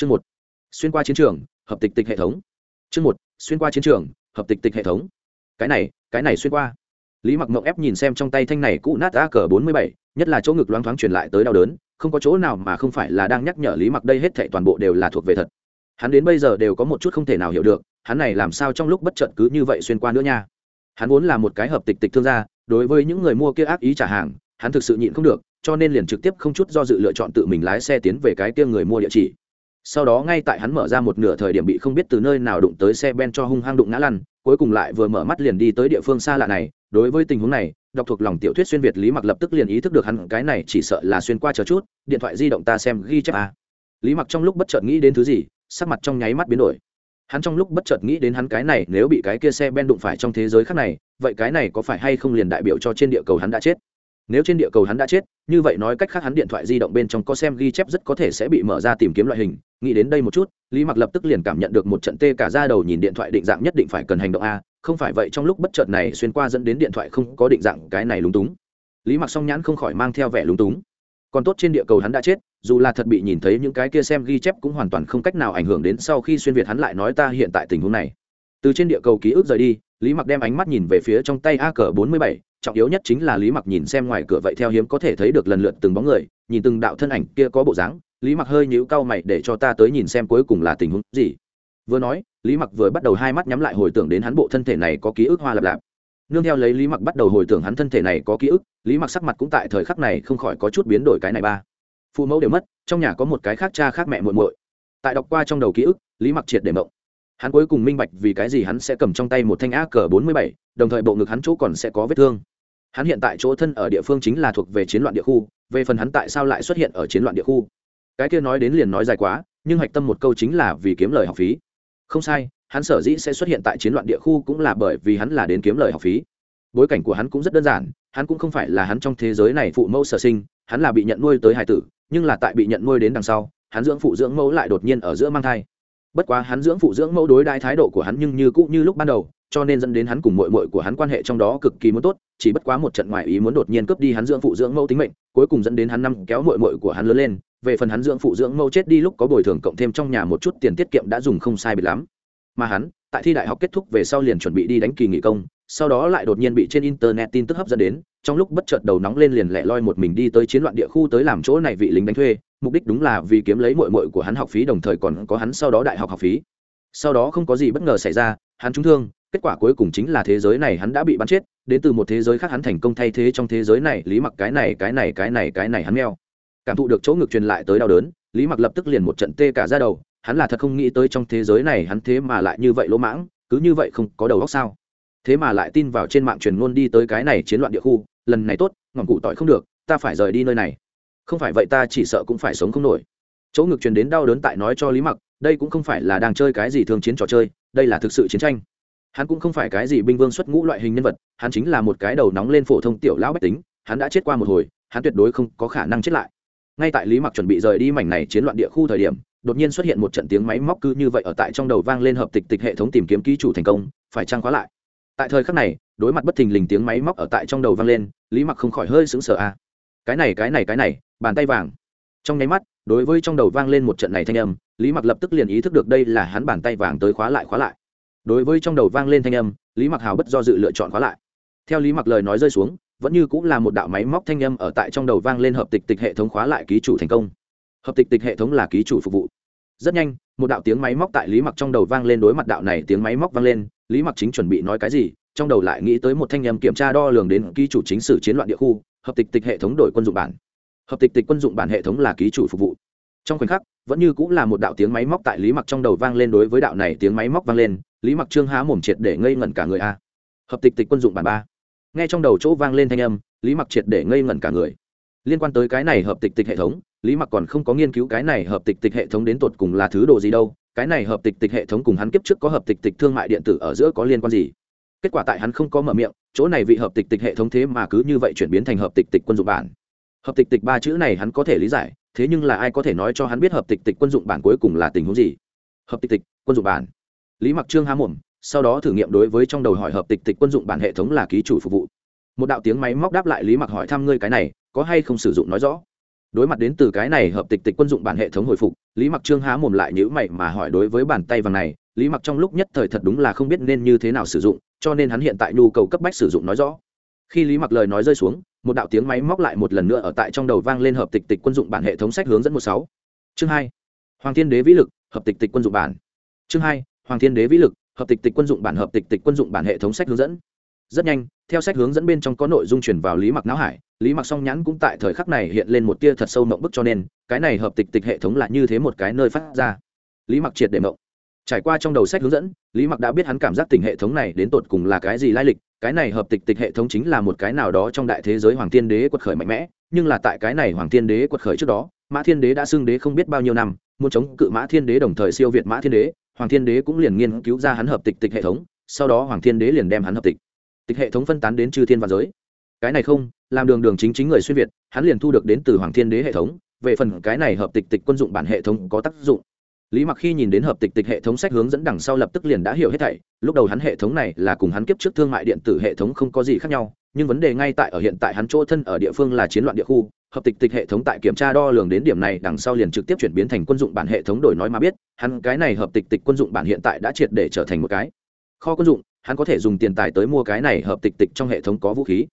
chương một, xuyên qua chiến trường, hợp tịch tịch hệ thống. Chương một, xuyên qua chiến trường, hợp tịch tịch hệ thống. Cái này cái này xuyên qua. Lý mặc mộng ép nhìn xem trong tay thanh này cũ nát a cờ bốn mươi bảy, nhất là chỗ ngực loáng thoáng truyền lại tới đau đớn, không có chỗ nào mà không phải là đang nhắc nhở lý mặc đây hết thệ toàn bộ đều là thuộc về thật. Hắn đến bây giờ đều có một chút không thể nào hiểu được, hắn này làm sao trong lúc bất chợt cứ như vậy xuyên qua nữa nha. Hắn vốn là một cái hợp tịch tịch thương gia, đối với những người mua kia ác ý trả hàng, hắn thực sự nhịn không được, cho nên liền trực tiếp không chút do dự lựa chọn tự mình lái xe tiến về cái kia người mua địa chỉ sau đó ngay tại hắn mở ra một nửa thời điểm bị không biết từ nơi nào đụng tới xe ben cho hung hăng đụng ngã lăn, cuối cùng lại vừa mở mắt liền đi tới địa phương xa lạ này. Đối với tình huống này, đọc thuộc lòng tiểu thuyết xuyên việt lý mặc lập tức liền ý thức được hắn cái này chỉ sợ là xuyên qua chờ chút, điện thoại di động ta xem ghi chép à. lý mặc trong lúc bất chợt nghĩ đến thứ gì, sắc mặt trong nháy mắt biến đổi. Hắn trong lúc bất chợt nghĩ đến hắn cái này, nếu bị cái kia xe ben đụng phải trong thế giới khác này, vậy cái này có phải hay không liền đại biểu cho trên địa cầu hắn đã chết? Nếu trên địa cầu hắn đã chết, như vậy nói cách khác hắn điện thoại di động bên trong có xem ghi chép rất có thể sẽ bị mở ra tìm kiếm loại hình nghĩ đến đây một chút, lý mặc lập tức liền cảm nhận được một trận tê cả ra đầu nhìn điện thoại định dạng nhất định phải cần hành động a, không phải vậy trong lúc bất chợt này xuyên qua dẫn đến điện thoại không có định dạng cái này lúng túng. Lý mặc song nhãn không khỏi mang theo vẻ lúng túng. Còn tốt trên địa cầu hắn đã chết, dù là thật bị nhìn thấy những cái kia xem ghi chép cũng hoàn toàn không cách nào ảnh hưởng đến sau khi xuyên việt hắn lại nói ta hiện tại tình huống này. Từ trên địa cầu ký ức rời đi, lý mặc đem ánh mắt nhìn về phía trong tay a cờ bốn mươi bảy, trọng yếu nhất chính là lý mặc nhìn xem ngoài cửa vậy theo hiếm có thể thấy được lần lượt từng bóng người, nhìn từng đạo thân ảnh kia có bộ dáng lý mặc hơi nhíu cau mày để cho ta tới nhìn xem cuối cùng là tình huống gì. Vừa nói, lý mặc vừa bắt đầu hai mắt nhắm lại hồi tưởng đến hắn bộ thân thể này có ký ức hoa lập lạp. Nương theo lấy lý mặc bắt đầu hồi tưởng hắn thân thể này có ký ức, lý mặc sắc mặt cũng tại thời khắc này không khỏi có chút biến đổi cái này ba. Phụ mẫu đều mất, trong nhà có một cái khác cha khác mẹ muội muội. Tại đọc qua trong đầu ký ức, lý mặc triệt để mộng. Hắn cuối cùng minh bạch vì cái gì hắn sẽ cầm trong tay một thanh a cờ bốn mươi bảy, đồng thời bộ ngực hắn chỗ còn sẽ có vết thương. Hắn hiện tại chỗ thân ở địa phương chính là thuộc về chiến loạn địa khu, về phần hắn tại sao lại xuất hiện ở chiến loạn địa khu? Cái kia nói đến liền nói dài quá, nhưng hạch tâm một câu chính là vì kiếm lời học phí. Không sai, hắn sở dĩ sẽ xuất hiện tại chiến loạn địa khu cũng là bởi vì hắn là đến kiếm lời học phí. Bối cảnh của hắn cũng rất đơn giản, hắn cũng không phải là hắn trong thế giới này phụ mẫu sở sinh, hắn là bị nhận nuôi tới hải tử, nhưng là tại bị nhận nuôi đến đằng sau, hắn dưỡng phụ dưỡng mẫu lại đột nhiên ở giữa mang thai. Bất quá hắn dưỡng phụ dưỡng mẫu đối đãi thái độ của hắn nhưng như cũ như lúc ban đầu, cho nên dẫn đến hắn cùng mội mội của hắn quan hệ trong đó cực kỳ muốn tốt, chỉ bất quá một trận ngoại ý muốn đột nhiên cướp đi hắn dưỡng phụ dưỡng mẫu tính mệnh, cuối cùng dẫn đến hắn năm kéo mội mội của hắn lớn lên về phần hắn dưỡng phụ dưỡng mâu chết đi lúc có bồi thường cộng thêm trong nhà một chút tiền tiết kiệm đã dùng không sai bị lắm. Mà hắn, tại thi đại học kết thúc về sau liền chuẩn bị đi đánh kỳ nghỉ công, sau đó lại đột nhiên bị trên internet tin tức hấp dẫn đến, trong lúc bất chợt đầu nóng lên liền lẻ loi một mình đi tới chiến loạn địa khu tới làm chỗ này vị lính đánh thuê, mục đích đúng là vì kiếm lấy mội mội của hắn học phí đồng thời còn có hắn sau đó đại học học phí. Sau đó không có gì bất ngờ xảy ra, hắn trúng thương, kết quả cuối cùng chính là thế giới này hắn đã bị bắn chết, đến từ một thế giới khác hắn thành công thay thế trong thế giới này, lý mặc cái này cái này cái này cái này hắn meo cảm thụ được chỗ ngực truyền lại tới đau đớn, lý mặc lập tức liền một trận tê cả ra đầu, hắn là thật không nghĩ tới trong thế giới này hắn thế mà lại như vậy lỗ mãng, cứ như vậy không có đầu óc sao? Thế mà lại tin vào trên mạng truyền ngôn đi tới cái này chiến loạn địa khu, lần này tốt, ngọn cụ tỏi không được, ta phải rời đi nơi này. Không phải vậy ta chỉ sợ cũng phải sống không nổi. Chỗ ngực truyền đến đau đớn tại nói cho lý mặc, đây cũng không phải là đang chơi cái gì thường chiến trò chơi, đây là thực sự chiến tranh. Hắn cũng không phải cái gì binh vương xuất ngũ loại hình nhân vật, hắn chính là một cái đầu nóng lên phổ thông tiểu lão bách tính, hắn đã chết qua một hồi, hắn tuyệt đối không có khả năng chết lại ngay tại lý mặc chuẩn bị rời đi mảnh này chiến loạn địa khu thời điểm, đột nhiên xuất hiện một trận tiếng máy móc cứ như vậy ở tại trong đầu vang lên hợp tịch tịch hệ thống tìm kiếm ký chủ thành công, phải trang khóa lại. Tại thời khắc này, đối mặt bất thình lình tiếng máy móc ở tại trong đầu vang lên, lý mặc không khỏi hơi sững sờ a. Cái này cái này cái này, bàn tay vàng. Trong nháy mắt, đối với trong đầu vang lên một trận này thanh âm, lý mặc lập tức liền ý thức được đây là hắn bàn tay vàng tới khóa lại khóa lại. Đối với trong đầu vang lên thanh âm, lý mặc hào bất do dự lựa chọn khóa lại. Theo lý mặc lời nói rơi xuống vẫn như cũng là một đạo máy móc thanh âm ở tại trong đầu vang lên hợp tịch tịch hệ thống khóa lại ký chủ thành công. Hợp tịch tịch hệ thống là ký chủ phục vụ. Rất nhanh, một đạo tiếng máy móc tại lý mặc trong đầu vang lên đối mặt đạo này tiếng máy móc vang lên, lý mặc chính chuẩn bị nói cái gì, trong đầu lại nghĩ tới một thanh âm kiểm tra đo lường đến ký chủ chính sử chiến loạn địa khu, hợp tịch tịch hệ thống đổi quân dụng bản. Hợp tịch tịch quân dụng bản hệ thống là ký chủ phục vụ. Trong khoảnh khắc, vẫn như cũng là một đạo tiếng máy móc tại lý mặc trong đầu vang lên đối với đạo này tiếng máy móc vang lên, lý mặc trương há mồm triệt để ngây ngẩn cả người a. Hợp tịch tịch quân dụng bản ba nghe trong đầu chỗ vang lên thanh âm, lý mặc triệt để ngây ngẩn cả người. Liên quan tới cái này hợp tịch tịch hệ thống, lý mặc còn không có nghiên cứu cái này hợp tịch tịch hệ thống đến tột cùng là thứ đồ gì đâu, cái này hợp tịch tịch hệ thống cùng hắn kiếp trước có hợp tịch tịch thương mại điện tử ở giữa có liên quan gì? Kết quả tại hắn không có mở miệng, chỗ này vị hợp tịch tịch hệ thống thế mà cứ như vậy chuyển biến thành hợp tịch tịch quân dụng bản. Hợp tịch tịch ba chữ này hắn có thể lý giải, thế nhưng là ai có thể nói cho hắn biết hợp tịch tịch quân dụng bản cuối cùng là tình huống gì? Hợp tịch tịch quân dụng bản. Lý mặc trương há mồm sau đó thử nghiệm đối với trong đầu hỏi hợp tịch tịch quân dụng bản hệ thống là ký chủ phục vụ. Một đạo tiếng máy móc đáp lại lý mặc hỏi thăm ngươi cái này, có hay không sử dụng nói rõ? Đối mặt đến từ cái này hợp tịch tịch quân dụng bản hệ thống hồi phục, lý mặc trương há mồm lại nhữ mày mà hỏi đối với bàn tay vàng này, lý mặc trong lúc nhất thời thật đúng là không biết nên như thế nào sử dụng, cho nên hắn hiện tại nhu cầu cấp bách sử dụng nói rõ. Khi lý mặc lời nói rơi xuống, một đạo tiếng máy móc lại một lần nữa ở tại trong đầu vang lên hợp tịch tịch quân dụng bản hệ thống sách hướng dẫn một sáu. Chương hai. Hoàng thiên đế vĩ lực, hợp tịch tịch quân dụng bản. Chương hai. Hoàng thiên đế vĩ lực hợp tịch tịch quân dụng bản hợp tịch tịch quân dụng bản hệ thống sách hướng dẫn. Rất nhanh, theo sách hướng dẫn bên trong có nội dung truyền vào lý mặc não hải, lý mặc song nhãn cũng tại thời khắc này hiện lên một tia thật sâu mộng bức cho nên, cái này hợp tịch tịch hệ thống là như thế một cái nơi phát ra. Lý mặc triệt để mộng. Trải qua trong đầu sách hướng dẫn, lý mặc đã biết hắn cảm giác tình hệ thống này đến tột cùng là cái gì lai lịch, cái này hợp tịch tịch hệ thống chính là một cái nào đó trong đại thế giới hoàng thiên đế quật khởi mạnh mẽ, nhưng là tại cái này hoàng thiên đế quật khởi trước đó, mã thiên đế đã xưng đế không biết bao nhiêu năm, muốn chống cự mã thiên đế đồng thời siêu việt mã thiên đế hoàng thiên đế cũng liền nghiên cứu ra hắn hợp tịch tịch hệ thống, sau đó hoàng thiên đế liền đem hắn hợp tịch. Tịch hệ thống phân tán đến chư thiên và giới. Cái này không, làm đường đường chính chính người xuyên việt, hắn liền thu được đến từ hoàng thiên đế hệ thống. Về phần cái này hợp tịch tịch quân dụng bản hệ thống có tác dụng. Lý mặc khi nhìn đến hợp tịch tịch hệ thống sách hướng dẫn đằng sau lập tức liền đã hiểu hết thảy. Lúc đầu hắn hệ thống này là cùng hắn kiếp trước thương mại điện tử hệ thống không có gì khác nhau nhưng vấn đề ngay tại ở hiện tại hắn chỗ thân ở địa phương là chiến loạn địa khu, hợp tịch tịch hệ thống tại kiểm tra đo lường đến điểm này, đằng sau liền trực tiếp chuyển biến thành quân dụng bản hệ thống đổi nói mà biết, hắn cái này hợp tịch tịch quân dụng bản hiện tại đã triệt để trở thành một cái kho quân dụng, hắn có thể dùng tiền tài tới mua cái này hợp tịch tịch trong hệ thống có vũ khí.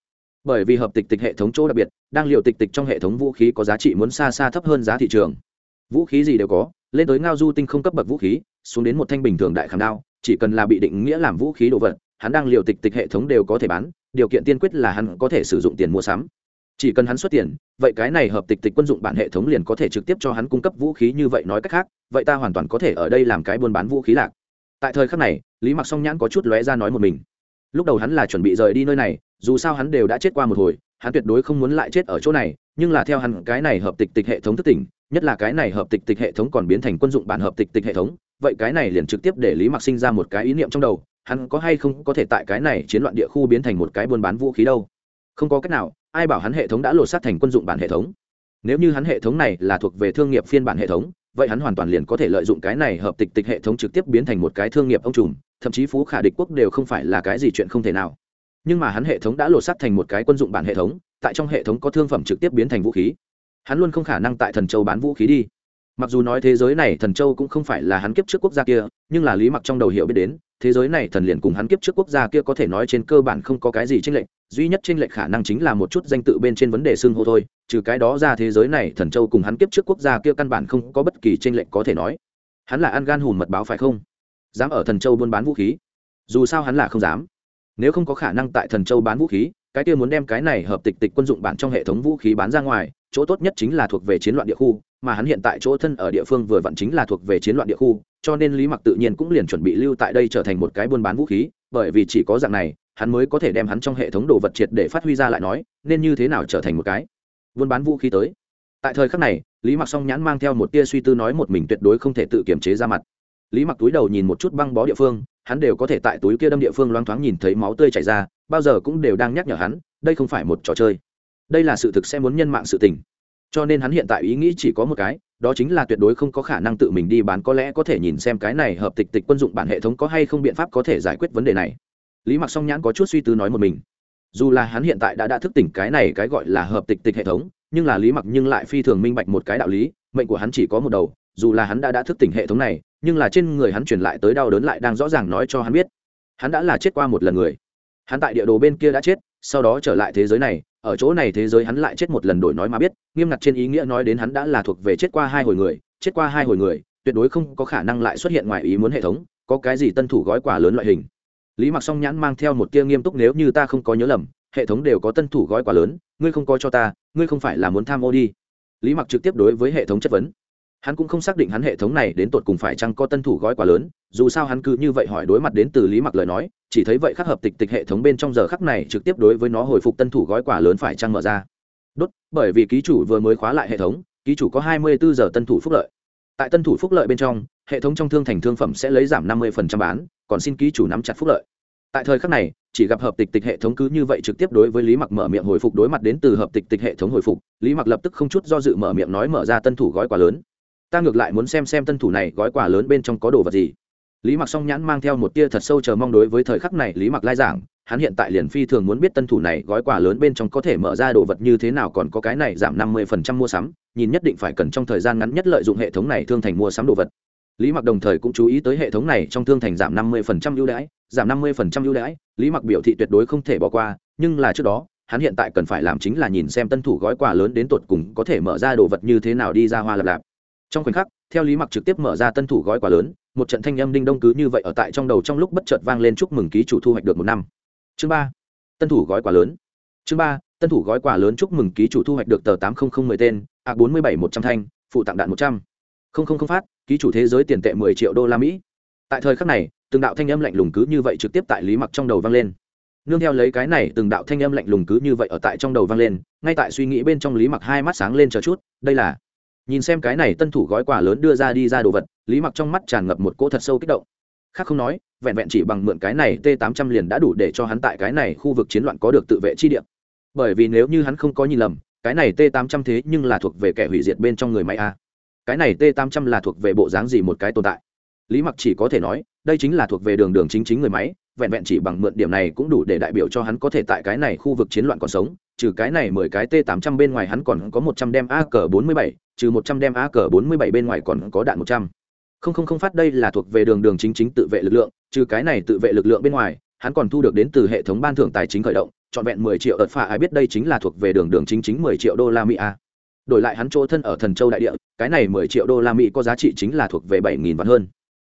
Bởi vì hợp tịch tịch hệ thống chỗ đặc biệt, đang liệu tịch tịch trong hệ thống vũ khí có giá trị muốn xa xa thấp hơn giá thị trường. Vũ khí gì đều có, lên tới ngao du tinh không cấp bậc vũ khí, xuống đến một thanh bình thường đại khảm đao, chỉ cần là bị định nghĩa làm vũ khí đồ vật, hắn đang liệu tịch tịch hệ thống đều có thể bán điều kiện tiên quyết là hắn có thể sử dụng tiền mua sắm. Chỉ cần hắn xuất tiền, vậy cái này hợp tịch tịch quân dụng bản hệ thống liền có thể trực tiếp cho hắn cung cấp vũ khí như vậy nói cách khác, vậy ta hoàn toàn có thể ở đây làm cái buôn bán vũ khí lạc. Tại thời khắc này, lý mặc song nhãn có chút lóe ra nói một mình. Lúc đầu hắn là chuẩn bị rời đi nơi này, dù sao hắn đều đã chết qua một hồi, hắn tuyệt đối không muốn lại chết ở chỗ này, nhưng là theo hắn cái này hợp tịch tịch hệ thống thức tỉnh, nhất là cái này hợp tịch tịch hệ thống còn biến thành quân dụng bản hợp tịch tịch hệ thống, vậy cái này liền trực tiếp để lý mặc sinh ra một cái ý niệm trong đầu hắn có hay không có thể tại cái này chiến loạn địa khu biến thành một cái buôn bán vũ khí đâu? Không có cách nào, ai bảo hắn hệ thống đã lột xác thành quân dụng bản hệ thống? Nếu như hắn hệ thống này là thuộc về thương nghiệp phiên bản hệ thống, vậy hắn hoàn toàn liền có thể lợi dụng cái này hợp tịch tịch hệ thống trực tiếp biến thành một cái thương nghiệp ông trùm, thậm chí phú khả địch quốc đều không phải là cái gì chuyện không thể nào. Nhưng mà hắn hệ thống đã lột xác thành một cái quân dụng bản hệ thống, tại trong hệ thống có thương phẩm trực tiếp biến thành vũ khí. Hắn luôn không khả năng tại thần châu bán vũ khí đi. Mặc dù nói thế giới này thần châu cũng không phải là hắn kiếp trước quốc gia kia, nhưng là lý mặc trong đầu hiểu biết đến thế giới này thần liền cùng hắn kiếp trước quốc gia kia có thể nói trên cơ bản không có cái gì tranh lệch, duy nhất tranh lệch khả năng chính là một chút danh tự bên trên vấn đề xưng hô thôi, trừ cái đó ra thế giới này thần châu cùng hắn kiếp trước quốc gia kia căn bản không có bất kỳ tranh lệch có thể nói. Hắn là ăn gan hùm mật báo phải không? Dám ở thần châu buôn bán vũ khí? Dù sao hắn là không dám. Nếu không có khả năng tại thần châu bán vũ khí, cái kia muốn đem cái này hợp tịch tịch quân dụng bản trong hệ thống vũ khí bán ra ngoài, chỗ tốt nhất chính là thuộc về chiến loạn địa khu mà hắn hiện tại chỗ thân ở địa phương vừa vặn chính là thuộc về chiến loạn địa khu, cho nên lý mặc tự nhiên cũng liền chuẩn bị lưu tại đây trở thành một cái buôn bán vũ khí, bởi vì chỉ có dạng này, hắn mới có thể đem hắn trong hệ thống đồ vật triệt để phát huy ra lại nói, nên như thế nào trở thành một cái buôn bán vũ khí tới. Tại thời khắc này, lý mặc song nhãn mang theo một tia suy tư nói một mình tuyệt đối không thể tự kiềm chế ra mặt. Lý mặc túi đầu nhìn một chút băng bó địa phương, hắn đều có thể tại túi kia đâm địa phương loáng thoáng nhìn thấy máu tươi chảy ra, bao giờ cũng đều đang nhắc nhở hắn, đây không phải một trò chơi. Đây là sự thực sẽ muốn nhân mạng sự tình cho nên hắn hiện tại ý nghĩ chỉ có một cái, đó chính là tuyệt đối không có khả năng tự mình đi bán, có lẽ có thể nhìn xem cái này hợp tịch tịch quân dụng bản hệ thống có hay không biện pháp có thể giải quyết vấn đề này. Lý mặc song nhãn có chút suy tư nói một mình. Dù là hắn hiện tại đã đã thức tỉnh cái này cái gọi là hợp tịch tịch hệ thống, nhưng là lý mặc nhưng lại phi thường minh bạch một cái đạo lý, mệnh của hắn chỉ có một đầu, dù là hắn đã đã thức tỉnh hệ thống này, nhưng là trên người hắn truyền lại tới đau đớn lại đang rõ ràng nói cho hắn biết. Hắn đã là chết qua một lần người. Hắn tại địa đồ bên kia đã chết, sau đó trở lại thế giới này ở chỗ này thế giới hắn lại chết một lần đổi nói mà biết, nghiêm ngặt trên ý nghĩa nói đến hắn đã là thuộc về chết qua hai hồi người, chết qua hai hồi người, tuyệt đối không có khả năng lại xuất hiện ngoài ý muốn hệ thống, có cái gì tân thủ gói quà lớn loại hình. Lý mặc song nhãn mang theo một tia nghiêm túc nếu như ta không có nhớ lầm, hệ thống đều có tân thủ gói quà lớn, ngươi không có cho ta, ngươi không phải là muốn tham ô đi. Lý mặc trực tiếp đối với hệ thống chất vấn hắn cũng không xác định hắn hệ thống này đến tột cùng phải chăng có tân thủ gói quá lớn, dù sao hắn cứ như vậy hỏi đối mặt đến từ lý mặc lời nói, chỉ thấy vậy khắc hợp tịch tịch hệ thống bên trong giờ khắc này trực tiếp đối với nó hồi phục tân thủ gói quả lớn phải chăng mở ra. Đốt, bởi vì ký chủ vừa mới khóa lại hệ thống, ký chủ có hai mươi bốn giờ tân thủ phúc lợi. Tại tân thủ phúc lợi bên trong, hệ thống trong thương thành thương phẩm sẽ lấy giảm năm mươi bán, còn xin ký chủ nắm chặt phúc lợi. Tại thời khắc này, chỉ gặp hợp tịch tịch hệ thống cứ như vậy trực tiếp đối với lý mặc mở miệng hồi phục, đối mặt đến từ hợp tịch tịch hệ thống hồi phục, lý mặc lập tức không chút do dự mở miệng nói mở ra tân thủ gói quá lớn ta ngược lại muốn xem xem tân thủ này gói quà lớn bên trong có đồ vật gì. Lý mặc song nhãn mang theo một tia thật sâu chờ mong đối với thời khắc này lý mặc lai giảng, hắn hiện tại liền phi thường muốn biết tân thủ này gói quà lớn bên trong có thể mở ra đồ vật như thế nào còn có cái này giảm năm mươi phần trăm mua sắm, nhìn nhất định phải cần trong thời gian ngắn nhất lợi dụng hệ thống này thương thành mua sắm đồ vật. Lý mặc đồng thời cũng chú ý tới hệ thống này trong thương thành giảm năm mươi phần trăm ưu đãi, giảm năm mươi phần trăm ưu đãi, lý mặc biểu thị tuyệt đối không thể bỏ qua, nhưng là trước đó, hắn hiện tại cần phải làm chính là nhìn xem tân thủ gói quà lớn đến tột cùng có thể mở ra đồ vật như thế nào đi ra hoa lập lạp trong khoảnh khắc, theo lý mặc trực tiếp mở ra tân thủ gói quà lớn, một trận thanh âm đinh đông cứ như vậy ở tại trong đầu trong lúc bất chợt vang lên chúc mừng ký chủ thu hoạch được một năm. Chương ba, tân thủ gói quà lớn. Chương ba, tân thủ gói quà lớn chúc mừng ký chủ thu hoạch được tờ tám nghìn mười tên a bốn mươi bảy một trăm thanh, phụ tặng đạn một trăm. Không không không phát, ký chủ thế giới tiền tệ mười triệu đô la mỹ. Tại thời khắc này, từng đạo thanh âm lạnh lùng cứ như vậy trực tiếp tại lý mặc trong đầu vang lên. Nương theo lấy cái này, từng đạo thanh âm lạnh lùng cứ như vậy ở tại trong đầu vang lên, ngay tại suy nghĩ bên trong lý mặc hai mắt sáng lên chờ chút, đây là nhìn xem cái này tân thủ gói quà lớn đưa ra đi ra đồ vật, lý mặc trong mắt tràn ngập một cỗ thật sâu kích động. Khác không nói, vẹn vẹn chỉ bằng mượn cái này t 800 liền đã đủ để cho hắn tại cái này khu vực chiến loạn có được tự vệ chi địa. Bởi vì nếu như hắn không có nhìn lầm, cái này t 800 thế nhưng là thuộc về kẻ hủy diệt bên trong người máy a. Cái này t 800 là thuộc về bộ dáng gì một cái tồn tại? Lý mặc chỉ có thể nói, đây chính là thuộc về đường đường chính chính người máy, vẹn vẹn chỉ bằng mượn điểm này cũng đủ để đại biểu cho hắn có thể tại cái này khu vực chiến loạn còn sống, trừ cái này mười cái t 800 bên ngoài hắn còn có một trăm đem ak 47 trừ một trăm đem ak 47 bên ngoài còn có đạn một trăm. Không không không phát đây là thuộc về đường đường chính chính tự vệ lực lượng, trừ cái này tự vệ lực lượng bên ngoài, hắn còn thu được đến từ hệ thống ban thưởng tài chính khởi động, trọn vẹn mười triệu ợt phà ai biết đây chính là thuộc về đường đường chính chính mười triệu đô la mỹ a đổi lại hắn chỗ thân ở thần châu đại địa, cái này mười triệu đô la mỹ có giá trị chính là thuộc về bảy nghìn vạn hơn.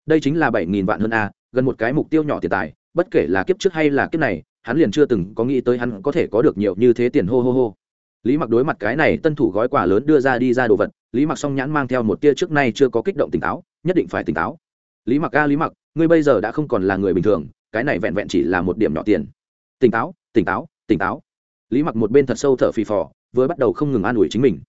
Đây chính là bảy nghìn vạn hơn a gần một cái mục tiêu nhỏ tiền tài, bất kể là kiếp trước hay là kiếp này, hắn liền chưa từng có nghĩ tới hắn có thể có được nhiều như thế tiền hô hô hô lý mặc đối mặt cái này tân thủ gói quà lớn đưa ra đi ra đồ vật, lý mặc song nhãn mang theo một tia trước nay chưa có kích động tỉnh táo, nhất định phải tỉnh táo. Lý mặc a, lý mặc, ngươi bây giờ đã không còn là người bình thường, cái này vẹn vẹn chỉ là một điểm nhỏ tiền. Tỉnh táo tỉnh táo tỉnh táo. Lý mặc một bên thật sâu thở phì phò, vừa bắt đầu không ngừng an ủi chính mình.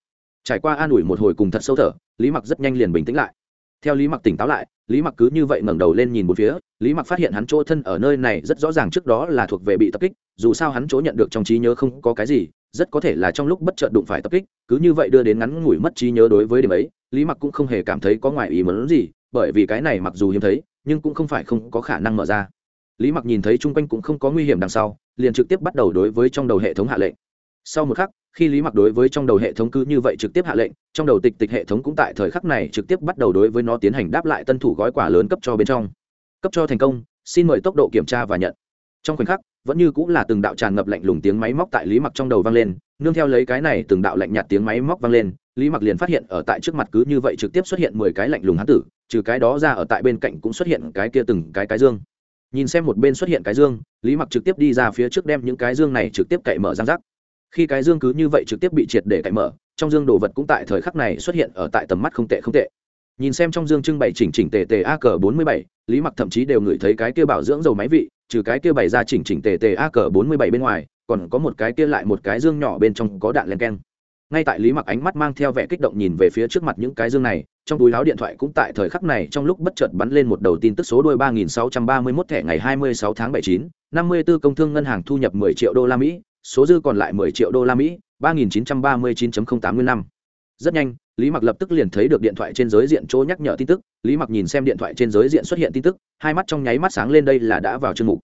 Trải qua an ủi một hồi cùng thật sâu thở, lý mặc rất nhanh liền bình tĩnh lại theo lý mặc tỉnh táo lại, lý mặc cứ như vậy ngẩng đầu lên nhìn một phía, lý mặc phát hiện hắn chỗ thân ở nơi này rất rõ ràng trước đó là thuộc về bị tập kích, dù sao hắn chỗ nhận được trong trí nhớ không có cái gì, rất có thể là trong lúc bất chợt đụng phải tập kích, cứ như vậy đưa đến ngắn ngủi mất trí nhớ đối với điểm ấy, lý mặc cũng không hề cảm thấy có ngoài ý muốn gì, bởi vì cái này mặc dù hiếm thấy, nhưng cũng không phải không có khả năng mở ra. Lý mặc nhìn thấy chung quanh cũng không có nguy hiểm đằng sau, liền trực tiếp bắt đầu đối với trong đầu hệ thống hạ lệnh sau một khắc, khi lý mặc đối với trong đầu hệ thống cứ như vậy trực tiếp hạ lệnh, trong đầu tịch tịch hệ thống cũng tại thời khắc này trực tiếp bắt đầu đối với nó tiến hành đáp lại tân thủ gói quà lớn cấp cho bên trong. Cấp cho thành công, xin mời tốc độ kiểm tra và nhận. Trong khoảnh khắc, vẫn như cũng là từng đạo tràn ngập lạnh lùng tiếng máy móc tại lý mặc trong đầu vang lên, nương theo lấy cái này từng đạo lạnh nhạt tiếng máy móc vang lên, lý mặc liền phát hiện ở tại trước mặt cứ như vậy trực tiếp xuất hiện mười cái lạnh lùng hán tử, trừ cái đó ra ở tại bên cạnh cũng xuất hiện cái kia từng cái cái dương. Nhìn xem một bên xuất hiện cái dương, lý mặc trực tiếp đi ra phía trước đem những cái dương này trực tiếp cậy mở răng rắc khi cái dương cứ như vậy trực tiếp bị triệt để cậy mở trong dương đồ vật cũng tại thời khắc này xuất hiện ở tại tầm mắt không tệ không tệ. Nhìn xem trong dương trưng bày chỉnh chỉnh tề tề a cờ bốn mươi bảy lý mặc thậm chí đều ngửi thấy cái kia bảo dưỡng dầu máy vị trừ cái kia bày ra chỉnh chỉnh tề tề a cờ bốn mươi bảy bên ngoài còn có một cái kia lại một cái dương nhỏ bên trong có đạn len keng. Ngay tại lý mặc ánh mắt mang theo vẻ kích động nhìn về phía trước mặt những cái dương này trong túi láo điện thoại cũng tại thời khắc này trong lúc bất chợt bắn lên một đầu tin tức số đôi ba nghìn sáu trăm ba mươi mốt thẻ ngày hai mươi sáu tháng bảy chín năm mươi 54 công thương ngân hàng thu nhập mười triệu đô la Mỹ, số dư còn lại mười triệu đô la Mỹ, ba nghìn chín trăm ba mươi chín tám nguyên năm. Rất nhanh, Lý Mặc lập tức liền thấy được điện thoại trên giới diện chỗ nhắc nhở tin tức, Lý Mặc nhìn xem điện thoại trên giới diện xuất hiện tin tức, hai mắt trong nháy mắt sáng lên đây là đã vào chương mục.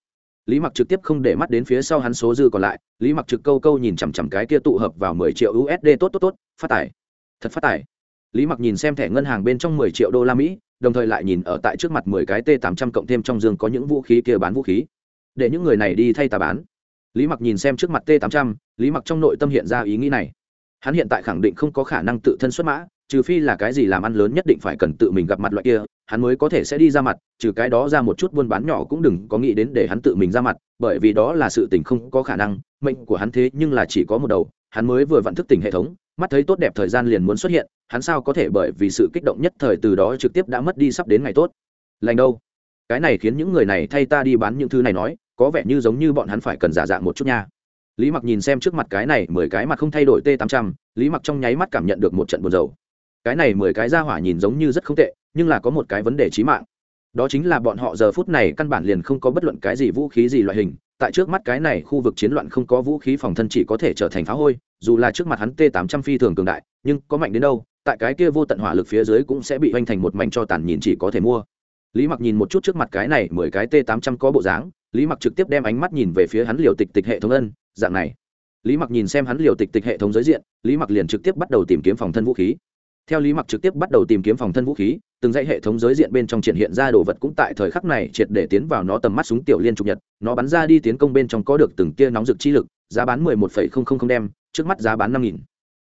Lý mặc trực tiếp không để mắt đến phía sau hắn số dư còn lại lý mặc trực câu câu nhìn chằm chằm cái kia tụ hợp vào mười triệu usd tốt tốt tốt phát tài. Thật phát tài. Lý mặc nhìn xem thẻ ngân hàng bên trong mười triệu đô la mỹ đồng thời lại nhìn ở tại trước mặt mười cái t tám trăm cộng thêm trong giường có những vũ khí kia bán vũ khí. Để những người này đi thay ta bán lý mặc nhìn xem trước mặt t tám trăm, lý mặc trong nội tâm hiện ra ý nghĩ này. Hắn hiện tại khẳng định không có khả năng tự thân xuất mã, trừ phi là cái gì làm ăn lớn nhất định phải cần tự mình gặp mặt loại kia, hắn mới có thể sẽ đi ra mặt, trừ cái đó ra một chút buôn bán nhỏ cũng đừng có nghĩ đến để hắn tự mình ra mặt, bởi vì đó là sự tình không có khả năng, mệnh của hắn thế nhưng là chỉ có một đầu, hắn mới vừa vặn thức tỉnh hệ thống, mắt thấy tốt đẹp thời gian liền muốn xuất hiện, hắn sao có thể bởi vì sự kích động nhất thời từ đó trực tiếp đã mất đi sắp đến ngày tốt. Lành đâu? Cái này khiến những người này thay ta đi bán những thứ này nói có vẻ như giống như bọn hắn phải cần giả dạng một chút nha. Lý mặc nhìn xem trước mặt cái này mười cái mặt không thay đổi t tám trăm, lý mặc trong nháy mắt cảm nhận được một trận buồn dầu cái này mười cái ra hỏa nhìn giống như rất không tệ, nhưng là có một cái vấn đề trí mạng. Đó chính là bọn họ giờ phút này căn bản liền không có bất luận cái gì vũ khí gì loại hình, tại trước mắt cái này khu vực chiến loạn không có vũ khí phòng thân chỉ có thể trở thành phá hôi, dù là trước mặt hắn t 800 phi thường cường đại, nhưng có mạnh đến đâu, tại cái kia vô tận hỏa lực phía dưới cũng sẽ bị hoành thành một mảnh cho tàn nhìn chỉ có thể mua. Lý mặc nhìn một chút trước mặt cái này mười cái t 800 có bộ dáng lý mặc trực tiếp đem ánh mắt nhìn về phía hắn liều tịch tịch hệ thống ân, dạng này. Lý mặc nhìn xem hắn liều tịch tịch hệ thống giới diện, lý mặc liền trực tiếp bắt đầu tìm kiếm phòng thân vũ khí. Theo lý mặc trực tiếp bắt đầu tìm kiếm phòng thân vũ khí, từng dãy hệ thống giới diện bên trong triển hiện ra đồ vật cũng tại thời khắc này triệt để tiến vào nó tầm mắt súng tiểu liên trục nhật. Nó bắn ra đi tiến công bên trong có được từng tia nóng rực chi lực, giá bán mười một phẩy không không không đem, trước mắt giá bán năm nghìn.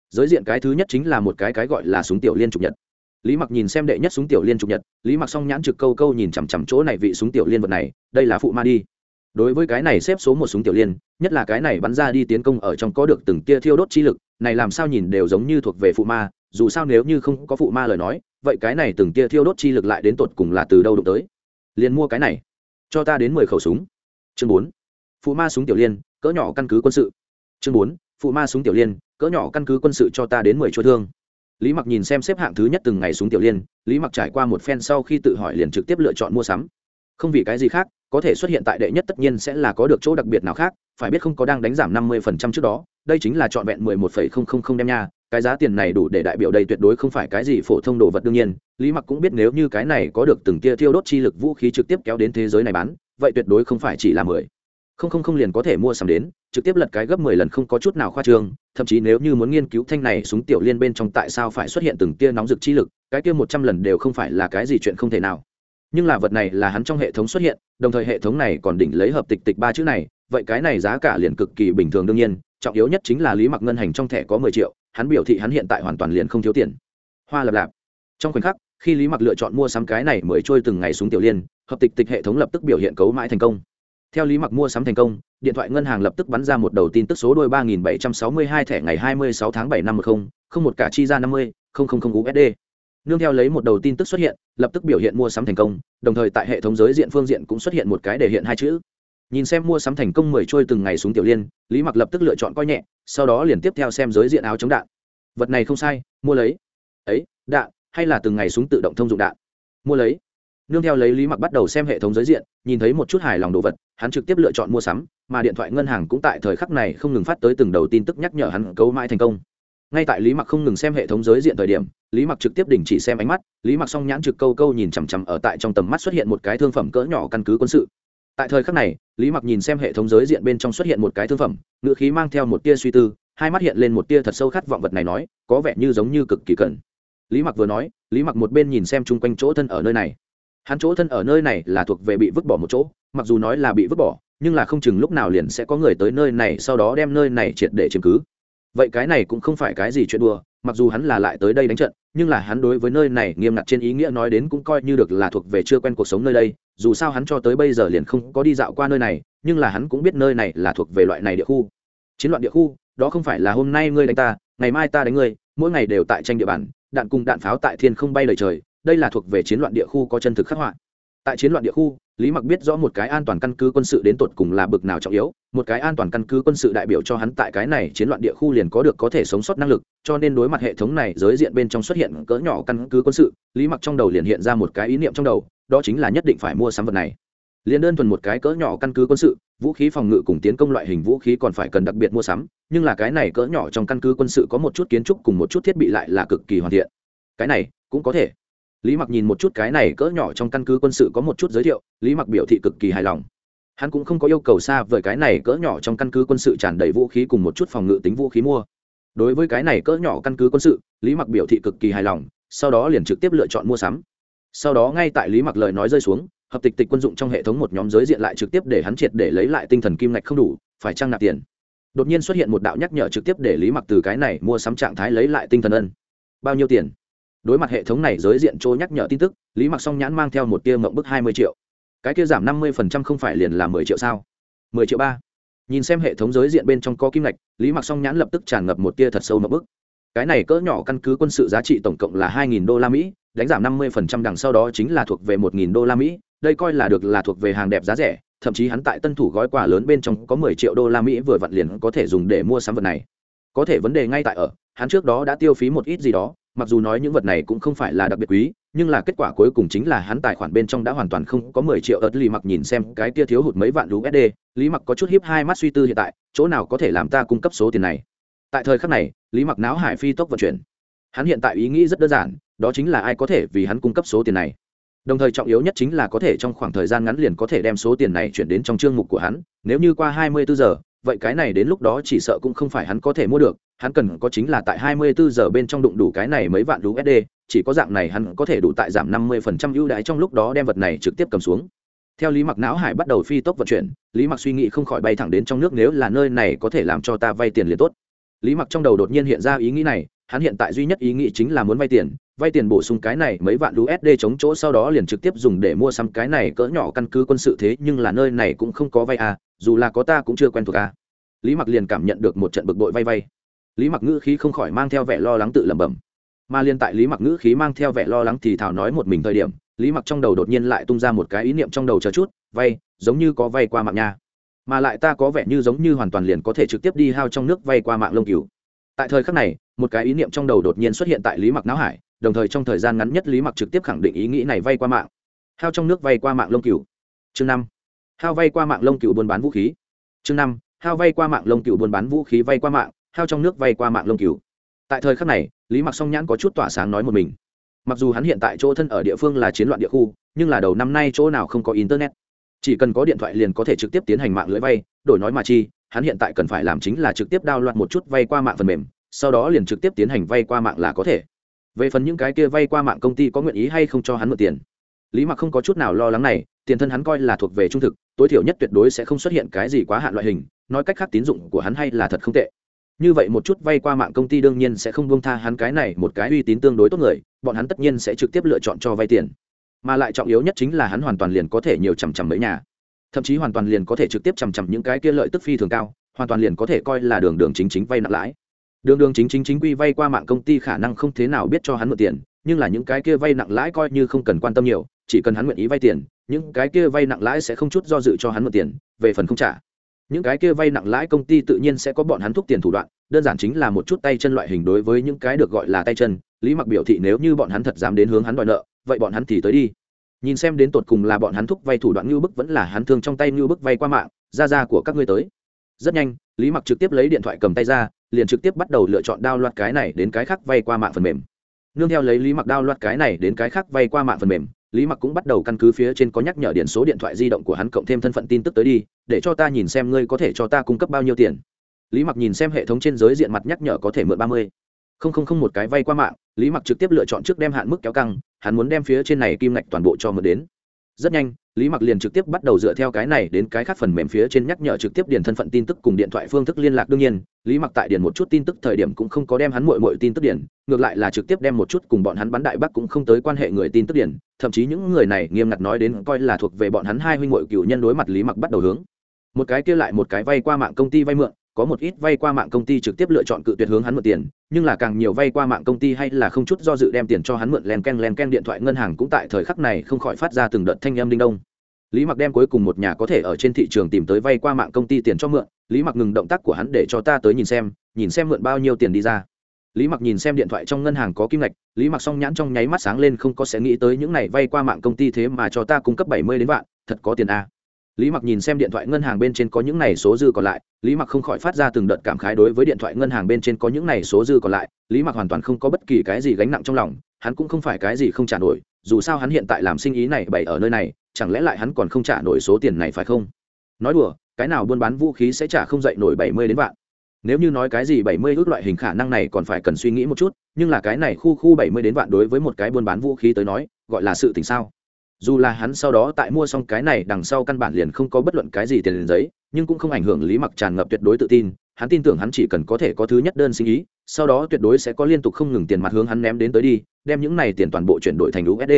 Giới diện cái thứ nhất chính là một cái cái gọi là súng tiểu liên trục nhật. Lý mặc nhìn xem đệ nhất súng tiểu liên trục nhật, lý mặc xong nhãn trực câu câu nhìn chằm chằm chỗ này vị súng tiểu liên vật này, đây là phụ ma đi đối với cái này xếp số một súng tiểu liên, nhất là cái này bắn ra đi tiến công ở trong có được từng tia thiêu đốt chi lực, này làm sao nhìn đều giống như thuộc về phụ ma, dù sao nếu như không có phụ ma lời nói, vậy cái này từng tia thiêu đốt chi lực lại đến tột cùng là từ đâu đụng tới? Liền mua cái này, cho ta đến mười khẩu súng. Chương bốn, phụ ma súng tiểu liên, cỡ nhỏ căn cứ quân sự. Chương bốn, phụ ma súng tiểu liên, cỡ nhỏ căn cứ quân sự cho ta đến mười chỗ thương. Lý mặc nhìn xem xếp hạng thứ nhất từng ngày súng tiểu liên, lý mặc trải qua một phen sau khi tự hỏi liền trực tiếp lựa chọn mua sắm không vì cái gì khác, có thể xuất hiện tại đệ nhất tất nhiên sẽ là có được chỗ đặc biệt nào khác, phải biết không có đang đánh giảm năm mươi phần trăm trước đó, đây chính là trọn vẹn mười một phẩy không không không đem nha, cái giá tiền này đủ để đại biểu đây tuyệt đối không phải cái gì phổ thông đồ vật đương nhiên, lý mặc cũng biết nếu như cái này có được từng tia thiêu đốt chi lực vũ khí trực tiếp kéo đến thế giới này bán, vậy tuyệt đối không phải chỉ là mười. Không không không liền có thể mua sắm đến, trực tiếp lật cái gấp mười lần không có chút nào khoa trương, thậm chí nếu như muốn nghiên cứu thanh này súng tiểu liên bên trong tại sao phải xuất hiện từng tia nóng rực chi lực, cái kia một trăm lần đều không phải là cái gì chuyện không thể nào nhưng là vật này là hắn trong hệ thống xuất hiện, đồng thời hệ thống này còn đỉnh lấy hợp tịch tịch ba chữ này, vậy cái này giá cả liền cực kỳ bình thường đương nhiên, trọng yếu nhất chính là lý mặc ngân hành trong thẻ có mười triệu, hắn biểu thị hắn hiện tại hoàn toàn liền không thiếu tiền. Hoa lập lạp. Trong khoảnh khắc, khi lý mặc lựa chọn mua sắm cái này mới trôi từng ngày xuống tiểu liên, hợp tịch tịch hệ thống lập tức biểu hiện cấu mãi thành công. Theo lý mặc mua sắm thành công, điện thoại ngân hàng lập tức bắn ra một đầu tin tức số đôi ba nghìn bảy trăm sáu mươi hai thẻ ngày hai mươi sáu tháng bảy năm một không không một cả chi ra năm mươi, không không không usd nương theo lấy một đầu tin tức xuất hiện, lập tức biểu hiện mua sắm thành công, đồng thời tại hệ thống giới diện phương diện cũng xuất hiện một cái để hiện hai chữ. Nhìn xem mua sắm thành công mười trôi từng ngày xuống tiểu liên, lý mặc lập tức lựa chọn coi nhẹ, sau đó liền tiếp theo xem giới diện áo chống đạn. Vật này không sai, mua lấy. Ấy, đạn, hay là từng ngày súng tự động thông dụng đạn? Mua lấy. Nương theo lấy lý mặc bắt đầu xem hệ thống giới diện, nhìn thấy một chút hài lòng đồ vật, hắn trực tiếp lựa chọn mua sắm, mà điện thoại ngân hàng cũng tại thời khắc này không ngừng phát tới từng đầu tin tức nhắc nhở hắn cấu mãi thành công. Ngay tại lý mặc không ngừng xem hệ thống giới diện thời điểm lý mặc trực tiếp đình chỉ xem ánh mắt, lý mặc song nhãn trực câu câu nhìn chằm chằm ở tại trong tầm mắt xuất hiện một cái thương phẩm cỡ nhỏ căn cứ quân sự. Tại thời khắc này, lý mặc nhìn xem hệ thống giới diện bên trong xuất hiện một cái thương phẩm, ngữ khí mang theo một tia suy tư, hai mắt hiện lên một tia thật sâu khát vọng vật này nói, có vẻ như giống như cực kỳ cần. Lý mặc vừa nói, lý mặc một bên nhìn xem chung quanh chỗ thân ở nơi này. Hắn chỗ thân ở nơi này là thuộc về bị vứt bỏ một chỗ, mặc dù nói là bị vứt bỏ, nhưng là không chừng lúc nào liền sẽ có người tới nơi này sau đó đem nơi này triệt để chiếm cứ. Vậy cái này cũng không phải cái gì chuyện đùa mặc dù hắn là lại tới đây đánh trận, nhưng là hắn đối với nơi này nghiêm ngặt trên ý nghĩa nói đến cũng coi như được là thuộc về chưa quen cuộc sống nơi đây, dù sao hắn cho tới bây giờ liền không có đi dạo qua nơi này, nhưng là hắn cũng biết nơi này là thuộc về loại này địa khu. Chiến loạn địa khu, đó không phải là hôm nay ngươi đánh ta, ngày mai ta đánh ngươi, mỗi ngày đều tại tranh địa bàn, đạn cùng đạn pháo tại thiên không bay lời trời, đây là thuộc về chiến loạn địa khu có chân thực khắc họa. Tại chiến loạn địa khu, lý mặc biết rõ một cái an toàn căn cứ quân sự đến tột cùng là bực nào trọng yếu một cái an toàn căn cứ quân sự đại biểu cho hắn tại cái này chiến loạn địa khu liền có được có thể sống sót năng lực, cho nên đối mặt hệ thống này giới diện bên trong xuất hiện cỡ nhỏ căn cứ quân sự, lý mặc trong đầu liền hiện ra một cái ý niệm trong đầu, đó chính là nhất định phải mua sắm vật này. Liền đơn thuần một cái cỡ nhỏ căn cứ quân sự, vũ khí phòng ngự cùng tiến công loại hình vũ khí còn phải cần đặc biệt mua sắm, nhưng là cái này cỡ nhỏ trong căn cứ quân sự có một chút kiến trúc cùng một chút thiết bị lại là cực kỳ hoàn thiện. Cái này, cũng có thể. Lý mặc nhìn một chút cái này cỡ nhỏ trong căn cứ quân sự có một chút giới thiệu, lý mặc biểu thị cực kỳ hài lòng hắn cũng không có yêu cầu xa với cái này cỡ nhỏ trong căn cứ quân sự tràn đầy vũ khí cùng một chút phòng ngự tính vũ khí mua. Đối với cái này cỡ nhỏ căn cứ quân sự, lý mặc biểu thị cực kỳ hài lòng, sau đó liền trực tiếp lựa chọn mua sắm. Sau đó ngay tại lý mặc lời nói rơi xuống, hợp tịch tịch quân dụng trong hệ thống một nhóm giới diện lại trực tiếp để hắn triệt để lấy lại tinh thần kim ngạch không đủ, phải trăng nạp tiền. Đột nhiên xuất hiện một đạo nhắc nhở trực tiếp để lý mặc từ cái này mua sắm trạng thái lấy lại tinh thần ân. Bao nhiêu tiền? Đối mặt hệ thống này giới diện chỗ nhắc nhở tin tức, lý mặc song nhãn mang theo một tia mộng bức hai mươi triệu cái kia giảm năm mươi phần trăm không phải liền là mười triệu sao? mười triệu ba. Nhìn xem hệ thống giới diện bên trong có kim ngạch, lý mặc song nhãn lập tức tràn ngập một tia thật sâu mộng bức. Cái này cỡ nhỏ căn cứ quân sự giá trị tổng cộng là hai nghìn đô la mỹ, đánh giảm năm mươi phần trăm đằng sau đó chính là thuộc về một nghìn đô la mỹ, đây coi là được là thuộc về hàng đẹp giá rẻ, thậm chí hắn tại tân thủ gói quà lớn bên trong có mười triệu đô la mỹ vừa vặn liền có thể dùng để mua sắm vật này. Có thể vấn đề ngay tại ở, hắn trước đó đã tiêu phí một ít gì đó, mặc dù nói những vật này cũng không phải là đặc biệt quý nhưng là kết quả cuối cùng chính là hắn tài khoản bên trong đã hoàn toàn không có mười triệu ớt lì mặc nhìn xem cái kia thiếu hụt mấy vạn usd lý mặc có chút hiếp hai mắt suy tư hiện tại, chỗ nào có thể làm ta cung cấp số tiền này? Tại thời khắc này, lý mặc náo hải phi tốc vận chuyển. Hắn hiện tại ý nghĩ rất đơn giản, đó chính là ai có thể vì hắn cung cấp số tiền này. Đồng thời trọng yếu nhất chính là có thể trong khoảng thời gian ngắn liền có thể đem số tiền này chuyển đến trong chương mục của hắn, nếu như qua 24 giờ vậy cái này đến lúc đó chỉ sợ cũng không phải hắn có thể mua được, hắn cần có chính là tại 24 giờ bên trong đụng đủ cái này mấy vạn USD chỉ có dạng này hắn có thể đủ tại giảm 50% ưu đãi trong lúc đó đem vật này trực tiếp cầm xuống. Theo lý mặc não hải bắt đầu phi tốc vận chuyển, lý mặc suy nghĩ không khỏi bay thẳng đến trong nước nếu là nơi này có thể làm cho ta vay tiền liền tốt. Lý mặc trong đầu đột nhiên hiện ra ý nghĩ này, hắn hiện tại duy nhất ý nghĩ chính là muốn vay tiền vay tiền bổ sung cái này mấy vạn usd chống chỗ sau đó liền trực tiếp dùng để mua xăm cái này cỡ nhỏ căn cứ quân sự thế, nhưng là nơi này cũng không có vay à dù là có ta cũng chưa quen thuộc à. Lý mặc liền cảm nhận được một trận bực bội vay vay. Lý mặc ngữ khí không khỏi mang theo vẻ lo lắng tự lẩm bẩm. Mà liên tại lý mặc ngữ khí mang theo vẻ lo lắng thì thảo nói một mình thời điểm, lý mặc trong đầu đột nhiên lại tung ra một cái ý niệm trong đầu chờ chút, vay, giống như có vay qua mạng nha. Mà lại ta có vẻ như giống như hoàn toàn liền có thể trực tiếp đi hao trong nước vay qua mạng lông cừu. tại thời khắc này, một cái ý niệm trong đầu đột nhiên xuất hiện tại lý mặc não hải đồng thời trong thời gian ngắn nhất lý mặc trực tiếp khẳng định ý nghĩ này vay qua mạng. Hao trong nước vay qua mạng lông cừu. Chương năm. Hao vay qua mạng lông cừu buôn bán vũ khí. Chương năm. Hao vay qua mạng lông cừu buôn bán vũ khí vay qua mạng, hao trong nước vay qua mạng lông cừu. Tại thời khắc này, lý mặc song nhãn có chút tỏa sáng nói một mình. Mặc dù hắn hiện tại chỗ thân ở địa phương là chiến loạn địa khu, nhưng là đầu năm nay chỗ nào không có internet. Chỉ cần có điện thoại liền có thể trực tiếp tiến hành mạng lưới vay, đổi nói mà chi, hắn hiện tại cần phải làm chính là trực tiếp đao loạn một chút vay qua mạng phần mềm, sau đó liền trực tiếp tiến hành vay qua mạng là có thể về phần những cái kia vay qua mạng công ty có nguyện ý hay không cho hắn mượn tiền. Lý mặc không có chút nào lo lắng này, tiền thân hắn coi là thuộc về trung thực, tối thiểu nhất tuyệt đối sẽ không xuất hiện cái gì quá hạn loại hình, nói cách khác tín dụng của hắn hay là thật không tệ. Như vậy một chút vay qua mạng công ty đương nhiên sẽ không buông tha hắn cái này một cái uy tín tương đối tốt người, bọn hắn tất nhiên sẽ trực tiếp lựa chọn cho vay tiền. Mà lại trọng yếu nhất chính là hắn hoàn toàn liền có thể nhiều chằm chằm mấy nhà. Thậm chí hoàn toàn liền có thể trực tiếp chằm chằm những cái kia lợi tức phi thường cao, hoàn toàn liền có thể coi là đường đường chính chính vay nặng lãi đường đường chính chính chính quy vay qua mạng công ty khả năng không thế nào biết cho hắn mượn tiền, nhưng là những cái kia vay nặng lãi coi như không cần quan tâm nhiều, chỉ cần hắn nguyện ý vay tiền, những cái kia vay nặng lãi sẽ không chút do dự cho hắn mượn tiền, về phần không trả. Những cái kia vay nặng lãi công ty tự nhiên sẽ có bọn hắn thúc tiền thủ đoạn, đơn giản chính là một chút tay chân loại hình đối với những cái được gọi là tay chân, lý mặc biểu thị nếu như bọn hắn thật dám đến hướng hắn đòi nợ, vậy bọn hắn thì tới đi. Nhìn xem đến tột cùng là bọn hắn thúc vay thủ đoạn như bức vẫn là hắn thương trong tay như bức vay qua mạng, ra ra của các ngươi tới rất nhanh, lý mặc trực tiếp lấy điện thoại cầm tay ra, liền trực tiếp bắt đầu lựa chọn đao loạt cái này đến cái khác vay qua mạng phần mềm. Nương theo lấy lý mặc đao loạt cái này đến cái khác vay qua mạng phần mềm, lý mặc cũng bắt đầu căn cứ phía trên có nhắc nhở điện số điện thoại di động của hắn cộng thêm thân phận tin tức tới đi, để cho ta nhìn xem ngươi có thể cho ta cung cấp bao nhiêu tiền. Lý mặc nhìn xem hệ thống trên giới diện mặt nhắc nhở có thể mượn ba mươi. Không không không một cái vay qua mạng, lý mặc trực tiếp lựa chọn trước đem hạn mức kéo căng, hắn muốn đem phía trên này kim ngạch toàn bộ cho mượn đến rất nhanh, lý mặc liền trực tiếp bắt đầu dựa theo cái này đến cái khác phần mềm phía trên nhắc nhở trực tiếp điền thân phận tin tức cùng điện thoại phương thức liên lạc. Đương nhiên, lý mặc tại điền một chút tin tức thời điểm cũng không có đem hắn mội mội tin tức điền, ngược lại là trực tiếp đem một chút cùng bọn hắn bắn đại bắc cũng không tới quan hệ người tin tức điền, thậm chí những người này nghiêm ngặt nói đến coi là thuộc về bọn hắn hai huynh mội cựu nhân đối mặt lý mặc bắt đầu hướng. Một cái kia lại một cái vay qua mạng công ty vay mượn có một ít vay qua mạng công ty trực tiếp lựa chọn cự tuyệt hướng hắn mượn tiền, nhưng là càng nhiều vay qua mạng công ty hay là không chút do dự đem tiền cho hắn mượn len ken len ken điện thoại ngân hàng cũng tại thời khắc này không khỏi phát ra từng đợt thanh âm đinh đông lý mặc đem cuối cùng một nhà có thể ở trên thị trường tìm tới vay qua mạng công ty tiền cho mượn, lý mặc ngừng động tác của hắn để cho ta tới nhìn xem nhìn xem mượn bao nhiêu tiền đi ra. Lý mặc nhìn xem điện thoại trong ngân hàng có kim ngạch, lý mặc song nhãn trong nháy mắt sáng lên không có sẽ nghĩ tới những này vay qua mạng công ty thế mà cho ta cung cấp bảy mươi đến vạn, thật có tiền a lý mặc nhìn xem điện thoại ngân hàng bên trên có những này số dư còn lại, lý mặc không khỏi phát ra từng đợt cảm khái đối với điện thoại ngân hàng bên trên có những này số dư còn lại, lý mặc hoàn toàn không có bất kỳ cái gì gánh nặng trong lòng, hắn cũng không phải cái gì không trả nổi, dù sao hắn hiện tại làm sinh ý này bày ở nơi này, chẳng lẽ lại hắn còn không trả nổi số tiền này phải không? Nói đùa, cái nào buôn bán vũ khí sẽ trả không dậy nổi bảy mươi đến vạn? Nếu như nói cái gì bảy mươi ước loại hình khả năng này còn phải cần suy nghĩ một chút, nhưng là cái này khu khu bảy mươi đến vạn đối với một cái buôn bán vũ khí tới nói, gọi là sự tình sao? Dù là hắn sau đó tại mua xong cái này đằng sau căn bản liền không có bất luận cái gì tiền giấy, nhưng cũng không ảnh hưởng lý mặc tràn ngập tuyệt đối tự tin, hắn tin tưởng hắn chỉ cần có thể có thứ nhất đơn sinh ý, sau đó tuyệt đối sẽ có liên tục không ngừng tiền mặt hướng hắn ném đến tới đi, đem những này tiền toàn bộ chuyển đổi thành usd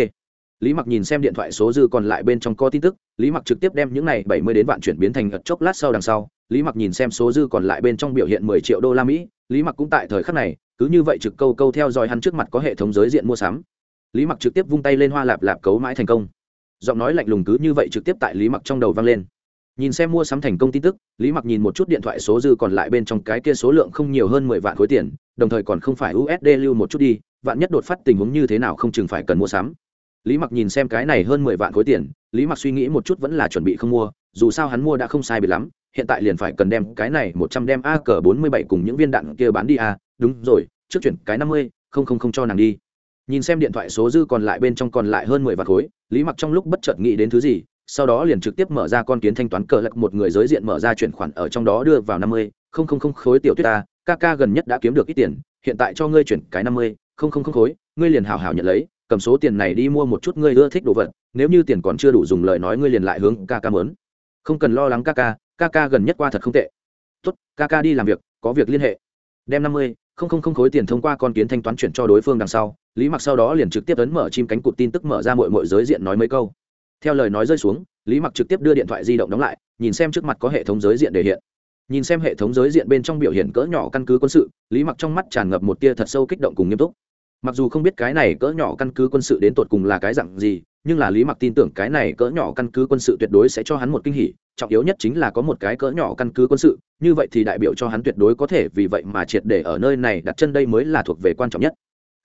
lý mặc nhìn xem điện thoại số dư còn lại bên trong có tin tức, lý mặc trực tiếp đem những này bảy mươi đến vạn chuyển biến thành ật chốc lát sau đằng sau, lý mặc nhìn xem số dư còn lại bên trong biểu hiện mười triệu đô la mỹ, lý mặc cũng tại thời khắc này, cứ như vậy trực câu câu theo dõi hắn trước mặt có hệ thống giới diện mua sắm lý mặc trực tiếp vung tay lên hoa lạp lạp cấu mãi thành công. Giọng nói lạnh lùng cứ như vậy trực tiếp tại lý mặc trong đầu vang lên. Nhìn xem mua sắm thành công tin tức, lý mặc nhìn một chút điện thoại số dư còn lại bên trong cái kia số lượng không nhiều hơn mười vạn khối tiền, đồng thời còn không phải usd lưu một chút đi, vạn nhất đột phát tình huống như thế nào không chừng phải cần mua sắm. Lý mặc nhìn xem cái này hơn mười vạn khối tiền, lý mặc suy nghĩ một chút vẫn là chuẩn bị không mua, dù sao hắn mua đã không sai bị lắm, hiện tại liền phải cần đem cái này một trăm đem a cờ bốn mươi bảy cùng những viên đạn kia bán đi a đúng rồi, trước chuyển cái năm mươi, không không không cho nàng đi nhìn xem điện thoại số dư còn lại bên trong còn lại hơn mười vạt khối, lý mặc trong lúc bất chợt nghĩ đến thứ gì, sau đó liền trực tiếp mở ra con kiến thanh toán cờ lật một người giới diện mở ra chuyển khoản ở trong đó đưa vào năm mươi, không không không khối tiểu tuyết ta, ca ca gần nhất đã kiếm được ít tiền, hiện tại cho ngươi chuyển cái năm mươi, không không không khối, ngươi liền hào hào nhận lấy, cầm số tiền này đi mua một chút ngươi ưa thích đồ vật, nếu như tiền còn chưa đủ dùng lời nói ngươi liền lại hướng ca ca mớn không cần lo lắng ca ca ca ca gần nhất qua thật không tệ. Tốt, ca ca đi làm việc, có việc liên hệ. Đem năm mươi không không không khối tiền thông qua con kiến thanh toán chuyển cho đối phương đằng sau, lý mặc sau đó liền trực tiếp ấn mở chim cánh cụt tin tức mở ra mọi mọi giới diện nói mấy câu. Theo lời nói rơi xuống, lý mặc trực tiếp đưa điện thoại di động đóng lại, nhìn xem trước mặt có hệ thống giới diện để hiện. Nhìn xem hệ thống giới diện bên trong biểu hiện cỡ nhỏ căn cứ quân sự, lý mặc trong mắt tràn ngập một tia thật sâu kích động cùng nghiêm túc mặc dù không biết cái này cỡ nhỏ căn cứ quân sự đến tột cùng là cái dặn gì, nhưng là lý mặc tin tưởng cái này cỡ nhỏ căn cứ quân sự tuyệt đối sẽ cho hắn một kinh hỉ. Trọng yếu nhất chính là có một cái cỡ nhỏ căn cứ quân sự, như vậy thì đại biểu cho hắn tuyệt đối có thể vì vậy mà triệt để ở nơi này đặt chân đây mới là thuộc về quan trọng nhất.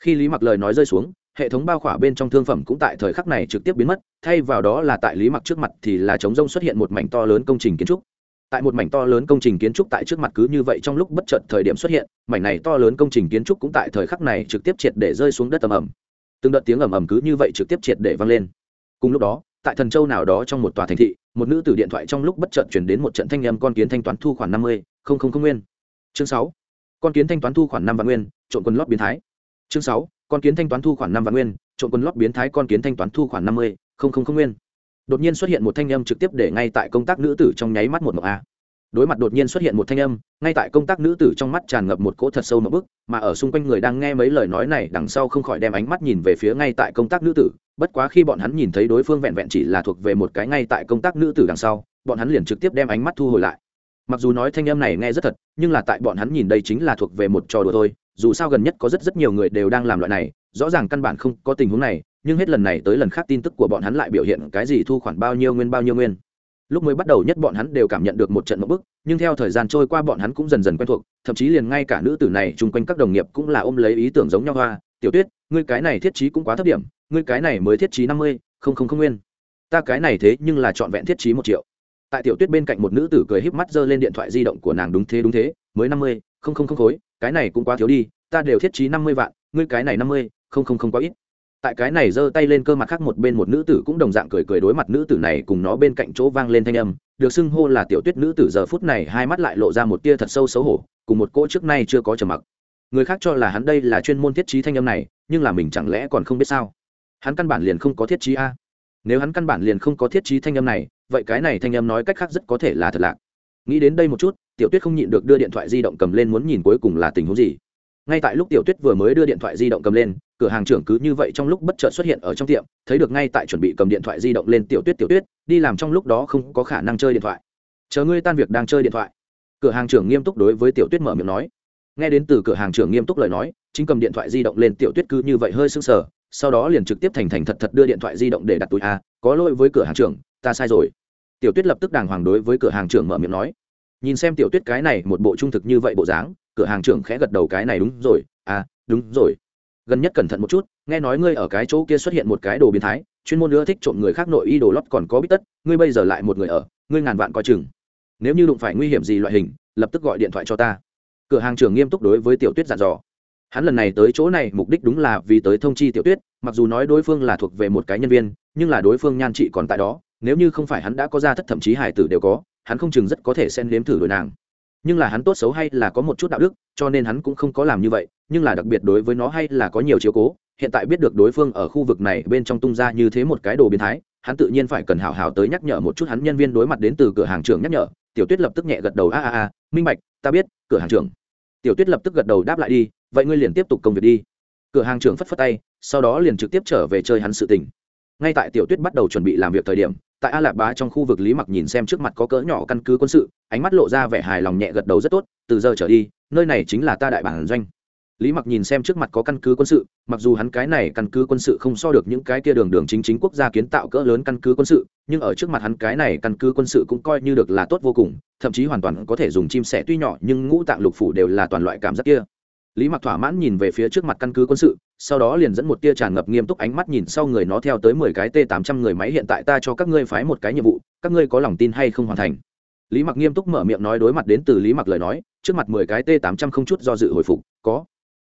Khi lý mặc lời nói rơi xuống, hệ thống bao khỏa bên trong thương phẩm cũng tại thời khắc này trực tiếp biến mất, thay vào đó là tại lý mặc trước mặt thì là chống rông xuất hiện một mảnh to lớn công trình kiến trúc tại một mảnh to lớn công trình kiến trúc tại trước mặt cứ như vậy trong lúc bất chợt thời điểm xuất hiện, mảnh này to lớn công trình kiến trúc cũng tại thời khắc này trực tiếp triệt để rơi xuống đất ầm ầm. Từng đợt tiếng ầm ầm cứ như vậy trực tiếp triệt để vang lên. Cùng lúc đó, tại thần châu nào đó trong một tòa thành thị, một nữ tử điện thoại trong lúc bất chợt chuyển đến một trận thanh âm con kiến thanh toán thu khoản năm mươi, không không không nguyên. Chương sáu, con kiến thanh toán thu khoản năm vạn nguyên, trộn quân lót biến thái. Chương sáu, con kiến thanh toán thu khoản năm vạn nguyên, trộn quân lót biến thái con kiến thanh toán thu khoản năm mươi, không không không nguyên đột nhiên xuất hiện một thanh âm trực tiếp để ngay tại công tác nữ tử trong nháy mắt một mộng a. Đối mặt đột nhiên xuất hiện một thanh âm, ngay tại công tác nữ tử trong mắt tràn ngập một cỗ thật sâu một bức, mà ở xung quanh người đang nghe mấy lời nói này đằng sau không khỏi đem ánh mắt nhìn về phía ngay tại công tác nữ tử, bất quá khi bọn hắn nhìn thấy đối phương vẹn vẹn chỉ là thuộc về một cái ngay tại công tác nữ tử đằng sau, bọn hắn liền trực tiếp đem ánh mắt thu hồi lại. Mặc dù nói thanh âm này nghe rất thật, nhưng là tại bọn hắn nhìn đây chính là thuộc về một trò đùa thôi, dù sao gần nhất có rất rất nhiều người đều đang làm loại này, rõ ràng căn bản không có tình huống này nhưng hết lần này tới lần khác tin tức của bọn hắn lại biểu hiện cái gì thu khoản bao nhiêu nguyên bao nhiêu nguyên. Lúc mới bắt đầu nhất bọn hắn đều cảm nhận được một trận mẫu bức, nhưng theo thời gian trôi qua bọn hắn cũng dần dần quen thuộc, thậm chí liền ngay cả nữ tử này chung quanh các đồng nghiệp cũng là ôm lấy ý tưởng giống nhau hoa, tiểu tuyết, ngươi cái này thiết trí cũng quá thấp điểm, ngươi cái này mới thiết trí năm mươi, không không không nguyên. Ta cái này thế nhưng là trọn vẹn thiết trí một triệu. Tại tiểu tuyết bên cạnh một nữ tử cười híp mắt giơ lên điện thoại di động của nàng đúng thế đúng thế, mới năm mươi, không không không khối, cái này cũng quá thiếu đi, ta đều thiết trí năm mươi vạn, ngươi cái này năm mươi, không không không quá ít tại cái này giơ tay lên cơ mặt khác một bên một nữ tử cũng đồng dạng cười cười đối mặt nữ tử này cùng nó bên cạnh chỗ vang lên thanh âm, được xưng hô là tiểu tuyết nữ tử giờ phút này hai mắt lại lộ ra một tia thật sâu xấu hổ, cùng một cỗ trước nay chưa có trầm mặc. Người khác cho là hắn đây là chuyên môn thiết trí thanh âm này, nhưng là mình chẳng lẽ còn không biết sao? Hắn căn bản liền không có thiết trí a. Nếu hắn căn bản liền không có thiết trí thanh âm này, vậy cái này thanh âm nói cách khác rất có thể là thật lạc. Nghĩ đến đây một chút, tiểu tuyết không nhịn được đưa điện thoại di động cầm lên muốn nhìn cuối cùng là tình huống gì ngay tại lúc tiểu tuyết vừa mới đưa điện thoại di động cầm lên, cửa hàng trưởng cứ như vậy trong lúc bất chợt xuất hiện ở trong tiệm, thấy được ngay tại chuẩn bị cầm điện thoại di động lên tiểu tuyết tiểu tuyết, đi làm trong lúc đó không có khả năng chơi điện thoại. Chờ ngươi tan việc đang chơi điện thoại. Cửa hàng trưởng nghiêm túc đối với tiểu tuyết mở miệng nói. Nghe đến từ cửa hàng trưởng nghiêm túc lời nói, chính cầm điện thoại di động lên tiểu tuyết cứ như vậy hơi sưng sờ, sau đó liền trực tiếp thành thành thật thật đưa điện thoại di động để đặt túi a, có lỗi với cửa hàng trưởng, ta sai rồi. Tiểu tuyết lập tức đàng hoàng đối với cửa hàng trưởng mở miệng nói. Nhìn xem tiểu tuyết cái này một bộ trung thực như vậy bộ dáng cửa hàng trưởng khẽ gật đầu cái này đúng rồi à đúng rồi. Gần nhất cẩn thận một chút, nghe nói ngươi ở cái chỗ kia xuất hiện một cái đồ biến thái, chuyên môn nữa thích trộm người khác nội y đồ lót còn có bít tất, ngươi bây giờ lại một người ở, ngươi ngàn vạn coi chừng. Nếu như đụng phải nguy hiểm gì loại hình, lập tức gọi điện thoại cho ta. Cửa hàng trưởng nghiêm túc đối với tiểu tuyết dặn dò. Hắn lần này tới chỗ này, mục đích đúng là vì tới thông chi tiểu tuyết, mặc dù nói đối phương là thuộc về một cái nhân viên, nhưng là đối phương nhan trị còn tại đó, nếu như không phải hắn đã có ra thất thậm chí hải tử đều có, hắn không chừng rất có thể xen nếm thử đổi nàng nhưng là hắn tốt xấu hay là có một chút đạo đức, cho nên hắn cũng không có làm như vậy, nhưng là đặc biệt đối với nó hay là có nhiều chiếu cố, hiện tại biết được đối phương ở khu vực này bên trong tung ra như thế một cái đồ biến thái, hắn tự nhiên phải cần hào hào tới nhắc nhở một chút hắn nhân viên đối mặt đến từ cửa hàng trưởng nhắc nhở. Tiểu tuyết lập tức nhẹ gật đầu, a a a, minh bạch, ta biết, cửa hàng trưởng. Tiểu tuyết lập tức gật đầu đáp lại đi, vậy ngươi liền tiếp tục công việc đi. Cửa hàng trưởng phất phất tay, sau đó liền trực tiếp trở về chơi hắn sự tình. Ngay tại tiểu tuyết bắt đầu chuẩn bị làm việc thời điểm tại a lạp bá trong khu vực lý mặc nhìn xem trước mặt có cỡ nhỏ căn cứ quân sự, ánh mắt lộ ra vẻ hài lòng nhẹ gật đầu rất tốt, từ giờ trở đi, nơi này chính là ta đại bản doanh. Lý mặc nhìn xem trước mặt có căn cứ quân sự, mặc dù hắn cái này căn cứ quân sự không so được những cái kia đường đường chính chính quốc gia kiến tạo cỡ lớn căn cứ quân sự, nhưng ở trước mặt hắn cái này căn cứ quân sự cũng coi như được là tốt vô cùng, thậm chí hoàn toàn có thể dùng chim sẻ tuy nhỏ nhưng ngũ tạng lục phủ đều là toàn loại cảm giác kia lý mặc thỏa mãn nhìn về phía trước mặt căn cứ quân sự, sau đó liền dẫn một tia tràn ngập nghiêm túc ánh mắt nhìn sau người nó theo tới mười cái t tám trăm người máy hiện tại ta cho các ngươi phái một cái nhiệm vụ, các ngươi có lòng tin hay không hoàn thành? Lý mặc nghiêm túc mở miệng nói đối mặt đến từ lý mặc lời nói, trước mặt mười cái t tám trăm không chút do dự hồi phục, có.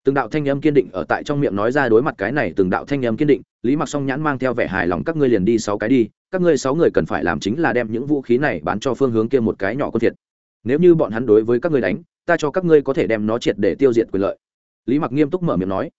Từng đạo thanh âm kiên định ở tại trong miệng nói ra đối mặt cái này từng đạo thanh âm kiên định, lý mặc song nhãn mang theo vẻ hài lòng các ngươi liền đi sáu cái đi, các ngươi sáu người cần phải làm chính là đem những vũ khí này bán cho phương hướng kia một cái nhỏ quân thiệt. Nếu như bọn hắn đối với các ngươi đánh ta cho các ngươi có thể đem nó triệt để tiêu diệt quyền lợi. Lý mặc nghiêm túc mở miệng nói.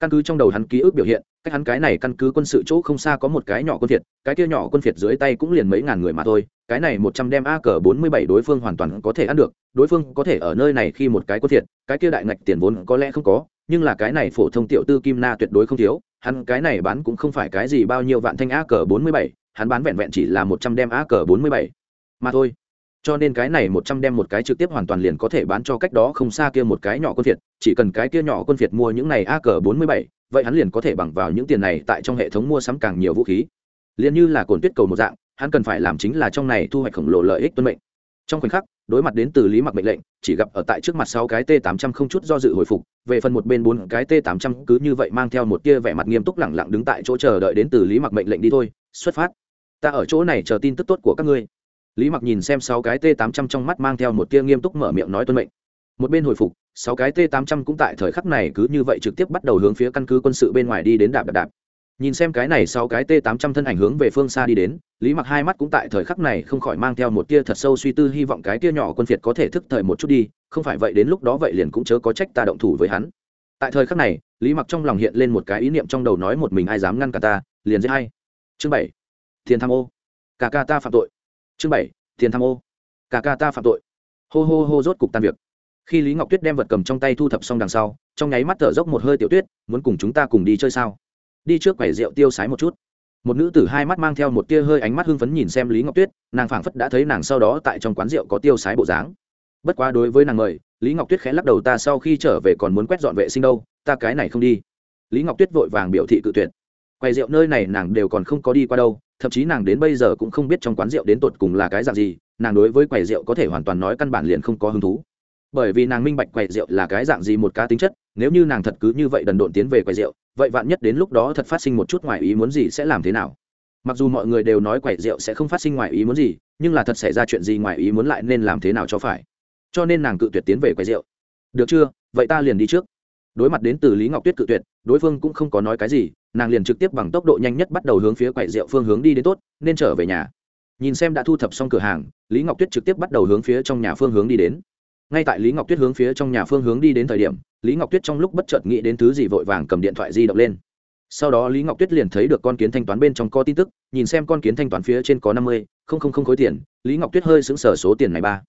Căn cứ trong đầu hắn ký ức biểu hiện, cách hắn cái này căn cứ quân sự chỗ không xa có một cái nhỏ quân phiệt, cái kia nhỏ quân phiệt dưới tay cũng liền mấy ngàn người mà thôi, cái này một trăm đem a cờ bốn mươi bảy đối phương hoàn toàn có thể ăn được, đối phương có thể ở nơi này khi một cái quân phiệt, cái kia đại ngạch tiền vốn có lẽ không có, nhưng là cái này phổ thông tiểu tư kim na tuyệt đối không thiếu, hắn cái này bán cũng không phải cái gì bao nhiêu vạn thanh a cờ bốn mươi bảy, hắn bán vẹn vẹn chỉ là một trăm đem a cờ bốn mươi bảy mà thôi cho nên cái này một trăm đem một cái trực tiếp hoàn toàn liền có thể bán cho cách đó không xa kia một cái nhỏ quân phiệt chỉ cần cái kia nhỏ quân phiệt mua những này a cờ bốn mươi bảy, vậy hắn liền có thể bằng vào những tiền này tại trong hệ thống mua sắm càng nhiều vũ khí. Liền như là cồn tuyết cầu một dạng, hắn cần phải làm chính là trong này thu hoạch khổng lồ lợi ích tuân mệnh. Trong khoảnh khắc, đối mặt đến từ lý mặc mệnh lệnh, chỉ gặp ở tại trước mặt sáu cái t tám trăm không chút do dự hồi phục, về phần một bên bốn cái t tám trăm cứ như vậy mang theo một tia vẻ mặt nghiêm túc lẳng lặng đứng tại chỗ chờ đợi đến từ lý mặc mệnh lệnh đi thôi, xuất phát. Ta ở chỗ này chờ tin tức tốt của các ngươi lý mặc nhìn xem sáu cái t tám trăm trong mắt mang theo một tia nghiêm túc mở miệng nói tuân mệnh. Một bên hồi phục, sáu cái t tám trăm cũng tại thời khắc này cứ như vậy trực tiếp bắt đầu hướng phía căn cứ quân sự bên ngoài đi đến đạp đạp đạp. Nhìn xem cái này sáu cái t tám trăm thân ảnh hướng về phương xa đi đến, lý mặc hai mắt cũng tại thời khắc này không khỏi mang theo một tia thật sâu suy tư hy vọng cái tia nhỏ quân phiệt có thể thức thời một chút đi, không phải vậy đến lúc đó vậy liền cũng chớ có trách ta động thủ với hắn. Tại thời khắc này, lý mặc trong lòng hiện lên một cái ý niệm trong đầu nói một mình ai dám ngăn cả ta, liền giết hay chương bảy. Thiên tham ô. Cả ca ta phạm tội chương bảy, tiền tham ô. Cả ca ta phạm tội. Hô hô hô rốt cục tan việc. Khi lý ngọc tuyết đem vật cầm trong tay thu thập xong đằng sau, trong nháy mắt thở dốc một hơi tiểu tuyết, muốn cùng chúng ta cùng đi chơi sao? Đi trước quầy rượu tiêu sái một chút. Một nữ tử hai mắt mang theo một tia hơi ánh mắt hưng phấn nhìn xem lý ngọc tuyết, nàng phảng phất đã thấy nàng sau đó tại trong quán rượu có tiêu sái bộ dáng. Bất quá đối với nàng mời, lý ngọc tuyết khẽ lắc đầu ta sau khi trở về còn muốn quét dọn vệ sinh đâu, ta cái này không đi. Lý ngọc tuyết vội vàng biểu thị cự tuyệt. Quầy rượu nơi này nàng đều còn không có đi qua đâu thậm chí nàng đến bây giờ cũng không biết trong quán rượu đến tột cùng là cái dạng gì, nàng đối với quầy rượu có thể hoàn toàn nói căn bản liền không có hứng thú. Bởi vì nàng minh bạch quầy rượu là cái dạng gì một cá tính chất, nếu như nàng thật cứ như vậy đần độn tiến về quầy rượu, vậy vạn nhất đến lúc đó thật phát sinh một chút ngoài ý muốn gì sẽ làm thế nào? Mặc dù mọi người đều nói quầy rượu sẽ không phát sinh ngoài ý muốn gì, nhưng là thật xảy ra chuyện gì ngoài ý muốn lại nên làm thế nào cho phải? Cho nên nàng cự tuyệt tiến về quầy rượu. Được chưa? Vậy ta liền đi trước. Đối mặt đến từ lý ngọc tuyết cự tuyệt, đối phương cũng không có nói cái gì nàng liền trực tiếp bằng tốc độ nhanh nhất bắt đầu hướng phía quầy rượu phương hướng đi đến tốt, nên trở về nhà. Nhìn xem đã thu thập xong cửa hàng, lý ngọc tuyết trực tiếp bắt đầu hướng phía trong nhà phương hướng đi đến. Ngay tại lý ngọc tuyết hướng phía trong nhà phương hướng đi đến thời điểm, lý ngọc tuyết trong lúc bất chợt nghĩ đến thứ gì vội vàng cầm điện thoại di động lên. Sau đó lý ngọc tuyết liền thấy được con kiến thanh toán bên trong có tin tức, nhìn xem con kiến thanh toán phía trên có năm mươi, không không không khối tiền, lý ngọc tuyết hơi xứng sở số tiền này ba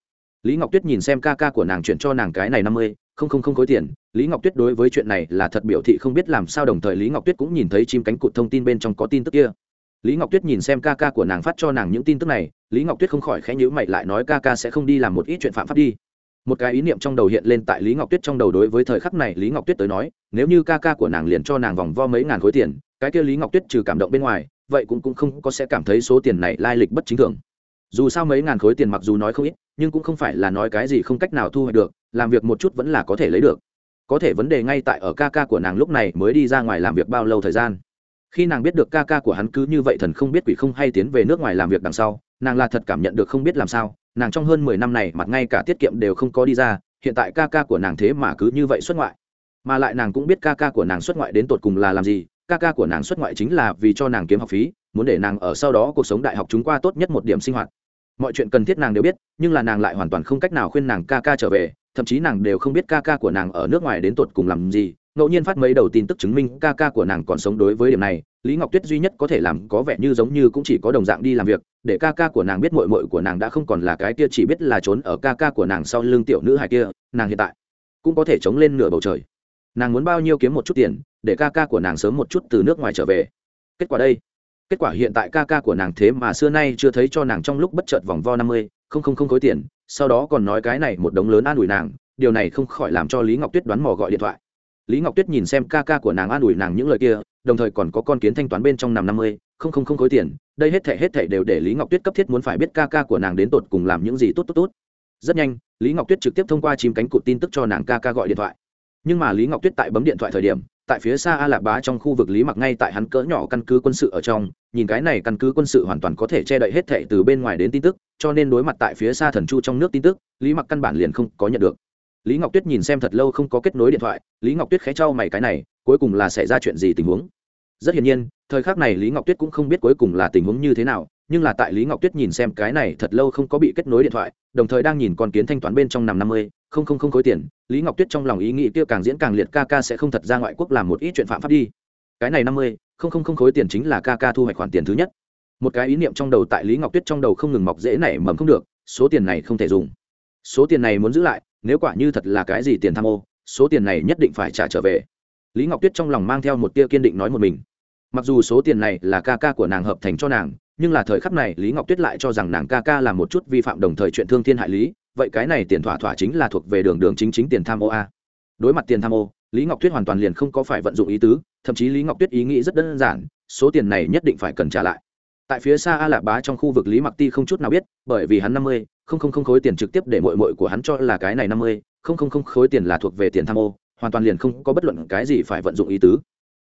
lý ngọc tuyết nhìn xem ca ca của nàng chuyển cho nàng cái này năm mươi, không không không khối tiền. Lý ngọc tuyết đối với chuyện này là thật biểu thị không biết làm sao, đồng thời lý ngọc tuyết cũng nhìn thấy chim cánh cụt thông tin bên trong có tin tức kia. Lý ngọc tuyết nhìn xem ca ca của nàng phát cho nàng những tin tức này, lý ngọc tuyết không khỏi khẽ nhữ mày lại nói ca ca sẽ không đi làm một ít chuyện phạm pháp đi. Một cái ý niệm trong đầu hiện lên tại lý ngọc tuyết trong đầu đối với thời khắc này, lý ngọc tuyết tới nói, nếu như ca ca của nàng liền cho nàng vòng vo mấy ngàn khối tiền, cái kia lý ngọc tuyết trừ cảm động bên ngoài, vậy cũng cũng không có sẽ cảm thấy số tiền này lai lịch bất chính thường. Dù sao mấy ngàn khối tiền mặc dù nói không ít nhưng cũng không phải là nói cái gì không cách nào thu hoạch được, làm việc một chút vẫn là có thể lấy được. Có thể vấn đề ngay tại ở ca ca của nàng lúc này mới đi ra ngoài làm việc bao lâu thời gian. Khi nàng biết được ca ca của hắn cứ như vậy thần không biết quỷ không hay tiến về nước ngoài làm việc đằng sau, nàng là thật cảm nhận được không biết làm sao, nàng trong hơn mười năm này mặt ngay cả tiết kiệm đều không có đi ra, hiện tại ca ca của nàng thế mà cứ như vậy xuất ngoại. Mà lại nàng cũng biết ca ca của nàng xuất ngoại đến tột cùng là làm gì, ca ca của nàng xuất ngoại chính là vì cho nàng kiếm học phí, muốn để nàng ở sau đó cuộc sống đại học chúng qua tốt nhất một điểm sinh hoạt mọi chuyện cần thiết nàng đều biết, nhưng là nàng lại hoàn toàn không cách nào khuyên nàng ca ca trở về, thậm chí nàng đều không biết ca ca của nàng ở nước ngoài đến tột cùng làm gì. Ngẫu nhiên phát mấy đầu tin tức chứng minh ca ca của nàng còn sống đối với điểm này, lý ngọc tuyết duy nhất có thể làm có vẻ như giống như cũng chỉ có đồng dạng đi làm việc, để ca ca của nàng biết mội mội của nàng đã không còn là cái kia chỉ biết là trốn ở ca ca của nàng sau lưng tiểu nữ hài kia, nàng hiện tại cũng có thể chống lên nửa bầu trời. Nàng muốn bao nhiêu kiếm một chút tiền, để ca ca của nàng sớm một chút từ nước ngoài trở về. Kết quả đây kết quả hiện tại ca ca của nàng thế mà xưa nay chưa thấy cho nàng trong lúc bất chợt vòng vo năm mươi, không không không khối tiền, sau đó còn nói cái này một đống lớn an ủi nàng, điều này không khỏi làm cho lý ngọc tuyết đoán mò gọi điện thoại. Lý ngọc tuyết nhìn xem ca ca của nàng an ủi nàng những lời kia, đồng thời còn có con kiến thanh toán bên trong nằm năm mươi, không không không khối tiền, đây hết thể hết thể đều để lý ngọc tuyết cấp thiết muốn phải biết ca ca của nàng đến tột cùng làm những gì tốt tốt tốt. Rất nhanh, lý ngọc tuyết trực tiếp thông qua chìm cánh cụt tin tức cho nàng ca ca gọi điện thoại. Nhưng mà lý ngọc tuyết tại bấm điện thoại thời điểm, tại phía xa a lạc bá trong khu vực lý mặc ngay tại hắn cỡ nhỏ căn cứ quân sự ở trong nhìn cái này căn cứ quân sự hoàn toàn có thể che đậy hết thệ từ bên ngoài đến tin tức, cho nên đối mặt tại phía xa thần chu trong nước tin tức, lý mặc căn bản liền không có nhận được. Lý ngọc tuyết nhìn xem thật lâu không có kết nối điện thoại, lý ngọc tuyết khẽ trao mày cái này, cuối cùng là xảy ra chuyện gì tình huống? Rất hiển nhiên, thời khắc này lý ngọc tuyết cũng không biết cuối cùng là tình huống như thế nào, nhưng là tại lý ngọc tuyết nhìn xem cái này thật lâu không có bị kết nối điện thoại, đồng thời đang nhìn con kiến thanh toán bên trong nằm năm mươi, không không không khối tiền, lý ngọc tuyết trong lòng ý nghĩ kia càng diễn càng liệt ca ca sẽ không thật ra ngoại quốc làm một ít chuyện phạm pháp đi. Cái này năm mươi không không không khối tiền chính là ca ca thu hoạch khoản tiền thứ nhất. Một cái ý niệm trong đầu tại lý ngọc tuyết trong đầu không ngừng mọc dễ nảy mầm không được, số tiền này không thể dùng. Số tiền này muốn giữ lại, nếu quả như thật là cái gì tiền tham ô, số tiền này nhất định phải trả trở về. Lý ngọc tuyết trong lòng mang theo một tia kiên định nói một mình. Mặc dù số tiền này là ca ca của nàng hợp thành cho nàng, nhưng là thời khắc này lý ngọc tuyết lại cho rằng nàng ca ca là một chút vi phạm đồng thời chuyện thương thiên hại lý, vậy cái này tiền thỏa thỏa chính là thuộc về đường đường chính chính tiền tham ô a. Đối mặt tiền tham ô lý ngọc tuyết hoàn toàn liền không có phải vận dụng ý tứ, thậm chí lý ngọc tuyết ý nghĩ rất đơn giản, số tiền này nhất định phải cần trả lại. Tại phía xa a lạp bá trong khu vực lý mặc ti không chút nào biết, bởi vì hắn năm mươi, không không không khối tiền trực tiếp để mội mội của hắn cho là cái này năm mươi, không không không khối tiền là thuộc về tiền tham ô, hoàn toàn liền không có bất luận cái gì phải vận dụng ý tứ.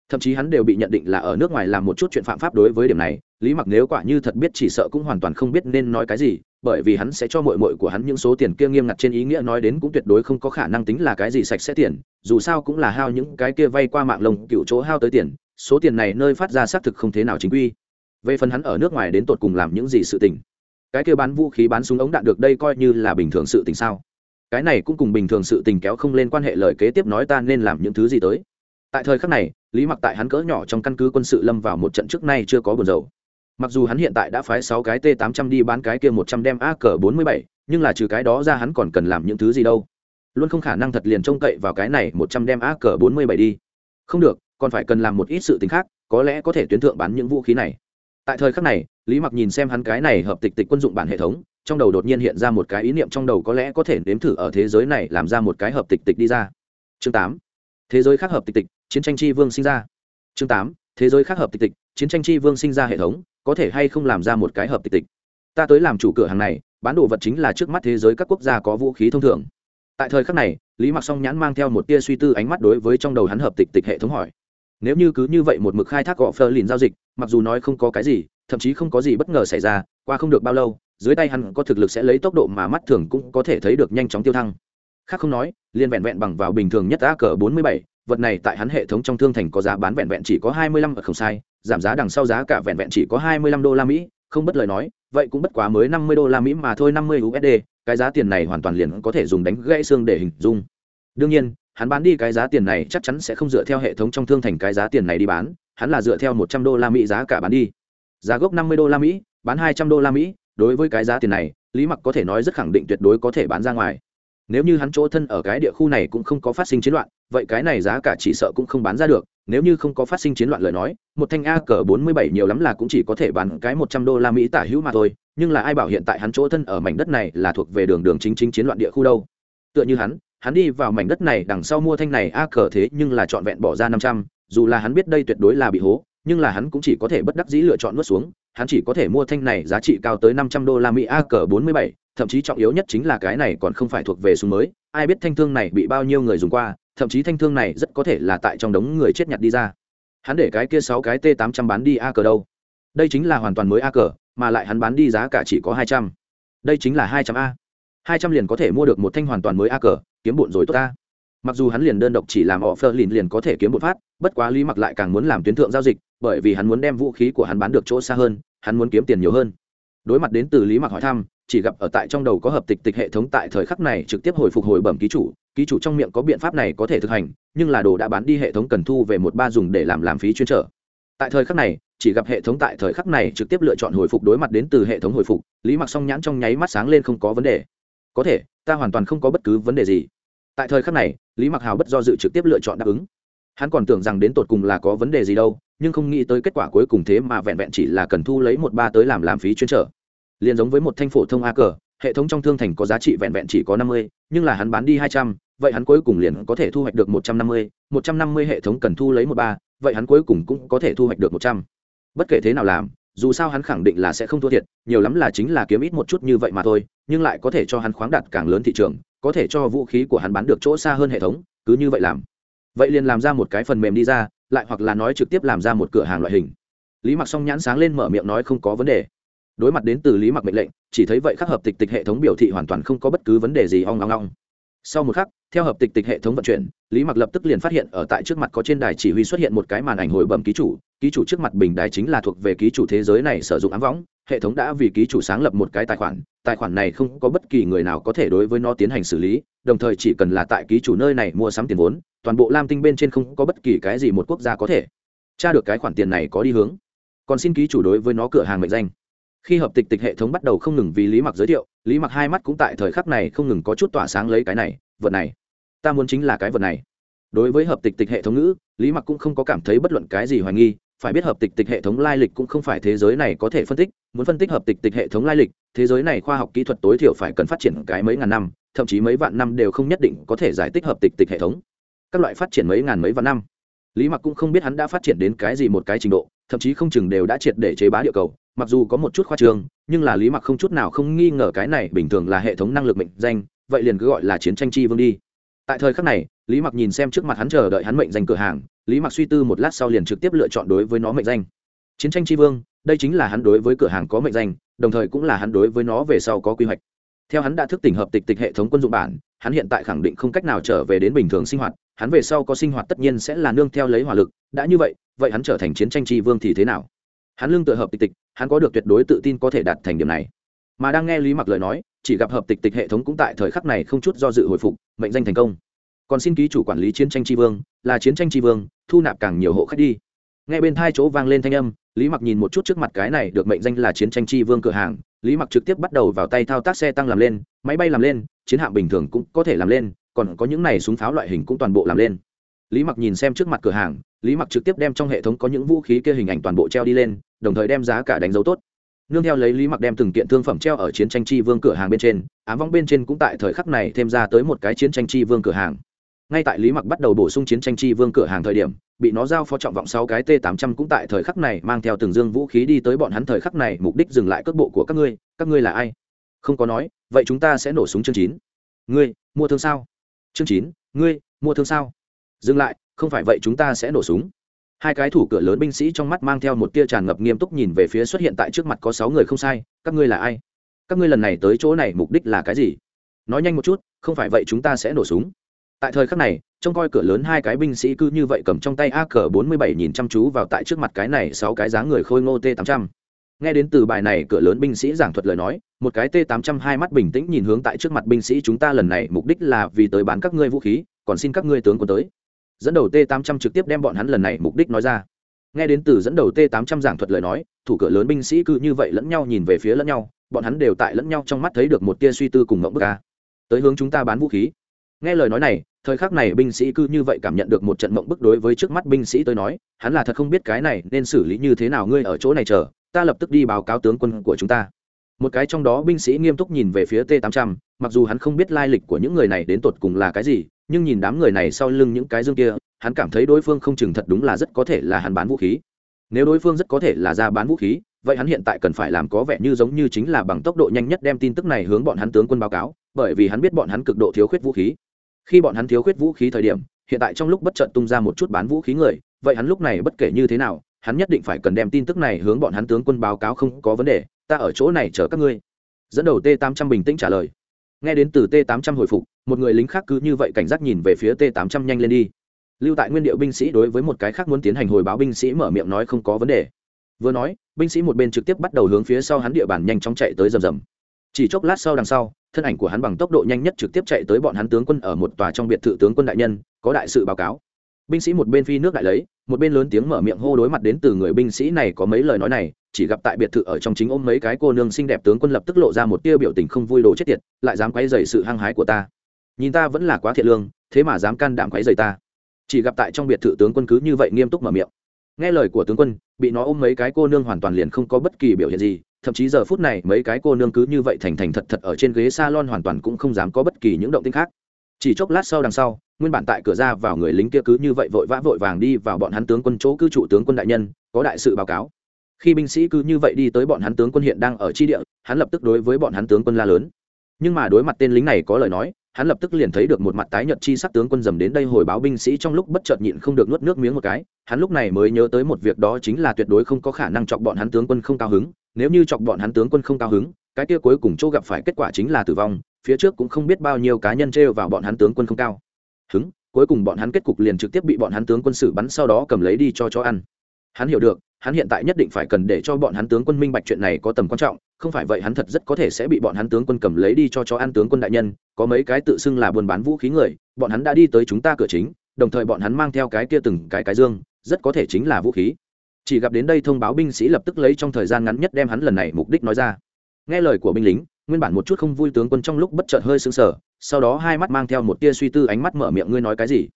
Thậm chí hắn đều bị nhận định là ở nước ngoài làm một chút chuyện phạm pháp đối với điểm này, lý mặc nếu quả như thật biết chỉ sợ cũng hoàn toàn không biết nên nói cái gì bởi vì hắn sẽ cho mội mội của hắn những số tiền kia nghiêm ngặt trên ý nghĩa nói đến cũng tuyệt đối không có khả năng tính là cái gì sạch sẽ tiền, dù sao cũng là hao những cái kia vay qua mạng lồng cựu chỗ hao tới tiền, số tiền này nơi phát ra xác thực không thế nào chính quy. Về phần hắn ở nước ngoài đến tột cùng làm những gì sự tình. Cái kia bán vũ khí bán súng ống đạn được đây coi như là bình thường sự tình sao? Cái này cũng cùng bình thường sự tình kéo không lên quan hệ lời kế tiếp nói ta nên làm những thứ gì tới. Tại thời khắc này, lý mặc tại hắn cỡ nhỏ trong căn cứ quân sự lâm vào một trận trước nay chưa có buồn dầu mặc dù hắn hiện tại đã phái sáu cái t 800 đi bán cái kia một trăm đem a cờ bốn mươi bảy, nhưng là trừ cái đó ra hắn còn cần làm những thứ gì đâu. Luôn không khả năng thật liền trông cậy vào cái này một trăm đem a cờ bốn mươi bảy đi. Không được, còn phải cần làm một ít sự t khác, có lẽ có thể tuyến thượng bán những vũ khí này. Tại thời khắc này, lý mặc nhìn xem hắn cái này hợp tịch tịch quân dụng bản hệ thống, trong đầu đột nhiên hiện ra một cái ý niệm trong đầu có lẽ có thể nếm thử ở thế giới này làm ra một cái hợp tịch tịch đi ra. Chương tám. Thế giới khác hợp tịch tịch, chiến tranh chi vương sinh ra. Chương tám. Thế giới khác hợp tịch tịch chiến tranh chi vương sinh ra hệ thống, có thể hay không làm ra một cái hợp tịch tịch. Ta tới làm chủ cửa hàng này, bán đồ vật chính là trước mắt thế giới các quốc gia có vũ khí thông thường. Tại thời khắc này, lý mặc song nhãn mang theo một tia suy tư ánh mắt đối với trong đầu hắn hợp tịch tịch hệ thống hỏi. Nếu như cứ như vậy một mực khai thác gọ phơ lìn giao dịch, mặc dù nói không có cái gì, thậm chí không có gì bất ngờ xảy ra, qua không được bao lâu, dưới tay hắn có thực lực sẽ lấy tốc độ mà mắt thường cũng có thể thấy được nhanh chóng tiêu thăng. Khác không nói liên vẹn vẹn bằng vào bình thường nhất a cờ bốn mươi bảy, vật này tại hắn hệ thống trong thương thành có giá bán vẹn vẹn chỉ có hai mươi lăm không sai giảm giá đằng sau giá cả vẹn vẹn chỉ có hai mươi lăm đô la mỹ, không bất lời nói, vậy cũng bất quá mới năm mươi đô la mỹ mà thôi, năm mươi usd cái giá tiền này hoàn toàn liền có thể dùng đánh gãy xương để hình dung. Đương nhiên, hắn bán đi cái giá tiền này chắc chắn sẽ không dựa theo hệ thống trong thương thành cái giá tiền này đi bán, hắn là dựa theo một trăm đô la mỹ giá cả bán đi. Giá gốc năm mươi đô la mỹ, bán hai trăm đô la mỹ, đối với cái giá tiền này, lý mặc có thể nói rất khẳng định tuyệt đối có thể bán ra ngoài nếu như hắn chỗ thân ở cái địa khu này cũng không có phát sinh chiến loạn, vậy cái này giá cả chỉ sợ cũng không bán ra được. Nếu như không có phát sinh chiến loạn lời nói, một thanh a cờ bốn mươi bảy nhiều lắm là cũng chỉ có thể bán cái một trăm đô la mỹ tả hữu mà thôi. Nhưng là ai bảo hiện tại hắn chỗ thân ở mảnh đất này là thuộc về đường đường chính chính chiến loạn địa khu đâu? Tựa như hắn hắn đi vào mảnh đất này đằng sau mua thanh này a cờ thế nhưng là trọn vẹn bỏ ra năm trăm, dù là hắn biết đây tuyệt đối là bị hố, nhưng là hắn cũng chỉ có thể bất đắc dĩ lựa chọn nuốt xuống. Hắn chỉ có thể mua thanh này giá trị cao tới năm trăm đô la mỹ a cờ bốn mươi bảy thậm chí trọng yếu nhất chính là cái này còn không phải thuộc về súng mới, ai biết thanh thương này bị bao nhiêu người dùng qua, thậm chí thanh thương này rất có thể là tại trong đống người chết nhặt đi ra. Hắn để cái kia sáu cái t tám trăm bán đi a cờ đâu? Đây chính là hoàn toàn mới a cờ, mà lại hắn bán đi giá cả chỉ có hai trăm. Đây chính là hai trăm a. hai trăm liền có thể mua được một thanh hoàn toàn mới a cờ, kiếm bụn rồi tốt ta. Mặc dù hắn liền đơn độc chỉ làm họ phơ lìn liền có thể kiếm bụn phát, bất quá lý mặc lại càng muốn làm tuyến thượng giao dịch, bởi vì hắn muốn đem vũ khí của hắn bán được chỗ xa hơn, hắn muốn kiếm tiền nhiều hơn đối mặt đến từ lý mặc hỏi thăm, chỉ gặp ở tại trong đầu có hợp tịch tịch hệ thống tại thời khắc này trực tiếp hồi phục hồi bẩm ký chủ ký chủ trong miệng có biện pháp này có thể thực hành, nhưng là đồ đã bán đi hệ thống cần thu về một ba dùng để làm làm phí chuyên trở. Tại thời khắc này, chỉ gặp hệ thống tại thời khắc này trực tiếp lựa chọn hồi phục đối mặt đến từ hệ thống hồi phục, lý mặc song nhãn trong nháy mắt sáng lên không có vấn đề. Có thể, ta hoàn toàn không có bất cứ vấn đề gì. Tại thời khắc này, lý mặc hào bất do dự trực tiếp lựa chọn đáp ứng. Hắn còn tưởng rằng đến tột cùng là có vấn đề gì đâu, nhưng không nghĩ tới kết quả cuối cùng thế mà vẹn vẹn chỉ là cần thu lấy một ba tới làm làm phí chuyên trở liền giống với một thanh phổ thông a cờ, hệ thống trong thương thành có giá trị vẹn vẹn chỉ có năm mươi, nhưng là hắn bán đi hai trăm, vậy hắn cuối cùng liền có thể thu hoạch được một trăm năm mươi, một trăm năm mươi hệ thống cần thu lấy một ba, vậy hắn cuối cùng cũng có thể thu hoạch được một trăm. Bất kể thế nào làm, dù sao hắn khẳng định là sẽ không thua thiệt, nhiều lắm là chính là kiếm ít một chút như vậy mà thôi, nhưng lại có thể cho hắn khoáng đạt càng lớn thị trường, có thể cho vũ khí của hắn bán được chỗ xa hơn hệ thống, cứ như vậy làm. Vậy liền làm ra một cái phần mềm đi ra, lại hoặc là nói trực tiếp làm ra một cửa hàng loại hình. Lý mặc Song nhãn sáng lên mở miệng nói không có vấn đề đối mặt đến từ lý mặc mệnh lệnh, chỉ thấy vậy khắc hợp tịch tịch hệ thống biểu thị hoàn toàn không có bất cứ vấn đề gì, ong ong ong. Sau một khắc, theo hợp tịch tịch hệ thống vận chuyển, lý mặc lập tức liền phát hiện ở tại trước mặt có trên đài chỉ huy xuất hiện một cái màn ảnh hồi bẩm ký chủ ký chủ trước mặt bình đài chính là thuộc về ký chủ thế giới này sử dụng ám võng, hệ thống đã vì ký chủ sáng lập một cái tài khoản tài khoản này không có bất kỳ người nào có thể đối với nó tiến hành xử lý, đồng thời chỉ cần là tại ký chủ nơi này mua sắm tiền vốn, toàn bộ lam tinh bên trên không có bất kỳ cái gì một quốc gia có thể tra được cái khoản tiền này có đi hướng. Còn xin ký chủ đối với nó cửa hàng mệnh danh khi hợp tịch tịch hệ thống bắt đầu không ngừng vì lý mặc giới thiệu, lý mặc hai mắt cũng tại thời khắc này không ngừng có chút tỏa sáng lấy cái này, vật này. Ta muốn chính là cái vật này. Đối với hợp tịch tịch hệ thống ngữ, lý mặc cũng không có cảm thấy bất luận cái gì hoài nghi, phải biết hợp tịch tịch hệ thống lai lịch cũng không phải thế giới này có thể phân tích, muốn phân tích hợp tịch tịch hệ thống lai lịch, thế giới này khoa học kỹ thuật tối thiểu phải cần phát triển cái mấy ngàn năm, thậm chí mấy vạn năm đều không nhất định có thể giải tích hợp tịch tịch hệ thống. Các loại phát triển mấy ngàn mấy vạn năm. Lý mặc cũng không biết hắn đã phát triển đến cái gì một cái trình độ, thậm chí không chừng đều đã triệt để chế bá địa cầu mặc dù có một chút khoa trương nhưng là lý mặc không chút nào không nghi ngờ cái này bình thường là hệ thống năng lực mệnh danh, vậy liền cứ gọi là chiến tranh chi vương đi. Tại thời khắc này, lý mặc nhìn xem trước mặt hắn chờ đợi hắn mệnh danh cửa hàng, lý mặc suy tư một lát sau liền trực tiếp lựa chọn đối với nó mệnh danh. Chiến tranh tri vương, đây chính là hắn đối với cửa hàng có mệnh danh, đồng thời cũng là hắn đối với nó về sau có quy hoạch. Theo hắn đã thức tỉnh hợp tịch tịch hệ thống quân dụng bản, hắn hiện tại khẳng định không cách nào trở về đến bình thường sinh hoạt, hắn về sau có sinh hoạt tất nhiên sẽ là nương theo lấy hỏa lực, đã như vậy vậy hắn trở thành chiến tranh tri vương thì thế nào? Hắn lương tự hợp tịch tịch, hắn có được tuyệt đối tự tin có thể đạt thành điểm này. Mà đang nghe lý mặc lời nói, chỉ gặp hợp tịch tịch hệ thống cũng tại thời khắc này không chút do dự hồi phục, mệnh danh thành công. Còn xin ký chủ quản lý chiến tranh tri vương, là chiến tranh tri vương, thu nạp càng nhiều hộ khách đi. Nghe bên thai chỗ vang lên thanh âm, lý mặc nhìn một chút trước mặt cái này được mệnh danh là chiến tranh tri vương cửa hàng, lý mặc trực tiếp bắt đầu vào tay thao tác xe tăng làm lên, máy bay làm lên, chiến hạm bình thường cũng có thể làm lên, còn có những này súng pháo loại hình cũng toàn bộ làm lên. Lý mặc nhìn xem trước mặt cửa hàng, lý mặc trực tiếp đem trong hệ thống có những vũ khí kia hình ảnh toàn bộ treo đi lên đồng thời đem giá cả đánh dấu tốt. Nương theo lấy lý mặc đem từng kiện thương phẩm treo ở chiến tranh chi vương cửa hàng bên trên, ám vong bên trên cũng tại thời khắc này thêm ra tới một cái chiến tranh chi vương cửa hàng. Ngay tại lý mặc bắt đầu bổ sung chiến tranh chi vương cửa hàng thời điểm, bị nó giao phó trọng vọng sáu cái t 800 cũng tại thời khắc này mang theo từng dương vũ khí đi tới bọn hắn thời khắc này, mục đích dừng lại cước bộ của các ngươi các ngươi là ai? Không có nói, vậy chúng ta sẽ nổ súng chương chín. Ngươi, mua thương sao? Chương chín, ngươi, mua thương sao? Dừng lại, không phải vậy chúng ta sẽ nổ súng hai cái thủ cửa lớn binh sĩ trong mắt mang theo một tia tràn ngập nghiêm túc nhìn về phía xuất hiện tại trước mặt có sáu người không sai, các ngươi là ai? Các ngươi lần này tới chỗ này mục đích là cái gì? Nói nhanh một chút, không phải vậy chúng ta sẽ nổ súng. Tại thời khắc này, trông coi cửa lớn hai cái binh sĩ cứ như vậy cầm trong tay a cờ bốn mươi bảy nhìn chăm chú vào tại trước mặt cái này sáu cái dáng người khôi ngô t tám trăm. Nghe đến từ bài này, cửa lớn binh sĩ giảng thuật lời nói, một cái t tám trăm hai mắt bình tĩnh nhìn hướng tại trước mặt binh sĩ, chúng ta lần này mục đích là vì tới bán các ngươi vũ khí, còn xin các ngươi tướng quân tới dẫn đầu t tám trăm trực tiếp đem bọn hắn lần này mục đích nói ra. Nghe đến từ dẫn đầu t tám trăm giảng thuật lời nói, thủ cửa lớn binh sĩ cứ như vậy lẫn nhau nhìn về phía lẫn nhau, bọn hắn đều tại lẫn nhau trong mắt thấy được một tia suy tư cùng ngậm bức ca tới hướng chúng ta bán vũ khí. Nghe lời nói này, thời khắc này binh sĩ cứ như vậy cảm nhận được một trận mộng bức đối với trước mắt binh sĩ tôi nói, hắn là thật không biết cái này nên xử lý như thế nào, ngươi ở chỗ này chờ, ta lập tức đi báo cáo tướng quân của chúng ta một cái trong đó binh sĩ nghiêm túc nhìn về phía t 800 mặc dù hắn không biết lai lịch của những người này đến tột cùng là cái gì, nhưng nhìn đám người này sau lưng những cái dương kia, hắn cảm thấy đối phương không chừng thật đúng là rất có thể là hắn bán vũ khí. Nếu đối phương rất có thể là ra bán vũ khí, vậy hắn hiện tại cần phải làm có vẻ như giống như chính là bằng tốc độ nhanh nhất đem tin tức này hướng bọn hắn tướng quân báo cáo, bởi vì hắn biết bọn hắn cực độ thiếu khuyết vũ khí. Khi bọn hắn thiếu khuyết vũ khí thời điểm, hiện tại trong lúc bất trận tung ra một chút bán vũ khí người, vậy hắn lúc này bất kể như thế nào, hắn nhất định phải cần đem tin tức này hướng bọn hắn tướng quân báo cáo không có vấn đề ta ở chỗ này chờ các ngươi. Dẫn đầu t 800 bình tĩnh trả lời. Nghe đến từ t 800 hồi phục, một người lính khác cứ như vậy cảnh giác nhìn về phía t 800 nhanh lên đi. Lưu tại nguyên điệu binh sĩ đối với một cái khác muốn tiến hành hồi báo binh sĩ mở miệng nói không có vấn đề. Vừa nói, binh sĩ một bên trực tiếp bắt đầu hướng phía sau hắn địa bàn nhanh chóng chạy tới rầm rầm. Chỉ chốc lát sau đằng sau, thân ảnh của hắn bằng tốc độ nhanh nhất trực tiếp chạy tới bọn hắn tướng quân ở một tòa trong biệt thự tướng quân đại nhân, có đại sự báo cáo. Binh sĩ một bên phi nước đại lấy, một bên lớn tiếng mở miệng hô đối mặt đến từ người binh sĩ này có mấy lời nói này chỉ gặp tại biệt thự ở trong chính ôm mấy cái cô nương xinh đẹp tướng quân lập tức lộ ra một tia biểu tình không vui đồ chết tiệt, lại dám quấy dày sự hăng hái của ta. Nhìn ta vẫn là quá thiệt lương, thế mà dám can đảm quấy dày ta. Chỉ gặp tại trong biệt thự tướng quân cứ như vậy nghiêm túc mở miệng. Nghe lời của tướng quân, bị nó ôm mấy cái cô nương hoàn toàn liền không có bất kỳ biểu hiện gì, thậm chí giờ phút này mấy cái cô nương cứ như vậy thành thành thật thật ở trên ghế salon hoàn toàn cũng không dám có bất kỳ những động tĩnh khác. Chỉ chốc lát sau đằng sau, nguyên bản tại cửa ra vào người lính kia cứ như vậy vội vã vội vàng đi vào bọn hắn tướng quân chỗ cư trụ tướng quân đại nhân, có đại sự báo cáo khi binh sĩ cứ như vậy đi tới bọn hắn tướng quân hiện đang ở chi địa, hắn lập tức đối với bọn hắn tướng quân la lớn. Nhưng mà đối mặt tên lính này có lời nói, hắn lập tức liền thấy được một mặt tái nhợt chi sắc tướng quân dầm đến đây hồi báo binh sĩ trong lúc bất chợt nhịn không được nuốt nước miếng một cái. Hắn lúc này mới nhớ tới một việc đó chính là tuyệt đối không có khả năng chọc bọn hắn tướng quân không cao hứng. Nếu như chọc bọn hắn tướng quân không cao hứng, cái kia cuối cùng chỗ gặp phải kết quả chính là tử vong, phía trước cũng không biết bao nhiêu cá nhân trêu vào bọn hắn tướng quân không cao. Hứng, cuối cùng bọn hắn kết cục liền trực tiếp bị bọn hắn tướng quân sự bắn sau đó cầm lấy đi cho chó ăn hắn hiểu được, hắn hiện tại nhất định phải cần để cho bọn hắn tướng quân minh bạch chuyện này có tầm quan trọng, không phải vậy hắn thật rất có thể sẽ bị bọn hắn tướng quân cầm lấy đi cho chó ăn tướng quân đại nhân, có mấy cái tự xưng là buôn bán vũ khí người, bọn hắn đã đi tới chúng ta cửa chính, đồng thời bọn hắn mang theo cái kia từng cái cái dương, rất có thể chính là vũ khí. Chỉ gặp đến đây thông báo binh sĩ lập tức lấy trong thời gian ngắn nhất đem hắn lần này mục đích nói ra. Nghe lời của binh lính, nguyên bản một chút không vui tướng quân trong lúc bất chợt hơi sững sờ, sau đó hai mắt mang theo một tia suy tư ánh mắt mở miệng, ngươi nói cái gì?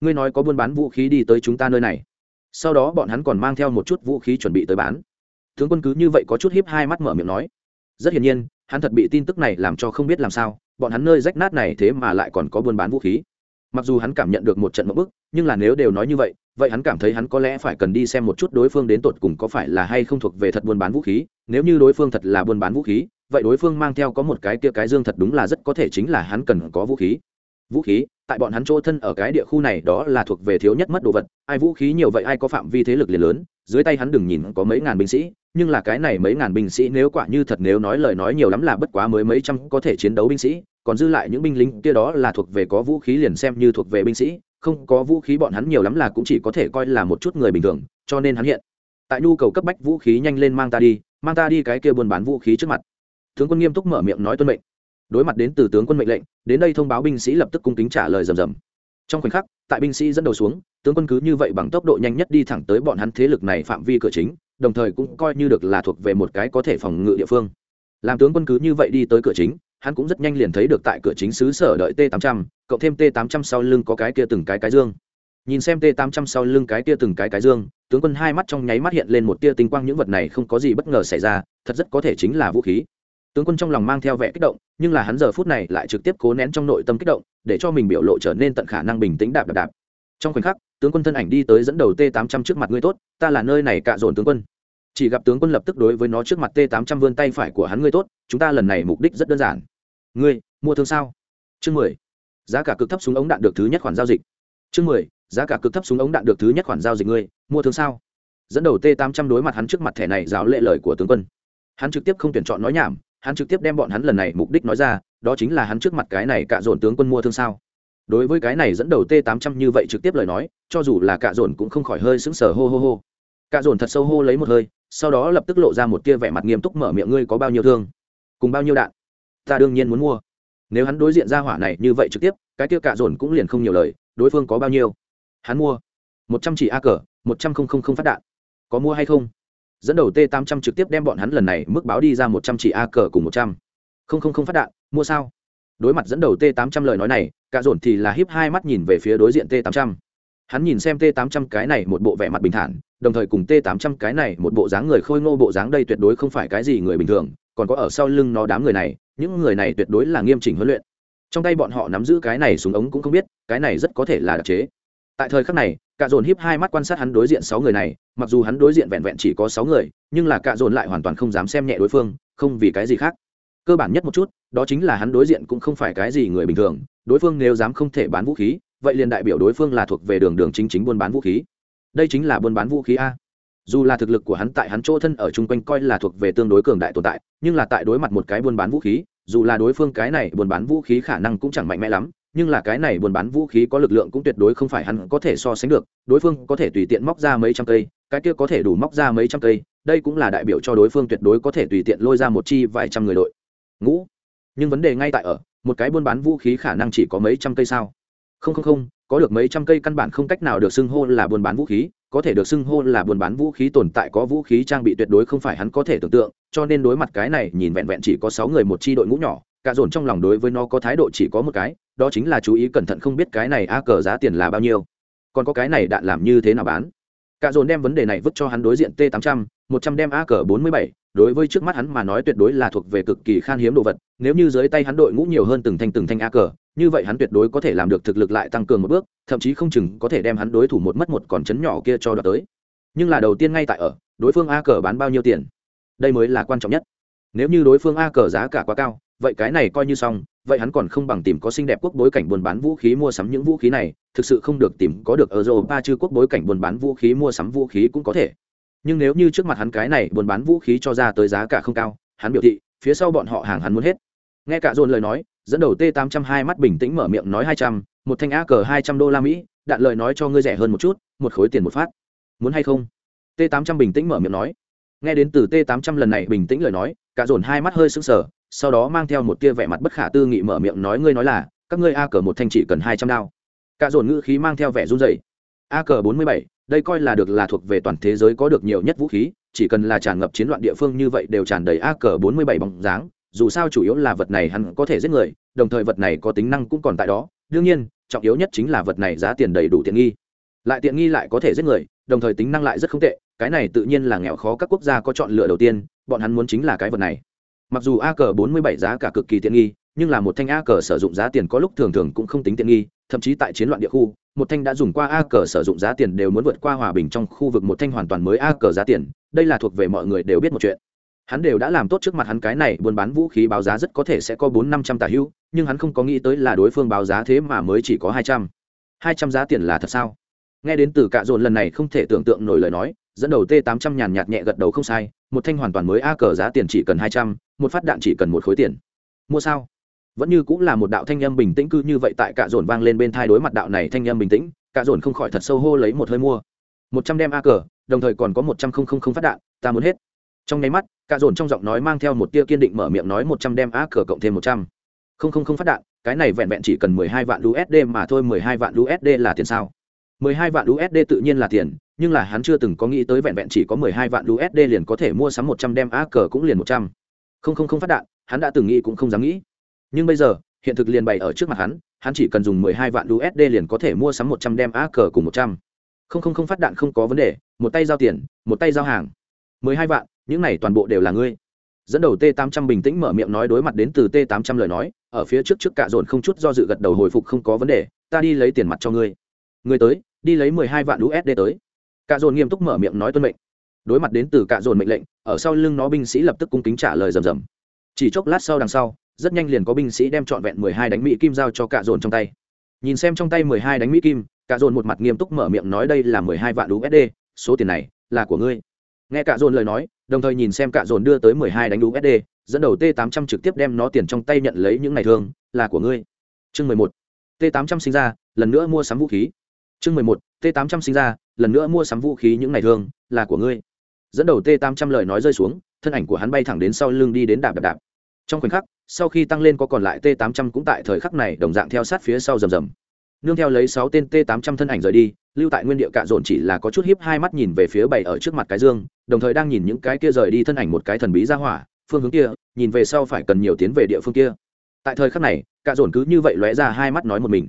Ngươi nói có buôn bán vũ khí đi tới chúng ta nơi này? Sau đó bọn hắn còn mang theo một chút vũ khí chuẩn bị tới bán. Tướng quân cứ như vậy có chút hiếp hai mắt mở miệng nói. Rất hiển nhiên, hắn thật bị tin tức này làm cho không biết làm sao, bọn hắn nơi rách nát này thế mà lại còn có buôn bán vũ khí. Mặc dù hắn cảm nhận được một trận mẫu bức, nhưng là nếu đều nói như vậy vậy hắn cảm thấy hắn có lẽ phải cần đi xem một chút đối phương đến tột cùng có phải là hay không thuộc về thật buôn bán vũ khí. Nếu như đối phương thật là buôn bán vũ khí, vậy đối phương mang theo có một cái kia cái dương thật đúng là rất có thể chính là hắn cần có vũ khí vũ khí, tại bọn hắn chỗ thân ở cái địa khu này đó là thuộc về thiếu nhất mất đồ vật, ai vũ khí nhiều vậy ai có phạm vi thế lực liền lớn, dưới tay hắn đừng nhìn có mấy ngàn binh sĩ, nhưng là cái này mấy ngàn binh sĩ nếu quả như thật nếu nói lời nói nhiều lắm là bất quá mới mấy trăm có thể chiến đấu binh sĩ, còn dư lại những binh lính kia đó là thuộc về có vũ khí liền xem như thuộc về binh sĩ, không có vũ khí bọn hắn nhiều lắm là cũng chỉ có thể coi là một chút người bình thường, cho nên hắn hiện tại nhu cầu cấp bách vũ khí nhanh lên mang ta đi, mang ta đi cái kia buôn bán vũ khí trước mặt. Tướng quân nghiêm túc mở miệng nói tuân mệnh đối mặt đến từ tướng quân mệnh lệnh, đến đây thông báo binh sĩ lập tức cung kính trả lời rầm rầm. Trong khoảnh khắc, tại binh sĩ dẫn đầu xuống, tướng quân cứ như vậy bằng tốc độ nhanh nhất đi thẳng tới bọn hắn thế lực này phạm vi cửa chính, đồng thời cũng coi như được là thuộc về một cái có thể phòng ngự địa phương. Làm tướng quân cứ như vậy đi tới cửa chính, hắn cũng rất nhanh liền thấy được tại cửa chính xứ sở đợi t 800 cộng thêm t 800 sau lưng có cái kia từng cái cái dương. Nhìn xem t 800 sau lưng cái kia từng cái cái dương, tướng quân hai mắt trong nháy mắt hiện lên một tia tinh quang, những vật này không có gì bất ngờ xảy ra, thật rất có thể chính là vũ khí tướng quân trong lòng mang theo vẻ kích động, nhưng là hắn giờ phút này lại trực tiếp cố nén trong nội tâm kích động, để cho mình biểu lộ trở nên tận khả năng bình tĩnh đạp đạp đạp. Trong khoảnh khắc, tướng quân thân ảnh đi tới dẫn đầu t 800 trước mặt ngươi tốt, ta là nơi này cạ dồn tướng quân. Chỉ gặp tướng quân lập tức đối với nó trước mặt t 800 vươn tay phải của hắn ngươi tốt, chúng ta lần này mục đích rất đơn giản. Ngươi, mua thương sao? Chương mười. Giá cả cực thấp súng ống đạn được thứ nhất khoản giao dịch. Chương mười. Giá cả cực thấp súng ống đạn được thứ nhất khoản giao dịch ngươi, mua thương sao? Dẫn đầu t 800 đối mặt hắn trước mặt thẻ này giáo lệ lời của tướng quân. Hắn trực tiếp không tuyển chọn nói nhảm hắn trực tiếp đem bọn hắn lần này mục đích nói ra, đó chính là hắn trước mặt cái này cạ dồn tướng quân mua thương sao. Đối với cái này dẫn đầu t 800 như vậy trực tiếp lời nói, cho dù là cạ dồn cũng không khỏi hơi sững sờ hô hô hô. Cạ dồn thật sâu hô lấy một hơi, sau đó lập tức lộ ra một tia vẻ mặt nghiêm túc mở miệng, ngươi có bao nhiêu thương? Cùng bao nhiêu đạn? Ta đương nhiên muốn mua. Nếu hắn đối diện ra hỏa này như vậy trực tiếp, cái tia cạ dồn cũng liền không nhiều lời, đối phương có bao nhiêu? Hắn mua một trăm chỉ a cờ, một trăm không không không phát đạn. Có mua hay không? Dẫn đầu t 800 trực tiếp đem bọn hắn lần này mức báo đi ra một trăm chỉ a cờ cùng một trăm. Không không không phát đạn, mua sao? Đối mặt dẫn đầu t 800 lời nói này, cả dồn thì là hiếp hai mắt nhìn về phía đối diện t 800 hắn nhìn xem t 800 cái này một bộ vẻ mặt bình thản, đồng thời cùng t 800 cái này một bộ dáng người khôi ngô bộ dáng đây tuyệt đối không phải cái gì người bình thường, còn có ở sau lưng nó đám người này, những người này tuyệt đối là nghiêm chỉnh huấn luyện. Trong tay bọn họ nắm giữ cái này súng ống cũng không biết, cái này rất có thể là đặc chế. Tại thời khắc này cả dồn hiếp hai mắt quan sát hắn đối diện sáu người này, mặc dù hắn đối diện vẹn vẹn chỉ có sáu người, nhưng là cả dồn lại hoàn toàn không dám xem nhẹ đối phương, không vì cái gì khác. Cơ bản nhất một chút, đó chính là hắn đối diện cũng không phải cái gì người bình thường, đối phương nếu dám không thể bán vũ khí, vậy liền đại biểu đối phương là thuộc về đường đường chính chính buôn bán vũ khí. Đây chính là buôn bán vũ khí a. Dù là thực lực của hắn tại hắn chỗ thân ở chung quanh coi là thuộc về tương đối cường đại tồn tại, nhưng là tại đối mặt một cái buôn bán vũ khí, dù là đối phương cái này buôn bán vũ khí khả năng cũng chẳng mạnh mẽ lắm nhưng là cái này buôn bán vũ khí có lực lượng cũng tuyệt đối không phải hắn có thể so sánh được, đối phương có thể tùy tiện móc ra mấy trăm cây, cái kia có thể đủ móc ra mấy trăm cây, đây cũng là đại biểu cho đối phương tuyệt đối có thể tùy tiện lôi ra một chi vài trăm người đội. Ngũ. Nhưng vấn đề ngay tại ở, một cái buôn bán vũ khí khả năng chỉ có mấy trăm cây sao? Không không không, có được mấy trăm cây căn bản không cách nào được xưng hô là buôn bán vũ khí, có thể được xưng hô là buôn bán vũ khí tồn tại có vũ khí trang bị tuyệt đối không phải hắn có thể tưởng tượng, cho nên đối mặt cái này, nhìn vẹn vẹn chỉ có sáu người một chi đội ngũ nhỏ cả dồn trong lòng đối với nó có thái độ chỉ có một cái đó chính là chú ý cẩn thận không biết cái này a cờ giá tiền là bao nhiêu. Còn có cái này đạn làm như thế nào bán? Cả dồn đem vấn đề này vứt cho hắn đối diện t 800 100 đem a cờ 47, đối với trước mắt hắn mà nói tuyệt đối là thuộc về cực kỳ khan hiếm đồ vật nếu như dưới tay hắn đội ngũ nhiều hơn từng thanh từng thanh a cờ như vậy hắn tuyệt đối có thể làm được thực lực lại tăng cường một bước thậm chí không chừng có thể đem hắn đối thủ một mất một còn chấn nhỏ kia cho đợt tới. Nhưng là đầu tiên ngay tại ở đối phương a cờ bán bao nhiêu tiền? Đây mới là quan trọng nhất. Nếu như đối phương a cờ giá cả quá cao vậy cái này coi như xong, vậy hắn còn không bằng tìm có xinh đẹp quốc bối cảnh buôn bán vũ khí mua sắm những vũ khí này, thực sự không được tìm có được ở europa chứ quốc bối cảnh buôn bán vũ khí mua sắm vũ khí cũng có thể. Nhưng nếu như trước mặt hắn cái này buôn bán vũ khí cho ra tới giá cả không cao, hắn biểu thị, phía sau bọn họ hàng hắn muốn hết. Nghe cả dồn lời nói, dẫn đầu t 800 hai mắt bình tĩnh mở miệng nói hai trăm, một thanh a cờ hai trăm đô la mỹ, đạn lời nói cho ngươi rẻ hơn một chút, một khối tiền một phát. Muốn hay không? T 800 bình tĩnh mở miệng nói. Nghe đến từ t 800 lần này bình tĩnh lời nói, cả dồn hai mắt hơi sững sờ sau đó mang theo một tia vẻ mặt bất khả tư nghị mở miệng nói, ngươi nói là, các ngươi a cờ một thanh chỉ cần hai trăm đao. Cả dồn ngữ khí mang theo vẻ run rẩy. A cờ bốn mươi bảy, đây coi là được là thuộc về toàn thế giới có được nhiều nhất vũ khí, chỉ cần là tràn ngập chiến loạn địa phương như vậy đều tràn đầy a cờ bốn mươi bảy bóng dáng, dù sao chủ yếu là vật này hắn có thể giết người, đồng thời vật này có tính năng cũng còn tại đó. Đương nhiên, trọng yếu nhất chính là vật này giá tiền đầy đủ tiện nghi. Lại tiện nghi lại có thể giết người, đồng thời tính năng lại rất không tệ, cái này tự nhiên là nghèo khó các quốc gia có chọn lựa đầu tiên, bọn hắn muốn chính là cái vật này mặc dù a cờ bốn mươi bảy giá cả cực kỳ tiện nghi, nhưng là một thanh a cờ sử dụng giá tiền có lúc thường thường cũng không tính tiện nghi, thậm chí tại chiến loạn địa khu, một thanh đã dùng qua a cờ sử dụng giá tiền đều muốn vượt qua hòa bình trong khu vực một thanh hoàn toàn mới a cờ giá tiền, đây là thuộc về mọi người đều biết một chuyện. Hắn đều đã làm tốt trước mặt hắn cái này buôn bán vũ khí báo giá rất có thể sẽ có bốn năm trăm tà hữu nhưng hắn không có nghĩ tới là đối phương báo giá thế mà mới chỉ có hai trăm. Hai trăm giá tiền là thật sao? Nghe đến từ cạ dồn lần này không thể tưởng tượng nổi lời nói dẫn đầu t tám trăm nhàn nhạt nhẹ gật đầu không sai, một thanh hoàn toàn mới a cờ giá tiền chỉ cần hai trăm, một phát đạn chỉ cần một khối tiền. Mua sao? Vẫn như cũng là một đạo thanh âm bình tĩnh cư như vậy tại cạ dồn vang lên bên thai đối mặt đạo này thanh âm bình tĩnh, cạ dồn không khỏi thật sâu hô lấy một hơi mua. Một trăm đem a cờ, đồng thời còn có một trăm không không không phát đạn, ta muốn hết. Trong nháy mắt, cạ dồn trong giọng nói mang theo một tia kiên định mở miệng nói một trăm đem a cờ cộng thêm một trăm. Không không không phát đạn, cái này vẹn vẹn chỉ cần mười hai vạn usd mà thôi, mười hai vạn usd là tiền sao? Mười hai vạn usd tự nhiên là tiền nhưng là hắn chưa từng có nghĩ tới vẹn vẹn chỉ có mười hai vạn usd liền có thể mua sắm một trăm đem AK cũng liền một trăm. Không không không phát đạn, hắn đã từng nghĩ cũng không dám nghĩ. Nhưng bây giờ, hiện thực liền bày ở trước mặt hắn hắn chỉ cần dùng mười hai vạn usd liền có thể mua sắm một trăm đem AK cùng một trăm. Không không không phát đạn không có vấn đề, một tay giao tiền, một tay giao hàng. Mười hai vạn, những này toàn bộ đều là ngươi. Dẫn đầu t 800 bình tĩnh mở miệng nói đối mặt đến từ t 800 lời nói, ở phía trước trước cả dồn không chút do dự gật đầu hồi phục không có vấn đề, ta đi lấy tiền mặt cho ngươi. Ngươi tới, đi lấy mười hai vạn usd tới cạ dồn nghiêm túc mở miệng nói tuân mệnh. Đối mặt đến từ cạ dồn mệnh lệnh, ở sau lưng nó binh sĩ lập tức cung kính trả lời rầm rầm. Chỉ chốc lát sau đằng sau, rất nhanh liền có binh sĩ đem trọn vẹn mười hai đánh mỹ kim giao cho cạ dồn trong tay. Nhìn xem trong tay mười hai đánh mỹ kim cạ dồn một mặt nghiêm túc mở miệng nói đây là mười hai vạn usd số tiền này là của ngươi. Nghe cạ dồn lời nói, đồng thời nhìn xem cạ dồn đưa tới mười hai đánh usd dẫn đầu t 800 trực tiếp đem nó tiền trong tay nhận lấy những ngày thương là của ngươi. Chương mười một. T 800 sinh ra, lần nữa mua sắm vũ khí. Chương mười một t 800 sinh ra, lần nữa mua sắm vũ khí những ngày thương là của ngươi. Dẫn đầu t 800 lời nói rơi xuống, thân ảnh của hắn bay thẳng đến sau lưng đi đến đạp đạp đạp. Trong khoảnh khắc, sau khi tăng lên có còn lại t 800 cũng tại thời khắc này đồng dạng theo sát phía sau rầm rầm. Nương theo lấy sáu tên t 800 thân ảnh rời đi, lưu tại nguyên địa cạ dồn chỉ là có chút hiếp hai mắt nhìn về phía bảy ở trước mặt cái dương, đồng thời đang nhìn những cái kia rời đi thân ảnh một cái thần bí ra hỏa, phương hướng kia, nhìn về sau phải cần nhiều tiến về địa phương kia. Tại thời khắc này, cạ dồn cứ như vậy lóe ra hai mắt nói một mình.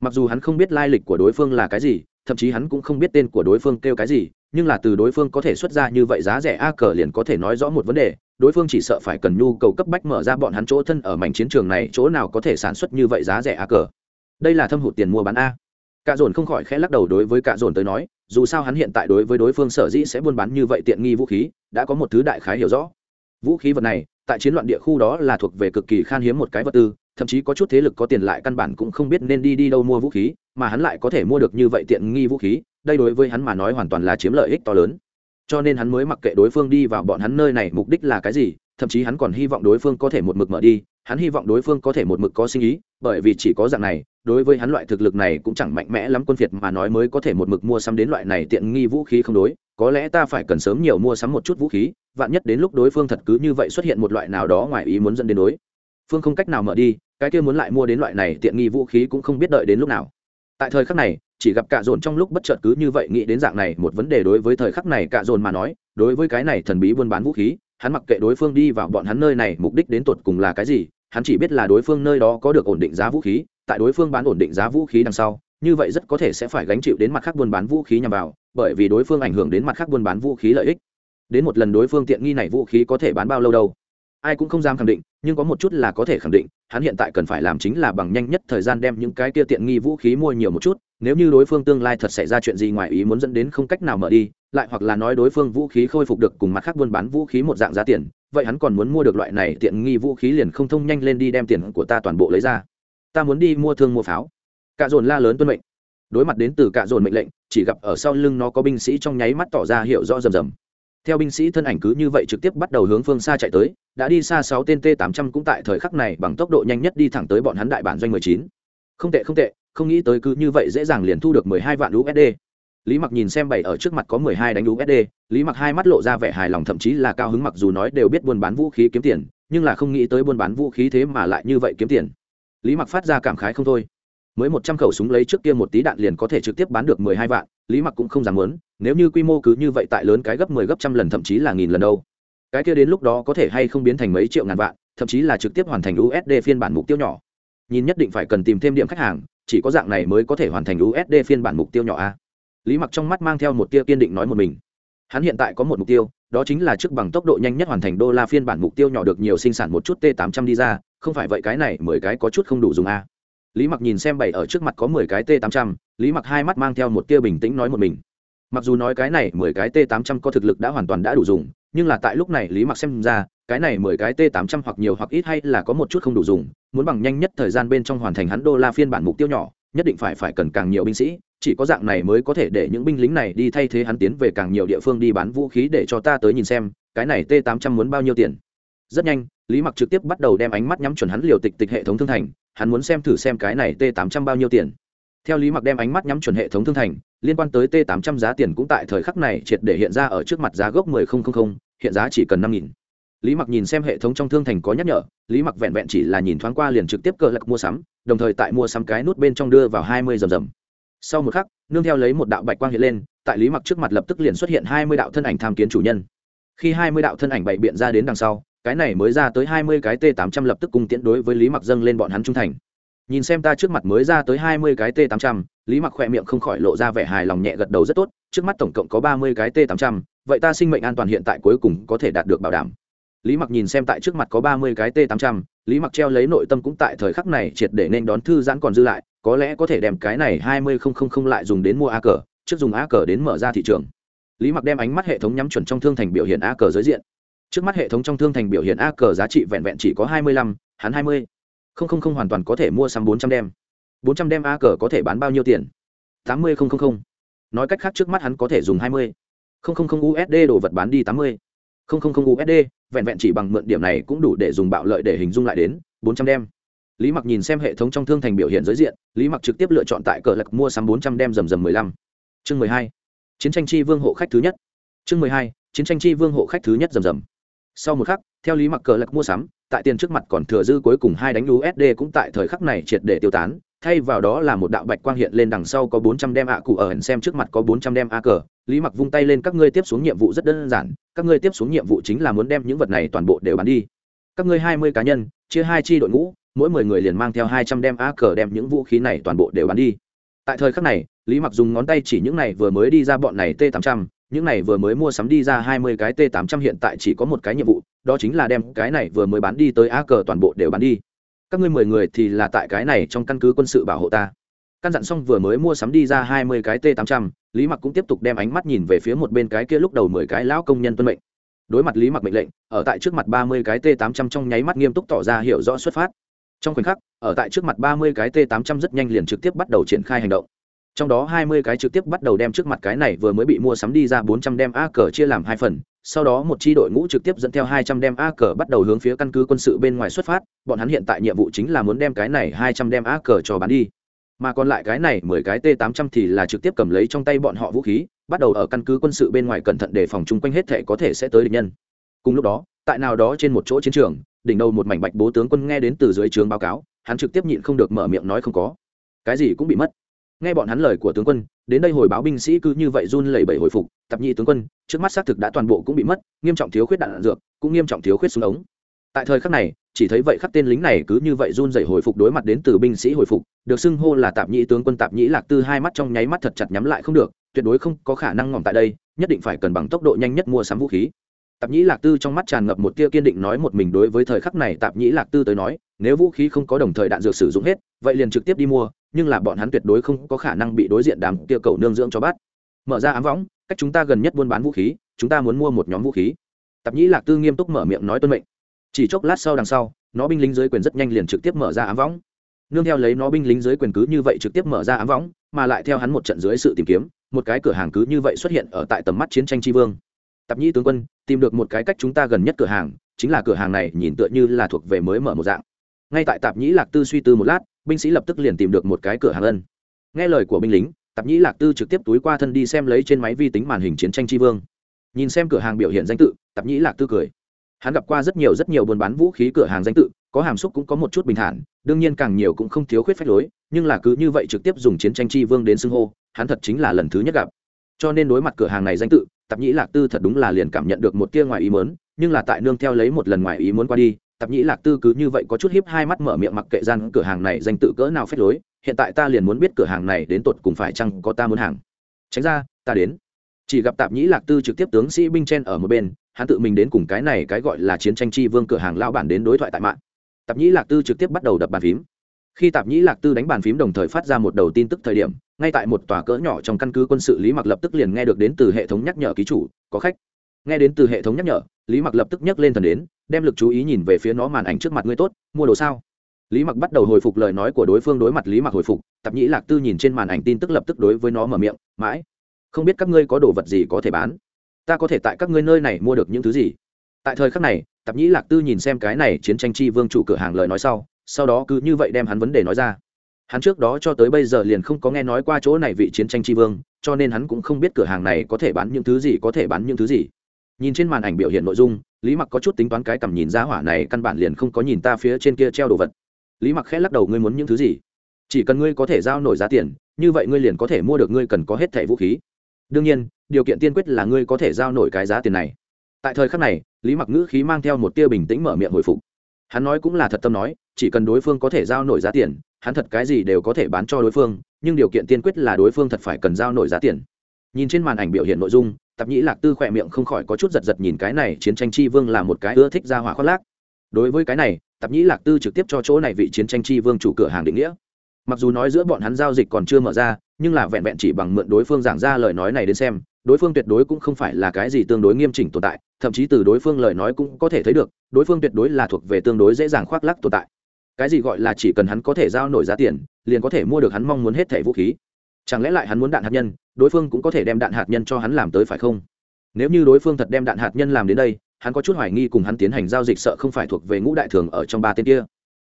Mặc dù hắn không biết lai lịch của đối phương là cái gì thậm chí hắn cũng không biết tên của đối phương kêu cái gì, nhưng là từ đối phương có thể xuất ra như vậy giá rẻ a cờ liền có thể nói rõ một vấn đề, đối phương chỉ sợ phải cần nhu cầu cấp bách mở ra bọn hắn chỗ thân ở mảnh chiến trường này chỗ nào có thể sản xuất như vậy giá rẻ a cờ. Đây là thâm hụt tiền mua bán a. Cạ dồn không khỏi khẽ lắc đầu đối với cạ dồn tới nói, dù sao hắn hiện tại đối với đối phương sở dĩ sẽ buôn bán như vậy tiện nghi vũ khí, đã có một thứ đại khái hiểu rõ. Vũ khí vật này, tại chiến loạn địa khu đó là thuộc về cực kỳ khan hiếm một cái vật tư thậm chí có chút thế lực có tiền lại căn bản cũng không biết nên đi đi đâu mua vũ khí, mà hắn lại có thể mua được như vậy tiện nghi vũ khí, đây đối với hắn mà nói hoàn toàn là chiếm lợi ích to lớn. Cho nên hắn mới mặc kệ đối phương đi vào bọn hắn nơi này mục đích là cái gì, thậm chí hắn còn hy vọng đối phương có thể một mực mở đi, hắn hy vọng đối phương có thể một mực có sinh ý, bởi vì chỉ có dạng này, đối với hắn loại thực lực này cũng chẳng mạnh mẽ lắm quân việt mà nói mới có thể một mực mua sắm đến loại này tiện nghi vũ khí không đối, có lẽ ta phải cần sớm nhiều mua sắm một chút vũ khí, vạn nhất đến lúc đối phương thật cứ như vậy xuất hiện một loại nào đó ngoài ý muốn dẫn đến đối. Phương không cách nào mở đi cái kia muốn lại mua đến loại này tiện nghi vũ khí cũng không biết đợi đến lúc nào. Tại thời khắc này, chỉ gặp cạ dồn trong lúc bất chợt cứ như vậy nghĩ đến dạng này một vấn đề đối với thời khắc này cạ dồn mà nói, đối với cái này thần bí buôn bán vũ khí, hắn mặc kệ đối phương đi vào bọn hắn nơi này mục đích đến tột cùng là cái gì, hắn chỉ biết là đối phương nơi đó có được ổn định giá vũ khí, tại đối phương bán ổn định giá vũ khí đằng sau, như vậy rất có thể sẽ phải gánh chịu đến mặt khác buôn bán vũ khí nhằm vào, bởi vì đối phương ảnh hưởng đến mặt khác buôn bán vũ khí lợi ích. Đến một lần đối phương tiện nghi này vũ khí có thể bán bao lâu đâu? Ai cũng không dám khẳng định, nhưng có một chút là có thể khẳng định, hắn hiện tại cần phải làm chính là bằng nhanh nhất thời gian đem những cái kia tiện nghi vũ khí mua nhiều một chút, nếu như đối phương tương lai thật xảy ra chuyện gì ngoài ý muốn dẫn đến không cách nào mở đi, lại hoặc là nói đối phương vũ khí khôi phục được cùng mặt khác buôn bán vũ khí một dạng giá tiền, vậy hắn còn muốn mua được loại này tiện nghi vũ khí liền không thông nhanh lên đi đem tiền của ta toàn bộ lấy ra. Ta muốn đi mua thương mua pháo. Cạ dồn la lớn tuân mệnh. Đối mặt đến từ cạ dồn mệnh lệnh, chỉ gặp ở sau lưng nó có binh sĩ trong nháy mắt tỏ ra hiệu rõ rầm rầm theo binh sĩ thân ảnh cứ như vậy trực tiếp bắt đầu hướng phương xa chạy tới, đã đi xa sáu tên t 800 cũng tại thời khắc này bằng tốc độ nhanh nhất đi thẳng tới bọn hắn đại bản doanh 19. không tệ không tệ, không nghĩ tới cứ như vậy dễ dàng liền thu được 12 vạn usd lý mặc nhìn xem bảy ở trước mặt có 12 đánh usd lý mặc hai mắt lộ ra vẻ hài lòng thậm chí là cao hứng mặc dù nói đều biết buôn bán vũ khí kiếm tiền, nhưng là không nghĩ tới buôn bán vũ khí thế mà lại như vậy kiếm tiền. Lý mặc phát ra cảm khái không thôi. Mới một trăm khẩu súng lấy trước kia một tí đạn liền có thể trực tiếp bán được mười hai vạn, lý mặc cũng không dám muốn nếu như quy mô cứ như vậy tại lớn cái gấp mười 10 gấp trăm lần, thậm chí là nghìn lần đâu. Cái kia đến lúc đó có thể hay không biến thành mấy triệu ngàn vạn, thậm chí là trực tiếp hoàn thành usd phiên bản mục tiêu nhỏ. Nhìn nhất định phải cần tìm thêm điểm khách hàng, chỉ có dạng này mới có thể hoàn thành usd phiên bản mục tiêu nhỏ a. Lý mặc trong mắt mang theo một tia kiên định nói một mình. Hắn hiện tại có một mục tiêu, đó chính là trước bằng tốc độ nhanh nhất hoàn thành đô la phiên bản mục tiêu nhỏ được nhiều sinh sản một chút t 800 đi ra, không phải vậy cái này mười cái có chút không đủ dùng a. Lý mặc nhìn xem bảy ở trước mặt có mười cái t 800 lý mặc hai mắt mang theo một tia bình tĩnh nói một mình mặc dù nói cái này mười cái t 800 có thực lực đã hoàn toàn đã đủ dùng, nhưng là tại lúc này lý mặc xem ra, cái này mười cái t 800 hoặc nhiều hoặc ít hay là có một chút không đủ dùng, muốn bằng nhanh nhất thời gian bên trong hoàn thành hắn đô la phiên bản mục tiêu nhỏ, nhất định phải phải cần càng nhiều binh sĩ, chỉ có dạng này mới có thể để những binh lính này đi thay thế hắn tiến về càng nhiều địa phương đi bán vũ khí để cho ta tới nhìn xem, cái này t 800 muốn bao nhiêu tiền. Rất nhanh, lý mặc trực tiếp bắt đầu đem ánh mắt nhắm chuẩn hắn liều tịch tịch hệ thống thương thành, hắn muốn xem thử xem cái này t 800 bao nhiêu tiền theo lý mặc đem ánh mắt nhắm chuẩn hệ thống thương thành liên quan tới t 800 giá tiền cũng tại thời khắc này triệt để hiện ra ở trước mặt giá gốc 10000, hiện giá chỉ cần năm nghìn. Lý mặc nhìn xem hệ thống trong thương thành có nhắc nhở lý mặc vẹn vẹn chỉ là nhìn thoáng qua liền trực tiếp cờ lạc mua sắm đồng thời tại mua sắm cái nút bên trong đưa vào hai mươi rầm rầm. Sau một khắc nương theo lấy một đạo bạch quang hiện lên tại lý mặc trước mặt lập tức liền xuất hiện hai mươi đạo thân ảnh tham kiến chủ nhân. Khi hai mươi đạo thân ảnh bày biện ra đến đằng sau cái này mới ra tới hai mươi cái t tám trăm lập tức cùng tiến đối với lý mặc dâng lên bọn hắn trung thành nhìn xem ta trước mặt mới ra tới hai mươi cái t tám trăm, lý mặc khỏe miệng không khỏi lộ ra vẻ hài lòng nhẹ gật đầu rất tốt, trước mắt tổng cộng có ba mươi cái t tám trăm, vậy ta sinh mệnh an toàn hiện tại cuối cùng có thể đạt được bảo đảm. Lý mặc nhìn xem tại trước mặt có ba mươi cái t tám trăm, lý mặc treo lấy nội tâm cũng tại thời khắc này triệt để nên đón thư giãn còn dư lại, có lẽ có thể đem cái này hai mươi không không không lại dùng đến mua a cờ, trước dùng a cờ đến mở ra thị trường. Lý mặc đem ánh mắt hệ thống nhắm chuẩn trong thương thành biểu hiện a cờ giới diện. Trước mắt hệ thống trong thương thành biểu hiện a cờ giá trị vẹn vẹn chỉ có hai mươi lăm, hắn hai mươi không không không hoàn toàn có thể mua sắm bốn trăm đem. Bốn trăm đem a cờ có thể bán bao nhiêu tiền? Tám mươi không không không. Nói cách khác trước mắt hắn có thể dùng hai mươi. Không không không usd đồ vật bán đi tám mươi. Không không không usd vẹn vẹn chỉ bằng mượn điểm này cũng đủ để dùng bạo lợi để hình dung lại đến bốn trăm đem. Lý mặc nhìn xem hệ thống trong thương thành biểu hiện giới diện, lý mặc trực tiếp lựa chọn tại cờ lạc mua sắm bốn trăm đem rầm rầm mười lăm. Chương mười hai. Chiến tranh chi vương hộ khách thứ nhất. Chương mười hai, chiến tranh chi vương hộ khách thứ nhất rầm rầm. Sau một khắc, theo lý mặc cờ lạc mua sắm tại tiền trước mặt còn thừa dư cuối cùng hai đánh usd cũng tại thời khắc này triệt để tiêu tán, thay vào đó là một đạo bạch quang hiện lên đằng sau có bốn trăm đem ạ cụ ở ẩn xem trước mặt có bốn trăm đem a cờ lý mặc vung tay lên, các ngươi tiếp xuống nhiệm vụ rất đơn giản, các ngươi tiếp xuống nhiệm vụ chính là muốn đem những vật này toàn bộ đều bán đi. Các ngươi hai mươi cá nhân, chia hai chi đội ngũ, mỗi mười người liền mang theo hai trăm đem a cờ đem những vũ khí này toàn bộ đều bán đi. Tại thời khắc này, lý mặc dùng ngón tay chỉ những này vừa mới đi ra bọn này t tám trăm những này vừa mới mua sắm đi ra hai mươi cái t tám trăm hiện tại chỉ có một cái nhiệm vụ, đó chính là đem cái này vừa mới bán đi tới a cờ toàn bộ đều bán đi. Các ngươi mười người thì là tại cái này trong căn cứ quân sự bảo hộ ta. Căn dặn xong vừa mới mua sắm đi ra hai mươi cái t tám trăm, lý mặc cũng tiếp tục đem ánh mắt nhìn về phía một bên cái kia lúc đầu mười cái lão công nhân tuân mệnh. Đối mặt lý mặc mệnh lệnh, ở tại trước mặt ba mươi cái t tám trăm trong nháy mắt nghiêm túc tỏ ra hiểu rõ xuất phát. Trong khoảnh khắc, ở tại trước mặt ba mươi cái t tám trăm rất nhanh liền trực tiếp bắt đầu triển khai hành động trong đó hai mươi cái trực tiếp bắt đầu đem trước mặt cái này vừa mới bị mua sắm đi ra bốn trăm đem a cờ chia làm hai phần, sau đó một chi đội ngũ trực tiếp dẫn theo hai trăm đem a cờ bắt đầu hướng phía căn cứ quân sự bên ngoài xuất phát, bọn hắn hiện tại nhiệm vụ chính là muốn đem cái này hai trăm đem a cờ cho bán đi. Mà còn lại cái này mười cái t tám trăm thì là trực tiếp cầm lấy trong tay bọn họ vũ khí, bắt đầu ở căn cứ quân sự bên ngoài cẩn thận đề phòng chung quanh hết thể có thể sẽ tới địch nhân. Cùng lúc đó, tại nào đó trên một chỗ chiến trường, đỉnh đầu một mảnh bạch bố tướng quân nghe đến từ dưới trướng báo cáo, hắn trực tiếp nhịn không được mở miệng nói không có. Cái gì cũng bị mất nghe bọn hắn lời của tướng quân, đến đây hồi báo binh sĩ cứ như vậy run lẩy bẩy hồi phục tập nhị tướng quân, trước mắt xác thực đã toàn bộ cũng bị mất, nghiêm trọng thiếu khuyết đạn dược, cũng nghiêm trọng thiếu khuyết súng ống. Tại thời khắc này, chỉ thấy vậy khắc tên lính này cứ như vậy run rẩy hồi phục đối mặt đến từ binh sĩ hồi phục, được xưng hô là tạp nhĩ tướng quân tạp nhĩ lạc tư hai mắt trong nháy mắt thật chặt nhắm lại không được, tuyệt đối không có khả năng ngỏm tại đây, nhất định phải cần bằng tốc độ nhanh nhất mua sắm vũ khí. Tạp nhĩ lạc tư trong mắt tràn ngập một tia kiên định nói một mình đối với thời khắc này tạp nhĩ lạc tư tới nói, nếu vũ khí không có đồng thời đạn dược sử dụng hết, vậy liền trực tiếp đi mua nhưng là bọn hắn tuyệt đối không có khả năng bị đối diện đám kia cầu nương dưỡng cho bắt. Mở ra ám võng, cách chúng ta gần nhất buôn bán vũ khí, chúng ta muốn mua một nhóm vũ khí. Tạp nhĩ lạc tư nghiêm túc mở miệng nói tuân mệnh. Chỉ chốc lát sau đằng sau, nó binh lính dưới quyền rất nhanh liền trực tiếp mở ra ám võng. Nương theo lấy nó binh lính dưới quyền cứ như vậy trực tiếp mở ra ám võng, mà lại theo hắn một trận dưới sự tìm kiếm, một cái cửa hàng cứ như vậy xuất hiện ở tại tầm mắt chiến tranh tri vương. Tạp nhĩ tướng quân, tìm được một cái cách chúng ta gần nhất cửa hàng, chính là cửa hàng này nhìn tựa như là thuộc về mới mở một dạng ngay tại tạp nhĩ lạc tư suy tư một lát, binh sĩ lập tức liền tìm được một cái cửa hàng ân. Nghe lời của binh lính, tạp nhĩ lạc tư trực tiếp túi qua thân đi xem lấy trên máy vi tính màn hình chiến tranh tri vương. Nhìn xem cửa hàng biểu hiện danh tự, tạp nhĩ lạc tư cười. Hắn gặp qua rất nhiều rất nhiều buôn bán vũ khí cửa hàng danh tự, có hàm xúc cũng có một chút bình thản, đương nhiên càng nhiều cũng không thiếu khuyết phách lối, nhưng là cứ như vậy trực tiếp dùng chiến tranh tri vương đến xưng hô, hắn thật chính là lần thứ nhất gặp. Cho nên đối mặt cửa hàng này danh tự, tạp nhĩ lạc tư thật đúng là liền cảm nhận được một tia ngoài ý mớn nhưng là tại nương theo lấy một lần ngoài ý muốn qua đi tạp nhĩ lạc tư cứ như vậy có chút hiếp hai mắt mở miệng mặc kệ gian cửa hàng này danh tự cỡ nào phép lối, hiện tại ta liền muốn biết cửa hàng này đến tột cùng phải chăng có ta muốn hàng. Tránh ra, ta đến. Chỉ gặp tạp nhĩ lạc tư trực tiếp tướng sĩ binh chen ở một bên, hắn tự mình đến cùng cái này cái gọi là chiến tranh chi vương cửa hàng lao bản đến đối thoại tại mạng tạp nhĩ lạc tư trực tiếp bắt đầu đập bàn phím. Khi tạp nhĩ lạc tư đánh bàn phím đồng thời phát ra một đầu tin tức thời điểm, ngay tại một tòa cỡ nhỏ trong căn cứ quân sự lý mặc lập tức liền nghe được đến từ hệ thống nhắc nhở ký chủ, có khách nghe đến từ hệ thống nhắc nhở, lý mặc lập tức nhắc lên thần đến, đem lực chú ý nhìn về phía nó màn ảnh trước mặt ngươi tốt, mua đồ sao? Lý mặc bắt đầu hồi phục lời nói của đối phương đối mặt lý mặc hồi phục, tạp nhĩ lạc tư nhìn trên màn ảnh tin tức lập tức đối với nó mở miệng, mãi, không biết các ngươi có đồ vật gì có thể bán? Ta có thể tại các ngươi nơi này mua được những thứ gì? Tại thời khắc này, tạp nhĩ lạc tư nhìn xem cái này chiến tranh chi vương chủ cửa hàng lời nói sau sau đó cứ như vậy đem hắn vấn đề nói ra. Hắn trước đó cho tới bây giờ liền không có nghe nói qua chỗ này vị chiến tranh tri vương, cho nên hắn cũng không biết cửa hàng này có thể bán những thứ gì, có thể bán những thứ gì nhìn trên màn ảnh biểu hiện nội dung, lý mặc có chút tính toán cái cầm nhìn ra hỏa này căn bản liền không có nhìn ta phía trên kia treo đồ vật. Lý mặc khẽ lắc đầu, ngươi muốn những thứ gì? Chỉ cần ngươi có thể giao nổi giá tiền, như vậy ngươi liền có thể mua được, ngươi cần có hết thẻ vũ khí. Đương nhiên, điều kiện tiên quyết là ngươi có thể giao nổi cái giá tiền này. Tại thời khắc này, lý mặc ngữ khí mang theo một tia bình tĩnh mở miệng hồi phục. Hắn nói cũng là thật tâm nói, chỉ cần đối phương có thể giao nổi giá tiền, hắn thật cái gì đều có thể bán cho đối phương, nhưng điều kiện tiên quyết là đối phương thật phải cần giao nổi giá tiền. Nhìn trên màn ảnh biểu hiện nội dung tạp nhĩ lạc tư khỏe miệng không khỏi có chút giật giật nhìn cái này chiến tranh chi vương là một cái ưa thích ra hỏa khoác lác. Đối với cái này, tạp nhĩ lạc tư trực tiếp cho chỗ này vị chiến tranh chi vương chủ cửa hàng định nghĩa. Mặc dù nói giữa bọn hắn giao dịch còn chưa mở ra, nhưng là vẹn vẹn chỉ bằng mượn đối phương giảng ra lời nói này đến xem, đối phương tuyệt đối cũng không phải là cái gì tương đối nghiêm chỉnh tồn tại, thậm chí từ đối phương lời nói cũng có thể thấy được, đối phương tuyệt đối là thuộc về tương đối dễ dàng khoác lắc tồn tại. Cái gì gọi là chỉ cần hắn có thể giao nổi giá tiền, liền có thể mua được hắn mong muốn hết thẻ vũ khí chẳng lẽ lại hắn muốn đạn hạt nhân, đối phương cũng có thể đem đạn hạt nhân cho hắn làm tới phải không? Nếu như đối phương thật đem đạn hạt nhân làm đến đây, hắn có chút hoài nghi cùng hắn tiến hành giao dịch sợ không phải thuộc về ngũ đại thường ở trong ba tên kia.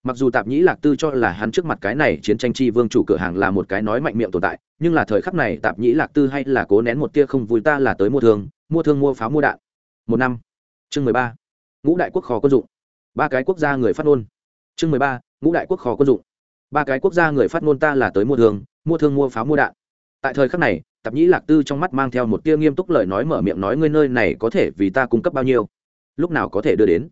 Mặc dù tạp nhĩ lạc tư cho là hắn trước mặt cái này chiến tranh chi vương chủ cửa hàng là một cái nói mạnh miệng tồn tại, nhưng là thời khắc này tạp nhĩ lạc tư hay là cố nén một tia không vui ta là tới mua thương mua thương mua pháo mua đạn. Một năm. Chương mười ba. Ngũ đại quốc khó quân dụng. Ba cái quốc gia người phát ngôn. Chương mười ba. Ngũ đại quốc khó quân dụng. Ba cái quốc gia người phát ngôn ta là tới mua thương mua thương mua pháo mua đạn. Tại thời khắc này, tạp nhĩ lạc tư trong mắt mang theo một tia nghiêm túc lời nói mở miệng nói ngươi nơi này có thể vì ta cung cấp bao nhiêu? Lúc nào có thể đưa đến?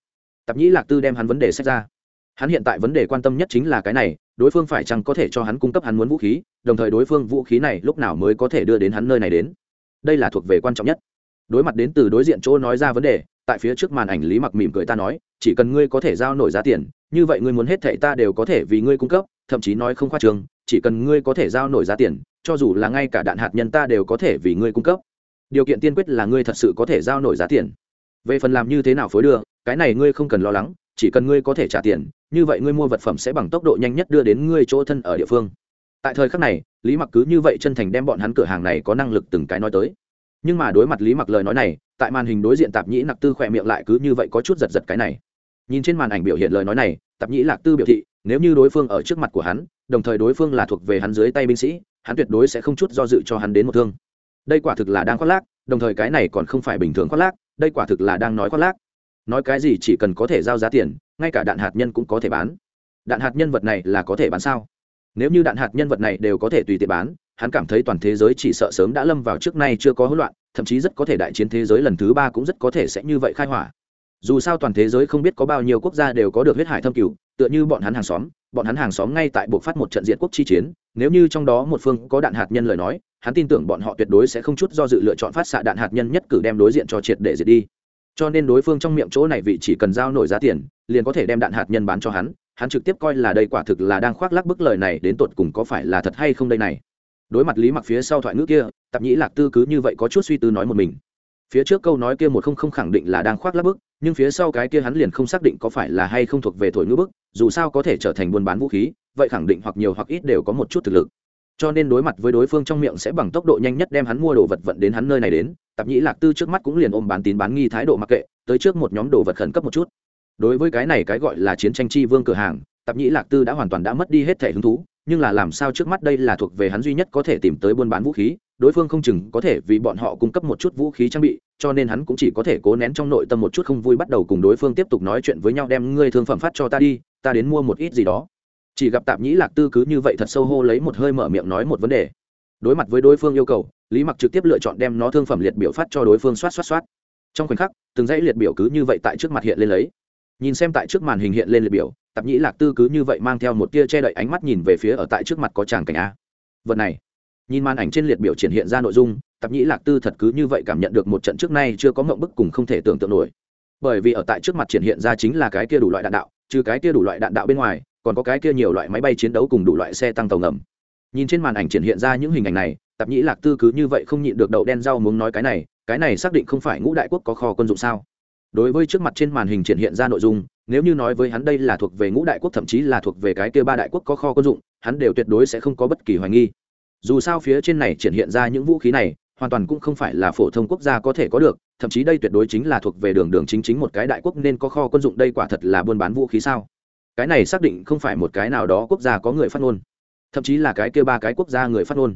Tạp nhĩ lạc tư đem hắn vấn đề xét ra. Hắn hiện tại vấn đề quan tâm nhất chính là cái này, đối phương phải chăng có thể cho hắn cung cấp hắn muốn vũ khí, đồng thời đối phương vũ khí này lúc nào mới có thể đưa đến hắn nơi này đến? Đây là thuộc về quan trọng nhất. Đối mặt đến từ đối diện chỗ nói ra vấn đề, tại phía trước màn ảnh lý mặc mỉm cười ta nói, chỉ cần ngươi có thể giao nổi giá tiền, như vậy ngươi muốn hết thệ ta đều có thể vì ngươi cung cấp, thậm chí nói không khoa trường chỉ cần ngươi có thể giao nổi giá tiền, cho dù là ngay cả đạn hạt nhân ta đều có thể vì ngươi cung cấp. Điều kiện tiên quyết là ngươi thật sự có thể giao nổi giá tiền. Về phần làm như thế nào phối đưa, cái này ngươi không cần lo lắng, chỉ cần ngươi có thể trả tiền, như vậy ngươi mua vật phẩm sẽ bằng tốc độ nhanh nhất đưa đến ngươi chỗ thân ở địa phương. Tại thời khắc này, lý mặc cứ như vậy chân thành đem bọn hắn cửa hàng này có năng lực từng cái nói tới. Nhưng mà đối mặt lý mặc lời nói này, tại màn hình đối diện tạp nhĩ nặc tư khỏe miệng lại cứ như vậy có chút giật giật cái này. Nhìn trên màn ảnh biểu hiện lời nói này, tạp nhĩ lạc tư biểu thị, nếu như đối phương ở trước mặt của hắn đồng thời đối phương là thuộc về hắn dưới tay binh sĩ, hắn tuyệt đối sẽ không chút do dự cho hắn đến một thương. Đây quả thực là đang khoác lác, đồng thời cái này còn không phải bình thường khoác lác, đây quả thực là đang nói khoác lác. Nói cái gì chỉ cần có thể giao giá tiền, ngay cả đạn hạt nhân cũng có thể bán. Đạn hạt nhân vật này là có thể bán sao? Nếu như đạn hạt nhân vật này đều có thể tùy tiện bán, hắn cảm thấy toàn thế giới chỉ sợ sớm đã lâm vào trước nay chưa có hỗn loạn, thậm chí rất có thể đại chiến thế giới lần thứ ba cũng rất có thể sẽ như vậy khai hỏa. Dù sao toàn thế giới không biết có bao nhiêu quốc gia đều có được huyết hải thâm cửu, tựa như bọn hắn hàng xóm bọn hắn hàng xóm ngay tại buộc phát một trận diện quốc chi chiến, nếu như trong đó một phương có đạn hạt nhân lời nói, hắn tin tưởng bọn họ tuyệt đối sẽ không chút do dự lựa chọn phát xạ đạn hạt nhân nhất cử đem đối diện cho triệt để diệt đi. Cho nên đối phương trong miệng chỗ này vị chỉ cần giao nổi giá tiền, liền có thể đem đạn hạt nhân bán cho hắn hắn trực tiếp coi là đây quả thực là đang khoác lác bức lời này đến tột cùng có phải là thật hay không đây này. Đối mặt lý mặc phía sau thoại ngữ kia, tạp nhĩ lạc tư cứ như vậy có chút suy tư nói một mình. Phía trước câu nói kia một không không khẳng định là đang khoác lác bức, nhưng phía sau cái kia hắn liền không xác định có phải là hay không thuộc về thổi ngữ bức dù sao có thể trở thành buôn bán vũ khí, vậy khẳng định hoặc nhiều hoặc ít đều có một chút thực lực. Cho nên đối mặt với đối phương trong miệng sẽ bằng tốc độ nhanh nhất đem hắn mua đồ vật vận đến hắn nơi này đến, tạp nhĩ lạc tư trước mắt cũng liền ôm bán tín bán nghi thái độ mặc kệ, tới trước một nhóm đồ vật khẩn cấp một chút. Đối với cái này cái gọi là chiến tranh chi vương cửa hàng, tạp nhĩ lạc tư đã hoàn toàn đã mất đi hết thể hứng thú nhưng là làm sao trước mắt đây là thuộc về hắn duy nhất có thể tìm tới buôn bán vũ khí, đối phương không chừng có thể vì bọn họ cung cấp một chút vũ khí trang bị, cho nên hắn cũng chỉ có thể cố nén trong nội tâm một chút không vui bắt đầu cùng đối phương tiếp tục nói chuyện với nhau đem ngươi thương phẩm phát cho ta đi, ta đến mua một ít gì đó. Chỉ gặp tạp nhĩ lạc tư cứ như vậy thật sâu hô lấy một hơi mở miệng nói một vấn đề. Đối mặt với đối phương yêu cầu, lý mặc trực tiếp lựa chọn đem nó thương phẩm liệt biểu phát cho đối phương soát soát soát trong khoảnh khắc, từng dãy liệt biểu cứ như vậy tại trước mặt hiện lên lấy. Nhìn xem tại trước màn hình hiện lên liệt biểu tạp nhĩ lạc tư cứ như vậy mang theo một tia che đậy ánh mắt nhìn về phía ở tại trước mặt có tràng cảnh a. Vật này, nhìn màn ảnh trên liệt biểu triển hiện ra nội dung, tạp nhĩ lạc tư thật cứ như vậy cảm nhận được một trận trước nay chưa có mộng bức cùng không thể tưởng tượng nổi. Bởi vì ở tại trước mặt triển hiện ra chính là cái kia đủ loại đạn đạo, trừ cái kia đủ loại đạn đạo bên ngoài, còn có cái kia nhiều loại máy bay chiến đấu cùng đủ loại xe tăng tàu ngầm. Nhìn trên màn ảnh triển hiện ra những hình ảnh này, tạp nhĩ lạc tư cứ như vậy không nhịn được đậu đen rau muốn nói cái này cái này xác định không phải ngũ đại quốc có kho quân dụng sao? Đối với trước mặt trên màn hình triển hiện ra nội dung, nếu như nói với hắn đây là thuộc về ngũ đại quốc, thậm chí là thuộc về cái kia ba đại quốc có kho quân dụng, hắn đều tuyệt đối sẽ không có bất kỳ hoài nghi. Dù sao phía trên này triển hiện ra những vũ khí này, hoàn toàn cũng không phải là phổ thông quốc gia có thể có được, thậm chí đây tuyệt đối chính là thuộc về đường đường chính chính một cái đại quốc nên có kho quân dụng đây quả thật là buôn bán vũ khí sao? Cái này xác định không phải một cái nào đó quốc gia có người phát ngôn, thậm chí là cái kia ba cái quốc gia người phát ngôn.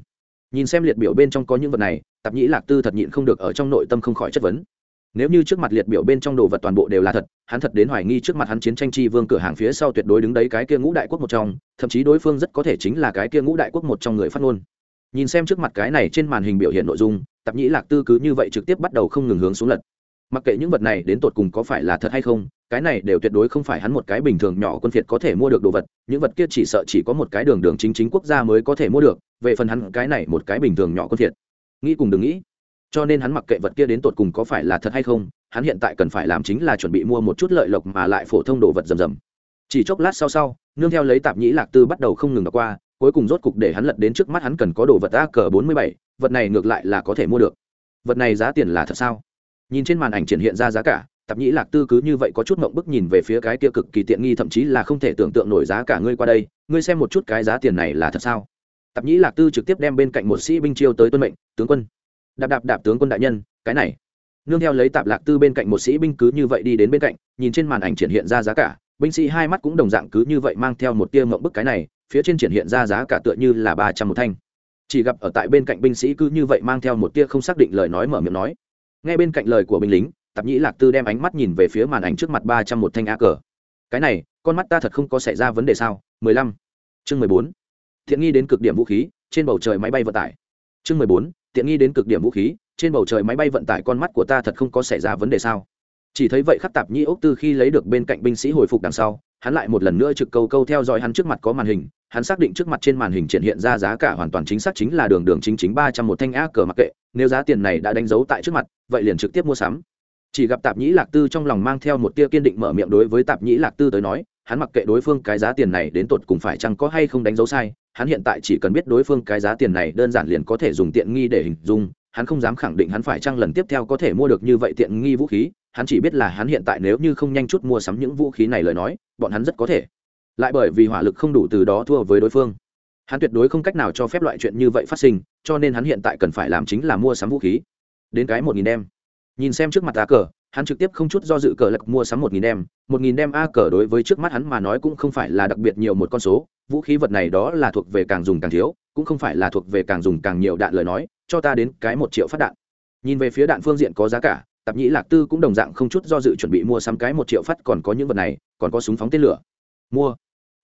Nhìn xem liệt biểu bên trong có những vật này, tạp nhĩ lạc tư thật nhịn không được ở trong nội tâm không khỏi chất vấn nếu như trước mặt liệt biểu bên trong đồ vật toàn bộ đều là thật, hắn thật đến hoài nghi trước mặt hắn chiến tranh chi vương cửa hàng phía sau tuyệt đối đứng đấy cái kia ngũ đại quốc một trong, thậm chí đối phương rất có thể chính là cái kia ngũ đại quốc một trong người phát ngôn. Nhìn xem trước mặt cái này trên màn hình biểu hiện nội dung, tạp nhĩ lạc tư cứ như vậy trực tiếp bắt đầu không ngừng hướng xuống lật. Mặc kệ những vật này đến tột cùng có phải là thật hay không, cái này đều tuyệt đối không phải hắn một cái bình thường nhỏ quân phiệt có thể mua được đồ vật, những vật kia chỉ sợ chỉ có một cái đường đường chính chính quốc gia mới có thể mua được, về phần hắn cái này một cái bình thường nhỏ quân phiệt. Nghĩ cùng đừng nghĩ cho nên hắn mặc kệ vật kia đến tột cùng có phải là thật hay không, hắn hiện tại cần phải làm chính là chuẩn bị mua một chút lợi lộc mà lại phổ thông đồ vật rầm rầm. Chỉ chốc lát sau sau, nương theo lấy tạp nhĩ lạc tư bắt đầu không ngừng đọc qua, cuối cùng rốt cục để hắn lật đến trước mắt hắn cần có đồ vật a cờ bốn mươi bảy, vật này ngược lại là có thể mua được. Vật này giá tiền là thật sao? Nhìn trên màn ảnh triển hiện ra giá cả, tạp nhĩ lạc tư cứ như vậy có chút mộng bức nhìn về phía cái kia cực kỳ tiện nghi thậm chí là không thể tưởng tượng nổi giá cả ngươi qua đây, ngươi xem một chút cái giá tiền này là thật sao? Tạp nhĩ lạc tư trực tiếp đem bên cạnh một sĩ binh chiêu tới tuân mệnh, tướng quân đạp đạp đạp tướng quân đại nhân, cái này. Nương theo lấy tạp lạc tư bên cạnh một sĩ binh cứ như vậy đi đến bên cạnh, nhìn trên màn ảnh triển hiện ra giá cả, binh sĩ hai mắt cũng đồng dạng cứ như vậy mang theo một tia mộng bức cái này, phía trên triển hiện ra giá cả tựa như là ba trăm một thanh. Chỉ gặp ở tại bên cạnh binh sĩ cứ như vậy mang theo một tia không xác định lời nói mở miệng nói. Ngay bên cạnh lời của binh lính, tạp nhĩ lạc tư đem ánh mắt nhìn về phía màn ảnh trước mặt ba trăm một thanh a cờ. Cái này, con mắt ta thật không có xảy ra vấn đề sao? Mười lăm. Chương mười bốn. Thiện nghi đến cực điểm vũ khí, trên bầu trời máy bay vận tải. Chương mười bốn tiện nghi đến cực điểm vũ khí, trên bầu trời máy bay vận tải con mắt của ta thật không có xảy ra vấn đề sao? Chỉ thấy vậy khắc tạp nhĩ ốc tư khi lấy được bên cạnh binh sĩ hồi phục đằng sau, hắn lại một lần nữa trực câu câu theo dõi hắn trước mặt có màn hình, hắn xác định trước mặt trên màn hình triển hiện ra giá cả hoàn toàn chính xác chính là đường đường chính chính ba trăm một thanh a cờ mặc kệ, nếu giá tiền này đã đánh dấu tại trước mặt, vậy liền trực tiếp mua sắm. Chỉ gặp tạp nhĩ lạc tư trong lòng mang theo một tia kiên định mở miệng đối với tạp nhĩ lạc tư tới nói hắn mặc kệ đối phương cái giá tiền này đến tột cùng phải chăng có hay không đánh dấu sai, hắn hiện tại chỉ cần biết đối phương cái giá tiền này đơn giản liền có thể dùng tiện nghi để hình dung, hắn không dám khẳng định hắn phải chăng lần tiếp theo có thể mua được như vậy tiện nghi vũ khí, hắn chỉ biết là hắn hiện tại nếu như không nhanh chút mua sắm những vũ khí này lời nói, bọn hắn rất có thể. Lại bởi vì hỏa lực không đủ từ đó thua với đối phương. Hắn tuyệt đối không cách nào cho phép loại chuyện như vậy phát sinh, cho nên hắn hiện tại cần phải làm chính là mua sắm vũ khí. Đến cái một nghìn đem. Nhìn xem trước mặt á cờ hắn trực tiếp không chút do dự cờ lật mua sắm một nghìn đem, một nghìn đem a cờ đối với trước mắt hắn mà nói cũng không phải là đặc biệt nhiều một con số, vũ khí vật này đó là thuộc về càng dùng càng thiếu, cũng không phải là thuộc về càng dùng càng nhiều đạn lời nói, cho ta đến cái một triệu phát đạn. Nhìn về phía đạn phương diện có giá cả, tạp nhĩ lạc tư cũng đồng dạng không chút do dự chuẩn bị mua sắm cái một triệu phát, còn có những vật này, còn có súng phóng tên lửa. Mua.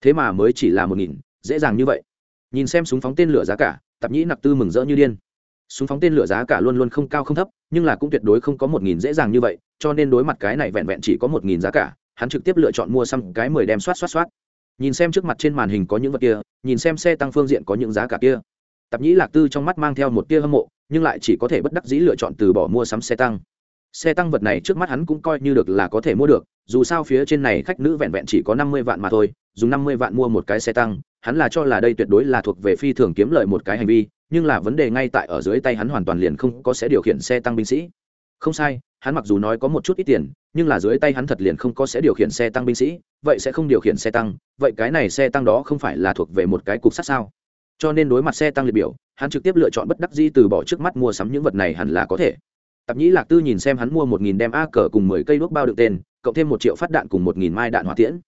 Thế mà mới chỉ là một nghìn, dễ dàng như vậy. Nhìn xem súng phóng tên lửa giá cả, tạp nhĩ lạc tư mừng rỡ như điên súng phóng tên lửa giá cả luôn luôn không cao không thấp, nhưng là cũng tuyệt đối không có một nghìn dễ dàng như vậy, cho nên đối mặt cái này vẹn vẹn chỉ có một nghìn giá cả, hắn trực tiếp lựa chọn mua xăm cái mười đem soát soát soát nhìn xem trước mặt trên màn hình có những vật kia, nhìn xem xe tăng phương diện có những giá cả kia. Tạp nhĩ lạc tư trong mắt mang theo một tia hâm mộ, nhưng lại chỉ có thể bất đắc dĩ lựa chọn từ bỏ mua sắm xe tăng xe tăng vật này trước mắt hắn cũng coi như được là có thể mua được, dù sao phía trên này khách nữ vẹn vẹn chỉ có năm mươi vạn mà thôi, dùng năm mươi vạn mua một cái xe tăng, hắn là cho là đây tuyệt đối là thuộc về phi thường kiếm lợi một cái hành vi, nhưng là vấn đề ngay tại ở dưới tay hắn hoàn toàn liền không có sẽ điều khiển xe tăng binh sĩ. Không sai, hắn mặc dù nói có một chút ít tiền, nhưng là dưới tay hắn thật liền không có sẽ điều khiển xe tăng binh sĩ, vậy sẽ không điều khiển xe tăng, vậy cái này xe tăng đó không phải là thuộc về một cái cục sát sao? Cho nên đối mặt xe tăng liệt biểu, hắn trực tiếp lựa chọn bất đắc di từ bỏ trước mắt mua sắm những vật này hẳn là có thể tạp nhĩ lạc tư nhìn xem hắn mua một nghìn đem a cờ cùng mười cây đuốc bao đựng tên, cộng thêm một triệu phát đạn cùng một nghìn mai đạn hỏa tiễn.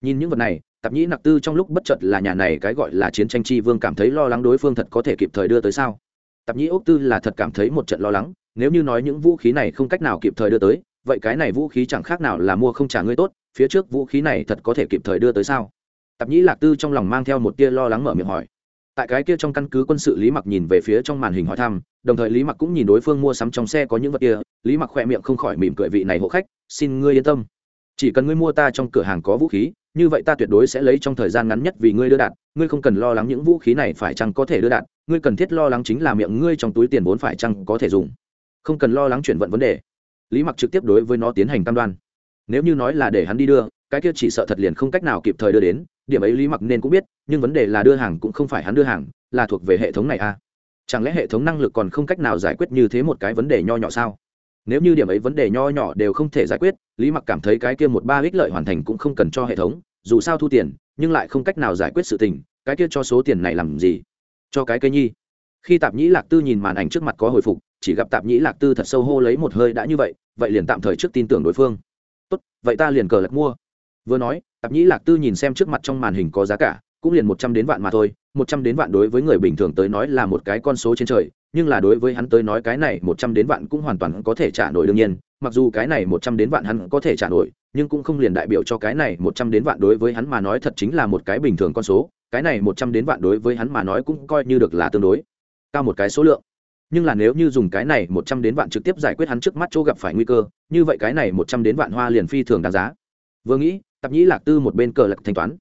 Nhìn những vật này, tạp nhĩ lạc tư trong lúc bất chợt là nhà này cái gọi là chiến tranh chi vương cảm thấy lo lắng đối phương thật có thể kịp thời đưa tới sao? Tạp nhĩ ốc tư là thật cảm thấy một trận lo lắng, nếu như nói những vũ khí này không cách nào kịp thời đưa tới, vậy cái này vũ khí chẳng khác nào là mua không trả ngươi tốt, phía trước vũ khí này thật có thể kịp thời đưa tới sao? Tạp nhĩ lạc tư trong lòng mang theo một tia lo lắng mở miệng hỏi tại cái kia trong căn cứ quân sự lý mặc nhìn về phía trong màn hình hỏi thăm, đồng thời lý mặc cũng nhìn đối phương mua sắm trong xe có những vật kia. Lý mặc khỏe miệng không khỏi mỉm cười vị này hộ khách, xin ngươi yên tâm. Chỉ cần ngươi mua ta trong cửa hàng có vũ khí, như vậy ta tuyệt đối sẽ lấy trong thời gian ngắn nhất vì ngươi đưa đạn. Ngươi không cần lo lắng những vũ khí này phải chăng có thể đưa đạn, ngươi cần thiết lo lắng chính là miệng ngươi trong túi tiền vốn phải chăng có thể dùng. Không cần lo lắng chuyển vận vấn đề. Lý mặc trực tiếp đối với nó tiến hành cam đoan. Nếu như nói là để hắn đi đưa cái kia chỉ sợ thật liền không cách nào kịp thời đưa đến, điểm ấy lý mặc nên cũng biết, nhưng vấn đề là đưa hàng cũng không phải hắn đưa hàng, là thuộc về hệ thống này à? Chẳng lẽ hệ thống năng lực còn không cách nào giải quyết như thế một cái vấn đề nho nhỏ sao? Nếu như điểm ấy vấn đề nho nhỏ đều không thể giải quyết, lý mặc cảm thấy cái kia một ba ích lợi hoàn thành cũng không cần cho hệ thống, dù sao thu tiền, nhưng lại không cách nào giải quyết sự tình, cái kia cho số tiền này làm gì? Cho cái cây nhi. Khi tạp nhĩ lạc tư nhìn màn ảnh trước mặt có hồi phục, chỉ gặp tạp nhĩ lạc tư thật sâu hô lấy một hơi đã như vậy vậy liền tạm thời trước tin tưởng đối phương. Tốt, vậy ta liền cờ lật mua vừa nói, tạp nhĩ lạc tư nhìn xem trước mặt trong màn hình có giá cả, cũng liền một trăm đến vạn mà thôi, một trăm đến vạn đối với người bình thường tới nói là một cái con số trên trời, nhưng là đối với hắn tới nói cái này một trăm đến vạn cũng hoàn toàn có thể trả nổi đương nhiên, mặc dù cái này một trăm đến vạn hắn có thể trả nổi, nhưng cũng không liền đại biểu cho cái này một trăm đến vạn đối với hắn mà nói thật chính là một cái bình thường con số, cái này một trăm đến vạn đối với hắn mà nói cũng coi như được là tương đối, cao một cái số lượng. Nhưng là nếu như dùng cái này một trăm đến vạn trực tiếp giải quyết hắn trước mắt chỗ gặp phải nguy cơ, như vậy cái này một trăm đến vạn hoa liền phi thường đáng giá vừa nghĩ, tạp nhĩ lạc tư một bên cờ lật thanh toán.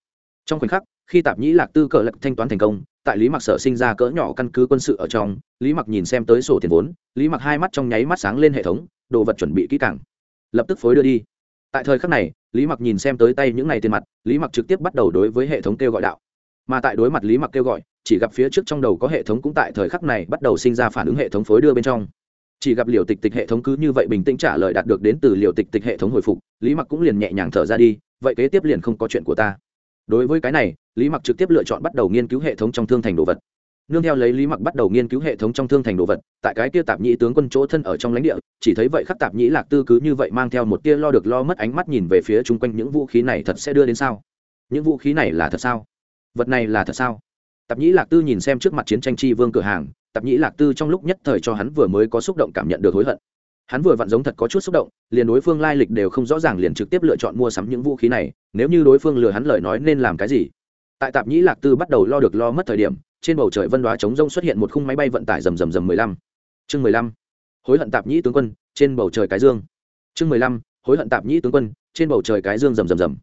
Trong khoảnh khắc, khi tạp nhĩ lạc tư cờ lật thanh toán thành công, tại lý mặc sở sinh ra cỡ nhỏ căn cứ quân sự ở trong, lý mặc nhìn xem tới sổ tiền vốn, lý mặc hai mắt trong nháy mắt sáng lên hệ thống, đồ vật chuẩn bị kỹ càng. Lập tức phối đưa đi. Tại thời khắc này, lý mặc nhìn xem tới tay những ngày tiền mặt, lý mặc trực tiếp bắt đầu đối với hệ thống kêu gọi đạo. Mà tại đối mặt lý mặc kêu gọi, chỉ gặp phía trước trong đầu có hệ thống cũng tại thời khắc này bắt đầu sinh ra phản ứng hệ thống phối đưa bên trong chỉ gặp liều tịch tịch hệ thống cứ như vậy bình tĩnh trả lời đạt được đến từ liều tịch tịch hệ thống hồi phục, lý mặc cũng liền nhẹ nhàng thở ra đi, vậy kế tiếp liền không có chuyện của ta. Đối với cái này, lý mặc trực tiếp lựa chọn bắt đầu nghiên cứu hệ thống trong thương thành đồ vật. Nương theo lấy lý mặc bắt đầu nghiên cứu hệ thống trong thương thành đồ vật, tại cái kia tạp nhĩ tướng quân chỗ thân ở trong lãnh địa, chỉ thấy vậy khắc tạp nhĩ lạc tư cứ như vậy mang theo một tia lo được lo mất ánh mắt nhìn về phía chung quanh những vũ khí này thật sẽ đưa đến sao? Những vũ khí này là thật sao? Vật này là thật sao? Tạp nhĩ lạc tư nhìn xem trước mặt chiến tranh chi vương cửa hàng tạp nhĩ lạc tư trong lúc nhất thời cho hắn vừa mới có xúc động cảm nhận được hối hận. Hắn vừa vặn giống thật có chút xúc động, liền đối phương lai lịch đều không rõ ràng liền trực tiếp lựa chọn mua sắm những vũ khí này, nếu như đối phương lừa hắn lời nói nên làm cái gì? Tại tạp nhĩ lạc tư bắt đầu lo được lo mất thời điểm, trên bầu trời vân đoá chống rông xuất hiện một khung máy bay vận tải rầm rầm rầm mười lăm. Chương mười lăm. Hối hận tạp nhĩ tướng quân, trên bầu trời cái dương. Chương mười lăm. Hối hận tạp nhĩ tướng quân, trên bầu trời cái dương rầm rầm rầm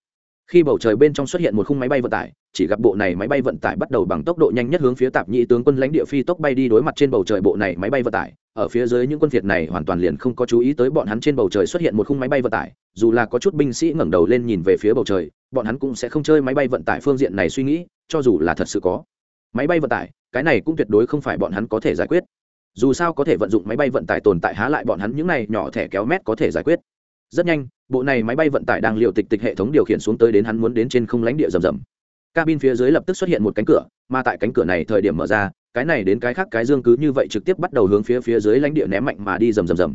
khi bầu trời bên trong xuất hiện một khung máy bay vận tải, chỉ gặp bộ này máy bay vận tải bắt đầu bằng tốc độ nhanh nhất hướng phía tạp nhĩ tướng quân lãnh địa phi tốc bay đi đối mặt trên bầu trời bộ này máy bay vận tải. Ở phía dưới những quân việt này hoàn toàn liền không có chú ý tới bọn hắn trên bầu trời xuất hiện một khung máy bay vận tải, dù là có chút binh sĩ ngẩng đầu lên nhìn về phía bầu trời, bọn hắn cũng sẽ không chơi máy bay vận tải phương diện này suy nghĩ, cho dù là thật sự có máy bay vận tải, cái này cũng tuyệt đối không phải bọn hắn có thể giải quyết. Dù sao có thể vận dụng máy bay vận tải tồn tại há lại bọn hắn những này nhỏ thẻ kéo mét có thể giải quyết rất nhanh, bộ này máy bay vận tải đang liều tịch tịch hệ thống điều khiển xuống tới đến hắn muốn đến trên không lãnh địa rầm rầm. Cabin phía dưới lập tức xuất hiện một cánh cửa, mà tại cánh cửa này thời điểm mở ra, cái này đến cái khác cái dương cứ như vậy trực tiếp bắt đầu hướng phía phía dưới lãnh địa ném mạnh mà đi rầm rầm rầm.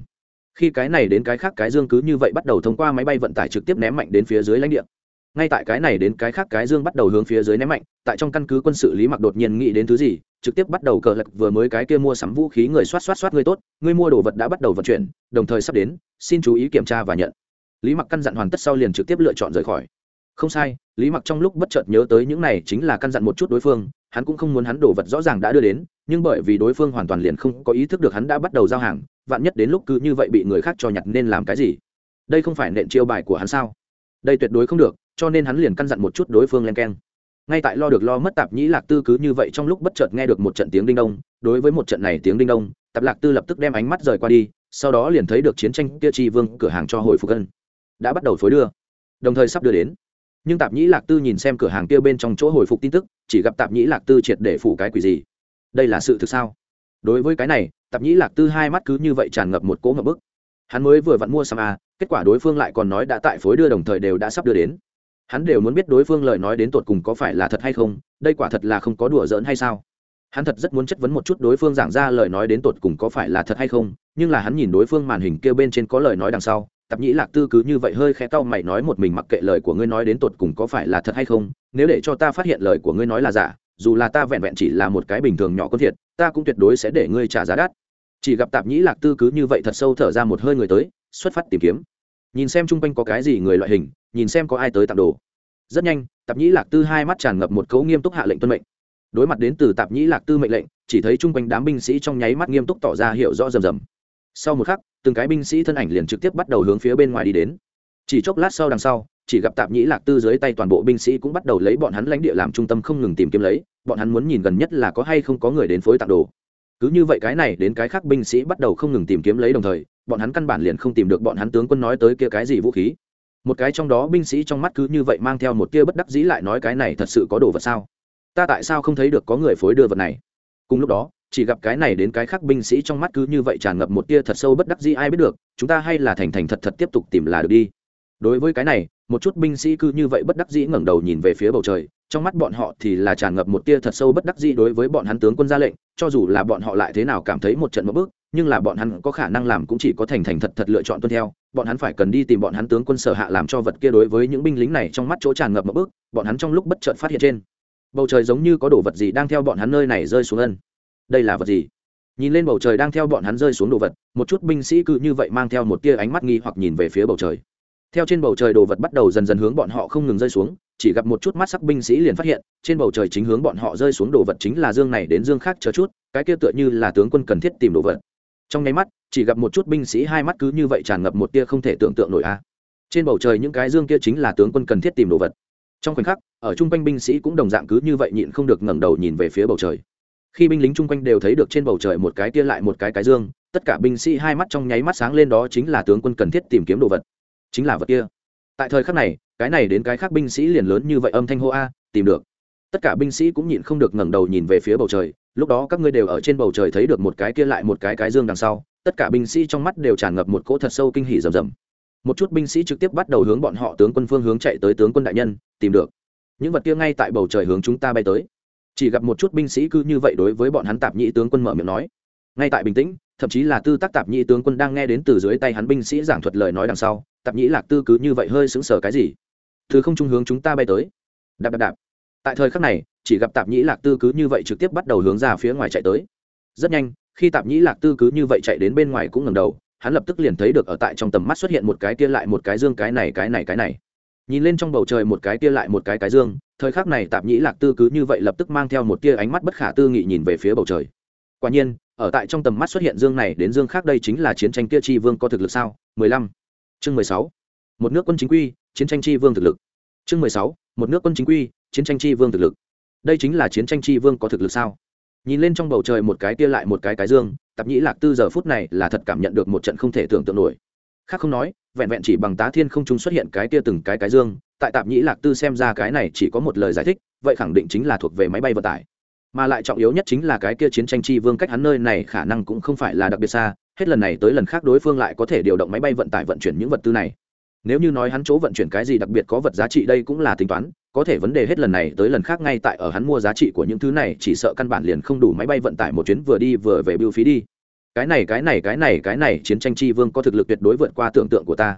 Khi cái này đến cái khác cái dương cứ như vậy bắt đầu thông qua máy bay vận tải trực tiếp ném mạnh đến phía dưới lãnh địa ngay tại cái này đến cái khác cái dương bắt đầu hướng phía dưới ném mạnh, tại trong căn cứ quân sự lý mặc đột nhiên nghĩ đến thứ gì, trực tiếp bắt đầu cờ lật vừa mới cái kia mua sắm vũ khí người soát soát soát người tốt, người mua đồ vật đã bắt đầu vận chuyển, đồng thời sắp đến, xin chú ý kiểm tra và nhận. Lý mặc căn dặn hoàn tất sau liền trực tiếp lựa chọn rời khỏi. Không sai, lý mặc trong lúc bất chợt nhớ tới những này chính là căn dặn một chút đối phương, hắn cũng không muốn hắn đồ vật rõ ràng đã đưa đến, nhưng bởi vì đối phương hoàn toàn liền không có ý thức được hắn đã bắt đầu giao hàng, vạn nhất đến lúc cứ như vậy bị người khác cho nhặt nên làm cái gì? Đây không phải nện chiêu bài của hắn sao? Đây tuyệt đối không được cho nên hắn liền căn dặn một chút đối phương len keng. Ngay tại lo được lo mất tạp nhĩ lạc tư cứ như vậy trong lúc bất chợt nghe được một trận tiếng đinh đông, đối với một trận này tiếng đinh đông, tạp lạc tư lập tức đem ánh mắt rời qua đi, sau đó liền thấy được chiến tranh kia tri vương cửa hàng cho hồi phục ân. Đã bắt đầu phối đưa. Đồng thời sắp đưa đến. Nhưng tạp nhĩ lạc tư nhìn xem cửa hàng kia bên trong chỗ hồi phục tin tức, chỉ gặp tạp nhĩ lạc tư triệt để phủ cái quỷ gì? Đây là sự thực sao? Đối với cái này, tạp nhĩ lạc tư hai mắt cứ như vậy tràn ngập một cỗ ngập bức. Hắn mới vừa vặn mua xăm a à, kết quả đối phương lại còn nói đã tại phối đưa đồng thời đều đã sắp đưa đến hắn đều muốn biết đối phương lời nói đến tột cùng có phải là thật hay không, đây quả thật là không có đùa giỡn hay sao? Hắn thật rất muốn chất vấn một chút đối phương giảng ra lời nói đến tột cùng có phải là thật hay không, nhưng là hắn nhìn đối phương màn hình kêu bên trên có lời nói đằng sau tạp nhĩ lạc tư cứ như vậy hơi khẽ cau mày nói một mình mặc kệ lời của ngươi nói đến tột cùng có phải là thật hay không, nếu để cho ta phát hiện lời của ngươi nói là giả, dù là ta vẹn vẹn chỉ là một cái bình thường nhỏ con thiệt, ta cũng tuyệt đối sẽ để ngươi trả giá đắt. Chỉ gặp tạp nhĩ lạc tư cứ như vậy thật sâu thở ra một hơi người tới, xuất phát tìm kiếm nhìn xem chung quanh có cái gì người loại hình, nhìn xem có ai tới tặng đồ. Rất nhanh, tạp nhĩ lạc tư hai mắt tràn ngập một cấu nghiêm túc hạ lệnh tuân mệnh. Đối mặt đến từ tạp nhĩ lạc tư mệnh lệnh, chỉ thấy chung quanh đám binh sĩ trong nháy mắt nghiêm túc tỏ ra hiểu rõ rầm rầm. Sau một khắc, từng cái binh sĩ thân ảnh liền trực tiếp bắt đầu hướng phía bên ngoài đi đến. Chỉ chốc lát sau đằng sau, chỉ gặp tạp nhĩ lạc tư dưới tay toàn bộ binh sĩ cũng bắt đầu lấy bọn hắn lãnh địa làm trung tâm không ngừng tìm kiếm lấy, bọn hắn muốn nhìn gần nhất là có hay không có người đến phối tặng đồ. Cứ như vậy cái này đến cái khác binh sĩ bắt đầu không ngừng tìm kiếm lấy đồng thời bọn hắn căn bản liền không tìm được bọn hắn tướng quân nói tới kia cái gì vũ khí. Một cái trong đó binh sĩ trong mắt cứ như vậy mang theo một tia bất đắc dĩ lại nói cái này thật sự có đồ vật sao? Ta tại sao không thấy được có người phối đưa vật này? Cùng lúc đó, chỉ gặp cái này đến cái khác binh sĩ trong mắt cứ như vậy tràn ngập một tia thật sâu bất đắc dĩ ai biết được, chúng ta hay là thành thành thật thật tiếp tục tìm là được đi. Đối với cái này, một chút binh sĩ cứ như vậy bất đắc dĩ ngẩng đầu nhìn về phía bầu trời, trong mắt bọn họ thì là tràn ngập một tia thật sâu bất đắc dĩ đối với bọn hắn tướng quân ra lệnh, cho dù là bọn họ lại thế nào cảm thấy một trận mất bước nhưng là bọn hắn có khả năng làm cũng chỉ có thành thành thật thật lựa chọn tuân theo, bọn hắn phải cần đi tìm bọn hắn tướng quân sở hạ làm cho vật kia đối với những binh lính này trong mắt chỗ tràn ngập một bước, bọn hắn trong lúc bất chợt phát hiện trên, bầu trời giống như có đồ vật gì đang theo bọn hắn nơi này rơi xuống ân. Đây là vật gì? Nhìn lên bầu trời đang theo bọn hắn rơi xuống đồ vật, một chút binh sĩ cứ như vậy mang theo một tia ánh mắt nghi hoặc nhìn về phía bầu trời. Theo trên bầu trời đồ vật bắt đầu dần dần hướng bọn họ không ngừng rơi xuống, chỉ gặp một chút mắt sắc binh sĩ liền phát hiện, trên bầu trời chính hướng bọn họ rơi xuống đồ vật chính là dương này đến dương khác chờ chút, cái kia tựa như là tướng quân cần thiết tìm đồ vật trong nháy mắt, chỉ gặp một chút binh sĩ hai mắt cứ như vậy tràn ngập một tia không thể tưởng tượng nổi a. Trên bầu trời những cái dương kia chính là tướng quân cần thiết tìm đồ vật. Trong khoảnh khắc, ở chung quanh binh sĩ cũng đồng dạng cứ như vậy nhịn không được ngẩng đầu nhìn về phía bầu trời. Khi binh lính chung quanh đều thấy được trên bầu trời một cái tia lại một cái cái dương, tất cả binh sĩ hai mắt trong nháy mắt sáng lên đó chính là tướng quân cần thiết tìm kiếm đồ vật. Chính là vật kia. Tại thời khắc này, cái này đến cái khác binh sĩ liền lớn như vậy âm thanh hô a, tìm được. Tất cả binh sĩ cũng nhịn không được ngẩng đầu nhìn về phía bầu trời lúc đó các ngươi đều ở trên bầu trời thấy được một cái kia lại một cái cái dương đằng sau, tất cả binh sĩ trong mắt đều tràn ngập một cỗ thật sâu kinh hỉ rầm rầm. Một chút binh sĩ trực tiếp bắt đầu hướng bọn họ tướng quân phương hướng chạy tới tướng quân đại nhân, tìm được. Những vật kia ngay tại bầu trời hướng chúng ta bay tới. Chỉ gặp một chút binh sĩ cứ như vậy đối với bọn hắn tạp nhĩ tướng quân mở miệng nói. Ngay tại bình tĩnh, thậm chí là tư tác tạp nhĩ tướng quân đang nghe đến từ dưới tay hắn binh sĩ giảng thuật lời nói đằng sau, tạp nhĩ lạc tư cứ như vậy hơi sững sờ cái gì? Thứ không trung hướng chúng ta bay tới. Đạp đạp đạp. Tại thời khắc này chỉ gặp tạp nhĩ lạc tư cứ như vậy trực tiếp bắt đầu hướng ra phía ngoài chạy tới rất nhanh, khi tạp nhĩ lạc tư cứ như vậy chạy đến bên ngoài cũng ngầm đầu, hắn lập tức liền thấy được ở tại trong tầm mắt xuất hiện một cái kia lại một cái dương, cái này cái này cái này nhìn lên trong bầu trời một cái kia lại một cái cái dương, thời khắc này tạp nhĩ lạc tư cứ như vậy lập tức mang theo một tia ánh mắt bất khả tư nghị nhìn về phía bầu trời quả nhiên, ở tại trong tầm mắt xuất hiện dương này đến dương khác đây chính là chiến tranh kia chi vương có thực lực sao 15. chương 16. một nước quân chính quy, chiến tranh chi vương thực lực chương 16. một nước quân chính quy, chiến tranh chi vương thực lực đây chính là chiến tranh chi vương có thực lực sao? Nhìn lên trong bầu trời một cái kia lại một cái cái dương, tạp nhĩ lạc tư giờ phút này là thật cảm nhận được một trận không thể tưởng tượng nổi. Khác không nói, vẹn vẹn chỉ bằng tá thiên không trung xuất hiện cái kia từng cái cái dương, tại tạp nhĩ lạc tư xem ra cái này chỉ có một lời giải thích, vậy khẳng định chính là thuộc về máy bay vận tải. Mà lại trọng yếu nhất chính là cái kia chiến tranh chi vương cách hắn nơi này khả năng cũng không phải là đặc biệt xa, hết lần này tới lần khác đối phương lại có thể điều động máy bay vận tải vận chuyển những vật tư này. Nếu như nói hắn chỗ vận chuyển cái gì đặc biệt có vật giá trị đây cũng là tính toán có thể vấn đề hết lần này tới lần khác ngay tại ở hắn mua giá trị của những thứ này, chỉ sợ căn bản liền không đủ máy bay vận tải một chuyến vừa đi vừa về biêu phí đi. Cái này cái này cái này cái này, chiến tranh chi vương có thực lực tuyệt đối vượt qua tưởng tượng của ta.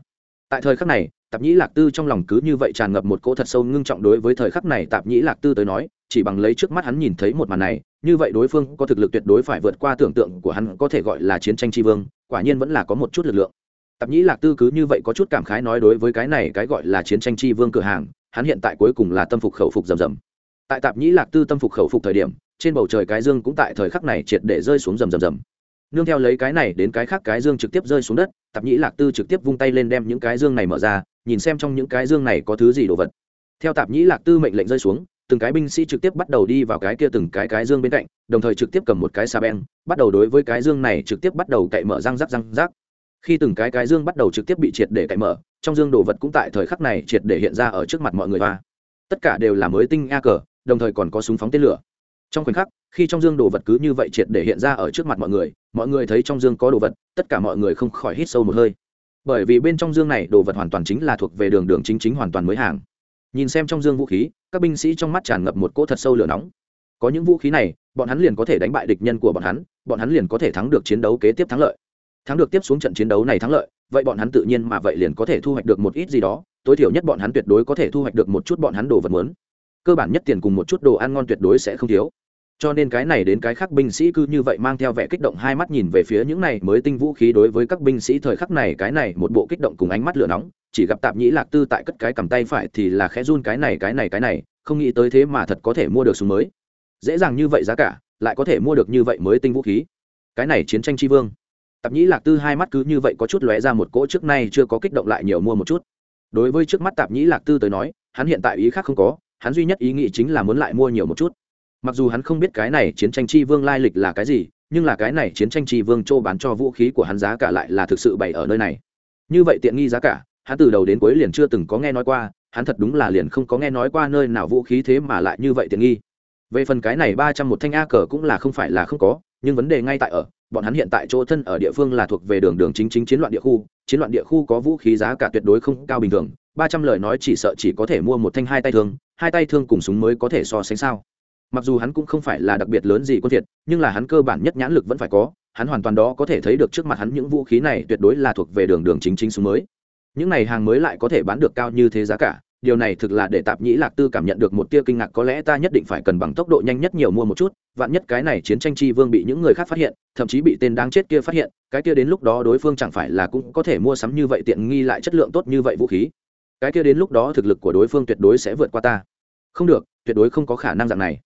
Tại thời khắc này, tạp nhĩ lạc tư trong lòng cứ như vậy tràn ngập một cỗ thật sâu ngưng trọng đối với thời khắc này tạp nhĩ lạc tư tới nói, chỉ bằng lấy trước mắt hắn nhìn thấy một màn này, như vậy đối phương có thực lực tuyệt đối phải vượt qua tưởng tượng của hắn, có thể gọi là chiến tranh tri vương, quả nhiên vẫn là có một chút lực lượng. Tạp nhĩ lạc tư cứ như vậy có chút cảm khái nói đối với cái này, cái gọi là chiến tranh tri vương cửa hàng hắn hiện tại cuối cùng là tâm phục khẩu phục rầm rầm. Tại tạp nhĩ lạc tư tâm phục khẩu phục thời điểm, trên bầu trời cái dương cũng tại thời khắc này triệt để rơi xuống rầm rầm rầm. Nương theo lấy cái này đến cái khác cái dương trực tiếp rơi xuống đất, tạp nhĩ lạc tư trực tiếp vung tay lên đem những cái dương này mở ra, nhìn xem trong những cái dương này có thứ gì đồ vật. Theo tạp nhĩ lạc tư mệnh lệnh rơi xuống, từng cái binh sĩ trực tiếp bắt đầu đi vào cái kia từng cái cái dương bên cạnh, đồng thời trực tiếp cầm một cái xà beng, bắt đầu đối với cái dương này trực tiếp bắt đầu cậy mở răng rắc răng rắc khi từng cái cái dương bắt đầu trực tiếp bị triệt để cậy mở, trong dương đồ vật cũng tại thời khắc này triệt để hiện ra ở trước mặt mọi người và tất cả đều là mới tinh a cờ, đồng thời còn có súng phóng tên lửa. Trong khoảnh khắc, khi trong dương đồ vật cứ như vậy triệt để hiện ra ở trước mặt mọi người mọi người thấy trong dương có đồ vật, tất cả mọi người không khỏi hít sâu một hơi. Bởi vì bên trong dương này đồ vật hoàn toàn chính là thuộc về đường đường chính chính hoàn toàn mới hàng. Nhìn xem trong dương vũ khí, các binh sĩ trong mắt tràn ngập một cỗ thật sâu lửa nóng. Có những vũ khí này, bọn hắn liền có thể đánh bại địch nhân của bọn hắn bọn hắn liền có thể thắng được chiến đấu kế tiếp thắng lợi thắng được tiếp xuống trận chiến đấu này thắng lợi, vậy bọn hắn tự nhiên mà vậy liền có thể thu hoạch được một ít gì đó, tối thiểu nhất bọn hắn tuyệt đối có thể thu hoạch được một chút bọn hắn đồ vật muốn. Cơ bản nhất tiền cùng một chút đồ ăn ngon tuyệt đối sẽ không thiếu. Cho nên cái này đến cái khác binh sĩ cứ như vậy mang theo vẻ kích động hai mắt nhìn về phía những này mới tinh vũ khí đối với các binh sĩ thời khắc này, cái này một bộ kích động cùng ánh mắt lửa nóng, chỉ gặp tạp nhĩ lạc tư tại cất cái cầm tay phải thì là khẽ run cái này cái này cái này, không nghĩ tới thế mà thật có thể mua được súng mới. Dễ dàng như vậy giá cả, lại có thể mua được như vậy mới tinh vũ khí. Cái này chiến tranh tri vương tạp nhĩ lạc tư hai mắt cứ như vậy có chút lóe ra một cỗ trước nay chưa có kích động lại nhiều mua một chút. Đối với trước mắt tạp nhĩ lạc tư tới nói, hắn hiện tại ý khác không có, hắn duy nhất ý nghĩ chính là muốn lại mua nhiều một chút. Mặc dù hắn không biết cái này chiến tranh chi vương lai lịch là cái gì, nhưng là cái này chiến tranh chi vương châu bán cho vũ khí của hắn giá cả lại là thực sự bày ở nơi này. Như vậy tiện nghi giá cả, hắn từ đầu đến cuối liền chưa từng có nghe nói qua, hắn thật đúng là liền không có nghe nói qua nơi nào vũ khí thế mà lại như vậy tiện nghi. Về phần cái này ba trăm một thanh a cờ cũng là không phải là không có, nhưng vấn đề ngay tại ở bọn hắn hiện tại chỗ thân ở địa phương là thuộc về đường đường chính chính chiến loạn địa khu, chiến loạn địa khu có vũ khí giá cả tuyệt đối không cao bình thường, ba trăm lời nói chỉ sợ chỉ có thể mua một thanh hai tay thương, hai tay thương cùng súng mới có thể so sánh sao. Mặc dù hắn cũng không phải là đặc biệt lớn gì quân thiệt, nhưng là hắn cơ bản nhất nhãn lực vẫn phải có, hắn hoàn toàn đó có thể thấy được trước mặt hắn những vũ khí này tuyệt đối là thuộc về đường đường chính chính súng mới. Những này hàng mới lại có thể bán được cao như thế giá cả điều này thực là để tạp nhĩ lạc tư cảm nhận được một tia kinh ngạc, có lẽ ta nhất định phải cần bằng tốc độ nhanh nhất nhiều mua một chút, vạn nhất cái này chiến tranh chi vương bị những người khác phát hiện, thậm chí bị tên đáng chết kia phát hiện, cái kia đến lúc đó đối phương chẳng phải là cũng có thể mua sắm như vậy tiện nghi lại chất lượng tốt như vậy vũ khí. Cái kia đến lúc đó thực lực của đối phương tuyệt đối sẽ vượt qua ta. Không được, tuyệt đối không có khả năng dạng này.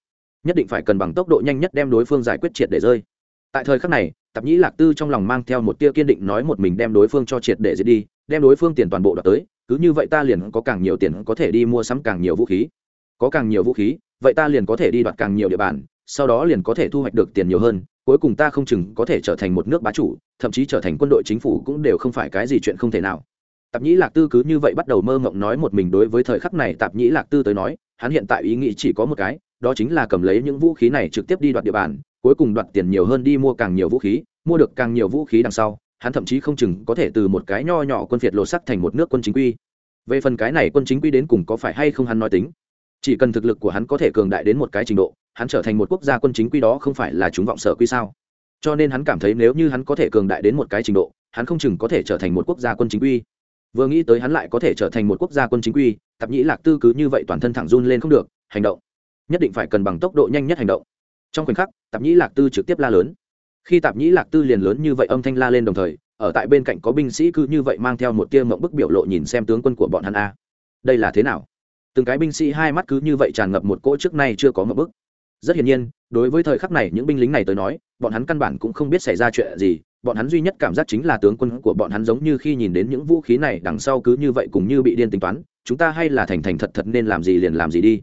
Nhất định phải cần bằng tốc độ nhanh nhất đem đối phương giải quyết triệt để rơi. Tại thời khắc này, tạp nhĩ lạc tư trong lòng mang theo một tia kiên định nói một mình đem đối phương cho triệt để diệt đi, đem đối phương tiền toàn bộ đoạt tới cứ như vậy ta liền có càng nhiều tiền có thể đi mua sắm càng nhiều vũ khí. Có càng nhiều vũ khí, vậy ta liền có thể đi đoạt càng nhiều địa bàn, sau đó liền có thể thu hoạch được tiền nhiều hơn, cuối cùng ta không chừng có thể trở thành một nước bá chủ, thậm chí trở thành quân đội chính phủ cũng đều không phải cái gì chuyện không thể nào. Tạp nhĩ lạc tư cứ như vậy bắt đầu mơ mộng nói một mình đối với thời khắc này tạp nhĩ lạc tư tới nói, hắn hiện tại ý nghĩ chỉ có một cái, đó chính là cầm lấy những vũ khí này trực tiếp đi đoạt địa bàn, cuối cùng đoạt tiền nhiều hơn đi mua càng nhiều vũ khí, mua được càng nhiều vũ khí đằng sau hắn thậm chí không chừng có thể từ một cái nho nhỏ quân phiệt lột sắc thành một nước quân chính quy. Về phần cái này quân chính quy đến cùng có phải hay không hắn nói tính. Chỉ cần thực lực của hắn có thể cường đại đến một cái trình độ, hắn trở thành một quốc gia quân chính quy đó không phải là chúng vọng sở quy sao? Cho nên hắn cảm thấy nếu như hắn có thể cường đại đến một cái trình độ, hắn không chừng có thể trở thành một quốc gia quân chính quy. Vừa nghĩ tới hắn lại có thể trở thành một quốc gia quân chính quy, tạp nhĩ lạc tư cứ như vậy toàn thân thẳng run lên không được, hành động. Nhất định phải cần bằng tốc độ nhanh nhất hành động. Trong khoảnh khắc, tạp nhĩ lạc tư trực tiếp la lớn khi tạp nhĩ lạc tư liền lớn như vậy âm thanh la lên đồng thời, ở tại bên cạnh có binh sĩ cứ như vậy mang theo một tia mộng bức biểu lộ nhìn xem tướng quân của bọn hắn a. Đây là thế nào? Từng cái binh sĩ hai mắt cứ như vậy tràn ngập một cỗ trước nay chưa có mộng bức. Rất hiển nhiên, đối với thời khắc này những binh lính này tới nói, bọn hắn căn bản cũng không biết xảy ra chuyện gì, bọn hắn duy nhất cảm giác chính là tướng quân của bọn hắn giống như khi nhìn đến những vũ khí này đằng sau cứ như vậy cùng như bị điên tính toán, chúng ta hay là thành thành thật thật nên làm gì liền làm gì đi.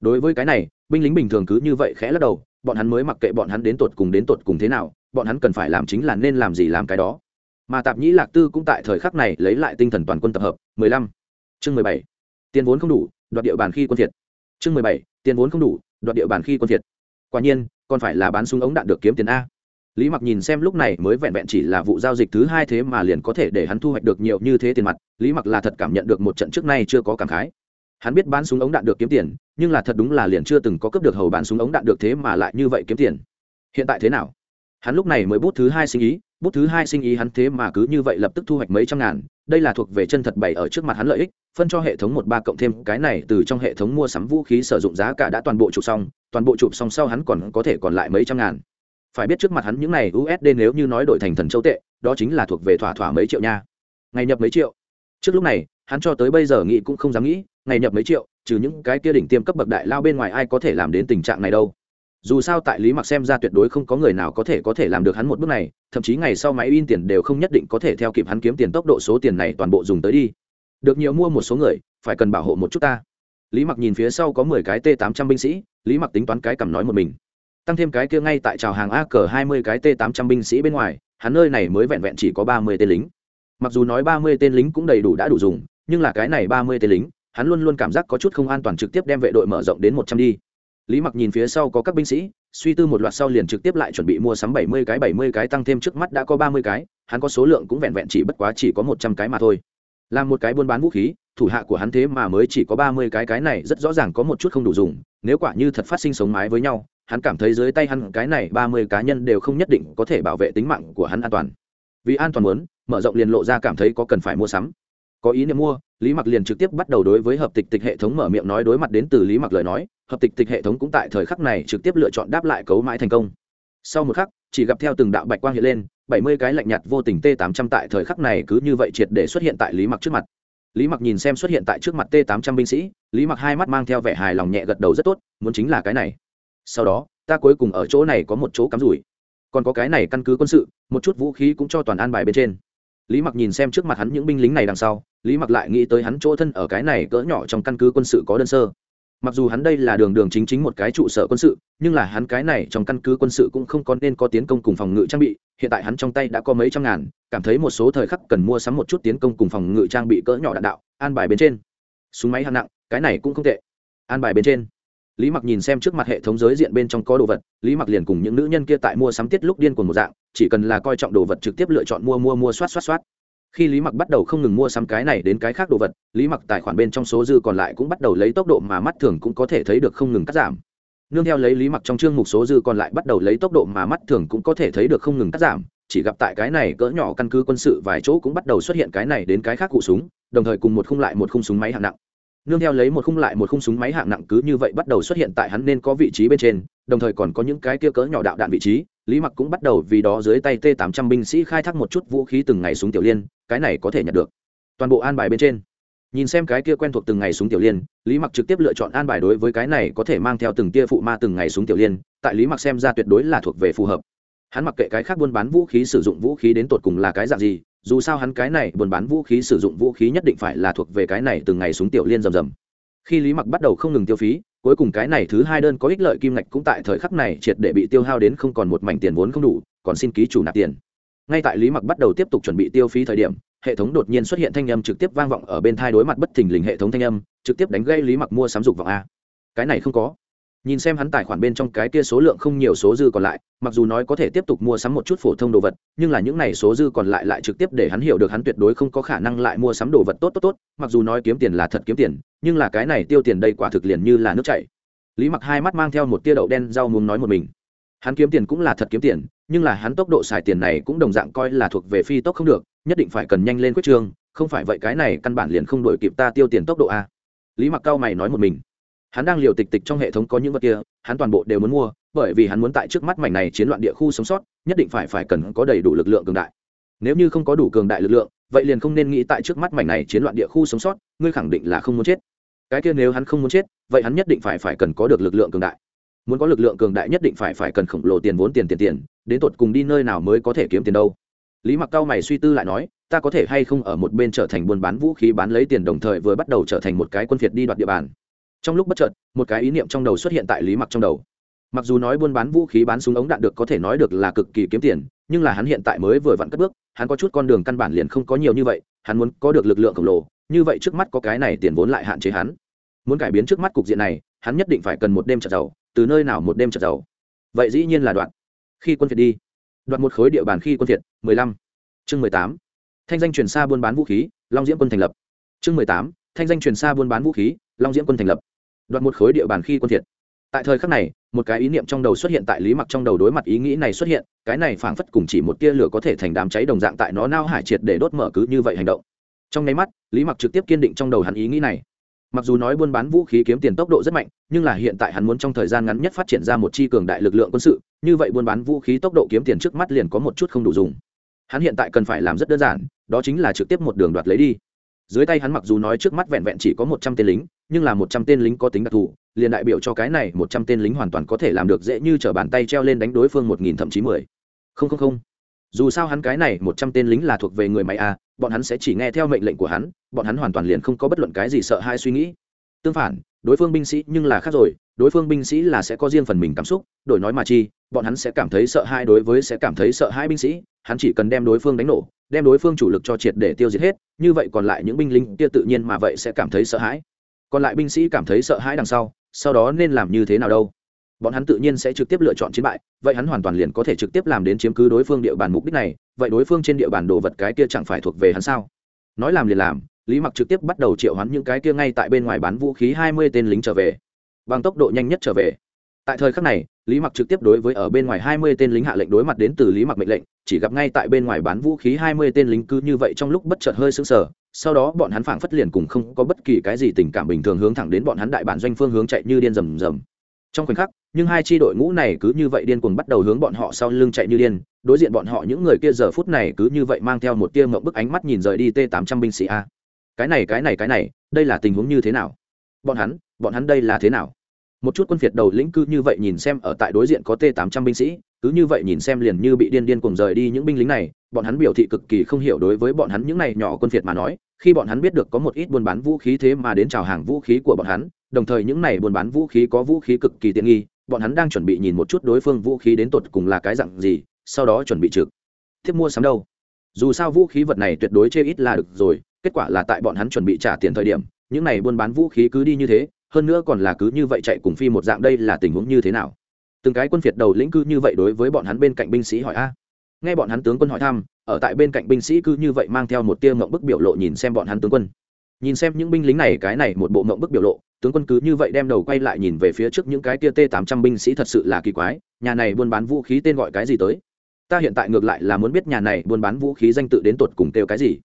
Đối với cái này, binh lính bình thường cứ như vậy khẽ lắc đầu, bọn hắn mới mặc kệ bọn hắn đến tột cùng đến tột cùng thế nào bọn hắn cần phải làm chính là nên làm gì làm cái đó. Mà tạp nhĩ lạc tư cũng tại thời khắc này lấy lại tinh thần toàn quân tập hợp. 15. chương 17. tiền vốn không đủ, đoạt địa bàn khi quân thiệt. Chương 17. tiền vốn không đủ, đoạt địa bàn khi quân thiệt. Quả nhiên, còn phải là bán súng ống đạn được kiếm tiền a. Lý mặc nhìn xem lúc này mới vẹn vẹn chỉ là vụ giao dịch thứ hai thế mà liền có thể để hắn thu hoạch được nhiều như thế tiền mặt, lý mặc là thật cảm nhận được một trận trước nay chưa có cảm khái. Hắn biết bán súng ống đạn được kiếm tiền, nhưng là thật đúng là liền chưa từng có cấp được hầu bán súng ống đạn được thế mà lại như vậy kiếm tiền. Hiện tại thế nào? Hắn lúc này mới bút thứ hai sinh ý, bút thứ hai sinh ý hắn thế mà cứ như vậy lập tức thu hoạch mấy trăm ngàn, đây là thuộc về chân thật bày ở trước mặt hắn lợi ích, phân cho hệ thống một ba cộng thêm cái này từ trong hệ thống mua sắm vũ khí sử dụng giá cả đã toàn bộ chụp xong, toàn bộ chụp xong sau hắn còn có thể còn lại mấy trăm ngàn. Phải biết trước mặt hắn những này usd nếu như nói đổi thành thần châu tệ, đó chính là thuộc về thỏa thỏa mấy triệu nha. Ngày nhập mấy triệu? Trước lúc này, hắn cho tới bây giờ nghĩ cũng không dám nghĩ, ngày nhập mấy triệu, trừ những cái kia đỉnh tiêm cấp bậc đại lao bên ngoài ai có thể làm đến tình trạng này đâu dù sao tại lý mặc xem ra tuyệt đối không có người nào có thể có thể làm được hắn một bước này, thậm chí ngày sau máy in tiền đều không nhất định có thể theo kịp hắn kiếm tiền tốc độ số tiền này toàn bộ dùng tới đi. Được nhiều mua một số người, phải cần bảo hộ một chút ta. Lý mặc nhìn phía sau có mười cái t tám trăm binh sĩ, lý mặc tính toán cái cầm nói một mình. Tăng thêm cái kia ngay tại trào hàng a cờ hai mươi cái t tám trăm binh sĩ bên ngoài, hắn nơi này mới vẹn vẹn chỉ có ba mươi tên lính. Mặc dù nói ba mươi tên lính cũng đầy đủ đã đủ dùng, nhưng là cái này ba mươi tên lính, hắn luôn luôn cảm giác có chút không an toàn trực tiếp đem vệ đội mở rộng đến một trăm đi lý mặc nhìn phía sau có các binh sĩ, suy tư một loạt sau liền trực tiếp lại chuẩn bị mua sắm bảy mươi cái, bảy mươi cái tăng thêm trước mắt đã có ba mươi cái, hắn có số lượng cũng vẹn vẹn chỉ bất quá chỉ có một trăm cái mà thôi. Làm một cái buôn bán vũ khí, thủ hạ của hắn thế mà mới chỉ có ba mươi cái cái này rất rõ ràng có một chút không đủ dùng, nếu quả như thật phát sinh sống mái với nhau, hắn cảm thấy dưới tay hắn cái này ba mươi cá nhân đều không nhất định có thể bảo vệ tính mạng của hắn an toàn. Vì an toàn muốn, mở rộng liền lộ ra cảm thấy có cần phải mua sắm có ý niệm mua, lý mặc liền trực tiếp bắt đầu đối với hợp tịch tịch hệ thống mở miệng nói đối mặt đến từ lý mặc lời nói, hợp tịch tịch hệ thống cũng tại thời khắc này trực tiếp lựa chọn đáp lại cấu mãi thành công. Sau một khắc, chỉ gặp theo từng đạo bạch quang hiện lên, bảy mươi cái lạnh nhạt vô tình t tám trăm tại thời khắc này cứ như vậy triệt để xuất hiện tại lý mặc trước mặt. Lý mặc nhìn xem xuất hiện tại trước mặt t tám trăm binh sĩ, lý mặc hai mắt mang theo vẻ hài lòng nhẹ gật đầu rất tốt, muốn chính là cái này. Sau đó, ta cuối cùng ở chỗ này có một chỗ cắm rủi. Còn có cái này căn cứ quân sự, một chút vũ khí cũng cho toàn an bài bên trên. Lý mặc nhìn xem trước mặt hắn những binh lính này đằng sau lý mặc lại nghĩ tới hắn chỗ thân ở cái này cỡ nhỏ trong căn cứ quân sự có đơn sơ. Mặc dù hắn đây là đường đường chính chính một cái trụ sở quân sự, nhưng là hắn cái này trong căn cứ quân sự cũng không có nên có tiến công cùng phòng ngự trang bị, hiện tại hắn trong tay đã có mấy trăm ngàn, cảm thấy một số thời khắc cần mua sắm một chút tiến công cùng phòng ngự trang bị cỡ nhỏ đạn đạo, an bài bên trên. Súng máy hạng nặng, cái này cũng không tệ. An bài bên trên. Lý mặc nhìn xem trước mặt hệ thống giới diện bên trong có đồ vật, lý mặc liền cùng những nữ nhân kia tại mua sắm tiết lúc điên cuồng một dạng, chỉ cần là coi trọng đồ vật trực tiếp lựa chọn mua mua mua soát soát soát khi lý mặc bắt đầu không ngừng mua sắm cái này đến cái khác đồ vật, lý mặc tài khoản bên trong số dư còn lại cũng bắt đầu lấy tốc độ mà mắt thường cũng có thể thấy được không ngừng cắt giảm. Nương theo lấy lý mặc trong chương mục số dư còn lại bắt đầu lấy tốc độ mà mắt thường cũng có thể thấy được không ngừng cắt giảm, chỉ gặp tại cái này cỡ nhỏ căn cứ quân sự vài chỗ cũng bắt đầu xuất hiện cái này đến cái khác cụ súng, đồng thời cùng một khung lại một khung súng máy hạng nặng nương theo lấy một khung lại một khung súng máy hạng nặng cứ như vậy bắt đầu xuất hiện tại hắn nên có vị trí bên trên, đồng thời còn có những cái kia cỡ nhỏ đạo đạn vị trí, lý mặc cũng bắt đầu vì đó dưới tay t 800 binh sĩ khai thác một chút vũ khí từng ngày súng tiểu liên, cái này có thể nhận được. Toàn bộ an bài bên trên. Nhìn xem cái kia quen thuộc từng ngày súng tiểu liên, lý mặc trực tiếp lựa chọn an bài đối với cái này có thể mang theo từng tia phụ ma từng ngày súng tiểu liên, tại lý mặc xem ra tuyệt đối là thuộc về phù hợp. Hắn mặc kệ cái khác buôn bán vũ khí sử dụng vũ khí đến tột cùng là cái dạng gì dù sao hắn cái này buôn bán vũ khí, sử dụng vũ khí nhất định phải là thuộc về cái này từng ngày súng tiểu liên rầm rầm. Khi lý mặc bắt đầu không ngừng tiêu phí, cuối cùng cái này thứ hai đơn có ích lợi kim ngạch cũng tại thời khắc này triệt để bị tiêu hao đến không còn một mảnh tiền vốn không đủ, còn xin ký chủ nạp tiền. Ngay tại lý mặc bắt đầu tiếp tục chuẩn bị tiêu phí thời điểm, hệ thống đột nhiên xuất hiện thanh âm trực tiếp vang vọng ở bên thai đối mặt bất thình lình hệ thống thanh âm, trực tiếp đánh gây lý mặc mua sắm dục vọng a. Cái này không có nhìn xem hắn tài khoản bên trong cái kia số lượng không nhiều số dư còn lại, mặc dù nói có thể tiếp tục mua sắm một chút phổ thông đồ vật, nhưng là những này số dư còn lại lại trực tiếp để hắn hiểu được hắn tuyệt đối không có khả năng lại mua sắm đồ vật tốt tốt tốt, mặc dù nói kiếm tiền là thật kiếm tiền, nhưng là cái này tiêu tiền đây quả thực liền như là nước chảy. Lý mặc hai mắt mang theo một tia đậu đen rau muốn nói một mình. Hắn kiếm tiền cũng là thật kiếm tiền, nhưng là hắn tốc độ xài tiền này cũng đồng dạng coi là thuộc về phi tốc không được, nhất định phải cần nhanh lên quyết trương không phải vậy cái này căn bản liền không đổi kịp ta tiêu tiền tốc độ a. Lý mặc cao mày nói một mình hắn đang liều tịch tịch trong hệ thống có những vật kia, hắn toàn bộ đều muốn mua, bởi vì hắn muốn tại trước mắt mảnh này chiến loạn địa khu sống sót, nhất định phải phải cần có đầy đủ lực lượng cường đại. Nếu như không có đủ cường đại lực lượng, vậy liền không nên nghĩ tại trước mắt mảnh này chiến loạn địa khu sống sót, ngươi khẳng định là không muốn chết. Cái kia nếu hắn không muốn chết, vậy hắn nhất định phải phải cần có được lực lượng cường đại. Muốn có lực lượng cường đại nhất định phải phải cần khổng lồ tiền vốn tiền tiền tiền, đến tột cùng đi nơi nào mới có thể kiếm tiền đâu. Lý mặc cao mày suy tư lại nói, ta có thể hay không ở một bên trở thành buôn bán vũ khí bán lấy tiền đồng thời vừa bắt đầu trở thành một cái quân phiệt đi đoạt địa bàn? Trong lúc bất chợt, một cái ý niệm trong đầu xuất hiện tại lý mặc trong đầu. Mặc dù nói buôn bán vũ khí bán súng ống đạn được có thể nói được là cực kỳ kiếm tiền, nhưng là hắn hiện tại mới vừa vặn cất bước, hắn có chút con đường căn bản liền không có nhiều như vậy, hắn muốn có được lực lượng khổng lồ, như vậy trước mắt có cái này tiền vốn lại hạn chế hắn. Muốn cải biến trước mắt cục diện này, hắn nhất định phải cần một đêm trật giàu, từ nơi nào một đêm trật giàu? Vậy dĩ nhiên là đoạn. Khi quân việt đi. Đoạt một khối địa bàn khi quân việt, mười lăm. Chương mười tám. Thanh danh truyền xa buôn bán vũ khí, long diễm quân thành lập. Chương mười tám. Thanh danh truyền xa buôn bán vũ khí, long diễm quân thành lập đoạt một khối địa bàn khi quân thiệt. Tại thời khắc này, một cái ý niệm trong đầu xuất hiện tại lý mặc trong đầu đối mặt ý nghĩ này xuất hiện, cái này phảng phất cùng chỉ một tia lửa có thể thành đám cháy đồng dạng tại nó nao hải triệt để đốt mở cứ như vậy hành động. Trong nháy mắt, lý mặc trực tiếp kiên định trong đầu hắn ý nghĩ này. Mặc dù nói buôn bán vũ khí kiếm tiền tốc độ rất mạnh, nhưng là hiện tại hắn muốn trong thời gian ngắn nhất phát triển ra một chi cường đại lực lượng quân sự, như vậy buôn bán vũ khí tốc độ kiếm tiền trước mắt liền có một chút không đủ dùng. Hắn hiện tại cần phải làm rất đơn giản, đó chính là trực tiếp một đường đoạt lấy đi. Dưới tay hắn mặc dù nói trước mắt vẹn vẹn chỉ có một trăm tên lính nhưng là một trăm tên lính có tính đặc thù, liền đại biểu cho cái này một trăm tên lính hoàn toàn có thể làm được dễ như t r ở bàn tay treo lên đánh đối phương một nghìn, thậm chí mười. Không không không. Dù sao hắn cái này một trăm tên lính là thuộc về người máy a, bọn hắn sẽ chỉ nghe theo mệnh lệnh của hắn, bọn hắn hoàn toàn liền không có bất luận cái gì sợ hai suy nghĩ. Tương phản, đối phương binh sĩ nhưng là khác rồi, đối phương binh sĩ là sẽ có riêng phần mình cảm xúc, đổi nói mà chi, bọn hắn sẽ cảm thấy sợ hãi đối với sẽ cảm thấy sợ hãi binh sĩ, hắn chỉ cần đem đối phương đánh nổ, đem đối phương chủ lực cho triệt để tiêu diệt hết, như vậy còn lại những binh lính kia tự nhiên mà vậy sẽ cảm thấy sợ hãi còn lại binh sĩ cảm thấy sợ hãi đằng sau sau đó nên làm như thế nào đâu? Bọn hắn tự nhiên sẽ trực tiếp lựa chọn chiến bại, vậy hắn hoàn toàn liền có thể trực tiếp làm đến chiếm cứ đối phương địa bàn mục đích này, vậy đối phương trên địa bàn đồ vật cái kia chẳng phải thuộc về hắn sao? Nói làm liền làm, lý mặc trực tiếp bắt đầu triệu hắn những cái kia ngay tại bên ngoài bán vũ khí hai mươi tên lính trở về. Bằng tốc độ nhanh nhất trở về. Tại thời khắc này, lý mặc trực tiếp đối với ở bên ngoài hai mươi tên lính hạ lệnh đối mặt đến từ lý mặc mệnh lệnh, chỉ gặp ngay tại bên ngoài bán vũ khí hai mươi tên lính cứ như vậy trong lúc bất chợt hơi sững sờ sau đó bọn hắn phảng phất liền cùng không có bất kỳ cái gì tình cảm bình thường hướng thẳng đến bọn hắn đại bản doanh phương hướng chạy như điên rầm rầm. Trong khoảnh khắc, nhưng hai tri đội ngũ này cứ như vậy điên cuồng bắt đầu hướng bọn họ sau lưng chạy như điên, đối diện bọn họ những người kia giờ phút này cứ như vậy mang theo một tia mộng bức ánh mắt nhìn rời đi t tám trăm binh sĩ a. Cái này cái này cái này, đây là tình huống như thế nào? Bọn hắn bọn hắn đây là thế nào? Một chút quân phiệt đầu lĩnh cư như vậy nhìn xem ở tại đối diện có t tám trăm binh sĩ cứ như vậy nhìn xem liền như bị điên điên cuồng rời đi những binh lính này, bọn hắn biểu thị cực kỳ không hiểu đối với bọn hắn những này nhỏ quân phiệt mà nói, khi bọn hắn biết được có một ít buôn bán vũ khí thế mà đến chào hàng vũ khí của bọn hắn, đồng thời những này buôn bán vũ khí có vũ khí cực kỳ tiện nghi, bọn hắn đang chuẩn bị nhìn một chút đối phương vũ khí đến tột cùng là cái dạng gì, sau đó chuẩn bị trực tiếp mua sắm đâu. Dù sao vũ khí vật này tuyệt đối chê ít là được rồi, kết quả là tại bọn hắn chuẩn bị trả tiền thời điểm, những này buôn bán vũ khí cứ đi như thế, hơn nữa còn là cứ như vậy chạy cùng phi một dạng, đây là tình huống như thế nào? Từng cái quân phiệt đầu lĩnh cư như vậy đối với bọn hắn bên cạnh binh sĩ hỏi a. Nghe bọn hắn tướng quân hỏi thăm, ở tại bên cạnh binh sĩ cư như vậy mang theo một tia mộng bức biểu lộ nhìn xem bọn hắn tướng quân. Nhìn xem những binh lính này, cái này một bộ mộng bức biểu lộ, tướng quân cứ như vậy đem đầu quay lại nhìn về phía trước những cái tia t tám trăm binh sĩ thật sự là kỳ quái, nhà này buôn bán vũ khí tên gọi cái gì tới? Ta hiện tại ngược lại là muốn biết nhà này buôn bán vũ khí danh tự đến tột cùng kêu cái gì.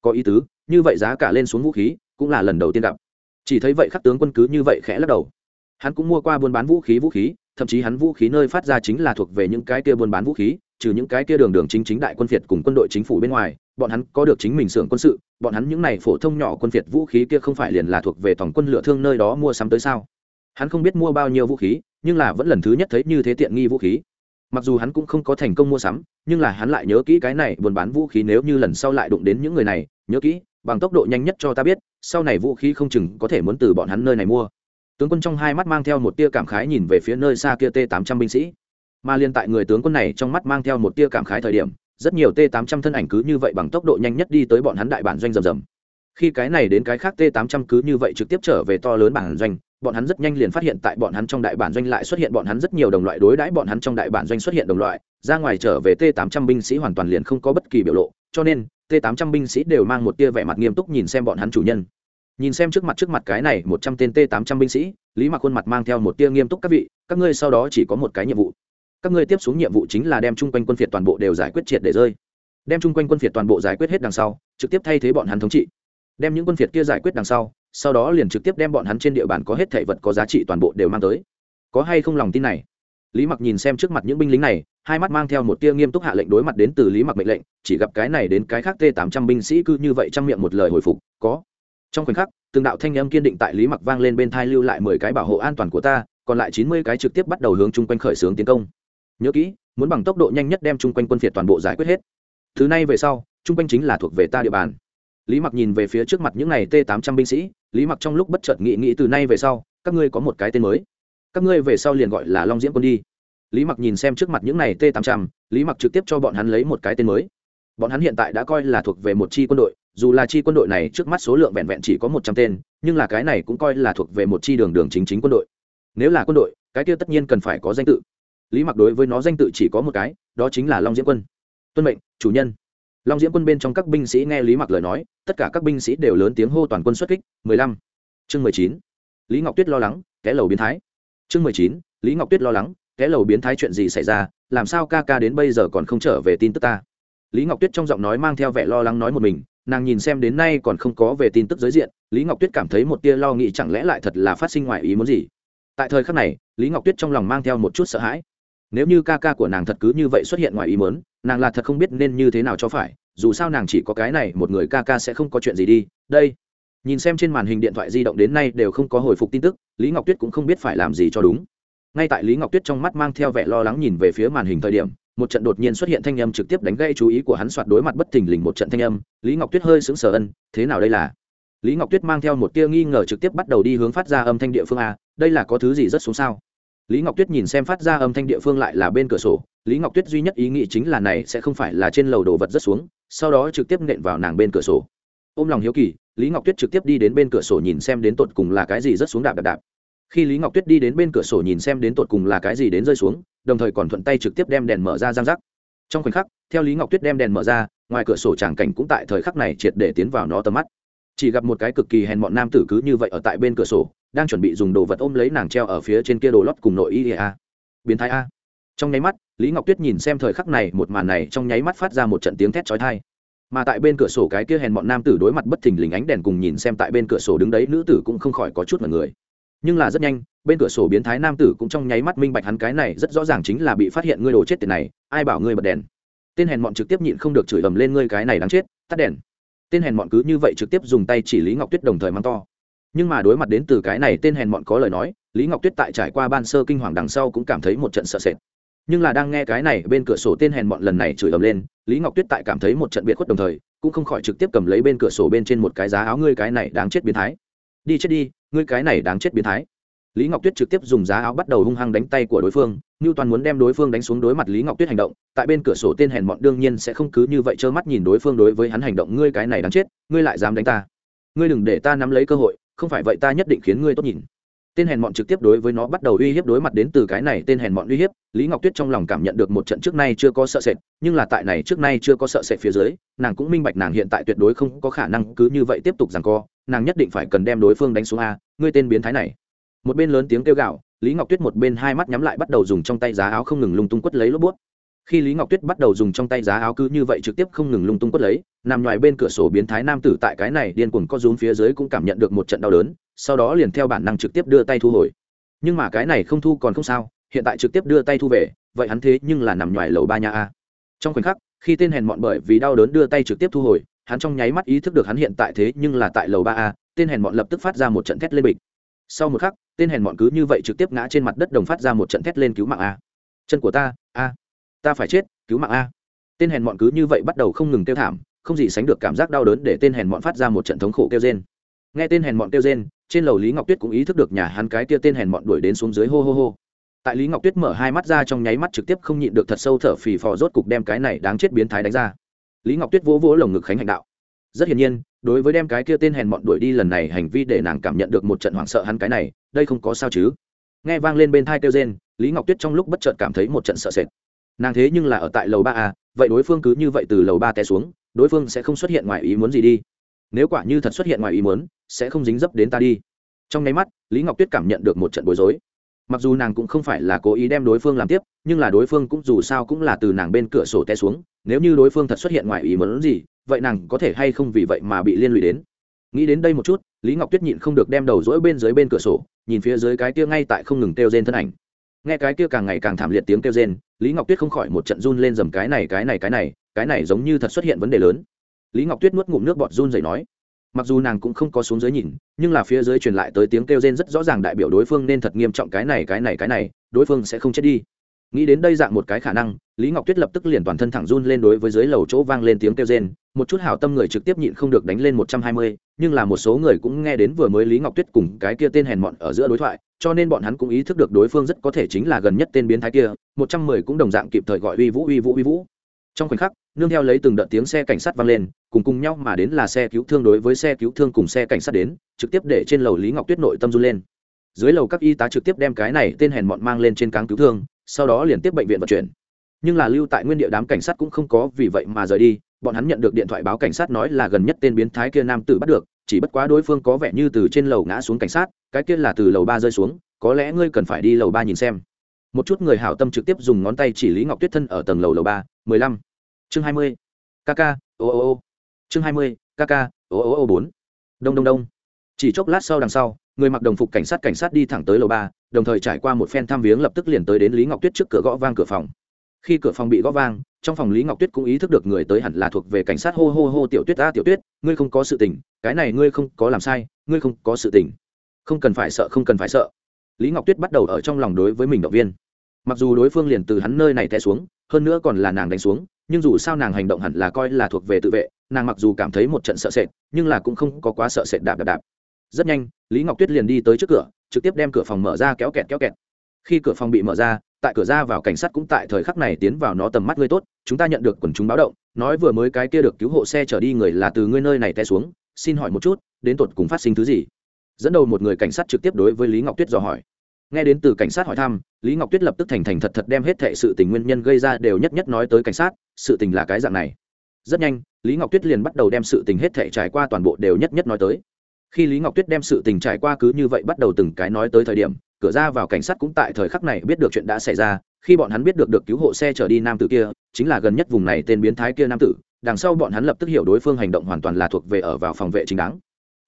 Có ý tứ, như vậy giá cả lên xuống vũ khí, cũng là lần đầu tiên gặp. Chỉ thấy vậy khắc tướng quân cứ như vậy khẽ lắc đầu. Hắn cũng mua qua buôn bán vũ khí vũ khí thậm chí hắn vũ khí nơi phát ra chính là thuộc về những cái kia buôn bán vũ khí, trừ những cái kia đường đường chính chính đại quân phiệt cùng quân đội chính phủ bên ngoài, bọn hắn có được chính mình xưởng quân sự, bọn hắn những này phổ thông nhỏ quân phiệt vũ khí kia không phải liền là thuộc về tổng quân lựa thương nơi đó mua sắm tới sao? Hắn không biết mua bao nhiêu vũ khí, nhưng là vẫn lần thứ nhất thấy như thế tiện nghi vũ khí. Mặc dù hắn cũng không có thành công mua sắm, nhưng là hắn lại nhớ kỹ cái này buôn bán vũ khí nếu như lần sau lại đụng đến những người này, nhớ kỹ, bằng tốc độ nhanh nhất cho ta biết, sau này vũ khí không chừng có thể muốn từ bọn hắn nơi này mua tướng quân trong hai mắt mang theo một tia cảm khái nhìn về phía nơi xa kia t tám trăm binh sĩ. Mà liên tại người tướng quân này trong mắt mang theo một tia cảm khái thời điểm, rất nhiều t tám trăm thân ảnh cứ như vậy bằng tốc độ nhanh nhất đi tới bọn hắn đại bản doanh rầm rầm. Khi cái này đến cái khác t tám trăm cứ như vậy trực tiếp trở về to lớn bản doanh, bọn hắn rất nhanh liền phát hiện tại bọn hắn trong đại bản doanh lại xuất hiện bọn hắn rất nhiều đồng loại, đối đãi bọn hắn trong đại bản doanh xuất hiện đồng loại, ra ngoài trở về t tám trăm binh sĩ hoàn toàn liền không có bất kỳ biểu lộ, cho nên t tám trăm binh sĩ đều mang một tia vẻ mặt nghiêm túc nhìn xem bọn hắn chủ nhân nhìn xem trước mặt trước mặt cái này một trăm tên t tám trăm binh sĩ, lý mặc khuôn mặt mang theo một tia nghiêm túc các vị, các ngươi sau đó chỉ có một cái nhiệm vụ. Các ngươi tiếp xuống nhiệm vụ chính là đem chung quanh quân phiệt toàn bộ đều giải quyết triệt để rơi. Đem chung quanh quân phiệt toàn bộ giải quyết hết đằng sau, trực tiếp thay thế bọn hắn thống trị. Đem những quân phiệt kia giải quyết đằng sau sau đó liền trực tiếp đem bọn hắn trên địa bàn có hết thể vật có giá trị toàn bộ đều mang tới. Có hay không lòng tin này? Lý mặc nhìn xem trước mặt những binh lính này, hai mắt mang theo một tia nghiêm túc hạ lệnh đối mặt đến từ lý mặc mệnh lệnh, chỉ gặp cái này đến cái khác t tám trăm binh sĩ cứ như vậy trong miệng một lời hồi phục, có trong khoảnh khắc, từng đạo thanh âm kiên định tại lý mặc vang lên bên thai lưu lại mười cái bảo hộ an toàn của ta, còn lại chín mươi cái trực tiếp bắt đầu hướng chung quanh khởi xướng tiến công. Nhớ kỹ, muốn bằng tốc độ nhanh nhất đem chung quanh quân phiệt toàn bộ giải quyết hết. Thứ này về sau, chung quanh chính là thuộc về ta địa bàn. Lý mặc nhìn về phía trước mặt những n à y t tám trăm binh sĩ, lý mặc trong lúc bất chợt nghị nghĩ từ nay về sau, các ngươi có một cái tên mới. Các ngươi về sau liền gọi là long diễm quân đi. Lý mặc nhìn xem trước mặt những n à y t tám trăm, lý mặc trực tiếp cho bọn hắn lấy một cái tên mới. Bọn hắn hiện tại đã coi là thuộc về một chi quân đội dù là chi quân đội này trước mắt số lượng vẹn vẹn chỉ có một trăm tên, nhưng là cái này cũng coi là thuộc về một chi đường đường chính chính quân đội. Nếu là quân đội, cái kia tất nhiên cần phải có danh tự. Lý mặc đối với nó danh tự chỉ có một cái, đó chính là long diễm quân. Tuân mệnh, chủ nhân. Long diễm quân bên trong các binh sĩ nghe lý mặc lời nói, tất cả các binh sĩ đều lớn tiếng hô toàn quân xuất kích. Mười lăm. Chương mười chín. Lý ngọc tuyết lo lắng té lầu biến thái. Chương mười chín. Lý ngọc tuyết lo lắng té lầu biến thái chuyện gì xảy ra, làm sao ca ca đến bây giờ còn không trở về tin tức ta? Lý ngọc tuyết trong giọng nói mang theo vẻ lo lắng nói một mình nàng nhìn xem đến nay còn không có về tin tức giới diện, lý ngọc tuyết cảm thấy một tia lo nghĩ chẳng lẽ lại thật là phát sinh ngoài ý muốn gì. Tại thời khắc này, lý ngọc tuyết trong lòng mang theo một chút sợ hãi. Nếu như ca ca của nàng thật cứ như vậy xuất hiện ngoài ý muốn, nàng là thật không biết nên như thế nào cho phải, dù sao nàng chỉ có cái này, một người ca ca sẽ không có chuyện gì đi, đây. Nhìn xem trên màn hình điện thoại di động đến nay đều không có hồi phục tin tức, lý ngọc tuyết cũng không biết phải làm gì cho đúng. Ngay tại lý ngọc tuyết trong mắt mang theo vẻ lo lắng nhìn về phía màn hình thời điểm một trận đột nhiên xuất hiện thanh âm trực tiếp đánh gây chú ý của hắn soạt đối mặt bất thình lình một trận thanh âm, lý ngọc tuyết hơi sững sờ ân, thế nào đây là? Lý ngọc tuyết mang theo một tia nghi ngờ trực tiếp bắt đầu đi hướng phát ra âm thanh địa phương a, đây là có thứ gì rất xuống sao? Lý ngọc tuyết nhìn xem phát ra âm thanh địa phương lại là bên cửa sổ, lý ngọc tuyết duy nhất ý nghĩ chính là này sẽ không phải là trên lầu đồ vật rất xuống, sau đó trực tiếp nện vào nàng bên cửa sổ. Ôm lòng hiếu kỳ, lý ngọc tuyết trực tiếp đi đến bên cửa sổ nhìn xem đến tột cùng là cái gì rất xuống đạp đạp đạp. Khi lý ngọc tuyết đi đến bên cửa sổ nhìn xem đến tột cùng là cái gì đến rơi xuống đồng thời còn thuận tay trực tiếp đem đèn mở ra giang rắc trong khoảnh khắc, theo lý ngọc tuyết đem đèn mở ra, ngoài cửa sổ tràng cảnh cũng tại thời khắc này triệt để tiến vào nó tầm mắt. Chỉ gặp một cái cực kỳ hèn mọn nam tử cứ như vậy ở tại bên cửa sổ, đang chuẩn bị dùng đồ vật ôm lấy nàng treo ở phía trên kia đồ lót cùng nội y a. Biến thái a. Trong nháy mắt, lý ngọc tuyết nhìn xem thời khắc này, một màn này trong nháy mắt phát ra một trận tiếng thét chói tai. Mà tại bên cửa sổ cái kia hèn bọn nam tử đối mặt bất thình lình ánh đèn cùng nhìn xem tại bên cửa sổ đứng đấy, nữ tử cũng không khỏi có chút mật người nhưng là rất nhanh, bên cửa sổ biến thái nam tử cũng trong nháy mắt minh bạch hắn cái này rất rõ ràng chính là bị phát hiện ngươi đồ chết tiền này, ai bảo ngươi bật đèn. Tên hèn bọn trực tiếp nhịn không được chửi ầm lên ngươi cái này đáng chết, tắt đèn. Tên hèn bọn cứ như vậy trực tiếp dùng tay chỉ lý ngọc tuyết đồng thời mang to. Nhưng mà đối mặt đến từ cái này tên hèn bọn có lời nói, lý ngọc tuyết tại trải qua ban sơ kinh hoàng đằng sau cũng cảm thấy một trận sợ sệt. Nhưng là đang nghe cái này, bên cửa sổ tên hèn bọn lần này chửi ầm lên, lý ngọc tuyết tại cảm thấy một trận biệt khuất đồng thời, cũng không khỏi trực tiếp cầm lấy bên cửa sổ bên trên một cái giá áo ngươi cái này đáng chết biến thái đi chết đi, ngươi cái này đáng chết biến thái. Lý ngọc tuyết trực tiếp dùng giá áo bắt đầu hung hăng đánh tay của đối phương như toàn muốn đem đối phương đánh xuống đối mặt lý ngọc tuyết hành động, tại bên cửa sổ tên hèn mọn đương nhiên sẽ không cứ như vậy trơ mắt nhìn đối phương đối với hắn hành động, ngươi cái này đáng chết, ngươi lại dám đánh ta. Ngươi đừng để ta nắm lấy cơ hội, không phải vậy ta nhất định khiến ngươi tốt nhìn. Tên hèn mọn trực tiếp đối với nó bắt đầu uy hiếp đối mặt đến từ cái này tên hèn mọn uy hiếp, lý ngọc tuyết trong lòng cảm nhận được một trận trước nay chưa có sợ sệt, nhưng là tại này trước nay chưa có sợ sệt phía dưới, nàng cũng minh bạch nàng hiện tại tuyệt đối không có khả năng cứ như vậy tiếp tục rằng co nàng nhất định phải cần đem đối phương đánh xuống a, ngươi tên biến thái này. Một bên lớn tiếng kêu gạo lý ngọc tuyết một bên hai mắt nhắm lại bắt đầu dùng trong tay giá áo không ngừng lung tung quất lấy lốp bút. Khi lý ngọc tuyết bắt đầu dùng trong tay giá áo cứ như vậy trực tiếp không ngừng lung tung quất lấy, nằm ngoài bên cửa sổ biến thái nam tử tại cái này điên cuồng co rúm phía dưới cũng cảm nhận được một trận đau đớn, sau đó liền theo bản năng trực tiếp đưa tay thu hồi. Nhưng mà cái này không thu còn không sao, hiện tại trực tiếp đưa tay thu về, vậy hắn thế nhưng là nằm ngoài lầu ba nhà a. Trong khoảnh khắc, khi tên hèn mọn bởi vì đau đớn đưa tay trực tiếp thu hồi hắn trong nháy mắt ý thức được hắn hiện tại thế nhưng là tại lầu ba a, tên hèn mọn lập tức phát ra một trận thét lên bịch. Sau một khắc, tên hèn mọn cứ như vậy trực tiếp ngã trên mặt đất đồng phát ra một trận thét lên cứu mạng a. Chân của ta, a. Ta phải chết, cứu mạng a. Tên hèn mọn cứ như vậy bắt đầu không ngừng kêu thảm, không gì sánh được cảm giác đau đớn để tên hèn mọn phát ra một trận thống khổ kêu rên. Nghe tên hèn mọn kêu rên, trên lầu lý ngọc tuyết cũng ý thức được nhà hắn cái kia tên hèn mọn đuổi đến xuống dưới hô hô hô. Tại lý ngọc tuyết mở hai mắt ra trong nháy mắt trực tiếp không nhịn được thật sâu thở phì phò rốt cục đem cái này đáng chết biến thái đánh ra lý ngọc tuyết vỗ vỗ lồng ngực khánh hạnh đạo. Rất hiển nhiên, đối với đem cái kia tên hèn mọn đuổi đi lần này hành vi để nàng cảm nhận được một trận hoảng sợ hắn cái này, đây không có sao chứ. Nghe vang lên bên thai kêu rên, lý ngọc tuyết trong lúc bất chợt cảm thấy một trận sợ sệt. Nàng thế nhưng là ở tại lầu ba a vậy đối phương cứ như vậy từ lầu ba té xuống, đối phương sẽ không xuất hiện ngoài ý muốn gì đi. Nếu quả như thật xuất hiện ngoài ý muốn, sẽ không dính dấp đến ta đi. Trong nháy mắt, lý ngọc tuyết cảm nhận được một trận bối rối mặc dù nàng cũng không phải là cố ý đem đối phương làm tiếp, nhưng là đối phương cũng dù sao cũng là từ nàng bên cửa sổ té xuống, nếu như đối phương thật xuất hiện ngoài ý muốn gì, vậy nàng có thể hay không vì vậy mà bị liên lụy đến. Nghĩ đến đây một chút, lý ngọc tuyết nhịn không được đem đầu rỗi bên dưới bên cửa sổ, nhìn phía dưới cái kia ngay tại không ngừng kêu rên thân ảnh. Nghe cái kia càng ngày càng thảm liệt tiếng kêu rên, lý ngọc tuyết không khỏi một trận run lên dầm cái này cái này cái này cái này giống như thật xuất hiện vấn đề lớn. Lý ngọc tuyết nuốt ngụm nước bọt run dậy nói mặc dù nàng cũng không có xuống dưới nhìn, nhưng là phía dưới truyền lại tới tiếng kêu rên rất rõ ràng đại biểu đối phương nên thật nghiêm trọng cái này cái này cái này, đối phương sẽ không chết đi. Nghĩ đến đây dạng một cái khả năng, lý ngọc tuyết lập tức liền toàn thân thẳng run lên đối với dưới lầu chỗ vang lên tiếng kêu rên, một chút hảo tâm người trực tiếp nhịn không được đánh lên một trăm hai mươi, nhưng là một số người cũng nghe đến vừa mới lý ngọc tuyết cùng cái kia tên hèn mọn ở giữa đối thoại, cho nên bọn hắn cũng ý thức được đối phương rất có thể chính là gần nhất tên biến thái kia, một trăm mười cũng đồng dạng kịp thời gọi uy vũ uy vũ uy vũ. Trong khoảnh khắc, nương theo lấy từng đợt tiếng xe cảnh sát vang lên cùng cùng nhau mà đến là xe cứu thương đối với xe cứu thương cùng xe cảnh sát đến, trực tiếp để trên lầu lý ngọc tuyết nội tâm run lên. Dưới lầu các y tá trực tiếp đem cái này tên hèn mọn mang lên trên cáng cứu thương, sau đó liền tiếp bệnh viện vận chuyển. Nhưng là lưu tại nguyên địa đám cảnh sát cũng không có vì vậy mà rời đi, bọn hắn nhận được điện thoại báo cảnh sát nói là gần nhất tên biến thái kia nam tử bắt được, chỉ bất quá đối phương có vẻ như từ trên lầu ngã xuống cảnh sát, cái kia là từ lầu ba rơi xuống, có lẽ ngươi cần phải đi lầu ba nhìn xem. Một chút người hảo tâm trực tiếp dùng ngón tay chỉ lý ngọc tuyết thân ở tầng lầu lầu ba, mười lăm. Chương hai mươi. Kk ô ô ô chương hai mươi kk ô ô ô bốn. Đông đông đông. Chỉ chốc lát sau đằng sau, người mặc đồng phục cảnh sát cảnh sát đi thẳng tới lầu ba, đồng thời trải qua một phen thăm viếng lập tức liền tới đến lý ngọc tuyết trước cửa gõ vang cửa phòng. Khi cửa phòng bị gõ vang, trong phòng lý ngọc tuyết cũng ý thức được người tới hẳn là thuộc về cảnh sát hô hô hô tiểu tuyết ta tiểu tuyết, ngươi không có sự tình, cái này ngươi không có làm sai, ngươi không có sự tình. Không cần phải sợ, không cần phải sợ. Lý ngọc tuyết bắt đầu ở trong lòng đối với mình động viên. Mặc dù đối phương liền từ hắn nơi này té xuống, hơn nữa còn là nàng đánh xuống, nhưng dù sao nàng hành động hẳn là coi là thuộc về tự vệ nàng mặc dù cảm thấy một trận sợ sệt, nhưng là cũng không có quá sợ sệt đạp đạp đạp. Rất nhanh, lý ngọc tuyết liền đi tới trước cửa, trực tiếp đem cửa phòng mở ra kéo kẹt kéo kẹt. Khi cửa phòng bị mở ra, tại cửa ra vào cảnh sát cũng tại thời khắc này tiến vào nó tầm mắt ngươi tốt, chúng ta nhận được quần chúng báo động, nói vừa mới cái kia được cứu hộ xe chở đi người là từ ngươi nơi này té xuống, xin hỏi một chút, đến tột cùng phát sinh thứ gì? Dẫn đầu một người cảnh sát trực tiếp đối với lý ngọc tuyết dò hỏi. Nghe đến từ cảnh sát hỏi thăm, lý ngọc tuyết lập tức thành thành thật thật đem hết thệ sự tình nguyên nhân gây ra đều nhất nhất nói tới cảnh sát, sự tình là cái dạng này rất nhanh, lý ngọc tuyết liền bắt đầu đem sự tình hết thể trải qua toàn bộ đều nhất nhất nói tới. Khi lý ngọc tuyết đem sự tình trải qua cứ như vậy bắt đầu từng cái nói tới thời điểm, cửa ra vào cảnh sát cũng tại thời khắc này biết được chuyện đã xảy ra. Khi bọn hắn biết được được cứu hộ xe chở đi nam tử kia, chính là gần nhất vùng này tên biến thái kia nam tử, đằng sau bọn hắn lập tức hiểu đối phương hành động hoàn toàn là thuộc về ở vào phòng vệ chính đáng.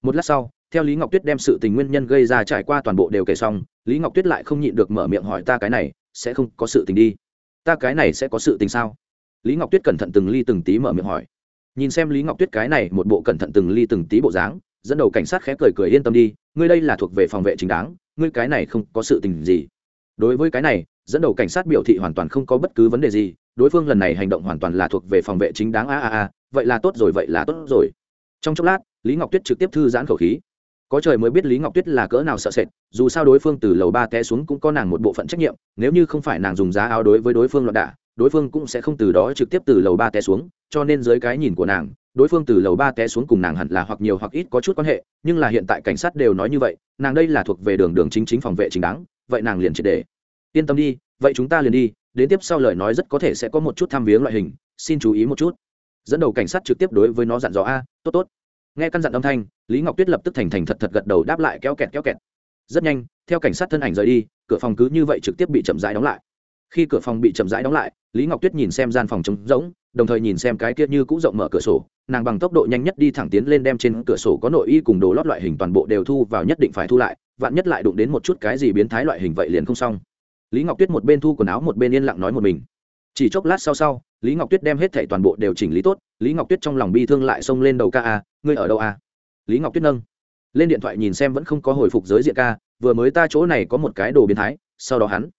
Một lát sau, theo lý ngọc tuyết đem sự tình nguyên nhân gây ra trải qua toàn bộ đều kể xong, lý ngọc tuyết lại không nhịn được mở miệng hỏi ta cái này, sẽ không có sự tình đi. Ta cái này sẽ có sự tình sao? Lý ngọc tuyết cẩn thận từng ly từng tí mở miệng hỏi. Nhìn xem lý ngọc tuyết cái này một bộ cẩn thận từng ly từng tí bộ dáng, dẫn đầu cảnh sát khẽ cười cười yên tâm đi, ngươi đây là thuộc về phòng vệ chính đáng, ngươi cái này không có sự tình gì. Đối với cái này, dẫn đầu cảnh sát biểu thị hoàn toàn không có bất cứ vấn đề gì, đối phương lần này hành động hoàn toàn là thuộc về phòng vệ chính đáng a a a, vậy là tốt rồi, vậy là tốt rồi. Trong chốc lát, lý ngọc tuyết trực tiếp thư giãn khẩu khí. Có trời mới biết lý ngọc tuyết là cỡ nào sợ sệt, dù sao đối phương từ lầu ba té xuống cũng có nàng một bộ phận trách nhiệm, nếu như không phải nàng dùng giá áo đối với đối phương loạn đả đối phương cũng sẽ không từ đó trực tiếp từ lầu ba té xuống, cho nên dưới cái nhìn của nàng, đối phương từ lầu ba té xuống cùng nàng hẳn là hoặc nhiều hoặc ít có chút quan hệ, nhưng là hiện tại cảnh sát đều nói như vậy, nàng đây là thuộc về đường đường chính chính phòng vệ chính đáng, vậy nàng liền triệt để. Yên tâm đi, vậy chúng ta liền đi, đến tiếp sau lời nói rất có thể sẽ có một chút tham viếng loại hình, xin chú ý một chút. Dẫn đầu cảnh sát trực tiếp đối với nó dặn dò, a, tốt tốt. Nghe căn dặn âm thanh, lý ngọc tuyết lập tức thành thành thật thật gật đầu đáp lại kéo kẹt kéo kẹt. Rất nhanh, theo cảnh sát thân ảnh rời đi, cửa phòng cứ như vậy trực tiếp bị chậm rãi đóng lại. Khi cửa phòng bị chậm rãi đóng lại lý ngọc tuyết nhìn xem gian phòng trống rỗng, đồng thời nhìn xem cái kia như cũng rộng mở cửa sổ, nàng bằng tốc độ nhanh nhất đi thẳng tiến lên đem trên cửa sổ có nội y cùng đồ lót loại hình toàn bộ đều thu vào nhất định phải thu lại, vạn nhất lại đụng đến một chút cái gì biến thái loại hình vậy liền không xong. Lý ngọc tuyết một bên thu quần áo một bên yên lặng nói một mình. Chỉ chốc lát sau sau, lý ngọc tuyết đem hết thảy toàn bộ đều chỉnh lý tốt, lý ngọc tuyết trong lòng bi thương lại xông lên đầu ca a, ngươi ở đâu a? Lý ngọc tuyết nâng lên điện thoại nhìn xem vẫn không có hồi phục giới diện ca, vừa mới ta chỗ này có một cái đồ biến thái, sau đó hắn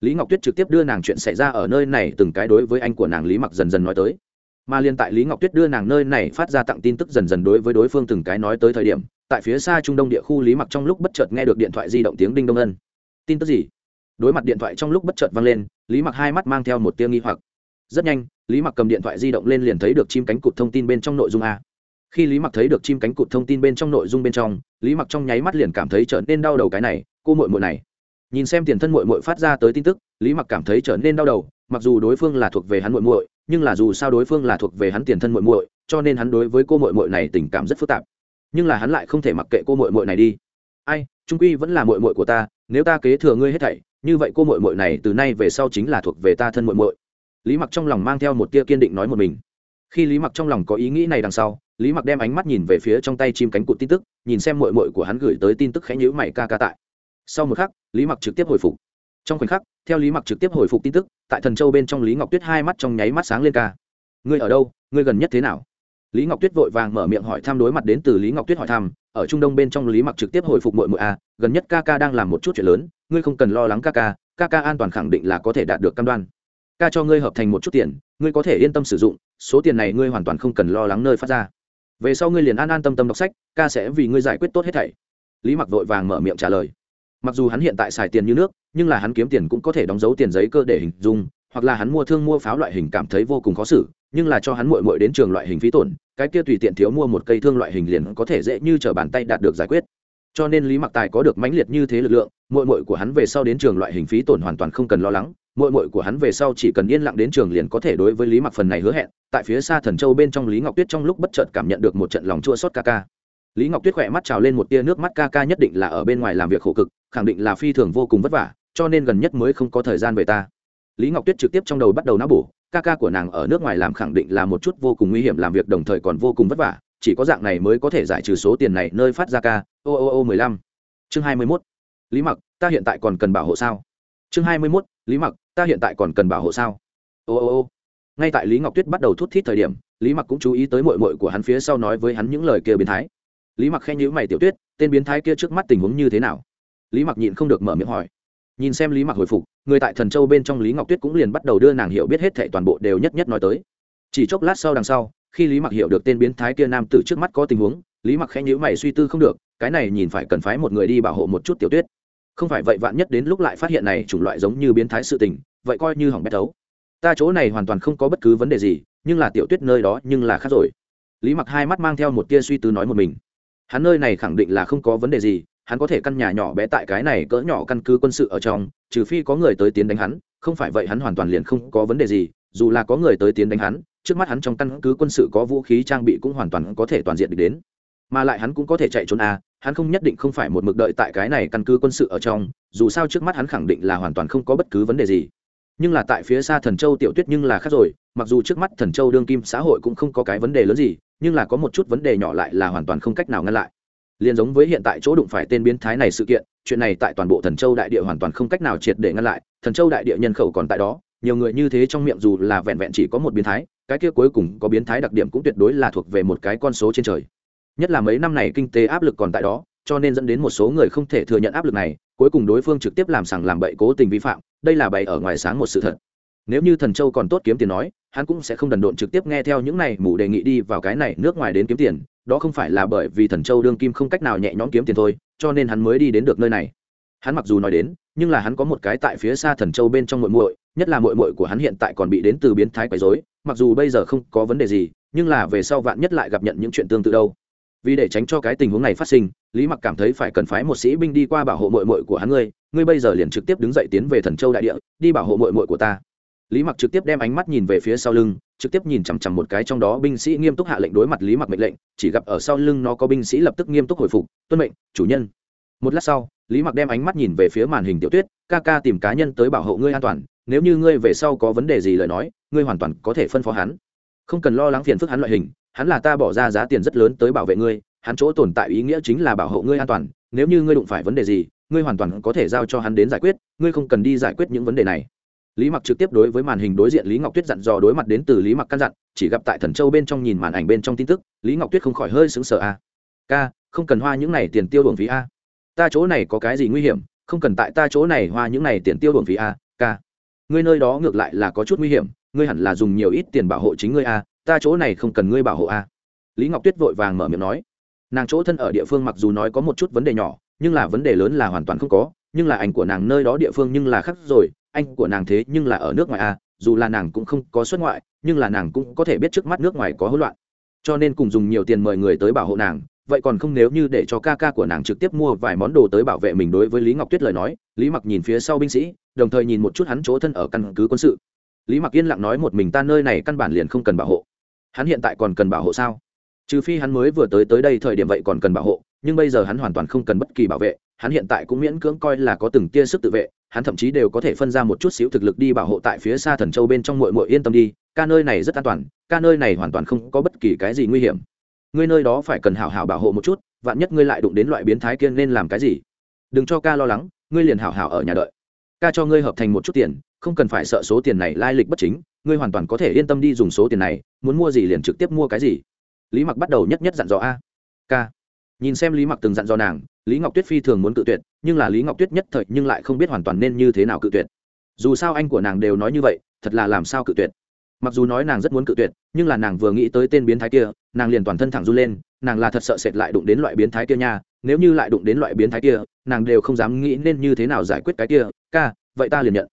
lý ngọc tuyết trực tiếp đưa nàng chuyện xảy ra ở nơi này từng cái đối với anh của nàng lý mặc dần dần nói tới. Mà liên tại lý ngọc tuyết đưa nàng nơi này phát ra tặng tin tức dần dần đối với đối phương từng cái nói tới thời điểm, tại phía xa trung đông địa khu lý mặc trong lúc bất chợt nghe được điện thoại di động tiếng đinh đông ân. Tin tức gì? Đối mặt điện thoại trong lúc bất chợt vang lên, lý mặc hai mắt mang theo một tia nghi hoặc. Rất nhanh, lý mặc cầm điện thoại di động lên liền thấy được chim cánh cụt thông tin bên trong nội dung a. Khi lý mặc thấy được chim cánh cụt thông tin bên trong nội dung bên trong, lý mặc trong nháy mắt liền cảm thấy trở nên đau đầu cái này, cô mội mội này nhìn xem tiền thân mội mội phát ra tới tin tức, lý mặc cảm thấy trở nên đau đầu, mặc dù đối phương là thuộc về hắn mội mội nhưng là dù sao đối phương là thuộc về hắn tiền thân mội mội cho nên hắn đối với cô mội mội này tình cảm rất phức tạp. Nhưng là hắn lại không thể mặc kệ cô mội mội này đi. Ai, trung quy vẫn là mội mội của ta, nếu ta kế thừa ngươi hết thảy, như vậy cô mội mội này từ nay về sau chính là thuộc về ta thân mội mội lý mặc trong lòng mang theo một tia kiên định nói một mình. Khi lý mặc trong lòng có ý nghĩ này đằng sau, lý mặc đem ánh mắt nhìn về phía trong tay chim cánh cụt tin tức, nhìn xem mội mội của hắn gửi tới tin tức khẽ nhữ mày ca ca tại sau một khắc, lý mặc trực tiếp hồi phục. Trong khoảnh khắc, theo lý mặc trực tiếp hồi phục tin tức, tại thần châu bên trong lý ngọc tuyết hai mắt trong nháy mắt sáng lên ca. Ngươi ở đâu? Ngươi gần nhất thế nào? Lý ngọc tuyết vội vàng mở miệng hỏi thăm đối mặt đến từ lý ngọc tuyết hỏi thăm, ở trung đông bên trong lý mặc trực tiếp hồi phục mội mội a à, gần nhất ca ca đang làm một chút chuyện lớn, ngươi không cần lo lắng ca ca ca ca an toàn khẳng định là có thể đạt được cam đoan. Ca cho ngươi hợp thành một chút tiền, ngươi có thể yên tâm sử dụng, số tiền này ngươi hoàn toàn không cần lo lắng nơi phát ra. Về sau ngươi liền an an tâm tâm đọc sách, ca sẽ vì ngươi giải quyết tốt hết thảy. Lý mặc vội vàng mở miệng trả lời mặc dù hắn hiện tại xài tiền như nước, nhưng là hắn kiếm tiền cũng có thể đóng dấu tiền giấy cơ để hình dung, hoặc là hắn mua thương mua pháo loại hình cảm thấy vô cùng khó xử, nhưng là cho hắn mội mội đến trường loại hình phí tổn, cái kia tùy tiện thiếu mua một cây thương loại hình liền có thể dễ như t r ở bàn tay đạt được giải quyết. Cho nên lý mặc tài có được mãnh liệt như thế lực lượng mội mội của hắn về sau đến trường loại hình phí tổn hoàn toàn không cần lo lắng mội mội của hắn về sau chỉ cần yên lặng đến trường liền có thể đối với lý mặc phần này hứa hẹn, tại phía xa thần châu bên trong lý ngọc tuyết trong lúc bất chợt cảm nhận được một trận lòng chua xót ca ca. Lý ngọc tuyết khỏe mắt trào lên một tia nước mắt ca ca nhất định là ở bên ngoài làm việc khổ cực khẳng định là phi thường vô cùng vất vả, cho nên gần nhất mới không có thời gian về ta. Lý ngọc tuyết trực tiếp trong đầu bắt đầu não bổ, ca ca của nàng ở nước ngoài làm khẳng định là một chút vô cùng nguy hiểm, làm việc đồng thời còn vô cùng vất vả, chỉ có dạng này mới có thể giải trừ số tiền này nơi phát ra ca, ô ô ô mười lăm. Chương hai mươi mốt. Lý mặc, ta hiện tại còn cần bảo hộ sao? Chương hai mươi mốt, lý mặc, ta hiện tại còn cần bảo hộ sao? Ô ô ô. Ngay tại lý ngọc tuyết bắt đầu thút thít thời điểm, lý mặc cũng chú ý tới mội mội của hắn phía sau nói với hắn những lời kia biến thái. Lý mặc khen nhữ mày, tiểu tuyết, tên biến thái kia trước mắt tình huống như thế nào? Lý mặc nhịn không được mở miệng hỏi. Nhìn xem lý mặc hồi phục, người tại thần châu bên trong lý ngọc tuyết cũng liền bắt đầu đưa nàng hiểu biết hết thệ toàn bộ đều nhất nhất nói tới. Chỉ chốc lát sau đằng sau, khi lý mặc hiểu được tên biến thái kia nam tử trước mắt có tình huống, lý mặc khẽ nhữ mày suy tư không được, cái này nhìn phải cần phái một người đi bảo hộ một chút tiểu tuyết. Không phải vậy vạn nhất đến lúc lại phát hiện này chủng loại giống như biến thái sự tình, vậy coi như hỏng bét tấu ta chỗ này hoàn toàn không có bất cứ vấn đề gì, nhưng là tiểu tuyết nơi đó nhưng là khác rồi. Lý mặc hai mắt mang theo một tia suy tư nói một mình. Hắn nơi này khẳng định là không có vấn đề gì hắn có thể căn nhà nhỏ bé tại cái này cỡ nhỏ căn cứ quân sự ở trong, trừ phi có người tới tiến đánh hắn, không phải vậy hắn hoàn toàn liền không có vấn đề gì, dù là có người tới tiến đánh hắn, trước mắt hắn trong căn cứ quân sự có vũ khí trang bị cũng hoàn toàn có thể toàn diện được đến. Mà lại hắn cũng có thể chạy trốn à hắn không nhất định không phải một mực đợi tại cái này căn cứ quân sự ở trong, dù sao trước mắt hắn khẳng định là hoàn toàn không có bất cứ vấn đề gì. Nhưng là tại phía xa thần châu tiểu tuyết nhưng là khác rồi, mặc dù trước mắt thần châu đương kim xã hội cũng không có cái vấn đề lớn gì, nhưng là có một chút vấn đề nhỏ lại là hoàn toàn không cách nào ngăn lại liền giống với hiện tại chỗ đụng phải tên biến thái này sự kiện, chuyện này tại toàn bộ thần châu đại địa hoàn toàn không cách nào triệt để ngăn lại, thần châu đại địa nhân khẩu còn tại đó, nhiều người như thế trong miệng dù là vẹn vẹn chỉ có một biến thái, cái kia cuối cùng có biến thái đặc điểm cũng tuyệt đối là thuộc về một cái con số trên trời. Nhất là mấy năm này kinh tế áp lực còn tại đó, cho nên dẫn đến một số người không thể thừa nhận áp lực này, cuối cùng đối phương trực tiếp làm sằng làm bậy cố tình vi phạm, đây là bày ở ngoài sáng một sự thật. Nếu như thần châu còn tốt kiếm tiền nói, hắn cũng sẽ không đần độn trực tiếp nghe theo những này mù đề nghị đi vào cái này nước ngoài đến kiếm tiền đó không phải là bởi vì thần châu đương kim không cách nào nhẹ nhõm kiếm tiền thôi, cho nên hắn mới đi đến được nơi này. Hắn mặc dù nói đến, nhưng là hắn có một cái tại phía xa thần châu bên trong muội muội, nhất là muội muội của hắn hiện tại còn bị đến từ biến thái quấy rối, mặc dù bây giờ không có vấn đề gì, nhưng là về sau vạn nhất lại gặp nhận những chuyện tương tự đâu. Vì để tránh cho cái tình huống này phát sinh, lý mặc cảm thấy phải cần phái một sĩ binh đi qua bảo hộ muội muội của hắn ngươi ngươi bây giờ liền trực tiếp đứng dậy tiến về thần châu đại địa, đi bảo hộ muội muội của ta. Lý mặc trực tiếp đem ánh mắt nhìn về phía sau lưng trực tiếp nhìn chằm chằm một cái trong đó binh sĩ nghiêm túc hạ lệnh đối mặt lý mặc mệnh lệnh, chỉ gặp ở sau lưng nó có binh sĩ lập tức nghiêm túc hồi phục, tuân mệnh, chủ nhân. Một lát sau, lý mặc đem ánh mắt nhìn về phía màn hình tiểu tuyết, ca ca tìm cá nhân tới bảo hộ ngươi an toàn, nếu như ngươi về sau có vấn đề gì lời nói, ngươi hoàn toàn có thể phân phó hắn. Không cần lo lắng phiền phức hắn loại hình, hắn là ta bỏ ra giá tiền rất lớn tới bảo vệ ngươi, hắn chỗ tồn tại ý nghĩa chính là bảo hộ ngươi an toàn, nếu như ngươi đụng phải vấn đề gì, ngươi hoàn toàn có thể giao cho hắn đến giải quyết, ngươi không cần đi giải quyết những vấn đề này lý mặc trực tiếp đối với màn hình đối diện lý ngọc tuyết dặn dò đối mặt đến từ lý mặc căn dặn, chỉ gặp tại thần châu bên trong nhìn màn ảnh bên trong tin tức, lý ngọc tuyết không khỏi hơi sững sờ a. Ca, không cần hoa những này tiền tiêu đồn phí a. Ta chỗ này có cái gì nguy hiểm, không cần tại ta chỗ này hoa những này tiền tiêu đồn phí a, ca. Ngươi nơi đó ngược lại là có chút nguy hiểm, ngươi hẳn là dùng nhiều ít tiền bảo hộ chính ngươi a, ta chỗ này không cần ngươi bảo hộ a. Lý ngọc tuyết vội vàng mở miệng nói. Nàng chỗ thân ở địa phương mặc dù nói có một chút vấn đề nhỏ, nhưng là vấn đề lớn là hoàn toàn không có, nhưng là ảnh của nàng nơi đó địa phương nhưng là khác rồi anh của nàng thế nhưng là ở nước ngoài à? dù là nàng cũng không có xuất ngoại, nhưng là nàng cũng có thể biết trước mắt nước ngoài có hỗn loạn. Cho nên cùng dùng nhiều tiền mời người tới bảo hộ nàng, vậy còn không nếu như để cho ca ca của nàng trực tiếp mua vài món đồ tới bảo vệ mình đối với lý ngọc tuyết lời nói, lý mặc nhìn phía sau binh sĩ, đồng thời nhìn một chút hắn chỗ thân ở căn cứ quân sự. Lý mặc yên lặng nói một mình ta nơi này căn bản liền không cần bảo hộ. Hắn hiện tại còn cần bảo hộ sao? Trừ phi hắn mới vừa tới tới đây thời điểm vậy còn cần bảo hộ, nhưng bây giờ hắn hoàn toàn không cần bất kỳ bảo vệ, hắn hiện tại cũng miễn cưỡng coi là có từng tia sức tự vệ hắn thậm chí đều có thể phân ra một chút xíu thực lực đi bảo hộ tại phía xa thần châu bên trong mội mội yên tâm đi, ca nơi này rất an toàn, ca nơi này hoàn toàn không có bất kỳ cái gì nguy hiểm. Ngươi nơi đó phải cần hảo hảo bảo hộ một chút, vạn nhất ngươi lại đụng đến loại biến thái kia nên làm cái gì? Đừng cho ca lo lắng, ngươi liền hảo hảo ở nhà đợi. Ca cho ngươi hợp thành một chút tiền, không cần phải sợ số tiền này lai lịch bất chính, ngươi hoàn toàn có thể yên tâm đi dùng số tiền này, muốn mua gì liền trực tiếp mua cái gì. Lý mặc bắt đầu nhất nhất dặn dò a. Ca nhìn xem lý mặc từng dặn dò nàng, lý ngọc tuyết phi thường muốn cự tuyệt, nhưng là lý ngọc tuyết nhất thời nhưng lại không biết hoàn toàn nên như thế nào cự tuyệt. Dù sao anh của nàng đều nói như vậy, thật là làm sao cự tuyệt. Mặc dù nói nàng rất muốn cự tuyệt, nhưng là nàng vừa nghĩ tới tên biến thái kia, nàng liền toàn thân thẳng run lên, nàng là thật sợ sệt lại đụng đến loại biến thái kia nha, nếu như lại đụng đến loại biến thái kia, nàng đều không dám nghĩ nên như thế nào giải quyết cái kia, ca, vậy ta liền nhận.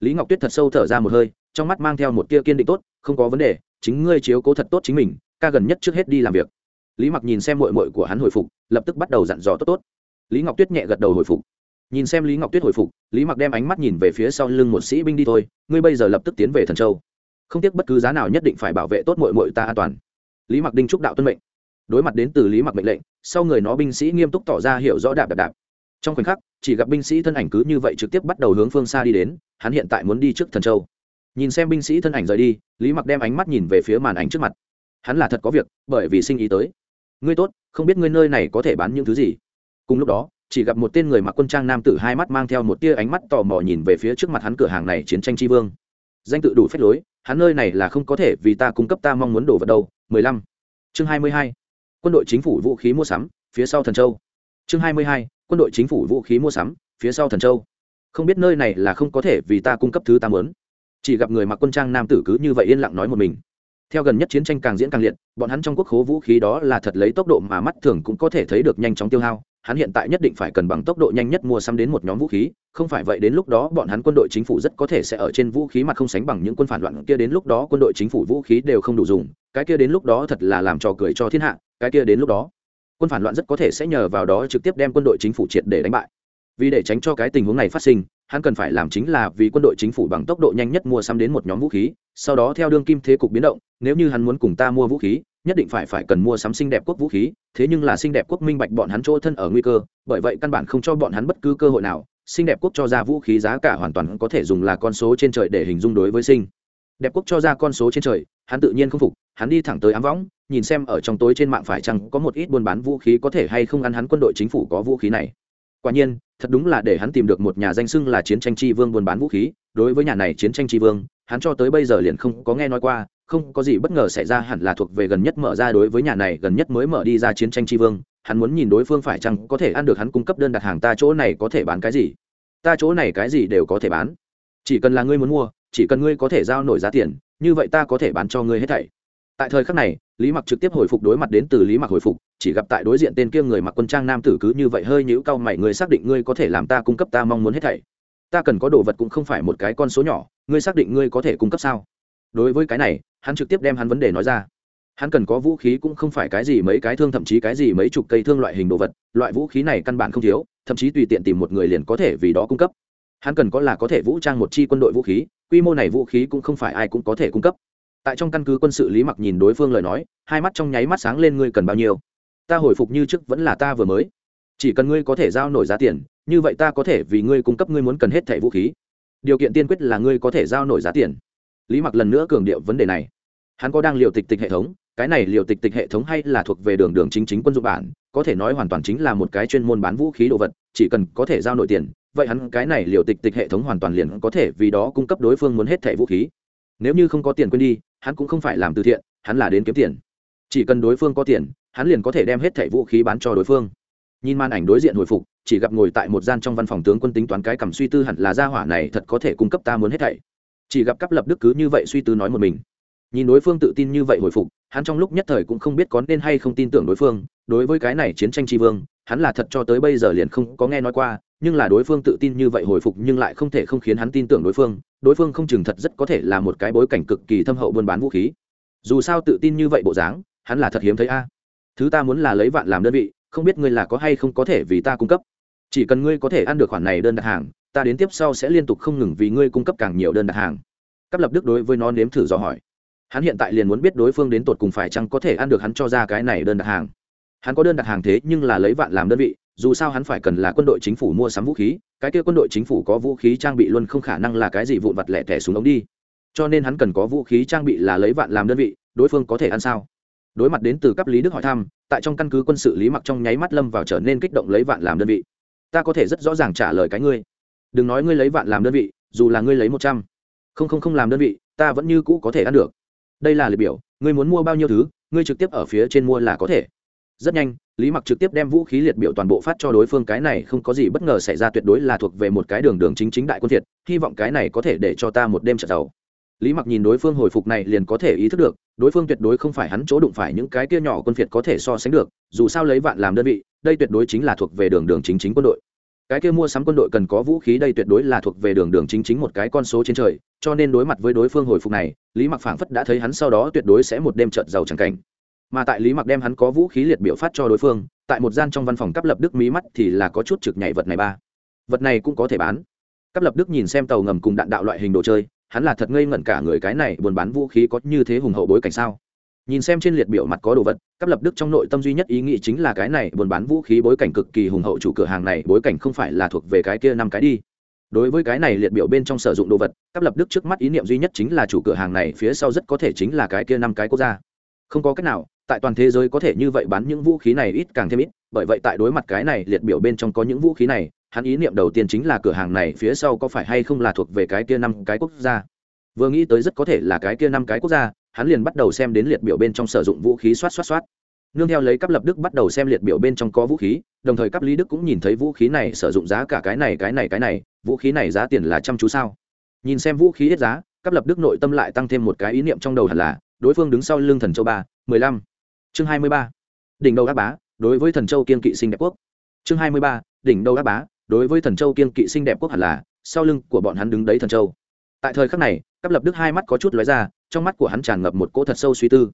Lý ngọc tuyết thật sâu thở ra một hơi, trong mắt mang theo một tia kiên định tốt, không có vấn đề, chính ngươi chiếu cố thật tốt chính mình, ca gần nhất trước hết đi làm việc lý mặc nhìn xem mội mội của hắn hồi phục, lập tức bắt đầu dặn dò tốt tốt. Lý ngọc tuyết nhẹ gật đầu hồi phục. Nhìn xem lý ngọc tuyết hồi phục, lý mặc đem ánh mắt nhìn về phía sau lưng một sĩ binh đi thôi, ngươi bây giờ lập tức tiến về thần châu. Không tiếc bất cứ giá nào nhất định phải bảo vệ tốt mội mội ta an toàn. Lý mặc đinh trúc đạo tuân mệnh. Đối mặt đến từ lý mặc mệnh lệnh, sau người nó binh sĩ nghiêm túc tỏ ra hiểu rõ đạp đạp đạp. Trong khoảnh khắc, chỉ gặp binh sĩ thân ảnh cứ như vậy trực tiếp bắt đầu hướng phương xa đi đến, hắn hiện tại muốn đi trước thần châu. Nhìn xem binh sĩ thân ảnh rời đi, lý mặc đem ánh mắt nhìn về phía màn ảnh trước mặt. Hắn là thật có việc, bởi vì sinh ý tới ngươi tốt, không biết ngươi nơi này có thể bán những thứ gì. Cùng lúc đó, chỉ gặp một tên người mặc quân trang nam tử hai mắt mang theo một tia ánh mắt tò mò nhìn về phía trước mặt hắn cửa hàng này chiến tranh tri vương. Danh tự đủ phép lối, hắn nơi này là không có thể vì ta cung cấp ta mong muốn đồ vật đâu. 15. chương 22. quân đội chính phủ vũ khí mua sắm, phía sau thần châu. Chương 22. quân đội chính phủ vũ khí mua sắm, phía sau thần châu. Không biết nơi này là không có thể vì ta cung cấp thứ ta muốn. Chỉ gặp người mặc quân trang nam tử cứ như vậy yên lặng nói một mình theo gần nhất chiến tranh càng diễn càng liệt, bọn hắn trong quốc khố vũ khí đó là thật lấy tốc độ mà mắt thường cũng có thể thấy được nhanh chóng tiêu hao. Hắn hiện tại nhất định phải cần bằng tốc độ nhanh nhất mua sắm đến một nhóm vũ khí, không phải vậy đến lúc đó bọn hắn quân đội chính phủ rất có thể sẽ ở trên vũ khí mà không sánh bằng những quân phản loạn kia, đến lúc đó quân đội chính phủ vũ khí đều không đủ dùng, cái kia đến lúc đó thật là làm trò cười cho thiên hạ, cái kia đến lúc đó, quân phản loạn rất có thể sẽ nhờ vào đó trực tiếp đem quân đội chính phủ triệt để đánh bại vì để tránh cho cái tình huống này phát sinh, hắn cần phải làm chính là vì quân đội chính phủ bằng tốc độ nhanh nhất mua sắm đến một nhóm vũ khí, sau đó theo đương kim thế cục biến động, nếu như hắn muốn cùng ta mua vũ khí, nhất định phải phải cần mua sắm xinh đẹp quốc vũ khí, thế nhưng là xinh đẹp quốc minh bạch bọn hắn chỗ thân ở nguy cơ, bởi vậy căn bản không cho bọn hắn bất cứ cơ hội nào, xinh đẹp quốc cho ra vũ khí giá cả hoàn toàn có thể dùng là con số trên trời để hình dung đối với sinh. Đẹp quốc cho ra con số trên trời, hắn tự nhiên không phục, hắn đi thẳng tới ám võng, nhìn xem ở trong tối trên mạng phải chăng có một ít buôn bán vũ khí có thể hay không ăn hắn quân đội chính phủ có vũ khí này quả nhiên, thật đúng là để hắn tìm được một nhà danh xưng là chiến tranh tri vương buôn bán vũ khí. Đối với nhà này chiến tranh tri vương, hắn cho tới bây giờ liền không có nghe nói qua, không có gì bất ngờ xảy ra hẳn là thuộc về gần nhất mở ra đối với nhà này gần nhất mới mở đi ra chiến tranh tri vương. Hắn muốn nhìn đối phương phải chăng có thể ăn được hắn cung cấp đơn đặt hàng ta chỗ này có thể bán cái gì? Ta chỗ này cái gì đều có thể bán. Chỉ cần là ngươi muốn mua, chỉ cần ngươi có thể giao nổi giá tiền, như vậy ta có thể bán cho ngươi hết thảy. Tại thời khắc này lý mặc trực tiếp hồi phục đối mặt đến từ lý mặc hồi phục, chỉ gặp tại đối diện tên kia người mặc quân trang nam tử cứ như vậy hơi nhũ cao mày, ngươi xác định ngươi có thể làm ta cung cấp ta mong muốn hết thảy? Ta cần có đồ vật cũng không phải một cái con số nhỏ, ngươi xác định ngươi có thể cung cấp sao? Đối với cái này, hắn trực tiếp đem hắn vấn đề nói ra. Hắn cần có vũ khí cũng không phải cái gì mấy cái thương, thậm chí cái gì mấy chục cây thương loại hình đồ vật, loại vũ khí này căn bản không thiếu, thậm chí tùy tiện tìm một người liền có thể vì đó cung cấp. Hắn cần có là có thể vũ trang một chi quân đội vũ khí, quy mô này vũ khí cũng không phải ai cũng có thể cung cấp tại trong căn cứ quân sự lý mặc nhìn đối phương lời nói, hai mắt trong nháy mắt sáng lên, ngươi cần bao nhiêu? Ta hồi phục như trước vẫn là ta vừa mới. Chỉ cần ngươi có thể giao nổi giá tiền, như vậy ta có thể vì ngươi cung cấp ngươi muốn cần hết thẻ vũ khí. Điều kiện tiên quyết là ngươi có thể giao nổi giá tiền. Lý mặc lần nữa cường điệu vấn đề này. Hắn có đang liều tịch tịch hệ thống, cái này liều tịch tịch hệ thống hay là thuộc về đường đường chính chính quân dụng bản, có thể nói hoàn toàn chính là một cái chuyên môn bán vũ khí đồ vật, chỉ cần có thể giao nổi tiền, vậy hắn cái này liều tịch tịch hệ thống hoàn toàn liền có thể vì đó cung cấp đối phương muốn hết thẻ vũ khí nếu như không có tiền quên đi, hắn cũng không phải làm từ thiện, hắn là đến kiếm tiền. Chỉ cần đối phương có tiền, hắn liền có thể đem hết thẻ vũ khí bán cho đối phương. Nhìn màn ảnh đối diện hồi phục, chỉ gặp ngồi tại một gian trong văn phòng tướng quân tính toán cái cầm suy tư hẳn là gia hỏa này thật có thể cung cấp ta muốn hết thảy. Chỉ gặp cấp lập đức cứ như vậy suy tư nói một mình. Nhìn đối phương tự tin như vậy hồi phục, hắn trong lúc nhất thời cũng không biết có nên hay không tin tưởng đối phương. Đối với cái này chiến tranh tri vương, hắn là thật cho tới bây giờ liền không có nghe nói qua nhưng là đối phương tự tin như vậy hồi phục nhưng lại không thể không khiến hắn tin tưởng đối phương đối phương không chừng thật rất có thể là một cái bối cảnh cực kỳ thâm hậu buôn bán vũ khí. Dù sao tự tin như vậy bộ dáng, hắn là thật hiếm thấy a. Thứ ta muốn là lấy vạn làm đơn vị, không biết ngươi là có hay không có thể vì ta cung cấp. Chỉ cần ngươi có thể ăn được khoản này đơn đặt hàng, ta đến tiếp sau sẽ liên tục không ngừng vì ngươi cung cấp càng nhiều đơn đặt hàng. Cấp lập đức đối với nó nếm thử dò hỏi. Hắn hiện tại liền muốn biết đối phương đến tột cùng phải chăng có thể ăn được hắn cho ra cái này đơn đặt hàng. Hắn có đơn đặt hàng thế nhưng là lấy vạn làm đơn vị dù sao hắn phải cần là quân đội chính phủ mua sắm vũ khí, cái kia quân đội chính phủ có vũ khí trang bị luôn không khả năng là cái gì vụn vặt lẻ tẻ xuống ống đi. Cho nên hắn cần có vũ khí trang bị là lấy vạn làm đơn vị, đối phương có thể ăn sao? Đối mặt đến từ cấp lý đức hỏi thăm, tại trong căn cứ quân sự lý mặc trong nháy mắt lâm vào trở nên kích động lấy vạn làm đơn vị. Ta có thể rất rõ ràng trả lời cái ngươi. Đừng nói ngươi lấy vạn làm đơn vị, dù là ngươi lấy một trăm. Không không không làm đơn vị, ta vẫn như cũ có thể ăn được. Đây là liệt biểu, ngươi muốn mua bao nhiêu thứ, ngươi trực tiếp ở phía trên mua là có thể rất nhanh, lý mặc trực tiếp đem vũ khí liệt biểu toàn bộ phát cho đối phương, cái này không có gì bất ngờ xảy ra, tuyệt đối là thuộc về một cái đường đường chính chính đại quân thiệt, hy vọng cái này có thể để cho ta một đêm trợ giàu. Lý mặc nhìn đối phương hồi phục này liền có thể ý thức được, đối phương tuyệt đối không phải hắn chỗ đụng phải những cái kia nhỏ quân phiệt có thể so sánh được, dù sao lấy vạn làm đơn vị, đây tuyệt đối chính là thuộc về đường đường chính chính quân đội. Cái kia mua sắm quân đội cần có vũ khí đây tuyệt đối là thuộc về đường đường chính chính một cái con số trên trời, cho nên đối mặt với đối phương hồi phục này, lý mặc phảng phất đã thấy hắn sau đó tuyệt đối sẽ một đêm trợt giàu chẳng cảnh mà tại lý mặc đem hắn có vũ khí liệt biểu phát cho đối phương, tại một gian trong văn phòng cấp lập đức mí mắt thì là có chút trực nhảy vật này ba. Vật này cũng có thể bán. Cấp lập đức nhìn xem tàu ngầm cùng đạn đạo loại hình đồ chơi, hắn là thật ngây ngẩn cả người cái này buôn bán vũ khí có như thế hùng hậu bối cảnh sao. Nhìn xem trên liệt biểu mặt có đồ vật, cấp lập đức trong nội tâm duy nhất ý nghĩ chính là cái này buôn bán vũ khí bối cảnh cực kỳ hùng hậu chủ cửa hàng này bối cảnh không phải là thuộc về cái kia năm cái đi. Đối với cái này liệt biểu bên trong sử dụng đồ vật, cấp lập đức trước mắt ý niệm duy nhất chính là chủ cửa hàng này phía sau rất có thể chính là cái kia năm cái quốc gia. Không có cách nào tại toàn thế giới có thể như vậy bán những vũ khí này ít càng thêm ít, bởi vậy tại đối mặt cái này liệt biểu bên trong có những vũ khí này, hắn ý niệm đầu tiên chính là cửa hàng này phía sau có phải hay không là thuộc về cái kia năm cái quốc gia. Vừa nghĩ tới rất có thể là cái kia năm cái quốc gia, hắn liền bắt đầu xem đến liệt biểu bên trong sử dụng vũ khí xoát xoát xoát. Nương theo lấy cấp lập đức bắt đầu xem liệt biểu bên trong có vũ khí, đồng thời cấp lý đức cũng nhìn thấy vũ khí này sử dụng giá cả cái này cái này cái này, vũ khí này giá tiền là trăm chú sao? Nhìn xem vũ khí ít giá, cấp lập đức nội tâm lại tăng thêm một cái ý niệm trong đầu hẳn là, đối phương đứng sau lưng thần châu ba, mười lăm chương hai mươi ba, đỉnh đầu áp bá, đối với thần châu kiên kỵ sinh đẹp quốc. Chương hai mươi ba, đỉnh đầu áp bá, đối với thần châu kiên kỵ sinh đẹp quốc hẳn là, sau lưng của bọn hắn đứng đấy thần châu. Tại thời khắc này cấp lập đức hai mắt có chút lóe ra, trong mắt của hắn tràn ngập một cỗ thật sâu suy tư.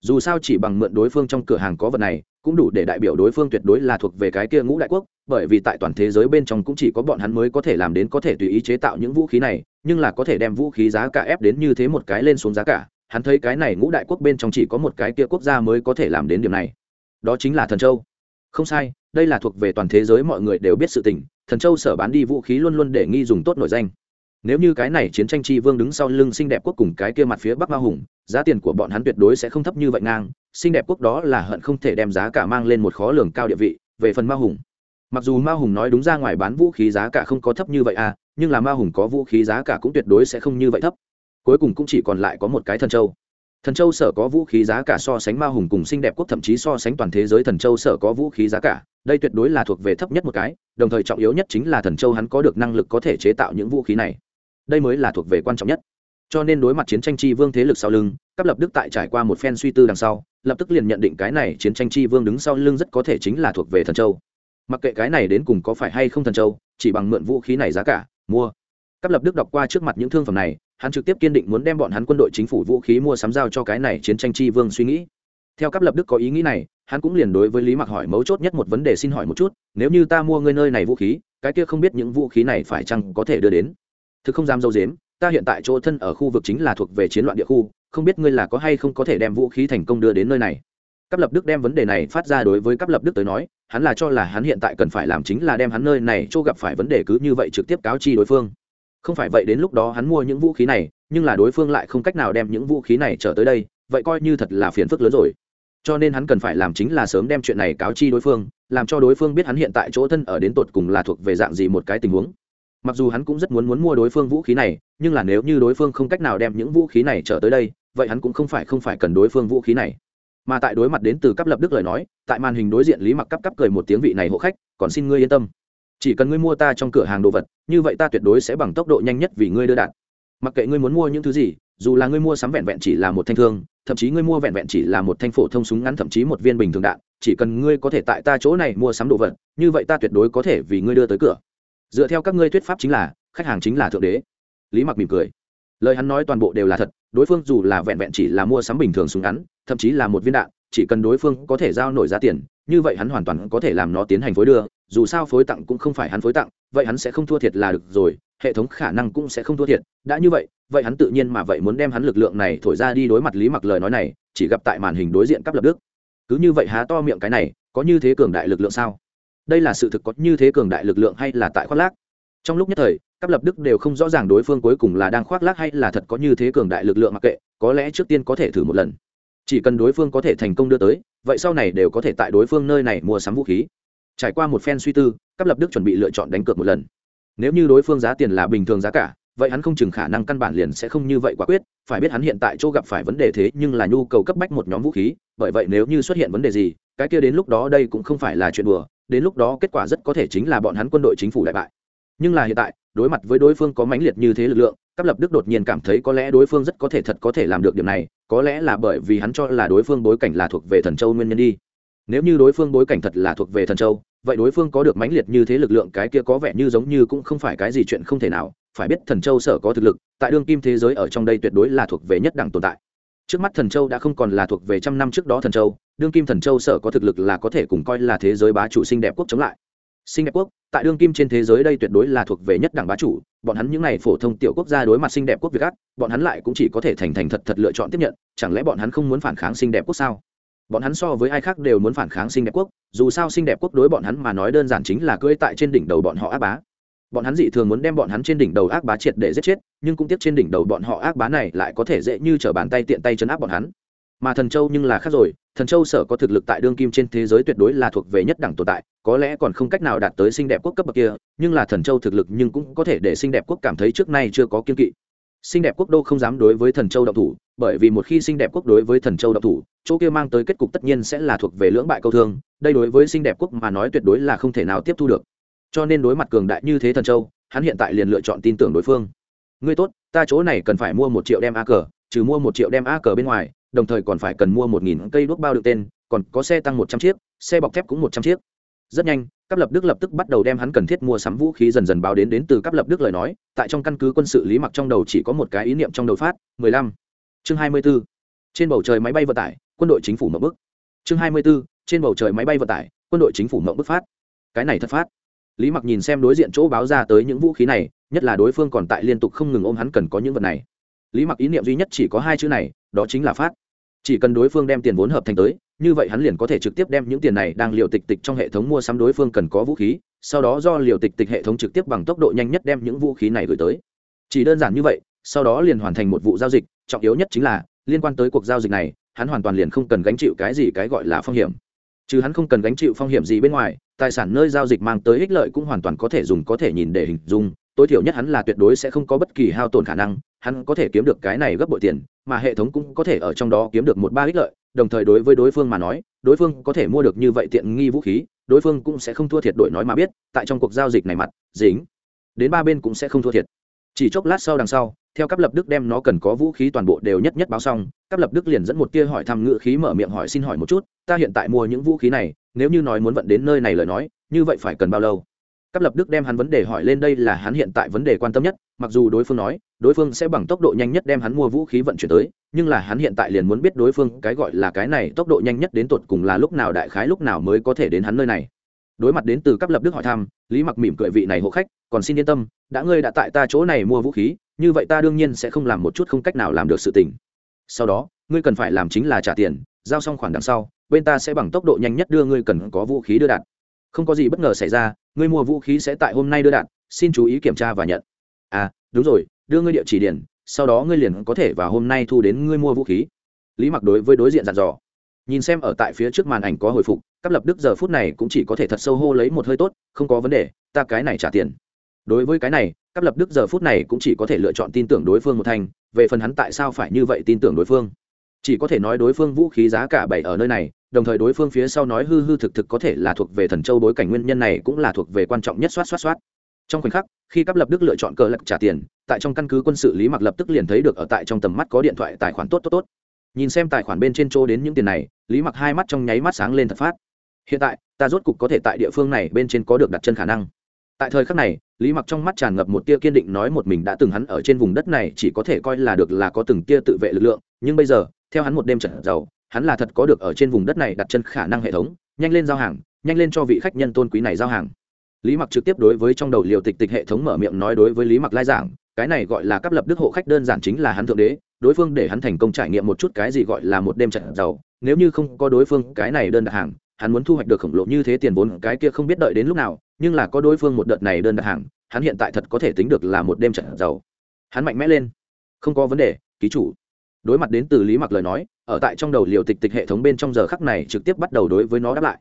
Dù sao chỉ bằng mượn đối phương trong cửa hàng có vật này, cũng đủ để đại biểu đối phương tuyệt đối là thuộc về cái kia ngũ đại quốc, bởi vì tại toàn thế giới bên trong cũng chỉ có bọn hắn mới có thể làm đến có thể tùy ý chế tạo những vũ khí này, nhưng là có thể đem vũ khí giá cả ép đến như thế một cái lên xuống giá cả hắn thấy cái này ngũ đại quốc bên trong chỉ có một cái kia quốc gia mới có thể làm đến điểm này. Đó chính là thần châu. Không sai, đây là thuộc về toàn thế giới mọi người đều biết sự tình, thần châu sở bán đi vũ khí luôn luôn để nghi dùng tốt nổi danh. Nếu như cái này chiến tranh chi vương đứng sau lưng xinh đẹp quốc cùng cái kia mặt phía bắc ma hùng, giá tiền của bọn hắn tuyệt đối sẽ không thấp như vậy ngang, xinh đẹp quốc đó là hận không thể đem giá cả mang lên một khó lường cao địa vị, về phần ma hùng. Mặc dù ma hùng nói đúng ra ngoài bán vũ khí giá cả không có thấp như vậy à nhưng là ma hùng có vũ khí giá cả cũng tuyệt đối sẽ không như vậy thấp cuối cùng cũng chỉ còn lại có một cái thần châu. Thần châu sở có vũ khí giá cả so sánh ma hùng cùng xinh đẹp quốc, thậm chí so sánh toàn thế giới thần châu sở có vũ khí giá cả, đây tuyệt đối là thuộc về thấp nhất một cái, đồng thời trọng yếu nhất chính là thần châu hắn có được năng lực có thể chế tạo những vũ khí này. Đây mới là thuộc về quan trọng nhất. Cho nên đối mặt chiến tranh chi vương thế lực sau lưng các lập đức tại trải qua một phen suy tư đằng sau, lập tức liền nhận định cái này chiến tranh chi vương đứng sau lưng rất có thể chính là thuộc về thần châu. Mặc kệ cái này đến cùng có phải hay không thần châu, chỉ bằng mượn vũ khí này giá cả, mua. Các lập đức đọc qua trước mặt những thương phẩm này hắn trực tiếp kiên định muốn đem bọn hắn quân đội chính phủ vũ khí mua sắm giao cho cái này chiến tranh chi vương suy nghĩ. Theo cấp lập đức có ý nghĩ này, hắn cũng liền đối với lý mặc hỏi mấu chốt nhất một vấn đề xin hỏi một chút, nếu như ta mua ngươi nơi này vũ khí, cái kia không biết những vũ khí này phải chăng có thể đưa đến? Thực không dám dâu dếm, ta hiện tại chỗ thân ở khu vực chính là thuộc về chiến loạn địa khu, không biết ngươi là có hay không có thể đem vũ khí thành công đưa đến nơi này? Cấp lập đức đem vấn đề này phát ra đối với cấp lập đức tới nói, hắn là cho là hắn hiện tại cần phải làm chính là đem hắn nơi này chỗ gặp phải vấn đề cứ như vậy trực tiếp cáo chi đối phương không phải vậy đến lúc đó hắn mua những vũ khí này, nhưng là đối phương lại không cách nào đem những vũ khí này trở tới đây, vậy coi như thật là phiền phức lớn rồi. Cho nên hắn cần phải làm chính là sớm đem chuyện này cáo chi đối phương, làm cho đối phương biết hắn hiện tại chỗ thân ở đến tột cùng là thuộc về dạng gì một cái tình huống. Mặc dù hắn cũng rất muốn muốn mua đối phương vũ khí này, nhưng là nếu như đối phương không cách nào đem những vũ khí này trở tới đây, vậy hắn cũng không phải không phải cần đối phương vũ khí này. Mà tại đối mặt đến từ cấp lập đức lời nói, tại màn hình đối diện lý mặc cấp cấp cười một tiếng vị này hộ khách, còn xin ngươi yên tâm chỉ cần ngươi mua ta trong cửa hàng đồ vật, như vậy ta tuyệt đối sẽ bằng tốc độ nhanh nhất vì ngươi đưa đạt mặc kệ ngươi muốn mua những thứ gì, dù là ngươi mua sắm vẹn vẹn chỉ là một thanh thương, thậm chí ngươi mua vẹn vẹn chỉ là một thanh phổ thông súng ngắn, thậm chí một viên bình thường đạn, chỉ cần ngươi có thể tại ta chỗ này mua sắm đồ vật, như vậy ta tuyệt đối có thể vì ngươi đưa tới cửa. Dựa theo các ngươi thuyết pháp chính là, khách hàng chính là thượng đế. Lý mặc mỉm cười. Lời hắn nói toàn bộ đều là thật, đối phương dù là vẹn vẹn chỉ là mua sắm bình thường súng ngắn, thậm chí là một viên đạn, chỉ cần đối phương có thể giao nổi giá tiền, như vậy hắn hoàn toàn có thể làm nó tiến hành phối đưa dù sao phối tặng cũng không phải hắn phối tặng, vậy hắn sẽ không thua thiệt là được rồi, hệ thống khả năng cũng sẽ không thua thiệt. Đã như vậy vậy hắn tự nhiên mà vậy muốn đem hắn lực lượng này thổi ra đi đối mặt lý mặc lời nói này, chỉ gặp tại màn hình đối diện cấp lập đức. Cứ như vậy há to miệng cái này, có như thế cường đại lực lượng sao? Đây là sự thực có như thế cường đại lực lượng hay là tại khoác lác? Trong lúc nhất thời các lập đức đều không rõ ràng đối phương cuối cùng là đang khoác lác hay là thật có như thế cường đại lực lượng mặc kệ, có lẽ trước tiên có thể thử một lần. Chỉ cần đối phương có thể thành công đưa tới, vậy sau này đều có thể tại đối phương nơi này mua sắm vũ khí trải qua một phen suy tư các lập đức chuẩn bị lựa chọn đánh cược một lần. Nếu như đối phương giá tiền là bình thường giá cả, vậy hắn không chừng khả năng căn bản liền sẽ không như vậy quả quyết. Phải biết hắn hiện tại chỗ gặp phải vấn đề thế nhưng là nhu cầu cấp bách một nhóm vũ khí, bởi vậy nếu như xuất hiện vấn đề gì, cái kia đến lúc đó đây cũng không phải là chuyện đùa, đến lúc đó kết quả rất có thể chính là bọn hắn quân đội chính phủ đại bại. Nhưng là hiện tại, đối mặt với đối phương có mãnh liệt như thế lực lượng cấp lập đức đột nhiên cảm thấy có lẽ đối phương rất có thể thật có thể làm được điểm này, có lẽ là bởi vì hắn cho là đối phương bối cảnh là thuộc về thần châu nguyên nhân đi nếu như đối phương bối cảnh thật là thuộc về thần châu, vậy đối phương có được mãnh liệt như thế lực lượng cái kia có vẻ như giống như cũng không phải cái gì chuyện không thể nào. Phải biết thần châu sở có thực lực, tại đương kim thế giới ở trong đây tuyệt đối là thuộc về nhất đẳng tồn tại. Trước mắt thần châu đã không còn là thuộc về trăm năm trước đó thần châu, đương kim thần châu sở có thực lực là có thể cùng coi là thế giới bá chủ xinh đẹp quốc chống lại. Xinh đẹp quốc, tại đương kim trên thế giới đây tuyệt đối là thuộc về nhất đẳng bá chủ, bọn hắn những n à y phổ thông tiểu quốc gia đối mặt xinh đẹp quốc việt ác bọn hắn lại cũng chỉ có thể thành thành thật thật lựa chọn tiếp nhận, chẳng lẽ bọn hắn không muốn phản kháng xinh đẹp quốc sao? Bọn hắn so với ai khác đều muốn phản kháng Sinh đẹp quốc, dù sao Sinh đẹp quốc đối bọn hắn mà nói đơn giản chính là cưỡi tại trên đỉnh đầu bọn họ ác bá. Bọn hắn dị thường muốn đem bọn hắn trên đỉnh đầu ác bá triệt để giết chết, nhưng cũng tiếc trên đỉnh đầu bọn họ ác bá này lại có thể dễ như t r ở bàn tay tiện tay chấn áp bọn hắn. Mà thần châu nhưng là khác rồi, thần châu sở có thực lực tại đương kim trên thế giới tuyệt đối là thuộc về nhất đẳng tồn tại, có lẽ còn không cách nào đạt tới xinh đẹp quốc cấp bậc kia, nhưng là thần châu thực lực nhưng cũng có thể để xinh đẹp quốc cảm thấy trước nay chưa có kiên kỵ xinh đẹp quốc đô không dám đối với thần châu độc thủ, bởi vì một khi xinh đẹp quốc đối với thần châu độc thủ, chỗ kia mang tới kết cục tất nhiên sẽ là thuộc về lưỡng bại câu thương, đây đối với xinh đẹp quốc mà nói tuyệt đối là không thể nào tiếp thu được. Cho nên đối mặt cường đại như thế thần châu, hắn hiện tại liền lựa chọn tin tưởng đối phương. Ngươi tốt, ta chỗ này cần phải mua một triệu đem a cờ trừ mua một triệu đem a cờ bên ngoài, đồng thời còn phải cần mua một nghìn cây đuốc bao được tên, còn có xe tăng một trăm chiếc, xe bọc thép cũng một trăm chiếc rất nhanh cấp lập đức lập tức bắt đầu đem hắn cần thiết mua sắm vũ khí dần dần báo đến đến từ cấp lập đức lời nói, tại trong căn cứ quân sự lý mặc trong đầu chỉ có một cái ý niệm trong đầu phát, mười lăm. Chương hai mươi 24. trên bầu trời máy bay vận tải, quân đội chính phủ mậu bức chương hai mươi 24. trên bầu trời máy bay vận tải, quân đội chính phủ mậu bức phát. Cái này thật phát. Lý mặc nhìn xem đối diện chỗ báo ra tới những vũ khí này, nhất là đối phương còn tại liên tục không ngừng ôm hắn cần có những vật này. Lý mặc ý niệm duy nhất chỉ có hai chữ này, đó chính là phát. Chỉ cần đối phương đem tiền vốn hợp thành tới như vậy hắn liền có thể trực tiếp đem những tiền này đang liều tịch tịch trong hệ thống mua sắm đối phương cần có vũ khí, sau đó do liều tịch tịch hệ thống trực tiếp bằng tốc độ nhanh nhất đem những vũ khí này gửi tới. Chỉ đơn giản như vậy, sau đó liền hoàn thành một vụ giao dịch, trọng yếu nhất chính là, liên quan tới cuộc giao dịch này, hắn hoàn toàn liền không cần gánh chịu cái gì cái gọi là phong hiểm. Chứ hắn không cần gánh chịu phong hiểm gì bên ngoài, tài sản nơi giao dịch mang tới ích lợi cũng hoàn toàn có thể dùng có thể nhìn để hình dung, tối thiểu nhất hắn là tuyệt đối sẽ không có bất kỳ hao tổn khả năng, hắn có thể kiếm được cái này gấp bội tiền, mà hệ thống cũng có thể ở trong đó kiếm được một ba ích lợi đồng thời đối với đối phương mà nói, đối phương có thể mua được như vậy tiện nghi vũ khí, đối phương cũng sẽ không thua thiệt đổi nói mà biết, tại trong cuộc giao dịch này mặt, dính. Đến ba bên cũng sẽ không thua thiệt. Chỉ chốc lát sau đằng sau, theo cấp lập đức đem nó cần có vũ khí toàn bộ đều nhất nhất báo xong cấp lập đức liền dẫn một tia hỏi thăm ngự khí mở miệng hỏi xin hỏi một chút, ta hiện tại mua những vũ khí này, nếu như nói muốn vận đến nơi này lời nói, như vậy phải cần bao lâu? Cáp lập đức đem hắn vấn đề hỏi lên đây là hắn hiện tại vấn đề quan tâm nhất, mặc dù đối phương nói, đối phương sẽ bằng tốc độ nhanh nhất đem hắn mua vũ khí vận chuyển tới, nhưng là hắn hiện tại liền muốn biết đối phương cái gọi là cái này tốc độ nhanh nhất đến tột cùng là lúc nào đại khái lúc nào mới có thể đến hắn nơi này đối mặt đến từ cấp lập đức hỏi thăm, lý mặc mỉm cười vị này hộ khách, còn xin yên tâm, đã ngươi đã tại ta chỗ này mua vũ khí, như vậy ta đương nhiên sẽ không làm một chút không cách nào làm được sự tình sau đó, ngươi cần phải làm chính là trả tiền, giao xong khoản đằng sau, bên ta sẽ bằng tốc độ nhanh nhất đưa ngươi cần có vũ khí đưa đạt không có gì bất ngờ xảy ra, ngươi mua vũ khí sẽ tại hôm nay đưa đạn, xin chú ý kiểm tra và nhận. À đúng rồi, đưa ngươi địa chỉ điển sau đó ngươi liền có thể vào hôm nay thu đến ngươi mua vũ khí. Lý mặc đối với đối diện dặn dò. Nhìn xem ở tại phía trước màn ảnh có hồi phục cấp lập đức giờ phút này cũng chỉ có thể thật sâu hô lấy một hơi tốt, không có vấn đề, ta cái này trả tiền. Đối với cái này cấp lập đức giờ phút này cũng chỉ có thể lựa chọn tin tưởng đối phương một thành, về phần hắn tại sao phải như vậy tin tưởng đối phương chỉ có thể nói đối phương vũ khí giá cả bảy ở nơi này, đồng thời đối phương phía sau nói hư hư thực thực có thể là thuộc về thần châu bối cảnh nguyên nhân này cũng là thuộc về quan trọng nhất soát soát soát. Trong khoảnh khắc, khi cấp lập đức lựa chọn cờ lật trả tiền, tại trong căn cứ quân sự lý mặc lập tức liền thấy được ở tại trong tầm mắt có điện thoại tài khoản tốt tốt tốt. Nhìn xem tài khoản bên trên chỗ đến những tiền này, lý mặc hai mắt trong nháy mắt sáng lên thật phát. Hiện tại, ta rốt cục có thể tại địa phương này bên trên có được đặt chân khả năng tại thời khắc này, lý mặc trong mắt tràn ngập một tia kiên định nói một mình đã từng hắn ở trên vùng đất này chỉ có thể coi là được là có từng tia tự vệ lực lượng, nhưng bây giờ, theo hắn một đêm trận giàu, hắn là thật có được ở trên vùng đất này đặt chân khả năng hệ thống, nhanh lên giao hàng, nhanh lên cho vị khách nhân tôn quý này giao hàng. Lý mặc trực tiếp đối với trong đầu liều tịch tịch hệ thống mở miệng nói đối với lý mặc lai giảng, cái này gọi là cấp lập đức hộ khách đơn giản chính là hắn thượng đế, đối phương để hắn thành công trải nghiệm một chút cái gì gọi là một đêm trận giàu, nếu như không có đối phương, cái này đơn đặt hàng hắn muốn thu hoạch được khổng lồ như thế tiền vốn, cái kia không biết đợi đến lúc nào, nhưng là có đối phương một đợt này đơn đặt hàng, hắn hiện tại thật có thể tính được là một đêm trận giàu. Hắn mạnh mẽ lên. Không có vấn đề, ký chủ. Đối mặt đến từ lý mặc lời nói, ở tại trong đầu liều tịch tịch hệ thống bên trong giờ khắc này trực tiếp bắt đầu đối với nó đáp lại.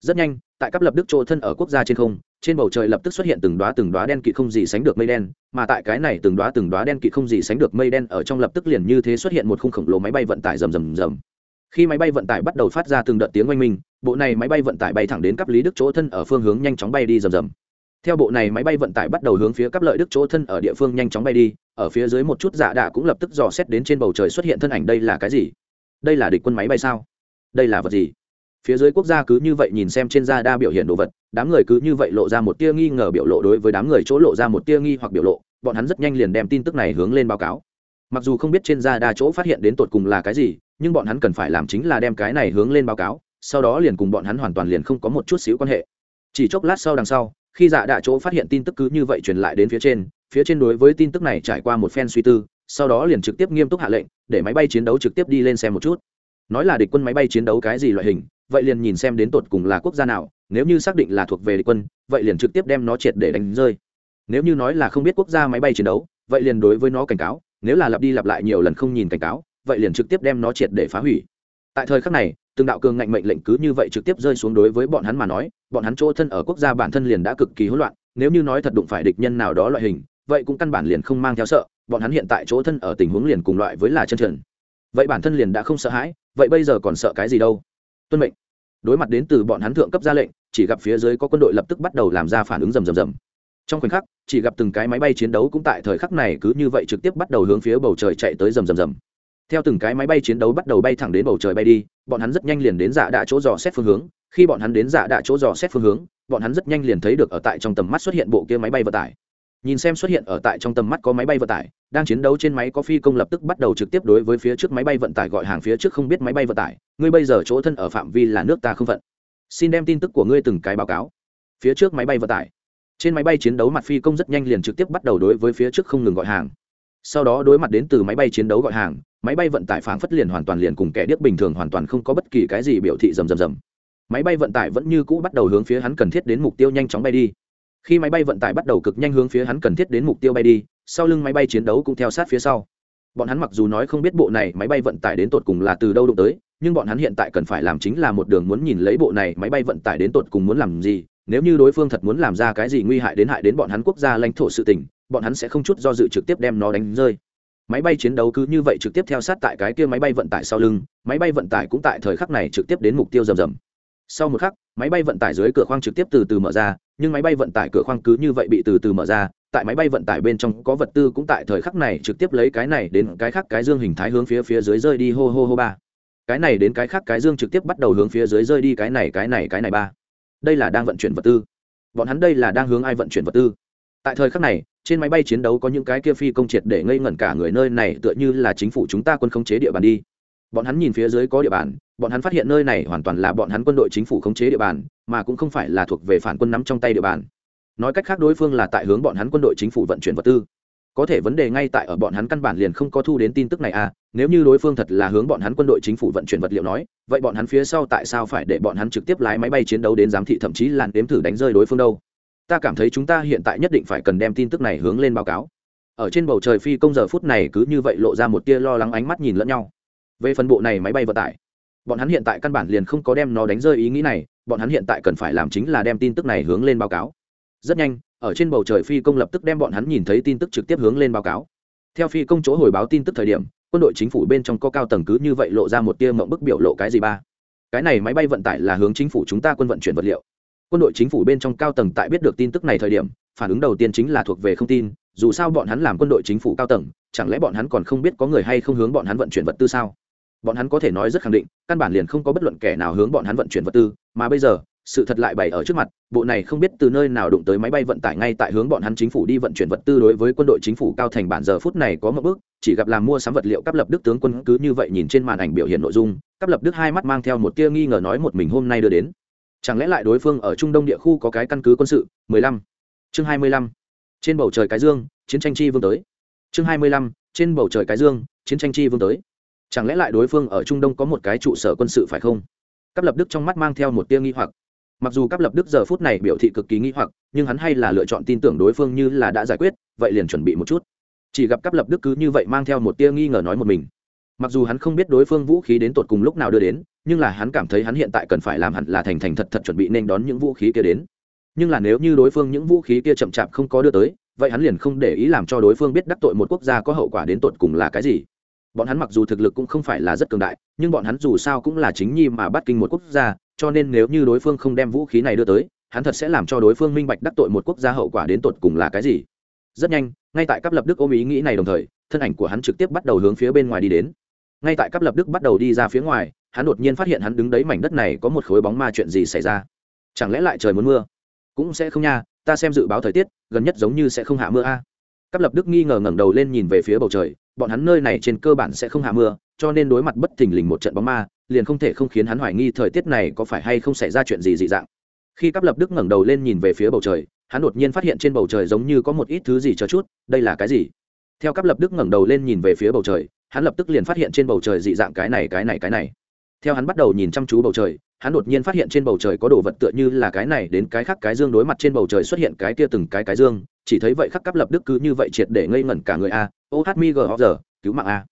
Rất nhanh, tại các lập đức chỗ thân ở quốc gia trên không, trên bầu trời lập tức xuất hiện từng đoá từng đoá đen kỵ không gì sánh được mây đen, mà tại cái này từng đoá từng đoá đen kỵ không gì sánh được mây đen ở trong lập tức liền như thế xuất hiện một khung khổng lồ máy bay vận tải rầm rầm rầm khi máy bay vận tải bắt đầu phát ra từng đợt tiếng oanh minh, bộ này máy bay vận tải bay thẳng đến cấp lý đức chỗ thân ở phương hướng nhanh chóng bay đi rầm rầm. Theo bộ này máy bay vận tải bắt đầu hướng phía cấp lợi đức chỗ thân ở địa phương nhanh chóng bay đi, ở phía dưới một chút dạ đạ cũng lập tức dò xét đến trên bầu trời xuất hiện thân ảnh đây là cái gì? Đây là địch quân máy bay sao? Đây là vật gì? Phía dưới quốc gia cứ như vậy nhìn xem trên da đa biểu hiện đồ vật, đám người cứ như vậy lộ ra một tia nghi ngờ biểu lộ đối với đám người chỗ lộ ra một tia nghi hoặc biểu lộ, bọn hắn rất nhanh liền đem tin tức này hướng lên báo cáo. Mặc dù không biết trên da đa chỗ phát hiện đến tột cùng là cái gì nhưng bọn hắn cần phải làm chính là đem cái này hướng lên báo cáo, sau đó liền cùng bọn hắn hoàn toàn liền không có một chút xíu quan hệ. Chỉ chốc lát sau đằng sau, khi dạ đạ chỗ phát hiện tin tức cứ như vậy truyền lại đến phía trên phía trên đối với tin tức này trải qua một phen suy tư, sau đó liền trực tiếp nghiêm túc hạ lệnh, để máy bay chiến đấu trực tiếp đi lên xem một chút. Nói là địch quân máy bay chiến đấu cái gì loại hình, vậy liền nhìn xem đến tột cùng là quốc gia nào, nếu như xác định là thuộc về địch quân, vậy liền trực tiếp đem nó triệt để đánh rơi. Nếu như nói là không biết quốc gia máy bay chiến đấu, vậy liền đối với nó cảnh cáo, nếu là lặp đi lặp lại nhiều lần không nhìn cảnh cáo vậy liền trực tiếp đem nó triệt để phá hủy. Tại thời khắc này, từng đạo cường ngạnh mệnh lệnh cứ như vậy trực tiếp rơi xuống đối với bọn hắn mà nói, bọn hắn chỗ thân ở quốc gia bản thân liền đã cực kỳ hỗn loạn, nếu như nói thật đụng phải địch nhân nào đó loại hình, vậy cũng căn bản liền không mang theo sợ, bọn hắn hiện tại chỗ thân ở tình huống liền cùng loại với là chân trần. Vậy bản thân liền đã không sợ hãi, vậy bây giờ còn sợ cái gì đâu? Tuân mệnh. Đối mặt đến từ bọn hắn thượng cấp ra lệnh, chỉ gặp phía dưới có quân đội lập tức bắt đầu làm ra phản ứng rầm rầm rầm. Trong khoảnh khắc, chỉ gặp từng cái máy bay chiến đấu cũng tại thời khắc này cứ như vậy trực tiếp bắt đầu hướng phía bầu trời chạy tới rầm rầm rầm theo từng cái máy bay chiến đấu bắt đầu bay thẳng đến bầu trời bay đi, bọn hắn rất nhanh liền đến giả đạ chỗ dò xét phương hướng. Khi bọn hắn đến giả đạ chỗ dò xét phương hướng, bọn hắn rất nhanh liền thấy được ở tại trong tầm mắt xuất hiện bộ kia máy bay vận tải. Nhìn xem xuất hiện ở tại trong tầm mắt có máy bay vận tải, đang chiến đấu trên máy có phi công lập tức bắt đầu trực tiếp đối với phía trước máy bay vận tải gọi hàng phía trước không biết máy bay vận tải. Ngươi bây giờ chỗ thân ở phạm vi là nước ta không phận. Xin đem tin tức của ngươi từng cái báo cáo. Phía trước máy bay vận tải. Trên máy bay chiến đấu mặt phi công rất nhanh liền trực tiếp bắt đầu đối với phía trước không ngừng gọi hàng. Sau đó đối mặt đến từ máy bay chiến đấu gọi hàng máy bay vận tải phảng phất liền hoàn toàn liền cùng kẻ điếc bình thường hoàn toàn không có bất kỳ cái gì biểu thị rầm rầm rầm. Máy bay vận tải vẫn như cũ bắt đầu hướng phía hắn cần thiết đến mục tiêu nhanh chóng bay đi. Khi máy bay vận tải bắt đầu cực nhanh hướng phía hắn cần thiết đến mục tiêu bay đi, sau lưng máy bay chiến đấu cũng theo sát phía sau. Bọn hắn mặc dù nói không biết bộ này máy bay vận tải đến tột cùng là từ đâu đụng tới, nhưng bọn hắn hiện tại cần phải làm chính là một đường muốn nhìn lấy bộ này máy bay vận tải đến tột cùng muốn làm gì, nếu như đối phương thật muốn làm ra cái gì nguy hại đến hại đến bọn hắn quốc gia lãnh thổ sự tình, bọn hắn sẽ không chút do dự trực tiếp đem nó đánh rơi máy bay chiến đấu cứ như vậy trực tiếp theo sát tại cái kia máy bay vận tải sau lưng, máy bay vận tải cũng tại thời khắc này trực tiếp đến mục tiêu rầm rầm. Sau một khắc, máy bay vận tải dưới cửa khoang trực tiếp từ từ mở ra, nhưng máy bay vận tải cửa khoang cứ như vậy bị từ từ mở ra, tại máy bay vận tải bên trong có vật tư cũng tại thời khắc này trực tiếp lấy cái này đến cái khác cái dương hình thái hướng phía phía dưới rơi đi hô hô hô ba. Cái này đến cái khác cái dương trực tiếp bắt đầu hướng phía dưới rơi đi cái này cái này cái này ba. Đây là đang vận chuyển vật tư. Bọn hắn đây là đang hướng ai vận chuyển vật tư. Tại thời khắc này trên máy bay chiến đấu có những cái kia phi công triệt để ngây ngẩn cả người nơi này tựa như là chính phủ chúng ta quân khống chế địa bàn đi. Bọn hắn nhìn phía dưới có địa bàn, bọn hắn phát hiện nơi này hoàn toàn là bọn hắn quân đội chính phủ khống chế địa bàn, mà cũng không phải là thuộc về phản quân nắm trong tay địa bàn. Nói cách khác đối phương là tại hướng bọn hắn quân đội chính phủ vận chuyển vật tư. Có thể vấn đề ngay tại ở bọn hắn căn bản liền không có thu đến tin tức này à nếu như đối phương thật là hướng bọn hắn quân đội chính phủ vận chuyển vật liệu nói, vậy bọn hắn phía sau tại sao phải để bọn hắn trực tiếp lái máy bay chiến đấu đến giám thị thậm chí làn đếm thử đánh rơi đối phương đâu? Ta cảm thấy chúng ta hiện tại nhất định phải cần đem tin tức này hướng lên báo cáo. Ở trên bầu trời phi công giờ phút này cứ như vậy lộ ra một tia lo lắng ánh mắt nhìn lẫn nhau. Về phần bộ này máy bay vận tải, bọn hắn hiện tại căn bản liền không có đem nó đánh rơi ý nghĩ này, bọn hắn hiện tại cần phải làm chính là đem tin tức này hướng lên báo cáo. Rất nhanh, ở trên bầu trời phi công lập tức đem bọn hắn nhìn thấy tin tức trực tiếp hướng lên báo cáo. Theo phi công chỗ hồi báo tin tức thời điểm, quân đội chính phủ bên trong có cao tầng cứ như vậy lộ ra một tia mộng bức biểu lộ cái gì ba. Cái này máy bay vận tải là hướng chính phủ chúng ta quân vận chuyển vật liệu quân đội chính phủ bên trong cao tầng tại biết được tin tức này thời điểm, phản ứng đầu tiên chính là thuộc về không tin, dù sao bọn hắn làm quân đội chính phủ cao tầng, chẳng lẽ bọn hắn còn không biết có người hay không hướng bọn hắn vận chuyển vật tư sao? Bọn hắn có thể nói rất khẳng định, căn bản liền không có bất luận kẻ nào hướng bọn hắn vận chuyển vật tư, mà bây giờ, sự thật lại bày ở trước mặt, bộ này không biết từ nơi nào đụng tới máy bay vận tải ngay tại hướng bọn hắn chính phủ đi vận chuyển vật tư đối với quân đội chính phủ cao thành bản giờ phút này có một bước, chỉ gặp làm mua sắm vật liệu cắp lập đức tướng quân cứ như vậy nhìn trên màn ảnh biểu hiện nội dung, cắp lập đức hai mắt mang theo một tia nghi ngờ nói một mình hôm nay đưa đến chẳng lẽ lại đối phương ở trung đông địa khu có cái căn cứ quân sự? 15. chương 25. trên bầu trời cái dương, chiến tranh chi vương tới. Chương 25. trên bầu trời cái dương, chiến tranh chi vương tới. Chẳng lẽ lại đối phương ở trung đông có một cái trụ sở quân sự phải không? Cắp lập đức trong mắt mang theo một tia nghi hoặc. Mặc dù cắp lập đức giờ phút này biểu thị cực kỳ nghi hoặc, nhưng hắn hay là lựa chọn tin tưởng đối phương như là đã giải quyết, vậy liền chuẩn bị một chút. Chỉ gặp cắp lập đức cứ như vậy mang theo một tia nghi ngờ nói một mình mặc dù hắn không biết đối phương vũ khí đến tột cùng lúc nào đưa đến, nhưng là hắn cảm thấy hắn hiện tại cần phải làm hẳn là thành thành thật thật chuẩn bị nên đón những vũ khí kia đến. Nhưng là nếu như đối phương những vũ khí kia chậm chạp không có đưa tới, vậy hắn liền không để ý làm cho đối phương biết đắc tội một quốc gia có hậu quả đến tột cùng là cái gì. Bọn hắn mặc dù thực lực cũng không phải là rất cường đại, nhưng bọn hắn dù sao cũng là chính nhi mà bắt kinh một quốc gia, cho nên nếu như đối phương không đem vũ khí này đưa tới, hắn thật sẽ làm cho đối phương minh bạch đắc tội một quốc gia hậu quả đến tột cùng là cái gì. Rất nhanh, ngay tại cấp lập đức ôm ý nghĩ này đồng thời, thân ảnh của hắn trực tiếp bắt đầu hướng phía bên ngoài đi đến ngay tại cấp lập đức bắt đầu đi ra phía ngoài, hắn đột nhiên phát hiện hắn đứng đấy mảnh đất này có một khối bóng ma chuyện gì xảy ra. Chẳng lẽ lại trời muốn mưa? Cũng sẽ không nha, ta xem dự báo thời tiết, gần nhất giống như sẽ không hạ mưa a. À. cấp lập đức nghi ngờ ngẩng đầu lên nhìn về phía bầu trời, bọn hắn nơi này trên cơ bản sẽ không hạ mưa, cho nên đối mặt bất thình lình một trận bóng ma, liền không thể không khiến hắn hoài nghi thời tiết này có phải hay không xảy ra chuyện gì dị dạng. Khi cấp lập đức ngẩng đầu lên nhìn về phía bầu trời, hắn đột nhiên phát hiện trên bầu trời giống như có một ít thứ gì cho chút, đây là cái gì? Theo cấp lập đức ngẩng đầu lên nhìn về phía bầu trời hắn lập tức liền phát hiện trên bầu trời dị dạng cái này cái này cái này. Theo hắn bắt đầu nhìn chăm chú bầu trời, hắn đột nhiên phát hiện trên bầu trời có đồ vật tựa như là cái này đến cái khác cái dương đối mặt trên bầu trời xuất hiện cái kia từng cái cái dương, chỉ thấy vậy khắc cắp lập đức cứ như vậy triệt để ngây ngẩn cả người a. Ô hát mi g giờ, cứu mạng a.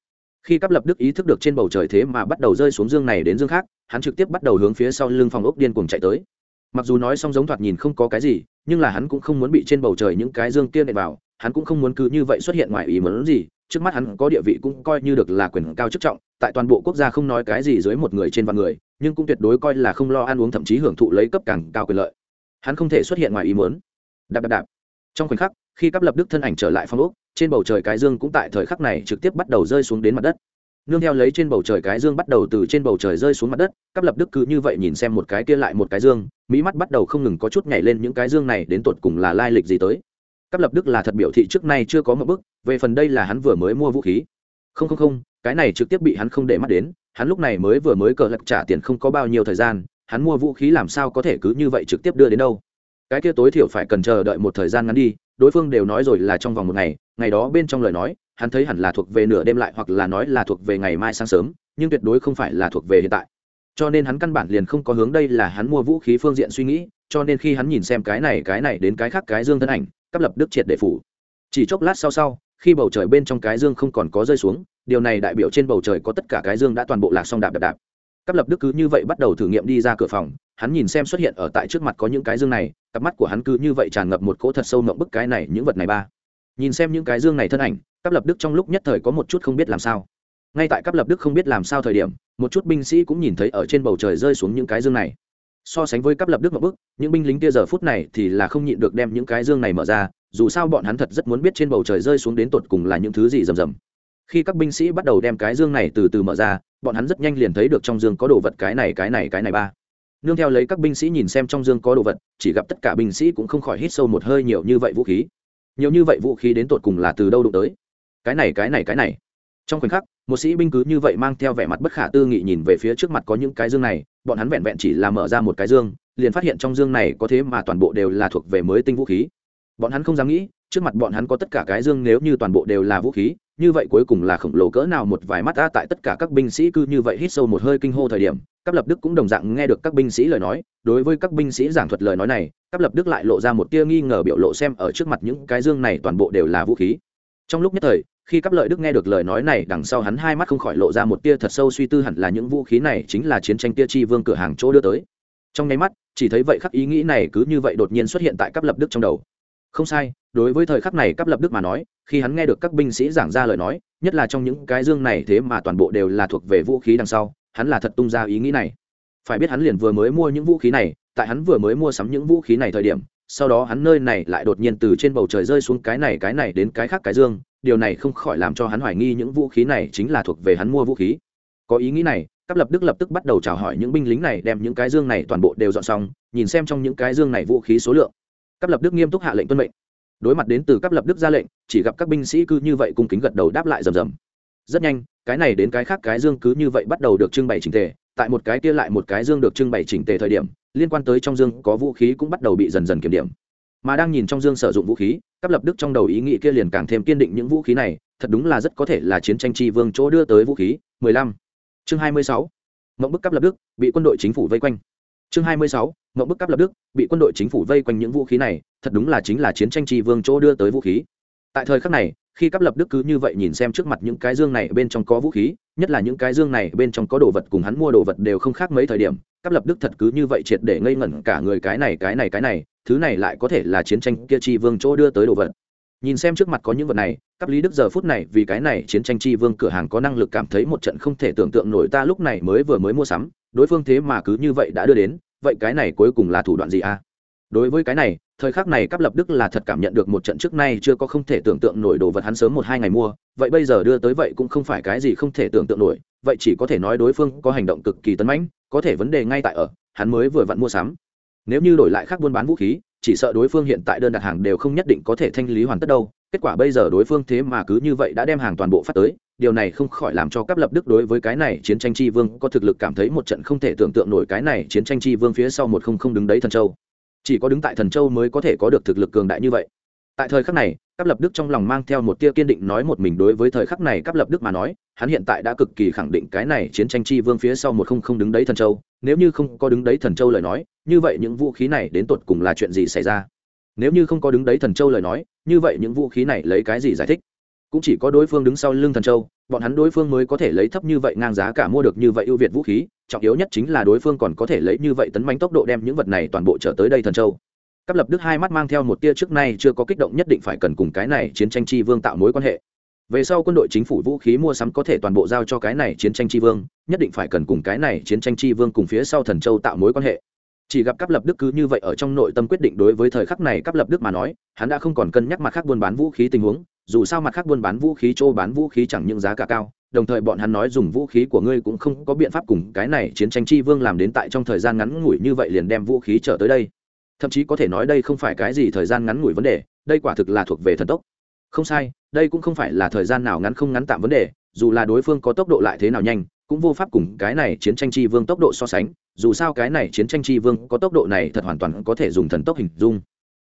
Khi cắp lập đức ý thức được trên bầu trời thế mà bắt đầu rơi xuống dương này đến dương khác, hắn trực tiếp bắt đầu hướng phía sau lưng phòng ốc điên cuồng chạy tới. Mặc dù nói xong giống thoạt nhìn không có cái gì nhưng là hắn cũng không muốn bị trên bầu trời những cái dương kia nệ vào, hắn cũng không muốn cứ như vậy xuất hiện ngoài ý muốn gì, trước mắt hắn có địa vị cũng coi như được là quyền cao chức trọng, tại toàn bộ quốc gia không nói cái gì dưới một người trên vạn người, nhưng cũng tuyệt đối coi là không lo ăn uống thậm chí hưởng thụ lấy cấp càng cao quyền lợi. Hắn không thể xuất hiện ngoài ý muốn. Đạp đạp đạp. Trong khoảnh khắc, khi cấp lập đức thân ảnh trở lại phong ốc, trên bầu trời cái dương cũng tại thời khắc này trực tiếp bắt đầu rơi xuống đến mặt đất nương theo lấy trên bầu trời cái dương bắt đầu từ trên bầu trời rơi xuống mặt đất cắp lập đức cứ như vậy nhìn xem một cái kia lại một cái dương, mỹ mắt bắt đầu không ngừng có chút nhảy lên những cái dương này đến tột cùng là lai lịch gì tới. Cắp lập đức là thật biểu thị trước nay chưa có một bức, về phần đây là hắn vừa mới mua vũ khí. Không không không, cái này trực tiếp bị hắn không để mắt đến, hắn lúc này mới vừa mới cờ lật trả tiền không có bao nhiêu thời gian, hắn mua vũ khí làm sao có thể cứ như vậy trực tiếp đưa đến đâu. Cái kia tối thiểu phải cần chờ đợi một thời gian ngắn đi, đối phương đều nói rồi là trong vòng một ngày ngày đó bên trong lời nói hắn thấy hẳn là thuộc về nửa đêm lại hoặc là nói là thuộc về ngày mai sáng sớm, nhưng tuyệt đối không phải là thuộc về hiện tại. Cho nên hắn căn bản liền không có hướng đây là hắn mua vũ khí phương diện suy nghĩ, cho nên khi hắn nhìn xem cái này cái này đến cái khác, cái dương thân ảnh cắp lập đức triệt để phủ. Chỉ chốc lát sau sau, khi bầu trời bên trong cái dương không còn có rơi xuống, điều này đại biểu trên bầu trời có tất cả cái dương đã toàn bộ lạc xong đạp đạp đạp. Cắp lập đức cứ như vậy bắt đầu thử nghiệm đi ra cửa phòng, hắn nhìn xem xuất hiện ở tại trước mặt có những cái dương này, cặp mắt của hắn cứ như vậy tràn ngập một cỗ thật sâu mộng bức cái này, những vật này ba nhìn xem những cái dương này thân ảnh cắp lập đức trong lúc nhất thời có một chút không biết làm sao. Ngay tại cắp lập đức không biết làm sao thời điểm một chút binh sĩ cũng nhìn thấy ở trên bầu trời rơi xuống những cái dương này. So sánh với cắp lập đức một bước, những binh lính kia giờ phút này thì là không nhịn được đem những cái dương này mở ra dù sao bọn hắn thật rất muốn biết trên bầu trời rơi xuống đến tột cùng là những thứ gì rầm rầm. Khi các binh sĩ bắt đầu đem cái dương này từ từ mở ra bọn hắn rất nhanh liền thấy được trong dương có đồ vật cái này cái này cái này ba. Nương theo lấy các binh sĩ nhìn xem trong dương có đồ vật chỉ gặp tất cả binh sĩ cũng không khỏi hít sâu một hơi nhiều như vậy vũ khí nhiều như vậy vũ khí đến tột cùng là từ đâu đụng tới? Cái này cái này cái này. Trong khoảnh khắc, một sĩ binh cứ như vậy mang theo vẻ mặt bất khả tư nghị nhìn về phía trước mặt có những cái dương này, bọn hắn vẹn vẹn chỉ là mở ra một cái dương, liền phát hiện trong dương này có thế mà toàn bộ đều là thuộc về mới tinh vũ khí. Bọn hắn không dám nghĩ, trước mặt bọn hắn có tất cả cái dương nếu như toàn bộ đều là vũ khí như vậy cuối cùng là khổng lồ cỡ nào một vài mắt ta tại tất cả các binh sĩ cứ như vậy hít sâu một hơi kinh hô thời điểm các lập đức cũng đồng dạng nghe được các binh sĩ lời nói. Đối với các binh sĩ giảng thuật lời nói này các lập đức lại lộ ra một tia nghi ngờ biểu lộ xem ở trước mặt những cái dương này toàn bộ đều là vũ khí. Trong lúc nhất thời, khi các lợi đức nghe được lời nói này, đằng sau hắn hai mắt không khỏi lộ ra một tia thật sâu suy tư hẳn là những vũ khí này chính là chiến tranh tia chi vương cửa hàng chỗ đưa tới. Trong nháy mắt, chỉ thấy vậy khắc ý nghĩ này cứ như vậy đột nhiên xuất hiện tại các lập đức trong đầu. Không sai đối với thời khắc này cấp lập đức mà nói, khi hắn nghe được các binh sĩ giảng ra lời nói, nhất là trong những cái dương này thế mà toàn bộ đều là thuộc về vũ khí đằng sau, hắn là thật tung ra ý nghĩ này. Phải biết hắn liền vừa mới mua những vũ khí này, tại hắn vừa mới mua sắm những vũ khí này thời điểm, sau đó hắn nơi này lại đột nhiên từ trên bầu trời rơi xuống cái này cái này đến cái khác cái dương, điều này không khỏi làm cho hắn hoài nghi những vũ khí này chính là thuộc về hắn mua vũ khí. Có ý nghĩ này cấp lập đức lập tức bắt đầu chào hỏi những binh lính này, đem những cái dương này toàn bộ đều dọn xong, nhìn xem trong những cái dương này vũ khí số lượng. Cấp lập đức nghiêm túc hạ lệnh tuân mệnh đối mặt đến từ cấp lập đức ra lệnh, chỉ gặp các binh sĩ cứ như vậy cung kính gật đầu đáp lại rầm rầm. Rất nhanh, cái này đến cái khác cái dương cứ như vậy bắt đầu được trưng bày chỉnh tề, tại một cái kia lại một cái dương được trưng bày chỉnh tề thời điểm, liên quan tới trong dương có vũ khí cũng bắt đầu bị dần dần kiểm điểm. Mà đang nhìn trong dương sử dụng vũ khí cấp lập đức trong đầu ý nghĩ kia liền càng thêm kiên định những vũ khí này, thật đúng là rất có thể là chiến tranh tri vương chỗ đưa tới vũ khí. 15. chương 26. mộng bức cấp lập đức, bị quân đội chính phủ vây quanh. Chương 26 mậu bức cắp lập đức, bị quân đội chính phủ vây quanh những vũ khí này, thật đúng là chính là chiến tranh tri vương chỗ đưa tới vũ khí. Tại thời khắc này, khi cắp lập đức cứ như vậy nhìn xem trước mặt những cái dương này bên trong có vũ khí, nhất là những cái dương này bên trong có đồ vật cùng hắn mua đồ vật đều không khác mấy thời điểm cắp lập đức thật cứ như vậy triệt để ngây ngẩn cả người cái này cái này cái này, thứ này lại có thể là chiến tranh kia tri vương chỗ đưa tới đồ vật. Nhìn xem trước mặt có những vật này cấp lý đức giờ phút này vì cái này chiến tranh tri vương cửa hàng có năng lực cảm thấy một trận không thể tưởng tượng nổi ta lúc này mới vừa mới mua sắm, đối phương thế mà cứ như vậy đã đưa đến vậy cái này cuối cùng là thủ đoạn gì a đối với cái này, thời khắc này cấp lập đức là thật cảm nhận được một trận trước nay chưa có không thể tưởng tượng nổi đồ vật hắn sớm một hai ngày mua, vậy bây giờ đưa tới vậy cũng không phải cái gì không thể tưởng tượng nổi, vậy chỉ có thể nói đối phương có hành động cực kỳ tấn mãnh, có thể vấn đề ngay tại ở, hắn mới vừa vặn mua sắm. Nếu như đổi lại khác buôn bán vũ khí, chỉ sợ đối phương hiện tại đơn đặt hàng đều không nhất định có thể thanh lý hoàn tất đâu, kết quả bây giờ đối phương thế mà cứ như vậy đã đem hàng toàn bộ phát tới điều này không khỏi làm cho các lập đức đối với cái này chiến tranh chi vương có thực lực cảm thấy một trận không thể tưởng tượng nổi cái này chiến tranh chi vương phía sau một không không đứng đấy thần châu. Chỉ có đứng tại thần châu mới có thể có được thực lực cường đại như vậy. Tại thời khắc này các lập đức trong lòng mang theo một tia kiên định nói một mình đối với thời khắc này các lập đức mà nói, hắn hiện tại đã cực kỳ khẳng định cái này chiến tranh chi vương phía sau một không không đứng đấy thần châu. Nếu như không có đứng đấy thần châu lời nói, như vậy những vũ khí này đến tột cùng là chuyện gì xảy ra? Nếu như không có đứng đấy thần châu lời nói, như vậy những vũ khí này lấy cái gì giải thích? Cũng chỉ có đối phương đứng sau lưng thần châu, bọn hắn đối phương mới có thể lấy thấp như vậy ngang giá cả mua được như vậy ưu việt vũ khí, trọng yếu nhất chính là đối phương còn có thể lấy như vậy tấn bánh tốc độ đem những vật này toàn bộ trở tới đây thần châu. Cắp lập đức hai mắt mang theo một tia trước nay chưa có kích động nhất định phải cần cùng cái này chiến tranh chi vương tạo mối quan hệ. Về sau quân đội chính phủ vũ khí mua sắm có thể toàn bộ giao cho cái này chiến tranh chi vương, nhất định phải cần cùng cái này chiến tranh chi vương cùng phía sau thần châu tạo mối quan hệ. Chỉ gặp cắp lập đức cứ như vậy ở trong nội tâm quyết định đối với thời khắc này cắp lập đức mà nói, hắn đã không còn cân nhắc mặt khác buôn bán vũ khí tình huống dù sao mặt khác buôn bán vũ khí chỗ bán vũ khí chẳng những giá cả cao, đồng thời bọn hắn nói dùng vũ khí của ngươi cũng không có biện pháp cùng cái này chiến tranh chi vương làm đến tại trong thời gian ngắn ngủi như vậy liền đem vũ khí trở tới đây. Thậm chí có thể nói đây không phải cái gì thời gian ngắn ngủi vấn đề, đây quả thực là thuộc về thần tốc. Không sai, đây cũng không phải là thời gian nào ngắn không ngắn tạm vấn đề, dù là đối phương có tốc độ lại thế nào nhanh, cũng vô pháp cùng cái này chiến tranh chi vương tốc độ so sánh, dù sao cái này chiến tranh chi vương có tốc độ này thật hoàn toàn có thể dùng thần tốc hình dung.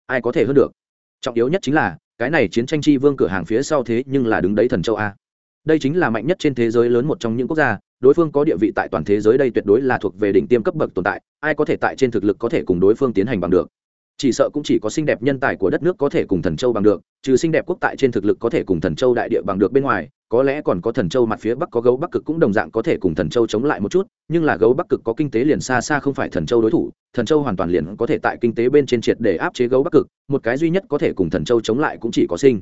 Ai có thể hơn được? Trọng yếu nhất chính là cái này chiến tranh chi vương cửa hàng phía sau thế nhưng là đứng đấy thần châu a. Đây chính là mạnh nhất trên thế giới lớn một trong những quốc gia, đối phương có địa vị tại toàn thế giới đây tuyệt đối là thuộc về đỉnh tiêm cấp bậc tồn tại, ai có thể tại trên thực lực có thể cùng đối phương tiến hành bằng được chỉ sợ cũng chỉ có xinh đẹp nhân tài của đất nước có thể cùng thần châu bằng được, trừ xinh đẹp quốc tại trên thực lực có thể cùng thần châu đại địa bằng được bên ngoài, có lẽ còn có thần châu mặt phía bắc có gấu bắc cực cũng đồng dạng có thể cùng thần châu chống lại một chút, nhưng là gấu bắc cực có kinh tế liền xa xa không phải thần châu đối thủ, thần châu hoàn toàn liền có thể tại kinh tế bên trên triệt để áp chế gấu bắc cực, một cái duy nhất có thể cùng thần châu chống lại cũng chỉ có sinh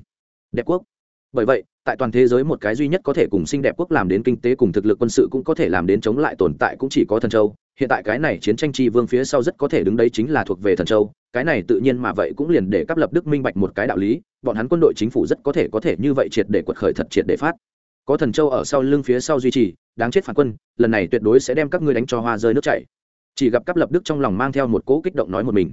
đẹp quốc. Bởi vậy, tại toàn thế giới một cái duy nhất có thể cùng sinh đẹp quốc làm đến kinh tế cùng thực lực quân sự cũng có thể làm đến chống lại tồn tại cũng chỉ có thần châu hiện tại cái này chiến tranh tri vương phía sau rất có thể đứng đấy chính là thuộc về thần châu, cái này tự nhiên mà vậy cũng liền để cấp lập đức minh bạch một cái đạo lý, bọn hắn quân đội chính phủ rất có thể có thể như vậy triệt để quật khởi thật triệt để phát. Có thần châu ở sau lưng phía sau duy trì, đáng chết phản quân, lần này tuyệt đối sẽ đem các ngươi đánh cho hoa rơi nước chảy. Chỉ gặp cấp lập đức trong lòng mang theo một cỗ kích động nói một mình.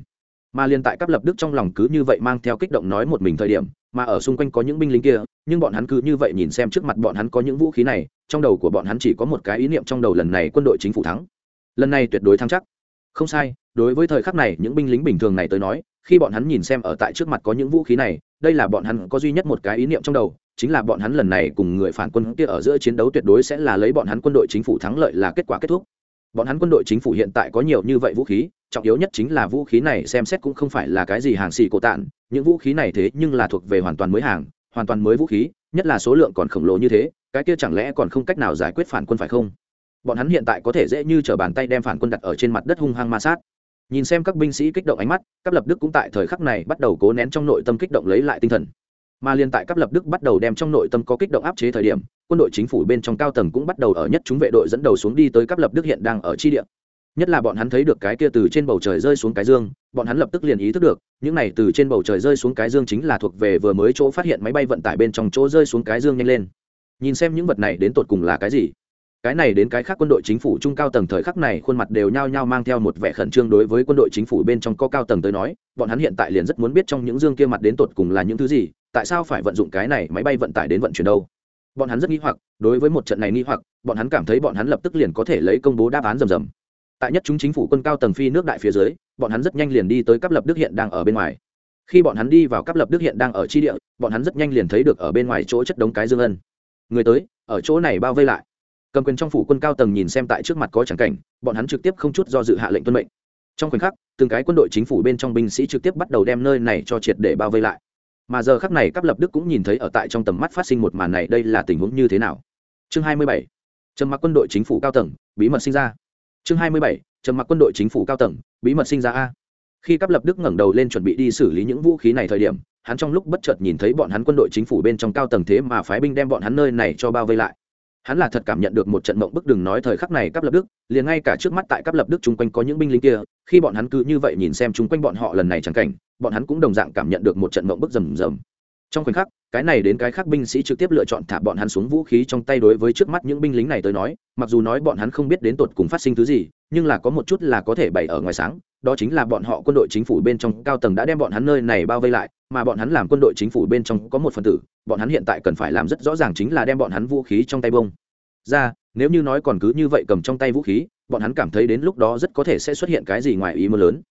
Mà liền tại cấp lập đức trong lòng cứ như vậy mang theo kích động nói một mình thời điểm, mà ở xung quanh có những binh lính kia, nhưng bọn hắn cứ như vậy nhìn xem trước mặt bọn hắn có những vũ khí này, trong đầu của bọn hắn chỉ có một cái ý niệm trong đầu lần này quân đội chính phủ thắng lần này tuyệt đối thắng chắc. Không sai, đối với thời khắc này, những binh lính bình thường này tới nói, khi bọn hắn nhìn xem ở tại trước mặt có những vũ khí này, đây là bọn hắn có duy nhất một cái ý niệm trong đầu, chính là bọn hắn lần này cùng người phản quân kia ở giữa chiến đấu tuyệt đối sẽ là lấy bọn hắn quân đội chính phủ thắng lợi là kết quả kết thúc. Bọn hắn quân đội chính phủ hiện tại có nhiều như vậy vũ khí, trọng yếu nhất chính là vũ khí này xem xét cũng không phải là cái gì hàng xì cổ tạn, những vũ khí này thế nhưng là thuộc về hoàn toàn mới hàng, hoàn toàn mới vũ khí, nhất là số lượng còn khổng lồ như thế, cái kia chẳng lẽ còn không cách nào giải quyết phản quân phải không? Bọn hắn hiện tại có thể dễ như t r ở bàn tay đem phản quân đặt ở trên mặt đất hung hăng ma sát. Nhìn xem các binh sĩ kích động ánh mắt các lập đức cũng tại thời khắc này bắt đầu cố nén trong nội tâm kích động lấy lại tinh thần. Mà liên tại các lập đức bắt đầu đem trong nội tâm có kích động áp chế thời điểm, quân đội chính phủ bên trong cao tầng cũng bắt đầu ở nhất chúng vệ đội dẫn đầu xuống đi tới các lập đức hiện đang ở chi địa. Nhất là bọn hắn thấy được cái kia từ trên bầu trời rơi xuống cái dương, bọn hắn lập tức liền ý thức được, những này từ trên bầu trời rơi xuống cái dương chính là thuộc về vừa mới chỗ phát hiện máy bay vận tải bên trong chỗ rơi xuống cái dương nhanh lên. Nhìn xem những vật này đến tột cùng là cái gì cái này đến cái khác quân đội chính phủ trung cao tầng thời khắc này khuôn mặt đều nhao nhao mang theo một vẻ khẩn trương đối với quân đội chính phủ bên trong có cao tầng tới nói, bọn hắn hiện tại liền rất muốn biết trong những dương kia mặt đến tột cùng là những thứ gì, tại sao phải vận dụng cái này máy bay vận tải đến vận chuyển đâu. Bọn hắn rất nghi hoặc, đối với một trận này nghi hoặc, bọn hắn cảm thấy bọn hắn lập tức liền có thể lấy công bố đáp án rầm rầm. Tại nhất chúng chính phủ quân cao tầng phi nước đại phía dưới, bọn hắn rất nhanh liền đi tới cấp lập đức hiện đang ở bên ngoài. Khi bọn hắn đi vào cấp lập đức hiện đang ở chi địa, bọn hắn rất nhanh liền thấy được ở bên ngoài chỗ chất đống cái dương ân. Người tới, ở chỗ này bao vây lại cầm quyền trong phủ quân cao tầng nhìn xem tại trước mặt có chẳng cảnh, bọn hắn trực tiếp không chút do dự hạ lệnh tuân mệnh trong khoảnh khắc, từng cái quân đội chính phủ bên trong binh sĩ trực tiếp bắt đầu đem nơi này cho triệt để bao vây lại mà giờ khắc này các lập đức cũng nhìn thấy ở tại trong tầm mắt phát sinh một màn này đây là tình huống như thế nào chương 27. trầm mặc quân đội chính phủ cao tầng, bí mật sinh ra chương 27. trầm mặc quân đội chính phủ cao tầng, bí mật sinh ra a khi các lập đức ngẩng đầu lên chuẩn bị đi xử lý những vũ khí này thời điểm, hắn trong lúc bất chợt nhìn thấy bọn hắn quân đội chính phủ bên trong cao tầng thế mà phái binh đem bọn hắn nơi này cho bao vây lại hắn là thật cảm nhận được một trận mộng bức đừng nói thời khắc này cấp lập đức, liền ngay cả trước mắt tại cấp lập đức chung quanh có những binh lính kia, khi bọn hắn cứ như vậy nhìn xem chung quanh bọn họ lần này chẳng cảnh, bọn hắn cũng đồng dạng cảm nhận được một trận mộng bức rầm rầm. Trong khoảnh khắc, cái này đến cái khác binh sĩ trực tiếp lựa chọn thả bọn hắn xuống vũ khí trong tay đối với trước mắt những binh lính này tới nói, mặc dù nói bọn hắn không biết đến tột cùng phát sinh thứ gì, nhưng là có một chút là có thể bày ở ngoài sáng, đó chính là bọn họ quân đội chính phủ bên trong cao tầng đã đem bọn hắn nơi này bao vây lại mà bọn hắn làm quân đội chính phủ bên trong có một phần tử, bọn hắn hiện tại cần phải làm rất rõ ràng chính là đem bọn hắn vũ khí trong tay bông. Ra, nếu như nói còn cứ như vậy cầm trong tay vũ khí, bọn hắn cảm thấy đến lúc đó rất có thể sẽ xuất hiện cái gì ngoài ý mơ lớn.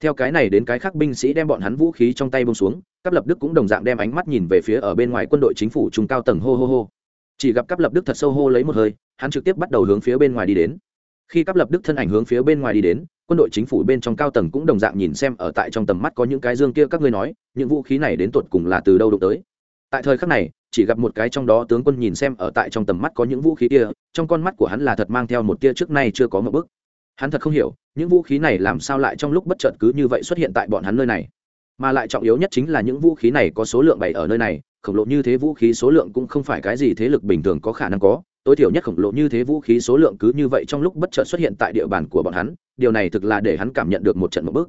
Theo cái này đến cái khác binh sĩ đem bọn hắn vũ khí trong tay bông xuống các lập đức cũng đồng dạng đem ánh mắt nhìn về phía ở bên ngoài quân đội chính phủ trung cao tầng hô hô hô. Chỉ gặp các lập đức thật sâu hô lấy một hơi, hắn trực tiếp bắt đầu hướng phía bên ngoài đi đến. Khi các lập đức thân ảnh hướng phía bên ngoài đi đến quân đội chính phủ bên trong cao tầng cũng đồng dạng nhìn xem ở tại trong tầm mắt có những cái dương kia các ngươi nói, những vũ khí này đến tột cùng là từ đâu đụng tới. Tại thời khắc này, chỉ gặp một cái trong đó tướng quân nhìn xem ở tại trong tầm mắt có những vũ khí kia, trong con mắt của hắn là thật mang theo một tia trước nay chưa có một bức. Hắn thật không hiểu, những vũ khí này làm sao lại trong lúc bất chợt cứ như vậy xuất hiện tại bọn hắn nơi này? Mà lại trọng yếu nhất chính là những vũ khí này có số lượng bày ở nơi này, khổng lồ như thế vũ khí số lượng cũng không phải cái gì thế lực bình thường có khả năng có tối thiểu nhất khổng lồ như thế vũ khí số lượng cứ như vậy trong lúc bất chợt xuất hiện tại địa bàn của bọn hắn, điều này thực là để hắn cảm nhận được một trận một bước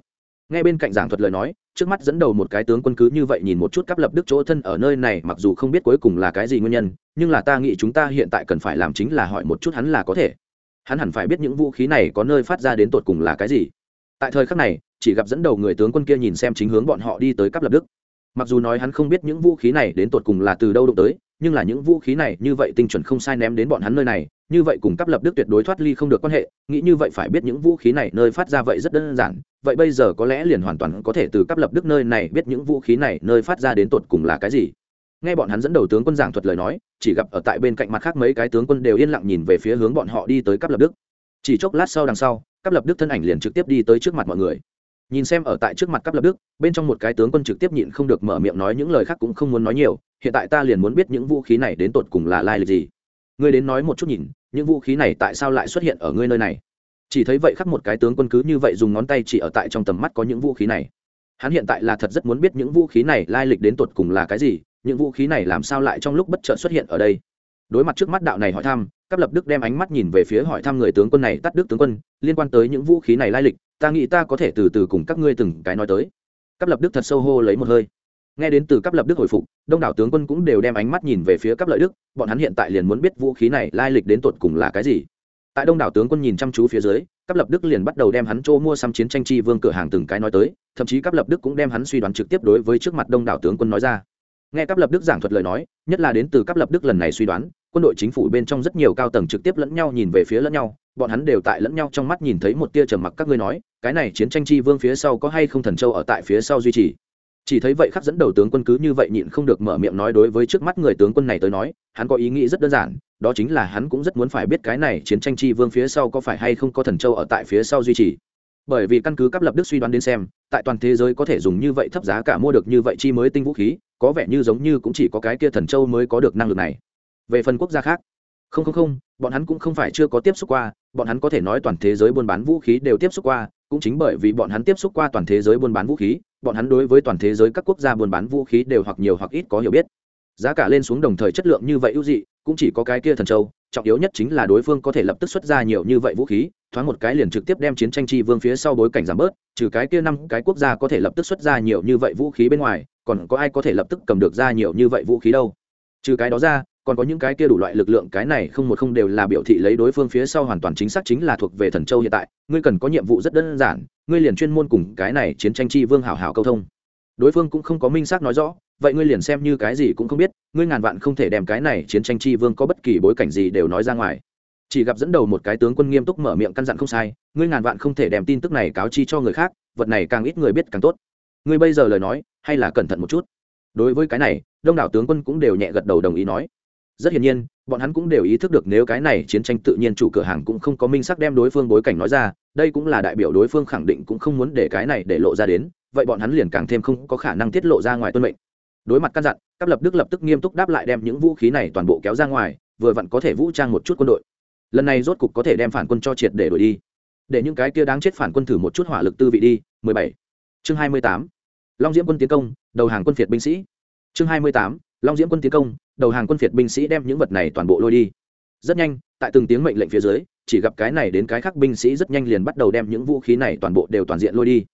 ngay bên cạnh giảng thuật lời nói, trước mắt dẫn đầu một cái tướng quân cứ như vậy nhìn một chút cắp lập đức chỗ thân ở nơi này, mặc dù không biết cuối cùng là cái gì nguyên nhân, nhưng là ta nghĩ chúng ta hiện tại cần phải làm chính là hỏi một chút hắn là có thể. Hắn hẳn phải biết những vũ khí này có nơi phát ra đến tột cùng là cái gì. Tại thời khắc này, chỉ gặp dẫn đầu người tướng quân kia nhìn xem chính hướng bọn họ đi tới cắp lập đức. Mặc dù nói hắn không biết những vũ khí này đến tột cùng là từ đâu đụng tới nhưng là những vũ khí này như vậy tinh chuẩn không sai ném đến bọn hắn nơi này, như vậy cùng cấp lập đức tuyệt đối thoát ly không được quan hệ, nghĩ như vậy phải biết những vũ khí này nơi phát ra vậy rất đơn giản, vậy bây giờ có lẽ liền hoàn toàn có thể từ cấp lập đức nơi này biết những vũ khí này nơi phát ra đến tột cùng là cái gì. Nghe bọn hắn dẫn đầu tướng quân giảng thuật lời nói, chỉ gặp ở tại bên cạnh mặt khác mấy cái tướng quân đều yên lặng nhìn về phía hướng bọn họ đi tới cấp lập đức. Chỉ chốc lát sau đằng sau, cấp lập đức thân ảnh liền trực tiếp đi tới trước mặt mọi người nhìn xem ở tại trước mặt cấp lập đức, bên trong một cái tướng quân trực tiếp nhịn không được mở miệng nói những lời khác cũng không muốn nói nhiều, hiện tại ta liền muốn biết những vũ khí này đến tột cùng là lai lịch gì. Ngươi đến nói một chút nhìn, những vũ khí này tại sao lại xuất hiện ở ngươi nơi này? Chỉ thấy vậy khắc một cái tướng quân cứ như vậy dùng ngón tay chỉ ở tại trong tầm mắt có những vũ khí này. Hắn hiện tại là thật rất muốn biết những vũ khí này lai lịch đến tột cùng là cái gì, những vũ khí này làm sao lại trong lúc bất chợt xuất hiện ở đây? Đối mặt trước mắt đạo này hỏi thăm cấp lập đức đem ánh mắt nhìn về phía hỏi thăm người tướng quân này, tắt đức tướng quân, liên quan tới những vũ khí này lai lịch, ta nghĩ ta có thể từ từ cùng các ngươi từng cái nói tới. Cấp lập đức thật sâu hô lấy một hơi. Nghe đến từ cấp lập đức hồi phục, đông đảo tướng quân cũng đều đem ánh mắt nhìn về phía cấp lợi đức, bọn hắn hiện tại liền muốn biết vũ khí này lai lịch đến tột cùng là cái gì. Tại đông đảo tướng quân nhìn chăm chú phía dưới cấp lập đức liền bắt đầu đem hắn chỗ mua xăm chiến tranh chi vương cửa hàng từng cái nói tới, thậm chí cấp lập đức cũng đem hắn suy đoán trực tiếp đối với trước mặt đông đảo tướng quân nói ra. Nghe cấp lập đức giảng thuật lời nói, nhất là đến từ cấp lập đức lần này suy đoán quân đội chính phủ bên trong rất nhiều cao tầng trực tiếp lẫn nhau nhìn về phía lẫn nhau, bọn hắn đều tại lẫn nhau trong mắt nhìn thấy một tia trầm mặc, các ngươi nói, cái này chiến tranh chi vương phía sau có hay không thần châu ở tại phía sau duy trì? Chỉ thấy vậy khắc dẫn đầu tướng quân cứ như vậy nhịn không được mở miệng nói đối với trước mắt người tướng quân này tới nói, hắn có ý nghĩ rất đơn giản, đó chính là hắn cũng rất muốn phải biết cái này chiến tranh chi vương phía sau có phải hay không có thần châu ở tại phía sau duy trì. Bởi vì căn cứ cấp lập đức suy đoán đến xem, tại toàn thế giới có thể dùng như vậy thấp giá cả mua được như vậy chi mới tinh vũ khí, có vẻ như giống như cũng chỉ có cái kia thần châu mới có được năng lực này về phần quốc gia khác. Không không không, bọn hắn cũng không phải chưa có tiếp xúc qua, bọn hắn có thể nói toàn thế giới buôn bán vũ khí đều tiếp xúc qua, cũng chính bởi vì bọn hắn tiếp xúc qua toàn thế giới buôn bán vũ khí, bọn hắn đối với toàn thế giới các quốc gia buôn bán vũ khí đều hoặc nhiều hoặc ít có hiểu biết. Giá cả lên xuống đồng thời chất lượng như vậy ưu dị, cũng chỉ có cái kia thần châu, trọng yếu nhất chính là đối phương có thể lập tức xuất ra nhiều như vậy vũ khí, thoáng một cái liền trực tiếp đem chiến tranh chi vương phía sau bối cảnh giảm bớt, trừ cái kia năm cái quốc gia có thể lập tức xuất ra nhiều như vậy vũ khí bên ngoài, còn có ai có thể lập tức cầm được ra nhiều như vậy vũ khí đâu? Trừ cái đó ra còn có những cái kia đủ loại lực lượng, cái này không một không đều là biểu thị lấy đối phương phía sau hoàn toàn chính xác chính là thuộc về thần châu hiện tại. Ngươi cần có nhiệm vụ rất đơn giản, ngươi liền chuyên môn cùng cái này chiến tranh chi vương hảo hảo câu thông. Đối phương cũng không có minh xác nói rõ, vậy ngươi liền xem như cái gì cũng không biết, ngươi ngàn vạn không thể đem cái này chiến tranh chi vương có bất kỳ bối cảnh gì đều nói ra ngoài. Chỉ gặp dẫn đầu một cái tướng quân nghiêm túc mở miệng căn dặn không sai, ngươi ngàn vạn không thể đem tin tức này cáo chi cho người khác, vật này càng ít người biết càng tốt. Ngươi bây giờ lời nói, hay là cẩn thận một chút. Đối với cái này, đông đảo tướng quân cũng đều nhẹ gật đầu đồng ý nói rất hiển nhiên, bọn hắn cũng đều ý thức được nếu cái này chiến tranh tự nhiên chủ cửa hàng cũng không có minh sắc đem đối phương bối cảnh nói ra, đây cũng là đại biểu đối phương khẳng định cũng không muốn để cái này để lộ ra đến, vậy bọn hắn liền càng thêm không có khả năng tiết lộ ra ngoài tuân mệnh đối mặt căn dặn các lập đức lập tức nghiêm túc đáp lại đem những vũ khí này toàn bộ kéo ra ngoài, vừa vặn có thể vũ trang một chút quân đội lần này rốt cục có thể đem phản quân cho triệt để đuổi đi để những cái kia đáng chết phản quân thử một chút hỏa lực tư vị đi 17. chương 28. long diễm quân tiến công, đầu hàng quân phiệt binh sĩ chương 28 long diễm quân tiến công, đầu hàng quân phiệt binh sĩ đem những vật này toàn bộ lôi đi. Rất nhanh, tại từng tiếng mệnh lệnh phía dưới, chỉ gặp cái này đến cái khác binh sĩ rất nhanh liền bắt đầu đem những vũ khí này toàn bộ đều toàn diện lôi đi.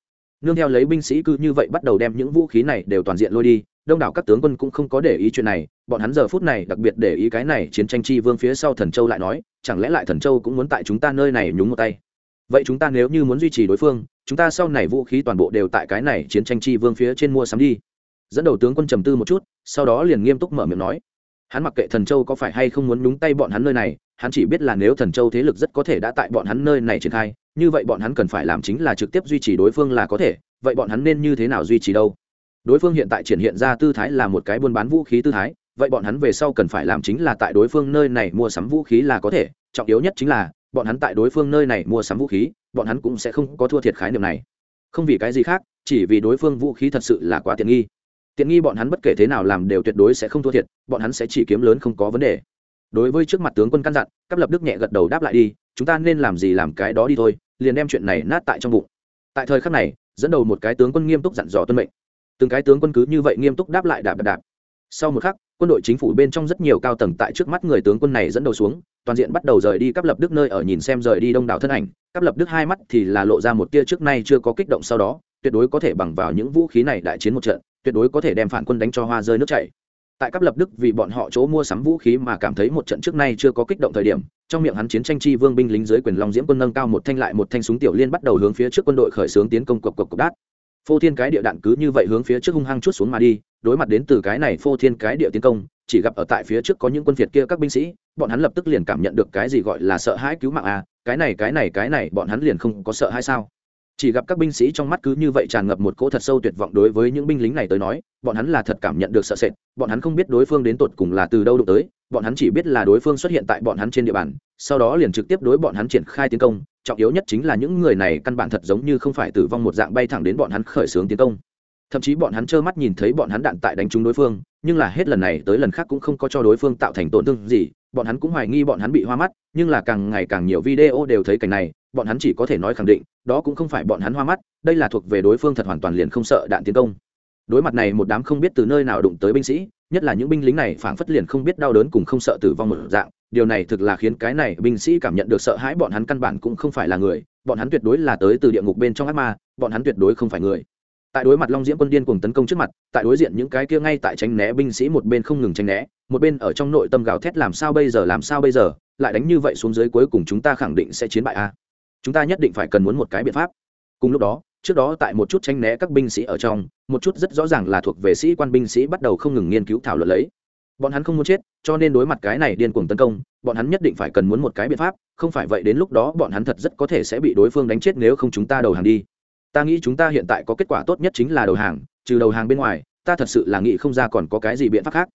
Nương theo lấy binh sĩ cứ như vậy bắt đầu đem những vũ khí này đều toàn diện lôi đi, đông đảo các tướng quân cũng không có để ý chuyện này, bọn hắn giờ phút này đặc biệt để ý cái này chiến tranh chi vương phía sau thần châu lại nói, chẳng lẽ lại thần châu cũng muốn tại chúng ta nơi này nhúng một tay? Vậy chúng ta nếu như muốn duy trì đối phương, chúng ta sau này vũ khí toàn bộ đều tại cái này chiến tranh chi vương phía trên mua sắm đi dẫn đầu tướng quân trầm tư một chút, sau đó liền nghiêm túc mở miệng nói. Hắn mặc kệ thần châu có phải hay không muốn nhúng tay bọn hắn nơi này, hắn chỉ biết là nếu thần châu thế lực rất có thể đã tại bọn hắn nơi này triển khai, như vậy bọn hắn cần phải làm chính là trực tiếp duy trì đối phương là có thể, vậy bọn hắn nên như thế nào duy trì đâu? Đối phương hiện tại triển hiện ra tư thái là một cái buôn bán vũ khí tư thái, vậy bọn hắn về sau cần phải làm chính là tại đối phương nơi này mua sắm vũ khí là có thể, trọng yếu nhất chính là, bọn hắn tại đối phương nơi này mua sắm vũ khí, bọn hắn cũng sẽ không có thua thiệt khái niệm này. Không vì cái gì khác, chỉ vì đối phương vũ khí thật sự là quá tiện nghi tiện nghi bọn hắn bất kể thế nào làm đều tuyệt đối sẽ không thua thiệt, bọn hắn sẽ chỉ kiếm lớn không có vấn đề. Đối với trước mặt tướng quân căn dặn cấp lập đức nhẹ gật đầu đáp lại đi, chúng ta nên làm gì làm cái đó đi thôi, liền đem chuyện này nát tại trong bụng. Tại thời khắc này, dẫn đầu một cái tướng quân nghiêm túc dặn dò tuân mệnh. Từng cái tướng quân cứ như vậy nghiêm túc đáp lại đạp đạp đạp. Sau một khắc, quân đội chính phủ bên trong rất nhiều cao tầng tại trước mắt người tướng quân này dẫn đầu xuống, toàn diện bắt đầu rời đi cắp lập đức nơi ở nhìn xem rời đi đông đảo thân ảnh. Cắp lập đức hai mắt thì là lộ ra một tia trước nay chưa có kích động sau đó, tuyệt đối có thể bằng vào những vũ khí này đại chiến một trận tuyệt đối có thể đem phản quân đánh cho hoa rơi nước chảy. Tại cấp lập đức vì bọn họ chỗ mua sắm vũ khí mà cảm thấy một trận trước nay chưa có kích động thời điểm, trong miệng hắn chiến tranh chi vương binh lính dưới quyền long diễm quân nâng cao một thanh lại một thanh súng tiểu liên bắt đầu hướng phía trước quân đội khởi xướng tiến công cộc cộc cộc đát. Phô thiên cái địa đạn cứ như vậy hướng phía trước hung hăng chút xuống mà đi, đối mặt đến từ cái này phô thiên cái địa tiến công, chỉ gặp ở tại phía trước có những quân việt kia các binh sĩ, bọn hắn lập tức liền cảm nhận được cái gì gọi là sợ hãi cứu mạng à cái này cái này cái này, bọn hắn liền không có sợ hãi sao? Chỉ gặp các binh sĩ trong mắt cứ như vậy tràn ngập một cỗ thật sâu tuyệt vọng đối với những binh lính này tới nói bọn hắn là thật cảm nhận được sợ sệt bọn hắn không biết đối phương đến tột cùng là từ đâu đụng tới bọn hắn chỉ biết là đối phương xuất hiện tại bọn hắn trên địa bàn sau đó liền trực tiếp đối bọn hắn triển khai tiến công trọng yếu nhất chính là những người này căn bản thật giống như không phải tử vong một dạng bay thẳng đến bọn hắn khởi xướng tiến công thậm chí bọn hắn trơ mắt nhìn thấy bọn hắn đạn tại đánh trúng đối phương nhưng là hết lần này tới lần khác cũng không có cho đối phương tạo thành tổn thương gì bọn hắn cũng hoài nghi bọn hắn bị hoa mắt nhưng là càng ngày càng nhiều video đều thấy cảnh này bọn hắn chỉ có thể nói khẳng định, đó cũng không phải bọn hắn hoa mắt, đây là thuộc về đối phương thật hoàn toàn liền không sợ đạn tiến công. Đối mặt này một đám không biết từ nơi nào đụng tới binh sĩ, nhất là những binh lính này phảng phất liền không biết đau đớn cùng không sợ tử vong một dạng, điều này thực là khiến cái này binh sĩ cảm nhận được sợ hãi bọn hắn căn bản cũng không phải là người, bọn hắn tuyệt đối là tới từ địa ngục bên trong ác ma, bọn hắn tuyệt đối không phải người. Tại đối mặt long diễm quân điên cùng tấn công trước mặt, tại đối diện những cái kia ngay tại tránh né binh sĩ một bên không ngừng tránh né, một bên ở trong nội tâm gào thét làm sao bây giờ, làm sao bây giờ, lại đánh như vậy xuống dưới cuối cùng chúng ta khẳng định sẽ chiến bại a chúng ta nhất định phải cần muốn một cái biện pháp. Cùng lúc đó, trước đó tại một chút tranh né các binh sĩ ở trong, một chút rất rõ ràng là thuộc về sĩ quan binh sĩ bắt đầu không ngừng nghiên cứu thảo luận lấy. Bọn hắn không muốn chết, cho nên đối mặt cái này điên cuồng tấn công, bọn hắn nhất định phải cần muốn một cái biện pháp, không phải vậy đến lúc đó bọn hắn thật rất có thể sẽ bị đối phương đánh chết nếu không chúng ta đầu hàng đi. Ta nghĩ chúng ta hiện tại có kết quả tốt nhất chính là đầu hàng, trừ đầu hàng bên ngoài, ta thật sự là nghĩ không ra còn có cái gì biện pháp khác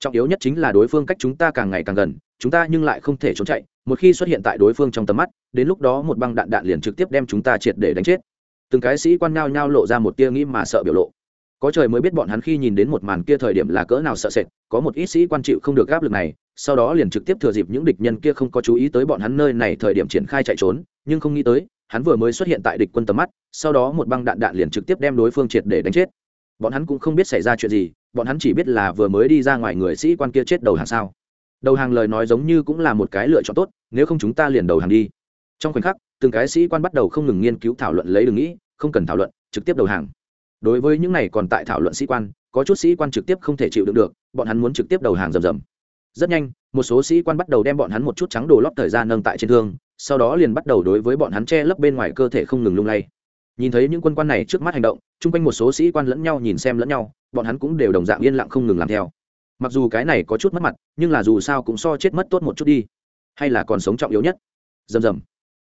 trọng yếu nhất chính là đối phương cách chúng ta càng ngày càng gần, chúng ta nhưng lại không thể trốn chạy, một khi xuất hiện tại đối phương trong tầm mắt, đến lúc đó một băng đạn đạn liền trực tiếp đem chúng ta triệt để đánh chết. Từng cái sĩ quan nhao nhao lộ ra một tia nghĩ mà sợ biểu lộ. Có trời mới biết bọn hắn khi nhìn đến một màn kia thời điểm là cỡ nào sợ sệt, có một ít sĩ quan chịu không được áp lực này, sau đó liền trực tiếp thừa dịp những địch nhân kia không có chú ý tới bọn hắn nơi này thời điểm triển khai chạy trốn, nhưng không nghĩ tới, hắn vừa mới xuất hiện tại địch quân tầm mắt, sau đó một băng đạn đạn liền trực tiếp đem đối phương triệt để đánh chết. Bọn hắn cũng không biết xảy ra chuyện gì bọn hắn chỉ biết là vừa mới đi ra ngoài người sĩ quan kia chết đầu hàng sao. Đầu hàng lời nói giống như cũng là một cái lựa chọn tốt, nếu không chúng ta liền đầu hàng đi. Trong khoảnh khắc, từng cái sĩ quan bắt đầu không ngừng nghiên cứu thảo luận lấy đừng nghĩ, không cần thảo luận, trực tiếp đầu hàng. Đối với những này còn tại thảo luận sĩ quan, có chút sĩ quan trực tiếp không thể chịu đựng được, bọn hắn muốn trực tiếp đầu hàng rầm rầm. Rất nhanh, một số sĩ quan bắt đầu đem bọn hắn một chút trắng đồ lót thời gian nâng tại trên thương, sau đó liền bắt đầu đối với bọn hắn che lấp bên ngoài cơ thể không ngừng lung lay nhìn thấy những quân quan này trước mắt hành động, chung quanh một số sĩ quan lẫn nhau nhìn xem lẫn nhau, bọn hắn cũng đều đồng dạng yên lặng không ngừng làm theo. Mặc dù cái này có chút mất mặt, nhưng là dù sao cũng so chết mất tốt một chút đi. Hay là còn sống trọng yếu nhất? Rầm rầm.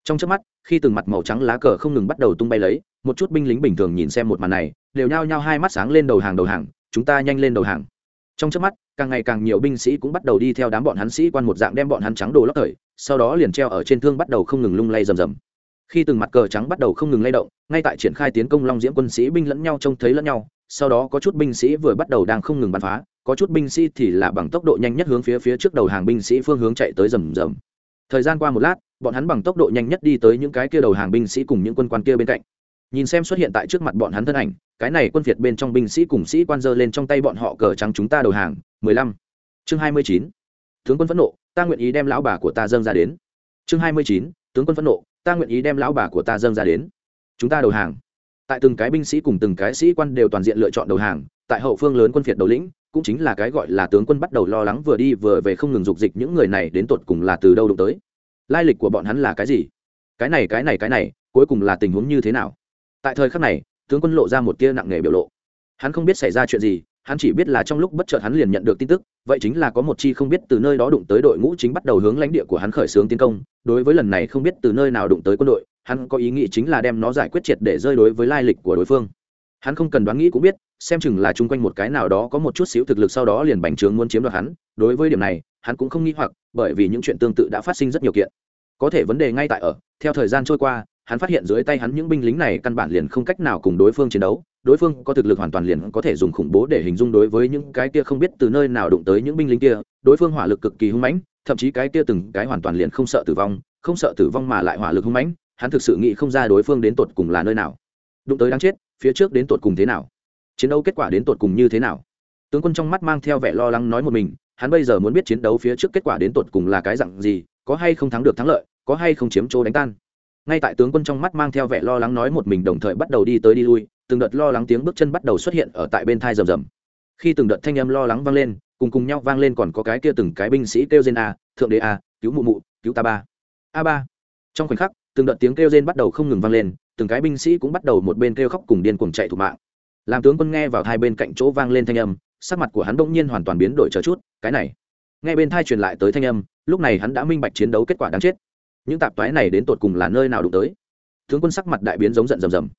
Trong trước mắt, khi từng mặt màu trắng lá cờ không ngừng bắt đầu tung bay lấy, một chút binh lính bình thường nhìn xem một màn này, đều nhao nhao hai mắt sáng lên đầu hàng đầu hàng, chúng ta nhanh lên đầu hàng. Trong trước mắt, càng ngày càng nhiều binh sĩ cũng bắt đầu đi theo đám bọn hắn sĩ quan một dạng đem bọn hắn trắng đồ lóc thời, sau đó liền treo ở trên thương bắt đầu không ngừng lung lay rầm rầm khi từng mặt cờ trắng bắt đầu không ngừng lay động, ngay tại triển khai tiến công long diễm quân sĩ binh lẫn nhau trông thấy lẫn nhau, sau đó có chút binh sĩ vừa bắt đầu đang không ngừng bắn phá, có chút binh sĩ thì là bằng tốc độ nhanh nhất hướng phía phía trước đầu hàng binh sĩ phương hướng chạy tới rầm rầm. Thời gian qua một lát, bọn hắn bằng tốc độ nhanh nhất đi tới những cái kia đầu hàng binh sĩ cùng những quân quan kia bên cạnh. Nhìn xem xuất hiện tại trước mặt bọn hắn thân ảnh, cái này quân việt bên trong binh sĩ cùng sĩ quan dơ lên trong tay bọn họ cờ trắng chúng ta đầu hàng, mười lăm. Chương hai mươi chín. Tướng quân phẫn nộ, ta nguyện ý đem lão bà của ta dâng ra đến. Chương hai mươi chín. Tướng quân phẫn nộ ta nguyện ý đem lão bà của ta dâng ra đến. Chúng ta đầu hàng. Tại từng cái binh sĩ cùng từng cái sĩ quan đều toàn diện lựa chọn đầu hàng, tại hậu phương lớn quân phiệt đầu lĩnh, cũng chính là cái gọi là tướng quân bắt đầu lo lắng vừa đi vừa về không ngừng dục dịch những người này đến tột cùng là từ đâu đụng tới. Lai lịch của bọn hắn là cái gì? Cái này cái này cái này, cuối cùng là tình huống như thế nào? Tại thời khắc này, tướng quân lộ ra một tia nặng nề biểu lộ. Hắn không biết xảy ra chuyện gì hắn chỉ biết là trong lúc bất chợt hắn liền nhận được tin tức, vậy chính là có một chi không biết từ nơi đó đụng tới đội ngũ chính bắt đầu hướng lãnh địa của hắn khởi xướng tiến công. Đối với lần này không biết từ nơi nào đụng tới quân đội, hắn có ý nghĩ chính là đem nó giải quyết triệt để rơi đối với lai lịch của đối phương. Hắn không cần đoán nghĩ cũng biết, xem chừng là chung quanh một cái nào đó có một chút xíu thực lực sau đó liền bành trướng muốn chiếm đoạt hắn. Đối với điểm này, hắn cũng không nghĩ hoặc, bởi vì những chuyện tương tự đã phát sinh rất nhiều kiện. Có thể vấn đề ngay tại ở, theo thời gian trôi qua, hắn phát hiện dưới tay hắn những binh lính này căn bản liền không cách nào cùng đối phương chiến đấu đối phương có thực lực hoàn toàn liền có thể dùng khủng bố để hình dung đối với những cái kia không biết từ nơi nào đụng tới những binh lính kia, đối phương hỏa lực cực kỳ hung mãnh, thậm chí cái kia từng cái hoàn toàn liền không sợ tử vong, không sợ tử vong mà lại hỏa lực hung mãnh, hắn thực sự nghĩ không ra đối phương đến tột cùng là nơi nào. Đụng tới đáng chết, phía trước đến tột cùng thế nào? Chiến đấu kết quả đến tột cùng như thế nào? Tướng quân trong mắt mang theo vẻ lo lắng nói một mình, hắn bây giờ muốn biết chiến đấu phía trước kết quả đến tột cùng là cái dặn gì, có hay không thắng được thắng lợi, có hay không chiếm chỗ đánh tan. Ngay tại tướng quân trong mắt mang theo vẻ lo lắng nói một mình đồng thời bắt đầu đi tới đi lui từng đợt lo lắng tiếng bước chân bắt đầu xuất hiện ở tại bên thai rầm rầm. Khi từng đợt thanh âm lo lắng vang lên, cùng cùng nhau vang lên còn có cái kia từng cái binh sĩ kêu trên a, thượng đế a, cứu mụ mụ, cứu ta ba. A ba. Trong khoảnh khắc, từng đợt tiếng kêu rên bắt đầu không ngừng vang lên, từng cái binh sĩ cũng bắt đầu một bên kêu khóc cùng điên cuồng chạy thủ mạng. Làm tướng quân nghe vào hai bên cạnh chỗ vang lên thanh âm, sắc mặt của hắn bỗng nhiên hoàn toàn biến đổi chờ chút, cái này. Nghe bên thai truyền lại tới thanh âm, lúc này hắn đã minh bạch chiến đấu kết quả đáng chết. Những tạp toái này đến tột cùng là nơi nào đụng tới? Tướng quân sắc mặt đại biến giống giận rầm rầm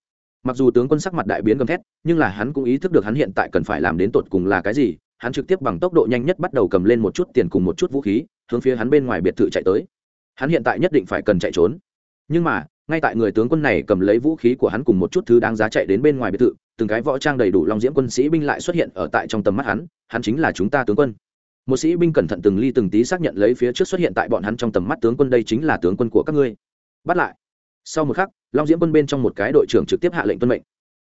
mặc dù tướng quân sắc mặt đại biến gầm thét, nhưng là hắn cũng ý thức được hắn hiện tại cần phải làm đến tột cùng là cái gì, hắn trực tiếp bằng tốc độ nhanh nhất bắt đầu cầm lên một chút tiền cùng một chút vũ khí, hướng phía hắn bên ngoài biệt thự chạy tới. Hắn hiện tại nhất định phải cần chạy trốn. Nhưng mà, ngay tại người tướng quân này cầm lấy vũ khí của hắn cùng một chút thứ đáng giá chạy đến bên ngoài biệt thự, từng cái võ trang đầy đủ long diễm quân sĩ binh lại xuất hiện ở tại trong tầm mắt hắn hắn chính là chúng ta tướng quân. Một sĩ binh cẩn thận từng ly từng tí xác nhận lấy phía trước xuất hiện tại bọn hắn trong tầm mắt tướng quân đây chính là tướng quân của các ngươi. Bắt lại. Sau một khắc long diễm quân bên trong một cái đội trưởng trực tiếp hạ lệnh tuân mệnh.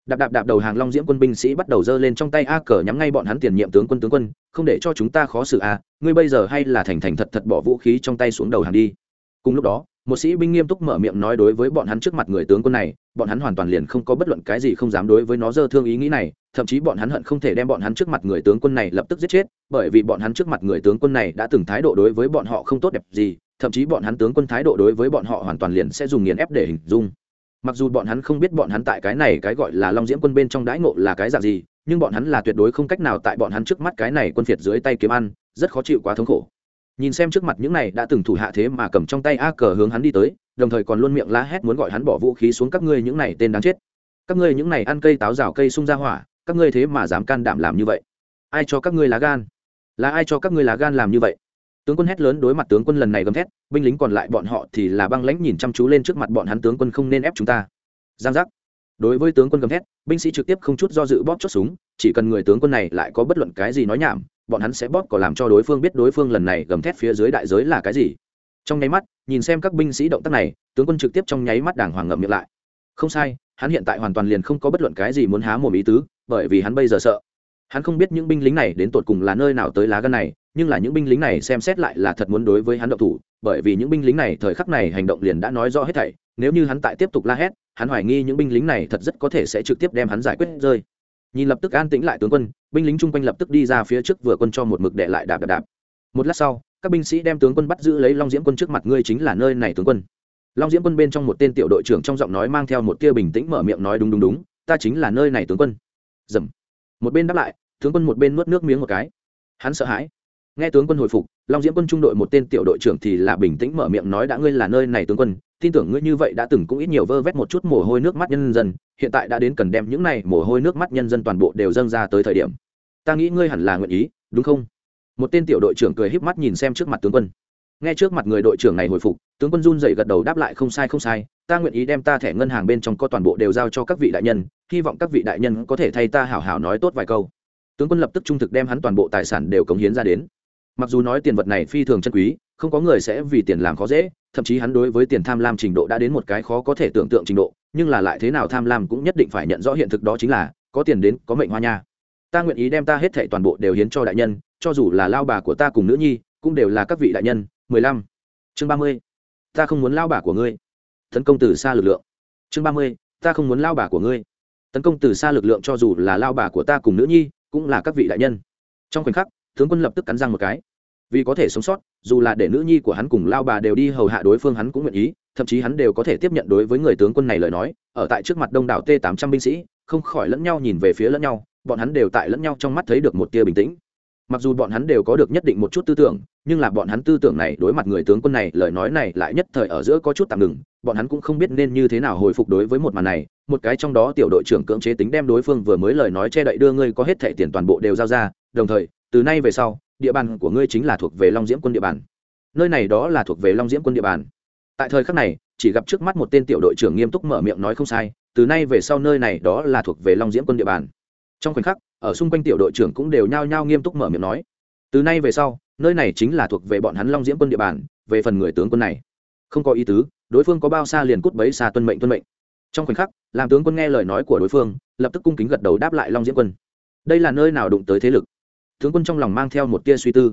Đạp đạp đạp đầu hàng long diễm quân binh sĩ bắt đầu giơ lên trong tay a cờ nhắm ngay bọn hắn tiền nhiệm tướng quân tướng quân, không để cho chúng ta khó xử a, ngươi bây giờ hay là thành thành thật thật bỏ vũ khí trong tay xuống đầu hàng đi. Cùng lúc đó, một sĩ binh nghiêm túc mở miệng nói đối với bọn hắn trước mặt người tướng quân này, bọn hắn hoàn toàn liền không có bất luận cái gì không dám đối với nó dơ thương ý nghĩ này, thậm chí bọn hắn hận không thể đem bọn hắn trước mặt người tướng quân này lập tức giết chết, bởi vì bọn hắn trước mặt người tướng quân này đã từng thái độ đối với bọn họ không tốt đẹp gì, thậm chí bọn hắn tướng quân thái độ đối với bọn họ hoàn toàn liền sẽ dùng nghiền ép để hình dung mặc dù bọn hắn không biết bọn hắn tại cái này cái gọi là long diễm quân bên trong đãi ngộ là cái dạng gì, nhưng bọn hắn là tuyệt đối không cách nào tại bọn hắn trước mắt cái này quân phiệt dưới tay kiếm ăn, rất khó chịu quá thống khổ. Nhìn xem trước mặt những này đã từng thủ hạ thế mà cầm trong tay a cờ hướng hắn đi tới, đồng thời còn luôn miệng la hét muốn gọi hắn bỏ vũ khí xuống các ngươi những này tên đáng chết. Các ngươi những này ăn cây táo rào cây sung ra hỏa, các ngươi thế mà dám can đảm làm như vậy. Ai cho các ngươi lá gan? Là ai cho các ngươi lá gan làm như vậy? Tướng quân hét lớn đối mặt tướng quân lần này gầm thét, binh lính còn lại bọn họ thì là băng lãnh nhìn chăm chú lên trước mặt bọn hắn tướng quân không nên ép chúng ta. Giang giác. Đối với tướng quân gầm thét, binh sĩ trực tiếp không chút do dự bóp chốt súng, chỉ cần người tướng quân này lại có bất luận cái gì nói nhảm, bọn hắn sẽ bóp có làm cho đối phương biết đối phương lần này gầm thét phía dưới đại giới là cái gì. Trong nháy mắt, nhìn xem các binh sĩ động tác này, tướng quân trực tiếp trong nháy mắt đàng hoàng ngậm miệng lại. Không sai, hắn hiện tại hoàn toàn liền không có bất luận cái gì muốn há mồm ý tứ, bởi vì hắn bây giờ sợ. Hắn không biết những binh lính này đến tột cùng là nơi nào tới lá gan này nhưng là những binh lính này xem xét lại là thật muốn đối với hắn động thủ, bởi vì những binh lính này thời khắc này hành động liền đã nói rõ hết thảy, nếu như hắn tại tiếp tục la hét, hắn hoài nghi những binh lính này thật rất có thể sẽ trực tiếp đem hắn giải quyết rơi. Nhìn lập tức an tĩnh lại tướng quân, binh lính chung quanh lập tức đi ra phía trước vừa quân cho một mực đè lại đạp đạp đạp. Một lát sau, các binh sĩ đem tướng quân bắt giữ lấy long diễm quân trước mặt ngươi chính là nơi này tướng quân. Long diễm quân bên trong một tên tiểu đội trưởng trong giọng nói mang theo một tia bình tĩnh mở miệng nói đúng đúng đúng, ta chính là nơi này tướng quân. Dầm. Một bên đáp lại, tướng quân một bên nuốt nước miếng một cái. Hắn sợ hãi nghe tướng quân hồi phục, long diễm quân trung đội một tên tiểu đội trưởng thì là bình tĩnh mở miệng nói đã ngươi là nơi này tướng quân, tin tưởng ngươi như vậy đã từng cũng ít nhiều vơ vét một chút mồ hôi nước mắt nhân dân, hiện tại đã đến cần đem những này mồ hôi nước mắt nhân dân toàn bộ đều dâng ra tới thời điểm. Ta nghĩ ngươi hẳn là nguyện ý, đúng không? Một tên tiểu đội trưởng cười híp mắt nhìn xem trước mặt tướng quân. Nghe trước mặt người đội trưởng này hồi phục, tướng quân run dậy gật đầu đáp lại không sai không sai, ta nguyện ý đem ta thẻ ngân hàng bên trong có toàn bộ đều giao cho các vị đại nhân, hy vọng các vị đại nhân có thể thay ta hảo hảo nói tốt vài câu. Tướng quân lập tức trung thực đem hắn toàn bộ tài sản đều cống hiến ra đến mặc dù nói tiền vật này phi thường chân quý, không có người sẽ vì tiền làm khó dễ, thậm chí hắn đối với tiền tham lam trình độ đã đến một cái khó có thể tưởng tượng trình độ, nhưng là lại thế nào tham lam cũng nhất định phải nhận rõ hiện thực đó chính là, có tiền đến, có mệnh hoa nha. Ta nguyện ý đem ta hết thảy toàn bộ đều hiến cho đại nhân, cho dù là lao bà của ta cùng nữ nhi, cũng đều là các vị đại nhân. Mười lăm. Chương ba mươi. Ta không muốn lao bà của ngươi. Tấn công từ xa lực lượng. Chương ba mươi. Ta không muốn lao bà của ngươi. Tấn công từ xa lực lượng cho dù là lao bà của ta cùng nữ nhi, cũng là các vị đại nhân. Trong khoảnh khắc tướng quân lập tức cắn răng một cái. Vì có thể sống sót, dù là để nữ nhi của hắn cùng lao bà đều đi hầu hạ đối phương hắn cũng nguyện ý, thậm chí hắn đều có thể tiếp nhận đối với người tướng quân này lời nói, ở tại trước mặt đông đảo t tám trăm binh sĩ, không khỏi lẫn nhau nhìn về phía lẫn nhau, bọn hắn đều tại lẫn nhau trong mắt thấy được một tia bình tĩnh. Mặc dù bọn hắn đều có được nhất định một chút tư tưởng, nhưng là bọn hắn tư tưởng này đối mặt người tướng quân này, lời nói này lại nhất thời ở giữa có chút tạm ngừng, bọn hắn cũng không biết nên như thế nào hồi phục đối với một màn này, một cái trong đó tiểu đội trưởng cưỡng chế tính đem đối phương vừa mới lời nói che đậy đưa ngươi có hết thẻ tiền toàn bộ đều giao ra, đồng thời từ nay về sau, địa bàn của ngươi chính là thuộc về long diễm quân địa bàn. Nơi này đó là thuộc về long diễm quân địa bàn. Tại thời khắc này, chỉ gặp trước mắt một tên tiểu đội trưởng nghiêm túc mở miệng nói không sai, từ nay về sau nơi này đó là thuộc về long diễm quân địa bàn. Trong khoảnh khắc, ở xung quanh tiểu đội trưởng cũng đều nhao nhao nghiêm túc mở miệng nói, từ nay về sau, nơi này chính là thuộc về bọn hắn long diễm quân địa bàn, về phần người tướng quân này. Không có ý tứ, đối phương có bao xa liền cút bấy xa tuân mệnh tuân mệnh. Trong khoảnh khắc, làm tướng quân nghe lời nói của đối phương, lập tức cung kính gật đầu đáp lại long diễm quân. Đây là nơi nào đụng tới thế lực? Tướng quân trong lòng mang theo một tia suy tư.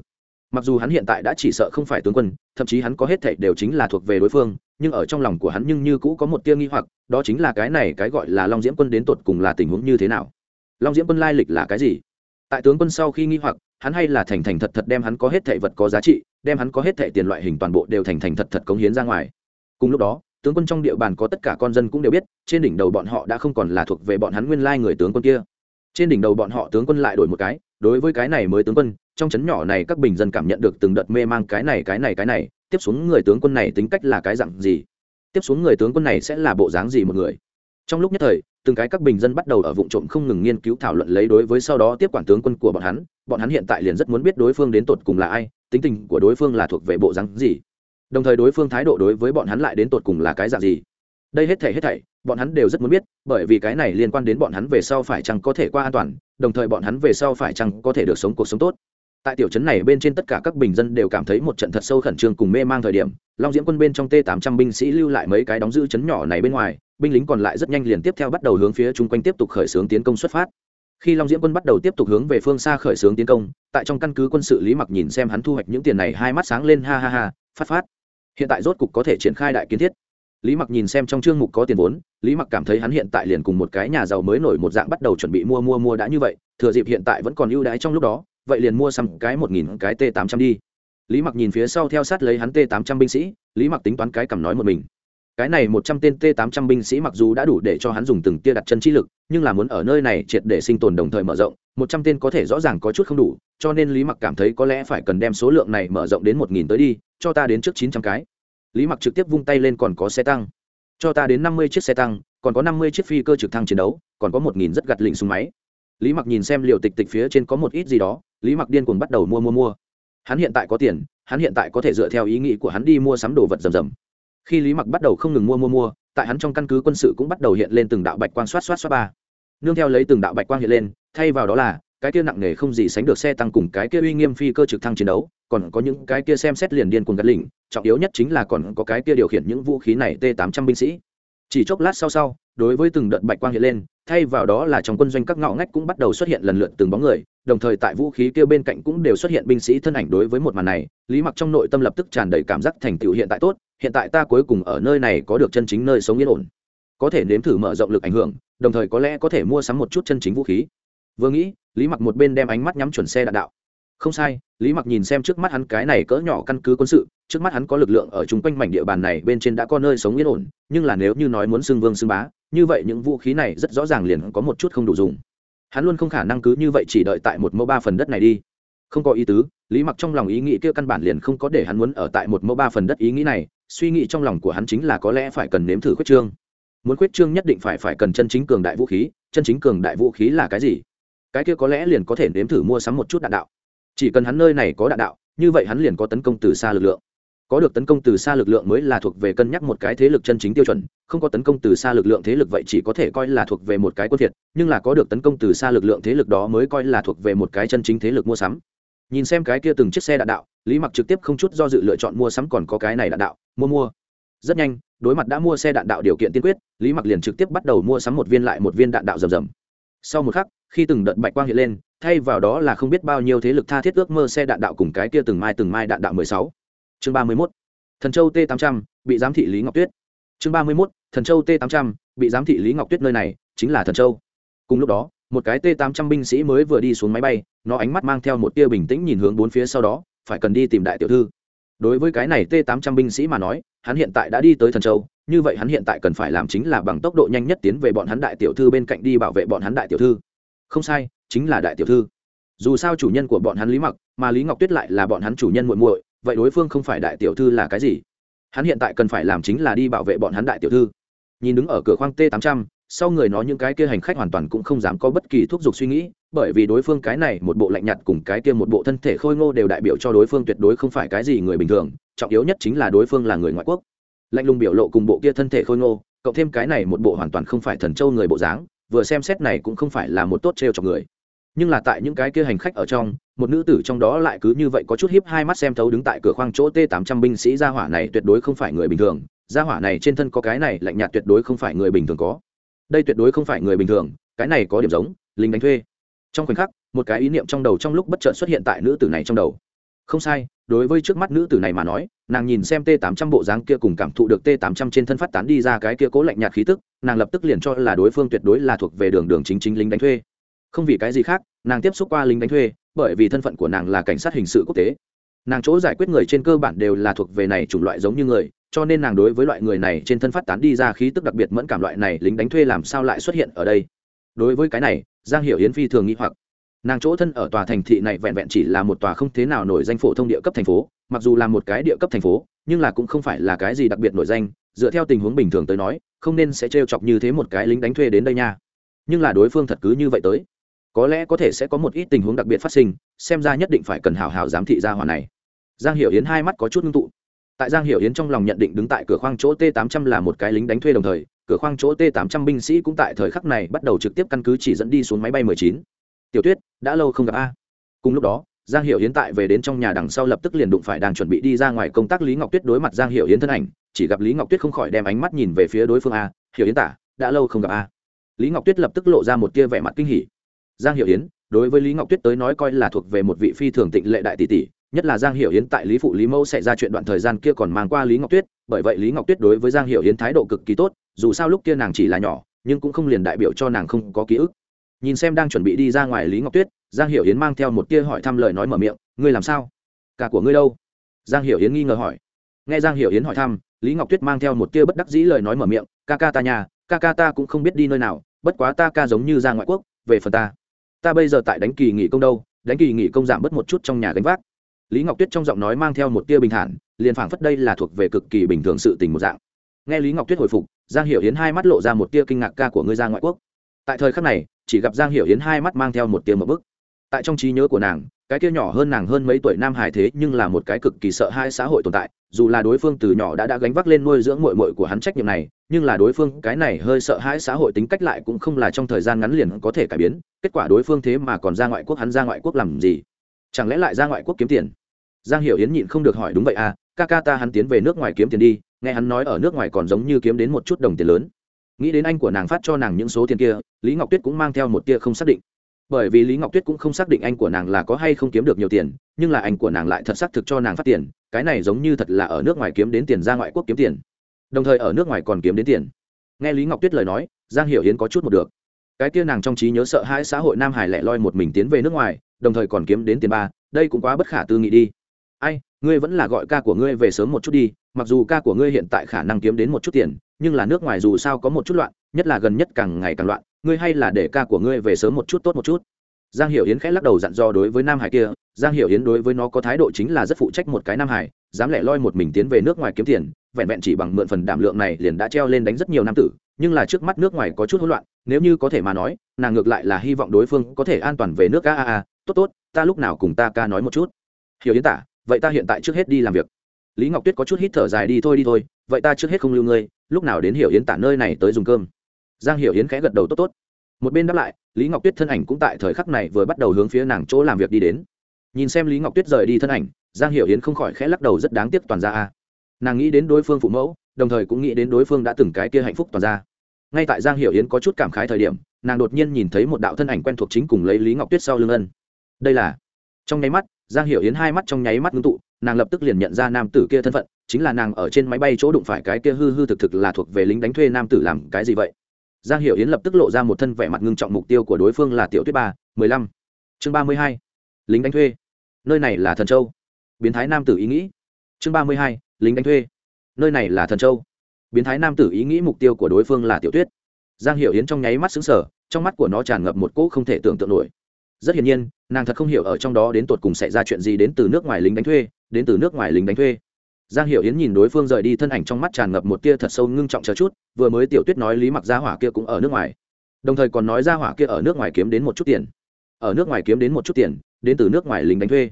Mặc dù hắn hiện tại đã chỉ sợ không phải tướng quân, thậm chí hắn có hết thảy đều chính là thuộc về đối phương, nhưng ở trong lòng của hắn nhưng như cũ có một tia nghi hoặc, đó chính là cái này cái gọi là long diễm quân đến tột cùng là tình huống như thế nào? Long diễm quân lai lịch là cái gì? Tại tướng quân sau khi nghi hoặc, hắn hay là thành thành thật thật đem hắn có hết thảy vật có giá trị, đem hắn có hết thảy tiền loại hình toàn bộ đều thành thành thật thật cống hiến ra ngoài. Cùng lúc đó, tướng quân trong địa bàn có tất cả con dân cũng đều biết, trên đỉnh đầu bọn họ đã không còn là thuộc về bọn hắn nguyên lai người tướng quân kia. Trên đỉnh đầu bọn họ tướng quân lại đổi một cái đối với cái này mới tướng quân, trong chấn nhỏ này các bình dân cảm nhận được từng đợt mê mang cái này cái này cái này. Tiếp xuống người tướng quân này tính cách là cái dặn gì? Tiếp xuống người tướng quân này sẽ là bộ dáng gì một người? Trong lúc nhất thời, từng cái các bình dân bắt đầu ở vụ trộm không ngừng nghiên cứu thảo luận lấy đối với sau đó tiếp quản tướng quân của bọn hắn. Bọn hắn hiện tại liền rất muốn biết đối phương đến tột cùng là ai, tính tình của đối phương là thuộc về bộ dáng gì. Đồng thời đối phương thái độ đối với bọn hắn lại đến tột cùng là cái dạng gì? Đây hết thảy hết thảy, bọn hắn đều rất muốn biết, bởi vì cái này liên quan đến bọn hắn về sau phải chăng có thể qua an toàn đồng thời bọn hắn về sau phải chăng có thể được sống cuộc sống tốt. Tại tiểu trấn này bên trên tất cả các bình dân đều cảm thấy một trận thật sâu khẩn trương cùng mê mang thời điểm, long diễm quân bên trong t 800 binh sĩ lưu lại mấy cái đóng giữ trấn nhỏ này bên ngoài, binh lính còn lại rất nhanh liền tiếp theo bắt đầu hướng phía chung quanh tiếp tục khởi xướng tiến công xuất phát. Khi long diễm quân bắt đầu tiếp tục hướng về phương xa khởi xướng tiến công, tại trong căn cứ quân sự lý mặc nhìn xem hắn thu hoạch những tiền này, hai mắt sáng lên, ha ha ha, phát phát. Hiện tại rốt cục có thể triển khai đại kiến thiết lý mặc nhìn xem trong chương mục có tiền vốn, lý mặc cảm thấy hắn hiện tại liền cùng một cái nhà giàu mới nổi một dạng bắt đầu chuẩn bị mua mua mua đã như vậy, thừa dịp hiện tại vẫn còn ưu đãi trong lúc đó, vậy liền mua xăm cái một nghìn cái t tám trăm đi. Lý mặc nhìn phía sau theo sát lấy hắn t tám trăm binh sĩ, lý mặc tính toán cái cầm nói một mình. Cái này một trăm tên t tám trăm binh sĩ mặc dù đã đủ để cho hắn dùng từng tia đặt chân trí lực, nhưng là muốn ở nơi này triệt để sinh tồn đồng thời mở rộng, một trăm tên có thể rõ ràng có chút không đủ, cho nên lý mặc cảm thấy có lẽ phải cần đem số lượng này mở rộng đến một nghìn tới đi, cho ta đến trước chín trăm cái lý mặc trực tiếp vung tay lên còn có xe tăng. Cho ta đến năm mươi chiếc xe tăng, còn có năm mươi chiếc phi cơ trực thăng chiến đấu, còn có một nghìn rất gặt lỉnh súng máy. Lý mặc nhìn xem liệu tịch tịch phía trên có một ít gì đó, lý mặc điên cuồng bắt đầu mua mua mua. Hắn hiện tại có tiền, hắn hiện tại có thể dựa theo ý nghĩ của hắn đi mua sắm đồ vật rầm rầm. Khi lý mặc bắt đầu không ngừng mua mua mua, tại hắn trong căn cứ quân sự cũng bắt đầu hiện lên từng đạo bạch quang xoát xoát soát ba. Nương theo lấy từng đạo bạch quang hiện lên, thay vào đó là cái kia nặng nề không gì sánh được xe tăng cùng cái kia uy nghiêm phi cơ trực thăng chiến đấu, còn có những cái kia xem xét liền điên cuồng gắt lỉnh, trọng yếu nhất chính là còn có cái kia điều khiển những vũ khí này t 800 binh sĩ. Chỉ chốc lát sau sau, đối với từng đợt bạch quang hiện lên, thay vào đó là trong quân doanh các ngõ ngách cũng bắt đầu xuất hiện lần lượt từng bóng người, đồng thời tại vũ khí kia bên cạnh cũng đều xuất hiện binh sĩ thân ảnh đối với một màn này, lý mặc trong nội tâm lập tức tràn đầy cảm giác thành tựu hiện tại tốt, hiện tại ta cuối cùng ở nơi này có được chân chính nơi sống yên ổn, có thể nếm thử mở rộng lực ảnh hưởng, đồng thời có lẽ có thể mua sắm một chút chân chính vũ khí vừa nghĩ, lý mặc một bên đem ánh mắt nhắm chuẩn xe đạn đạo. Không sai, lý mặc nhìn xem trước mắt hắn cái này cỡ nhỏ căn cứ quân sự, trước mắt hắn có lực lượng ở chung quanh mảnh địa bàn này bên trên đã có nơi sống yên ổn, nhưng là nếu như nói muốn xưng vương xưng bá, như vậy những vũ khí này rất rõ ràng liền có một chút không đủ dùng. Hắn luôn không khả năng cứ như vậy chỉ đợi tại một mẫu ba phần đất này đi. Không có ý tứ, lý mặc trong lòng ý nghĩ kia căn bản liền không có để hắn muốn ở tại một mẫu ba phần đất ý nghĩ này, suy nghĩ trong lòng của hắn chính là có lẽ phải cần nếm thử khuyết trương. Muốn khuyết trương nhất định phải phải cần chân chính cường đại vũ khí, chân chính cường đại vũ khí là cái gì? Cái kia có lẽ liền có thể nếm thử mua sắm một chút đạn đạo. Chỉ cần hắn nơi này có đạn đạo, như vậy hắn liền có tấn công từ xa lực lượng. Có được tấn công từ xa lực lượng mới là thuộc về cân nhắc một cái thế lực chân chính tiêu chuẩn, không có tấn công từ xa lực lượng thế lực vậy chỉ có thể coi là thuộc về một cái quân thiệt nhưng là có được tấn công từ xa lực lượng thế lực đó mới coi là thuộc về một cái chân chính thế lực mua sắm. Nhìn xem cái kia từng chiếc xe đạn đạo, lý mặc trực tiếp không chút do dự lựa chọn mua sắm còn có cái này đạn đạo, mua mua. Rất nhanh, đối mặt đã mua xe đạn đạo điều kiện tiên quyết, lý mặc liền trực tiếp bắt đầu mua sắm một viên lại một viên đạn đạo rầm rầm. Sau một khắc khi từng đợt bạch quang hiện lên, thay vào đó là không biết bao nhiêu thế lực tha thiết ước mơ xe đạn đạo cùng cái kia từng mai từng mai đạn đạo mười sáu. Chương ba mươi mốt, thần châu t tám trăm, bị giám thị lý ngọc tuyết. Chương ba mươi mốt, thần châu t tám trăm, bị giám thị lý ngọc tuyết nơi này, chính là thần châu. Cùng lúc đó, một cái t tám trăm binh sĩ mới vừa đi xuống máy bay, nó ánh mắt mang theo một tia bình tĩnh nhìn hướng bốn phía sau đó, phải cần đi tìm đại tiểu thư. Đối với cái này t tám trăm binh sĩ mà nói, hắn hiện tại đã đi tới thần châu, như vậy hắn hiện tại cần phải làm chính là bằng tốc độ nhanh nhất tiến về bọn hắn đại tiểu thư bên cạnh đi bảo vệ bọn hắn đại tiểu thư không sai, chính là đại tiểu thư. Dù sao chủ nhân của bọn hắn lý mặc, mà lý ngọc tuyết lại là bọn hắn chủ nhân muội muội, vậy đối phương không phải đại tiểu thư là cái gì? Hắn hiện tại cần phải làm chính là đi bảo vệ bọn hắn đại tiểu thư. Nhìn đứng ở cửa khoang t 800 sau người nó những cái kia hành khách hoàn toàn cũng không dám có bất kỳ thúc giục suy nghĩ, bởi vì đối phương cái này một bộ lạnh nhạt cùng cái kia một bộ thân thể khôi ngô đều đại biểu cho đối phương tuyệt đối không phải cái gì người bình thường, trọng yếu nhất chính là đối phương là người ngoại quốc. Lạnh lùng biểu lộ cùng bộ kia thân thể khôi ngô, cộng thêm cái này một bộ hoàn toàn không phải thần châu người bộ dáng vừa xem xét này cũng không phải là một tốt trêu cho người. Nhưng là tại những cái kia hành khách ở trong, một nữ tử trong đó lại cứ như vậy có chút hiếp hai mắt xem thấu đứng tại cửa khoang chỗ t 800 binh sĩ gia hỏa này tuyệt đối không phải người bình thường. Gia hỏa này trên thân có cái này lạnh nhạt tuyệt đối không phải người bình thường có. Đây tuyệt đối không phải người bình thường, cái này có điểm giống, lính đánh thuê. Trong khoảnh khắc, một cái ý niệm trong đầu trong lúc bất chợt xuất hiện tại nữ tử này trong đầu không sai, đối với trước mắt nữ tử này mà nói, nàng nhìn xem t 800 bộ dáng kia cùng cảm thụ được t 800 trên thân phát tán đi ra cái kia cố lạnh nhạt khí tức, nàng lập tức liền cho là đối phương tuyệt đối là thuộc về đường đường chính chính lính đánh thuê. Không vì cái gì khác, nàng tiếp xúc qua lính đánh thuê, bởi vì thân phận của nàng là cảnh sát hình sự quốc tế. Nàng chỗ giải quyết người trên cơ bản đều là thuộc về này chủng loại giống như người, cho nên nàng đối với loại người này trên thân phát tán đi ra khí tức đặc biệt mẫn cảm loại này, lính đánh thuê làm sao lại xuất hiện ở đây? Đối với cái này, giang hiểu yến phi thường nghĩ hoặc nàng chỗ thân ở tòa thành thị này vẹn vẹn chỉ là một tòa không thế nào nổi danh phổ thông địa cấp thành phố, mặc dù là một cái địa cấp thành phố, nhưng là cũng không phải là cái gì đặc biệt nổi danh, dựa theo tình huống bình thường tới nói, không nên sẽ trêu chọc như thế một cái lính đánh thuê đến đây nha. Nhưng là đối phương thật cứ như vậy tới. Có lẽ có thể sẽ có một ít tình huống đặc biệt phát sinh, xem ra nhất định phải cần hào hào giám thị ra hỏa này. Giang hiểu yến hai mắt có chút ngưng tụ. Tại giang hiểu yến trong lòng nhận định đứng tại cửa khoang chỗ t 800 là một cái lính đánh thuê đồng thời, cửa khoang chỗ t 800 binh sĩ cũng tại thời khắc này bắt đầu trực tiếp căn cứ chỉ dẫn đi xuống máy bay 19 tiểu tuyết, đã lâu không gặp a. Cùng lúc đó, giang Hiệu Hiến tại về đến trong nhà đằng sau lập tức liền đụng phải đang chuẩn bị đi ra ngoài công tác lý ngọc tuyết đối mặt giang Hiệu Hiến thân ảnh, chỉ gặp lý ngọc tuyết không khỏi đem ánh mắt nhìn về phía đối phương a, hiểu Hiến tả, đã lâu không gặp a. Lý ngọc tuyết lập tức lộ ra một tia vẻ mặt kinh hỉ. Giang Hiệu Hiến, đối với lý ngọc tuyết tới nói coi là thuộc về một vị phi thường tịnh lệ đại tỷ tỷ, nhất là giang Hiệu Hiến tại lý phụ lý mẫu sẽ ra chuyện đoạn thời gian kia còn mang qua lý ngọc tuyết, bởi vậy lý ngọc tuyết đối với giang Hiệu Hiến thái độ cực kỳ tốt, dù sao lúc kia nàng chỉ là nhỏ, nhưng cũng không liền đại biểu cho nàng không có ký ức nhìn xem đang chuẩn bị đi ra ngoài lý ngọc tuyết giang hiểu yến mang theo một tia hỏi thăm lời nói mở miệng ngươi làm sao cả của ngươi đâu giang hiểu yến nghi ngờ hỏi nghe giang hiểu yến hỏi thăm lý ngọc tuyết mang theo một tia bất đắc dĩ lời nói mở miệng ca ca ta nhà ca ca ta cũng không biết đi nơi nào bất quá ta ca giống như ra ngoại quốc về phần ta ta bây giờ tại đánh kỳ nghỉ công đâu đánh kỳ nghỉ công giảm bớt một chút trong nhà gánh vác lý ngọc tuyết trong giọng nói mang theo một tia bình thản liền phảng phất đây là thuộc về cực kỳ bình thường sự tình một dạng nghe lý ngọc tuyết hồi phục giang hiểu Yến hai mắt lộ ra một tia kinh ngạc ca của ngươi ra ngoại quốc tại thời khắc này, chỉ gặp giang hiểu hiến hai mắt mang theo một tiếng một bức. Tại trong trí nhớ của nàng, cái kia nhỏ hơn nàng hơn mấy tuổi nam hải thế nhưng là một cái cực kỳ sợ hai xã hội tồn tại, dù là đối phương từ nhỏ đã đã gánh vác lên nuôi dưỡng mội mội của hắn trách nhiệm này, nhưng là đối phương cái này hơi sợ hãi xã hội tính cách lại cũng không là trong thời gian ngắn liền có thể cải biến, kết quả đối phương thế mà còn ra ngoại quốc, hắn ra ngoại quốc làm gì? Chẳng lẽ lại ra ngoại quốc kiếm tiền? Giang hiểu yến nhịn không được hỏi, đúng vậy à ca ca ta hắn tiến về nước ngoài kiếm tiền đi, nghe hắn nói ở nước ngoài còn giống như kiếm đến một chút đồng tiền lớn nghĩ đến anh của nàng phát cho nàng những số tiền kia, lý ngọc tuyết cũng mang theo một tia không xác định. Bởi vì lý ngọc tuyết cũng không xác định anh của nàng là có hay không kiếm được nhiều tiền, nhưng là anh của nàng lại thật xác thực cho nàng phát tiền, cái này giống như thật là ở nước ngoài kiếm đến tiền ra ngoại quốc kiếm tiền. Đồng thời ở nước ngoài còn kiếm đến tiền. Nghe lý ngọc tuyết lời nói, giang hiểu hiến có chút một được. Cái kia nàng trong trí nhớ sợ hãi xã hội nam hải lẻ loi một mình tiến về nước ngoài, đồng thời còn kiếm đến tiền ba, đây cũng quá bất khả tư nghị đi. Ai, ngươi vẫn là gọi ca của ngươi về sớm một chút đi mặc dù ca của ngươi hiện tại khả năng kiếm đến một chút tiền, nhưng là nước ngoài dù sao có một chút loạn, nhất là gần nhất càng ngày càng loạn, ngươi hay là để ca của ngươi về sớm một chút tốt một chút. Giang hiểu yến khẽ lắc đầu dặn dò đối với nam hải kia, giang hiểu yến đối với nó có thái độ chính là rất phụ trách một cái nam hải, dám lẻ loi một mình tiến về nước ngoài kiếm tiền, vẹn vẹn chỉ bằng mượn phần đảm lượng này liền đã treo lên đánh rất nhiều nam tử, nhưng là trước mắt nước ngoài có chút hỗn loạn, nếu như có thể mà nói, nàng ngược lại là hy vọng đối phương có thể an toàn về nước. A a a, tốt tốt, ta lúc nào cùng ta ca nói một chút. Hiểu yến tả, vậy ta hiện tại trước hết đi làm việc lý ngọc tuyết có chút hít thở dài đi thôi đi thôi, vậy ta trước hết không lưu ngươi, lúc nào đến hiểu yến tả nơi này tới dùng cơm. Giang hiểu yến khẽ gật đầu tốt tốt. Một bên đáp lại, lý ngọc tuyết thân ảnh cũng tại thời khắc này vừa bắt đầu hướng phía nàng chỗ làm việc đi đến. Nhìn xem lý ngọc tuyết rời đi thân ảnh, giang hiểu yến không khỏi khẽ lắc đầu rất đáng tiếc toàn ra a. Nàng nghĩ đến đối phương phụ mẫu, đồng thời cũng nghĩ đến đối phương đã từng cái kia hạnh phúc toàn ra. Ngay tại giang hiểu yến có chút cảm khái thời điểm, nàng đột nhiên nhìn thấy một đạo thân ảnh quen thuộc chính cùng lấy lý ngọc tuyết sau lưng ân. Đây là, trong nháy mắt, giang hiểu yến hai mắt trong nháy mắt ngưng tụ nàng lập tức liền nhận ra nam tử kia thân phận, chính là nàng ở trên máy bay chỗ đụng phải cái kia hư hư thực thực là thuộc về lính đánh thuê nam tử làm cái gì vậy? Giang hiểu yến lập tức lộ ra một thân vẻ mặt ngưng trọng mục tiêu của đối phương là tiểu tuyết ba, mười lăm. Chương ba mươi hai, lính đánh thuê. Nơi này là thần châu. Biến thái nam tử ý nghĩ. Chương ba mươi hai, lính đánh thuê. Nơi này là thần châu. Biến thái nam tử ý nghĩ mục tiêu của đối phương là tiểu tuyết. Giang hiểu yến trong nháy mắt xứng sở trong mắt của nó tràn ngập một cỗ không thể tưởng tượng nổi. Rất hiển nhiên nàng thật không hiểu ở trong đó đến tột cùng xảy ra chuyện gì đến từ nước ngoài lính đánh thuê, đến từ nước ngoài lính đánh thuê. Giang hiểu yến nhìn đối phương rời đi thân ảnh trong mắt tràn ngập một tia thật sâu ngưng trọng chờ chút, vừa mới tiểu tuyết nói lý mặc gia hỏa kia cũng ở nước ngoài. Đồng thời còn nói gia hỏa kia ở nước ngoài kiếm đến một chút tiền. Ở nước ngoài kiếm đến một chút tiền, đến từ nước ngoài lính đánh thuê.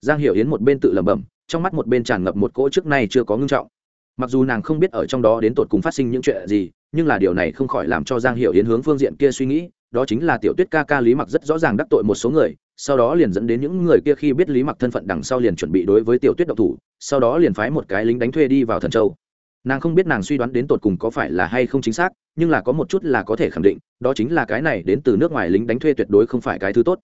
Giang hiểu yến một bên tự lẩm bẩm, trong mắt một bên tràn ngập một cỗ trước nay chưa có ngưng trọng. Mặc dù nàng không biết ở trong đó đến tột cùng phát sinh những chuyện gì, nhưng là điều này không khỏi làm cho giang hiểu yến hướng phương diện kia suy nghĩ, đó chính là tiểu tuyết ca ca lý mặc rất rõ ràng đắc tội một số người sau đó liền dẫn đến những người kia khi biết lý mặc thân phận đằng sau liền chuẩn bị đối với tiểu tuyết độc thủ, sau đó liền phái một cái lính đánh thuê đi vào thần châu. Nàng không biết nàng suy đoán đến tột cùng có phải là hay không chính xác, nhưng là có một chút là có thể khẳng định, đó chính là cái này đến từ nước ngoài lính đánh thuê tuyệt đối không phải cái thứ tốt.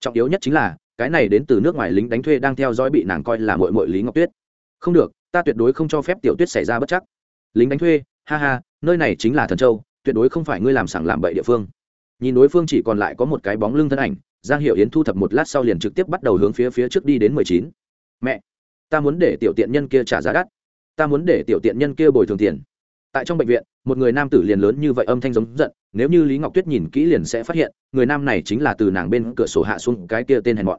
Trọng yếu nhất chính là, cái này đến từ nước ngoài lính đánh thuê đang theo dõi bị nàng coi là mội mội lý ngọc tuyết. Không được, ta tuyệt đối không cho phép tiểu tuyết xảy ra bất chắc. Lính đánh thuê, ha ha, nơi này chính là thần châu, tuyệt đối không phải ngươi làm sảng làm bậy địa phương. Nhìn đối phương chỉ còn lại có một cái bóng lưng thân ảnh giang hiệu yến thu thập một lát sau liền trực tiếp bắt đầu hướng phía phía trước đi đến mười chín. Mẹ, ta muốn để tiểu tiện nhân kia trả giá đắt. Ta muốn để tiểu tiện nhân kia bồi thường tiền. Tại trong bệnh viện, một người nam tử liền lớn như vậy âm thanh giống giận, nếu như lý ngọc tuyết nhìn kỹ liền sẽ phát hiện, người nam này chính là từ nàng bên cửa sổ hạ xuống cái kia tên hèn mọn.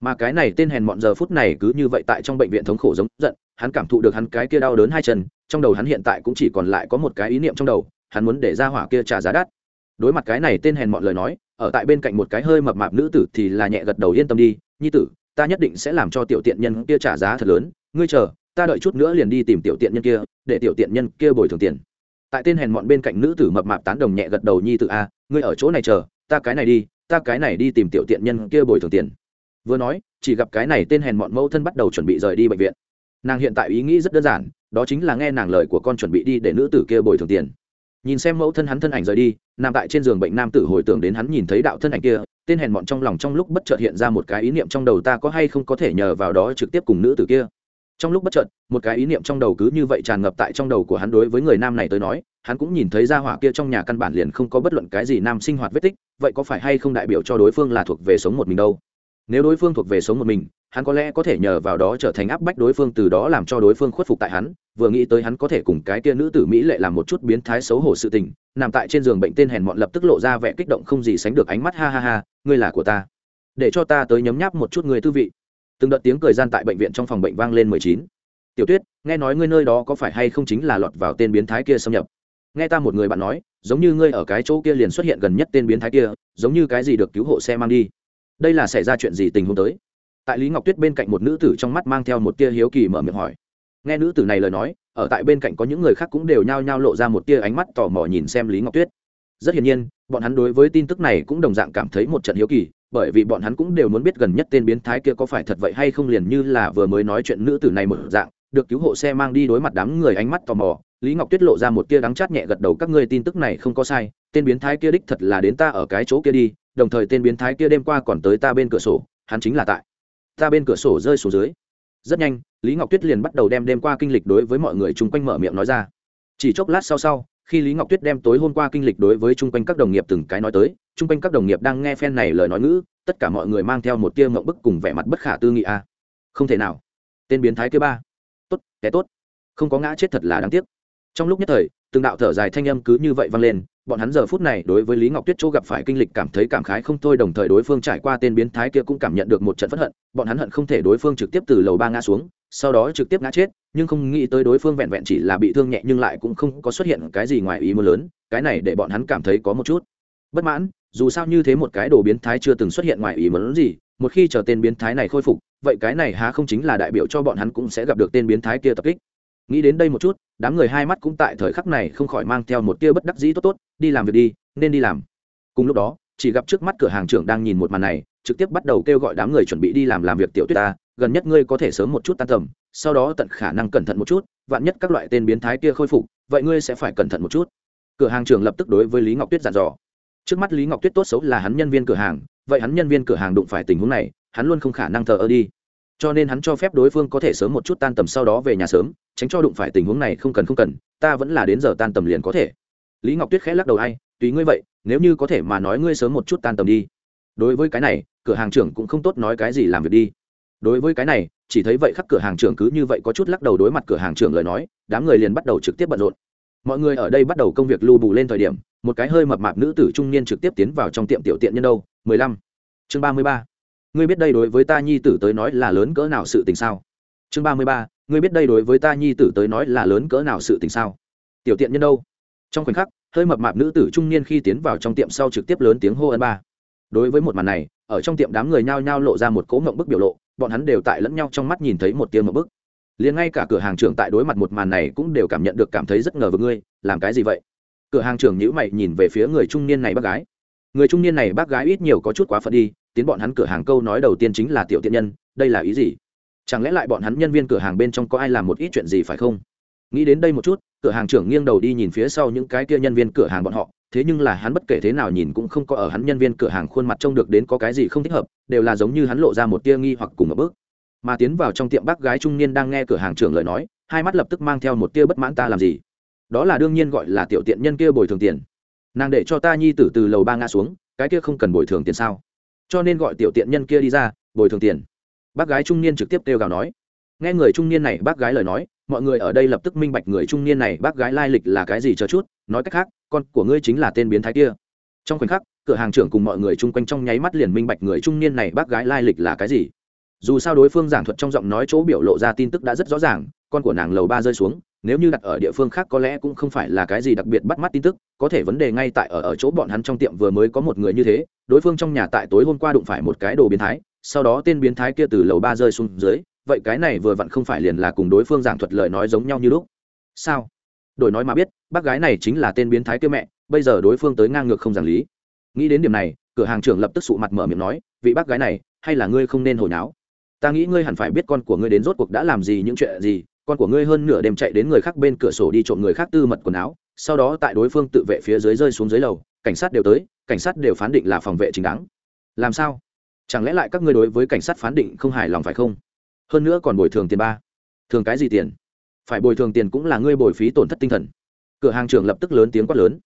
Mà cái này tên hèn mọn giờ phút này cứ như vậy tại trong bệnh viện thống khổ giống giận, hắn cảm thụ được hắn cái kia đau đớn hai chân, trong đầu hắn hiện tại cũng chỉ còn lại có một cái ý niệm trong đầu, hắn muốn để ra hỏa kia trả giá đắt. Đối mặt cái này tên hèn mọn lời nói ở tại bên cạnh một cái hơi mập mạp nữ tử thì là nhẹ gật đầu yên tâm đi, nhi tử, ta nhất định sẽ làm cho tiểu tiện nhân kia trả giá thật lớn, ngươi chờ, ta đợi chút nữa liền đi tìm tiểu tiện nhân kia, để tiểu tiện nhân kia bồi thường tiền. Tại tên hèn mọn bên cạnh nữ tử mập mạp tán đồng nhẹ gật đầu, nhi tử a, ngươi ở chỗ này chờ, ta cái này đi, ta cái này đi tìm tiểu tiện nhân kia bồi thường tiền. Vừa nói, chỉ gặp cái này tên hèn mọn mẫu thân bắt đầu chuẩn bị rời đi bệnh viện. Nàng hiện tại ý nghĩ rất đơn giản, đó chính là nghe nàng lời của con chuẩn bị đi để nữ tử kia bồi thường tiền nhìn xem mẫu thân hắn thân ảnh rời đi, nằm tại trên giường bệnh nam tử hồi tưởng đến hắn nhìn thấy đạo thân ảnh kia, tên hèn mọn trong lòng trong lúc bất chợt hiện ra một cái ý niệm trong đầu ta có hay không có thể nhờ vào đó trực tiếp cùng nữ tử kia. Trong lúc bất chợt, một cái ý niệm trong đầu cứ như vậy tràn ngập tại trong đầu của hắn đối với người nam này tới nói, hắn cũng nhìn thấy ra hỏa kia trong nhà căn bản liền không có bất luận cái gì nam sinh hoạt vết tích, vậy có phải hay không đại biểu cho đối phương là thuộc về sống một mình đâu? Nếu đối phương thuộc về sống một mình hắn có lẽ có thể nhờ vào đó trở thành áp bách đối phương, từ đó làm cho đối phương khuất phục tại hắn, vừa nghĩ tới hắn có thể cùng cái kia nữ tử mỹ lệ làm một chút biến thái xấu hổ sự tình, nằm tại trên giường bệnh tên hèn mọn lập tức lộ ra vẻ kích động không gì sánh được ánh mắt, ha ha ha, ngươi là của ta. Để cho ta tới nhấm nháp một chút người tư vị. Từng đợt tiếng cười gian tại bệnh viện trong phòng bệnh vang lên mười chín. Tiểu tuyết, nghe nói ngươi nơi đó có phải hay không chính là lọt vào tên biến thái kia xâm nhập? Nghe ta một người bạn nói, giống như ngươi ở cái chỗ kia liền xuất hiện gần nhất tên biến thái kia, giống như cái gì được cứu hộ xe mang đi. Đây là xảy ra chuyện gì tình huống tới? Tại lý ngọc tuyết bên cạnh một nữ tử trong mắt mang theo một tia hiếu kỳ mở miệng hỏi. Nghe nữ tử này lời nói, ở tại bên cạnh có những người khác cũng đều nhao nhao lộ ra một tia ánh mắt tò mò nhìn xem lý ngọc tuyết. Rất hiển nhiên, bọn hắn đối với tin tức này cũng đồng dạng cảm thấy một trận hiếu kỳ, bởi vì bọn hắn cũng đều muốn biết gần nhất tên biến thái kia có phải thật vậy hay không liền như là vừa mới nói chuyện nữ tử này một dạng, được cứu hộ xe mang đi đối mặt đám người ánh mắt tò mò, lý ngọc tuyết lộ ra một tia đắng chát nhẹ gật đầu, các ngươi tin tức này không có sai, tên biến thái kia đích thật là đến ta ở cái chỗ kia đi, đồng thời tên biến thái kia đêm qua còn tới ta bên cửa sổ, hắn chính là tại ta bên cửa sổ rơi xuống dưới. Rất nhanh, lý ngọc tuyết liền bắt đầu đem đêm qua kinh lịch đối với mọi người chung quanh mở miệng nói ra. Chỉ chốc lát sau sau, khi lý ngọc tuyết đem tối hôm qua kinh lịch đối với chung quanh các đồng nghiệp từng cái nói tới, chung quanh các đồng nghiệp đang nghe phen này lời nói ngữ, tất cả mọi người mang theo một tia mộng bức cùng vẻ mặt bất khả tư nghị a. Không thể nào. Tên biến thái thứ ba. Tốt, kẻ tốt. Không có ngã chết thật là đáng tiếc. Trong lúc nhất thời, từng đạo thở dài thanh âm cứ như vậy vang lên bọn hắn giờ phút này đối với lý ngọc tuyết chỗ gặp phải kinh lịch cảm thấy cảm khái không thôi, đồng thời đối phương trải qua tên biến thái kia cũng cảm nhận được một trận phẫn hận. Bọn hắn hận không thể đối phương trực tiếp từ lầu ba ngã xuống, sau đó trực tiếp ngã chết, nhưng không nghĩ tới đối phương vẹn vẹn chỉ là bị thương nhẹ nhưng lại cũng không có xuất hiện cái gì ngoài ý muốn lớn, cái này để bọn hắn cảm thấy có một chút bất mãn. Dù sao như thế một cái đồ biến thái chưa từng xuất hiện ngoài ý muốn lớn gì, một khi chờ tên biến thái này khôi phục, vậy cái này há không chính là đại biểu cho bọn hắn cũng sẽ gặp được tên biến thái kia tập kích nghĩ đến đây một chút, đám người hai mắt cũng tại thời khắc này không khỏi mang theo một tia bất đắc dĩ, tốt tốt, đi làm việc đi, nên đi làm. Cùng lúc đó, chỉ gặp trước mắt cửa hàng trưởng đang nhìn một màn này, trực tiếp bắt đầu kêu gọi đám người chuẩn bị đi làm làm việc tiểu tuyết ta, gần nhất ngươi có thể sớm một chút tan tầm, sau đó tận khả năng cẩn thận một chút, vạn nhất các loại tên biến thái kia khôi phục, vậy ngươi sẽ phải cẩn thận một chút. Cửa hàng trưởng lập tức đối với lý ngọc tuyết dặn dò. Trước mắt lý ngọc tuyết tốt xấu là hắn nhân viên cửa hàng, vậy hắn nhân viên cửa hàng đụng phải tình huống này, hắn luôn không khả năng thờ ơ đi cho nên hắn cho phép đối phương có thể sớm một chút tan tầm sau đó về nhà sớm, tránh cho đụng phải tình huống này không cần không cần, ta vẫn là đến giờ tan tầm liền có thể. Lý ngọc tuyết khẽ lắc đầu, ai, tùy ngươi vậy, nếu như có thể mà nói ngươi sớm một chút tan tầm đi. Đối với cái này, cửa hàng trưởng cũng không tốt nói cái gì làm việc đi. Đối với cái này, chỉ thấy vậy khắc cửa hàng trưởng cứ như vậy có chút lắc đầu đối mặt cửa hàng trưởng lời nói, đám người liền bắt đầu trực tiếp bận rộn. Mọi người ở đây bắt đầu công việc lưu bù lên thời điểm, một cái hơi mập mạp nữ tử trung niên trực tiếp tiến vào trong tiệm tiểu tiện nhân đâu, mười lăm. Chương ba mươi ba ngươi biết đây đối với ta nhi tử tới nói là lớn cỡ nào sự tình sao? Chương ba mươi ba, ngươi biết đây đối với ta nhi tử tới nói là lớn cỡ nào sự tình sao? Tiểu tiện nhân đâu? Trong khoảnh khắc, hơi mập mạp nữ tử trung niên khi tiến vào trong tiệm sau trực tiếp lớn tiếng hô ân ba. Đối với một màn này, ở trong tiệm đám người nhao nhao lộ ra một cỗ ngộng bức biểu lộ, bọn hắn đều tại lẫn nhau trong mắt nhìn thấy một tia ngộng bức. Liền ngay cả cửa hàng trưởng tại đối mặt một màn này cũng đều cảm nhận được cảm thấy rất ngờ vực ngươi, làm cái gì vậy? Cửa hàng trưởng nhữ mày nhìn về phía người trung niên này bác gái. Người trung niên này bác gái ít nhiều có chút quá phận đi tiến bọn hắn cửa hàng câu nói đầu tiên chính là tiểu tiện nhân, đây là ý gì? Chẳng lẽ lại bọn hắn nhân viên cửa hàng bên trong có ai làm một ít chuyện gì phải không? Nghĩ đến đây một chút, cửa hàng trưởng nghiêng đầu đi nhìn phía sau những cái kia nhân viên cửa hàng bọn họ, thế nhưng là hắn bất kể thế nào nhìn cũng không có ở hắn nhân viên cửa hàng khuôn mặt trông được đến có cái gì không thích hợp, đều là giống như hắn lộ ra một tia nghi hoặc cùng một bước. Mà tiến vào trong tiệm bác gái trung niên đang nghe cửa hàng trưởng lời nói, hai mắt lập tức mang theo một tia bất mãn ta làm gì? Đó là đương nhiên gọi là tiểu tiện nhân kia bồi thường tiền. Nàng để cho ta nhi tử từ lầu ba ngã xuống, cái kia không cần bồi thường tiền sao? Cho nên gọi tiểu tiện nhân kia đi ra, bồi thường tiền. Bác gái trung niên trực tiếp kêu gào nói. Nghe người trung niên này bác gái lời nói, mọi người ở đây lập tức minh bạch người trung niên này bác gái lai lịch là cái gì chờ chút, nói cách khác, con của ngươi chính là tên biến thái kia. Trong khoảnh khắc, cửa hàng trưởng cùng mọi người chung quanh trong nháy mắt liền minh bạch người trung niên này bác gái lai lịch là cái gì. Dù sao đối phương giảng thuật trong giọng nói chỗ biểu lộ ra tin tức đã rất rõ ràng, con của nàng lầu ba rơi xuống nếu như đặt ở địa phương khác có lẽ cũng không phải là cái gì đặc biệt bắt mắt tin tức, có thể vấn đề ngay tại ở ở chỗ bọn hắn trong tiệm vừa mới có một người như thế, đối phương trong nhà tại tối hôm qua đụng phải một cái đồ biến thái, sau đó tên biến thái kia từ lầu ba rơi xuống dưới, vậy cái này vừa vặn không phải liền là cùng đối phương giảng thuật lời nói giống nhau như lúc. Sao? Đổi nói mà biết, bác gái này chính là tên biến thái kia mẹ, bây giờ đối phương tới ngang ngược không giảng lý. Nghĩ đến điểm này, cửa hàng trưởng lập tức sụ mặt mở miệng nói, vị bác gái này, hay là ngươi không nên hồi náo? Ta nghĩ ngươi hẳn phải biết con của ngươi đến rốt cuộc đã làm gì, những chuyện gì con của ngươi hơn nửa đêm chạy đến người khác bên cửa sổ đi trộm người khác tư mật quần áo, sau đó tại đối phương tự vệ phía dưới rơi xuống dưới lầu, cảnh sát đều tới, cảnh sát đều phán định là phòng vệ chính đáng. Làm sao? Chẳng lẽ lại các ngươi đối với cảnh sát phán định không hài lòng phải không? Hơn nữa còn bồi thường tiền ba. Thường cái gì tiền? Phải bồi thường tiền cũng là ngươi bồi phí tổn thất tinh thần. Cửa hàng trưởng lập tức lớn tiếng quát lớn.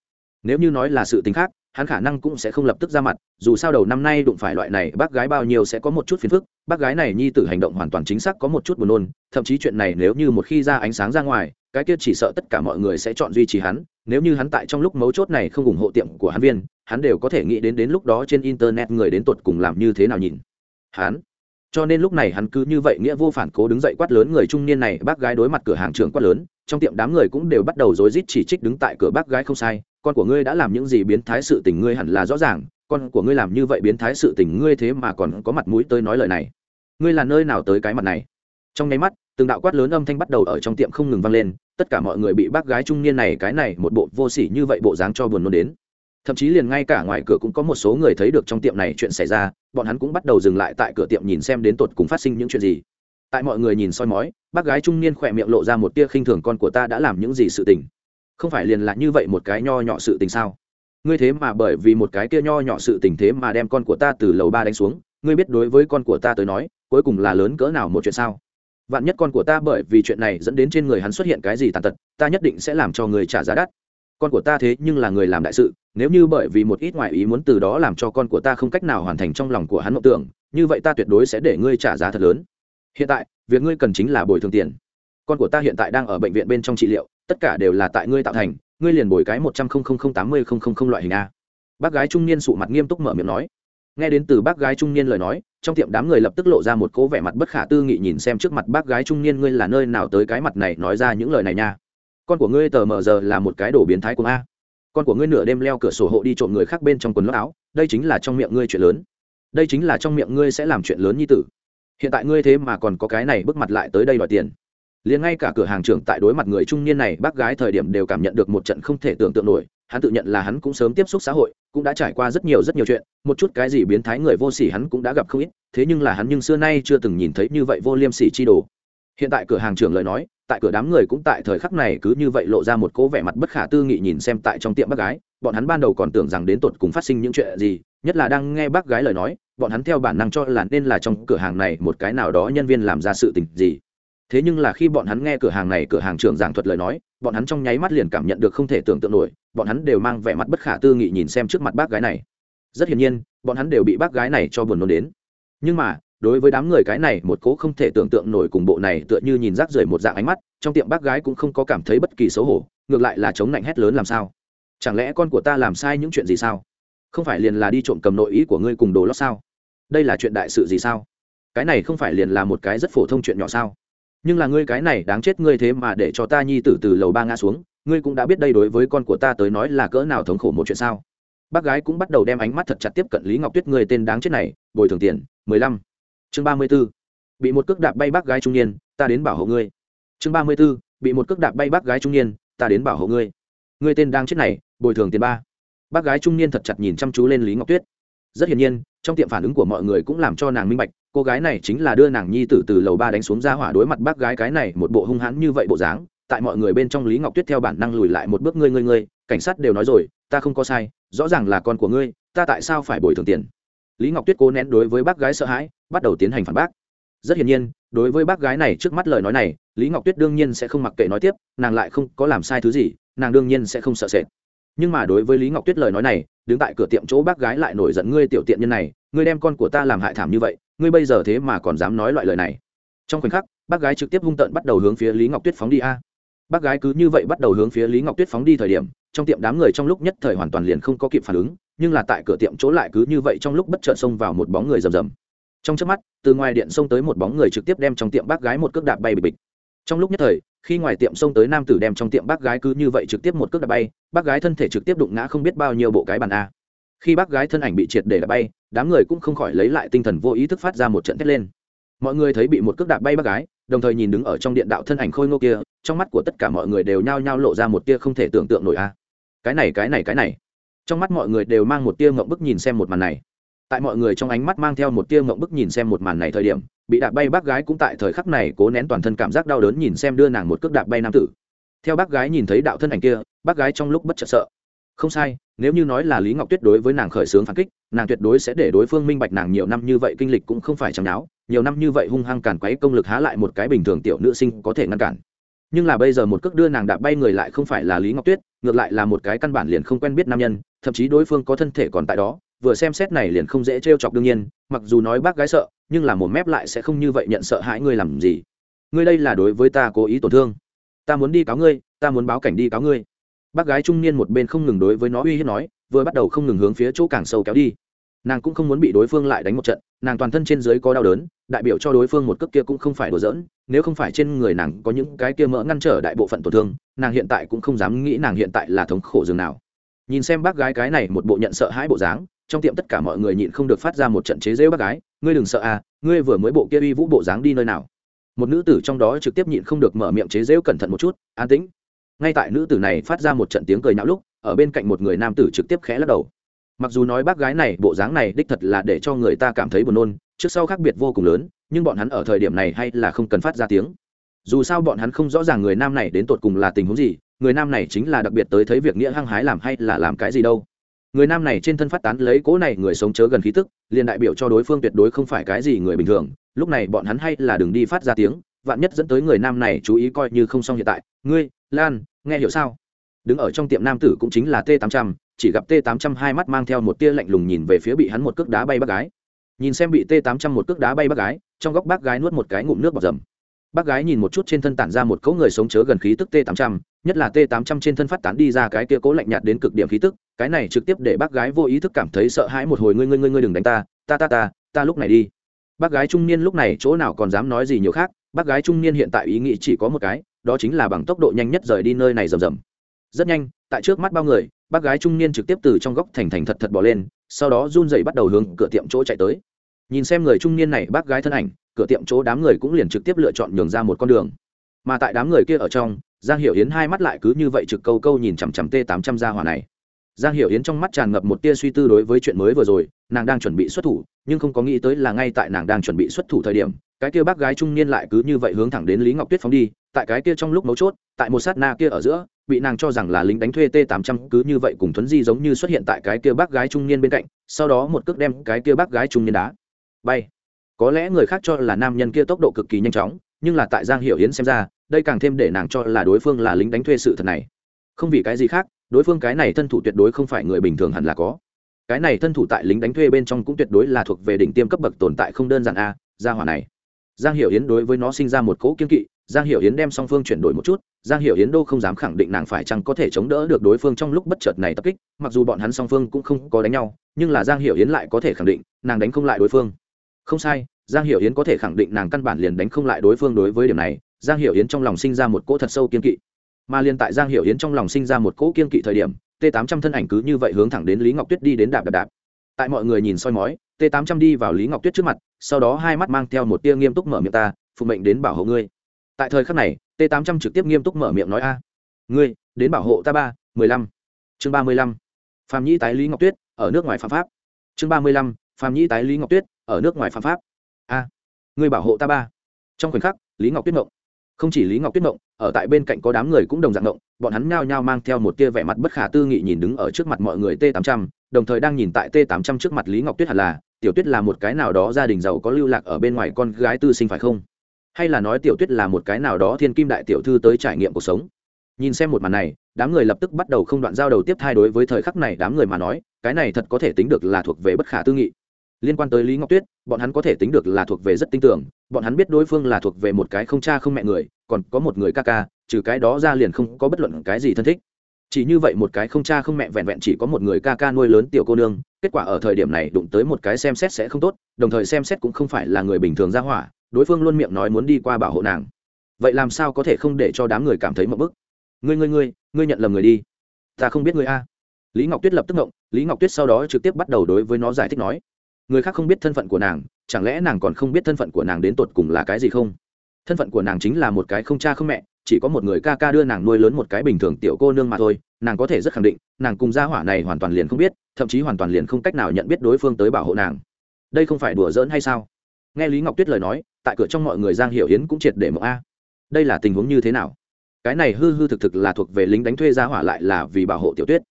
Nếu như nói là sự tính khác hắn khả năng cũng sẽ không lập tức ra mặt, dù sao đầu năm nay đụng phải loại này, bác gái bao nhiêu sẽ có một chút phiền phức, bác gái này nhi tử hành động hoàn toàn chính xác có một chút buồn nôn, thậm chí chuyện này nếu như một khi ra ánh sáng ra ngoài, cái kia chỉ sợ tất cả mọi người sẽ chọn duy trì hắn, nếu như hắn tại trong lúc mấu chốt này không ủng hộ tiệm của hắn viên, hắn đều có thể nghĩ đến đến lúc đó trên internet người đến tột cùng làm như thế nào nhìn. Hắn cho nên lúc này hắn cứ như vậy nghĩa vô phản cố đứng dậy quát lớn người trung niên này, bác gái đối mặt cửa hàng trưởng quát lớn, trong tiệm đám người cũng đều bắt đầu rối rít chỉ trích đứng tại cửa bác gái không sai, con của ngươi đã làm những gì biến thái sự tình ngươi hẳn là rõ ràng, con của ngươi làm như vậy biến thái sự tình ngươi thế mà còn có mặt mũi tới nói lời này. Ngươi là nơi nào tới cái mặt này? Trong nháy mắt, từng đạo quát lớn âm thanh bắt đầu ở trong tiệm không ngừng vang lên, tất cả mọi người bị bác gái trung niên này, cái này một bộ vô sỉ như vậy bộ dáng cho buồn nôn đến thậm chí liền ngay cả ngoài cửa cũng có một số người thấy được trong tiệm này chuyện xảy ra, bọn hắn cũng bắt đầu dừng lại tại cửa tiệm nhìn xem đến tột cùng phát sinh những chuyện gì. Tại mọi người nhìn soi mói, bác gái trung niên khỏe miệng lộ ra một tia khinh thường, con của ta đã làm những gì sự tình? Không phải liền là như vậy một cái nho nhỏ sự tình sao? Ngươi thế mà bởi vì một cái kia nho nhỏ sự tình thế mà đem con của ta từ lầu ba đánh xuống, ngươi biết đối với con của ta tới nói, cuối cùng là lớn cỡ nào một chuyện sao? Vạn nhất con của ta bởi vì chuyện này dẫn đến trên người hắn xuất hiện cái gì tàn tật, ta nhất định sẽ làm cho người trả giá đắt con của ta thế nhưng là người làm đại sự, nếu như bởi vì một ít ngoại ý muốn từ đó làm cho con của ta không cách nào hoàn thành trong lòng của hắn mộng tưởng, như vậy ta tuyệt đối sẽ để ngươi trả giá thật lớn. Hiện tại, việc ngươi cần chính là bồi thường tiền. Con của ta hiện tại đang ở bệnh viện bên trong trị liệu, tất cả đều là tại ngươi tạo thành, ngươi liền bồi cái một trăm linh tám mươi loại hình a. Bác gái trung niên sụ mặt nghiêm túc mở miệng nói. Nghe đến từ bác gái trung niên lời nói, trong tiệm đám người lập tức lộ ra một cố vẻ mặt bất khả tư nghị nhìn xem trước mặt bác gái trung niên ngươi là nơi nào tới cái mặt này nói ra những lời này nha con của ngươi tờ mờ giờ là một cái đồ biến thái của a con của ngươi nửa đêm leo cửa sổ hộ đi trộm người khác bên trong quần lót áo, đây chính là trong miệng ngươi chuyện lớn. Đây chính là trong miệng ngươi sẽ làm chuyện lớn như tử. Hiện tại ngươi thế mà còn có cái này bước mặt lại tới đây đòi tiền. Liền ngay cả cửa hàng trưởng tại đối mặt người trung niên này, bác gái thời điểm đều cảm nhận được một trận không thể tưởng tượng nổi. Hắn tự nhận là hắn cũng sớm tiếp xúc xã hội, cũng đã trải qua rất nhiều rất nhiều chuyện, một chút cái gì biến thái người vô sỉ hắn cũng đã gặp không ít, thế nhưng là hắn nhưng xưa nay chưa từng nhìn thấy như vậy vô liêm sỉ chi đồ. Hiện tại cửa hàng trưởng lời nói tại cửa đám người cũng tại thời khắc này cứ như vậy lộ ra một cố vẻ mặt bất khả tư nghị nhìn xem tại trong tiệm bác gái. Bọn hắn ban đầu còn tưởng rằng đến tột cùng phát sinh những chuyện gì, nhất là đang nghe bác gái lời nói, bọn hắn theo bản năng cho là nên là trong cửa hàng này một cái nào đó nhân viên làm ra sự tình gì. Thế nhưng là khi bọn hắn nghe cửa hàng này cửa hàng trưởng giảng thuật lời nói, bọn hắn trong nháy mắt liền cảm nhận được không thể tưởng tượng nổi, bọn hắn đều mang vẻ mặt bất khả tư nghị nhìn xem trước mặt bác gái này. Rất hiển nhiên, bọn hắn đều bị bác gái này cho buồn nôn đến. Nhưng mà đối với đám người cái này, một cố không thể tưởng tượng nổi cùng bộ này tựa như nhìn rác rưởi một dạng ánh mắt, trong tiệm bác gái cũng không có cảm thấy bất kỳ xấu hổ, ngược lại là chống lạnh hét lớn làm sao? Chẳng lẽ con của ta làm sai những chuyện gì sao? Không phải liền là đi trộm cầm nội ý của ngươi cùng đồ lót sao? Đây là chuyện đại sự gì sao? Cái này không phải liền là một cái rất phổ thông chuyện nhỏ sao? Nhưng là ngươi cái này đáng chết ngươi thế mà để cho ta nhi tử từ lầu ba ngã xuống, ngươi cũng đã biết đây đối với con của ta tới nói là cỡ nào thống khổ một chuyện sao? Bác gái cũng bắt đầu đem ánh mắt thật chặt tiếp cận lý ngọc tuyết ngươi tên đáng chết này, bồi thường tiền, mười lăm chương ba mươi b ố bị một cước đạp bay bác gái trung niên, ta đến bảo hộ ngươi. Chương ba mươi b ố bị một cước đạp bay bác gái trung niên, ta đến bảo hộ ngươi. Ngươi tên đang chết này, bồi thường tiền ba. Bác gái trung niên thật chặt nhìn chăm chú lên lý ngọc tuyết. Rất hiển nhiên, trong tiệm phản ứng của mọi người cũng làm cho nàng minh bạch, cô gái này chính là đưa nàng nhi tử từ lầu ba đánh xuống ra hỏa đối mặt bác gái cái này một bộ hung hãn như vậy bộ dáng. Tại mọi người bên trong lý ngọc tuyết theo bản năng lùi lại một bước, ngươi ngươi ngươi, cảnh sát đều nói rồi, ta không có sai, rõ ràng là con của ngươi, ta tại sao phải bồi thường tiền? Lý ngọc tuyết cố nén đối với bác gái sợ hãi bắt đầu tiến hành phản bác. Rất hiển nhiên, đối với bác gái này trước mắt lời nói này, lý ngọc tuyết đương nhiên sẽ không mặc kệ nói tiếp, nàng lại không có làm sai thứ gì, nàng đương nhiên sẽ không sợ sệt. Nhưng mà đối với lý ngọc tuyết lời nói này, đứng tại cửa tiệm chỗ bác gái lại nổi giận, ngươi tiểu tiện nhân này, ngươi đem con của ta làm hại thảm như vậy, ngươi bây giờ thế mà còn dám nói loại lời này. Trong khoảnh khắc, bác gái trực tiếp hung tợn bắt đầu hướng phía lý ngọc tuyết phóng đi a. Bác gái cứ như vậy bắt đầu hướng phía lý ngọc tuyết phóng đi thời điểm, trong tiệm đám người trong lúc nhất thời hoàn toàn liền không có kịp phản ứng, nhưng là tại cửa tiệm chỗ lại cứ như vậy trong lúc bất chợt xông vào một bóng người rầm rầm trong trước mắt, từ ngoài điện xông tới một bóng người trực tiếp đem trong tiệm bác gái một cước đạp bay bịch bịch. Trong lúc nhất thời, khi ngoài tiệm xông tới nam tử đem trong tiệm bác gái cứ như vậy trực tiếp một cước đạp bay, bác gái thân thể trực tiếp đụng ngã không biết bao nhiêu bộ cái bàn a. Khi bác gái thân ảnh bị triệt để đạp bay, đám người cũng không khỏi lấy lại tinh thần vô ý thức phát ra một trận thét lên. Mọi người thấy bị một cước đạp bay bác gái, đồng thời nhìn đứng ở trong điện đạo thân ảnh khôi ngô kia, trong mắt của tất cả mọi người đều nhao nhao lộ ra một tia không thể tưởng tượng nổi a. Cái này cái này cái này. Trong mắt mọi người đều mang một tia ngậm bức nhìn xem một màn này tại mọi người trong ánh mắt mang theo một tia ngộng bức nhìn xem một màn này thời điểm, bị đạp bay bác gái cũng tại thời khắc này cố nén toàn thân cảm giác đau đớn nhìn xem đưa nàng một cước đạp bay nam tử. Theo bác gái nhìn thấy đạo thân ảnh kia, bác gái trong lúc bất chợt sợ. Không sai, nếu như nói là lý ngọc tuyết đối với nàng khởi xướng phản kích, nàng tuyệt đối sẽ để đối phương minh bạch nàng nhiều năm như vậy kinh lịch cũng không phải chẳng náo, nhiều năm như vậy hung hăng càn quấy công lực há lại một cái bình thường tiểu nữ sinh có thể ngăn cản. Nhưng là bây giờ một cước đưa nàng đạp bay người lại không phải là lý ngọc tuyết, ngược lại là một cái căn bản liền không quen biết nam nhân, thậm chí đối phương có thân thể còn tại đó vừa xem xét này liền không dễ trêu chọc đương nhiên, mặc dù nói bác gái sợ, nhưng là một mép lại sẽ không như vậy nhận sợ hãi ngươi làm gì. Ngươi đây là đối với ta cố ý tổn thương. Ta muốn đi cáo ngươi, ta muốn báo cảnh đi cáo ngươi. Bác gái trung niên một bên không ngừng đối với nó uy hiếp nói, vừa bắt đầu không ngừng hướng phía chỗ càng sâu kéo đi. Nàng cũng không muốn bị đối phương lại đánh một trận, nàng toàn thân trên dưới có đau đớn, đại biểu cho đối phương một cước kia cũng không phải đùa giỡn, nếu không phải trên người nàng có những cái kia mỡ ngăn trở đại bộ phận tổn thương, nàng hiện tại cũng không dám nghĩ nàng hiện tại là thống khổ dường nào. Nhìn xem bác gái cái này một bộ nhận sợ hãi bộ dáng trong tiệm tất cả mọi người nhịn không được phát ra một trận chế rêu bác gái, ngươi đừng sợ à ngươi vừa mới bộ kia uy vũ bộ dáng đi nơi nào? Một nữ tử trong đó trực tiếp nhịn không được mở miệng chế rêu cẩn thận một chút, an tĩnh. Ngay tại nữ tử này phát ra một trận tiếng cười nhạo lúc, ở bên cạnh một người nam tử trực tiếp khẽ lắc đầu. Mặc dù nói bác gái này bộ dáng này đích thật là để cho người ta cảm thấy buồn nôn, trước sau khác biệt vô cùng lớn, nhưng bọn hắn ở thời điểm này hay là không cần phát ra tiếng. Dù sao bọn hắn không rõ ràng người nam này đến tột cùng là tình huống gì, người nam này chính là đặc biệt tới thấy việc nghĩa hăng hái làm hay là làm cái gì đâu người nam này trên thân phát tán lấy cỗ này người sống chớ gần khí tức, liền đại biểu cho đối phương tuyệt đối không phải cái gì người bình thường. Lúc này bọn hắn hay là đừng đi phát ra tiếng, vạn nhất dẫn tới người nam này chú ý coi như không xong hiện tại. Ngươi, lan, nghe hiểu sao? Đứng ở trong tiệm nam tử cũng chính là t 800 chỉ gặp t 800 hai mắt mang theo một tia lạnh lùng nhìn về phía bị hắn một cước đá bay bác gái. Nhìn xem bị t 800 một cước đá bay bác gái, trong góc bác gái nuốt một cái ngụm nước bọt dầm. Bác gái nhìn một chút trên thân tản ra một cỗ người sống chớ gần khí tức t 800 nhất là t 800 trên thân phát tán đi ra cái kia cố lạnh nhạt đến cực điểm khí tức, cái này trực tiếp để bác gái vô ý thức cảm thấy sợ hãi một hồi, ngươi ngươi ngươi ngươi đừng đánh ta ta ta ta ta lúc này đi. Bác gái trung niên lúc này chỗ nào còn dám nói gì nhiều khác, bác gái trung niên hiện tại ý nghĩ chỉ có một cái, đó chính là bằng tốc độ nhanh nhất rời đi nơi này rầm rầm. Rất nhanh, tại trước mắt bao người, bác gái trung niên trực tiếp từ trong góc thành thành thật thật bỏ lên, sau đó run dậy bắt đầu hướng cửa tiệm chỗ chạy tới. Nhìn xem người trung niên này, bác gái thân ảnh, cửa tiệm chỗ đám người cũng liền trực tiếp lựa chọn nhường ra một con đường. Mà tại đám người kia ở trong giang hiểu hiến hai mắt lại cứ như vậy trực câu câu nhìn chằm chằm t tám trăm gia hỏa này. Giang hiểu hiến trong mắt tràn ngập một tia suy tư đối với chuyện mới vừa rồi, nàng đang chuẩn bị xuất thủ, nhưng không có nghĩ tới là ngay tại nàng đang chuẩn bị xuất thủ thời điểm, cái kia bác gái trung niên lại cứ như vậy hướng thẳng đến lý ngọc tuyết phóng đi, tại cái kia trong lúc mấu chốt, tại một sát na kia ở giữa, bị nàng cho rằng là lính đánh thuê t tám trăm cứ như vậy cùng thuấn di giống như xuất hiện tại cái kia bác gái trung niên bên cạnh, sau đó một cước đem cái kia bác gái trung niên đá. Bay. Có lẽ người khác cho là nam nhân kia tốc độ cực kỳ nhanh chóng, nhưng là tại giang hiểu yến xem ra đây càng thêm để nàng cho là đối phương là lính đánh thuê sự thật này. Không vì cái gì khác, đối phương cái này thân thủ tuyệt đối không phải người bình thường hẳn là có. Cái này thân thủ tại lính đánh thuê bên trong cũng tuyệt đối là thuộc về đỉnh tiêm cấp bậc tồn tại không đơn giản a, gia hỏa này. Giang hiểu yến đối với nó sinh ra một cỗ kiên kỵ, giang hiểu yến đem song phương chuyển đổi một chút, giang hiểu yến đô không dám khẳng định nàng phải chăng có thể chống đỡ được đối phương trong lúc bất chợt này tập kích, mặc dù bọn hắn song phương cũng không có đánh nhau, nhưng là giang hiểu yến lại có thể khẳng định, nàng đánh không lại đối phương. Không sai, giang hiểu yến có thể khẳng định nàng căn bản liền đánh không lại đối phương đối với điểm này giang hiểu yến trong lòng sinh ra một cỗ thật sâu kiên kỵ. Mà Liên tại giang hiểu yến trong lòng sinh ra một cỗ kiên kỵ thời điểm t 800 thân ảnh cứ như vậy hướng thẳng đến lý ngọc tuyết đi đến đạp đạp đạp. Tại mọi người nhìn soi mói t 800 đi vào lý ngọc tuyết trước mặt, sau đó hai mắt mang theo một tia nghiêm túc mở miệng ta, phụ mệnh đến bảo hộ ngươi. Tại thời khắc này t 800 trực tiếp nghiêm túc mở miệng nói, a, ngươi, đến bảo hộ ta ba, mười lăm. Chương ba mươi lăm, phạm nhĩ tái lý ngọc tuyết, ở nước ngoài phạm pháp. Chương ba mươi lăm, phạm nhĩ tái lý ngọc tuyết, ở nước ngoài phạm pháp. A, ngươi bảo hộ ta ba. Trong khoảnh khắc, lý ngọc tuyết ngộng không chỉ lý ngọc tuyết động, ở tại bên cạnh có đám người cũng đồng dạng động, bọn hắn nhao nhao mang theo một tia vẻ mặt bất khả tư nghị nhìn đứng ở trước mặt mọi người t 800 đồng thời đang nhìn tại t 800 trước mặt lý ngọc tuyết hẳn là tiểu tuyết là một cái nào đó gia đình giàu có lưu lạc ở bên ngoài con gái tư sinh phải không? Hay là nói tiểu tuyết là một cái nào đó thiên kim đại tiểu thư tới trải nghiệm cuộc sống? Nhìn xem một màn này đám người lập tức bắt đầu không đoạn giao đầu tiếp thay đối với thời khắc này đám người mà nói cái này thật có thể tính được là thuộc về bất khả tư nghị liên quan tới lý ngọc tuyết, bọn hắn có thể tính được là thuộc về rất tin tưởng, bọn hắn biết đối phương là thuộc về một cái không cha không mẹ người, còn có một người ca ca, trừ cái đó ra liền không có bất luận cái gì thân thích. Chỉ như vậy một cái không cha không mẹ vẹn vẹn chỉ có một người ca ca nuôi lớn tiểu cô nương, kết quả ở thời điểm này đụng tới một cái xem xét sẽ không tốt, đồng thời xem xét cũng không phải là người bình thường ra hỏa, đối phương luôn miệng nói muốn đi qua bảo hộ nàng. Vậy làm sao có thể không để cho đám người cảm thấy mậu bức? Ngươi ngươi ngươi ngươi nhận lầm người đi. Ta không biết ngươi a. Lý ngọc tuyết lập tức ngộng, lý ngọc tuyết sau đó trực tiếp bắt đầu đối với nó giải thích nói người khác không biết thân phận của nàng, chẳng lẽ nàng còn không biết thân phận của nàng đến tột cùng là cái gì không? Thân phận của nàng chính là một cái không cha không mẹ, chỉ có một người ca ca đưa nàng nuôi lớn một cái bình thường tiểu cô nương mà thôi, nàng có thể rất khẳng định, nàng cùng gia hỏa này hoàn toàn liền không biết, thậm chí hoàn toàn liền không cách nào nhận biết đối phương tới bảo hộ nàng. Đây không phải đùa giỡn hay sao? Nghe lý ngọc tuyết lời nói, tại cửa trong mọi người giang hiểu hiến cũng triệt để mộng a. Đây là tình huống như thế nào? Cái này hư hư thực thực là thuộc về lính đánh thuê gia hỏa lại là vì bảo hộ tiểu tuyết.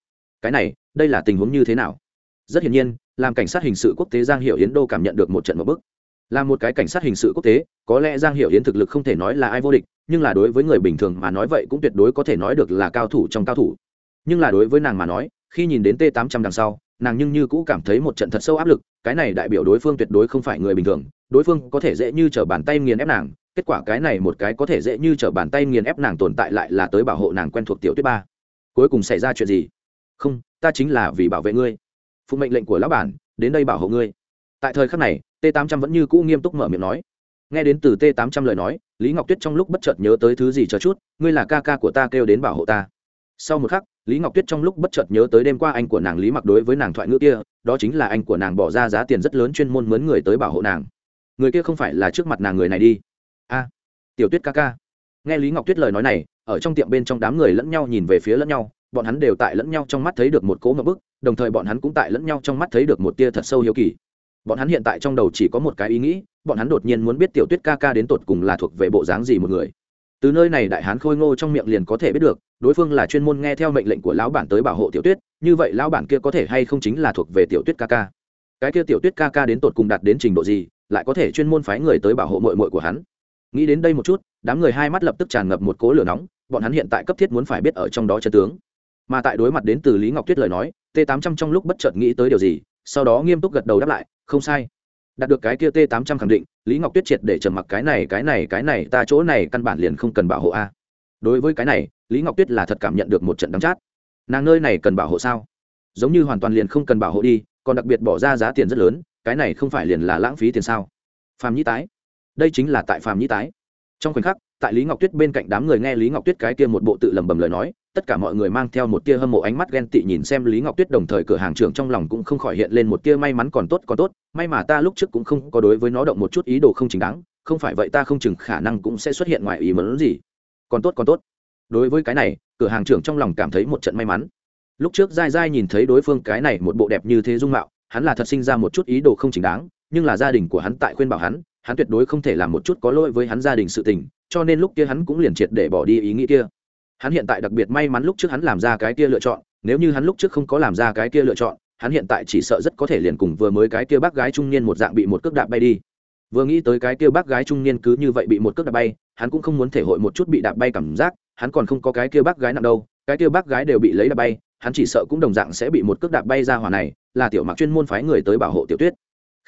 Cái này, đây là tình huống như thế nào? Rất hiển nhiên làm cảnh sát hình sự quốc tế giang hiệu yến đô cảm nhận được một trận một bức. Là một cái cảnh sát hình sự quốc tế, có lẽ giang hiệu yến thực lực không thể nói là ai vô địch, nhưng là đối với người bình thường mà nói vậy cũng tuyệt đối có thể nói được là cao thủ trong cao thủ. Nhưng là đối với nàng mà nói, khi nhìn đến t 800 đằng sau, nàng nhưng như cũ cảm thấy một trận thật sâu áp lực, cái này đại biểu đối phương tuyệt đối không phải người bình thường, đối phương có thể dễ như t r ở bàn tay nghiền ép nàng, kết quả cái này một cái có thể dễ như t r ở bàn tay nghiền ép nàng tồn tại lại là tới bảo hộ nàng quen thuộc tiểu tuyết ba. Cuối cùng xảy ra chuyện gì? Không, ta chính là vì bảo vệ ngươi phụ mệnh lệnh của lão bản, đến đây bảo hộ ngươi. Tại thời khắc này, t 800 vẫn như cũ nghiêm túc mở miệng nói. Nghe đến từ t 800 lời nói, lý ngọc tuyết trong lúc bất chợt nhớ tới thứ gì chờ chút, ngươi là ca ca của ta kêu đến bảo hộ ta. Sau một khắc, lý ngọc tuyết trong lúc bất chợt nhớ tới đêm qua anh của nàng lý mặc đối với nàng thoại ngữ kia, đó chính là anh của nàng bỏ ra giá tiền rất lớn chuyên môn mướn người tới bảo hộ nàng. Người kia không phải là trước mặt nàng người này đi. A, tiểu tuyết ca ca. Nghe lý ngọc tuyết lời nói này, ở trong tiệm bên trong đám người lẫn nhau nhìn về phía lẫn nhau bọn hắn đều tại lẫn nhau trong mắt thấy được một cố ngập bức, đồng thời bọn hắn cũng tại lẫn nhau trong mắt thấy được một tia thật sâu hiếu kỳ. Bọn hắn hiện tại trong đầu chỉ có một cái ý nghĩ, bọn hắn đột nhiên muốn biết tiểu tuyết ca ca đến tột cùng là thuộc về bộ dáng gì một người. Từ nơi này đại hán khôi ngô trong miệng liền có thể biết được, đối phương là chuyên môn nghe theo mệnh lệnh của lão bản tới bảo hộ tiểu tuyết, như vậy lão bản kia có thể hay không chính là thuộc về tiểu tuyết ca ca? Cái kia tiểu tuyết ca ca đến tột cùng đạt đến trình độ gì, lại có thể chuyên môn phái người tới bảo hộ mội mội của hắn? Nghĩ đến đây một chút, đám người hai mắt lập tức tràn ngập một cố lửa nóng, bọn hắn hiện tại cấp thiết muốn phải biết ở trong đó chân tướng mà tại đối mặt đến từ lý ngọc tuyết lời nói, t 800 trong lúc bất chợt nghĩ tới điều gì, sau đó nghiêm túc gật đầu đáp lại, không sai. Đạt được cái kia t 800 khẳng định, lý ngọc tuyết triệt để trầm mặc cái này cái này cái này, ta chỗ này căn bản liền không cần bảo hộ a. Đối với cái này, lý ngọc tuyết là thật cảm nhận được một trận đắm chát. Nàng nơi này cần bảo hộ sao? Giống như hoàn toàn liền không cần bảo hộ đi, còn đặc biệt bỏ ra giá tiền rất lớn, cái này không phải liền là lãng phí tiền sao? Phàm nhĩ tái. Đây chính là tại phàm nhĩ tái. Trong khoảnh khắc tại lý ngọc tuyết bên cạnh đám người nghe lý ngọc tuyết cái kia một bộ tự lẩm bẩm lời nói, tất cả mọi người mang theo một tia hâm mộ ánh mắt ghen tị nhìn xem lý ngọc tuyết đồng thời cửa hàng trưởng trong lòng cũng không khỏi hiện lên một tia may mắn còn tốt còn tốt, may mà ta lúc trước cũng không có đối với nó động một chút ý đồ không chính đáng, không phải vậy ta không chừng khả năng cũng sẽ xuất hiện ngoài ý muốn gì. Còn tốt còn tốt. Đối với cái này, cửa hàng trưởng trong lòng cảm thấy một trận may mắn. Lúc trước dai dai nhìn thấy đối phương cái này một bộ đẹp như thế dung mạo, hắn là thật sinh ra một chút ý đồ không chính đáng, nhưng là gia đình của hắn tại khuyên bảo hắn hắn tuyệt đối không thể làm một chút có lỗi với hắn gia đình sự tình cho nên lúc kia hắn cũng liền triệt để bỏ đi ý nghĩ kia. Hắn hiện tại đặc biệt may mắn lúc trước hắn làm ra cái kia lựa chọn, nếu như hắn lúc trước không có làm ra cái kia lựa chọn, hắn hiện tại chỉ sợ rất có thể liền cùng vừa mới cái kia bác gái trung niên một dạng bị một cước đạp bay đi. Vừa nghĩ tới cái kia bác gái trung niên cứ như vậy bị một cước đạp bay, hắn cũng không muốn thể hội một chút bị đạp bay cảm giác, hắn còn không có cái kia bác gái nặng đâu, cái kia bác gái đều bị lấy đạp bay, hắn chỉ sợ cũng đồng dạng sẽ bị một cước đạp bay ra hỏa này, là tiểu mặc chuyên môn phái người tới bảo hộ tiểu tuyết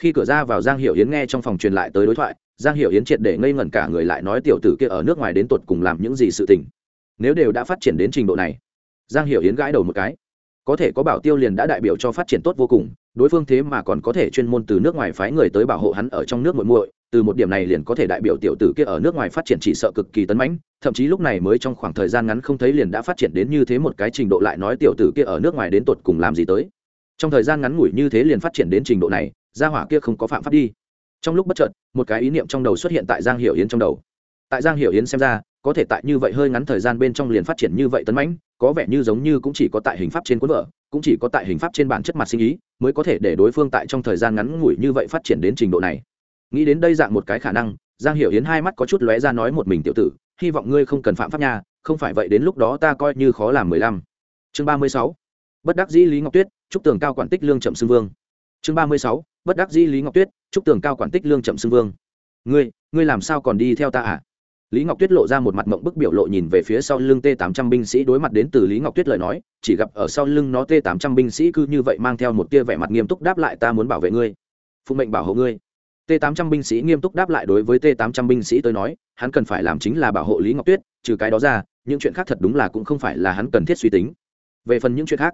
khi cửa ra vào giang hiểu yến nghe trong phòng truyền lại tới đối thoại, giang hiểu yến triệt để ngây ngẩn cả người lại nói tiểu tử kia ở nước ngoài đến tột cùng làm những gì sự tình. Nếu đều đã phát triển đến trình độ này, giang hiểu yến gãi đầu một cái. Có thể có bảo tiêu liền đã đại biểu cho phát triển tốt vô cùng, đối phương thế mà còn có thể chuyên môn từ nước ngoài phái người tới bảo hộ hắn ở trong nước muội muội, từ một điểm này liền có thể đại biểu tiểu tử kia ở nước ngoài phát triển chỉ sợ cực kỳ tấn mãnh, thậm chí lúc này mới trong khoảng thời gian ngắn không thấy liền đã phát triển đến như thế một cái trình độ lại nói tiểu tử kia ở nước ngoài đến tột cùng làm gì tới. Trong thời gian ngắn ngủi như thế liền phát triển đến trình độ này gia hỏa kia không có phạm pháp đi. Trong lúc bất chợt, một cái ý niệm trong đầu xuất hiện tại giang hiểu yến trong đầu. Tại giang hiểu yến xem ra, có thể tại như vậy hơi ngắn thời gian bên trong liền phát triển như vậy tấn mãnh, có vẻ như giống như cũng chỉ có tại hình pháp trên cuốn vở, cũng chỉ có tại hình pháp trên bản chất mặt sinh ý, mới có thể để đối phương tại trong thời gian ngắn ngủi như vậy phát triển đến trình độ này. Nghĩ đến đây dạng một cái khả năng, giang hiểu yến hai mắt có chút lóe ra nói một mình, tiểu tử, hy vọng ngươi không cần phạm pháp nha, không phải vậy đến lúc đó ta coi như khó làm mười lăm. Chương ba mươi sáu. Bất đắc dĩ lý ngọc tuyết, chúc tường cao quản tích lương chậm xưng vương. Chương ba mươi sáu bất đắc dĩ lý ngọc tuyết chúc tường cao quản tích lương chậm xưng vương ngươi ngươi làm sao còn đi theo ta à lý ngọc tuyết lộ ra một mặt mộng bức biểu lộ nhìn về phía sau lưng t 800 binh sĩ đối mặt đến từ lý ngọc tuyết lời nói chỉ gặp ở sau lưng nó t 800 binh sĩ cứ như vậy mang theo một tia vẻ mặt nghiêm túc đáp lại ta muốn bảo vệ ngươi phụ mệnh bảo hộ ngươi t 800 binh sĩ nghiêm túc đáp lại đối với t 800 binh sĩ tới nói hắn cần phải làm chính là bảo hộ lý ngọc tuyết trừ cái đó ra những chuyện khác thật đúng là cũng không phải là hắn cần thiết suy tính về phần những chuyện khác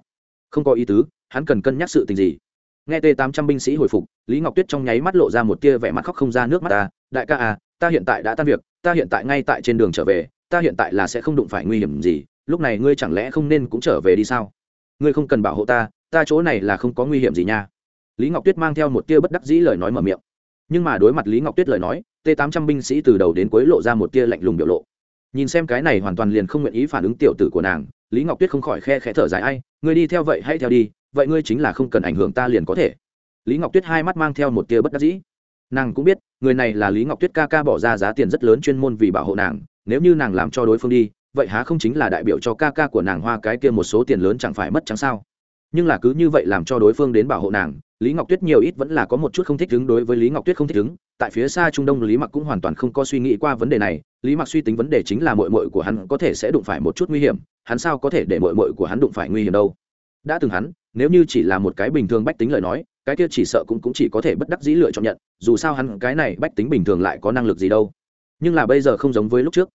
không có ý tứ hắn cần cân nhắc sự tình gì nghe t 800 binh sĩ hồi phục, lý ngọc tuyết trong nháy mắt lộ ra một tia vẻ mặt khóc không ra nước mắt ta đại ca à ta hiện tại đã tan việc, ta hiện tại ngay tại trên đường trở về, ta hiện tại là sẽ không đụng phải nguy hiểm gì, lúc này ngươi chẳng lẽ không nên cũng trở về đi sao? Ngươi không cần bảo hộ ta ta chỗ này là không có nguy hiểm gì nha. Lý ngọc tuyết mang theo một tia bất đắc dĩ lời nói mở miệng. Nhưng mà đối mặt lý ngọc tuyết lời nói t 800 binh sĩ từ đầu đến cuối lộ ra một tia lạnh lùng biểu lộ. Nhìn xem cái này hoàn toàn liền không nguyện ý phản ứng tiểu tử của nàng, lý ngọc tuyết không khỏi khe khẽ thở dài, ai, ngươi đi theo vậy hay theo đi vậy ngươi chính là không cần ảnh hưởng ta liền có thể. Lý ngọc tuyết hai mắt mang theo một tia bất đắc dĩ. Nàng cũng biết, người này là lý ngọc tuyết ca ca bỏ ra giá tiền rất lớn chuyên môn vì bảo hộ nàng, nếu như nàng làm cho đối phương đi, vậy há không chính là đại biểu cho ca ca của nàng hoa cái kia một số tiền lớn chẳng phải mất chẳng sao? Nhưng là cứ như vậy làm cho đối phương đến bảo hộ nàng, lý ngọc tuyết nhiều ít vẫn là có một chút không thích ứng đối với lý ngọc tuyết không thích ứng. Tại phía xa trung đông, lý mặc cũng hoàn toàn không có suy nghĩ qua vấn đề này. Lý mặc suy tính vấn đề chính là mội mội của hắn có thể sẽ đụng phải một chút nguy hiểm, hắn sao có thể để mội mội của hắn đụng phải nguy hiểm đâu? Đã từng hắn nếu như chỉ là một cái bình thường bách tính lời nói cái kia chỉ sợ cũng, cũng chỉ có thể bất đắc dĩ lựa chọn nhận dù sao hắn cái này bách tính bình thường lại có năng lực gì đâu. Nhưng là bây giờ không giống với lúc trước.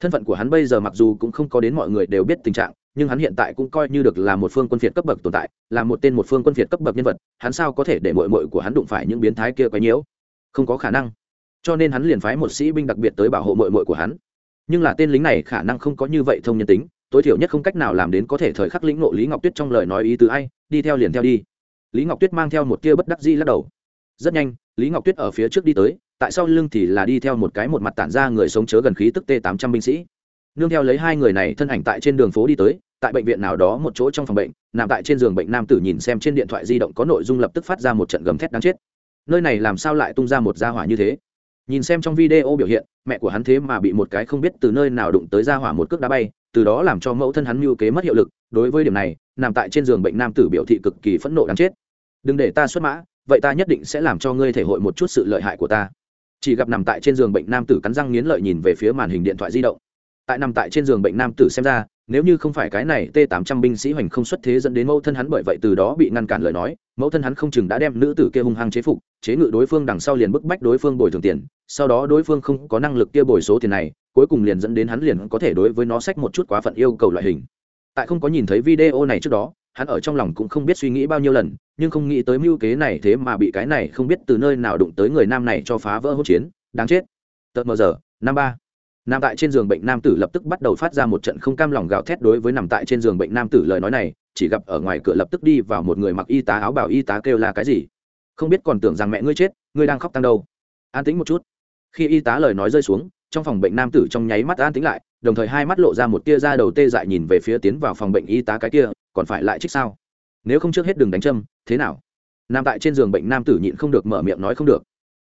Thân phận của hắn bây giờ mặc dù cũng không có đến mọi người đều biết tình trạng nhưng hắn hiện tại cũng coi như được là một phương quân phiệt cấp bậc tồn tại là một tên một phương quân phiệt cấp bậc nhân vật hắn sao có thể để mội mội của hắn đụng phải những biến thái kia quấy nhiễu? Không có khả năng. Cho nên hắn liền phái một sĩ binh đặc biệt tới bảo hộ mội mội của hắn. Nhưng là tên lính này khả năng không có như vậy thông nhân tính tối thiểu nhất không cách nào làm đến có thể thời khắc lĩnh nộ lý ngọc tuyết trong lời nói ý từ ai, đi theo liền theo đi. Lý ngọc tuyết mang theo một tia bất đắc di lắc đầu. Rất nhanh, lý ngọc tuyết ở phía trước đi tới, tại sau lưng thì là đi theo một cái một mặt tản ra người sống chớ gần khí tức t tám trăm binh sĩ. Nương theo lấy hai người này thân ảnh tại trên đường phố đi tới, tại bệnh viện nào đó một chỗ trong phòng bệnh, nằm tại trên giường bệnh nam tử nhìn xem trên điện thoại di động có nội dung lập tức phát ra một trận gầm thét đáng chết. Nơi này làm sao lại tung ra một gia hỏa như thế? Nhìn xem trong video biểu hiện, mẹ của hắn thế mà bị một cái không biết từ nơi nào đụng tới gia hỏa một cước đá bay từ đó làm cho mẫu thân hắn mưu kế mất hiệu lực, đối với điểm này, nằm tại trên giường bệnh nam tử biểu thị cực kỳ phẫn nộ đáng chết. Đừng để ta xuất mã, vậy ta nhất định sẽ làm cho ngươi thể hội một chút sự lợi hại của ta. Chỉ gặp nằm tại trên giường bệnh nam tử cắn răng nghiến lợi nhìn về phía màn hình điện thoại di động. Tại nằm tại trên giường bệnh nam tử xem ra nếu như không phải cái này t 800 binh sĩ hoành không xuất thế dẫn đến mẫu thân hắn bởi vậy từ đó bị ngăn cản lời nói, mẫu thân hắn không chừng đã đem nữ tử kia hung hăng chế phục, chế ngự đối phương đằng sau liền bức bách đối phương bồi thường tiền, sau đó đối phương không có năng lực kia bồi số tiền này, cuối cùng liền dẫn đến hắn liền có thể đối với nó sách một chút quá phận yêu cầu loại hình. Tại không có nhìn thấy video này trước đó, hắn ở trong lòng cũng không biết suy nghĩ bao nhiêu lần, nhưng không nghĩ tới mưu kế này thế mà bị cái này không biết từ nơi nào đụng tới người nam này cho phá vỡ hỗn chiến, đáng chết. Tợt mờ giờ, năm ba nằm tại trên giường bệnh nam tử lập tức bắt đầu phát ra một trận không cam lòng gào thét đối với nằm tại trên giường bệnh nam tử lời nói này, chỉ gặp ở ngoài cửa lập tức đi vào một người mặc y tá áo bảo y tá kêu là cái gì? Không biết còn tưởng rằng mẹ ngươi chết, ngươi đang khóc tăng đâu. An tĩnh một chút. Khi y tá lời nói rơi xuống, trong phòng bệnh nam tử trong nháy mắt an tĩnh lại, đồng thời hai mắt lộ ra một tia da đầu tê dại nhìn về phía tiến vào phòng bệnh y tá cái kia, còn phải lại trích sao? Nếu không trước hết đừng đánh châm, thế nào? Nằm tại trên giường bệnh nam tử nhịn không được mở miệng nói không được.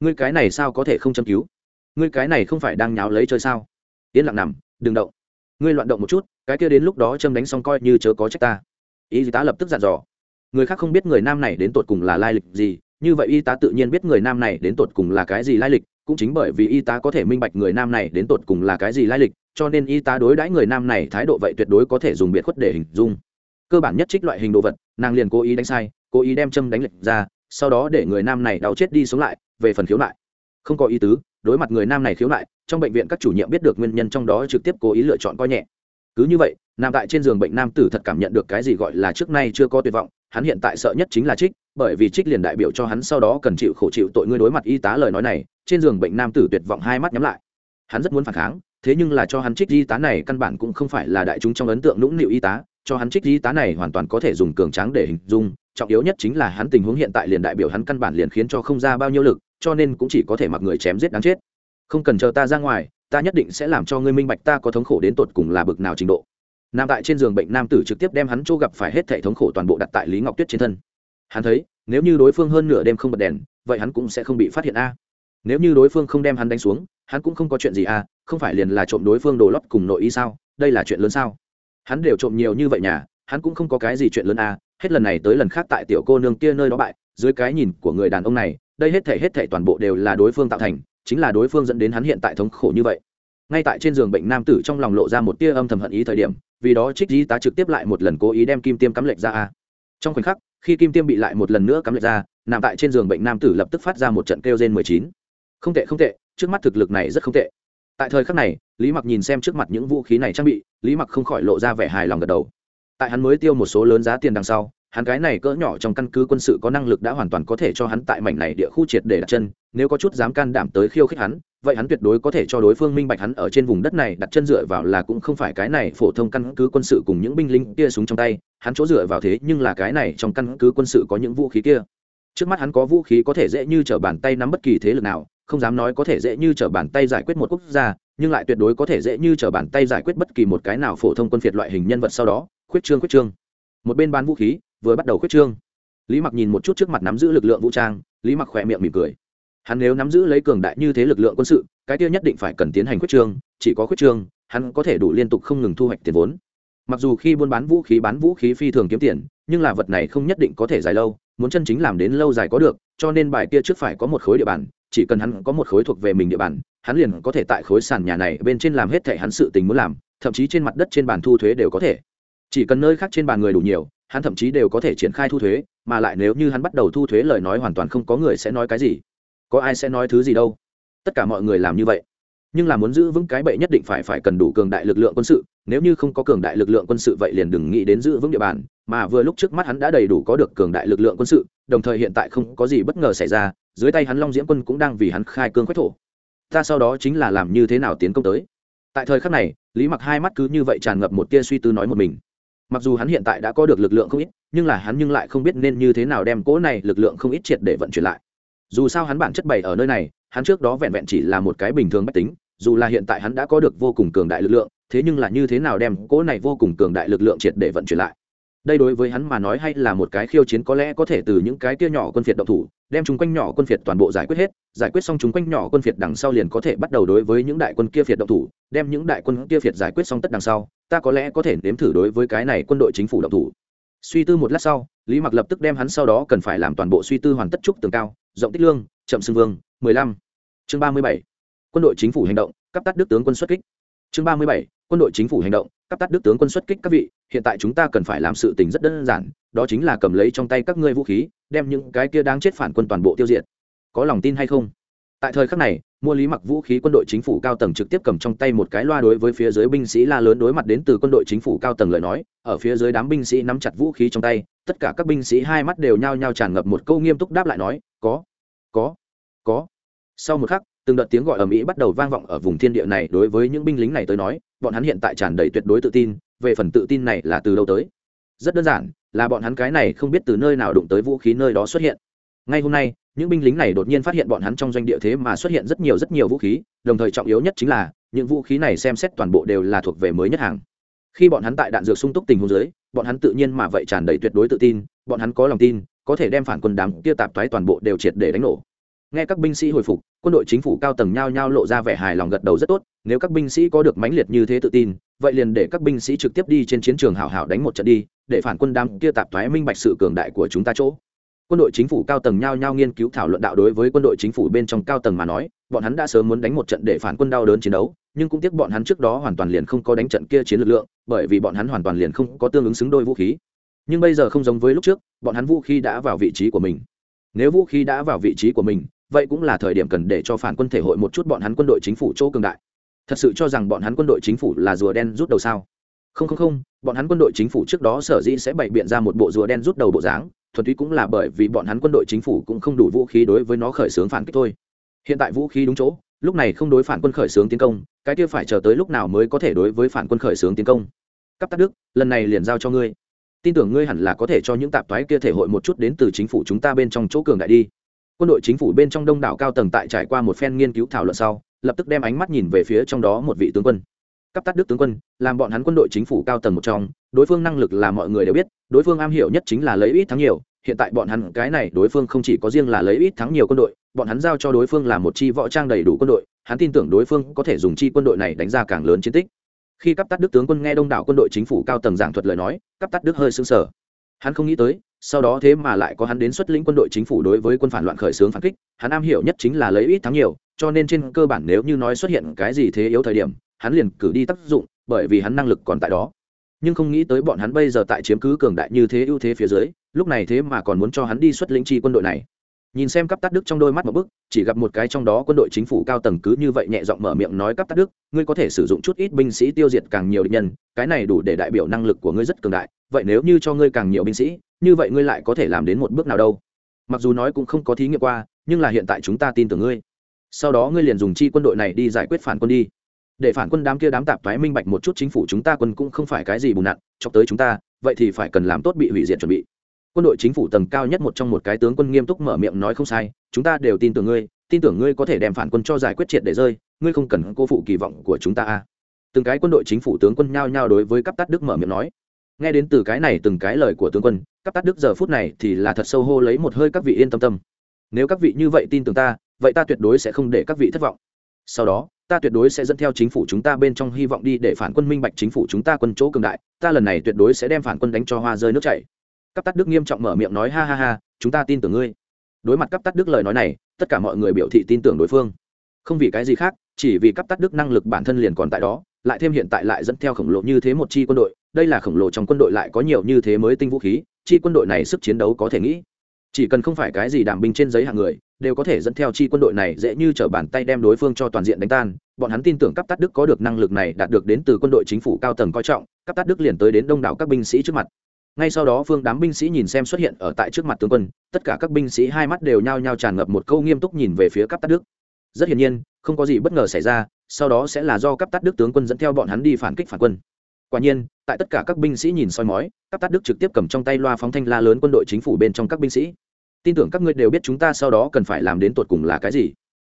Ngươi cái này sao có thể không châm cứu? Ngươi cái này không phải đang nháo lấy chơi sao? Yên lặng nằm, đừng động. Ngươi loạn động một chút, cái kia đến lúc đó châm đánh xong coi như chớ có trách ta. Y tá lập tức dặn dò. Người khác không biết người nam này đến tột cùng là lai lịch gì, như vậy y tá tự nhiên biết người nam này đến tột cùng là cái gì lai lịch, cũng chính bởi vì y tá có thể minh bạch người nam này đến tột cùng là cái gì lai lịch, cho nên y tá đối đãi người nam này thái độ vậy tuyệt đối có thể dùng biệt khuất để hình dung. Cơ bản nhất trích loại hình đồ vật, nàng liền cố ý đánh sai, cố ý đem châm đánh lệch ra, sau đó để người nam này đau chết đi sống lại, về phần khiếu lại không có ý tứ đối mặt người nam này khiếu lại trong bệnh viện các chủ nhiệm biết được nguyên nhân trong đó trực tiếp cố ý lựa chọn coi nhẹ. Cứ như vậy nằm tại trên giường bệnh nam tử thật cảm nhận được cái gì gọi là trước nay chưa có tuyệt vọng, hắn hiện tại sợ nhất chính là trích, bởi vì trích liền đại biểu cho hắn sau đó cần chịu khổ chịu tội ngươi đối mặt y tá lời nói này, trên giường bệnh nam tử tuyệt vọng hai mắt nhắm lại. Hắn rất muốn phản kháng, thế nhưng là cho hắn trích y tá này căn bản cũng không phải là đại chúng trong ấn tượng nũng nịu y tá, cho hắn trích y tá này hoàn toàn có thể dùng cường tráng để hình dung, trọng yếu nhất chính là hắn tình huống hiện tại liền đại biểu hắn căn bản liền khiến cho không ra bao nhiêu lực cho nên cũng chỉ có thể mặc người chém giết đáng chết. Không cần chờ ta ra ngoài, ta nhất định sẽ làm cho ngươi minh bạch ta có thống khổ đến tột cùng là bực nào trình độ. Nằm tại trên giường bệnh nam tử trực tiếp đem hắn chỗ gặp phải hết thể thống khổ toàn bộ đặt tại lý ngọc tuyết trên thân. Hắn thấy, nếu như đối phương hơn nửa đêm không bật đèn, vậy hắn cũng sẽ không bị phát hiện a. Nếu như đối phương không đem hắn đánh xuống, hắn cũng không có chuyện gì a, không phải liền là trộm đối phương đồ lót cùng nội y sao? Đây là chuyện lớn sao? Hắn đều trộm nhiều như vậy nhà, hắn cũng không có cái gì chuyện lớn a. Hết lần này tới lần khác tại tiểu cô nương kia nơi đó bại, dưới cái nhìn của người đàn ông này đây hết thể hết thể toàn bộ đều là đối phương tạo thành, chính là đối phương dẫn đến hắn hiện tại thống khổ như vậy. Ngay tại trên giường bệnh nam tử trong lòng lộ ra một tia âm thầm hận ý thời điểm, vì đó trích di tá trực tiếp lại một lần cố ý đem kim tiêm cắm lệch ra a. Trong khoảnh khắc, khi kim tiêm bị lại một lần nữa cắm lệch ra, nằm tại trên giường bệnh nam tử lập tức phát ra một trận kêu gen mười chín. Không tệ không tệ, trước mắt thực lực này rất không tệ. Tại thời khắc này, lý mặc nhìn xem trước mặt những vũ khí này trang bị, lý mặc không khỏi lộ ra vẻ hài lòng gật đầu. Tại hắn mới tiêu một số lớn giá tiền đằng sau hắn cái này cỡ nhỏ trong căn cứ quân sự có năng lực đã hoàn toàn có thể cho hắn tại mảnh này địa khu triệt để đặt chân, nếu có chút dám can đảm tới khiêu khích hắn, vậy hắn tuyệt đối có thể cho đối phương minh bạch hắn ở trên vùng đất này đặt chân dựa vào là cũng không phải cái này phổ thông căn cứ quân sự cùng những binh lính kia súng trong tay, hắn chỗ dựa vào thế nhưng là cái này trong căn cứ quân sự có những vũ khí kia. Trước mắt hắn có vũ khí có thể dễ như t r ở bàn tay nắm bất kỳ thế lực nào, không dám nói có thể dễ như t r ở bàn tay giải quyết một quốc gia, nhưng lại tuyệt đối có thể dễ như t r ở bàn tay giải quyết bất kỳ một cái nào phổ thông quân phiệt loại hình nhân vật sau đó, khuyết trương khuyết trương. Một bên bán vũ khí vừa bắt đầu khuyết trương. Lý mặc nhìn một chút trước mặt nắm giữ lực lượng vũ trang, lý mặc khỏe miệng mỉm cười. Hắn nếu nắm giữ lấy cường đại như thế lực lượng quân sự, cái tiêu nhất định phải cần tiến hành khuyết trương, chỉ có khuyết trương, hắn có thể đủ liên tục không ngừng thu hoạch tiền vốn. Mặc dù khi buôn bán vũ khí bán vũ khí phi thường kiếm tiền, nhưng là vật này không nhất định có thể dài lâu, muốn chân chính làm đến lâu dài có được, cho nên bài kia trước phải có một khối địa bàn, chỉ cần hắn có một khối thuộc về mình địa bàn, hắn liền có thể tại khối sàn nhà này bên trên làm hết thể hắn sự tình muốn làm, thậm chí trên mặt đất trên bàn thu thuế đều có thể. Chỉ cần nơi khác trên bàn người đủ nhiều hắn thậm chí đều có thể triển khai thu thuế, mà lại nếu như hắn bắt đầu thu thuế lời nói hoàn toàn không có người sẽ nói cái gì. Có ai sẽ nói thứ gì đâu? Tất cả mọi người làm như vậy. Nhưng là muốn giữ vững cái bệ nhất định phải phải cần đủ cường đại lực lượng quân sự, nếu như không có cường đại lực lượng quân sự vậy liền đừng nghĩ đến giữ vững địa bàn, mà vừa lúc trước mắt hắn đã đầy đủ có được cường đại lực lượng quân sự, đồng thời hiện tại không có gì bất ngờ xảy ra, dưới tay hắn long diễm quân cũng đang vì hắn khai cương quách thổ. Ta sau đó chính là làm như thế nào tiến công tới? Tại thời khắc này, lý mặc hai mắt cứ như vậy tràn ngập một tia suy tư nói một mình mặc dù hắn hiện tại đã có được lực lượng không ít, nhưng là hắn nhưng lại không biết nên như thế nào đem cỗ này lực lượng không ít triệt để vận chuyển lại. Dù sao hắn bản chất bày ở nơi này, hắn trước đó vẹn vẹn chỉ là một cái bình thường mách tính, dù là hiện tại hắn đã có được vô cùng cường đại lực lượng, thế nhưng là như thế nào đem cỗ này vô cùng cường đại lực lượng triệt để vận chuyển lại? Đây đối với hắn mà nói hay là một cái khiêu chiến có lẽ có thể từ những cái kia nhỏ quân phiệt độc thủ, đem chúng quanh nhỏ quân phiệt toàn bộ giải quyết hết, giải quyết xong chúng quanh nhỏ quân phiệt đằng sau liền có thể bắt đầu đối với những đại quân kia phiệt độc thủ, đem những đại quân kia phiệt giải quyết xong tất đằng sau, ta có lẽ có thể nếm thử đối với cái này quân đội chính phủ độc thủ. Suy tư một lát sau, lý mặc lập tức đem hắn sau đó cần phải làm toàn bộ suy tư hoàn tất trúc tường cao, rộng tích lương, chậm xưng vương, mười lăm. Chương ba mươi bảy. Quân đội chính phủ hành động, cấp tắt đức tướng quân xuất kích. Chương ba mươi bảy quân đội chính phủ hành động cấp tắt đức tướng quân xuất kích các vị, hiện tại chúng ta cần phải làm sự tình rất đơn giản, đó chính là cầm lấy trong tay các ngươi vũ khí, đem những cái kia đáng chết phản quân toàn bộ tiêu diệt. Có lòng tin hay không? Tại thời khắc này, mua lý mặc vũ khí quân đội chính phủ cao tầng trực tiếp cầm trong tay một cái loa đối với phía dưới binh sĩ la lớn đối mặt đến từ quân đội chính phủ cao tầng lời nói, ở phía dưới đám binh sĩ nắm chặt vũ khí trong tay, tất cả các binh sĩ hai mắt đều nhao nhao tràn ngập một câu nghiêm túc đáp lại nói, có có có. Sau một khắc từng đợt tiếng gọi ở mỹ bắt đầu vang vọng ở vùng thiên địa này, đối với những binh lính này tới nói, bọn hắn hiện tại tràn đầy tuyệt đối tự tin, về phần tự tin này là từ đâu tới? Rất đơn giản, là bọn hắn cái này không biết từ nơi nào đụng tới vũ khí nơi đó xuất hiện. Ngay hôm nay, những binh lính này đột nhiên phát hiện bọn hắn trong doanh địa thế mà xuất hiện rất nhiều rất nhiều vũ khí, đồng thời trọng yếu nhất chính là, những vũ khí này xem xét toàn bộ đều là thuộc về mới nhất hàng. Khi bọn hắn tại đạn dược sung túc tình huống dưới, bọn hắn tự nhiên mà vậy tràn đầy tuyệt đối tự tin, bọn hắn có lòng tin, có thể đem phản quân đám kia tạp thoái toàn bộ đều triệt để đánh nổ nghe các binh sĩ hồi phục, quân đội chính phủ cao tầng nhao nhao lộ ra vẻ hài lòng gật đầu rất tốt, nếu các binh sĩ có được mãnh liệt như thế tự tin, vậy liền để các binh sĩ trực tiếp đi trên chiến trường hảo hảo đánh một trận đi, để phản quân đam kia tạp thoái minh bạch sự cường đại của chúng ta chỗ. Quân đội chính phủ cao tầng nhao nhao nghiên cứu thảo luận đạo đối với quân đội chính phủ bên trong cao tầng mà nói, bọn hắn đã sớm muốn đánh một trận để phản quân đau đớn chiến đấu, nhưng cũng tiếc bọn hắn trước đó hoàn toàn liền không có đánh trận kia chiến lực lượng, bởi vì bọn hắn hoàn toàn liền không có tương ứng xứng đôi vũ khí. Nhưng bây giờ không giống với lúc trước, bọn hắn vũ khí đã vào vị trí của mình. Nếu vũ khí đã vào vị trí của mình vậy cũng là thời điểm cần để cho phản quân thể hội một chút bọn hắn quân đội chính phủ chỗ cường đại. Thật sự cho rằng bọn hắn quân đội chính phủ là rùa đen rút đầu sao? Không không không, bọn hắn quân đội chính phủ trước đó sở dĩ sẽ bày biện ra một bộ rùa đen rút đầu bộ dáng, thuần túy cũng là bởi vì bọn hắn quân đội chính phủ cũng không đủ vũ khí đối với nó khởi xướng phản kích thôi. Hiện tại vũ khí đúng chỗ, lúc này không đối phản quân khởi xướng tiến công, cái kia phải chờ tới lúc nào mới có thể đối với phản quân khởi xướng tiến công. Cấp tác đức, lần này liền giao cho ngươi. Tin tưởng ngươi hẳn là có thể cho những tạp thoái kia thể hội một chút đến từ chính phủ chúng ta bên trong chỗ cường đại đi quân đội chính phủ bên trong đông đảo cao tầng tại trải qua một phen nghiên cứu thảo luận sau, lập tức đem ánh mắt nhìn về phía trong đó một vị tướng quân. Cấp tắt đức tướng quân, làm bọn hắn quân đội chính phủ cao tầng một trong, đối phương năng lực là mọi người đều biết, đối phương am hiểu nhất chính là lấy ít thắng nhiều, hiện tại bọn hắn, cái này đối phương không chỉ có riêng là lấy ít thắng nhiều quân đội, bọn hắn giao cho đối phương là một chi võ trang đầy đủ quân đội, hắn tin tưởng đối phương có thể dùng chi quân đội này đánh ra càng lớn chiến tích. Khi cấp tắt đức tướng quân nghe đông đảo quân đội chính phủ cao tầng giảng thuật lời nói, cấp tắt đức hơi sững sờ. Hắn không nghĩ tới sau đó thế mà lại có hắn đến xuất lĩnh quân đội chính phủ đối với quân phản loạn khởi xướng phản kích, hắn am hiểu nhất chính là lấy ít thắng nhiều, cho nên trên cơ bản nếu như nói xuất hiện cái gì thế yếu thời điểm, hắn liền cử đi tác dụng, bởi vì hắn năng lực còn tại đó. Nhưng không nghĩ tới bọn hắn bây giờ tại chiếm cứ cường đại như thế ưu thế phía dưới, lúc này thế mà còn muốn cho hắn đi xuất lĩnh chi quân đội này nhìn xem cấp tát đức trong đôi mắt một bức, chỉ gặp một cái trong đó quân đội chính phủ cao tầng cứ như vậy nhẹ giọng mở miệng nói cấp tát đức ngươi có thể sử dụng chút ít binh sĩ tiêu diệt càng nhiều địch nhân, cái này đủ để đại biểu năng lực của ngươi rất cường đại, vậy nếu như cho ngươi càng nhiều binh sĩ, như vậy ngươi lại có thể làm đến một bước nào đâu? Mặc dù nói cũng không có thí nghiệm qua, nhưng là hiện tại chúng ta tin tưởng ngươi. Sau đó ngươi liền dùng chi quân đội này đi giải quyết phản quân đi. Để phản quân đám kia đám tạp thoái minh bạch một chút chính phủ chúng ta quân cũng không phải cái gì bùn nặn, chọc tới chúng ta, vậy thì phải cần làm tốt bị hủy diệt chuẩn bị quân đội chính phủ tầng cao nhất một trong một cái tướng quân nghiêm túc mở miệng nói không sai, chúng ta đều tin tưởng ngươi, tin tưởng ngươi có thể đem phản quân cho giải quyết triệt để rơi, ngươi không cần cô phụ kỳ vọng của chúng ta a từng cái quân đội chính phủ tướng quân nhao nhao đối với cấp tát đức mở miệng nói. Nghe đến từ cái này từng cái lời của tướng quân cấp tát đức giờ phút này thì là thật sâu hô lấy một hơi các vị yên tâm tâm. Nếu các vị như vậy tin tưởng ta, vậy ta tuyệt đối sẽ không để các vị thất vọng. Sau đó, ta tuyệt đối sẽ dẫn theo chính phủ chúng ta bên trong hy vọng đi để phản quân minh bạch chính phủ chúng ta quân chỗ cường đại, ta lần này tuyệt đối sẽ đem phản quân đánh cho hoa rơi nước chảy cấp tát đức nghiêm trọng mở miệng nói, ha ha ha, chúng ta tin tưởng ngươi. Đối mặt cấp tát đức lời nói này, tất cả mọi người biểu thị tin tưởng đối phương. Không vì cái gì khác, chỉ vì cấp tát đức năng lực bản thân liền còn tại đó, lại thêm hiện tại lại dẫn theo khổng lồ như thế một chi quân đội, đây là khổng lồ trong quân đội lại có nhiều như thế mới tinh vũ khí, chi quân đội này sức chiến đấu có thể nghĩ. Chỉ cần không phải cái gì đảm binh trên giấy hạng người, đều có thể dẫn theo chi quân đội này dễ như trở bàn tay đem đối phương cho toàn diện đánh tan. Bọn hắn tin tưởng cấp tát đức có được năng lực này đạt được đến từ quân đội chính phủ cao tầng coi trọng cấp tát đức liền tới đến đông đảo các binh sĩ trước mặt ngay sau đó phương đám binh sĩ nhìn xem xuất hiện ở tại trước mặt tướng quân, tất cả các binh sĩ hai mắt đều nhao nhao tràn ngập một câu nghiêm túc nhìn về phía cắp tát đức. Rất hiển nhiên, không có gì bất ngờ xảy ra, sau đó sẽ là do cắp tát đức tướng quân dẫn theo bọn hắn đi phản kích phản quân. Quả nhiên, tại tất cả các binh sĩ nhìn soi mói cắp tát đức trực tiếp cầm trong tay loa phóng thanh la lớn quân đội chính phủ bên trong các binh sĩ. Tin tưởng các ngươi đều biết chúng ta sau đó cần phải làm đến tột cùng là cái gì.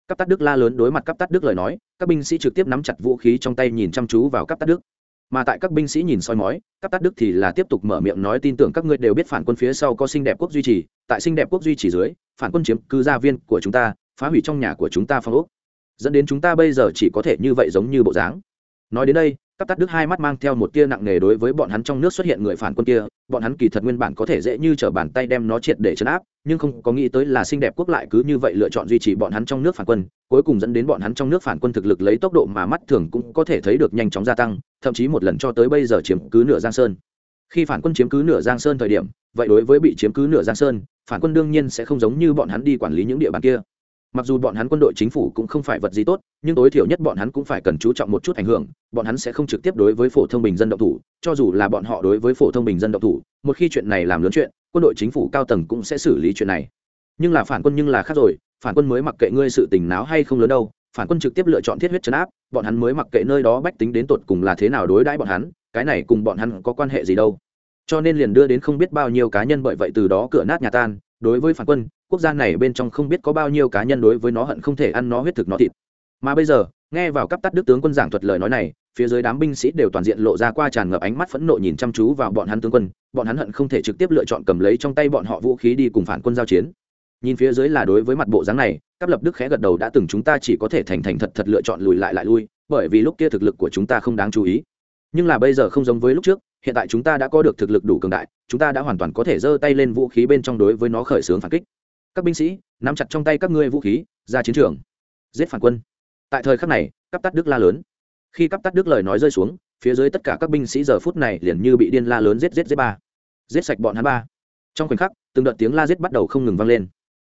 Cắp tát đức la lớn đối mặt cắp tát đức lời nói, các binh sĩ trực tiếp nắm chặt vũ khí trong tay nhìn chăm chú vào cắp tát đức mà tại các binh sĩ nhìn soi mói, các tát đức thì là tiếp tục mở miệng nói tin tưởng các ngươi đều biết phản quân phía sau có xinh đẹp quốc duy trì, tại xinh đẹp quốc duy trì dưới, phản quân chiếm cư gia viên của chúng ta, phá hủy trong nhà của chúng ta phong ốc. Dẫn đến chúng ta bây giờ chỉ có thể như vậy giống như bộ dáng. Nói đến đây cáp tát đức hai mắt mang theo một tia nặng nề đối với bọn hắn trong nước xuất hiện người phản quân kia, bọn hắn kỳ thật nguyên bản có thể dễ như t bàn tay đem nó triệt để chấn áp, nhưng không có nghĩ tới là xinh đẹp quốc lại cứ như vậy lựa chọn duy trì bọn hắn trong nước phản quân, cuối cùng dẫn đến bọn hắn trong nước phản quân thực lực lấy tốc độ mà mắt thường cũng có thể thấy được nhanh chóng gia tăng, thậm chí một lần cho tới bây giờ chiếm cứ nửa giang sơn. Khi phản quân chiếm cứ nửa giang sơn thời điểm, vậy đối với bị chiếm cứ nửa giang sơn, phản quân đương nhiên sẽ không giống như bọn hắn đi quản lý những địa bàn kia mặc dù bọn hắn quân đội chính phủ cũng không phải vật gì tốt, nhưng tối thiểu nhất bọn hắn cũng phải cần chú trọng một chút ảnh hưởng, bọn hắn sẽ không trực tiếp đối với phổ thông bình dân động thủ, cho dù là bọn họ đối với phổ thông bình dân động thủ, một khi chuyện này làm lớn chuyện, quân đội chính phủ cao tầng cũng sẽ xử lý chuyện này. Nhưng là phản quân nhưng là khác rồi, phản quân mới mặc kệ ngươi sự tình náo hay không lớn đâu, phản quân trực tiếp lựa chọn thiết huyết chấn áp, bọn hắn mới mặc kệ nơi đó bách tính đến tột cùng là thế nào đối đãi bọn hắn, cái này cùng bọn hắn có quan hệ gì đâu. Cho nên liền đưa đến không biết bao nhiêu cá nhân bởi vậy từ đó cửa nát nhà tan đối với phản quân, quốc gia này bên trong không biết có bao nhiêu cá nhân đối với nó hận không thể ăn nó huyết thực nó thịt. Mà bây giờ, nghe vào cấp tắt đức tướng quân giảng thuật lời nói này, phía dưới đám binh sĩ đều toàn diện lộ ra qua tràn ngập ánh mắt phẫn nộ nhìn chăm chú vào bọn hắn tướng quân, bọn hắn hận không thể trực tiếp lựa chọn cầm lấy trong tay bọn họ vũ khí đi cùng phản quân giao chiến. Nhìn phía dưới là đối với mặt bộ dáng này các lập đức khẽ gật đầu đã từng chúng ta chỉ có thể thành thành thật thật lựa chọn lùi lại lại lui, bởi vì lúc kia thực lực của chúng ta không đáng chú ý. Nhưng là bây giờ không giống với lúc trước hiện tại chúng ta đã có được thực lực đủ cường đại, chúng ta đã hoàn toàn có thể giơ tay lên vũ khí bên trong đối với nó khởi xướng phản kích. Các binh sĩ, nắm chặt trong tay các ngươi vũ khí, ra chiến trường. Giết phản quân. Tại thời khắc này cấp tắt đức la lớn. Khi cấp tắt đức lời nói rơi xuống, phía dưới tất cả các binh sĩ giờ phút này liền như bị điên la lớn giết giết giết ba. Giết sạch bọn hắn ba. Trong khoảnh khắc, từng đợt tiếng la giết bắt đầu không ngừng vang lên.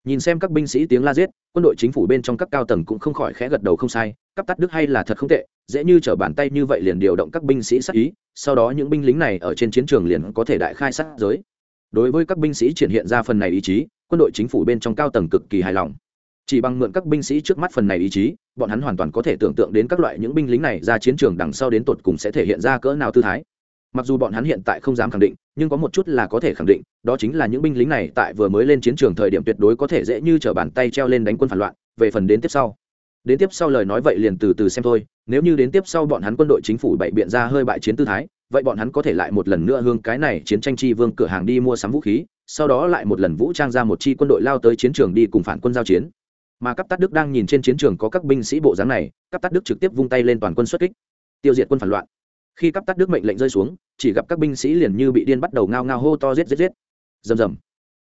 Nhìn xem các binh sĩ tiếng la giết, quân đội chính phủ bên trong các cao tầng cũng không khỏi khẽ gật đầu không sai cấp tắt đức hay là thật không tệ, dễ như t bàn tay như vậy liền điều động các binh sĩ sát ý, sau đó những binh lính này ở trên chiến trường liền có thể đại khai sát giới. Đối với các binh sĩ triển hiện ra phần này ý chí, quân đội chính phủ bên trong cao tầng cực kỳ hài lòng. Chỉ bằng mượn các binh sĩ trước mắt phần này ý chí, bọn hắn hoàn toàn có thể tưởng tượng đến các loại những binh lính này ra chiến trường đằng sau đến tột cùng sẽ thể hiện ra cỡ nào tư thái. Mặc dù bọn hắn hiện tại không dám khẳng định, nhưng có một chút là có thể khẳng định, đó chính là những binh lính này tại vừa mới lên chiến trường thời điểm tuyệt đối có thể dễ như t r ở bàn tay treo lên đánh quân phản loạn, về phần đến tiếp sau đến tiếp sau lời nói vậy liền từ từ xem thôi, nếu như đến tiếp sau bọn hắn quân đội chính phủ bậy biện ra hơi bại chiến tư thái, vậy bọn hắn có thể lại một lần nữa hương cái này chiến tranh chi vương cửa hàng đi mua sắm vũ khí, sau đó lại một lần vũ trang ra một chi quân đội lao tới chiến trường đi cùng phản quân giao chiến. Mà cấp tát đức đang nhìn trên chiến trường có các binh sĩ bộ dáng này cấp tát đức trực tiếp vung tay lên toàn quân xuất kích. Tiêu diệt quân phản loạn. Khi cấp tát đức mệnh lệnh rơi xuống, chỉ gặp các binh sĩ liền như bị điên bắt đầu ngao ngao hô to giết giết giết. Rầm rầm.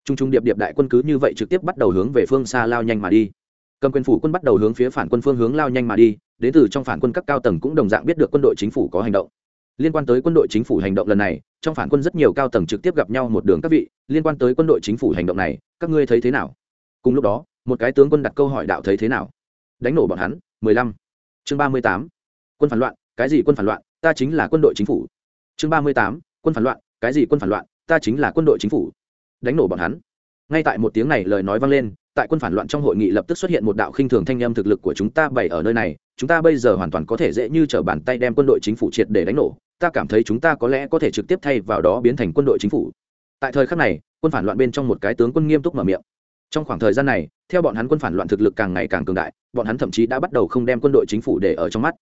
Trung trung điệp điệp đại quân cứ như vậy trực tiếp bắt đầu hướng về phương xa lao nhanh mà đi cầm quyền phủ quân bắt đầu hướng phía phản quân phương hướng lao nhanh mà đi, đến từ trong phản quân các cao tầng cũng đồng dạng biết được quân đội chính phủ có hành động. Liên quan tới quân đội chính phủ hành động lần này, trong phản quân rất nhiều cao tầng trực tiếp gặp nhau một đường các vị, liên quan tới quân đội chính phủ hành động này, các ngươi thấy thế nào? Cùng lúc đó, một cái tướng quân đặt câu hỏi đạo thấy thế nào? Đánh nổ bọn hắn, mười lăm. Chương ba mươi tám. Quân phản loạn, cái gì quân phản loạn? Ta chính là quân đội chính phủ. Chương ba mươi tám. Quân phản loạn, cái gì quân phản loạn? Ta chính là quân đội chính phủ. Đánh nổ bọn hắn. Ngay tại một tiếng này lời nói vang lên tại quân phản loạn trong hội nghị lập tức xuất hiện một đạo khinh thường thanh âm thực lực của chúng ta bày ở nơi này, chúng ta bây giờ hoàn toàn có thể dễ như t r ở bàn tay đem quân đội chính phủ triệt để đánh nổ, ta cảm thấy chúng ta có lẽ có thể trực tiếp thay vào đó biến thành quân đội chính phủ. Tại thời khắc này, quân phản loạn bên trong một cái tướng quân nghiêm túc mở miệng. Trong khoảng thời gian này, theo bọn hắn quân phản loạn thực lực càng ngày càng cường đại, bọn hắn thậm chí đã bắt đầu không đem quân đội chính phủ để ở trong mắt.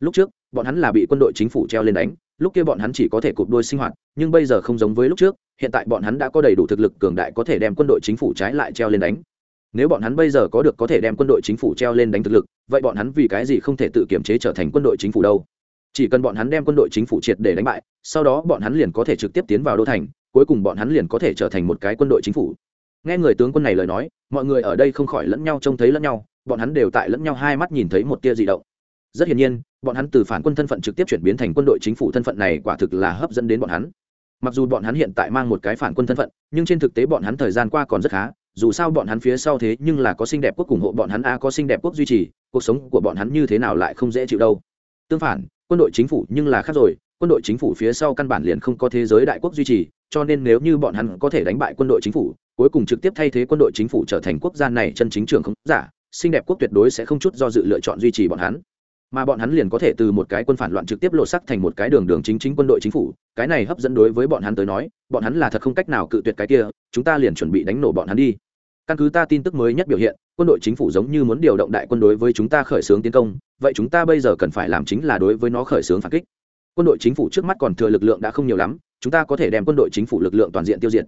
Lúc trước, bọn hắn là bị quân đội chính phủ treo lên đánh, lúc kia bọn hắn chỉ có thể cụp đôi sinh hoạt, nhưng bây giờ không giống với lúc trước, hiện tại bọn hắn đã có đầy đủ thực lực cường đại có thể đem quân đội chính phủ trái lại treo lên đánh nếu bọn hắn bây giờ có được có thể đem quân đội chính phủ treo lên đánh thực lực, vậy bọn hắn vì cái gì không thể tự kiểm chế trở thành quân đội chính phủ đâu? Chỉ cần bọn hắn đem quân đội chính phủ triệt để đánh bại, sau đó bọn hắn liền có thể trực tiếp tiến vào đô thành, cuối cùng bọn hắn liền có thể trở thành một cái quân đội chính phủ. Nghe người tướng quân này lời nói, mọi người ở đây không khỏi lẫn nhau trông thấy lẫn nhau, bọn hắn đều tại lẫn nhau hai mắt nhìn thấy một tia di động. Rất hiển nhiên, bọn hắn từ phản quân thân phận trực tiếp chuyển biến thành quân đội chính phủ thân phận này quả thực là hấp dẫn đến bọn hắn. Mặc dù bọn hắn hiện tại mang một cái phản quân thân phận, nhưng trên thực tế bọn hắn thời gian qua còn rất khá dù sao bọn hắn phía sau thế nhưng là có xinh đẹp quốc ủng hộ bọn hắn a, có xinh đẹp quốc duy trì, cuộc sống của bọn hắn như thế nào lại không dễ chịu đâu. Tương phản, quân đội chính phủ nhưng là khác rồi, quân đội chính phủ phía sau căn bản liền không có thế giới đại quốc duy trì, cho nên nếu như bọn hắn có thể đánh bại quân đội chính phủ, cuối cùng trực tiếp thay thế quân đội chính phủ trở thành quốc gia này chân chính trường không giả, xinh đẹp quốc tuyệt đối sẽ không chút do dự lựa chọn duy trì bọn hắn mà bọn hắn liền có thể từ một cái quân phản loạn trực tiếp lộ sắc thành một cái đường đường chính chính quân đội chính phủ. Cái này hấp dẫn đối với bọn hắn tới nói, bọn hắn là thật không cách nào cự tuyệt cái kia, chúng ta liền chuẩn bị đánh nổ bọn hắn đi. Căn cứ ta tin tức mới nhất biểu hiện, quân đội chính phủ giống như muốn điều động đại quân đối với chúng ta khởi xướng tiến công, vậy chúng ta bây giờ cần phải làm chính là đối với nó khởi xướng phản kích. Quân đội chính phủ trước mắt còn thừa lực lượng đã không nhiều lắm, chúng ta có thể đem quân đội chính phủ lực lượng toàn diện tiêu diệt.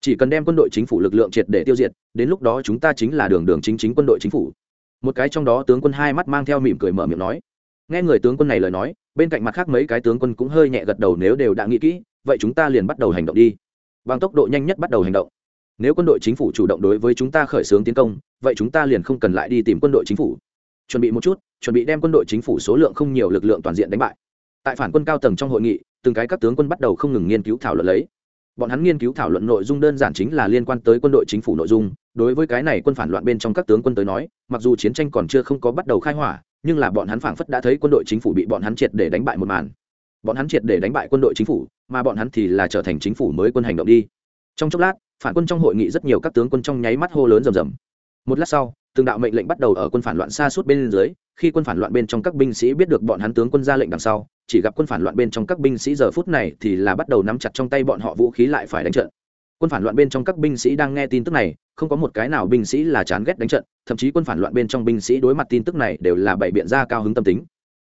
Chỉ cần đem quân đội chính phủ lực lượng triệt để tiêu diệt, đến lúc đó chúng ta chính là đường đường chính chính quân đội chính phủ. Một cái trong đó tướng quân hai mắt mang theo mỉm cười mở miệng nói nghe người tướng quân này lời nói, bên cạnh mặt khác mấy cái tướng quân cũng hơi nhẹ gật đầu nếu đều đã nghĩ kỹ, vậy chúng ta liền bắt đầu hành động đi. Bằng tốc độ nhanh nhất bắt đầu hành động. Nếu quân đội chính phủ chủ động đối với chúng ta khởi xướng tiến công, vậy chúng ta liền không cần lại đi tìm quân đội chính phủ. Chuẩn bị một chút, chuẩn bị đem quân đội chính phủ số lượng không nhiều lực lượng toàn diện đánh bại. Tại phản quân cao tầng trong hội nghị, từng cái các tướng quân bắt đầu không ngừng nghiên cứu thảo luận lấy. Bọn hắn nghiên cứu thảo luận nội dung đơn giản chính là liên quan tới quân đội chính phủ nội dung. Đối với cái này quân phản loạn bên trong các tướng quân tới nói, mặc dù chiến tranh còn chưa không có bắt đầu khai hỏa nhưng là bọn hắn phảng phất đã thấy quân đội chính phủ bị bọn hắn triệt để đánh bại một màn. Bọn hắn triệt để đánh bại quân đội chính phủ, mà bọn hắn thì là trở thành chính phủ mới quân hành động đi. Trong chốc lát, phản quân trong hội nghị rất nhiều các tướng quân trong nháy mắt hô lớn rầm rầm. Một lát sau, từng đạo mệnh lệnh bắt đầu ở quân phản loạn xa suốt bên dưới, khi quân phản loạn bên trong các binh sĩ biết được bọn hắn tướng quân ra lệnh đằng sau, chỉ gặp quân phản loạn bên trong các binh sĩ giờ phút này thì là bắt đầu nắm chặt trong tay bọn họ vũ khí lại phải đánh trận quân phản loạn bên trong các binh sĩ đang nghe tin tức này, không có một cái nào binh sĩ là chán ghét đánh trận, thậm chí quân phản loạn bên trong binh sĩ đối mặt tin tức này đều là bày biện ra cao hứng tâm tính.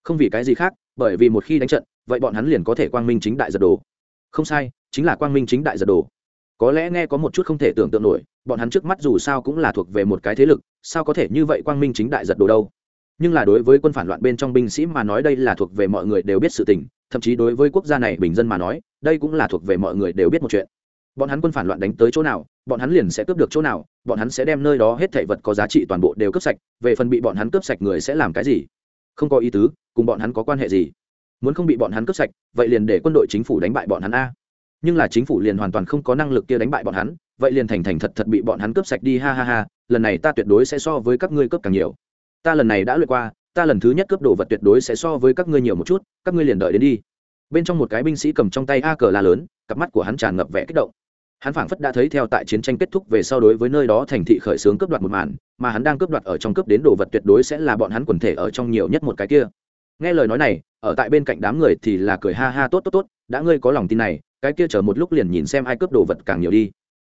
Không vì cái gì khác, bởi vì một khi đánh trận, vậy bọn hắn liền có thể quang minh chính đại giật đồ không sai, chính là quang minh chính đại giật đồ có lẽ nghe có một chút không thể tưởng tượng nổi, bọn hắn trước mắt dù sao cũng là thuộc về một cái thế lực, sao có thể như vậy quang minh chính đại giật đồ đâu? Nhưng là đối với quân phản loạn bên trong binh sĩ mà nói đây là thuộc về mọi người đều biết sự tình, thậm chí đối với quốc gia này bình dân mà nói, đây cũng là thuộc về mọi người đều biết một chuyện bọn hắn quân phản loạn đánh tới chỗ nào, bọn hắn liền sẽ cướp được chỗ nào, bọn hắn sẽ đem nơi đó hết thảy vật có giá trị toàn bộ đều cướp sạch, về phần bị bọn hắn cướp sạch người sẽ làm cái gì? Không có ý tứ, cùng bọn hắn có quan hệ gì? Muốn không bị bọn hắn cướp sạch, vậy liền để quân đội chính phủ đánh bại bọn hắn a. Nhưng là chính phủ liền hoàn toàn không có năng lực kia đánh bại bọn hắn, vậy liền thành thành thật thật bị bọn hắn cướp sạch đi, ha ha ha, lần này ta tuyệt đối sẽ so với các ngươi cướp càng nhiều. Ta lần này đã lượt qua, ta lần thứ nhất cướp đồ vật tuyệt đối sẽ so với các ngươi nhiều một chút, các ngươi liền đợi đến đi. Bên trong một cái binh sĩ cầm trong tay a cờ la lớn, cặp mắt của hắn tràn ngập vẻ kích động hắn phảng phất đã thấy theo tại chiến tranh kết thúc về sau đối với nơi đó thành thị khởi xướng cướp đoạt một màn, mà hắn đang cướp đoạt ở trong cướp đến đồ vật tuyệt đối sẽ là bọn hắn quần thể ở trong nhiều nhất một cái kia. Nghe lời nói này, ở tại bên cạnh đám người thì là cười ha ha tốt tốt tốt, đã ngươi có lòng tin này, cái kia chờ một lúc liền nhìn xem ai cướp đồ vật càng nhiều đi.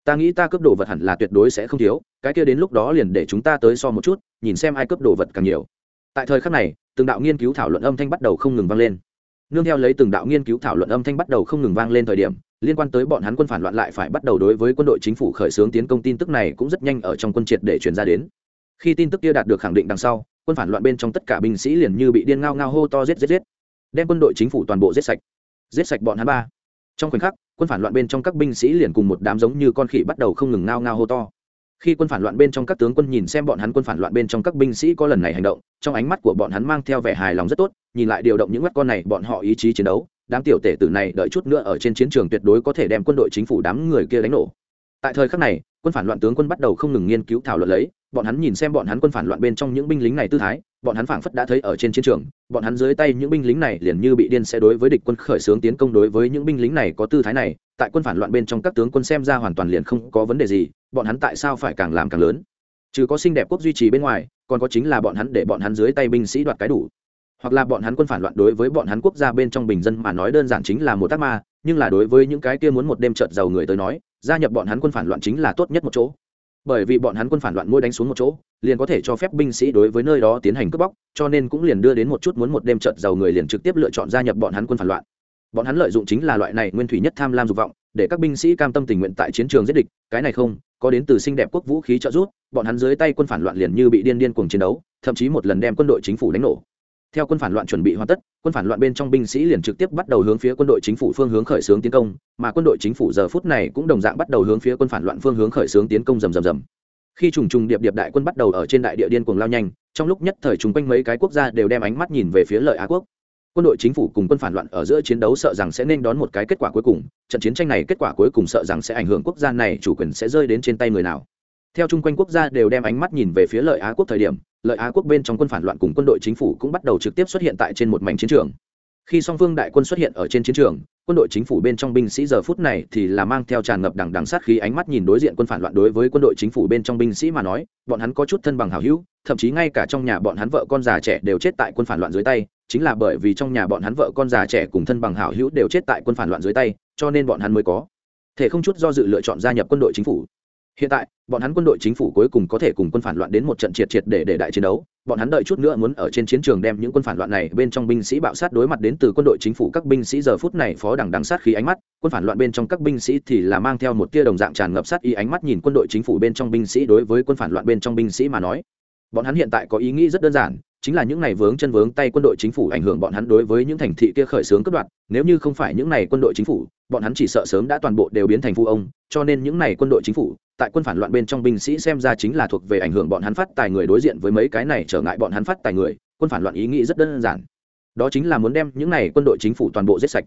Ta nghĩ ta cướp đồ vật hẳn là tuyệt đối sẽ không thiếu, cái kia đến lúc đó liền để chúng ta tới so một chút, nhìn xem ai cướp đồ vật càng nhiều. Tại thời khắc này, từng đạo nghiên cứu thảo luận âm thanh bắt đầu không ngừng vang lên. Nương theo lấy từng đạo nghiên cứu thảo luận âm thanh bắt đầu không ngừng vang lên thời điểm liên quan tới bọn hắn quân phản loạn lại phải bắt đầu đối với quân đội chính phủ khởi xướng tiến công tin tức này cũng rất nhanh ở trong quân triệt để truyền ra đến. Khi tin tức kia đạt được khẳng định đằng sau, quân phản loạn bên trong tất cả binh sĩ liền như bị điên ngao ngao hô to giết giết giết, đem quân đội chính phủ toàn bộ giết sạch. Giết sạch bọn hắn ba. Trong khoảnh khắc, quân phản loạn bên trong các binh sĩ liền cùng một đám giống như con khỉ bắt đầu không ngừng ngao ngao hô to. Khi quân phản loạn bên trong các tướng quân nhìn xem bọn hắn quân phản loạn bên trong các binh sĩ có lần này hành động, trong ánh mắt của bọn hắn mang theo vẻ hài lòng rất tốt, nhìn lại điều động những mắt con này bọn họ ý chí chiến đấu đám tiểu tể tử này đợi chút nữa ở trên chiến trường tuyệt đối có thể đem quân đội chính phủ đám người kia đánh nổ. Tại thời khắc này, quân phản loạn tướng quân bắt đầu không ngừng nghiên cứu thảo luận lấy, bọn hắn nhìn xem bọn hắn quân phản loạn bên trong những binh lính này tư thái, bọn hắn phảng phất đã thấy ở trên chiến trường, bọn hắn dưới tay những binh lính này liền như bị điên sẽ đối với địch quân khởi xướng tiến công đối với những binh lính này có tư thái này, tại quân phản loạn bên trong các tướng quân xem ra hoàn toàn liền không có vấn đề gì, bọn hắn tại sao phải càng làm càng lớn? Trừ có xinh đẹp quốc duy trì bên ngoài, còn có chính là bọn hắn để bọn hắn dưới tay binh sĩ đoạt cái đủ hoặc là bọn hắn quân phản loạn đối với bọn hắn quốc gia bên trong bình dân mà nói đơn giản chính là một tác ma, nhưng là đối với những cái kia muốn một đêm trợt giàu người tới nói, gia nhập bọn hắn quân phản loạn chính là tốt nhất một chỗ. Bởi vì bọn hắn quân phản loạn mỗi đánh xuống một chỗ, liền có thể cho phép binh sĩ đối với nơi đó tiến hành cướp bóc, cho nên cũng liền đưa đến một chút muốn một đêm trợt giàu người liền trực tiếp lựa chọn gia nhập bọn hắn quân phản loạn. Bọn hắn lợi dụng chính là loại này nguyên thủy nhất tham lam dục vọng, để các binh sĩ cam tâm tình nguyện tại chiến trường giết địch, cái này không, có đến từ xinh đẹp quốc vũ khí trợ giúp, bọn hắn dưới tay quân phản loạn liền như bị điên điên cuồng chiến đấu, thậm chí một lần đem quân đội chính phủ đánh nổ theo quân phản loạn chuẩn bị hoàn tất, quân phản loạn bên trong binh sĩ liền trực tiếp bắt đầu hướng phía quân đội chính phủ phương hướng khởi xướng tiến công, mà quân đội chính phủ giờ phút này cũng đồng dạng bắt đầu hướng phía quân phản loạn phương hướng khởi xướng tiến công rầm rầm rầm. Khi trùng trùng điệp điệp đại quân bắt đầu ở trên đại địa điên cuồng lao nhanh, trong lúc nhất thời chúng quanh mấy cái quốc gia đều đem ánh mắt nhìn về phía lợi á quốc. Quân đội chính phủ cùng quân phản loạn ở giữa chiến đấu sợ rằng sẽ nên đón một cái kết quả cuối cùng, trận chiến tranh này kết quả cuối cùng sợ rằng sẽ ảnh hưởng quốc gia này chủ quyền sẽ rơi đến trên tay người nào. Theo chung quanh quốc gia đều đem ánh mắt nhìn về phía lợi á quốc thời điểm lợi á quốc bên trong quân phản loạn cùng quân đội chính phủ cũng bắt đầu trực tiếp xuất hiện tại trên một mảnh chiến trường. Khi song phương đại quân xuất hiện ở trên chiến trường, quân đội chính phủ bên trong binh sĩ giờ phút này thì là mang theo tràn ngập đằng đằng sát khí ánh mắt nhìn đối diện quân phản loạn đối với quân đội chính phủ bên trong binh sĩ mà nói, bọn hắn có chút thân bằng hảo hữu, thậm chí ngay cả trong nhà bọn hắn vợ con già trẻ đều chết tại quân phản loạn dưới tay, chính là bởi vì trong nhà bọn hắn vợ con già trẻ cùng thân bằng hảo hữu đều chết tại quân phản loạn dưới tay, cho nên bọn hắn mới có thể không chút do dự lựa chọn gia nhập quân đội chính phủ hiện tại, bọn hắn quân đội chính phủ cuối cùng có thể cùng quân phản loạn đến một trận triệt triệt để để đại chiến đấu. Bọn hắn đợi chút nữa muốn ở trên chiến trường đem những quân phản loạn này bên trong binh sĩ bạo sát đối mặt đến từ quân đội chính phủ. Các binh sĩ giờ phút này phó đẳng đằng sát khí ánh mắt, quân phản loạn bên trong các binh sĩ thì là mang theo một tia đồng dạng tràn ngập sát y ánh mắt nhìn quân đội chính phủ bên trong binh sĩ đối với quân phản loạn bên trong binh sĩ mà nói. Bọn hắn hiện tại có ý nghĩ rất đơn giản chính là những này vướng chân vướng tay quân đội chính phủ ảnh hưởng bọn hắn đối với những thành thị kia khởi xướng cướp đoạt nếu như không phải những này quân đội chính phủ, bọn hắn chỉ sợ sớm đã toàn bộ đều biến thành phu ông, cho nên những này quân đội chính phủ, tại quân phản loạn bên trong binh sĩ xem ra chính là thuộc về ảnh hưởng bọn hắn phát tài người đối diện với mấy cái này trở ngại bọn hắn phát tài người, quân phản loạn ý nghĩ rất đơn giản. Đó chính là muốn đem những này quân đội chính phủ toàn bộ giết sạch.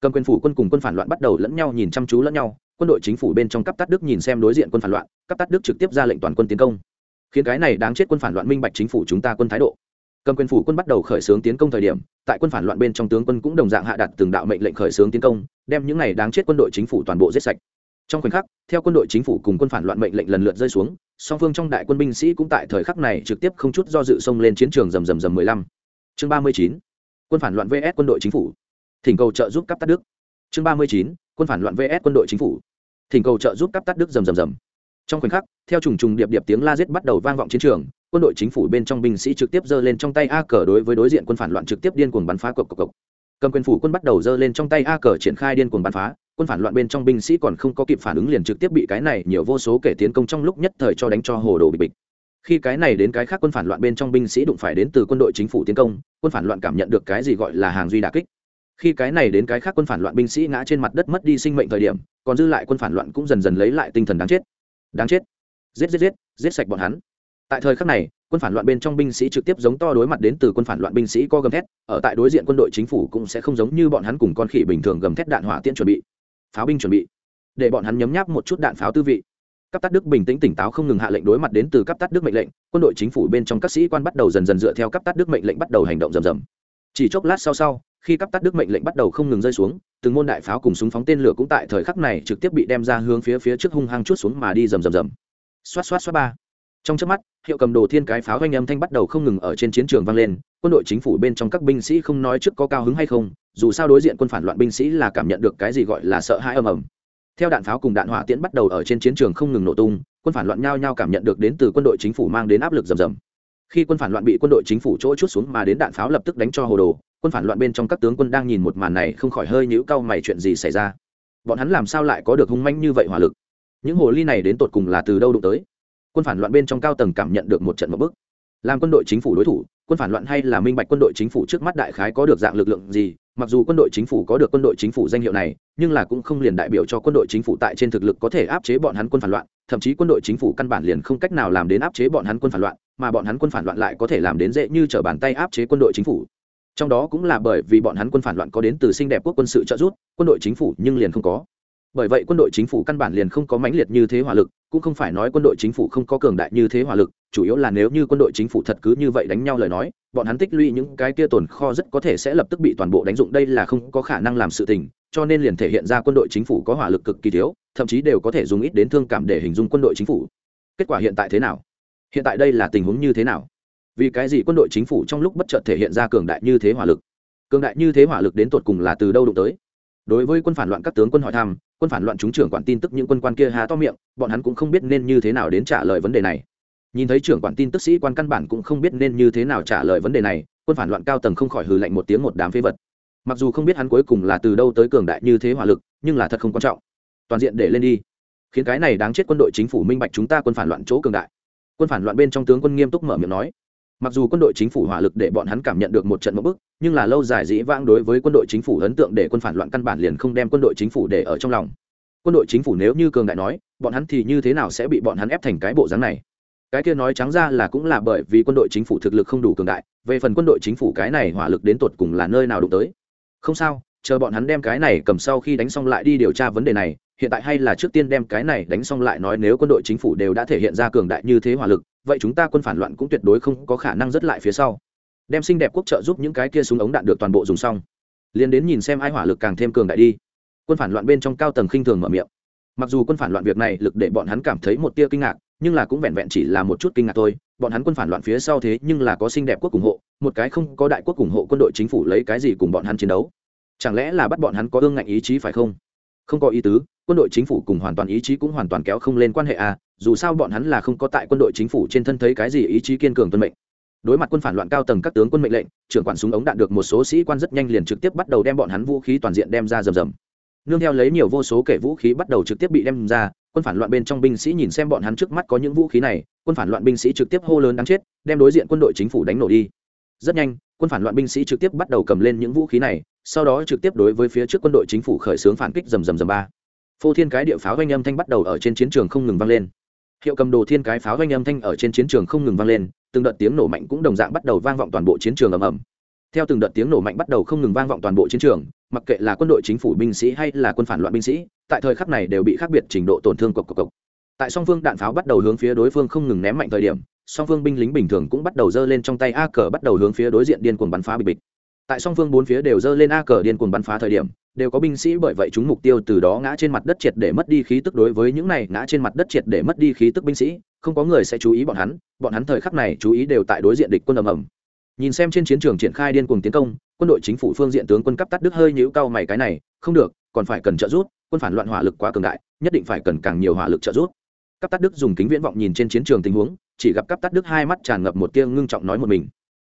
Cầm quyền phủ quân cùng quân phản loạn bắt đầu lẫn nhau nhìn chăm chú lẫn nhau, quân đội chính phủ bên trong cấp tát đức nhìn xem đối diện quân phản loạn cấp tát đức trực tiếp ra lệnh toàn quân tiến công. Khiến cái này đáng chết quân phản loạn minh bạch chính phủ chúng ta quân thái độ cầm quyền phủ quân bắt đầu khởi xướng tiến công thời điểm, tại quân phản loạn bên trong tướng quân cũng đồng dạng hạ đặt từng đạo mệnh lệnh khởi xướng tiến công, đem những này đáng chết quân đội chính phủ toàn bộ giết sạch. Trong khoảnh khắc, theo quân đội chính phủ cùng quân phản loạn mệnh lệnh lần lượt rơi xuống, song phương trong đại quân binh sĩ cũng tại thời khắc này trực tiếp không chút do dự xông lên chiến trường rầm rầm rầm mười lăm. Chương ba mươi chín, quân phản loạn vs quân đội chính phủ. Thỉnh cầu trợ giúp cấp tát đức. Chương ba mươi chín, quân phản loạn vs quân đội chính phủ. Thỉnh cầu trợ giúp cấp tát đức rầm rầm rầm trong khoảnh khắc, theo trùng trùng điệp điệp tiếng la giết bắt đầu vang vọng chiến trường, quân đội chính phủ bên trong binh sĩ trực tiếp giơ lên trong tay a cờ đối với đối diện quân phản loạn trực tiếp điên cuồng bắn phá cộc cộc cộc. Cầm quyền phủ quân bắt đầu giơ lên trong tay a cờ triển khai điên cuồng bắn phá, quân phản loạn bên trong binh sĩ còn không có kịp phản ứng liền trực tiếp bị cái này nhiều vô số kể tiến công trong lúc nhất thời cho đánh cho hồ đồ bị bịch. Khi cái này đến cái khác quân phản loạn bên trong binh sĩ đụng phải đến từ quân đội chính phủ tiến công, quân phản loạn cảm nhận được cái gì gọi là hàng duy đà kích. Khi cái này đến cái khác quân phản loạn binh sĩ ngã trên mặt đất mất đi sinh mệnh thời điểm, còn dư lại quân phản loạn cũng dần dần lấy lại tinh thần đáng chết đáng chết. Giết giết giết giết sạch bọn hắn. Tại thời khắc này, quân phản loạn bên trong binh sĩ trực tiếp giống to đối mặt đến từ quân phản loạn binh sĩ co gầm thét, ở tại đối diện quân đội chính phủ cũng sẽ không giống như bọn hắn cùng con khỉ bình thường gầm thét đạn hỏa tiễn chuẩn bị. Pháo binh chuẩn bị. Để bọn hắn nhấm nháp một chút đạn pháo tư vị. Cấp tát đức bình tĩnh tỉnh táo không ngừng hạ lệnh đối mặt đến từ cấp tát đức mệnh lệnh, quân đội chính phủ bên trong các sĩ quan bắt đầu dần dần dựa theo cấp tát đức mệnh lệnh bắt đầu hành động rầm rầm. Chỉ chốc lát sau sau khi cấp tắt đức mệnh lệnh bắt đầu không ngừng rơi xuống, từng môn đại pháo cùng súng phóng tên lửa cũng tại thời khắc này trực tiếp bị đem ra hướng phía phía trước hung hăng chút xuống mà đi rầm rầm rầm. Xoát xoát xoát ba. Trong trước mắt, hiệu cầm đồ thiên cái pháo doanh âm thanh bắt đầu không ngừng ở trên chiến trường vang lên, quân đội chính phủ bên trong các binh sĩ không nói trước có cao hứng hay không, dù sao đối diện quân phản loạn binh sĩ là cảm nhận được cái gì gọi là sợ hãi ầm ầm. Theo đạn pháo cùng đạn hỏa tiễn bắt đầu ở trên chiến trường không ngừng nổ tung, quân phản loạn nhao nhao cảm nhận được đến từ quân đội chính phủ mang đến áp lực rầm rầm. Khi quân phản loạn bị quân đội chính phủ chỗ chút xuống mà đến đạn pháo lập tức đánh cho hồ đồ quân phản loạn bên trong các tướng quân đang nhìn một màn này không khỏi hơi nhũ cau mày chuyện gì xảy ra. Bọn hắn làm sao lại có được hung manh như vậy hỏa lực? Những hồ ly này đến tột cùng là từ đâu đụng tới? Quân phản loạn bên trong cao tầng cảm nhận được một trận một bức làm quân đội chính phủ đối thủ, quân phản loạn hay là minh bạch quân đội chính phủ trước mắt đại khái có được dạng lực lượng gì, mặc dù quân đội chính phủ có được quân đội chính phủ danh hiệu này, nhưng là cũng không liền đại biểu cho quân đội chính phủ tại trên thực lực có thể áp chế bọn hắn quân phản loạn, thậm chí quân đội chính phủ căn bản liền không cách nào làm đến áp chế bọn hắn quân phản loạn, mà bọn hắn quân phản loạn lại có thể làm đến dễ như t r ở bàn tay áp chế quân đội chính phủ trong đó cũng là bởi vì bọn hắn quân phản loạn có đến từ xinh đẹp quốc quân sự trợ giúp, quân đội chính phủ nhưng liền không có. Bởi vậy quân đội chính phủ căn bản liền không có mãnh liệt như thế hỏa lực, cũng không phải nói quân đội chính phủ không có cường đại như thế hỏa lực, chủ yếu là nếu như quân đội chính phủ thật cứ như vậy đánh nhau lời nói, bọn hắn tích lũy những cái kia tồn kho rất có thể sẽ lập tức bị toàn bộ đánh dụng, đây là không có khả năng làm sự tình, cho nên liền thể hiện ra quân đội chính phủ có hỏa lực cực kỳ thiếu, thậm chí đều có thể dùng ít đến thương cảm để hình dung quân đội chính phủ. Kết quả hiện tại thế nào? Hiện tại đây là tình huống như thế nào? Vì cái gì quân đội chính phủ trong lúc bất chợt thể hiện ra cường đại như thế hỏa lực? Cường đại như thế hỏa lực đến tột cùng là từ đâu đụng tới? Đối với quân phản loạn các tướng quân hỏi thăm, quân phản loạn chúng trưởng quản tin tức những quân quan kia há to miệng, bọn hắn cũng không biết nên như thế nào đến trả lời vấn đề này. Nhìn thấy trưởng quản tin tức sĩ quan căn bản cũng không biết nên như thế nào trả lời vấn đề này, quân phản loạn cao tầng không khỏi hừ lạnh một tiếng một đám phế vật. Mặc dù không biết hắn cuối cùng là từ đâu tới cường đại như thế hỏa lực, nhưng là thật không quan trọng. Toàn diện để lên đi. Khiến cái này đáng chết quân đội chính phủ minh bạch chúng ta quân phản loạn chỗ cường đại. Quân phản loạn bên trong tướng quân nghiêm túc mở miệng nói mặc dù quân đội chính phủ hỏa lực để bọn hắn cảm nhận được một trận mẫu bức, nhưng là lâu dài dĩ vãng đối với quân đội chính phủ ấn tượng để quân phản loạn căn bản liền không đem quân đội chính phủ để ở trong lòng. Quân đội chính phủ nếu như cường đại nói, bọn hắn thì như thế nào sẽ bị bọn hắn ép thành cái bộ dáng này? Cái kia nói trắng ra là cũng là bởi vì quân đội chính phủ thực lực không đủ cường đại, về phần quân đội chính phủ cái này hỏa lực đến tột cùng là nơi nào đụng tới? Không sao, chờ bọn hắn đem cái này cầm sau khi đánh xong lại đi điều tra vấn đề này, hiện tại hay là trước tiên đem cái này đánh xong lại nói nếu quân đội chính phủ đều đã thể hiện ra cường đại như thế hỏa lực vậy chúng ta quân phản loạn cũng tuyệt đối không có khả năng dứt lại phía sau. Đem xinh đẹp quốc trợ giúp những cái kia súng ống đạn được toàn bộ dùng xong. Liền đến nhìn xem ai hỏa lực càng thêm cường đại đi. Quân phản loạn bên trong cao tầng khinh thường mở miệng. Mặc dù quân phản loạn việc này lực để bọn hắn cảm thấy một tia kinh ngạc, nhưng là cũng vẹn vẹn chỉ là một chút kinh ngạc thôi. Bọn hắn quân phản loạn phía sau thế nhưng là có xinh đẹp quốc ủng hộ, một cái không có đại quốc ủng hộ quân đội chính phủ lấy cái gì cùng bọn hắn chiến đấu. Chẳng lẽ là bắt bọn hắn có ương ngạnh ý chí phải không? Không có ý tứ, quân đội chính phủ cùng hoàn toàn ý chí cũng hoàn toàn kéo không lên quan hệ à dù sao bọn hắn là không có tại quân đội chính phủ trên thân thấy cái gì ý chí kiên cường tuân mệnh. Đối mặt quân phản loạn cao tầng các tướng quân mệnh lệnh, trưởng quản súng ống đạn được một số sĩ quan rất nhanh liền trực tiếp bắt đầu đem bọn hắn vũ khí toàn diện đem ra rầm rầm. Nương theo lấy nhiều vô số kể vũ khí bắt đầu trực tiếp bị đem ra, quân phản loạn bên trong binh sĩ nhìn xem bọn hắn trước mắt có những vũ khí này, quân phản loạn binh sĩ trực tiếp hô lớn đáng chết, đem đối diện quân đội chính phủ đánh nổ đi. Rất nhanh, quân phản loạn binh sĩ trực tiếp bắt đầu cầm lên những vũ khí này, sau đó trực tiếp đối với phía trước quân đội chính phủ khởi xướng phản kích rầm rầm rầm ba. Phô thiên cái địa pháo vang âm thanh bắt đầu ở trên chiến trường không ngừng vang lên hiệu cầm đồ thiên cái pháo doanh âm thanh ở trên chiến trường không ngừng vang lên, từng đợt tiếng nổ mạnh cũng đồng dạng bắt đầu vang vọng toàn bộ chiến trường ầm ầm. Theo từng đợt tiếng nổ mạnh bắt đầu không ngừng vang vọng toàn bộ chiến trường, mặc kệ là quân đội chính phủ binh sĩ hay là quân phản loạn binh sĩ, tại thời khắc này đều bị khác biệt trình độ tổn thương cộc cộc cộc tại song phương đạn pháo bắt đầu hướng phía đối phương không ngừng ném mạnh thời điểm, song phương binh lính bình thường cũng bắt đầu giơ lên trong tay a cờ bắt đầu hướng phía đối diện điên cuồng bắn phá bịch bịch. Tại song phương bốn phía đều giơ lên a cờ điên cuồng bắn phá thời điểm đều có binh sĩ bởi vậy chúng mục tiêu từ đó ngã trên mặt đất triệt để mất đi khí tức đối với những này ngã trên mặt đất triệt để mất đi khí tức binh sĩ, không có người sẽ chú ý bọn hắn bọn hắn thời khắc này chú ý đều tại đối diện địch quân ầm ầm. Nhìn xem trên chiến trường triển khai điên cuồng tiến công, quân đội chính phủ phương diện tướng quân cấp tắt đức hơi nhũ cao mày cái này, không được, còn phải cần trợ giúp, quân phản loạn hỏa lực quá cường đại, nhất định phải cần càng nhiều hỏa lực trợ giúp. Cấp tắt đức dùng kính viễn vọng nhìn trên chiến trường tình huống, chỉ gặp cấp tắt đức hai mắt tràn ngập một tia ngưng trọng nói một mình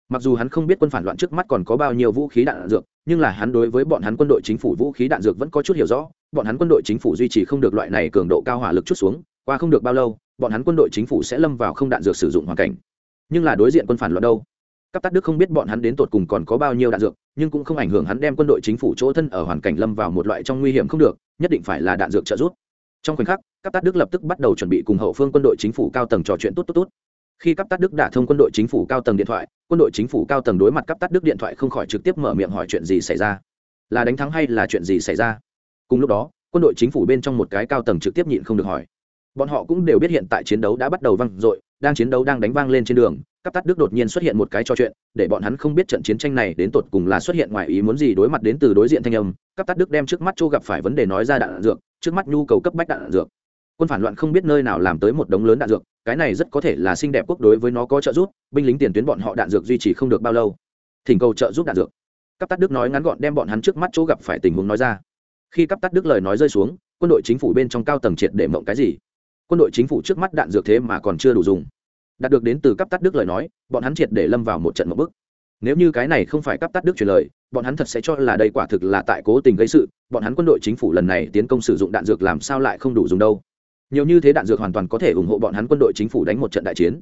mặc dù hắn không biết quân phản loạn trước mắt còn có bao nhiêu vũ khí đạn dược, nhưng là hắn đối với bọn hắn quân đội chính phủ vũ khí đạn dược vẫn có chút hiểu rõ. Bọn hắn quân đội chính phủ duy trì không được loại này cường độ cao hỏa lực chút xuống, qua không được bao lâu, bọn hắn quân đội chính phủ sẽ lâm vào không đạn dược sử dụng hoàn cảnh. Nhưng là đối diện quân phản loạn đâu? Các tác đức không biết bọn hắn đến tột cùng còn có bao nhiêu đạn dược, nhưng cũng không ảnh hưởng hắn đem quân đội chính phủ chỗ thân ở hoàn cảnh lâm vào một loại trong nguy hiểm không được, nhất định phải là đạn dược trợ giúp. Trong khoảnh khắc các tác đức lập tức bắt đầu chuẩn bị cùng hậu phương quân đội chính phủ cao tầng trò chuyện tốt tốt tốt khi cấp tắt đức đả thông quân đội chính phủ cao tầng điện thoại, quân đội chính phủ cao tầng đối mặt cấp tắt đức điện thoại không khỏi trực tiếp mở miệng hỏi chuyện gì xảy ra. Là đánh thắng hay là chuyện gì xảy ra? Cùng lúc đó, quân đội chính phủ bên trong một cái cao tầng trực tiếp nhịn không được hỏi. Bọn họ cũng đều biết hiện tại chiến đấu đã bắt đầu vang dội, đang chiến đấu đang đánh vang lên trên đường, cấp tắt đức đột nhiên xuất hiện một cái trò chuyện, để bọn hắn không biết trận chiến tranh này đến tột cùng là xuất hiện ngoài ý muốn gì đối mặt đến từ đối diện thanh âm, cấp tắt đức đem trước mắt châu gặp phải vấn đề nói ra đạn dược, trước mắt nhu cầu cấp bách đạn dược. Quân phản loạn không biết nơi nào làm tới một đống lớn đạn dược cái này rất có thể là xinh đẹp quốc đối với nó có trợ giúp, binh lính tiền tuyến bọn họ đạn dược duy trì không được bao lâu. Thỉnh cầu trợ giúp đạn dược. Cấp tắt đức nói ngắn gọn đem bọn hắn trước mắt chỗ gặp phải tình huống nói ra. Khi cấp tắt đức lời nói rơi xuống, quân đội chính phủ bên trong cao tầng triệt để mộng cái gì? Quân đội chính phủ trước mắt đạn dược thế mà còn chưa đủ dùng. Đạt được đến từ cấp tắt đức lời nói, bọn hắn triệt để lâm vào một trận một bức. Nếu như cái này không phải cấp tắt đức truyền lời, bọn hắn thật sẽ cho là đây quả thực là tại cố tình gây sự. Bọn hắn quân đội chính phủ lần này tiến công sử dụng đạn dược làm sao lại không đủ dùng đâu? Nhiều như thế đạn dược hoàn toàn có thể ủng hộ bọn hắn quân đội chính phủ đánh một trận đại chiến.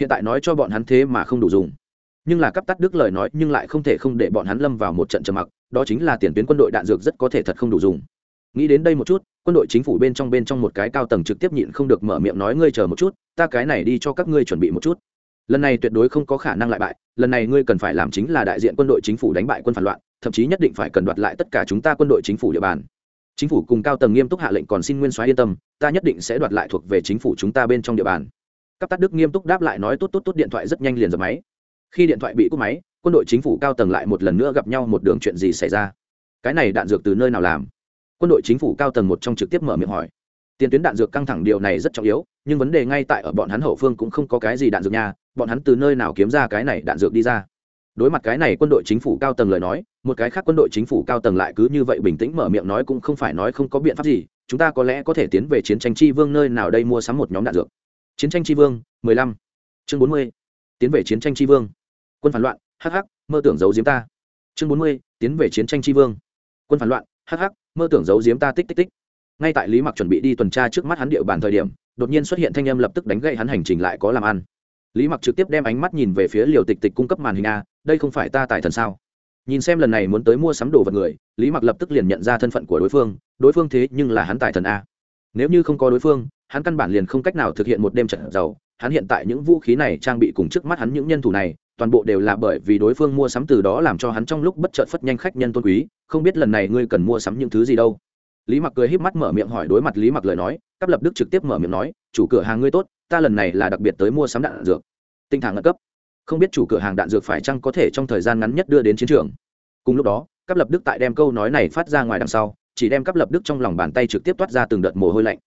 Hiện tại nói cho bọn hắn thế mà không đủ dùng. Nhưng là cấp tắt đức lời nói nhưng lại không thể không để bọn hắn lâm vào một trận trầm mặc, đó chính là tiền tuyến quân đội đạn dược rất có thể thật không đủ dùng. Nghĩ đến đây một chút, quân đội chính phủ bên trong bên trong một cái cao tầng trực tiếp nhịn không được mở miệng nói ngươi chờ một chút, ta cái này đi cho các ngươi chuẩn bị một chút. Lần này tuyệt đối không có khả năng lại bại, lần này ngươi cần phải làm chính là đại diện quân đội chính phủ đánh bại quân phản loạn, thậm chí nhất định phải cần đoạt lại tất cả chúng ta quân đội chính phủ địa bàn chính phủ cùng cao tầng nghiêm túc hạ lệnh còn xin nguyên soái yên tâm, ta nhất định sẽ đoạt lại thuộc về chính phủ chúng ta bên trong địa bàn. Các tát đức nghiêm túc đáp lại nói tốt tốt tốt điện thoại rất nhanh liền dập máy. Khi điện thoại bị cúp máy, quân đội chính phủ cao tầng lại một lần nữa gặp nhau một đường chuyện gì xảy ra. Cái này đạn dược từ nơi nào làm? Quân đội chính phủ cao tầng một trong trực tiếp mở miệng hỏi. Tiền tuyến đạn dược căng thẳng điều này rất trọng yếu, nhưng vấn đề ngay tại ở bọn hắn hậu phương cũng không có cái gì đạn dược nha, bọn hắn từ nơi nào kiếm ra cái này đạn dược đi ra? Đối mặt cái này quân đội chính phủ cao tầng lời nói một cái khác quân đội chính phủ cao tầng lại cứ như vậy bình tĩnh mở miệng nói cũng không phải nói không có biện pháp gì, chúng ta có lẽ có thể tiến về chiến tranh chi vương nơi nào đây mua sắm một nhóm đạn dược. Chiến tranh chi vương, mười lăm. Chương bốn mươi. Tiến về chiến tranh chi vương. Quân phản loạn hh mơ tưởng giấu giếm ta. Chương bốn mươi, tiến về chiến tranh chi vương. Quân phản loạn hh mơ tưởng giấu giếm ta tích tích tích. Ngay tại lý mặc chuẩn bị đi tuần tra trước mắt hắn địa bàn thời điểm, đột nhiên xuất hiện thanh âm lập tức đánh gậy hắn hành trình lại có làm ăn. Lý mặc trực tiếp đem ánh mắt nhìn về phía liều tịch tịch cung cấp màn hình a, đây không phải ta tài thần sao? Nhìn xem lần này muốn tới mua sắm đồ vật người, lý mặc lập tức liền nhận ra thân phận của đối phương đối phương thế nhưng là hắn tài thần a. Nếu như không có đối phương, hắn căn bản liền không cách nào thực hiện một đêm trận giàu, hắn hiện tại những vũ khí này trang bị cùng trước mắt hắn những nhân thủ này, toàn bộ đều là bởi vì đối phương mua sắm từ đó làm cho hắn trong lúc bất chợt phất nhanh khách nhân tôn quý, không biết lần này ngươi cần mua sắm những thứ gì đâu. Lý mặc cười híp mắt mở miệng hỏi đối mặt lý mặc lời nói cấp lập đức trực tiếp mở miệng nói, chủ cửa hàng ngươi tốt, ta lần này là đặc biệt tới mua sắm đạn dược. Tinh thẳng ngất cấp không biết chủ cửa hàng đạn dược phải chăng có thể trong thời gian ngắn nhất đưa đến chiến trường. Cùng lúc đó cấp lập đức tại đem câu nói này phát ra ngoài đằng sau, chỉ đem cấp lập đức trong lòng bàn tay trực tiếp toát ra từng đợt mồ hôi lạnh.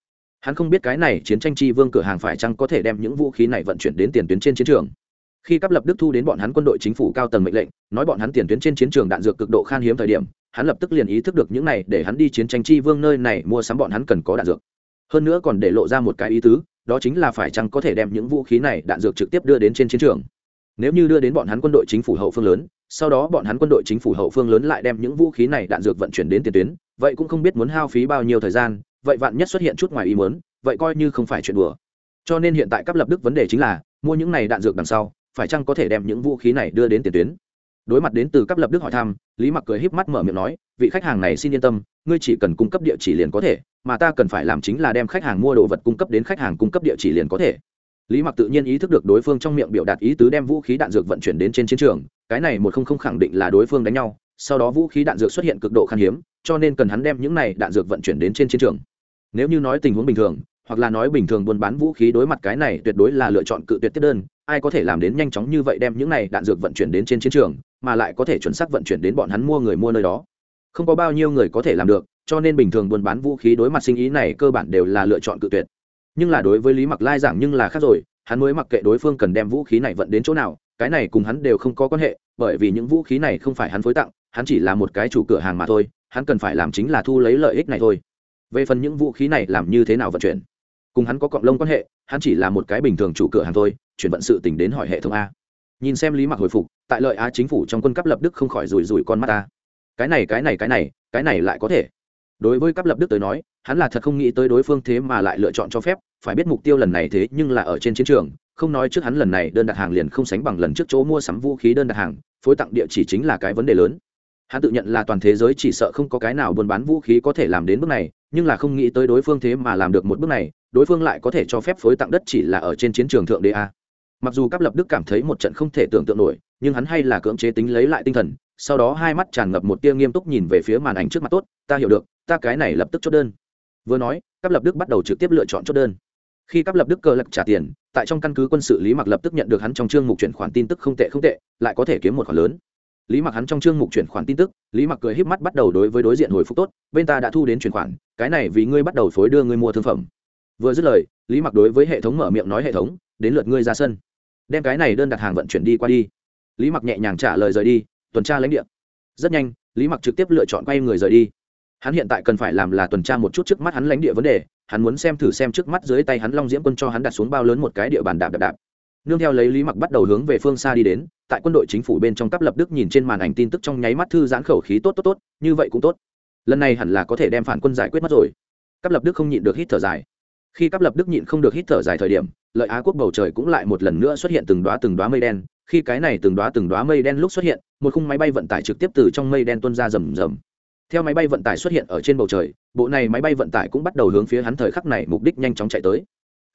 Hắn không biết cái này chiến tranh chi vương cửa hàng phải chăng có thể đem những vũ khí này vận chuyển đến tiền tuyến trên chiến trường. Khi cấp lập đức thu đến bọn hắn quân đội chính phủ cao tầng mệnh lệnh, nói bọn hắn tiền tuyến trên chiến trường đạn dược cực độ khan hiếm thời điểm, hắn lập tức liền ý thức được những này để hắn đi chiến tranh chi vương nơi này mua sắm bọn hắn cần có đạn dược. Hơn nữa còn để lộ ra một cái ý tứ, đó chính là phải chăng có thể đem những vũ khí này đạn dược trực tiếp đưa đến trên chiến trường nếu như đưa đến bọn hắn quân đội chính phủ hậu phương lớn, sau đó bọn hắn quân đội chính phủ hậu phương lớn lại đem những vũ khí này đạn dược vận chuyển đến tiền tuyến, vậy cũng không biết muốn hao phí bao nhiêu thời gian, vậy vạn nhất xuất hiện chút ngoài ý muốn, vậy coi như không phải chuyện đùa. Cho nên hiện tại cấp lập đức vấn đề chính là, mua những này đạn dược đằng sau, phải chăng có thể đem những vũ khí này đưa đến tiền tuyến? Đối mặt đến từ cấp lập đức hỏi thăm, lý mặc cười híp mắt mở miệng nói, vị khách hàng này xin yên tâm, ngươi chỉ cần cung cấp địa chỉ liền có thể, mà ta cần phải làm chính là đem khách hàng mua đồ vật cung cấp đến khách hàng cung cấp địa chỉ liền có thể lý mặc tự nhiên ý thức được đối phương trong miệng biểu đạt ý tứ đem vũ khí đạn dược vận chuyển đến trên chiến trường, cái này một không không khẳng định là đối phương đánh nhau, sau đó vũ khí đạn dược xuất hiện cực độ khan hiếm, cho nên cần hắn đem những này đạn dược vận chuyển đến trên chiến trường. Nếu như nói tình huống bình thường, hoặc là nói bình thường buôn bán vũ khí đối mặt cái này tuyệt đối là lựa chọn cự tuyệt tiếp đơn, ai có thể làm đến nhanh chóng như vậy đem những này đạn dược vận chuyển đến trên chiến trường, mà lại có thể chuẩn xác vận chuyển đến bọn hắn mua người mua nơi đó? Không có bao nhiêu người có thể làm được, cho nên bình thường buôn bán vũ khí đối mặt sinh ý này cơ bản đều là lựa chọn cự tuyệt nhưng là đối với lý mặc lai giảng nhưng là khác rồi, hắn mới mặc kệ đối phương cần đem vũ khí này vận đến chỗ nào, cái này cùng hắn đều không có quan hệ, bởi vì những vũ khí này không phải hắn phối tặng, hắn chỉ là một cái chủ cửa hàng mà thôi, hắn cần phải làm chính là thu lấy lợi ích này thôi. Về phần những vũ khí này làm như thế nào vận chuyển, cùng hắn có cộng lông quan hệ, hắn chỉ là một cái bình thường chủ cửa hàng thôi, chuyển vận sự tình đến hỏi hệ thống a. Nhìn xem lý mặc hồi phục, tại lợi á chính phủ trong quân cấp lập đức không khỏi rủi rủi con mắt ta cái này cái này cái này cái này lại có thể đối với cấp lập đức tới nói, hắn là thật không nghĩ tới đối phương thế mà lại lựa chọn cho phép, phải biết mục tiêu lần này thế nhưng là ở trên chiến trường, không nói trước hắn lần này đơn đặt hàng liền không sánh bằng lần trước chỗ mua sắm vũ khí đơn đặt hàng, phối tặng địa chỉ chính là cái vấn đề lớn. Hắn tự nhận là toàn thế giới chỉ sợ không có cái nào buôn bán vũ khí có thể làm đến bước này, nhưng là không nghĩ tới đối phương thế mà làm được một bước này, đối phương lại có thể cho phép phối tặng đất chỉ là ở trên chiến trường thượng đế a. Mặc dù cấp lập đức cảm thấy một trận không thể tưởng tượng nổi, nhưng hắn hay là cưỡng chế tính lấy lại tinh thần, sau đó hai mắt tràn ngập một tia nghiêm túc nhìn về phía màn ảnh trước mặt tốt, ta hiểu được ta cái này lập tức chốt đơn. Vừa nói cấp lập đức bắt đầu trực tiếp lựa chọn chốt đơn. Khi cấp lập đức cơ lập trả tiền, tại trong căn cứ quân sự lý mặc lập tức nhận được hắn trong chương mục chuyển khoản tin tức không tệ không tệ, lại có thể kiếm một khoản lớn. Lý mặc hắn trong chương mục chuyển khoản tin tức, lý mặc cười híp mắt bắt đầu đối với đối diện hồi phục tốt, bên ta đã thu đến chuyển khoản, cái này vì ngươi bắt đầu phối đưa ngươi mua thương phẩm. Vừa dứt lời, lý mặc đối với hệ thống mở miệng nói hệ thống, đến lượt ngươi ra sân. Đem cái này đơn đặt hàng vận chuyển đi qua đi. Lý mặc nhẹ nhàng trả lời rời đi, tuần tra lãnh địa. Rất nhanh, lý mặc trực tiếp lựa chọn quay người rời đi hắn hiện tại cần phải làm là tuần tra một chút trước mắt hắn lãnh địa vấn đề, hắn muốn xem thử xem trước mắt dưới tay hắn long diễm quân cho hắn đặt xuống bao lớn một cái địa bàn đạp đạp đạp. Nương theo lấy lý mặc bắt đầu hướng về phương xa đi đến, tại quân đội chính phủ bên trong cấp lập đức nhìn trên màn ảnh tin tức trong nháy mắt thư giãn khẩu khí tốt tốt tốt, như vậy cũng tốt. Lần này hẳn là có thể đem phản quân giải quyết mất rồi. Cấp lập đức không nhịn được hít thở dài. Khi cấp lập đức nhịn không được hít thở dài thời điểm, lợi á quốc bầu trời cũng lại một lần nữa xuất hiện từng đoá từng đoá mây đen. Khi cái này từng đoá từng đoá mây đen lúc xuất hiện, một khung máy bay vận tải trực tiếp từ trong mây đen tuôn ra rầm rầm theo máy bay vận tải xuất hiện ở trên bầu trời, bộ này máy bay vận tải cũng bắt đầu hướng phía hắn thời khắc này mục đích nhanh chóng chạy tới.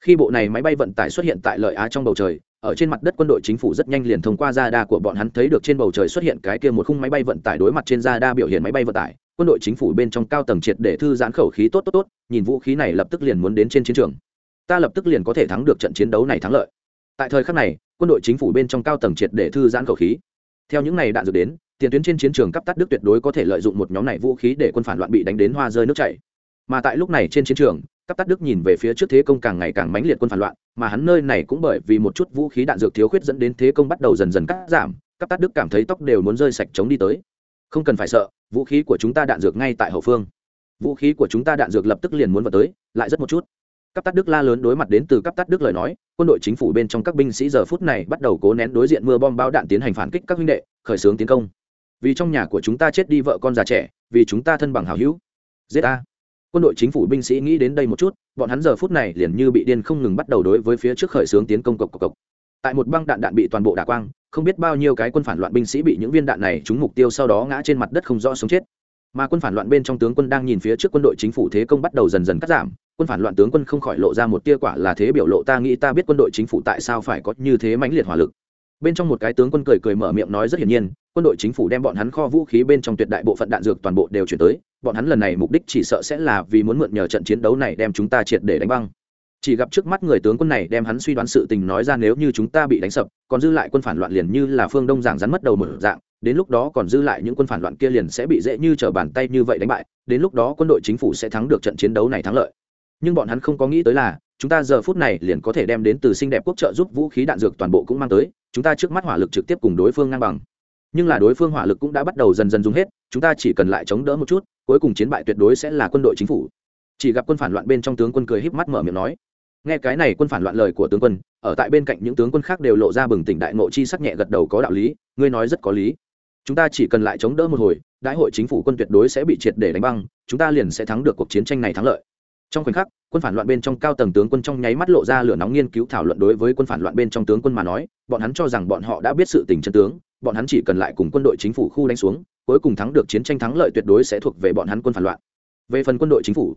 Khi bộ này máy bay vận tải xuất hiện tại lợi á trong bầu trời, ở trên mặt đất quân đội chính phủ rất nhanh liền thông qua radar của bọn hắn thấy được trên bầu trời xuất hiện cái kia một khung máy bay vận tải đối mặt trên radar biểu hiện máy bay vận tải, quân đội chính phủ bên trong cao tầng triệt để thư giãn khẩu khí tốt tốt tốt, nhìn vũ khí này lập tức liền muốn đến trên chiến trường. Ta lập tức liền có thể thắng được trận chiến đấu này thắng lợi. Tại thời khắc này, quân đội chính phủ bên trong cao tầng triệt để thư giãn khẩu khí. Theo những này đạn dược đến tiền tuyến trên chiến trường cấp tắt đức tuyệt đối có thể lợi dụng một nhóm này vũ khí để quân phản loạn bị đánh đến hoa rơi nước chảy. Mà tại lúc này trên chiến trường, cấp tắt đức nhìn về phía trước thế công càng ngày càng mãnh liệt quân phản loạn, mà hắn nơi này cũng bởi vì một chút vũ khí đạn dược thiếu khuyết dẫn đến thế công bắt đầu dần dần cắt giảm, cấp tắt đức cảm thấy tóc đều muốn rơi sạch chống đi tới. Không cần phải sợ, vũ khí của chúng ta đạn dược ngay tại hậu phương. Vũ khí của chúng ta đạn dược lập tức liền muốn vào tới, lại rất một chút. Cấp tắt đức la lớn đối mặt đến từ cấp tắt đức lời nói, quân đội chính phủ bên trong các binh sĩ giờ phút này bắt đầu cố nén đối diện mưa bom bao đạn tiến hành phản kích các huynh đệ, khởi xướng tiến công vì trong nhà của chúng ta chết đi vợ con già trẻ, vì chúng ta thân bằng hào hữu. Giết a quân đội chính phủ binh sĩ nghĩ đến đây một chút, bọn hắn giờ phút này liền như bị điên không ngừng bắt đầu đối với phía trước khởi xướng tiến công cộc cộc cộc. Tại một băng đạn đạn bị toàn bộ đả quang, không biết bao nhiêu cái quân phản loạn binh sĩ bị những viên đạn này trúng mục tiêu sau đó ngã trên mặt đất không rõ sống chết. Mà quân phản loạn bên trong tướng quân đang nhìn phía trước quân đội chính phủ thế công bắt đầu dần dần cắt giảm, quân phản loạn tướng quân không khỏi lộ ra một tia quả là thế biểu lộ, ta nghĩ ta biết quân đội chính phủ tại sao phải có như thế mãnh liệt hỏa lực bên trong một cái tướng quân cười cười mở miệng nói rất hiển nhiên, quân đội chính phủ đem bọn hắn kho vũ khí bên trong tuyệt đại bộ phận đạn dược toàn bộ đều chuyển tới, bọn hắn lần này mục đích chỉ sợ sẽ là vì muốn mượn nhờ trận chiến đấu này đem chúng ta triệt để đánh băng. Chỉ gặp trước mắt người tướng quân này đem hắn suy đoán sự tình nói ra nếu như chúng ta bị đánh sập, còn dư lại quân phản loạn liền như là phương đông giảng rắn mất đầu một dạng, đến lúc đó còn dư lại những quân phản loạn kia liền sẽ bị dễ như trở bàn tay như vậy đánh bại, đến lúc đó quân đội chính phủ sẽ thắng được trận chiến đấu này thắng lợi. Nhưng bọn hắn không có nghĩ tới là, chúng ta giờ phút này liền có thể đem đến từ xinh đẹp quốc trợ giúp vũ khí đạn dược toàn bộ cũng mang tới chúng ta trước mắt hỏa lực trực tiếp cùng đối phương ngang bằng. Nhưng là đối phương hỏa lực cũng đã bắt đầu dần dần dùng hết, chúng ta chỉ cần lại chống đỡ một chút, cuối cùng chiến bại tuyệt đối sẽ là quân đội chính phủ. Chỉ gặp quân phản loạn bên trong tướng quân cười híp mắt mở miệng nói, nghe cái này quân phản loạn lời của tướng quân, ở tại bên cạnh những tướng quân khác đều lộ ra bừng tỉnh đại ngộ chi sắc nhẹ gật đầu có đạo lý, ngươi nói rất có lý. Chúng ta chỉ cần lại chống đỡ một hồi, đại hội chính phủ quân tuyệt đối sẽ bị triệt để đánh băng, chúng ta liền sẽ thắng được cuộc chiến tranh này thắng lợi trong khoảnh khắc, quân phản loạn bên trong cao tầng tướng quân trong nháy mắt lộ ra lửa nóng nghiên cứu thảo luận đối với quân phản loạn bên trong tướng quân mà nói, bọn hắn cho rằng bọn họ đã biết sự tình chân tướng, bọn hắn chỉ cần lại cùng quân đội chính phủ khu đánh xuống, cuối cùng thắng được chiến tranh thắng lợi tuyệt đối sẽ thuộc về bọn hắn quân phản loạn. Về phần quân đội chính phủ,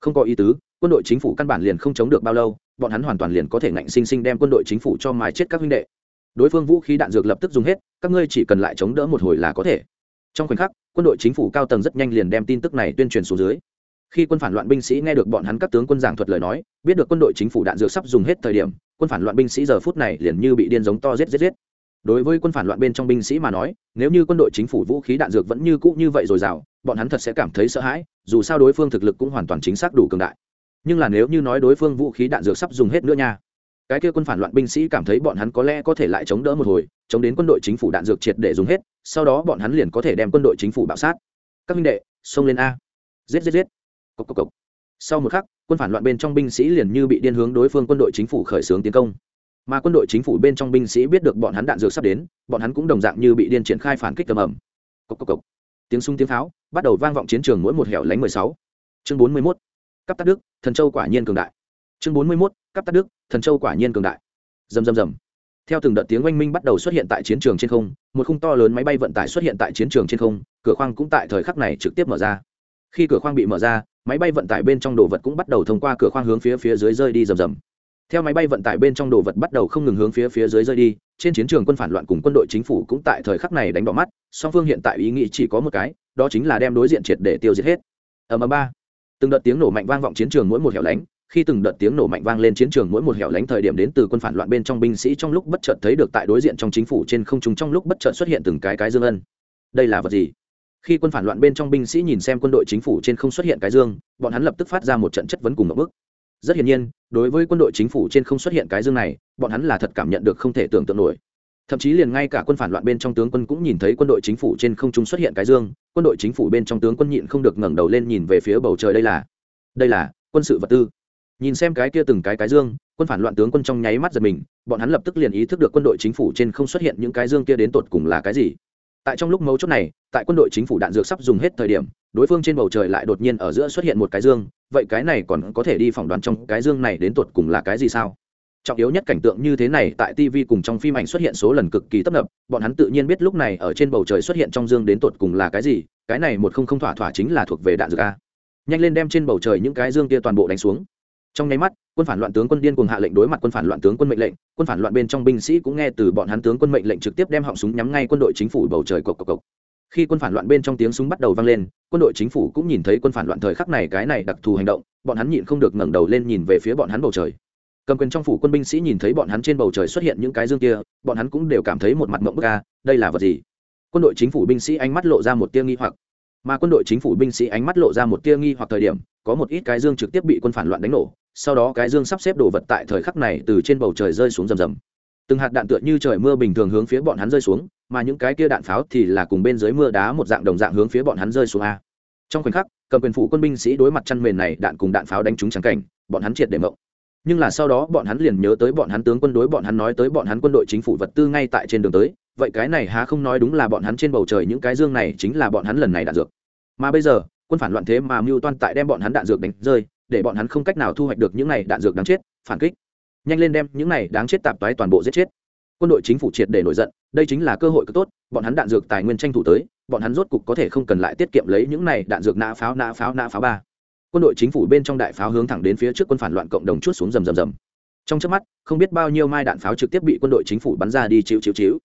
không có ý tứ, quân đội chính phủ căn bản liền không chống được bao lâu, bọn hắn hoàn toàn liền có thể ngạnh sinh sinh đem quân đội chính phủ cho mài chết các huynh đệ. Đối phương vũ khí đạn dược lập tức dùng hết, các ngươi chỉ cần lại chống đỡ một hồi là có thể. Trong khoảnh khắc, quân đội chính phủ cao tầng rất nhanh liền đem tin tức này tuyên truyền xuống dưới khi quân phản loạn binh sĩ nghe được bọn hắn các tướng quân giảng thuật lời nói, biết được quân đội chính phủ đạn dược sắp dùng hết thời điểm, quân phản loạn binh sĩ giờ phút này liền như bị điên giống to giết giết giết. Đối với quân phản loạn bên trong binh sĩ mà nói, nếu như quân đội chính phủ vũ khí đạn dược vẫn như cũ như vậy rồi rào bọn hắn thật sẽ cảm thấy sợ hãi, dù sao đối phương thực lực cũng hoàn toàn chính xác đủ cường đại. Nhưng là nếu như nói đối phương vũ khí đạn dược sắp dùng hết nữa nha, cái kia quân phản loạn binh sĩ cảm thấy bọn hắn có lẽ có thể lại chống đỡ một hồi, chống đến quân đội chính phủ đạn dược triệt để dùng hết, sau đó bọn hắn liền có thể đem quân đội chính phủ bạo sát. Các minh đệ, xông lên a. Giết giết giết cốc cốc cốc. sau một khắc quân phản loạn bên trong binh sĩ liền như bị điên hướng đối phương quân đội chính phủ khởi xướng tiến công. Mà quân đội chính phủ bên trong binh sĩ biết được bọn hắn đạn dược sắp đến bọn hắn cũng đồng dạng như bị điên triển khai phản kích tầm ẩm cốc cốc cốc. tiếng súng tiếng pháo bắt đầu vang vọng chiến trường mỗi một hẻo lánh mười sáu. Chương bốn mươi mốt. Cấp tát đức thần châu quả nhiên cường đại. Chương bốn mươi mốt. Cấp tát đức thần châu quả nhiên cường đại. Rầm rầm rầm, theo từng đợt tiếng oanh minh bắt đầu xuất hiện tại chiến trường trên không một khung to lớn máy bay vận tải xuất hiện tại chiến trường trên không cửa khoang cũng tại thời khắc này trực tiếp mở ra. Khi cửa khoang bị mở ra máy bay vận tải bên trong đồ vật cũng bắt đầu thông qua cửa khoang hướng phía phía dưới rơi đi rầm rầm. Theo máy bay vận tải bên trong đồ vật bắt đầu không ngừng hướng phía phía dưới rơi đi, trên chiến trường quân phản loạn cùng quân đội chính phủ cũng tại thời khắc này đánh đỏ mắt, song phương hiện tại ý nghĩ chỉ có một cái, đó chính là đem đối diện triệt để tiêu diệt hết. Ở ầm ba. Từng đợt tiếng nổ mạnh vang vọng chiến trường mỗi một hẻo lánh, khi từng đợt tiếng nổ mạnh vang lên chiến trường mỗi một hẻo lánh thời điểm đến từ quân phản loạn bên trong binh sĩ trong lúc bất chợt thấy được tại đối diện trong chính phủ trên không trung trong lúc bất chợt xuất hiện từng cái cái dương ân. Đây là vật gì? Khi quân phản loạn bên trong binh sĩ nhìn xem quân đội chính phủ trên không xuất hiện cái dương, bọn hắn lập tức phát ra một trận chất vấn cùng một bước rất hiển nhiên, đối với quân đội chính phủ trên không xuất hiện cái dương này, bọn hắn là thật cảm nhận được không thể tưởng tượng nổi. Thậm chí liền ngay cả quân phản loạn bên trong tướng quân cũng nhìn thấy quân đội chính phủ trên không trung xuất hiện cái dương, quân đội chính phủ bên trong tướng quân nhịn không được ngẩng đầu lên nhìn về phía bầu trời đây là đây là quân sự vật tư. Nhìn xem cái kia từng cái cái dương, quân phản loạn tướng quân trong nháy mắt giật mình, bọn hắn lập tức liền ý thức được quân đội chính phủ trên không xuất hiện những cái dương kia đến tột cùng là cái gì tại trong lúc mấu chốt này, tại quân đội chính phủ đạn dược sắp dùng hết thời điểm, đối phương trên bầu trời lại đột nhiên ở giữa xuất hiện một cái dương, vậy cái này còn có thể đi phỏng đoán trong cái dương này đến tột cùng là cái gì sao? Trọng yếu nhất cảnh tượng như thế này tại tv cùng trong phim ảnh xuất hiện số lần cực kỳ tấp nập, bọn hắn tự nhiên biết lúc này ở trên bầu trời xuất hiện trong dương đến tột cùng là cái gì, cái này một không không thỏa thỏa chính là thuộc về đạn dược a. Nhanh lên đem trên bầu trời những cái dương kia toàn bộ đánh xuống trong nháy mắt, quân phản loạn tướng quân điên cuồng hạ lệnh đối mặt quân phản loạn tướng quân mệnh lệnh, quân phản loạn bên trong binh sĩ cũng nghe từ bọn hắn tướng quân mệnh lệnh trực tiếp đem họng súng nhắm ngay quân đội chính phủ bầu trời cộc cộc cộc. Khi quân phản loạn bên trong tiếng súng bắt đầu vang lên, quân đội chính phủ cũng nhìn thấy quân phản loạn thời khắc này cái này đặc thù hành động, bọn hắn nhịn không được ngẩng đầu lên nhìn về phía bọn hắn bầu trời. Cầm quyền trong phủ quân binh sĩ nhìn thấy bọn hắn trên bầu trời xuất hiện những cái dương kia, bọn hắn cũng đều cảm thấy một mặt mộng bức ca đây là vật gì? Quân đội chính phủ binh sĩ ánh mắt lộ ra một tia nghi hoặc. Mà quân đội chính phủ binh sĩ ánh mắt lộ ra một tia nghi hoặc thời điểm, có một ít cái dương trực tiếp bị quân phản loạn đánh nổ sau đó cái dương sắp xếp đồ vật tại thời khắc này từ trên bầu trời rơi xuống rầm rầm từng hạt đạn tựa như trời mưa bình thường hướng phía bọn hắn rơi xuống mà những cái kia đạn pháo thì là cùng bên dưới mưa đá một dạng đồng dạng hướng phía bọn hắn rơi xuống a trong khoảnh khắc cầm quyền phủ quân binh sĩ đối mặt chăn mền này đạn cùng đạn pháo đánh trúng trắng cảnh bọn hắn triệt để mộng nhưng là sau đó bọn hắn liền nhớ tới bọn hắn tướng quân đối bọn hắn nói tới bọn hắn quân đội chính phủ vật tư ngay tại trên đường tới vậy cái này há không nói đúng là bọn hắn trên bầu trời những cái dương này chính là bọn hắn lần này đạn dược mà bây giờ quân phản loạn thế mà mưu toan tại đem bọn hắn đạn dược đánh rơi để bọn hắn không cách nào thu hoạch được những này đạn dược đáng chết, phản kích. Nhanh lên đem những này đáng chết tạp toái toàn bộ giết chết. Quân đội chính phủ triệt để nổi giận, đây chính là cơ hội tốt, bọn hắn đạn dược tài nguyên tranh thủ tới, bọn hắn rốt cục có thể không cần lại tiết kiệm lấy những này đạn dược nã pháo nã pháo nã pháo ba. Quân đội chính phủ bên trong đại pháo hướng thẳng đến phía trước quân phản loạn cộng đồng chút xuống rầm rầm rầm. Trong chớp mắt, không biết bao nhiêu mai đạn pháo trực tiếp bị quân đội chính phủ bắn ra đi chịu chịu chịu.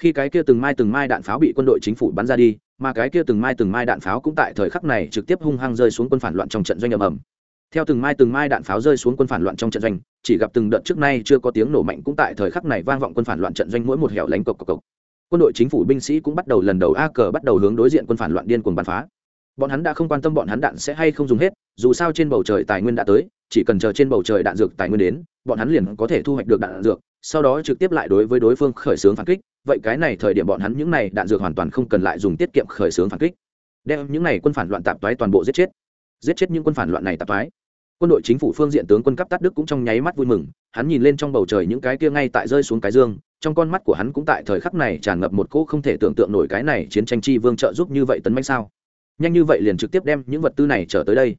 Khi cái kia từng mai từng mai đạn pháo bị quân đội chính phủ bắn ra đi, mà cái kia từng mai từng mai đạn pháo cũng tại thời khắc này trực tiếp hung hăng rơi xuống quân phản loạn trong trận doanh ầm ầm theo từng mai từng mai đạn pháo rơi xuống quân phản loạn trong trận doanh, chỉ gặp từng đợt trước nay chưa có tiếng nổ mạnh cũng tại thời khắc này vang vọng quân phản loạn trận doanh mỗi một hẻo lánh cộc cộc cộc. Quân đội chính phủ binh sĩ cũng bắt đầu lần đầu a cờ bắt đầu hướng đối diện quân phản loạn điên cuồng bắn phá. Bọn hắn đã không quan tâm bọn hắn đạn sẽ hay không dùng hết, dù sao trên bầu trời tài nguyên đã tới, chỉ cần chờ trên bầu trời đạn dược tài nguyên đến, bọn hắn liền có thể thu hoạch được đạn dược, sau đó trực tiếp lại đối với đối phương khởi xướng phản kích. Vậy cái này thời điểm bọn hắn những này đạn dược hoàn toàn không cần lại dùng tiết kiệm khởi xướng phản kích, đem những này quân phản loạn tạp toái toàn bộ giết chết. Giết chết những quân phản loạn này tạp toái quân đội chính phủ phương diện tướng quân cấp tát đức cũng trong nháy mắt vui mừng, hắn nhìn lên trong bầu trời những cái kia ngay tại rơi xuống cái dương, trong con mắt của hắn cũng tại thời khắc này tràn ngập một cỗ không thể tưởng tượng nổi cái này chiến tranh chi vương trợ giúp như vậy tấn manh sao. Nhanh như vậy liền trực tiếp đem những vật tư này trở tới đây.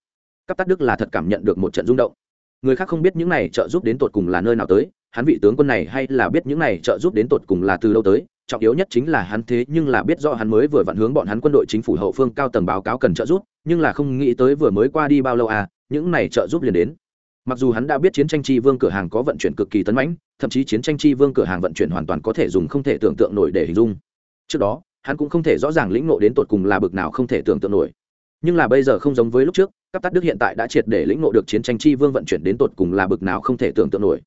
Cấp tát đức là thật cảm nhận được một trận rung động. Người khác không biết những này trợ giúp đến tột cùng là nơi nào tới hắn vị tướng quân này hay là biết những này trợ giúp đến tột cùng là từ đâu tới, trọng yếu nhất chính là hắn thế nhưng là biết rõ hắn mới vừa vặn hướng bọn hắn quân đội chính phủ hậu phương cao tầng báo cáo cần trợ giúp, nhưng là không nghĩ tới vừa mới qua đi bao lâu à những này trợ giúp liền đến. Mặc dù hắn đã biết chiến tranh chi vương cửa hàng có vận chuyển cực kỳ tấn mãnh, thậm chí chiến tranh chi vương cửa hàng vận chuyển hoàn toàn có thể dùng không thể tưởng tượng nổi để hình dung. Trước đó, hắn cũng không thể rõ ràng lĩnh nộ đến tột cùng là bực nào không thể tưởng tượng nổi. Nhưng là bây giờ không giống với lúc trước các tát đức hiện tại đã triệt để lĩnh nộ được chiến tranh chi vương vận chuyển đến tột cùng là bực nào không thể tưởng tượng nổi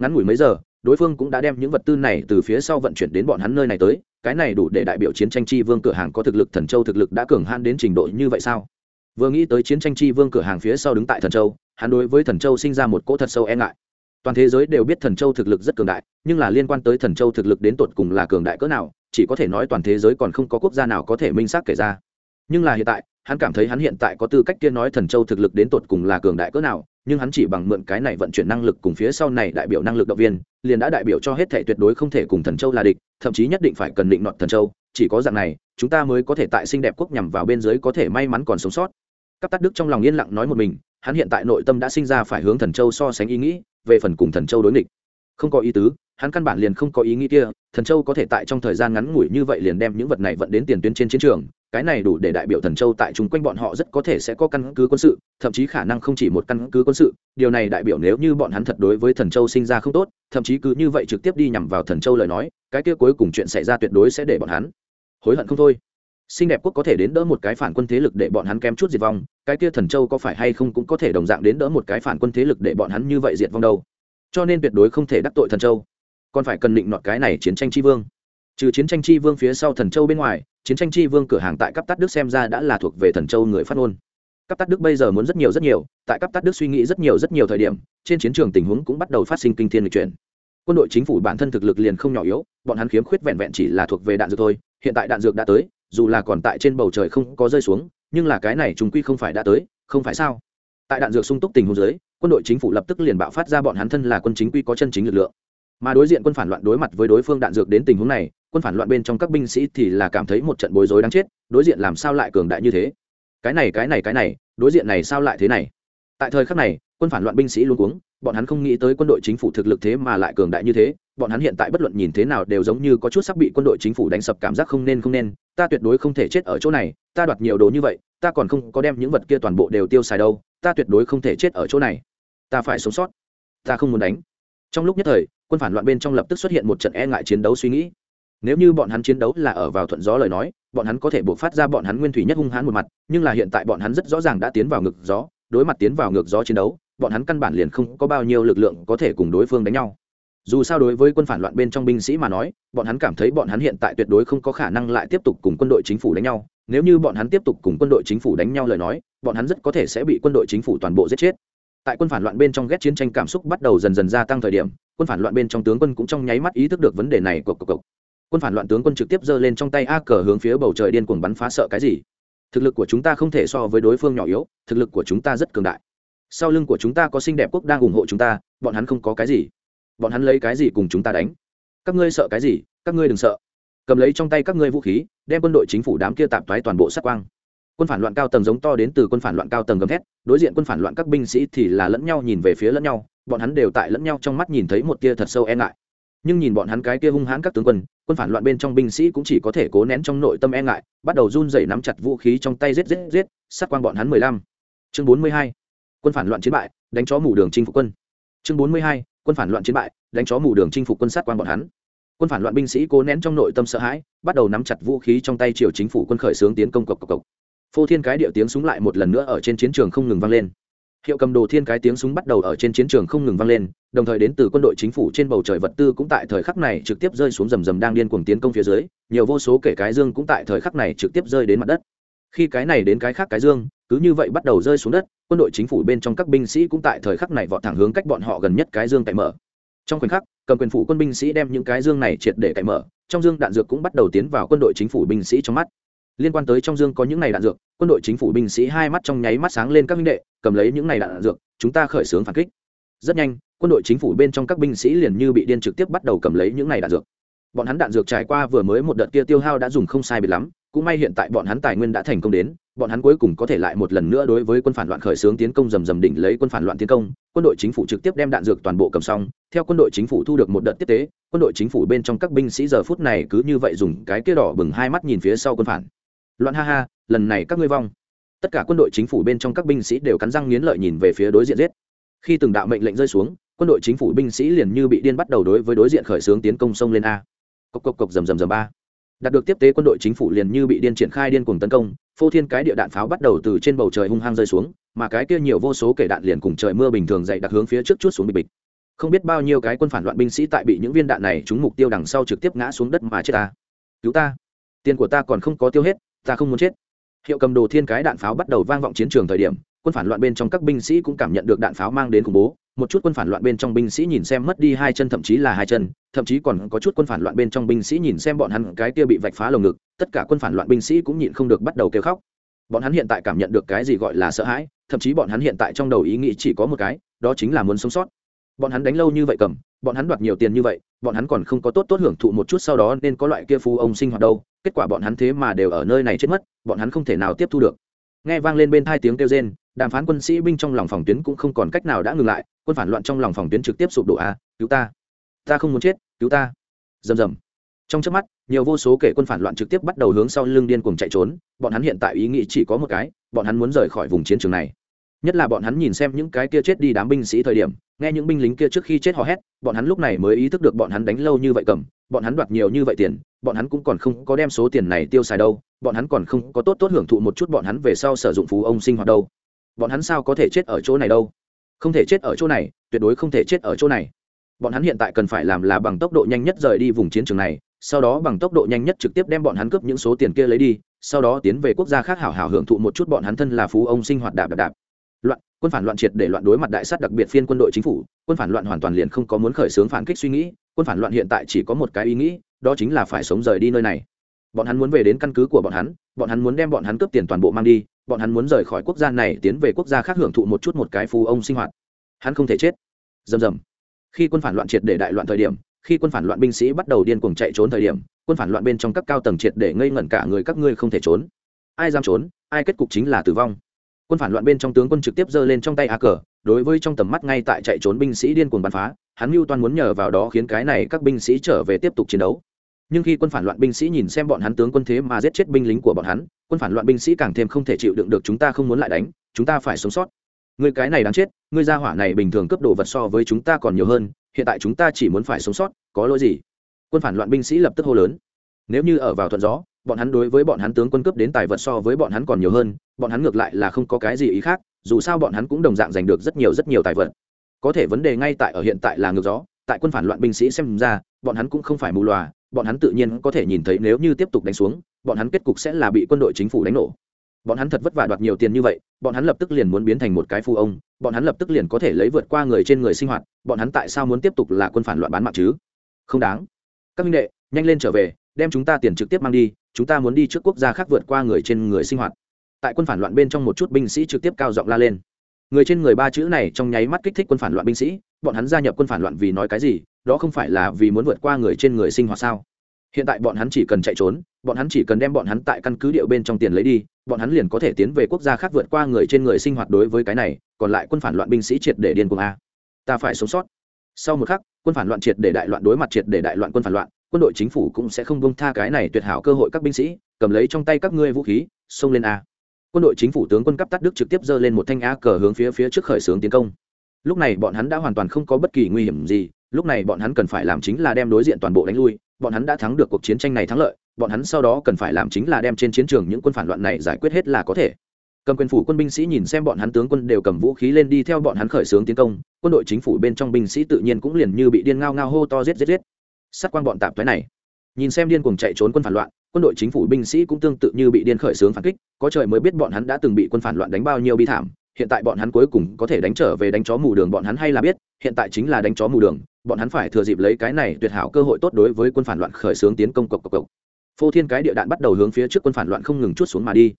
ngắn ngủi mấy giờ, đối phương cũng đã đem những vật tư này từ phía sau vận chuyển đến bọn hắn nơi này tới, cái này đủ để đại biểu chiến tranh chi vương cửa hàng có thực lực thần châu thực lực đã cường han đến trình độ như vậy sao? Vừa nghĩ tới chiến tranh chi vương cửa hàng phía sau đứng tại thần châu, hắn đối với thần châu sinh ra một cỗ thật sâu e ngại. Toàn thế giới đều biết thần châu thực lực rất cường đại, nhưng là liên quan tới thần châu thực lực đến tột cùng là cường đại cỡ nào, chỉ có thể nói toàn thế giới còn không có quốc gia nào có thể minh xác kể ra. Nhưng là hiện tại hắn cảm thấy hắn hiện tại có tư cách kia nói thần châu thực lực đến tột cùng là cường đại cỡ nào, nhưng hắn chỉ bằng mượn cái này vận chuyển năng lực cùng phía sau này đại biểu năng lực động viên, liền đã đại biểu cho hết thể tuyệt đối không thể cùng thần châu là địch, thậm chí nhất định phải cần định nọt thần châu, chỉ có dạng này, chúng ta mới có thể tại xinh đẹp quốc nhằm vào bên dưới có thể may mắn còn sống sót. Các tát đức trong lòng yên lặng nói một mình, hắn hiện tại nội tâm đã sinh ra phải hướng thần châu so sánh ý nghĩ, về phần cùng thần châu đối nghịch. Không có ý tứ, hắn căn bản liền không có ý nghĩ kia, thần châu có thể tại trong thời gian ngắn ngủi như vậy liền đem những vật này vận đến tiền tuyến trên chiến trường cái này đủ để đại biểu thần châu tại chung quanh bọn họ rất có thể sẽ có căn cứ quân sự, thậm chí khả năng không chỉ một căn cứ quân sự. Điều này đại biểu nếu như bọn hắn thật đối với thần châu sinh ra không tốt, thậm chí cứ như vậy trực tiếp đi nhằm vào thần châu lời nói, cái kia cuối cùng chuyện xảy ra tuyệt đối sẽ để bọn hắn hối hận không thôi. Xinh đẹp quốc có thể đến đỡ một cái phản quân thế lực để bọn hắn kém chút diệt vong, cái kia thần châu có phải hay không cũng có thể đồng dạng đến đỡ một cái phản quân thế lực để bọn hắn như vậy diệt vong đâu. Cho nên tuyệt đối không thể đắc tội thần châu. Còn phải cần định nọt cái này chiến tranh tri vương trừ chiến tranh chi vương phía sau thần châu bên ngoài, chiến tranh chi vương cửa hàng tại cấp tát đức xem ra đã là thuộc về thần châu người phát ngôn. Cấp tát đức bây giờ muốn rất nhiều rất nhiều, tại cấp tát đức suy nghĩ rất nhiều rất nhiều thời điểm, trên chiến trường tình huống cũng bắt đầu phát sinh kinh thiên lịch chuyển. Quân đội chính phủ bản thân thực lực liền không nhỏ yếu, bọn hắn khiếm khuyết vẹn vẹn chỉ là thuộc về đạn dược thôi, hiện tại đạn dược đã tới, dù là còn tại trên bầu trời không có rơi xuống, nhưng là cái này chúng quy không phải đã tới, không phải sao? Tại đạn dược sung túc tình huống dưới, quân đội chính phủ lập tức liền bạo phát ra bọn hắn thân là quân chính quy có chân chính lực lượng. Mà đối diện quân phản loạn đối mặt với đối phương đạn dược đến tình huống này quân phản loạn bên trong các binh sĩ thì là cảm thấy một trận bối rối đáng chết, đối diện làm sao lại cường đại như thế? Cái này cái này cái này, đối diện này sao lại thế này? Tại thời khắc này, quân phản loạn binh sĩ luôn cuống, bọn hắn không nghĩ tới quân đội chính phủ thực lực thế mà lại cường đại như thế, bọn hắn hiện tại bất luận nhìn thế nào đều giống như có chút sắp bị quân đội chính phủ đánh sập cảm giác không nên không nên, ta tuyệt đối không thể chết ở chỗ này, ta đoạt nhiều đồ như vậy, ta còn không có đem những vật kia toàn bộ đều tiêu xài đâu, ta tuyệt đối không thể chết ở chỗ này. Ta phải sống sót. Ta không muốn đánh. Trong lúc nhất thời, quân phản loạn bên trong lập tức xuất hiện một trận e ngại chiến đấu suy nghĩ nếu như bọn hắn chiến đấu là ở vào thuận gió lời nói, bọn hắn có thể buộc phát ra bọn hắn nguyên thủy nhất hung hãn một mặt, nhưng là hiện tại bọn hắn rất rõ ràng đã tiến vào ngược gió, đối mặt tiến vào ngược gió chiến đấu, bọn hắn căn bản liền không có bao nhiêu lực lượng có thể cùng đối phương đánh nhau. Dù sao đối với quân phản loạn bên trong binh sĩ mà nói, bọn hắn cảm thấy bọn hắn hiện tại tuyệt đối không có khả năng lại tiếp tục cùng quân đội chính phủ đánh nhau. Nếu như bọn hắn tiếp tục cùng quân đội chính phủ đánh nhau lời nói, bọn hắn rất có thể sẽ bị quân đội chính phủ toàn bộ giết chết. Tại quân phản loạn bên trong ghét chiến tranh cảm xúc bắt đầu dần dần gia tăng thời điểm, quân phản loạn bên trong tướng quân cũng trong nháy mắt ý thức được vấn đề này cộc cộc cộc quân phản loạn tướng quân trực tiếp giơ lên trong tay a cờ hướng phía bầu trời điên cuồng bắn phá sợ cái gì? Thực lực của chúng ta không thể so với đối phương nhỏ yếu, thực lực của chúng ta rất cường đại. Sau lưng của chúng ta có xinh đẹp quốc đang ủng hộ chúng ta, bọn hắn không có cái gì. Bọn hắn lấy cái gì cùng chúng ta đánh? Các ngươi sợ cái gì? Các ngươi đừng sợ. Cầm lấy trong tay các ngươi vũ khí, đem quân đội chính phủ đám kia tạp thoái toàn bộ sát quang. Quân phản loạn cao tầng giống to đến từ quân phản loạn cao tầng gầm thét, đối diện quân phản loạn các binh sĩ thì là lẫn nhau nhìn về phía lẫn nhau, bọn hắn đều tại lẫn nhau trong mắt nhìn thấy một tia thật sâu e ngại nhưng nhìn bọn hắn cái kia hung hãn các tướng quân quân phản loạn bên trong binh sĩ cũng chỉ có thể cố nén trong nội tâm e ngại, bắt đầu run rẩy nắm chặt vũ khí trong tay giết giết giết, sát quang bọn hắn mười lăm. Chương bốn mươi hai, quân phản loạn chiến bại, đánh chó mù đường chinh phục quân. Chương bốn mươi hai, quân phản loạn chiến bại, đánh chó mù đường chinh phục quân sát quang bọn hắn. Quân phản loạn binh sĩ cố nén trong nội tâm sợ hãi, bắt đầu nắm chặt vũ khí trong tay triều chính phủ quân khởi xướng tiến công cộc cộc cộc. Phô thiên cái điệu tiếng súng lại một lần nữa ở trên chiến trường không ngừng vang lên hiệu cầm đồ thiên cái tiếng súng bắt đầu ở trên chiến trường không ngừng vang lên, đồng thời đến từ quân đội chính phủ trên bầu trời vật tư cũng tại thời khắc này trực tiếp rơi xuống rầm rầm đang điên cuồng tiến công phía dưới, nhiều vô số kể cái dương cũng tại thời khắc này trực tiếp rơi đến mặt đất. Khi cái này đến cái khác cái dương, cứ như vậy bắt đầu rơi xuống đất, quân đội chính phủ bên trong các binh sĩ cũng tại thời khắc này vọt thẳng hướng cách bọn họ gần nhất cái dương cậy mở. Trong khoảnh khắc, cầm quyền phủ quân binh sĩ đem những cái dương này triệt để cậy mở, trong dương đạn dược cũng bắt đầu tiến vào quân đội chính phủ binh sĩ trong mắt liên quan tới trong dương có những này đạn dược, quân đội chính phủ binh sĩ hai mắt trong nháy mắt sáng lên các minh đệ, cầm lấy những này đạn dược, chúng ta khởi xướng phản kích. Rất nhanh, quân đội chính phủ bên trong các binh sĩ liền như bị điên trực tiếp bắt đầu cầm lấy những này đạn dược. Bọn hắn đạn dược trải qua vừa mới một đợt kia tiêu hao đã dùng không sai biệt lắm, cũng may hiện tại bọn hắn tài nguyên đã thành công đến, bọn hắn cuối cùng có thể lại một lần nữa đối với quân phản loạn khởi xướng tiến công rầm rầm đỉnh lấy quân phản loạn tiến công, quân đội chính phủ trực tiếp đem đạn dược toàn bộ cầm xong. Theo quân đội chính phủ thu được một đợt tiếp tế, quân đội chính phủ bên trong các binh sĩ giờ phút này cứ như vậy dùng cái kia đỏ bừng hai mắt nhìn phía sau quân phản loạn ha ha, lần này các ngươi vong. Tất cả quân đội chính phủ bên trong các binh sĩ đều cắn răng nghiến lợi nhìn về phía đối diện giết. Khi từng đạo mệnh lệnh rơi xuống, quân đội chính phủ binh sĩ liền như bị điên bắt đầu đối với đối diện khởi xướng tiến công sông lên a. Cộc cộc cộc rầm rầm rầm ba. Đạt được tiếp tế quân đội chính phủ liền như bị điên triển khai điên cuồng tấn công, phô thiên cái địa đạn pháo bắt đầu từ trên bầu trời hung hăng rơi xuống, mà cái kia nhiều vô số kể đạn liền cùng trời mưa bình thường dậy đặc hướng phía trước chút xuống bịch bịch. Không biết bao nhiêu cái quân phản loạn binh sĩ tại bị những viên đạn này trúng mục tiêu đằng sau trực tiếp ngã xuống đất mà chết ta. Cứu ta. Tiền của ta còn không có tiêu hết ta không muốn chết. Hiệu cầm đồ thiên cái đạn pháo bắt đầu vang vọng chiến trường thời điểm, quân phản loạn bên trong các binh sĩ cũng cảm nhận được đạn pháo mang đến khủng bố. Một chút quân phản loạn bên trong binh sĩ nhìn xem mất đi hai chân thậm chí là hai chân, thậm chí còn có chút quân phản loạn bên trong binh sĩ nhìn xem bọn hắn cái kia bị vạch phá lồng ngực, tất cả quân phản loạn binh sĩ cũng nhịn không được bắt đầu kêu khóc. Bọn hắn hiện tại cảm nhận được cái gì gọi là sợ hãi, thậm chí bọn hắn hiện tại trong đầu ý nghĩ chỉ có một cái, đó chính là muốn sống sót. Bọn hắn đánh lâu như vậy cầm bọn hắn đoạt nhiều tiền như vậy, bọn hắn còn không có tốt tốt hưởng thụ một chút sau đó nên có loại kia phu ông sinh hoạt đâu. Kết quả bọn hắn thế mà đều ở nơi này chết mất, bọn hắn không thể nào tiếp thu được. Nghe vang lên bên hai tiếng kêu rên, đàm phán quân sĩ binh trong lòng phòng tuyến cũng không còn cách nào đã ngừng lại, quân phản loạn trong lòng phòng tuyến trực tiếp sụp đổ. A cứu ta. Ta không muốn chết, cứu ta. Rầm rầm. Trong trước mắt, nhiều vô số kể quân phản loạn trực tiếp bắt đầu hướng sau lưng điên cuồng chạy trốn. Bọn hắn hiện tại ý nghĩ chỉ có một cái, bọn hắn muốn rời khỏi vùng chiến trường này nhất là bọn hắn nhìn xem những cái kia chết đi đám binh sĩ thời điểm, nghe những binh lính kia trước khi chết hò hét, bọn hắn lúc này mới ý thức được bọn hắn đánh lâu như vậy cầm, bọn hắn đoạt nhiều như vậy tiền, bọn hắn cũng còn không có đem số tiền này tiêu xài đâu, bọn hắn còn không có tốt tốt hưởng thụ một chút bọn hắn về sau sử dụng phú ông sinh hoạt đâu. Bọn hắn sao có thể chết ở chỗ này đâu? Không thể chết ở chỗ này, tuyệt đối không thể chết ở chỗ này. Bọn hắn hiện tại cần phải làm là bằng tốc độ nhanh nhất rời đi vùng chiến trường này, sau đó bằng tốc độ nhanh nhất trực tiếp đem bọn hắn cướp những số tiền kia lấy đi, sau đó tiến về quốc gia khác hảo hảo hưởng thụ một chút bọn hắn thân là phú ông sinh hoạt đạp đạp đạp loạn, quân phản loạn triệt để loạn đối mặt đại sát đặc biệt phiên quân đội chính phủ, quân phản loạn hoàn toàn liền không có muốn khởi xướng phản kích suy nghĩ, quân phản loạn hiện tại chỉ có một cái ý nghĩ, đó chính là phải sống rời đi nơi này. Bọn hắn muốn về đến căn cứ của bọn hắn bọn hắn muốn đem bọn hắn cướp tiền toàn bộ mang đi, bọn hắn muốn rời khỏi quốc gia này tiến về quốc gia khác hưởng thụ một chút một cái phù ông sinh hoạt. Hắn không thể chết. Dầm dầm khi quân phản loạn triệt để đại loạn thời điểm, khi quân phản loạn binh sĩ bắt đầu điên cuồng chạy trốn thời điểm, quân phản loạn bên trong các cao tầng triệt để ngây ngẩn cả người các ngươi không thể trốn. Ai dám trốn, ai kết cục chính là tử vong quân phản loạn bên trong tướng quân trực tiếp giơ lên trong tay a cờ, đối với trong tầm mắt ngay tại chạy trốn binh sĩ điên cuồng bắn phá, hắn mưu toan muốn nhờ vào đó khiến cái này các binh sĩ trở về tiếp tục chiến đấu. Nhưng khi quân phản loạn binh sĩ nhìn xem bọn hắn tướng quân thế mà giết chết binh lính của bọn hắn, quân phản loạn binh sĩ càng thêm không thể chịu đựng được chúng ta không muốn lại đánh, chúng ta phải sống sót. Người cái này đáng chết, người gia hỏa này bình thường cấp đồ vật so với chúng ta còn nhiều hơn, hiện tại chúng ta chỉ muốn phải sống sót, có lỗi gì? Quân phản loạn binh sĩ lập tức hô lớn. Nếu như ở vào thuận gió bọn hắn đối với bọn hắn tướng quân cấp đến tài vật so với bọn hắn còn nhiều hơn bọn hắn ngược lại là không có cái gì ý khác dù sao bọn hắn cũng đồng dạng giành được rất nhiều rất nhiều tài vật có thể vấn đề ngay tại ở hiện tại là ngược gió tại quân phản loạn binh sĩ xem ra bọn hắn cũng không phải mù loà bọn hắn tự nhiên có thể nhìn thấy nếu như tiếp tục đánh xuống bọn hắn kết cục sẽ là bị quân đội chính phủ đánh nổ bọn hắn thật vất vả đoạt nhiều tiền như vậy bọn hắn lập tức liền muốn biến thành một cái phu ông bọn hắn lập tức liền có thể lấy vượt qua người trên người sinh hoạt bọn hắn tại sao muốn tiếp tục là quân phản loạn bán mạng chứ không đáng các minh đệ nhanh lên trở về đem chúng ta tiền trực tiếp mang đi, chúng ta muốn đi trước quốc gia khác vượt qua người trên người sinh hoạt. Tại quân phản loạn bên trong một chút binh sĩ trực tiếp cao giọng la lên. Người trên người ba chữ này trong nháy mắt kích thích quân phản loạn binh sĩ, bọn hắn gia nhập quân phản loạn vì nói cái gì? Đó không phải là vì muốn vượt qua người trên người sinh hoạt sao? Hiện tại bọn hắn chỉ cần chạy trốn, bọn hắn chỉ cần đem bọn hắn tại căn cứ điệu bên trong tiền lấy đi, bọn hắn liền có thể tiến về quốc gia khác vượt qua người trên người sinh hoạt đối với cái này, còn lại quân phản loạn binh sĩ triệt để điên cuồng a. Ta phải sống sót. Sau một khắc, quân phản loạn triệt để đại loạn đối mặt triệt để đại loạn quân phản loạn quân đội chính phủ cũng sẽ không bông tha cái này tuyệt hảo cơ hội các binh sĩ, cầm lấy trong tay các ngươi vũ khí, xông lên a. Quân đội chính phủ tướng quân cấp tắt đức trực tiếp giơ lên một thanh a cờ hướng phía phía trước khởi xướng tiến công. Lúc này bọn hắn đã hoàn toàn không có bất kỳ nguy hiểm gì, lúc này bọn hắn cần phải làm chính là đem đối diện toàn bộ đánh lui, bọn hắn đã thắng được cuộc chiến tranh này thắng lợi, bọn hắn sau đó cần phải làm chính là đem trên chiến trường những quân phản loạn này giải quyết hết là có thể. Cầm quyền phủ quân binh sĩ nhìn xem bọn hắn tướng quân đều cầm vũ khí lên đi theo bọn hắn khởi xướng tiến công, quân đội chính phủ bên trong binh sĩ tự nhiên cũng liền như bị điên ngao ngao hô to giết giết giết sát quang bọn tạp thoái này. Nhìn xem điên cuồng chạy trốn quân phản loạn, quân đội chính phủ binh sĩ cũng tương tự như bị điên khởi xướng phản kích, có trời mới biết bọn hắn đã từng bị quân phản loạn đánh bao nhiêu bi thảm, hiện tại bọn hắn cuối cùng có thể đánh trở về đánh chó mù đường bọn hắn hay là biết, hiện tại chính là đánh chó mù đường, bọn hắn phải thừa dịp lấy cái này tuyệt hảo cơ hội tốt đối với quân phản loạn khởi xướng tiến công cộc cộc cộc. Phô thiên cái địa đạn bắt đầu hướng phía trước quân phản loạn không ngừng chút xuống mà đi.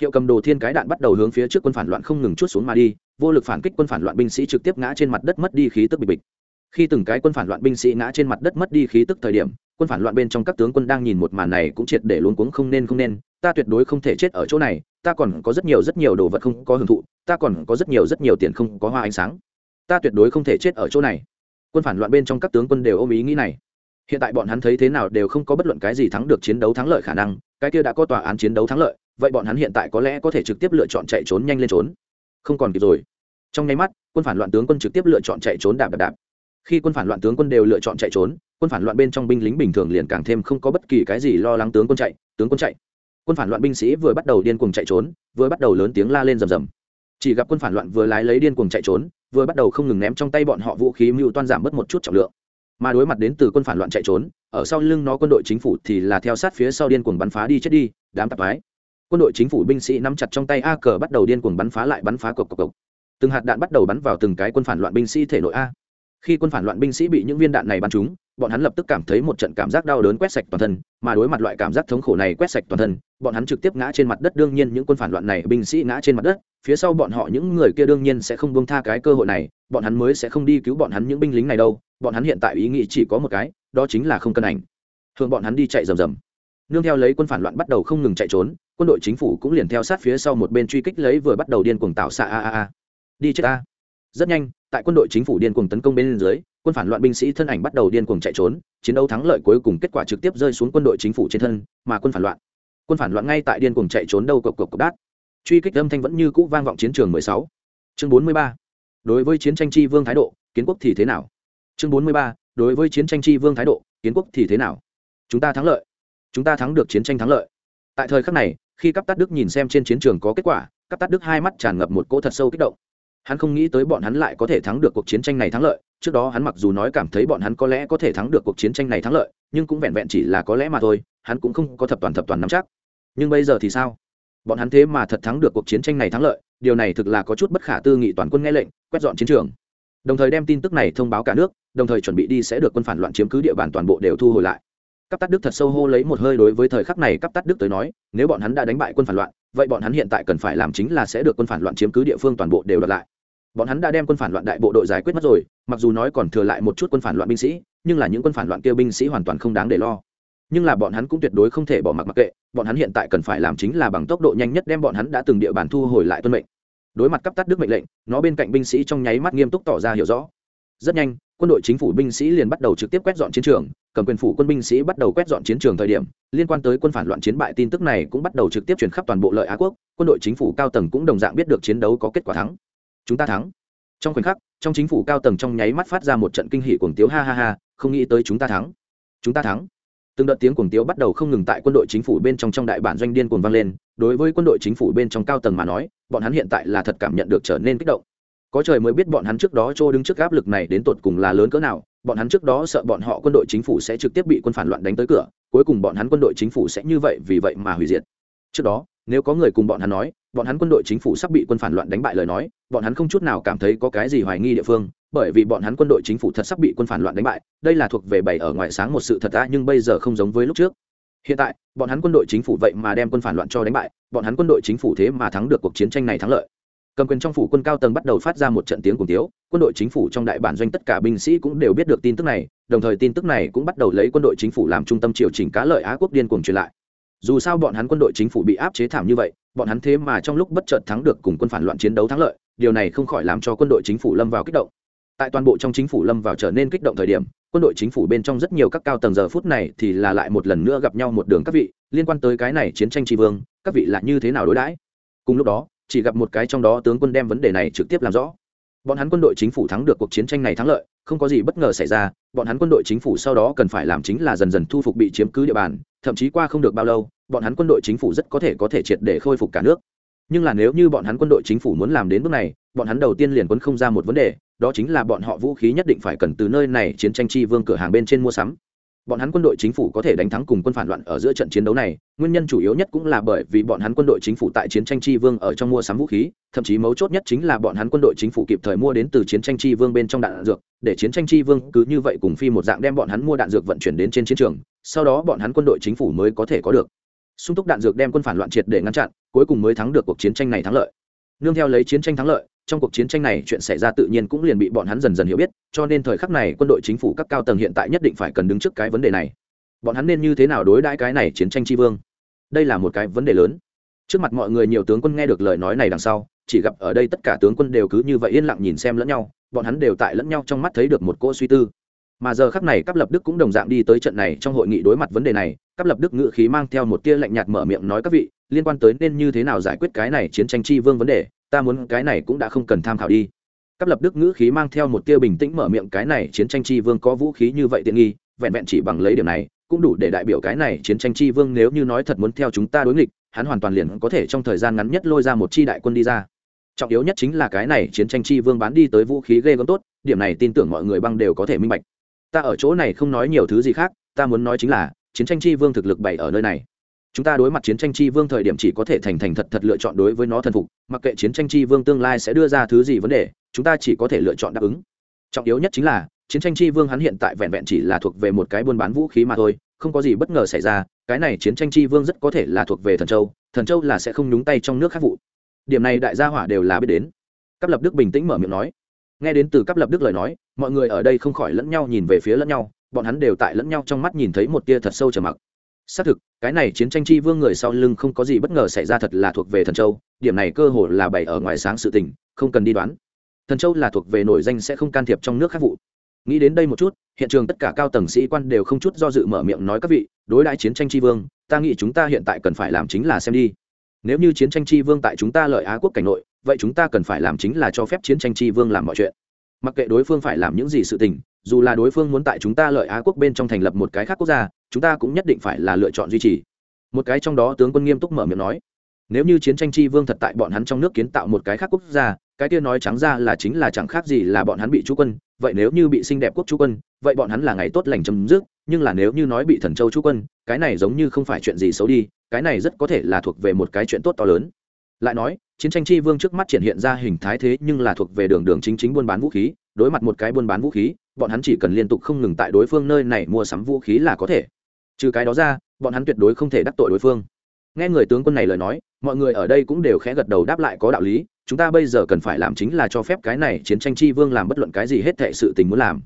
Hiệu cầm đồ thiên cái đạn bắt đầu hướng phía trước quân phản loạn không ngừng chút xuống mà đi, vô lực phản kích quân phản loạn binh sĩ trực tiếp ngã trên mặt đất mất đi khí tức bịch bịch khi từng cái quân phản loạn binh sĩ ngã trên mặt đất mất đi khí tức thời điểm, quân phản loạn bên trong các tướng quân đang nhìn một màn này cũng triệt để luống cuống không nên không nên, ta tuyệt đối không thể chết ở chỗ này, ta còn có rất nhiều rất nhiều đồ vật không có hưởng thụ, ta còn có rất nhiều rất nhiều tiền không có hoa ánh sáng. Ta tuyệt đối không thể chết ở chỗ này. Quân phản loạn bên trong các tướng quân đều ôm ý nghĩ này. Hiện tại bọn hắn thấy thế nào đều không có bất luận cái gì thắng được chiến đấu thắng lợi khả năng, cái kia đã có tòa án chiến đấu thắng lợi, vậy bọn hắn hiện tại có lẽ có thể trực tiếp lựa chọn chạy trốn nhanh lên trốn. Không còn kịp rồi. Trong nháy mắt, quân phản loạn tướng quân trực tiếp lựa chọn chạy trốn đạp đạp đạp khi quân phản loạn tướng quân đều lựa chọn chạy trốn, quân phản loạn bên trong binh lính bình thường liền càng thêm không có bất kỳ cái gì lo lắng tướng quân chạy, tướng quân chạy. Quân phản loạn binh sĩ vừa bắt đầu điên cuồng chạy trốn, vừa bắt đầu lớn tiếng la lên rầm rầm. Chỉ gặp quân phản loạn vừa lái lấy điên cuồng chạy trốn, vừa bắt đầu không ngừng ném trong tay bọn họ vũ khí mưu toan giảm bớt một chút trọng lượng. Mà đối mặt đến từ quân phản loạn chạy trốn, ở sau lưng nó quân đội chính phủ thì là theo sát phía sau điên cuồng bắn phá đi chết đi, đám tạp mái quân đội chính phủ binh sĩ nắm chặt trong tay a cờ bắt đầu điên cuồng bắn phá lại bắn phá cộc cộc cộc. Từng hạt đạn bắt đầu bắn vào từng cái quân phản loạn binh sĩ thể nội a khi quân phản loạn binh sĩ bị những viên đạn này bắn trúng, bọn hắn lập tức cảm thấy một trận cảm giác đau đớn quét sạch toàn thân, mà đối mặt loại cảm giác thống khổ này quét sạch toàn thân, bọn hắn trực tiếp ngã trên mặt đất. Đương nhiên những quân phản loạn này binh sĩ ngã trên mặt đất, phía sau bọn họ những người kia đương nhiên sẽ không buông tha cái cơ hội này, bọn hắn mới sẽ không đi cứu bọn hắn những binh lính này đâu. Bọn hắn hiện tại ý nghĩ chỉ có một cái, đó chính là không cân ảnh. Thường bọn hắn đi chạy rầm rầm. Nương theo lấy quân phản loạn bắt đầu không ngừng chạy trốn, quân đội chính phủ cũng liền theo sát phía sau một bên truy kích lấy vừa bắt đầu điên cuồng tạo xạ a a a. Đi chết a rất nhanh, tại quân đội chính phủ điên cuồng tấn công bên dưới, quân phản loạn binh sĩ thân ảnh bắt đầu điên cuồng chạy trốn, chiến đấu thắng lợi cuối cùng kết quả trực tiếp rơi xuống quân đội chính phủ trên thân, mà quân phản loạn. Quân phản loạn ngay tại điên cuồng chạy trốn đâu cộc cộc cộc đát. Truy kích âm thanh vẫn như cũ vang vọng chiến trường 16. chương 43. đối với chiến tranh chi vương thái độ, kiến quốc thì thế nào? Chương 43. đối với chiến tranh chi vương thái độ, kiến quốc thì thế nào? Chúng ta thắng lợi. Chúng ta thắng được chiến tranh thắng lợi. Tại thời khắc này, khi cấp tát đức nhìn xem trên chiến trường có kết quả cấp tát đức hai mắt tràn ngập một cỗ thật sâu kích động hắn không nghĩ tới bọn hắn lại có thể thắng được cuộc chiến tranh này thắng lợi, trước đó hắn mặc dù nói cảm thấy bọn hắn có lẽ có thể thắng được cuộc chiến tranh này thắng lợi, nhưng cũng vẹn vẹn chỉ là có lẽ mà thôi, hắn cũng không có thập toàn thập toàn nắm chắc. Nhưng bây giờ thì sao? Bọn hắn thế mà thật thắng được cuộc chiến tranh này thắng lợi, điều này thực là có chút bất khả tư nghị toàn quân nghe lệnh, quét dọn chiến trường. Đồng thời đem tin tức này thông báo cả nước, đồng thời chuẩn bị đi sẽ được quân phản loạn chiếm cứ địa bàn toàn bộ đều thu hồi lại. Cấp tát đức thật sâu hô lấy một hơi đối với thời khắc này cấp tát đức tới nói, nếu bọn hắn đã đánh bại quân phản loạn, vậy bọn hắn hiện tại cần phải làm chính là sẽ được quân phản loạn chiếm cứ địa phương toàn bộ đều đoạt lại bọn hắn đã đem quân phản loạn đại bộ đội giải quyết mất rồi, mặc dù nói còn thừa lại một chút quân phản loạn binh sĩ, nhưng là những quân phản loạn kia binh sĩ hoàn toàn không đáng để lo. Nhưng là bọn hắn cũng tuyệt đối không thể bỏ mặc mặc kệ, bọn hắn hiện tại cần phải làm chính là bằng tốc độ nhanh nhất đem bọn hắn đã từng địa bàn thu hồi lại tuân mệnh. Đối mặt cấp tắt đức mệnh lệnh, nó bên cạnh binh sĩ trong nháy mắt nghiêm túc tỏ ra hiểu rõ. Rất nhanh, quân đội chính phủ binh sĩ liền bắt đầu trực tiếp quét dọn chiến trường, cầm quyền phủ quân binh sĩ bắt đầu quét dọn chiến trường thời điểm, liên quan tới quân phản loạn chiến bại tin tức này cũng bắt đầu trực tiếp truyền khắp toàn bộ lợi á quốc, quân đội chính phủ cao tầng cũng đồng dạng biết được chiến đấu có kết quả thắng chúng ta thắng. Trong khoảnh khắc, trong chính phủ cao tầng trong nháy mắt phát ra một trận kinh hỷ cuồng tiếu, ha ha ha, không nghĩ tới chúng ta thắng. Chúng ta thắng. Từng đợt tiếng cuồng tiếu bắt đầu không ngừng tại quân đội chính phủ bên trong trong đại bản doanh điên cuồng vang lên. Đối với quân đội chính phủ bên trong cao tầng mà nói, bọn hắn hiện tại là thật cảm nhận được trở nên kích động. Có trời mới biết bọn hắn trước đó trô đứng trước áp lực này đến tột cùng là lớn cỡ nào. Bọn hắn trước đó sợ bọn họ quân đội chính phủ sẽ trực tiếp bị quân phản loạn đánh tới cửa. Cuối cùng bọn hắn quân đội chính phủ sẽ như vậy vì vậy mà hủy diệt. Trước đó nếu có người cùng bọn hắn nói, bọn hắn quân đội chính phủ sắp bị quân phản loạn đánh bại lời nói, bọn hắn không chút nào cảm thấy có cái gì hoài nghi địa phương, bởi vì bọn hắn quân đội chính phủ thật sắp bị quân phản loạn đánh bại, đây là thuộc về bảy ở ngoài sáng một sự thật ta nhưng bây giờ không giống với lúc trước. Hiện tại, bọn hắn quân đội chính phủ vậy mà đem quân phản loạn cho đánh bại, bọn hắn quân đội chính phủ thế mà thắng được cuộc chiến tranh này thắng lợi. Cầm quyền trong phủ quân cao tầng bắt đầu phát ra một trận tiếng cùng tiếu, quân đội chính phủ trong đại bản doanh tất cả binh sĩ cũng đều biết được tin tức này, đồng thời tin tức này cũng bắt đầu lấy quân đội chính phủ làm trung tâm triều chỉnh cá lợi á quốc điên cuồng truyền lại dù sao bọn hắn quân đội chính phủ bị áp chế thảm như vậy, bọn hắn thế mà trong lúc bất chợt thắng được cùng quân phản loạn chiến đấu thắng lợi, điều này không khỏi làm cho quân đội chính phủ lâm vào kích động. Tại toàn bộ trong chính phủ lâm vào trở nên kích động thời điểm, quân đội chính phủ bên trong rất nhiều các cao tầng giờ phút này thì là lại một lần nữa gặp nhau một đường các vị, liên quan tới cái này chiến tranh tri vương, các vị là như thế nào đối đãi? Cùng lúc đó, chỉ gặp một cái trong đó tướng quân đem vấn đề này trực tiếp làm rõ. Bọn hắn quân đội chính phủ thắng được cuộc chiến tranh này thắng lợi, không có gì bất ngờ xảy ra, bọn hắn quân đội chính phủ sau đó cần phải làm chính là dần dần thu phục bị chiếm cứ địa bàn thậm chí qua không được bao lâu, bọn hắn quân đội chính phủ rất có thể có thể triệt để khôi phục cả nước. Nhưng là nếu như bọn hắn quân đội chính phủ muốn làm đến bước này, bọn hắn đầu tiên liền quân không ra một vấn đề, đó chính là bọn họ vũ khí nhất định phải cần từ nơi này chiến tranh chi vương cửa hàng bên trên mua sắm. Bọn hắn quân đội chính phủ có thể đánh thắng cùng quân phản loạn ở giữa trận chiến đấu này, nguyên nhân chủ yếu nhất cũng là bởi vì bọn hắn quân đội chính phủ tại chiến tranh chi vương ở trong mua sắm vũ khí, thậm chí mấu chốt nhất chính là bọn hắn quân đội chính phủ kịp thời mua đến từ chiến tranh chi vương bên trong đạn dược, để chiến tranh chi vương cứ như vậy cùng phi một dạng đem bọn hắn mua đạn dược vận chuyển đến trên chiến trường sau đó bọn hắn quân đội chính phủ mới có thể có được. Sung túc đạn dược đem quân phản loạn triệt để ngăn chặn, cuối cùng mới thắng được cuộc chiến tranh này thắng lợi. Nương theo lấy chiến tranh thắng lợi, trong cuộc chiến tranh này chuyện xảy ra tự nhiên cũng liền bị bọn hắn dần dần hiểu biết, cho nên thời khắc này quân đội chính phủ các cao tầng hiện tại nhất định phải cần đứng trước cái vấn đề này. Bọn hắn nên như thế nào đối đãi cái này chiến tranh tri vương? Đây là một cái vấn đề lớn. Trước mặt mọi người nhiều tướng quân nghe được lời nói này đằng sau, chỉ gặp ở đây tất cả tướng quân đều cứ như vậy yên lặng nhìn xem lẫn nhau, bọn hắn đều tại lẫn nhau trong mắt thấy được một cô suy tư mà giờ khắc này cấp lập đức cũng đồng dạng đi tới trận này trong hội nghị đối mặt vấn đề này. Cấp lập đức ngự khí mang theo một tia lạnh nhạt mở miệng nói, các vị, liên quan tới nên như thế nào giải quyết cái này chiến tranh chi vương vấn đề, ta muốn cái này cũng đã không cần tham khảo đi. Cấp lập đức ngữ khí mang theo một tia bình tĩnh mở miệng, cái này chiến tranh chi vương có vũ khí như vậy tiện nghi, vẹn vẹn chỉ bằng lấy điểm này, cũng đủ để đại biểu cái này chiến tranh chi vương nếu như nói thật muốn theo chúng ta đối nghịch, hắn hoàn toàn liền có thể trong thời gian ngắn nhất lôi ra một chi đại quân đi ra. Trọng yếu nhất chính là cái này chiến tranh chi vương bán đi tới vũ khí ghê gớm tốt, điểm này tin tưởng mọi người băng đều có thể minh bạch ta ở chỗ này không nói nhiều thứ gì khác, ta muốn nói chính là, chiến tranh chi vương thực lực bày ở nơi này. Chúng ta đối mặt chiến tranh chi vương thời điểm chỉ có thể thành thành thật thật lựa chọn đối với nó thần phục, mặc kệ chiến tranh chi vương tương lai sẽ đưa ra thứ gì vấn đề, chúng ta chỉ có thể lựa chọn đáp ứng. Trọng yếu nhất chính là, chiến tranh chi vương hắn hiện tại vẹn vẹn chỉ là thuộc về một cái buôn bán vũ khí mà thôi, không có gì bất ngờ xảy ra, cái này chiến tranh chi vương rất có thể là thuộc về thần châu thần châu là sẽ không nhúng tay trong nước khác vụ. Điểm này đại gia hỏa đều là biết đến. Cấp lập đức bình tĩnh mở miệng nói nghe đến từ cấp lập đức lời nói, mọi người ở đây không khỏi lẫn nhau nhìn về phía lẫn nhau, bọn hắn đều tại lẫn nhau trong mắt nhìn thấy một tia thật sâu trầm mặc. Xác thực, cái này chiến tranh chi vương người sau lưng không có gì bất ngờ xảy ra thật là thuộc về thần châu, điểm này cơ hồ là bày ở ngoài sáng sự tình, không cần đi đoán. Thần châu là thuộc về nổi danh sẽ không can thiệp trong nước khác vụ. Nghĩ đến đây một chút, hiện trường tất cả cao tầng sĩ quan đều không chút do dự mở miệng nói các vị, đối đãi chiến tranh tri vương, ta nghĩ chúng ta hiện tại cần phải làm chính là xem đi nếu như chiến tranh tri vương tại chúng ta lợi á quốc cảnh nội, vậy chúng ta cần phải làm chính là cho phép chiến tranh tri vương làm mọi chuyện. Mặc kệ đối phương phải làm những gì sự tình, dù là đối phương muốn tại chúng ta lợi á quốc bên trong thành lập một cái khác quốc gia, chúng ta cũng nhất định phải là lựa chọn duy trì. Một cái trong đó tướng quân nghiêm túc mở miệng nói, nếu như chiến tranh tri vương thật tại bọn hắn trong nước kiến tạo một cái khác quốc gia cái kia nói trắng ra là chính là chẳng khác gì là bọn hắn bị chú quân, vậy nếu như bị xinh đẹp quốc chú quân, vậy bọn hắn là ngày tốt lành chấm dứt, nhưng là nếu như nói bị thần châu chú quân, cái này giống như không phải chuyện gì xấu đi, cái này rất có thể là thuộc về một cái chuyện tốt to lớn. Lại nói, chiến tranh chi vương trước mắt triển hiện ra hình thái thế nhưng là thuộc về đường đường chính chính buôn bán vũ khí, đối mặt một cái buôn bán vũ khí, bọn hắn chỉ cần liên tục không ngừng tại đối phương nơi này mua sắm vũ khí là có thể. Trừ cái đó ra, bọn hắn tuyệt đối không thể đắc tội đối phương. Nghe người tướng quân này lời nói, mọi người ở đây cũng đều khẽ gật đầu đáp lại có đạo lý chúng ta bây giờ cần phải làm chính là cho phép cái này chiến tranh chi vương làm bất luận cái gì hết thệ sự tình muốn làm.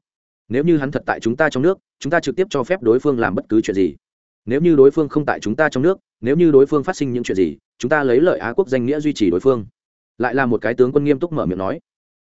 Nếu như hắn thật tại chúng ta trong nước, chúng ta trực tiếp cho phép đối phương làm bất cứ chuyện gì. Nếu như đối phương không tại chúng ta trong nước, nếu như đối phương phát sinh những chuyện gì, chúng ta lấy lợi á quốc danh nghĩa duy trì đối phương. Lại là một cái tướng quân nghiêm túc mở miệng nói.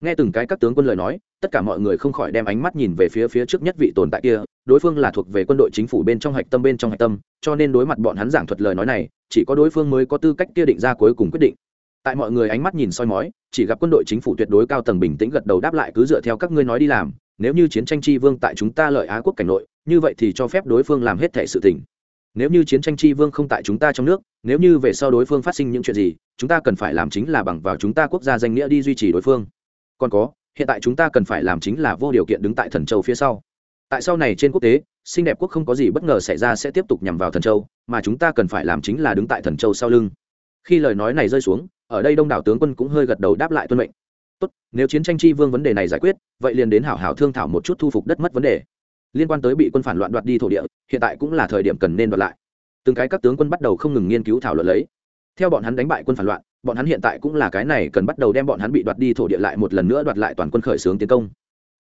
Nghe từng cái các tướng quân lời nói, tất cả mọi người không khỏi đem ánh mắt nhìn về phía phía trước nhất vị tồn tại kia, đối phương là thuộc về quân đội chính phủ bên trong hạch tâm bên trong hạch tâm, cho nên đối mặt bọn hắn giảng thuật lời nói này, chỉ có đối phương mới có tư cách kia định ra cuối cùng quyết định tại mọi người ánh mắt nhìn soi mói, chỉ gặp quân đội chính phủ tuyệt đối cao tầng bình tĩnh gật đầu đáp lại cứ dựa theo các ngươi nói đi làm, nếu như chiến tranh tri vương tại chúng ta lợi á quốc cảnh nội, như vậy thì cho phép đối phương làm hết thể sự tình. Nếu như chiến tranh tri vương không tại chúng ta trong nước, nếu như về sau đối phương phát sinh những chuyện gì, chúng ta cần phải làm chính là bằng vào chúng ta quốc gia danh nghĩa đi duy trì đối phương. Còn có, hiện tại chúng ta cần phải làm chính là vô điều kiện đứng tại thần châu phía sau. Tại sau này trên quốc tế, xinh đẹp quốc không có gì bất ngờ xảy ra sẽ tiếp tục nhằm vào thần châu, mà chúng ta cần phải làm chính là đứng tại thần châu sau lưng. Khi lời nói này rơi xuống ở đây đông đảo tướng quân cũng hơi gật đầu đáp lại tuân mệnh. Tốt, nếu chiến tranh chi vương vấn đề này giải quyết, vậy liền đến hảo hảo thương thảo một chút thu phục đất mất vấn đề. Liên quan tới bị quân phản loạn đoạt đi thổ địa, hiện tại cũng là thời điểm cần nên đoạt lại. Từng cái các tướng quân bắt đầu không ngừng nghiên cứu thảo luận lấy. Theo bọn hắn đánh bại quân phản loạn, bọn hắn hiện tại cũng là cái này cần bắt đầu đem bọn hắn bị đoạt đi thổ địa lại một lần nữa đoạt lại toàn quân khởi xướng tiến công.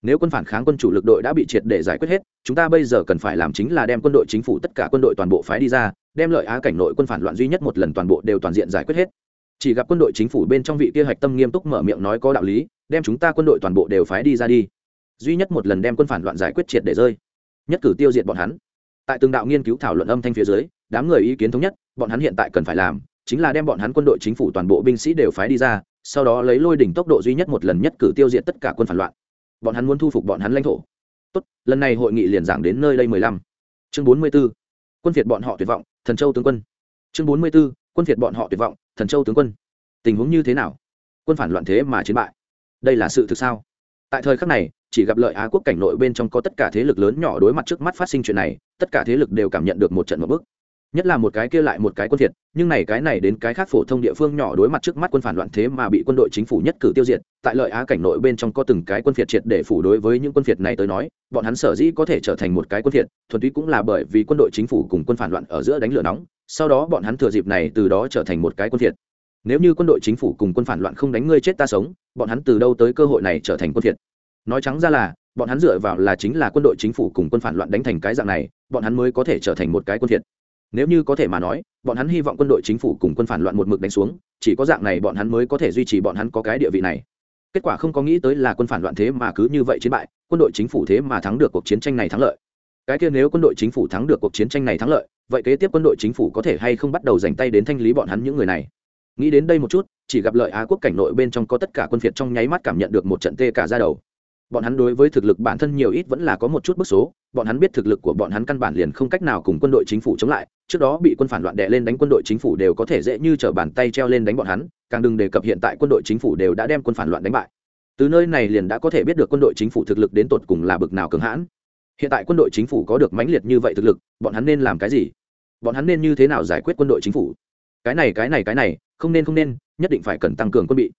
Nếu quân phản kháng quân chủ lực đội đã bị triệt để giải quyết hết, chúng ta bây giờ cần phải làm chính là đem quân đội chính phủ tất cả quân đội toàn bộ phái đi ra, đem lợi á cảnh nội quân phản loạn duy nhất một lần toàn bộ đều toàn diện giải quyết hết chỉ gặp quân đội chính phủ bên trong vị kia hạch tâm nghiêm túc mở miệng nói có đạo lý, đem chúng ta quân đội toàn bộ đều phái đi ra đi. Duy nhất một lần đem quân phản loạn giải quyết triệt để rơi. Nhất cử tiêu diệt bọn hắn. Tại từng đạo nghiên cứu thảo luận âm thanh phía dưới, đám người ý kiến thống nhất, bọn hắn hiện tại cần phải làm chính là đem bọn hắn quân đội chính phủ toàn bộ binh sĩ đều phái đi ra, sau đó lấy lôi đỉnh tốc độ duy nhất một lần nhất cử tiêu diệt tất cả quân phản loạn. Bọn hắn muốn thu phục bọn hắn lãnh thổ. Tốt, lần này hội nghị liền giảng đến nơi đây mười lăm. Chương bốn mươi b ố quân việt bọn họ tuyệt vọng, thần châu tướng quân. Chương bốn mươi b ố quân việt bọn họ tuyệt vọng thần châu tướng quân. Tình huống như thế nào? Quân phản loạn thế mà chiến bại. Đây là sự thực sao? Tại thời khắc này, chỉ gặp lợi á quốc cảnh nội bên trong có tất cả thế lực lớn nhỏ đối mặt trước mắt phát sinh chuyện này, tất cả thế lực đều cảm nhận được một trận một bước. Nhất là một cái kia lại một cái quân thiệt, nhưng này cái này đến cái khác phổ thông địa phương nhỏ đối mặt trước mắt quân phản loạn thế mà bị quân đội chính phủ nhất cử tiêu diệt, tại lợi á cảnh nội bên trong có từng cái quân phiệt triệt để phủ đối với những quân phiệt này tới nói, bọn hắn sở dĩ có thể trở thành một cái quân phiệt thuần túy cũng là bởi vì quân đội chính phủ cùng quân phản loạn ở giữa đánh lửa nóng sau đó bọn hắn thừa dịp này từ đó trở thành một cái quân thiệt nếu như quân đội chính phủ cùng quân phản loạn không đánh ngươi chết ta sống, bọn hắn từ đâu tới cơ hội này trở thành quân thiệt nói trắng ra là, bọn hắn dựa vào là chính là quân đội chính phủ cùng quân phản loạn đánh thành cái dạng này, bọn hắn mới có thể trở thành một cái quân thiệt nếu như có thể mà nói, bọn hắn hy vọng quân đội chính phủ cùng quân phản loạn một mực đánh xuống, chỉ có dạng này bọn hắn mới có thể duy trì bọn hắn có cái địa vị này. Kết quả không có nghĩ tới là quân phản loạn thế mà cứ như vậy chiến bại, quân đội chính phủ thế mà thắng được cuộc chiến tranh này thắng lợi. Cái kia nếu quân đội chính phủ thắng được cuộc chiến tranh này thắng lợi vậy kế tiếp quân đội chính phủ có thể hay không bắt đầu dành tay đến thanh lý bọn hắn những người này? Nghĩ đến đây một chút, chỉ gặp lợi á quốc cảnh nội bên trong có tất cả quân phiệt trong nháy mắt cảm nhận được một trận tê cả ra đầu. Bọn hắn đối với thực lực bản thân nhiều ít vẫn là có một chút bức số, bọn hắn biết thực lực của bọn hắn căn bản liền không cách nào cùng quân đội chính phủ chống lại, trước đó bị quân phản loạn đệ lên đánh quân đội chính phủ đều có thể dễ như t r ở bàn tay treo lên đánh bọn hắn, càng đừng đề cập hiện tại quân đội chính phủ đều đã đem quân phản loạn đánh bại. Từ nơi này liền đã có thể biết được quân đội chính phủ thực lực đến tột cùng là bực nào cường hãn. Hiện tại quân đội chính phủ có được mãnh liệt như vậy thực lực, bọn hắn nên làm cái gì? Bọn hắn nên như thế nào giải quyết quân đội chính phủ? Cái này cái này cái này, không nên không nên, nhất định phải cần tăng cường quân bị.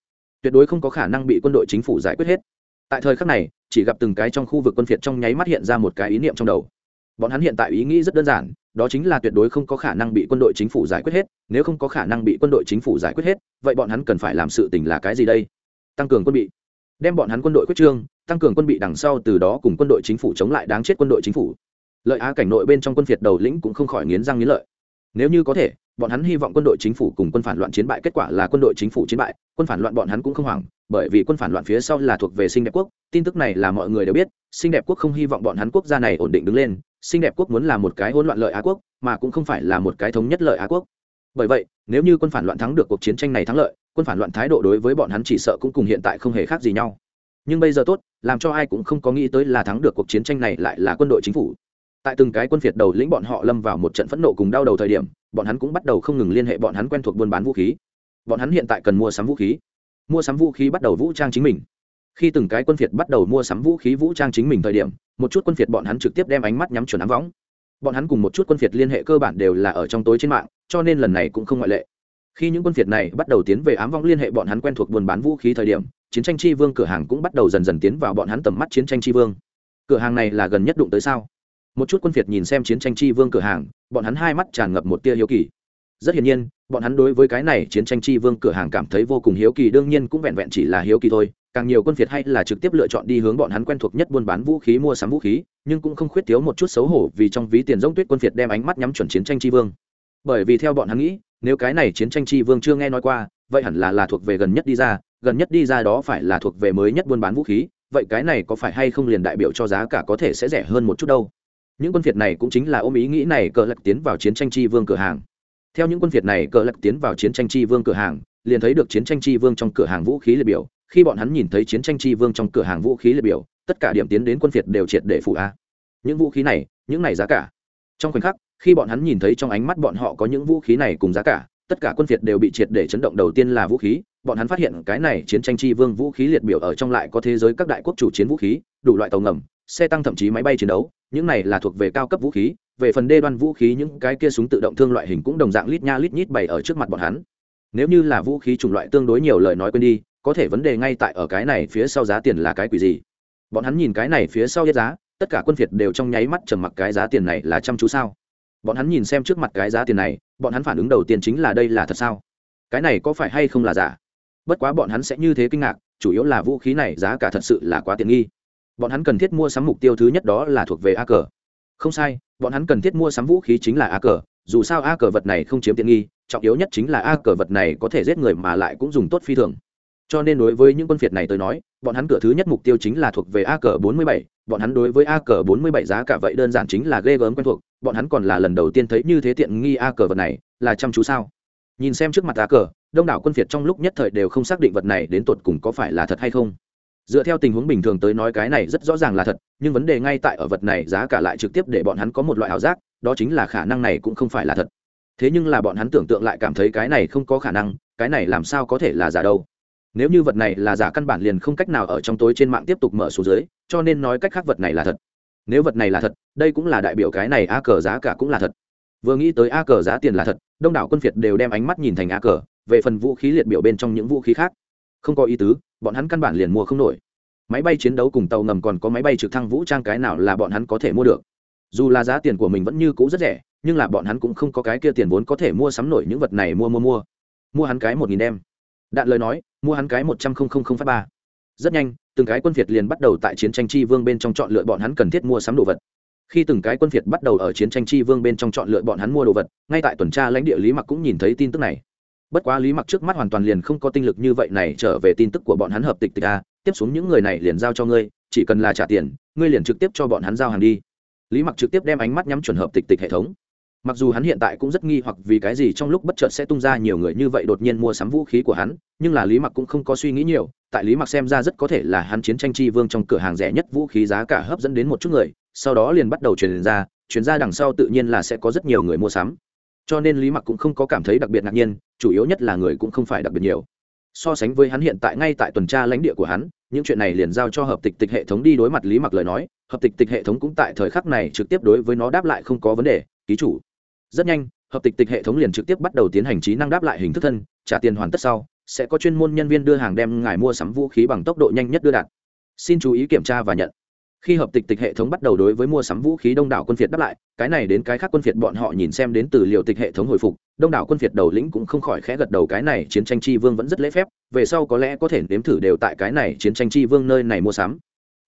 Tuyệt đối không có khả năng bị quân đội chính phủ giải quyết hết. Tại thời khắc này, chỉ gặp từng cái trong khu vực quân phiệt trong nháy mắt hiện ra một cái ý niệm trong đầu. Bọn hắn hiện tại ý nghĩ rất đơn giản, đó chính là tuyệt đối không có khả năng bị quân đội chính phủ giải quyết hết. Nếu không có khả năng bị quân đội chính phủ giải quyết hết, vậy bọn hắn cần phải làm sự tình là cái gì đây? Tăng cường quân bị. Đem bọn hắn quân đội quyết trương, tăng cường quân bị đằng sau từ đó cùng quân đội chính phủ chống lại đáng chết quân đội chính phủ lợi á cảnh nội bên trong quân phiệt đầu lĩnh cũng không khỏi nghiến răng nghiến lợi. Nếu như có thể, bọn hắn hy vọng quân đội chính phủ cùng quân phản loạn chiến bại kết quả là quân đội chính phủ chiến bại, quân phản loạn bọn hắn cũng không hoảng, bởi vì quân phản loạn phía sau là thuộc về sinh đẹp quốc, tin tức này là mọi người đều biết, sinh đẹp quốc không hy vọng bọn hắn quốc gia này ổn định đứng lên, sinh đẹp quốc muốn là một cái hỗn loạn lợi á quốc, mà cũng không phải là một cái thống nhất lợi á quốc. Bởi vậy, nếu như quân phản loạn thắng được cuộc chiến tranh này thắng lợi, quân phản loạn thái độ đối với bọn hắn chỉ sợ cũng cùng hiện tại không hề khác gì nhau. Nhưng bây giờ tốt, làm cho ai cũng không có nghĩ tới là thắng được cuộc chiến tranh này lại là quân đội chính phủ tại từng cái quân phiệt đầu lĩnh bọn họ lâm vào một trận phẫn nộ cùng đau đầu thời điểm, bọn hắn cũng bắt đầu không ngừng liên hệ bọn hắn quen thuộc buôn bán vũ khí. Bọn hắn hiện tại cần mua sắm vũ khí. Mua sắm vũ khí bắt đầu vũ trang chính mình. Khi từng cái quân phiệt bắt đầu mua sắm vũ khí vũ trang chính mình thời điểm, một chút quân phiệt bọn hắn trực tiếp đem ánh mắt nhắm chuẩn ám võng. Bọn hắn cùng một chút quân phiệt liên hệ cơ bản đều là ở trong tối trên mạng, cho nên lần này cũng không ngoại lệ. Khi những quân phiệt này bắt đầu tiến về ám võng liên hệ bọn hắn quen thuộc buôn bán vũ khí thời điểm, chiến tranh tri vương cửa hàng cũng bắt đầu dần dần tiến vào bọn hắn tầm mắt chiến tranh tri vương. Cửa hàng này là gần nhất đụng tới sao? Một chút quân phiệt nhìn xem chiến tranh tri vương cửa hàng, bọn hắn hai mắt tràn ngập một tia hiếu kỳ. Rất hiển nhiên, bọn hắn đối với cái này chiến tranh tri vương cửa hàng cảm thấy vô cùng hiếu kỳ, đương nhiên cũng vẹn vẹn chỉ là hiếu kỳ thôi. Càng nhiều quân phiệt hay là trực tiếp lựa chọn đi hướng bọn hắn quen thuộc nhất buôn bán vũ khí, mua sắm vũ khí, nhưng cũng không khuyết thiếu một chút xấu hổ vì trong ví tiền giống tuyết quân phiệt đem ánh mắt nhắm chuẩn chiến tranh tri vương. Bởi vì theo bọn hắn nghĩ, nếu cái này chiến tranh tri vương chưa nghe nói qua, vậy hẳn là là thuộc về gần nhất đi ra, gần nhất đi ra đó phải là thuộc về mới nhất buôn bán vũ khí, vậy cái này có phải hay không liền đại biểu cho giá cả có thể sẽ rẻ hơn một chút đâu? Những quân phiệt này cũng chính là ôm ý nghĩ này cờ lạc tiến vào chiến tranh tri vương cửa hàng. Theo những quân phiệt này cờ lạc tiến vào chiến tranh tri vương cửa hàng, liền thấy được chiến tranh chi vương trong cửa hàng vũ khí liệt biểu. Khi bọn hắn nhìn thấy chiến tranh chi vương trong cửa hàng vũ khí liệt biểu, tất cả điểm tiến đến quân phiệt đều triệt để phụ a. Những vũ khí này, những này giá cả. Trong khoảnh khắc, khi bọn hắn nhìn thấy trong ánh mắt bọn họ có những vũ khí này cùng giá cả tất cả quân phiệt đều bị triệt để chấn động. Đầu tiên là vũ khí, bọn hắn phát hiện cái này chiến tranh chi vương vũ khí liệt biểu ở trong lại có thế giới các đại quốc chủ chiến vũ khí, đủ loại tàu ngầm, xe tăng thậm chí máy bay chiến đấu, những này là thuộc về cao cấp vũ khí, về phần đê đoan vũ khí, những cái kia súng tự động thương loại hình cũng đồng dạng lít nha lít nhít bày ở trước mặt bọn hắn. Nếu như là vũ khí chủng loại tương đối nhiều lời nói quên đi, có thể vấn đề ngay tại ở cái này phía sau giá tiền là cái quỷ gì? Bọn hắn nhìn cái này phía sau hết giá, tất cả quân phiệt đều trong nháy mắt trầm mặc cái giá tiền này là chăm chú sao? Bọn hắn nhìn xem trước mặt cái giá tiền này bọn hắn phản ứng đầu tiên chính là đây là thật sao? Cái này có phải hay không là giả? Bất quá bọn hắn sẽ như thế kinh ngạc, chủ yếu là vũ khí này giá cả thật sự là quá tiện nghi. Bọn hắn cần thiết mua sắm mục tiêu thứ nhất đó là thuộc về a cờ không sai, bọn hắn cần thiết mua sắm vũ khí chính là a cờ dù sao a cờ vật này không chiếm tiện nghi, trọng yếu nhất chính là a cờ vật này có thể giết người mà lại cũng dùng tốt phi thường. Cho nên đối với những quân phiệt này tôi nói, bọn hắn cửa thứ nhất mục tiêu chính là thuộc về a cờ bốn mươi bảy. Bọn hắn đối với a cờ bốn mươi bảy giá cả vậy đơn giản chính là ghê gớm quen thuộc bọn hắn còn là lần đầu tiên thấy như thế tiện nghi a cờ vật này, là chăm chú sao? Nhìn xem trước mặt a cờ, đông đảo quân phiệt trong lúc nhất thời đều không xác định vật này đến tột cùng có phải là thật hay không. Dựa theo tình huống bình thường tới nói cái này rất rõ ràng là thật, nhưng vấn đề ngay tại ở vật này giá cả lại trực tiếp để bọn hắn có một loại ảo giác, đó chính là khả năng này cũng không phải là thật. Thế nhưng là bọn hắn tưởng tượng lại cảm thấy cái này không có khả năng, cái này làm sao có thể là giả đâu? Nếu như vật này là giả căn bản liền không cách nào ở trong tối trên mạng tiếp tục mở xuống dưới, cho nên nói cách khác vật này là thật nếu vật này là thật, đây cũng là đại biểu cái này a cờ giá cả cũng là thật. Vừa nghĩ tới a cờ giá tiền là thật, đông đảo quân phiệt đều đem ánh mắt nhìn thành a cờ, về phần vũ khí liệt biểu bên trong những vũ khí khác. Không có ý tứ, bọn hắn căn bản liền mua không nổi. Máy bay chiến đấu cùng tàu ngầm còn có máy bay trực thăng vũ trang cái nào là bọn hắn có thể mua được. Dù là giá tiền của mình vẫn như cũ rất rẻ, nhưng là bọn hắn cũng không có cái kia tiền vốn có thể mua sắm nổi những vật này mua mua mua. Mua hắn cái một nghìn đem. Đạn lời nói, mua hắn cái một trăm linh phát ba. Rất nhanh từng cái quân việt liền bắt đầu tại chiến tranh chi vương bên trong chọn lựa bọn hắn cần thiết mua sắm đồ vật. Khi từng cái quân việt bắt đầu ở chiến tranh chi vương bên trong chọn lựa bọn hắn mua đồ vật, ngay tại tuần tra lãnh địa lý mặc cũng nhìn thấy tin tức này. Bất quá lý mặc trước mắt hoàn toàn liền không có tinh lực như vậy này trở về tin tức của bọn hắn hợp tịch tịch a, tiếp xuống những người này liền giao cho ngươi, chỉ cần là trả tiền, ngươi liền trực tiếp cho bọn hắn giao hàng đi. Lý mặc trực tiếp đem ánh mắt nhắm chuẩn hợp tịch tịch hệ thống mặc dù hắn hiện tại cũng rất nghi hoặc vì cái gì trong lúc bất chợt sẽ tung ra nhiều người như vậy đột nhiên mua sắm vũ khí của hắn, nhưng là lý mặc cũng không có suy nghĩ nhiều, tại lý mặc xem ra rất có thể là hắn chiến tranh chi vương trong cửa hàng rẻ nhất vũ khí giá cả hấp dẫn đến một chút người, sau đó liền bắt đầu truyền ra truyền ra đằng sau tự nhiên là sẽ có rất nhiều người mua sắm. Cho nên lý mặc cũng không có cảm thấy đặc biệt ngạc nhiên, chủ yếu nhất là người cũng không phải đặc biệt nhiều. So sánh với hắn hiện tại ngay tại tuần tra lãnh địa của hắn, những chuyện này liền giao cho hợp tịch tịch hệ thống đi đối mặt lý mặc lời nói, hợp tịch tịch hệ thống cũng tại thời khắc này trực tiếp đối với nó đáp lại không có vấn đề, ký chủ rất nhanh, hợp tịch tịch hệ thống liền trực tiếp bắt đầu tiến hành trí năng đáp lại hình thức thân, trả tiền hoàn tất sau, sẽ có chuyên môn nhân viên đưa hàng đem ngài mua sắm vũ khí bằng tốc độ nhanh nhất đưa đạt. Xin chú ý kiểm tra và nhận. Khi hợp tịch tịch hệ thống bắt đầu đối với mua sắm vũ khí đông đảo quân phiệt đáp lại, cái này đến cái khác quân phiệt bọn họ nhìn xem đến từ liệu tịch hệ thống hồi phục, đông đảo quân phiệt đầu lĩnh cũng không khỏi khẽ gật đầu cái này chiến tranh chi vương vẫn rất lễ phép, về sau có lẽ có thể nếm thử đều tại cái này chiến tranh chi vương nơi này mua sắm.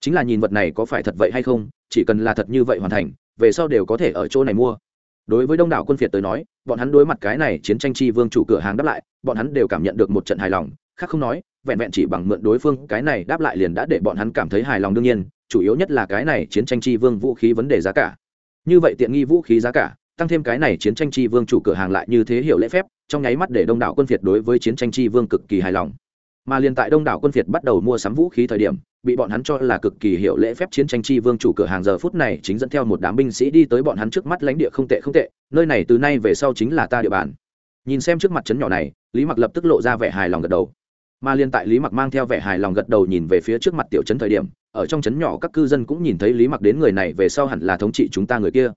Chính là nhìn vật này có phải thật vậy hay không, chỉ cần là thật như vậy hoàn thành, về sau đều có thể ở chỗ này mua đối với đông đảo quân phiệt tới nói, bọn hắn đối mặt cái này chiến tranh chi vương chủ cửa hàng đáp lại, bọn hắn đều cảm nhận được một trận hài lòng, khác không nói, vẹn vẹn chỉ bằng mượn đối phương, cái này đáp lại liền đã để bọn hắn cảm thấy hài lòng đương nhiên, chủ yếu nhất là cái này chiến tranh chi vương vũ khí vấn đề giá cả. Như vậy tiện nghi vũ khí giá cả, tăng thêm cái này chiến tranh chi vương chủ cửa hàng lại như thế hiểu lễ phép, trong nháy mắt để đông đảo quân phiệt đối với chiến tranh chi vương cực kỳ hài lòng mà liền tại đông đảo quân Việt bắt đầu mua sắm vũ khí thời điểm, bị bọn hắn cho là cực kỳ hiểu lễ phép chiến tranh chi vương chủ cửa hàng giờ phút này chính dẫn theo một đám binh sĩ đi tới bọn hắn trước mắt lãnh địa không tệ không tệ, nơi này từ nay về sau chính là ta địa bàn. Nhìn xem trước mặt trấn nhỏ này, lý mặc lập tức lộ ra vẻ hài lòng gật đầu. Mà liên tại lý mặc mang theo vẻ hài lòng gật đầu nhìn về phía trước mặt tiểu trấn thời điểm, ở trong trấn nhỏ các cư dân cũng nhìn thấy lý mặc đến người này về sau hẳn là thống trị chúng ta người kia.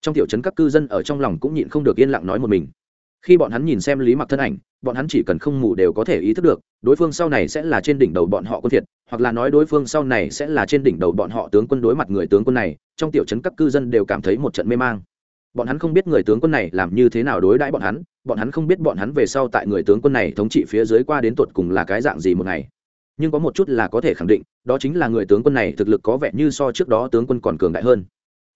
Trong tiểu trấn các cư dân ở trong lòng cũng nhịn không được yên lặng nói một mình khi bọn hắn nhìn xem lý mặc thân ảnh, bọn hắn chỉ cần không mù đều có thể ý thức được, đối phương sau này sẽ là trên đỉnh đầu bọn họ quân thiệt, hoặc là nói đối phương sau này sẽ là trên đỉnh đầu bọn họ tướng quân đối mặt người tướng quân này, trong tiểu trấn các cư dân đều cảm thấy một trận mê mang. Bọn hắn không biết người tướng quân này làm như thế nào đối đãi bọn hắn bọn hắn không biết bọn hắn về sau tại người tướng quân này thống trị phía dưới qua đến tột cùng là cái dạng gì một ngày. Nhưng có một chút là có thể khẳng định, đó chính là người tướng quân này thực lực có vẻ như so trước đó tướng quân còn cường đại hơn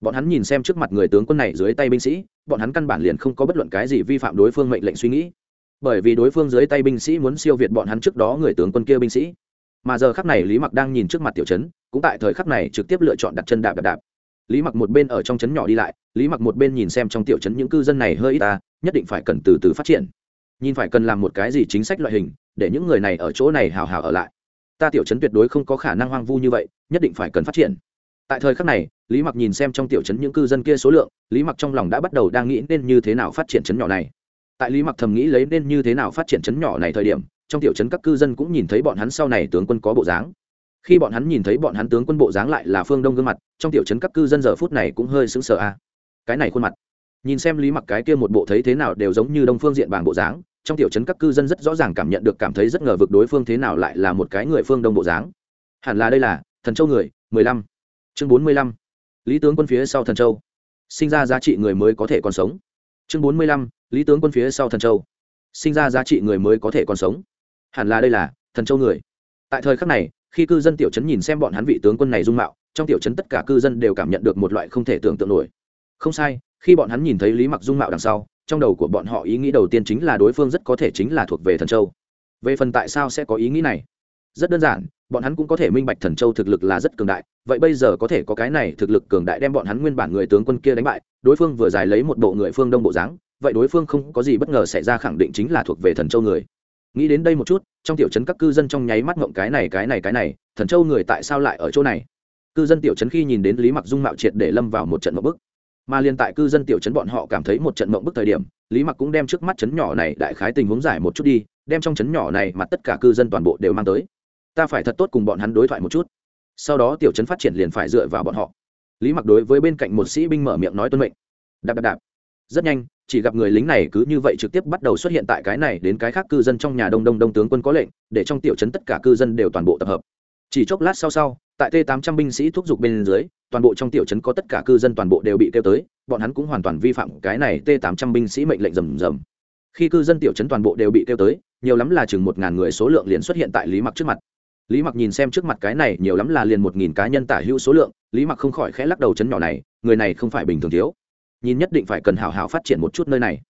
bọn hắn nhìn xem trước mặt người tướng quân này dưới tay binh sĩ, bọn hắn căn bản liền không có bất luận cái gì vi phạm đối phương mệnh lệnh suy nghĩ. Bởi vì đối phương dưới tay binh sĩ muốn siêu việt bọn hắn trước đó người tướng quân kia binh sĩ. Mà giờ khắc này lý mặc đang nhìn trước mặt tiểu trấn, cũng tại thời khắc này trực tiếp lựa chọn đặt chân đạp đạp đạp. Lý mặc một bên ở trong trấn nhỏ đi lại, lý mặc một bên nhìn xem trong tiểu trấn những cư dân này hơi ít ta, nhất định phải cần từ từ phát triển. Nhìn phải cần làm một cái gì chính sách loại hình, để những người này ở chỗ này hào hào ở lại. Ta tiểu chấn tuyệt đối không có khả năng hoang vu như vậy, nhất định phải cần phát triển tại thời khắc này, lý mặc nhìn xem trong tiểu chấn những cư dân kia số lượng, lý mặc trong lòng đã bắt đầu đang nghĩ nên như thế nào phát triển chấn nhỏ này. Tại lý mặc thầm nghĩ lấy nên như thế nào phát triển chấn nhỏ này thời điểm, trong tiểu chấn các cư dân cũng nhìn thấy bọn hắn sau này tướng quân có bộ dáng. Khi bọn hắn nhìn thấy bọn hắn tướng quân bộ dáng lại là phương đông gương mặt, trong tiểu chấn các cư dân giờ phút này cũng hơi sững sờ a. Cái này khuôn mặt. Nhìn xem lý mặc cái kia một bộ thấy thế nào đều giống như đông phương diện bảng bộ dáng, trong tiểu chấn các cư dân rất rõ ràng cảm nhận được, cảm thấy rất ngờ vực đối phương thế nào lại là một cái người phương đông bộ dáng. Hẳn là đây là thần châu người, mười lăm chương bốn mươi lăm, lý tướng quân phía sau thần châu. Sinh ra giá trị người mới có thể còn sống. Chương bốn mươi lăm, lý tướng quân phía sau thần châu. Sinh ra giá trị người mới có thể còn sống. Hẳn là đây là thần châu người. Tại thời khắc này, khi cư dân tiểu trấn nhìn xem bọn hắn vị tướng quân này dung mạo, trong tiểu trấn tất cả cư dân đều cảm nhận được một loại không thể tưởng tượng nổi. Không sai, khi bọn hắn nhìn thấy lý mặc dung mạo đằng sau, trong đầu của bọn họ ý nghĩ đầu tiên chính là đối phương rất có thể chính là thuộc về thần châu. Về phần tại sao sẽ có ý nghĩ này? Rất đơn giản bọn hắn cũng có thể minh bạch thần châu thực lực là rất cường đại, vậy bây giờ có thể có cái này thực lực cường đại đem bọn hắn nguyên bản người tướng quân kia đánh bại, đối phương vừa giải lấy một bộ người phương đông bộ dáng, vậy đối phương không có gì bất ngờ xảy ra khẳng định chính là thuộc về thần châu người. Nghĩ đến đây một chút, trong tiểu trấn các cư dân trong nháy mắt ngộng cái này cái này cái này, thần châu người tại sao lại ở chỗ này? Cư dân tiểu trấn khi nhìn đến lý mặc dung mạo triệt để lâm vào một trận mộng bức. Mà liên tại cư dân tiểu trấn bọn họ cảm thấy một trận mộng bức thời điểm, lý mặc cũng đem trước mắt trấn nhỏ này đại khái tình huống giải một chút đi, đem trong trấn nhỏ này mà tất cả cư dân toàn bộ đều mang tới ta phải thật tốt cùng bọn hắn đối thoại một chút. Sau đó tiểu trấn phát triển liền phải dựa vào bọn họ. Lý mặc đối với bên cạnh một sĩ binh mở miệng nói tuân mệnh. Đạp đạp đạp. Rất nhanh, chỉ gặp người lính này cứ như vậy trực tiếp bắt đầu xuất hiện tại cái này đến cái khác cư dân trong nhà đông đông đông tướng quân có lệnh, để trong tiểu trấn tất cả cư dân đều toàn bộ tập hợp. Chỉ chốc lát sau sau, tại t 800 binh sĩ thúc giục bên dưới, toàn bộ trong tiểu trấn có tất cả cư dân toàn bộ đều bị kêu tới, bọn hắn cũng hoàn toàn vi phạm cái này t 800 binh sĩ mệnh lệnh rầm rầm. Khi cư dân tiểu trấn toàn bộ đều bị kêu tới, nhiều lắm là chừng một ngàn người số lượng liền xuất hiện tại lý mặc trước mặt lý mặc nhìn xem trước mặt cái này nhiều lắm là liền một nghìn cá nhân tả hữu số lượng, lý mặc không khỏi khẽ lắc đầu chấn nhỏ này, người này không phải bình thường thiếu. Nhìn nhất định phải cần hào hào phát triển một chút nơi này.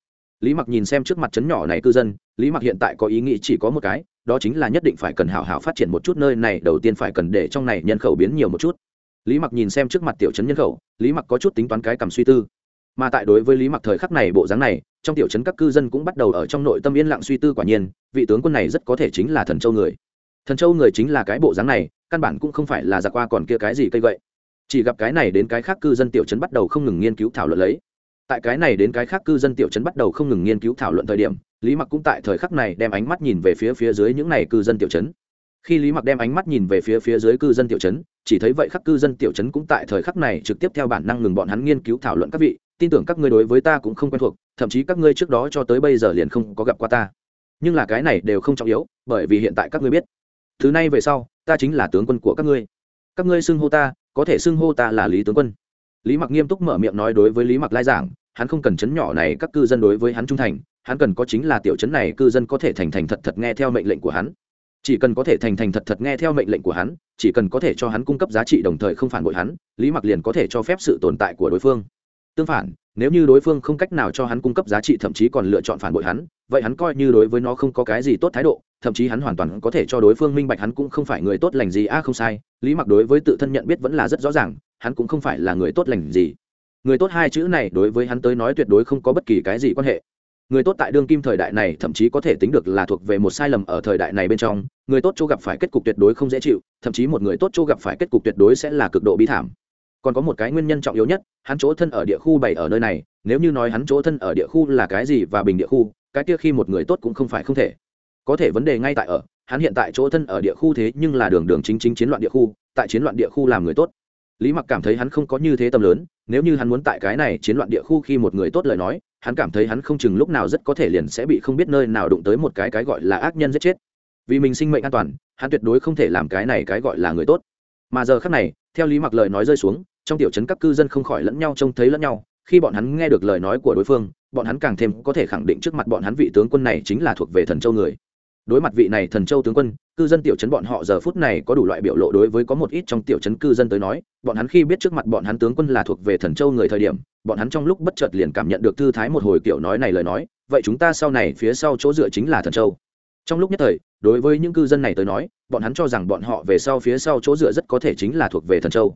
Lý mặc nhìn xem trước mặt chấn nhỏ này cư dân, lý mặc hiện tại có ý nghĩ chỉ có một cái, đó chính là nhất định phải cần hào hào phát triển một chút nơi này, đầu tiên phải cần để trong này nhân khẩu biến nhiều một chút. Lý mặc nhìn xem trước mặt tiểu chấn nhân khẩu, lý mặc có chút tính toán cái cầm suy tư. Mà tại đối với lý mặc thời khắc này bộ dáng này, trong tiểu chấn các cư dân cũng bắt đầu ở trong nội tâm yên lặng suy tư quả nhiên, vị tướng quân này rất có thể chính là thần châu người thần châu người chính là cái bộ dáng này căn bản cũng không phải là giặc qua còn kia cái gì cây vậy chỉ gặp cái này đến cái khác cư dân tiểu trấn bắt đầu không ngừng nghiên cứu thảo luận lấy. Tại cái này đến cái khác cư dân tiểu trấn bắt đầu không ngừng nghiên cứu thảo luận thời điểm lý mặc cũng tại thời khắc này đem ánh mắt nhìn về phía phía dưới những này cư dân tiểu trấn. khi lý mặc đem ánh mắt nhìn về phía phía dưới cư dân tiểu trấn, chỉ thấy vậy khắc cư dân tiểu trấn cũng tại thời khắc này trực tiếp theo bản năng ngừng bọn hắn nghiên cứu thảo luận các vị tin tưởng các ngươi đối với ta cũng không quen thuộc thậm chí các ngươi trước đó cho tới bây giờ liền không có gặp qua ta. Nhưng là cái này đều không trọng yếu bởi vì hiện tại các ngươi biết thứ này về sau, ta chính là tướng quân của các ngươi. Các ngươi xưng hô ta, có thể xưng hô ta là lý tướng quân. Lý mặc nghiêm túc mở miệng nói đối với lý mặc lai giảng, hắn không cần chấn nhỏ này các cư dân đối với hắn trung thành, hắn cần có chính là tiểu chấn này cư dân có thể thành thành thật thật nghe theo mệnh lệnh của hắn. Chỉ cần có thể thành thành thật thật nghe theo mệnh lệnh của hắn, chỉ cần có thể cho hắn cung cấp giá trị đồng thời không phản bội hắn, lý mặc liền có thể cho phép sự tồn tại của đối phương tương phản, nếu như đối phương không cách nào cho hắn cung cấp giá trị, thậm chí còn lựa chọn phản bội hắn, vậy hắn coi như đối với nó không có cái gì tốt thái độ, thậm chí hắn hoàn toàn có thể cho đối phương minh bạch hắn cũng không phải người tốt lành gì. A, không sai, lý mặc đối với tự thân nhận biết vẫn là rất rõ ràng, hắn cũng không phải là người tốt lành gì. Người tốt hai chữ này đối với hắn tới nói tuyệt đối không có bất kỳ cái gì quan hệ. Người tốt tại đương kim thời đại này thậm chí có thể tính được là thuộc về một sai lầm ở thời đại này bên trong, người tốt chỗ gặp phải kết cục tuyệt đối không dễ chịu, thậm chí một người tốt chỗ gặp phải kết cục tuyệt đối sẽ là cực độ bi thảm còn có một cái nguyên nhân trọng yếu nhất, hắn chỗ thân ở địa khu bày ở nơi này, nếu như nói hắn chỗ thân ở địa khu là cái gì và bình địa khu, cái kia khi một người tốt cũng không phải không thể. Có thể vấn đề ngay tại ở, hắn hiện tại chỗ thân ở địa khu thế nhưng là đường đường chính chính chiến loạn địa khu, tại chiến loạn địa khu làm người tốt. Lý mặc cảm thấy hắn không có như thế tâm lớn, nếu như hắn muốn tại cái này chiến loạn địa khu khi một người tốt lời nói, hắn cảm thấy hắn không chừng lúc nào rất có thể liền sẽ bị không biết nơi nào đụng tới một cái cái gọi là ác nhân giết chết. Vì mình sinh mệnh an toàn, hắn tuyệt đối không thể làm cái này cái gọi là người tốt. Mà giờ khác này, theo lý mặc lời nói rơi xuống trong tiểu trấn các cư dân không khỏi lẫn nhau trông thấy lẫn nhau, khi bọn hắn nghe được lời nói của đối phương, bọn hắn càng thêm có thể khẳng định trước mặt bọn hắn vị tướng quân này chính là thuộc về thần châu người. Đối mặt vị này thần châu tướng quân, cư dân tiểu trấn bọn họ giờ phút này có đủ loại biểu lộ đối với có một ít trong tiểu trấn cư dân tới nói, bọn hắn khi biết trước mặt bọn hắn tướng quân là thuộc về thần châu người thời điểm, bọn hắn trong lúc bất chợt liền cảm nhận được thư thái một hồi kiểu nói này lời nói, vậy chúng ta sau này phía sau chỗ dựa chính là thần châu. Trong lúc nhất thời, đối với những cư dân này tới nói, bọn hắn cho rằng bọn họ về sau phía sau chỗ dựa rất có thể chính là thuộc về thần châu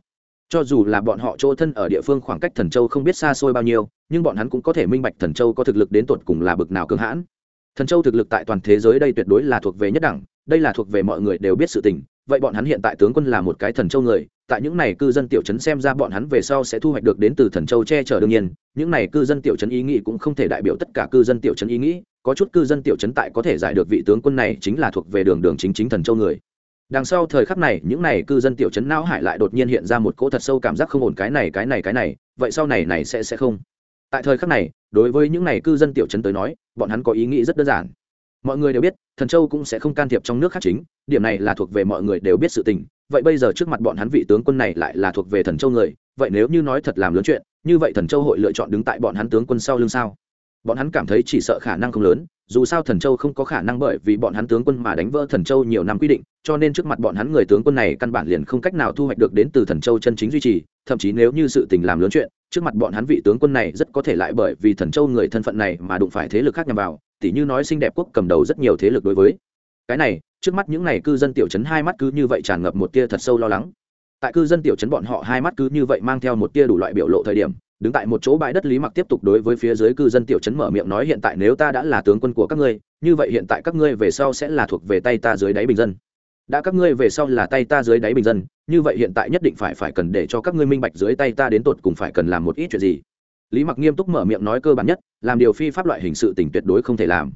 cho dù là bọn họ chỗ thân ở địa phương khoảng cách thần châu không biết xa xôi bao nhiêu, nhưng bọn hắn cũng có thể minh bạch thần châu có thực lực đến tột cùng là bực nào cường hãn. Thần châu thực lực tại toàn thế giới đây tuyệt đối là thuộc về nhất đẳng, đây là thuộc về mọi người đều biết sự tình. Vậy bọn hắn hiện tại tướng quân là một cái thần châu người, tại những này cư dân tiểu trấn xem ra bọn hắn về sau sẽ thu hoạch được đến từ thần châu che chở đương nhiên, những này cư dân tiểu trấn ý nghĩ cũng không thể đại biểu tất cả cư dân tiểu trấn ý nghĩ, có chút cư dân tiểu trấn tại có thể giải được vị tướng quân này chính là thuộc về đường đường chính chính thần châu người đằng sau thời khắc này, những này cư dân tiểu trấn não hải lại đột nhiên hiện ra một cỗ thật sâu cảm giác không ổn, cái này cái này cái này, vậy sau này này sẽ sẽ không? Tại thời khắc này, đối với những này cư dân tiểu trấn tới nói, bọn hắn có ý nghĩ rất đơn giản. Mọi người đều biết, thần châu cũng sẽ không can thiệp trong nước khác chính, điểm này là thuộc về mọi người đều biết sự tình. Vậy bây giờ trước mặt bọn hắn vị tướng quân này lại là thuộc về thần châu người, vậy nếu như nói thật làm lớn chuyện, như vậy thần châu hội lựa chọn đứng tại bọn hắn tướng quân sau lưng sao? Bọn hắn cảm thấy chỉ sợ khả năng không lớn, dù sao thần châu không có khả năng bởi vì bọn hắn tướng quân mà đánh vỡ thần châu nhiều năm quy định, cho nên trước mặt bọn hắn người tướng quân này căn bản liền không cách nào thu hoạch được đến từ thần châu chân chính duy trì, thậm chí nếu như sự tình làm lớn chuyện, trước mặt bọn hắn vị tướng quân này rất có thể lại bởi vì thần châu người thân phận này mà đụng phải thế lực khác nhằm vào, tỉ như nói xinh đẹp quốc cầm đầu rất nhiều thế lực đối với. Cái này, trước mắt những n à y cư dân tiểu chấn hai mắt cứ như vậy tràn ngập một tia thật sâu lo lắng. Tại cư dân tiểu chấn bọn họ hai mắt cứ như vậy mang theo một tia đủ loại biểu lộ thời điểm đứng tại một chỗ bãi đất lý mặc tiếp tục đối với phía dưới cư dân tiểu trấn mở miệng nói hiện tại nếu ta đã là tướng quân của các ngươi, như vậy hiện tại các ngươi về sau sẽ là thuộc về tay ta dưới đáy bình dân. Đã các ngươi về sau là tay ta dưới đáy bình dân, như vậy hiện tại nhất định phải phải cần để cho các ngươi minh bạch dưới tay ta đến tột cùng phải cần làm một ít chuyện gì. Lý mặc nghiêm túc mở miệng nói cơ bản nhất, làm điều phi pháp loại hình sự tình tuyệt đối không thể làm.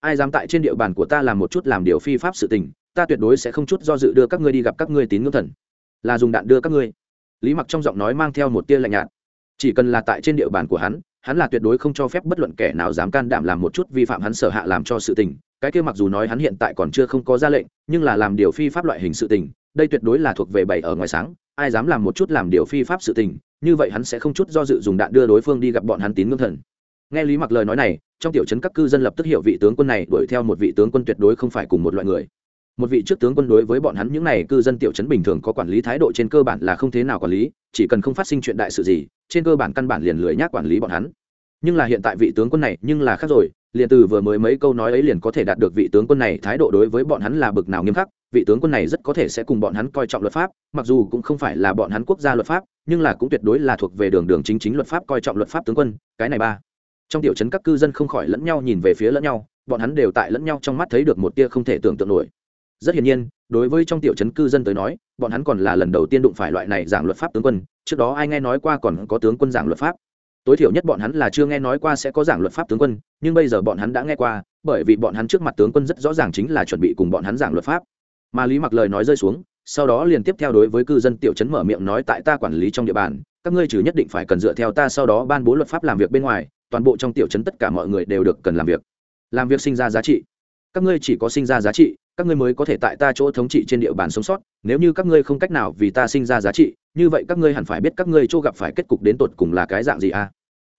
Ai dám tại trên địa bàn của ta làm một chút làm điều phi pháp sự tình, ta tuyệt đối sẽ không chút do dự đưa các ngươi đi gặp các ngươi tín ngưỡng thần. Là dùng đạn đưa các ngươi. Lý mặc trong giọng nói mang theo một tia lạnh nhạt chỉ cần là tại trên địa bàn của hắn hắn là tuyệt đối không cho phép bất luận kẻ nào dám can đảm làm một chút vi phạm hắn sở hạ làm cho sự tình. Cái kia mặc dù nói hắn hiện tại còn chưa không có ra lệnh, nhưng là làm điều phi pháp loại hình sự tình, đây tuyệt đối là thuộc về bảy ở ngoài sáng, ai dám làm một chút làm điều phi pháp sự tình, như vậy hắn sẽ không chút do dự dùng đạn đưa đối phương đi gặp bọn hắn tín ngưỡng thần. Nghe lý mặc lời nói này, trong tiểu trấn các cư dân lập tức hiểu vị tướng quân này đuổi theo một vị tướng quân tuyệt đối không phải cùng một loại người một vị trước tướng quân đối với bọn hắn những này cư dân tiểu trấn bình thường có quản lý thái độ trên cơ bản là không thế nào quản lý, chỉ cần không phát sinh chuyện đại sự gì, trên cơ bản căn bản liền lười nhác quản lý bọn hắn. Nhưng là hiện tại vị tướng quân này nhưng là khác rồi, liền từ vừa mới mấy câu nói ấy liền có thể đạt được vị tướng quân này thái độ đối với bọn hắn là bực nào nghiêm khắc, vị tướng quân này rất có thể sẽ cùng bọn hắn coi trọng luật pháp, mặc dù cũng không phải là bọn hắn quốc gia luật pháp, nhưng là cũng tuyệt đối là thuộc về đường đường chính chính luật pháp coi trọng luật pháp tướng quân, cái này ba. Trong tiểu trấn các cư dân không khỏi lẫn nhau nhìn về phía lẫn nhau, bọn hắn đều tại lẫn nhau trong mắt thấy được một tia không thể tưởng tượng nổi rất hiển nhiên, đối với trong tiểu chấn cư dân tới nói, bọn hắn còn là lần đầu tiên đụng phải loại này giảng luật pháp tướng quân, trước đó ai nghe nói qua còn có tướng quân giảng luật pháp. Tối thiểu nhất bọn hắn là chưa nghe nói qua sẽ có giảng luật pháp tướng quân, nhưng bây giờ bọn hắn đã nghe qua, bởi vì bọn hắn trước mặt tướng quân rất rõ ràng chính là chuẩn bị cùng bọn hắn giảng luật pháp. Mà lý mặc lời nói rơi xuống, sau đó liền tiếp theo đối với cư dân tiểu chấn mở miệng nói tại ta quản lý trong địa bàn, các ngươi trừ nhất định phải cần dựa theo ta sau đó ban bố luật pháp làm việc bên ngoài, toàn bộ trong tiểu chấn tất cả mọi người đều được cần làm việc. Làm việc sinh ra giá trị. Các ngươi chỉ có sinh ra giá trị các ngươi mới có thể tại ta chỗ thống trị trên địa bàn sống sót, nếu như các ngươi không cách nào vì ta sinh ra giá trị, như vậy các ngươi hẳn phải biết các ngươi chỗ gặp phải kết cục đến tột cùng là cái dạng gì à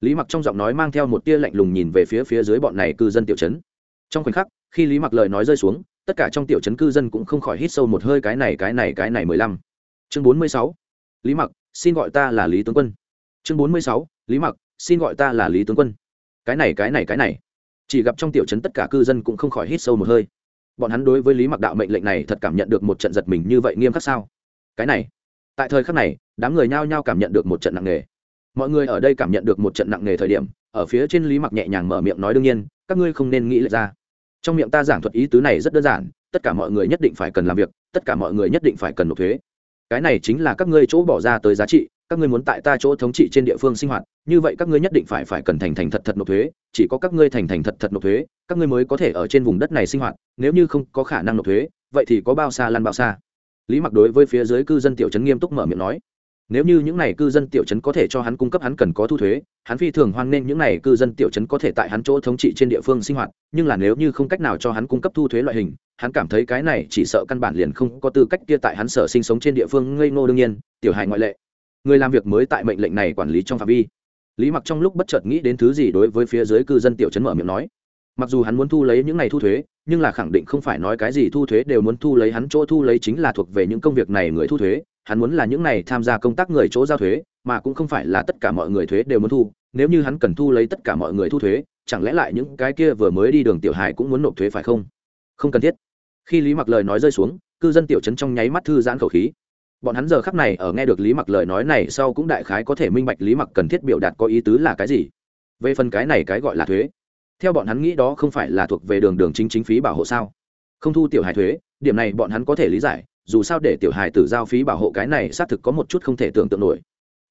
lý mặc trong giọng nói mang theo một tia lạnh lùng nhìn về phía phía dưới bọn này cư dân tiểu trấn. Trong khoảnh khắc, khi lý mặc lời nói rơi xuống, tất cả trong tiểu trấn cư dân cũng không khỏi hít sâu một hơi cái này cái này cái này mười lăm. Chương bốn mươi sáu, lý mặc, xin gọi ta là lý tướng quân. Chương bốn mươi sáu, lý mặc, xin gọi ta là lý tướng quân. Cái này cái này cái này. Chỉ gặp trong tiểu trấn tất cả cư dân cũng không khỏi hít sâu một hơi bọn hắn đối với lý mặc đạo mệnh lệnh này thật cảm nhận được một trận giật mình như vậy nghiêm khắc sao? Cái này, tại thời khắc này, đám người nhao nhao cảm nhận được một trận nặng nề. Mọi người ở đây cảm nhận được một trận nặng nề thời điểm, ở phía trên lý mặc nhẹ nhàng mở miệng nói đương nhiên, các ngươi không nên nghĩ lệch ra. Trong miệng ta giảng thuật ý tứ này rất đơn giản, tất cả mọi người nhất định phải cần làm việc, tất cả mọi người nhất định phải cần nộp thuế. Cái này chính là các ngươi chỗ bỏ ra tới giá trị các ngươi muốn tại ta chỗ thống trị trên địa phương sinh hoạt, như vậy các ngươi nhất định phải phải cần thành thành thật thật nộp thuế, chỉ có các ngươi thành thành thật thật nộp thuế, các ngươi mới có thể ở trên vùng đất này sinh hoạt, nếu như không có khả năng nộp thuế, vậy thì có bao xa lăn bao xa. Lý mặc đối với phía dưới cư dân tiểu trấn nghiêm túc mở miệng nói, nếu như những này cư dân tiểu trấn có thể cho hắn cung cấp hắn cần có thu thuế, hắn phi thường hoan nghênh những này cư dân tiểu trấn có thể tại hắn chỗ thống trị trên địa phương sinh hoạt, nhưng là nếu như không cách nào cho hắn cung cấp thu thuế loại hình, hắn cảm thấy cái này chỉ sợ căn bản liền không có tư cách kia tại hắn sở sinh sống trên địa phương ngây ngô đương nhiên, tiểu hài ngoại lệ người làm việc mới tại mệnh lệnh này quản lý trong phạm vi. Lý mặc trong lúc bất chợt nghĩ đến thứ gì đối với phía dưới cư dân tiểu trấn mở miệng nói. Mặc dù hắn muốn thu lấy những này thu thuế, nhưng là khẳng định không phải nói cái gì thu thuế đều muốn thu lấy hắn chỗ thu lấy chính là thuộc về những công việc này người thu thuế. Hắn muốn là những này tham gia công tác người chỗ giao thuế, mà cũng không phải là tất cả mọi người thuế đều muốn thu. Nếu như hắn cần thu lấy tất cả mọi người thu thuế, chẳng lẽ lại những cái kia vừa mới đi đường tiểu hải cũng muốn nộp thuế phải không? Không cần thiết. Khi lý mặc lời nói rơi xuống, cư dân tiểu trấn trong nháy mắt thư giãn khẩu khí bọn hắn giờ khắc này ở nghe được lý mặc lời nói này sau cũng đại khái có thể minh bạch lý mặc cần thiết biểu đạt có ý tứ là cái gì. Về phần cái này cái gọi là thuế, theo bọn hắn nghĩ đó không phải là thuộc về đường đường chính chính phí bảo hộ sao? Không thu tiểu hài thuế, điểm này bọn hắn có thể lý giải, dù sao để tiểu hài tử giao phí bảo hộ cái này xác thực có một chút không thể tưởng tượng nổi.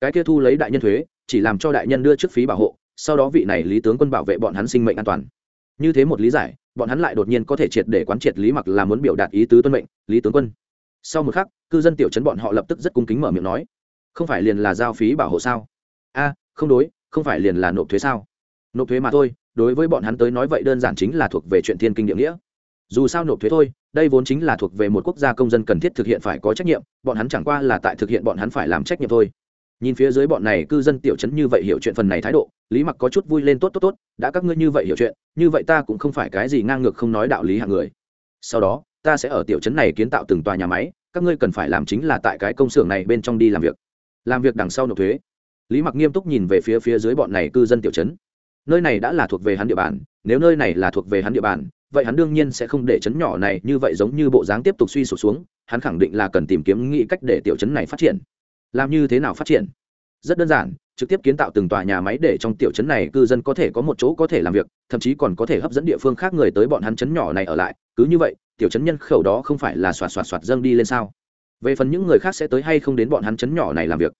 Cái kia thu lấy đại nhân thuế, chỉ làm cho đại nhân đưa trước phí bảo hộ, sau đó vị này lý tướng quân bảo vệ bọn hắn sinh mệnh an toàn. Như thế một lý giải, bọn hắn lại đột nhiên có thể triệt để quán triệt lý mặc là muốn biểu đạt ý tứ tuân mệnh, lý tướng quân sau một khắc, cư dân tiểu chấn bọn họ lập tức rất cung kính mở miệng nói, không phải liền là giao phí bảo hộ sao? A, không đối, không phải liền là nộp thuế sao? Nộp thuế mà thôi, đối với bọn hắn tới nói vậy đơn giản chính là thuộc về chuyện thiên kinh địa nghĩa. Dù sao nộp thuế thôi, đây vốn chính là thuộc về một quốc gia công dân cần thiết thực hiện phải có trách nhiệm, bọn hắn chẳng qua là tại thực hiện bọn hắn phải làm trách nhiệm thôi. Nhìn phía dưới bọn này cư dân tiểu chấn như vậy hiểu chuyện phần này thái độ, lý mặc có chút vui lên tốt tốt tốt, đã các ngươi như vậy hiểu chuyện, như vậy ta cũng không phải cái gì ngang ngược không nói đạo lý hạng người. Sau đó ta sẽ ở tiểu trấn này kiến tạo từng tòa nhà máy các ngươi cần phải làm chính là tại cái công xưởng này bên trong đi làm việc. Làm việc đằng sau nộp thuế. Lý mặc nghiêm túc nhìn về phía phía dưới bọn này cư dân tiểu trấn, nơi này đã là thuộc về hắn địa bàn nếu nơi này là thuộc về hắn địa bàn vậy hắn đương nhiên sẽ không để trấn nhỏ này như vậy giống như bộ dáng tiếp tục suy sụp xuống hắn khẳng định là cần tìm kiếm nghĩ cách để tiểu trấn này phát triển. Làm như thế nào phát triển? Rất đơn giản trực tiếp kiến tạo từng tòa nhà máy để trong tiểu trấn này cư dân có thể có một chỗ có thể làm việc, thậm chí còn có thể hấp dẫn địa phương khác người tới bọn hắn trấn nhỏ này ở lại. Cứ như vậy, tiểu trấn nhân khẩu đó không phải là xoạt xoạt xoạt dâng đi lên sao? Về phần những người khác sẽ tới hay không đến bọn hắn trấn nhỏ này làm việc?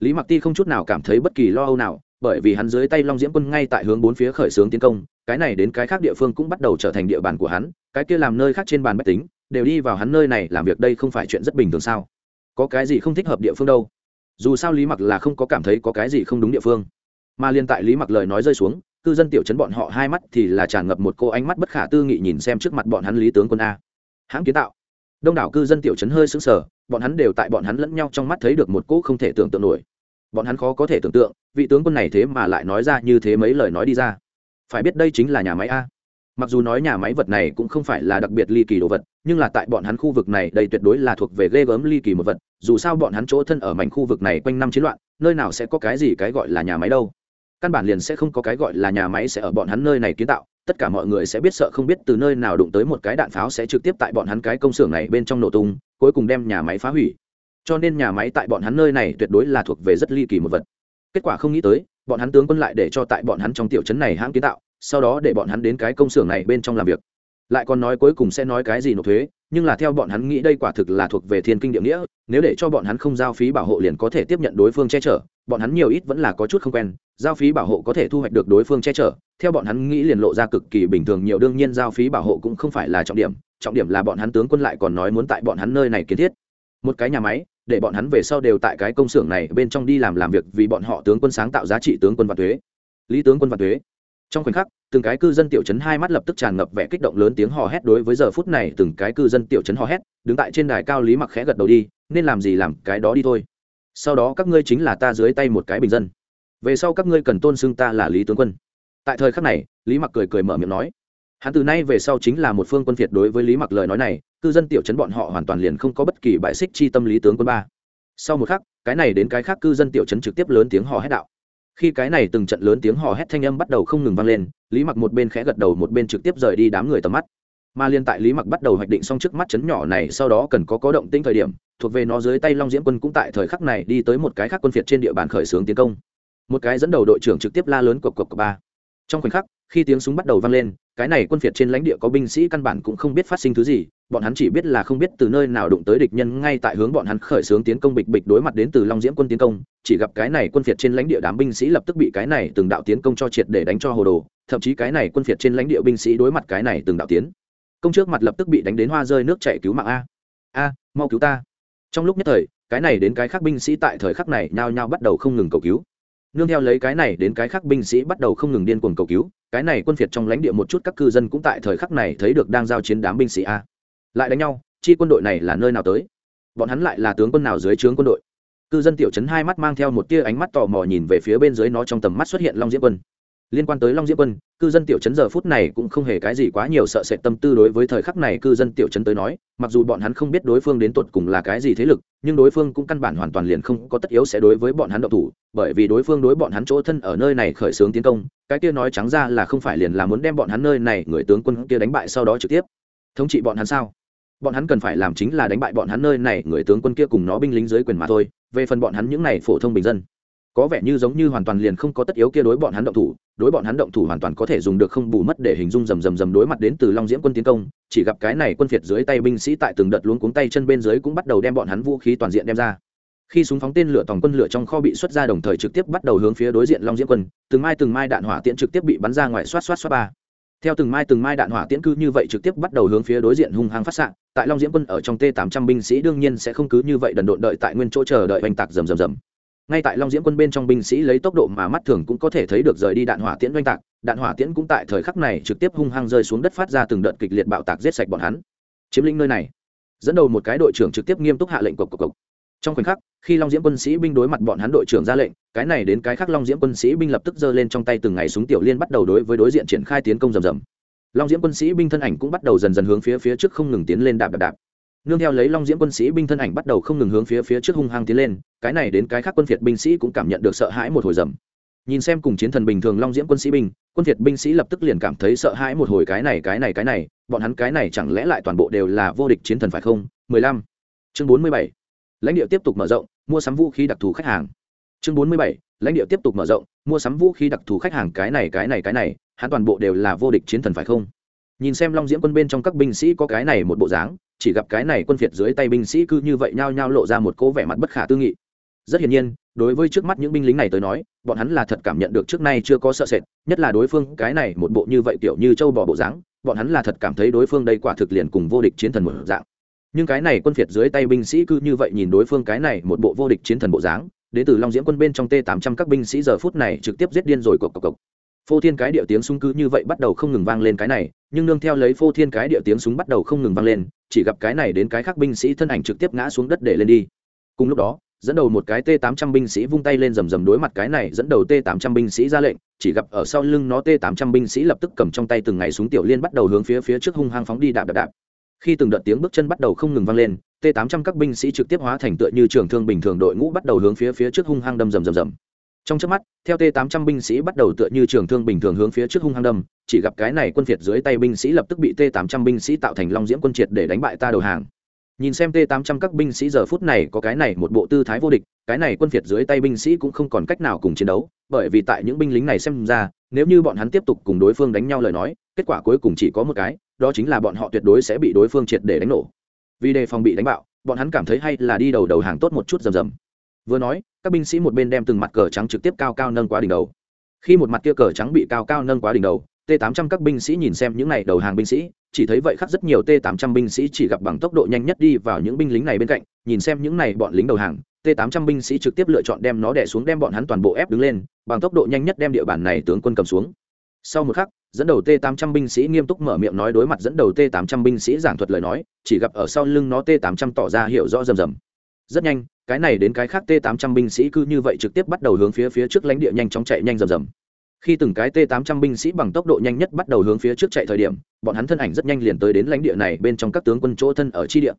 Lý mặc ti không chút nào cảm thấy bất kỳ lo âu nào, bởi vì hắn dưới tay long diễm quân ngay tại hướng bốn phía khởi xướng tiến công, cái này đến cái khác địa phương cũng bắt đầu trở thành địa bàn của hắn, cái kia làm nơi khác trên bàn bách tính, đều đi vào hắn nơi này làm việc đây không phải chuyện rất bình thường sao? Có cái gì không thích hợp địa phương đâu? Dù sao lý mặc là không có cảm thấy có cái gì không đúng địa phương. Mà liên tại lý mặc lời nói rơi xuống, cư dân tiểu chấn bọn họ hai mắt thì là tràn ngập một cô ánh mắt bất khả tư nghị nhìn xem trước mặt bọn hắn lý tướng quân a. Hãng kiến tạo. Đông đảo cư dân tiểu chấn hơi sững sờ, bọn hắn đều tại bọn hắn lẫn nhau trong mắt thấy được một cỗ không thể tưởng tượng nổi. Bọn hắn khó có thể tưởng tượng, vị tướng quân này thế mà lại nói ra như thế mấy lời nói đi ra. Phải biết đây chính là nhà máy a mặc dù nói nhà máy vật này cũng không phải là đặc biệt ly kỳ đồ vật, nhưng là tại bọn hắn khu vực này đây tuyệt đối là thuộc về ghê gớm ly kỳ một vật, dù sao bọn hắn chỗ thân ở mảnh khu vực này quanh năm chiến loạn, nơi nào sẽ có cái gì cái gọi là nhà máy đâu. Căn bản liền sẽ không có cái gọi là nhà máy sẽ ở bọn hắn nơi này kiến tạo, tất cả mọi người sẽ biết sợ không biết từ nơi nào đụng tới một cái đạn pháo sẽ trực tiếp tại bọn hắn cái công xưởng này bên trong nổ tung, cuối cùng đem nhà máy phá hủy. Cho nên nhà máy tại bọn hắn nơi này tuyệt đối là thuộc về rất ly kỳ một vật. Kết quả không nghĩ tới, bọn hắn tướng quân lại để cho tại bọn hắn trong tiểu trấn này hãng kiến tạo sau đó để bọn hắn đến cái công xưởng này bên trong làm việc. Lại còn nói cuối cùng sẽ nói cái gì nộp thuế, nhưng là theo bọn hắn nghĩ đây quả thực là thuộc về thiên kinh địa nghĩa, nếu để cho bọn hắn không giao phí bảo hộ liền có thể tiếp nhận đối phương che chở, bọn hắn nhiều ít vẫn là có chút không quen, giao phí bảo hộ có thể thu hoạch được đối phương che chở, theo bọn hắn nghĩ liền lộ ra cực kỳ bình thường nhiều, đương nhiên giao phí bảo hộ cũng không phải là trọng điểm trọng điểm là bọn hắn tướng quân lại còn nói muốn tại bọn hắn nơi này kiến thiết. Một cái nhà máy, để bọn hắn về sau đều tại cái công xưởng này bên trong đi làm làm việc vì bọn họ tướng quân sáng tạo giá trị tướng quân và thuế. Lý tướng quân và thuế trong khoảnh khắc, từng cái cư dân tiểu chấn hai mắt lập tức tràn ngập vẻ kích động lớn tiếng hò hét đối với giờ phút này từng cái cư dân tiểu chấn hò hét, đứng tại trên đài cao lý mặc khẽ gật đầu đi, nên làm gì làm cái đó đi thôi. Sau đó các ngươi chính là ta dưới tay một cái bình dân. Về sau các ngươi cần tôn xưng ta là lý tướng quân. Tại thời khắc này, lý mặc cười cười mở miệng nói. Hắn từ nay về sau chính là một phương quân việt đối với lý mặc lời nói này, cư dân tiểu chấn bọn họ hoàn toàn liền không có bất kỳ bại xích chi tâm lý tướng quân ba. Sau một khắc, cái này đến cái khác cư dân tiểu chấn trực tiếp lớn tiếng hò hét đạo khi cái này từng trận lớn tiếng hò hét thanh âm bắt đầu không ngừng vang lên, lý mặc một bên khẽ gật đầu một bên trực tiếp rời đi đám người tầm mắt. Mà liên tại lý mặc bắt đầu hoạch định xong trước mắt chấn nhỏ này, sau đó cần có có động tĩnh thời điểm, thuộc về nó dưới tay long diễm quân cũng tại thời khắc này đi tới một cái khác quân phiệt trên địa bàn khởi xướng tiến công. Một cái dẫn đầu đội trưởng trực tiếp la lớn cộc cộc cộc ba. Trong khoảnh khắc, khi tiếng súng bắt đầu vang lên, cái này quân phiệt trên lãnh địa có binh sĩ căn bản cũng không biết phát sinh thứ gì bọn hắn chỉ biết là không biết từ nơi nào đụng tới địch nhân ngay tại hướng bọn hắn khởi xướng tiến công bịch bịch đối mặt đến từ long diễm quân tiến công, chỉ gặp cái này quân phiệt trên lãnh địa đám binh sĩ lập tức bị cái này từng đạo tiến công cho triệt để đánh cho hồ đồ, thậm chí cái này quân phiệt trên lãnh địa binh sĩ đối mặt cái này từng đạo tiến. Công trước mặt lập tức bị đánh đến hoa rơi nước chảy cứu mạng a. A, mau cứu ta. Trong lúc nhất thời, cái này đến cái khác binh sĩ tại thời khắc này nhao nhao bắt đầu không ngừng cầu cứu. Nương theo lấy cái này đến cái khác binh sĩ bắt đầu không ngừng điên cuồng cầu cứu, cái này quân phiệt trong lãnh địa một chút các cư dân cũng tại thời khắc này thấy được đang giao chiến đám binh sĩ a lại đánh nhau, chi quân đội này là nơi nào tới? Bọn hắn lại là tướng quân nào dưới trướng quân đội? Cư dân tiểu trấn hai mắt mang theo một tia ánh mắt tò mò nhìn về phía bên dưới nó trong tầm mắt xuất hiện long diễm quân. Liên quan tới long diễm quân, cư dân tiểu trấn giờ phút này cũng không hề cái gì quá nhiều sợ sệt tâm tư đối với thời khắc này cư dân tiểu trấn tới nói, mặc dù bọn hắn không biết đối phương đến tột cùng là cái gì thế lực, nhưng đối phương cũng căn bản hoàn toàn liền không có tất yếu sẽ đối với bọn hắn động thủ, bởi vì đối phương đối bọn hắn chỗ thân ở nơi này khởi xướng tiến công, cái kia nói trắng ra là không phải liền là muốn đem bọn hắn nơi này người tướng quân kia đánh bại sau đó trực tiếp. Thống trị bọn hắn sao? Bọn hắn cần phải làm chính là đánh bại bọn hắn nơi này, người tướng quân kia cùng nó binh lính dưới quyền mà thôi, về phần bọn hắn những này phổ thông bình dân. Có vẻ như giống như hoàn toàn liền không có tất yếu kia đối bọn hắn động thủ, đối bọn hắn động thủ hoàn toàn có thể dùng được không bù mất để hình dung rầm rầm rầm đối mặt đến từ long diễm quân tiến công, chỉ gặp cái này quân phiệt dưới tay binh sĩ tại từng đợt luống cuống tay chân bên dưới cũng bắt đầu đem bọn hắn vũ khí toàn diện đem ra. Khi súng phóng tên lửa tòng quân lửa trong kho bị xuất ra đồng thời trực tiếp bắt đầu hướng phía đối diện long diễm quân, từng mai từng mai đạn hỏa tiễn trực tiếp bị bắn ra ngoài, xoát xoát xoát ba theo từng mai từng mai đạn hỏa tiễn cư như vậy trực tiếp bắt đầu hướng phía đối diện hung hăng phát xạ, tại long diễm quân ở trong t 800 binh sĩ đương nhiên sẽ không cứ như vậy đần độn đợi tại nguyên chỗ chờ đợi oanh tạc rầm rầm rầm. Ngay tại long diễm quân bên trong binh sĩ lấy tốc độ mà mắt thường cũng có thể thấy được rời đi đạn hỏa tiễn oanh tạc, đạn hỏa tiễn cũng tại thời khắc này trực tiếp hung hăng rơi xuống đất phát ra từng đợt kịch liệt bạo tạc giết sạch bọn hắn. Chiếm lĩnh nơi này, dẫn đầu một cái đội trưởng trực tiếp nghiêm túc hạ lệnh cộc cộc cộc trong khoảnh khắc, khi long diễm quân sĩ binh đối mặt bọn hắn đội trưởng ra lệnh, cái này đến cái khác long diễm quân sĩ binh lập tức giơ lên trong tay từng ngày súng tiểu liên bắt đầu đối với đối diện triển khai tiến công rầm rầm long diễm quân sĩ binh thân ảnh cũng bắt đầu dần dần hướng phía phía trước không ngừng tiến lên đạp đạp đạp nương theo lấy long diễm quân sĩ binh thân ảnh bắt đầu không ngừng hướng phía phía trước hung hăng tiến lên, cái này đến cái khác quân phiệt binh sĩ cũng cảm nhận được sợ hãi một hồi rầm nhìn xem cùng chiến thần bình thường long diễm quân sĩ binh, quân phiệt binh sĩ lập tức liền cảm thấy sợ hãi một hồi cái này cái này cái này, bọn hắn cái này chẳng lẽ lại toàn bộ đều là vô địch chiến thần phải không 15. chương 47 lãnh địa tiếp tục mở rộng, mua sắm vũ khí đặc thù khách hàng. Chương 47. lãnh địa tiếp tục mở rộng, mua sắm vũ khí đặc thù khách hàng cái này cái này cái này, hắn toàn bộ đều là vô địch chiến thần phải không? Nhìn xem long diễm quân bên trong các binh sĩ có cái này một bộ dáng, chỉ gặp cái này quân phiệt dưới tay binh sĩ cứ như vậy nhao nhao lộ ra một cố vẻ mặt bất khả tư nghị. Rất hiển nhiên, đối với trước mắt những binh lính này tới nói, bọn hắn là thật cảm nhận được trước nay chưa có sợ sệt, nhất là đối phương, cái này một bộ như vậy kiểu như châu bò bộ dáng, bọn hắn là thật cảm thấy đối phương đây quả thực liền cùng vô địch chiến thần một dạng nhưng cái này quân phiệt dưới tay binh sĩ cứ như vậy nhìn đối phương cái này một bộ vô địch chiến thần bộ dáng đến từ long diễm quân bên trong t 800 các binh sĩ giờ phút này trực tiếp giết điên rồi cộc cộc cộc. Phô thiên cái điệu tiếng súng cứ như vậy bắt đầu không ngừng vang lên cái này, nhưng nương theo lấy phô thiên cái điệu tiếng súng bắt đầu không ngừng vang lên, chỉ gặp cái này đến cái khác binh sĩ thân ảnh trực tiếp ngã xuống đất để lên đi. Cùng lúc đó, dẫn đầu một cái t 800 binh sĩ vung tay lên rầm rầm đối mặt cái này dẫn đầu t 800 binh sĩ ra lệnh, chỉ gặp ở sau lưng nó t 800 binh sĩ lập tức cầm trong tay từng ngày súng tiểu liên bắt đầu hướng phía phía trước hung hăng phóng đi đạp đạp đạp khi từng đợt tiếng bước chân bắt đầu không ngừng vang lên, t 800 các binh sĩ trực tiếp hóa thành tựa như trường thương bình thường đội ngũ bắt đầu hướng phía phía trước hung hăng đâm rầm rầm rầm. Trong chớp mắt, theo t 800 binh sĩ bắt đầu tựa như trường thương bình thường hướng phía trước hung hăng đâm, chỉ gặp cái này quân phiệt dưới tay binh sĩ lập tức bị t 800 binh sĩ tạo thành long diễm quân triệt để đánh bại ta đầu hàng. Nhìn xem t 800 các binh sĩ giờ phút này có cái này một bộ tư thái vô địch, cái này quân phiệt dưới tay binh sĩ cũng không còn cách nào cùng chiến đấu, bởi vì tại những binh lính này xem ra, nếu như bọn hắn tiếp tục cùng đối phương đánh nhau lời nói kết quả cuối cùng chỉ có một cái, đó chính là bọn họ tuyệt đối sẽ bị đối phương triệt để đánh nổ. Vì đề phòng bị đánh bạo, bọn hắn cảm thấy hay là đi đầu đầu hàng tốt một chút rầm rầm. Vừa nói, các binh sĩ một bên đem từng mặt cờ trắng trực tiếp cao cao nâng quá đỉnh đầu. Khi một mặt kia cờ trắng bị cao cao nâng quá đỉnh đầu t 800 các binh sĩ nhìn xem những này đầu hàng binh sĩ, chỉ thấy vậy khắc rất nhiều t 800 binh sĩ chỉ gặp bằng tốc độ nhanh nhất đi vào những binh lính này bên cạnh, nhìn xem những này bọn lính đầu hàng t 800 binh sĩ trực tiếp lựa chọn đem nó đè xuống, đem bọn hắn toàn bộ ép đứng lên, bằng tốc độ nhanh nhất đem địa bàn này tướng quân cầm xuống sau một khắc, dẫn đầu t 800 binh sĩ nghiêm túc mở miệng nói đối mặt dẫn đầu t 800 binh sĩ giảng thuật lời nói, chỉ gặp ở sau lưng nó t 800 tỏ ra hiểu rõ rầm rầm. Rất nhanh, cái này đến cái khác t 800 binh sĩ cứ như vậy trực tiếp bắt đầu hướng phía phía trước lãnh địa nhanh chóng chạy nhanh rầm rầm. Khi từng cái t 800 binh sĩ bằng tốc độ nhanh nhất bắt đầu hướng phía trước chạy thời điểm, bọn hắn thân ảnh rất nhanh liền tới đến lãnh địa này bên trong các tướng quân chỗ thân ở chi địa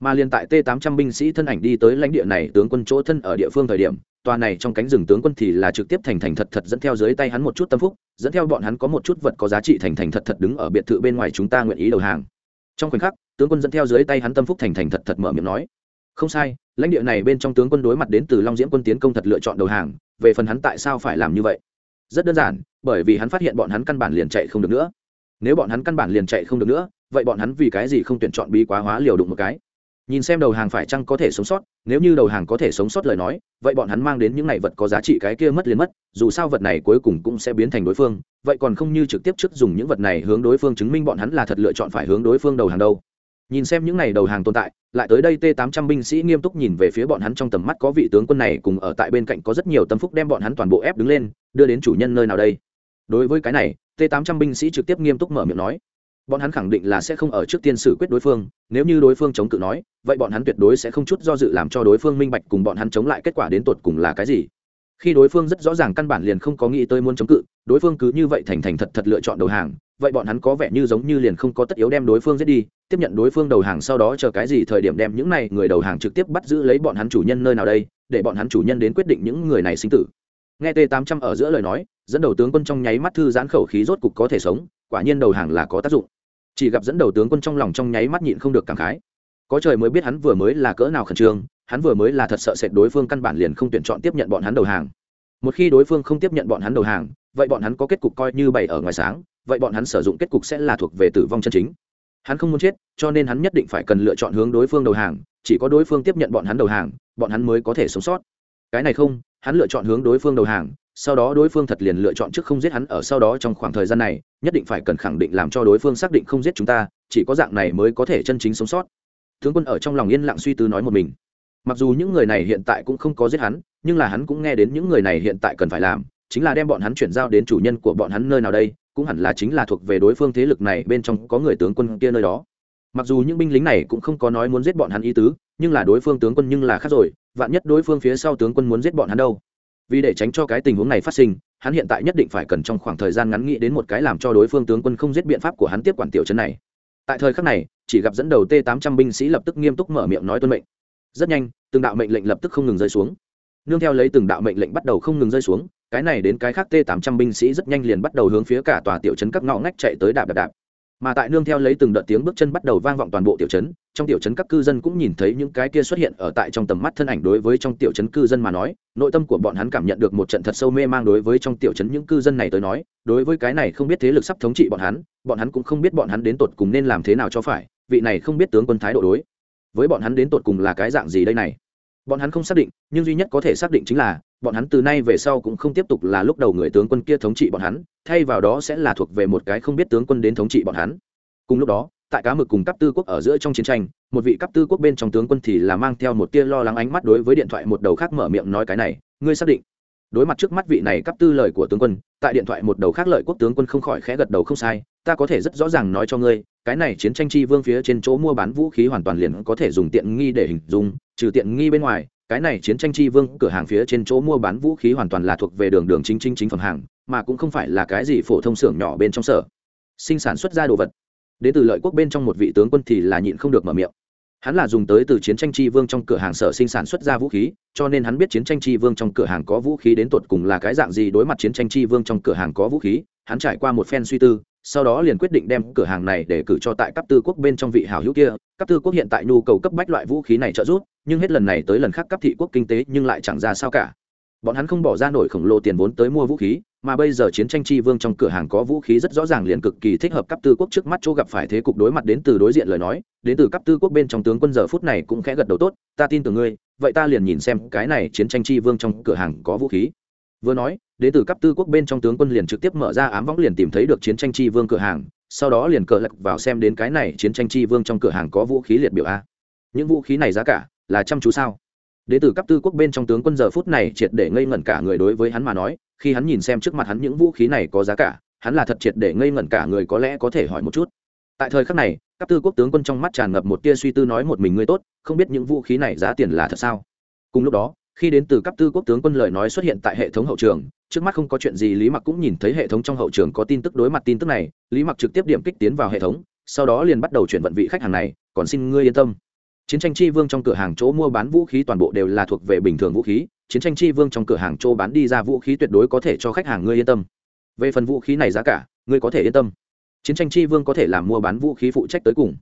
mà liền tại t 800 binh sĩ thân ảnh đi tới lãnh địa này, tướng quân chỗ thân ở địa phương thời điểm, tòa này trong cánh rừng tướng quân thì là trực tiếp thành thành thật thật dẫn theo dưới tay hắn một chút tâm phúc, dẫn theo bọn hắn có một chút vật có giá trị thành thành thật thật đứng ở biệt thự bên ngoài chúng ta nguyện ý đầu hàng. Trong khoảnh khắc, tướng quân dẫn theo dưới tay hắn tâm phúc thành thành thật thật mở miệng nói, không sai, lãnh địa này bên trong tướng quân đối mặt đến từ long diễm quân tiến công thật lựa chọn đầu hàng, về phần hắn tại sao phải làm như vậy? Rất đơn giản, bởi vì hắn phát hiện bọn hắn căn bản liền chạy không được nữa. Nếu bọn hắn căn bản liền chạy không được nữa, vậy bọn hắn vì cái gì không tuyển chọn bí quá hóa liều đụng một cái? Nhìn xem đầu hàng phải chăng có thể sống sót, nếu như đầu hàng có thể sống sót lời nói, vậy bọn hắn mang đến những này vật có giá trị cái kia mất liền mất, dù sao vật này cuối cùng cũng sẽ biến thành đối phương, vậy còn không như trực tiếp trước dùng những vật này hướng đối phương chứng minh bọn hắn là thật lựa chọn phải hướng đối phương đầu hàng đâu. Nhìn xem những này đầu hàng tồn tại, lại tới đây t 800 binh sĩ nghiêm túc nhìn về phía bọn hắn trong tầm mắt có vị tướng quân này cùng ở tại bên cạnh có rất nhiều tâm phúc đem bọn hắn toàn bộ ép đứng lên, đưa đến chủ nhân nơi nào đây. Đối với cái này t 800 binh sĩ trực tiếp nghiêm túc mở miệng nói bọn hắn khẳng định là sẽ không ở trước tiên xử quyết đối phương, nếu như đối phương chống cự nói, vậy bọn hắn tuyệt đối sẽ không chút do dự làm cho đối phương minh bạch cùng bọn hắn chống lại kết quả đến tột cùng là cái gì. Khi đối phương rất rõ ràng căn bản liền không có nghĩ tới muốn chống cự, đối phương cứ như vậy thành thành thật thật lựa chọn đầu hàng, vậy bọn hắn có vẻ như giống như liền không có tất yếu đem đối phương giết đi, tiếp nhận đối phương đầu hàng sau đó chờ cái gì thời điểm đem những này người đầu hàng trực tiếp bắt giữ lấy bọn hắn chủ nhân nơi nào đây, để bọn hắn chủ nhân đến quyết định những người này sinh tử. Nghe t 800 ở giữa lời nói, dẫn đầu tướng quân trong nháy mắt thư giãn khẩu khí rốt cục có thể sống, quả nhiên đầu hàng là có tác dụng chỉ gặp dẫn đầu tướng quân trong lòng trong nháy mắt nhịn không được cảm khái. Có trời mới biết hắn vừa mới là cỡ nào khẩn trương, hắn vừa mới là thật sợ sệt đối phương căn bản liền không tuyển chọn tiếp nhận bọn hắn đầu hàng. Một khi đối phương không tiếp nhận bọn hắn đầu hàng, vậy bọn hắn có kết cục coi như bày ở ngoài sáng, vậy bọn hắn sử dụng kết cục sẽ là thuộc về tử vong chân chính. Hắn không muốn chết, cho nên hắn nhất định phải cần lựa chọn hướng đối phương đầu hàng, chỉ có đối phương tiếp nhận bọn hắn đầu hàng, bọn hắn mới có thể sống sót. Cái này không, hắn lựa chọn hướng đối phương đầu hàng sau đó đối phương thật liền lựa chọn trước không giết hắn ở sau đó trong khoảng thời gian này, nhất định phải cần khẳng định làm cho đối phương xác định không giết chúng ta, chỉ có dạng này mới có thể chân chính sống sót. Tướng quân ở trong lòng yên lặng suy tư nói một mình. Mặc dù những người này hiện tại cũng không có giết hắn, nhưng là hắn cũng nghe đến những người này hiện tại cần phải làm, chính là đem bọn hắn chuyển giao đến chủ nhân của bọn hắn nơi nào đây, cũng hẳn là chính là thuộc về đối phương thế lực này bên trong có người tướng quân kia nơi đó. Mặc dù những binh lính này cũng không có nói muốn giết bọn hắn ý tứ, nhưng là đối phương tướng quân nhưng là khác rồi, vạn nhất đối phương phía sau tướng quân muốn giết bọn hắn đâu? Vì để tránh cho cái tình huống này phát sinh, hắn hiện tại nhất định phải cần trong khoảng thời gian ngắn nghĩ đến một cái làm cho đối phương tướng quân không giết biện pháp của hắn tiếp quản tiểu trấn này. Tại thời khắc này, chỉ gặp dẫn đầu t 800 binh sĩ lập tức nghiêm túc mở miệng nói tuân mệnh. Rất nhanh, từng đạo mệnh lệnh lập tức không ngừng rơi xuống. Nương theo lấy từng đạo mệnh lệnh bắt đầu không ngừng rơi xuống, cái này đến cái khác t 800 binh sĩ rất nhanh liền bắt đầu hướng phía cả tòa tiểu trấn các ngõ ngách chạy tới đạp đạp đạp mà tại nương theo lấy từng đợt tiếng bước chân bắt đầu vang vọng toàn bộ tiểu trấn, trong tiểu trấn các cư dân cũng nhìn thấy những cái kia xuất hiện ở tại trong tầm mắt thân ảnh đối với trong tiểu trấn cư dân mà nói, nội tâm của bọn hắn cảm nhận được một trận thật sâu mê mang đối với trong tiểu trấn những cư dân này tới nói, đối với cái này không biết thế lực sắp thống trị bọn hắn bọn hắn cũng không biết bọn hắn đến tột cùng nên làm thế nào cho phải, vị này không biết tướng quân thái độ đối với bọn hắn đến tột cùng là cái dạng gì đây này. Bọn hắn không xác định, nhưng duy nhất có thể xác định chính là bọn hắn từ nay về sau cũng không tiếp tục là lúc đầu người tướng quân kia thống trị bọn hắn, thay vào đó sẽ là thuộc về một cái không biết tướng quân đến thống trị bọn hắn. Cùng lúc đó, tại cá mực cùng cấp tư quốc ở giữa trong chiến tranh, một vị cấp tư quốc bên trong tướng quân thì là mang theo một tia lo lắng ánh mắt đối với điện thoại một đầu khác mở miệng nói cái này, ngươi xác định? Đối mặt trước mắt vị này cấp tư lời của tướng quân, tại điện thoại một đầu khác lợi quốc tướng quân không khỏi khẽ gật đầu không sai, ta có thể rất rõ ràng nói cho ngươi, cái này chiến tranh chi vương phía trên chỗ mua bán vũ khí hoàn toàn liền có thể dùng tiện nghi để hình dung, trừ tiện nghi bên ngoài cái này chiến tranh chi vương, cửa hàng phía trên chỗ mua bán vũ khí hoàn toàn là thuộc về đường đường chính chính chính phẩm hàng, mà cũng không phải là cái gì phổ thông xưởng nhỏ bên trong sở. Sinh sản xuất ra đồ vật. Đến từ lợi quốc bên trong một vị tướng quân thì là nhịn không được mở miệng. Hắn là dùng tới từ chiến tranh chi vương trong cửa hàng sở sinh sản xuất ra vũ khí, cho nên hắn biết chiến tranh chi vương trong cửa hàng có vũ khí đến tột cùng là cái dạng gì, đối mặt chiến tranh chi vương trong cửa hàng có vũ khí, hắn trải qua một phen suy tư, sau đó liền quyết định đem cửa hàng này để cử cho tại cấp tư quốc bên trong vị hảo hữu kia. Cấp tư quốc hiện tại nhu cầu cấp bách loại vũ khí này trợ giúp nhưng hết lần này tới lần khác cấp thị quốc kinh tế nhưng lại chẳng ra sao cả. Bọn hắn không bỏ ra nổi khổng lồ tiền vốn tới mua vũ khí, mà bây giờ chiến tranh chi vương trong cửa hàng có vũ khí rất rõ ràng liền cực kỳ thích hợp cấp tư quốc trước mắt chỗ gặp phải thế cục đối mặt đến từ đối diện lời nói, đến từ cấp tư quốc bên trong tướng quân giờ phút này cũng khẽ gật đầu tốt, ta tin tưởng ngươi, vậy ta liền nhìn xem cái này chiến tranh chi vương trong cửa hàng có vũ khí. Vừa nói, đến từ cấp tư quốc bên trong tướng quân liền trực tiếp mở ra ám võng liền tìm thấy được chiến tranh chi vương cửa hàng, sau đó liền cờ lật vào xem đến cái này chiến tranh chi vương trong cửa hàng có vũ khí liệt biểu a. Những vũ khí này giá cả là chăm chú sao? Đến từ cấp tư quốc bên trong tướng quân giờ phút này triệt để ngây ngẩn cả người đối với hắn mà nói, khi hắn nhìn xem trước mặt hắn những vũ khí này có giá cả, hắn là thật triệt để ngây ngẩn cả người có lẽ có thể hỏi một chút. Tại thời khắc này các tư quốc tướng quân trong mắt tràn ngập một tia suy tư nói một mình ngươi tốt, không biết những vũ khí này giá tiền là thật sao? Cùng lúc đó, khi đến từ cấp tư quốc tướng quân lời nói xuất hiện tại hệ thống hậu trường, trước mắt không có chuyện gì, lý mặc cũng nhìn thấy hệ thống trong hậu trường có tin tức đối mặt tin tức này, lý mặc trực tiếp điểm kích tiến vào hệ thống, sau đó liền bắt đầu chuyển vận vị khách hàng này, còn xin ngươi yên tâm chiến tranh chi vương trong cửa hàng chỗ mua bán vũ khí toàn bộ đều là thuộc về bình thường vũ khí. Chiến tranh chi vương trong cửa hàng chỗ bán đi ra vũ khí tuyệt đối có thể cho khách hàng ngươi yên tâm. Về phần vũ khí này giá cả, ngươi có thể yên tâm. Chiến tranh chi vương có thể làm mua bán vũ khí phụ trách tới cùng.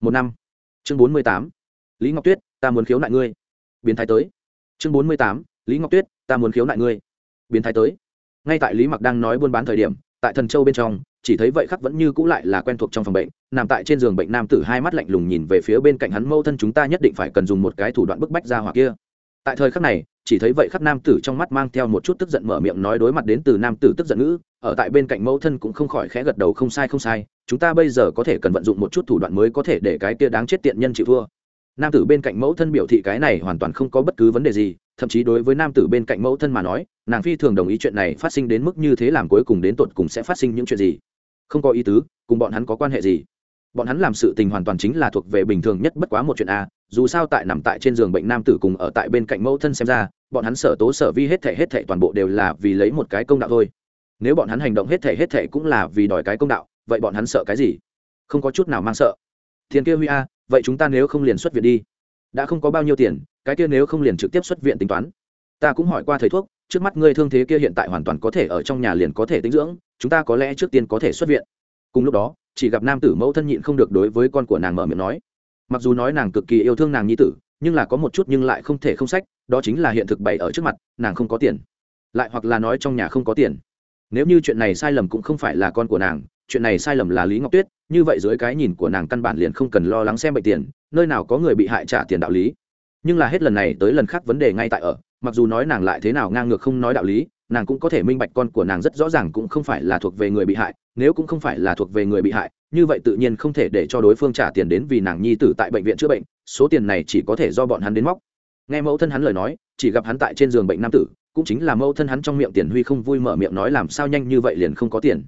Một năm. Chương bốn mươi tám. Lý ngọc tuyết, ta muốn khiếu nại ngươi. Biến thái tới. Chương bốn mươi tám. Lý ngọc tuyết, ta muốn khiếu nại ngươi. Biến thái tới. Ngay tại lý mặc đang nói buôn bán thời điểm, tại thần châu bên trong, chỉ thấy vậy khắc vẫn như cũ lại là quen thuộc trong phòng bệnh nằm tại trên giường bệnh nam tử hai mắt lạnh lùng nhìn về phía bên cạnh hắn mâu thân chúng ta nhất định phải cần dùng một cái thủ đoạn bức bách ra hoặc kia. Tại thời khắc này, chỉ thấy vậy khắc nam tử trong mắt mang theo một chút tức giận mở miệng nói đối mặt đến từ nam tử tức giận ngữ, ở tại bên cạnh mẫu thân cũng không khỏi khẽ gật đầu, không sai không sai, chúng ta bây giờ có thể cần vận dụng một chút thủ đoạn mới có thể để cái kia đáng chết tiện nhân chịu thua. Nam tử bên cạnh mẫu thân biểu thị cái này hoàn toàn không có bất cứ vấn đề gì, thậm chí đối với nam tử bên cạnh mẫu thân mà nói, nàng phi thường đồng ý chuyện này phát sinh đến mức như thế làm cuối cùng đến tột cùng sẽ phát sinh những chuyện gì. Không có ý tứ, cùng bọn hắn có quan hệ gì? Bọn hắn làm sự tình hoàn toàn chính là thuộc về bình thường nhất bất quá một chuyện a, dù sao tại nằm tại trên giường bệnh nam tử cùng ở tại bên cạnh mẫu thân xem ra, bọn hắn sở tố sở vi hết thể hết thể toàn bộ đều là vì lấy một cái công đạo thôi. Nếu bọn hắn hành động hết thể hết thể cũng là vì đòi cái công đạo, vậy bọn hắn sợ cái gì? Không có chút nào mang sợ. Thiên kia huy a, vậy chúng ta nếu không liền xuất viện đi. Đã không có bao nhiêu tiền, cái kia nếu không liền trực tiếp xuất viện tính toán. Ta cũng hỏi qua thầy thuốc, trước mắt ngươi thương thế kia hiện tại hoàn toàn có thể ở trong nhà liền có thể tính dưỡng, chúng ta có lẽ trước tiên có thể xuất viện. Cùng lúc đó chỉ gặp nam tử mẫu thân nhịn không được đối với con của nàng mở miệng nói. Mặc dù nói nàng cực kỳ yêu thương nàng nhi tử, nhưng là có một chút nhưng lại không thể không sách, đó chính là hiện thực bày ở trước mặt, nàng không có tiền. Lại hoặc là nói trong nhà không có tiền. Nếu như chuyện này sai lầm cũng không phải là con của nàng, chuyện này sai lầm là lý ngọc tuyết, như vậy dưới cái nhìn của nàng căn bản liền không cần lo lắng xem bệnh tiền, nơi nào có người bị hại trả tiền đạo lý. Nhưng là hết lần này tới lần khác vấn đề ngay tại ở, mặc dù nói nàng lại thế nào ngang ngược không nói đạo lý nàng cũng có thể minh bạch con của nàng rất rõ ràng cũng không phải là thuộc về người bị hại, nếu cũng không phải là thuộc về người bị hại, như vậy tự nhiên không thể để cho đối phương trả tiền đến vì nàng nhi tử tại bệnh viện chữa bệnh, số tiền này chỉ có thể do bọn hắn đến móc. Nghe mẫu thân hắn lời nói, chỉ gặp hắn tại trên giường bệnh nam tử, cũng chính là mẫu thân hắn trong miệng tiền huy không vui mở miệng nói làm sao nhanh như vậy liền không có tiền.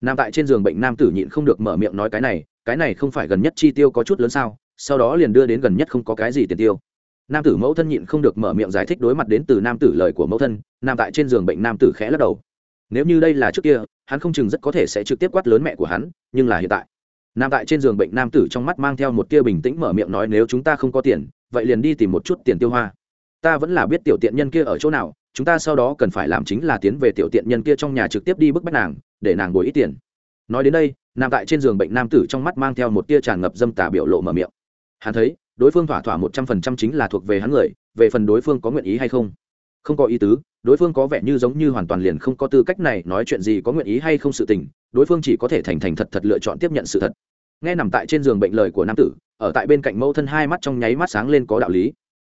Nằm tại trên giường bệnh nam tử nhịn không được mở miệng nói cái này cái này không phải gần nhất chi tiêu có chút lớn sao, sau đó liền đưa đến gần nhất không có cái gì tiền tiêu nam tử mẫu thân nhịn không được mở miệng giải thích đối mặt đến từ nam tử lời của mẫu thân, nằm tại trên giường bệnh nam tử khẽ lắc đầu. Nếu như đây là trước kia, hắn không chừng rất có thể sẽ trực tiếp quát lớn mẹ của hắn, nhưng là hiện tại. Nằm tại trên giường bệnh nam tử trong mắt mang theo một tia bình tĩnh mở miệng nói nếu chúng ta không có tiền, vậy liền đi tìm một chút tiền tiêu hoa. Ta vẫn là biết tiểu tiện nhân kia ở chỗ nào, chúng ta sau đó cần phải làm chính là tiến về tiểu tiện nhân kia trong nhà trực tiếp đi bức bách nàng, để nàng bồi ít tiền. Nói đến đây, nằm tại trên giường bệnh nam tử trong mắt mang theo một tia tràn ngập dâm tà biểu lộ mở miệng. Hắn thấy đối phương thỏa thỏa một trăm phần trăm chính là thuộc về hắn người, về phần đối phương có nguyện ý hay không? Không có ý tứ, đối phương có vẻ như giống như hoàn toàn liền không có tư cách này nói chuyện gì có nguyện ý hay không sự tình, đối phương chỉ có thể thành thành thật thật lựa chọn tiếp nhận sự thật. Nghe nằm tại trên giường bệnh lời của nam tử, ở tại bên cạnh mẫu thân hai mắt trong nháy mắt sáng lên có đạo lý.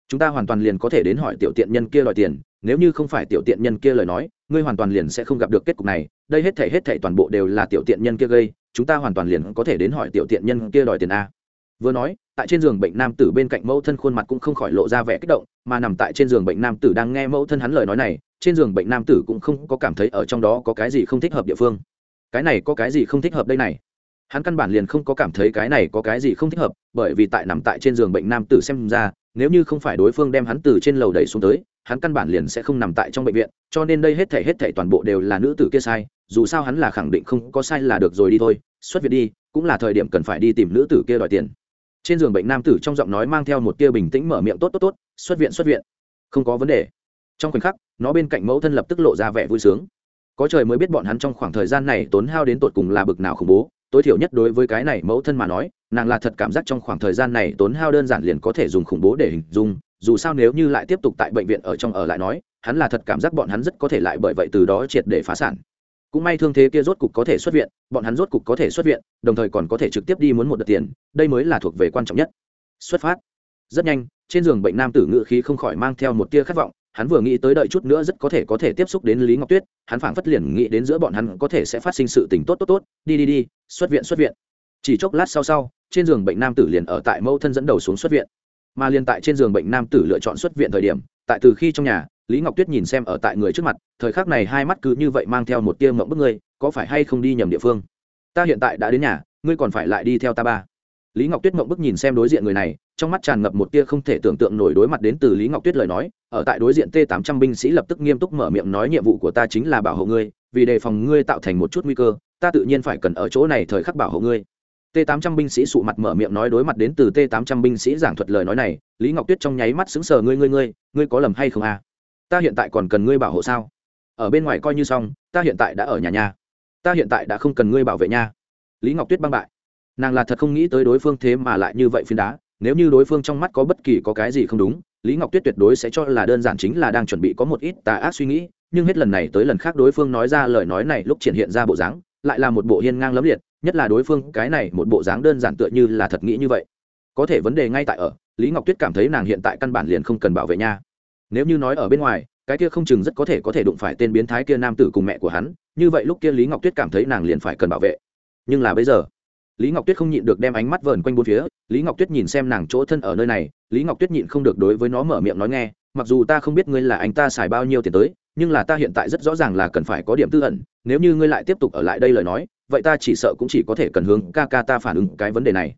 Chúng ta hoàn toàn liền có thể đến hỏi tiểu tiện nhân kia đòi tiền, nếu như không phải tiểu tiện nhân kia lời nói, ngươi hoàn toàn liền sẽ không gặp được kết cục này. Đây hết thể hết thể toàn bộ đều là tiểu tiện nhân kia gây, chúng ta hoàn toàn liền có thể đến hỏi tiểu tiện nhân kia đòi tiền a vừa nói, tại trên giường bệnh nam tử bên cạnh mẫu thân khuôn mặt cũng không khỏi lộ ra vẻ kích động, mà nằm tại trên giường bệnh nam tử đang nghe mẫu thân hắn lời nói này, trên giường bệnh nam tử cũng không có cảm thấy ở trong đó có cái gì không thích hợp địa phương. Cái này có cái gì không thích hợp đây này? Hắn căn bản liền không có cảm thấy cái này có cái gì không thích hợp, bởi vì tại nằm tại trên giường bệnh nam tử xem ra, nếu như không phải đối phương đem hắn từ trên lầu đẩy xuống tới, hắn căn bản liền sẽ không nằm tại trong bệnh viện, cho nên đây hết thể hết thể toàn bộ đều là nữ tử kia sai, dù sao hắn là khẳng định không có sai là được rồi đi thôi, xuất viện đi, cũng là thời điểm cần phải đi tìm nữ tử kia đòi tiền trên giường bệnh nam tử trong giọng nói mang theo một tia bình tĩnh mở miệng tốt tốt tốt, xuất viện xuất viện. Không có vấn đề. Trong khoảnh khắc, nó bên cạnh mẫu thân lập tức lộ ra vẻ vui sướng. Có trời mới biết bọn hắn trong khoảng thời gian này tốn hao đến tột cùng là bực nào khủng bố. Tối thiểu nhất đối với cái này mẫu thân mà nói, nàng là thật cảm giác trong khoảng thời gian này tốn hao đơn giản liền có thể dùng khủng bố để hình dung. Dù sao nếu như lại tiếp tục tại bệnh viện ở trong ở lại nói, hắn là thật cảm giác bọn hắn rất có thể lại bởi vậy từ đó triệt để phá sản cũng may thương thế kia rốt cục có thể xuất viện, bọn hắn rốt cục có thể xuất viện, đồng thời còn có thể trực tiếp đi muốn một đợt tiền, đây mới là thuộc về quan trọng nhất. Xuất phát. Rất nhanh, trên giường bệnh nam tử ngự khí không khỏi mang theo một tia khát vọng, hắn vừa nghĩ tới đợi chút nữa rất có thể có thể tiếp xúc đến lý ngọc tuyết, hắn phảng phất liền nghĩ đến giữa bọn hắn có thể sẽ phát sinh sự tình tốt tốt tốt, đi đi đi, xuất viện xuất viện. Chỉ chốc lát sau sau, trên giường bệnh nam tử liền ở tại mẫu thân dẫn đầu xuống xuất viện. Mà liền tại trên giường bệnh nam tử lựa chọn xuất viện thời điểm tại từ khi trong nhà, lý ngọc tuyết nhìn xem ở tại người trước mặt, thời khắc này hai mắt cứ như vậy mang theo một tia mộng bức ngươi, có phải hay không đi nhầm địa phương? Ta hiện tại đã đến nhà, ngươi còn phải lại đi theo ta ba. Lý ngọc tuyết mộng bức nhìn xem đối diện người này, trong mắt tràn ngập một tia không thể tưởng tượng nổi đối mặt đến từ lý ngọc tuyết lời nói, ở tại đối diện t tám trăm binh sĩ lập tức nghiêm túc mở miệng nói nhiệm vụ của ta chính là bảo hộ ngươi, vì đề phòng ngươi tạo thành một chút nguy cơ, ta tự nhiên phải cần ở chỗ này thời khắc bảo hộ ngươi t 800 binh sĩ sụ mặt mở miệng nói đối mặt đến từ t 800 binh sĩ giảng thuật lời nói này, lý ngọc tuyết trong nháy mắt xứng sờ, ngươi ngươi ngươi ngươi có lầm hay không à? Ta hiện tại còn cần ngươi bảo hộ sao? Ở bên ngoài coi như xong, ta hiện tại đã ở nhà nhà ta hiện tại đã không cần ngươi bảo vệ nha. Lý ngọc tuyết băng bại. Nàng là thật không nghĩ tới đối phương thế mà lại như vậy phiến đá. Nếu như đối phương trong mắt có bất kỳ có cái gì không đúng, lý ngọc tuyết tuyệt đối sẽ cho là đơn giản chính là đang chuẩn bị có một ít tà ác suy nghĩ. Nhưng hết lần này tới lần khác đối phương nói ra lời nói này lúc triển hiện ra bộ dáng, lại là một bộ hiên ngang lấm liệt nhất là đối phương, cái này một bộ dáng đơn giản tựa như là thật nghĩ như vậy. Có thể vấn đề ngay tại ở, lý ngọc tuyết cảm thấy nàng hiện tại căn bản liền không cần bảo vệ nha. Nếu như nói ở bên ngoài, cái kia không chừng rất có thể có thể đụng phải tên biến thái kia nam tử cùng mẹ của hắn, như vậy lúc kia lý ngọc tuyết cảm thấy nàng liền phải cần bảo vệ. Nhưng là bây giờ, lý ngọc tuyết không nhịn được đem ánh mắt vờn quanh bốn phía, lý ngọc tuyết nhìn xem nàng chỗ thân ở nơi này, lý ngọc tuyết nhịn không được đối với nó mở miệng nói nghe, mặc dù ta không biết ngươi là anh ta xài bao nhiêu tiền tới, nhưng là ta hiện tại rất rõ ràng là cần phải có điểm tư ẩn, nếu như ngươi lại tiếp tục ở lại đây lời nói vậy ta chỉ sợ cũng chỉ có thể cần hướng ca ca ta phản ứng cái vấn đề này.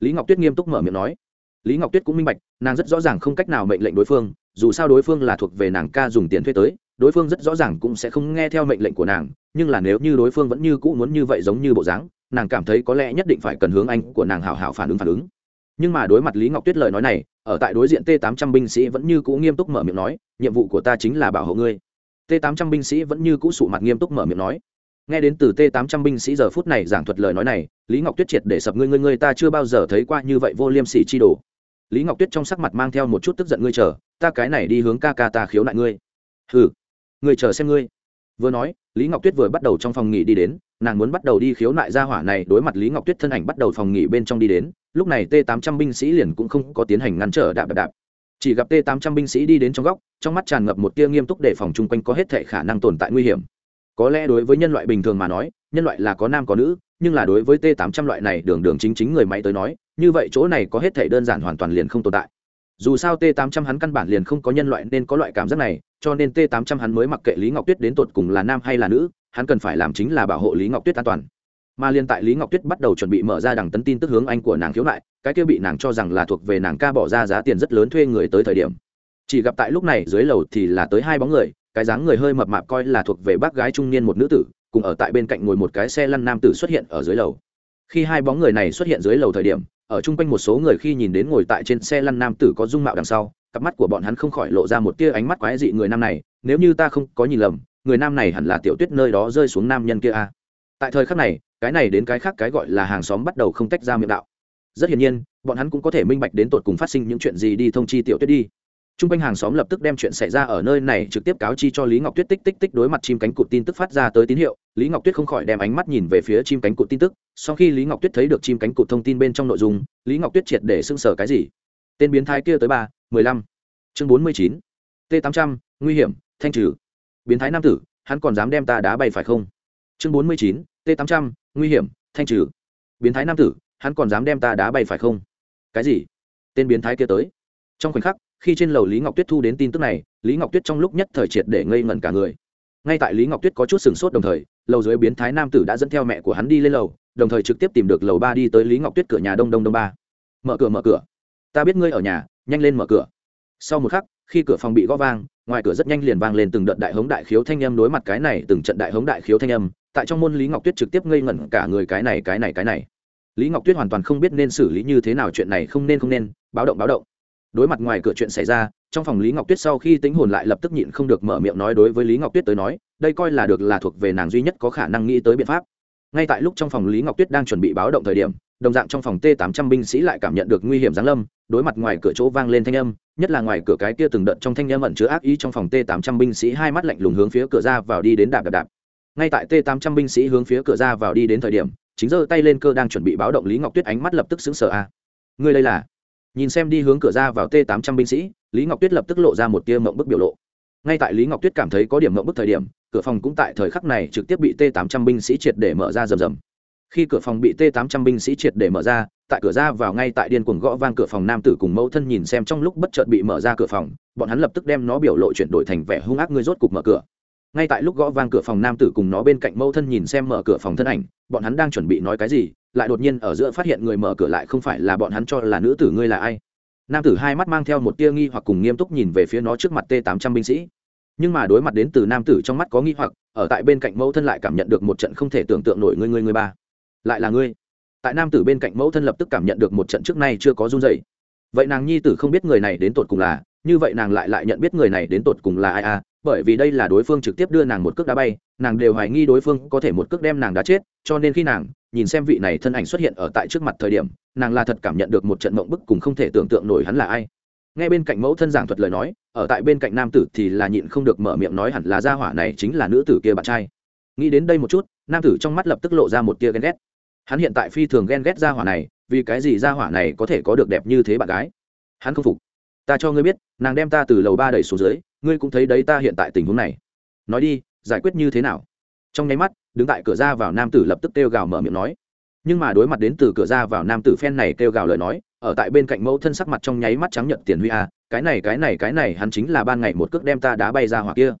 Lý ngọc tuyết nghiêm túc mở miệng nói. Lý ngọc tuyết cũng minh bạch, nàng rất rõ ràng không cách nào mệnh lệnh đối phương, dù sao đối phương là thuộc về nàng ca dùng tiền thuê tới, đối phương rất rõ ràng cũng sẽ không nghe theo mệnh lệnh của nàng, nhưng là nếu như đối phương vẫn như cũ muốn như vậy giống như bộ dáng, nàng cảm thấy có lẽ nhất định phải cần hướng anh của nàng hào hào phản ứng phản ứng. Nhưng mà đối mặt lý ngọc tuyết lời nói này, ở tại đối diện t 800 binh sĩ vẫn như cũ nghiêm túc mở miệng nói, nhiệm vụ của ta chính là bảo hộ ngươi. T 800 binh sĩ vẫn như cũ sụ mặt nghiêm túc mở miệng nói nghe đến từ t 800 binh sĩ giờ phút này giảng thuật lời nói này, lý ngọc tuyết triệt để sập ngươi ngươi ngươi, ta chưa bao giờ thấy qua như vậy vô liêm sỉ chi đồ. Lý ngọc tuyết trong sắc mặt mang theo một chút tức giận, ngươi chờ, ta cái này đi hướng ca ca ta khiếu nại ngươi. Hừ, ngươi chờ xem ngươi. Vừa nói, lý ngọc tuyết vừa bắt đầu trong phòng nghỉ đi đến, nàng muốn bắt đầu đi khiếu nại ra hỏa này, đối mặt lý ngọc tuyết thân ảnh bắt đầu phòng nghỉ bên trong đi đến, lúc này t tám trăm binh sĩ liền cũng không có tiến hành ngăn trở đạp đạp đạp. Chỉ gặp t tám trăm binh sĩ đi đến trong góc, trong mắt tràn ngập một tia nghiêm túc để phòng chung quanh có hết thể khả năng tồn tại nguy hiểm có lẽ đối với nhân loại bình thường mà nói, nhân loại là có nam có nữ, nhưng là đối với t tám trăm loại này đường đường chính chính người máy tới nói, như vậy chỗ này có hết thể đơn giản hoàn toàn liền không tồn tại. Dù sao t 800 hắn căn bản liền không có nhân loại nên có loại cảm giác này, cho nên t 800 hắn mới mặc kệ lý ngọc tuyết đến tột cùng là nam hay là nữ, hắn cần phải làm chính là bảo hộ lý ngọc tuyết an toàn. Mà liên tại lý ngọc tuyết bắt đầu chuẩn bị mở ra đằng tấn tin tức hướng anh của nàng khiếu nại, cái kia bị nàng cho rằng là thuộc về nàng ca bỏ ra giá tiền rất lớn thuê người tới thời điểm. Chỉ gặp tại lúc này, dưới lầu thì là tới hai bóng người cái dáng người hơi mập mạp coi là thuộc về bác gái trung niên một nữ tử, cùng ở tại bên cạnh ngồi một cái xe lăn nam tử xuất hiện ở dưới lầu. Khi hai bóng người này xuất hiện dưới lầu thời điểm, ở chung quanh một số người khi nhìn đến ngồi tại trên xe lăn nam tử có dung mạo đằng sau, cặp mắt của bọn hắn không khỏi lộ ra một tia ánh mắt quái dị người nam này, nếu như ta không có nhìn lầm, người nam này hẳn là tiểu tuyết nơi đó rơi xuống nam nhân kia a. Tại thời khắc này, cái này đến cái khác cái gọi là hàng xóm bắt đầu không tách ra miệng đạo. Rất hiển nhiên, bọn hắn cũng có thể minh bạch đến tột cùng phát sinh những chuyện gì đi thông chi tiểu tuyết đi t r u n g quanh hàng xóm lập tức đem chuyện xảy ra ở nơi này trực tiếp cáo chi cho lý ngọc tuyết tích tích tích đối mặt chim cánh cụt tin tức phát ra tới tín hiệu. Lý ngọc tuyết không khỏi đem ánh mắt nhìn về phía chim cánh cụt tin tức. Sau khi lý ngọc tuyết thấy được chim cánh cụt thông tin bên trong nội dung, lý ngọc tuyết triệt để xưng sở cái gì? Tên biến thái kia tới ba, mười lăm. Chương bốn mươi chín. T tám trăm, nguy hiểm, thanh trừ. Biến thái nam tử, hắn còn dám đem ta đá bay phải không? Chương bốn mươi chín, t tám trăm, nguy hiểm, thanh trừ. Biến thái nam tử, hắn còn dám đem ta đá bay phải không? Cái gì? Tên biến thái kia tới. Trong khoảnh khắc khi trên lầu lý ngọc tuyết thu đến tin tức này, lý ngọc tuyết trong lúc nhất thời triệt để ngây ngẩn cả người. Ngay tại lý ngọc tuyết có chút sừng sốt đồng thời, lầu dưới biến thái nam tử đã dẫn theo mẹ của hắn đi lên lầu, đồng thời trực tiếp tìm được lầu ba đi tới lý ngọc tuyết cửa nhà đông đông đông ba. Mở cửa mở cửa. Ta biết ngươi ở nhà, nhanh lên mở cửa. Sau một khắc, khi cửa phòng bị gõ vang, ngoài cửa rất nhanh liền vang lên từng đợt đại hống đại khiếu thanh âm đối mặt cái này, từng trận đại hống đại khiếu thanh âm, tại trong môn lý ngọc tuyết trực tiếp ngây ngẩn cả người cái này cái này cái này. Lý ngọc tuyết hoàn toàn không biết nên xử lý như thế nào chuyện này, không nên không nên, báo động báo động đối mặt ngoài cửa chuyện xảy ra, trong phòng lý ngọc tuyết sau khi tính hồn lại lập tức nhịn không được mở miệng nói đối với lý ngọc tuyết tới nói, đây coi là được là thuộc về nàng duy nhất có khả năng nghĩ tới biện pháp. Ngay tại lúc trong phòng lý ngọc tuyết đang chuẩn bị báo động thời điểm, đồng dạng trong phòng t 800 binh sĩ lại cảm nhận được nguy hiểm giáng lâm, đối mặt ngoài cửa chỗ vang lên thanh âm, nhất là ngoài cửa cái kia từng đợt trong thanh âm ẩn chứa ác ý trong phòng t 800 binh sĩ hai mắt lạnh lùng hướng phía cửa ra vào đi đến đạp đạp đạp. Ngay tại t 800 binh sĩ hướng phía cửa ra vào đi đến thời điểm, chính giơ tay lên cơ đang chuẩn bị báo động lý ngọc tuyết ánh mắt lập tức xứng sở a. Người đây là nhìn xem đi hướng cửa ra vào t 800 binh sĩ, lý ngọc tuyết lập tức lộ ra một tia mộng bức biểu lộ. Ngay tại lý ngọc tuyết cảm thấy có điểm mộng bức thời điểm, cửa phòng cũng tại thời khắc này trực tiếp bị t 800 binh sĩ triệt để mở ra rầm rầm. Khi cửa phòng bị t 800 binh sĩ triệt để mở ra, tại cửa ra vào ngay tại điên cuồng gõ vang cửa phòng nam tử cùng mẫu thân nhìn xem trong lúc bất chợt bị mở ra cửa phòng, bọn hắn lập tức đem nó biểu lộ chuyển đổi thành vẻ hung ác, ngươi rốt cục mở cửa ngay tại lúc gõ vang cửa phòng nam tử cùng nó bên cạnh mẫu thân nhìn xem mở cửa phòng thân ảnh, bọn hắn đang chuẩn bị nói cái gì, lại đột nhiên ở giữa phát hiện người mở cửa lại không phải là bọn hắn cho là nữ tử ngươi là ai. Nam tử hai mắt mang theo một tia nghi hoặc cùng nghiêm túc nhìn về phía nó trước mặt t 800 binh sĩ. Nhưng mà đối mặt đến từ nam tử trong mắt có nghi hoặc, ở tại bên cạnh mẫu thân lại cảm nhận được một trận không thể tưởng tượng nổi ngươi ngươi ngươi ba. Lại là ngươi. Tại nam tử bên cạnh mẫu thân lập tức cảm nhận được một trận trước nay chưa có run dày vậy nàng nhi tử không biết người này đến tột cùng là, như vậy nàng lại lại nhận biết người này đến tột cùng là ai à? Bởi vì đây là đối phương trực tiếp đưa nàng một cước đá bay, nàng đều hoài nghi đối phương có thể một cước đem nàng đá chết, cho nên khi nàng nhìn xem vị này thân ảnh xuất hiện ở tại trước mặt thời điểm, nàng là thật cảm nhận được một trận mộng bức cùng không thể tưởng tượng nổi hắn là ai. Ngay bên cạnh mẫu thân giảng thuật lời nói, ở tại bên cạnh nam tử thì là nhịn không được mở miệng nói hẳn là gia hỏa này chính là nữ tử kia bạn trai. Nghĩ đến đây một chút, nam tử trong mắt lập tức lộ ra một tia ghen ghét. Hắn hiện tại phi thường ghen ghét gia hỏa này, vì cái gì gia hỏa này có thể có được đẹp như thế bạn gái? Hắn không phục. Ta cho ngươi biết, nàng đem ta từ lầu ba đẩy xuống dưới ngươi cũng thấy đấy ta hiện tại tình huống này. Nói đi, giải quyết như thế nào? Trong nháy mắt, đứng tại cửa ra vào nam tử lập tức kêu gào mở miệng nói. Nhưng mà đối mặt đến từ cửa ra vào nam tử phen này kêu gào lời nói, ở tại bên cạnh mẫu thân sắc mặt trong nháy mắt trắng nhận tiền huy a, cái này cái này cái này, hắn chính là ban ngày một cước đem ta đá bay ra hoặc kia.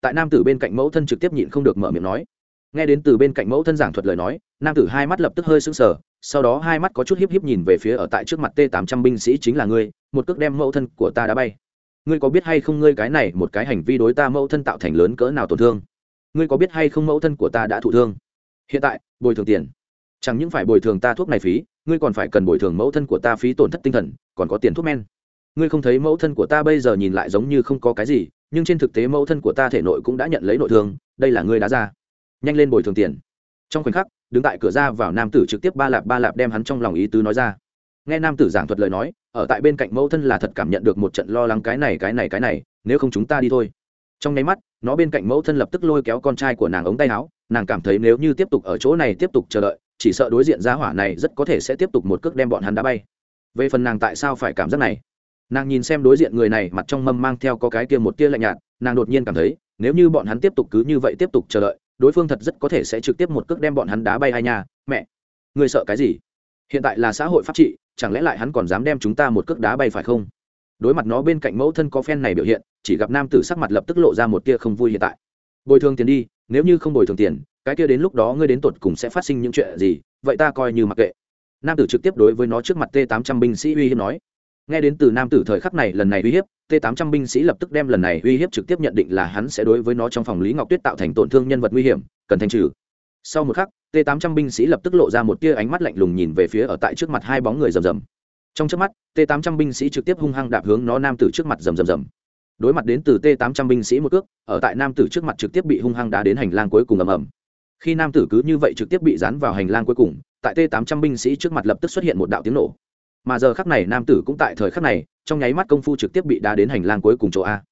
Tại nam tử bên cạnh mẫu thân trực tiếp nhịn không được mở miệng nói. Nghe đến từ bên cạnh mẫu thân giảng thuật lời nói, nam tử hai mắt lập tức hơi sững sờ, sau đó hai mắt có chút hiếp hiếp nhìn về phía ở tại trước mặt t tám trăm binh sĩ chính là ngươi, một cước đem mẫu thân của ta đã bay ngươi có biết hay không ngươi cái này một cái hành vi đối ta mẫu thân tạo thành lớn cỡ nào tổn thương? Ngươi có biết hay không mẫu thân của ta đã thụ thương? Hiện tại, bồi thường tiền. Chẳng những phải bồi thường ta thuốc này phí, ngươi còn phải cần bồi thường mẫu thân của ta phí tổn thất tinh thần, còn có tiền thuốc men. Ngươi không thấy mẫu thân của ta bây giờ nhìn lại giống như không có cái gì, nhưng trên thực tế mẫu thân của ta thể nội cũng đã nhận lấy nội thương, đây là ngươi đã ra. Nhanh lên bồi thường tiền. Trong khoảnh khắc, đứng tại cửa ra vào nam tử trực tiếp ba lạp ba lạp đem hắn trong lòng ý tứ nói ra nghe nam tử giảng thuật lời nói, ở tại bên cạnh mẫu thân là thật cảm nhận được một trận lo lắng cái này cái này cái này, nếu không chúng ta đi thôi. Trong nháy mắt, nó bên cạnh mẫu thân lập tức lôi kéo con trai của nàng ống tay áo, nàng cảm thấy nếu như tiếp tục ở chỗ này tiếp tục chờ đợi, chỉ sợ đối diện giá hỏa này rất có thể sẽ tiếp tục một cước đem bọn hắn đá bay. Về phần nàng tại sao phải cảm giác này? Nàng nhìn xem đối diện người này, mặt trong mâm mang theo có cái kia một tia lạnh nhạt, nàng đột nhiên cảm thấy, nếu như bọn hắn tiếp tục cứ như vậy tiếp tục chờ đợi, đối phương thật rất có thể sẽ trực tiếp một cước đem bọn hắn đá bay hai nhà mẹ người sợ cái gì? Hiện tại là xã hội pháp trị chẳng lẽ lại hắn còn dám đem chúng ta một cước đá bay phải không? Đối mặt nó bên cạnh mẫu thân có phen này biểu hiện, chỉ gặp nam tử sắc mặt lập tức lộ ra một tia không vui hiện tại. Bồi thường tiền đi, nếu như không bồi thường tiền, cái kia đến lúc đó ngươi đến tột cùng sẽ phát sinh những chuyện gì, vậy ta coi như mặc kệ. Nam tử trực tiếp đối với nó trước mặt t 800 binh sĩ uy hiếp nói. Nghe đến từ nam tử thời khắc này lần này uy hiếp t 800 binh sĩ lập tức đem lần này uy hiếp trực tiếp nhận định là hắn sẽ đối với nó trong phòng lý ngọc tuyết tạo thành tổn thương nhân vật nguy hiểm, cần thanh trừ. Sau một khắc t 800 binh sĩ lập tức lộ ra một tia ánh mắt lạnh lùng nhìn về phía ở tại trước mặt hai bóng người rầm rầm. Trong trước mắt t 800 binh sĩ trực tiếp hung hăng đạp hướng nó nam tử trước mặt rầm rầm rầm. Đối mặt đến từ t 800 binh sĩ một cước, ở tại nam tử trước mặt trực tiếp bị hung hăng đá đến hành lang cuối cùng ầm ầm. Khi nam tử cứ như vậy trực tiếp bị dán vào hành lang cuối cùng, tại t 800 binh sĩ trước mặt lập tức xuất hiện một đạo tiếng nổ. Mà giờ khắc này nam tử cũng tại thời khắc này, trong nháy mắt công phu trực tiếp bị đá đến hành lang cuối cùng chỗ a.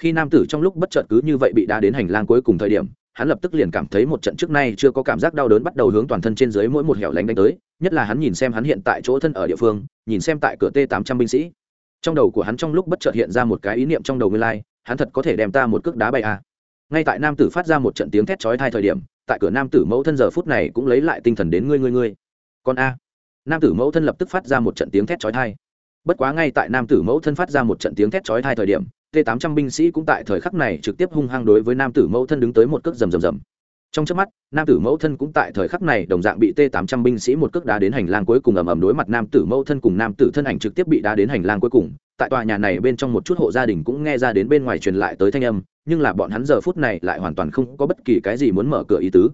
Khi nam tử trong lúc bất chợt cứ như vậy bị đá đến hành lang cuối cùng thời điểm hắn lập tức liền cảm thấy một trận trước nay chưa có cảm giác đau đớn bắt đầu hướng toàn thân trên dưới mỗi một hẻo lánh đánh tới, nhất là hắn nhìn xem hắn hiện tại chỗ thân ở địa phương, nhìn xem tại cửa t 800 binh sĩ. Trong đầu của hắn trong lúc bất chợt hiện ra một cái ý niệm trong đầu nguyên lai, hắn thật có thể đem ta một cước đá bay à. Ngay tại nam tử phát ra một trận tiếng thét chói thai thời điểm, tại cửa nam tử mẫu thân giờ phút này cũng lấy lại tinh thần đến ngươi ngươi ngươi. Con a. Nam tử mẫu thân lập tức phát ra một trận tiếng thét chói thai bất quá ngay tại nam tử mẫu thân phát ra một trận tiếng thét chói thai thời điểm t 800 binh sĩ cũng tại thời khắc này trực tiếp hung hăng đối với nam tử mẫu thân đứng tới một cước rầm rầm rầm. Trong trước mắt, nam tử mẫu thân cũng tại thời khắc này đồng dạng bị t 800 binh sĩ một cước đá đến hành lang cuối cùng ầm ầm đối mặt nam tử mẫu thân cùng nam tử thân ảnh trực tiếp bị đá đến hành lang cuối cùng. Tại tòa nhà này bên trong một chút hộ gia đình cũng nghe ra đến bên ngoài truyền lại tới thanh âm, nhưng là bọn hắn giờ phút này lại hoàn toàn không có bất kỳ cái gì muốn mở cửa ý tứ.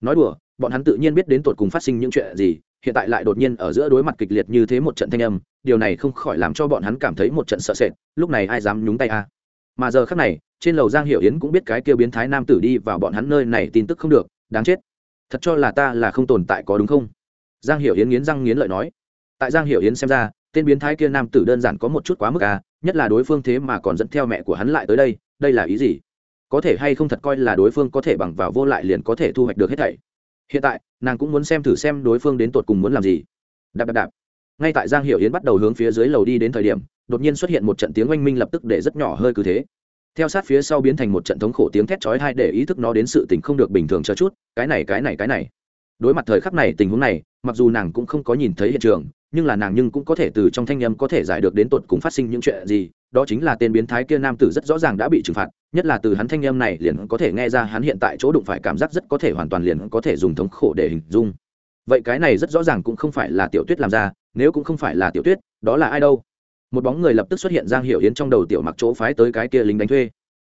Nói đùa, bọn hắn tự nhiên biết đến tột cùng phát sinh những chuyện gì hiện tại lại đột nhiên ở giữa đối mặt kịch liệt như thế một trận thanh âm, điều này không khỏi làm cho bọn hắn cảm thấy một trận sợ sệt, lúc này ai dám nhúng tay a? À. mà giờ khác này, trên lầu giang hiểu yến cũng biết cái kia biến thái nam tử đi vào bọn hắn nơi này tin tức không được, đáng chết. Thật cho là ta là không tồn tại có đúng không? Giang hiểu yến nghiến răng nghiến lợi nói. Tại giang hiểu yến xem ra, tên biến thái kia nam tử đơn giản có một chút quá mức à nhất là đối phương thế mà còn dẫn theo mẹ của hắn lại tới đây đây là ý gì? Có thể hay không thật coi là đối phương có thể bằng vào vô lại liền có thể thu hoạch được hết thảy hiện tại, nàng cũng muốn xem thử xem đối phương đến tột cùng muốn làm gì. Đạp đạp đạp. Ngay tại giang hiểu yến bắt đầu hướng phía dưới lầu đi đến thời điểm, đột nhiên xuất hiện một trận tiếng oanh minh lập tức để rất nhỏ hơi cứ thế. Theo sát phía sau biến thành một trận thống khổ tiếng thét chói tai để ý thức nó đến sự tình không được bình thường cho chút, cái này cái này cái này. Đối mặt thời khắc này, tình huống này, mặc dù nàng cũng không có nhìn thấy hiện trường, nhưng là nàng nhưng cũng có thể từ trong thanh âm có thể giải được đến tột cùng phát sinh những chuyện gì, đó chính là tên biến thái kia nam tử rất rõ ràng đã bị trừng phạt nhất là từ hắn thanh âm này liền có thể nghe ra hắn hiện tại chỗ đụng phải cảm giác rất có thể hoàn toàn liền có thể dùng thống khổ để hình dung. Vậy cái này rất rõ ràng cũng không phải là tiểu tuyết làm ra, nếu cũng không phải là tiểu tuyết, đó là ai đâu? Một bóng người lập tức xuất hiện giang hiểu yến trong đầu tiểu mặc chỗ phái tới cái kia lính đánh thuê.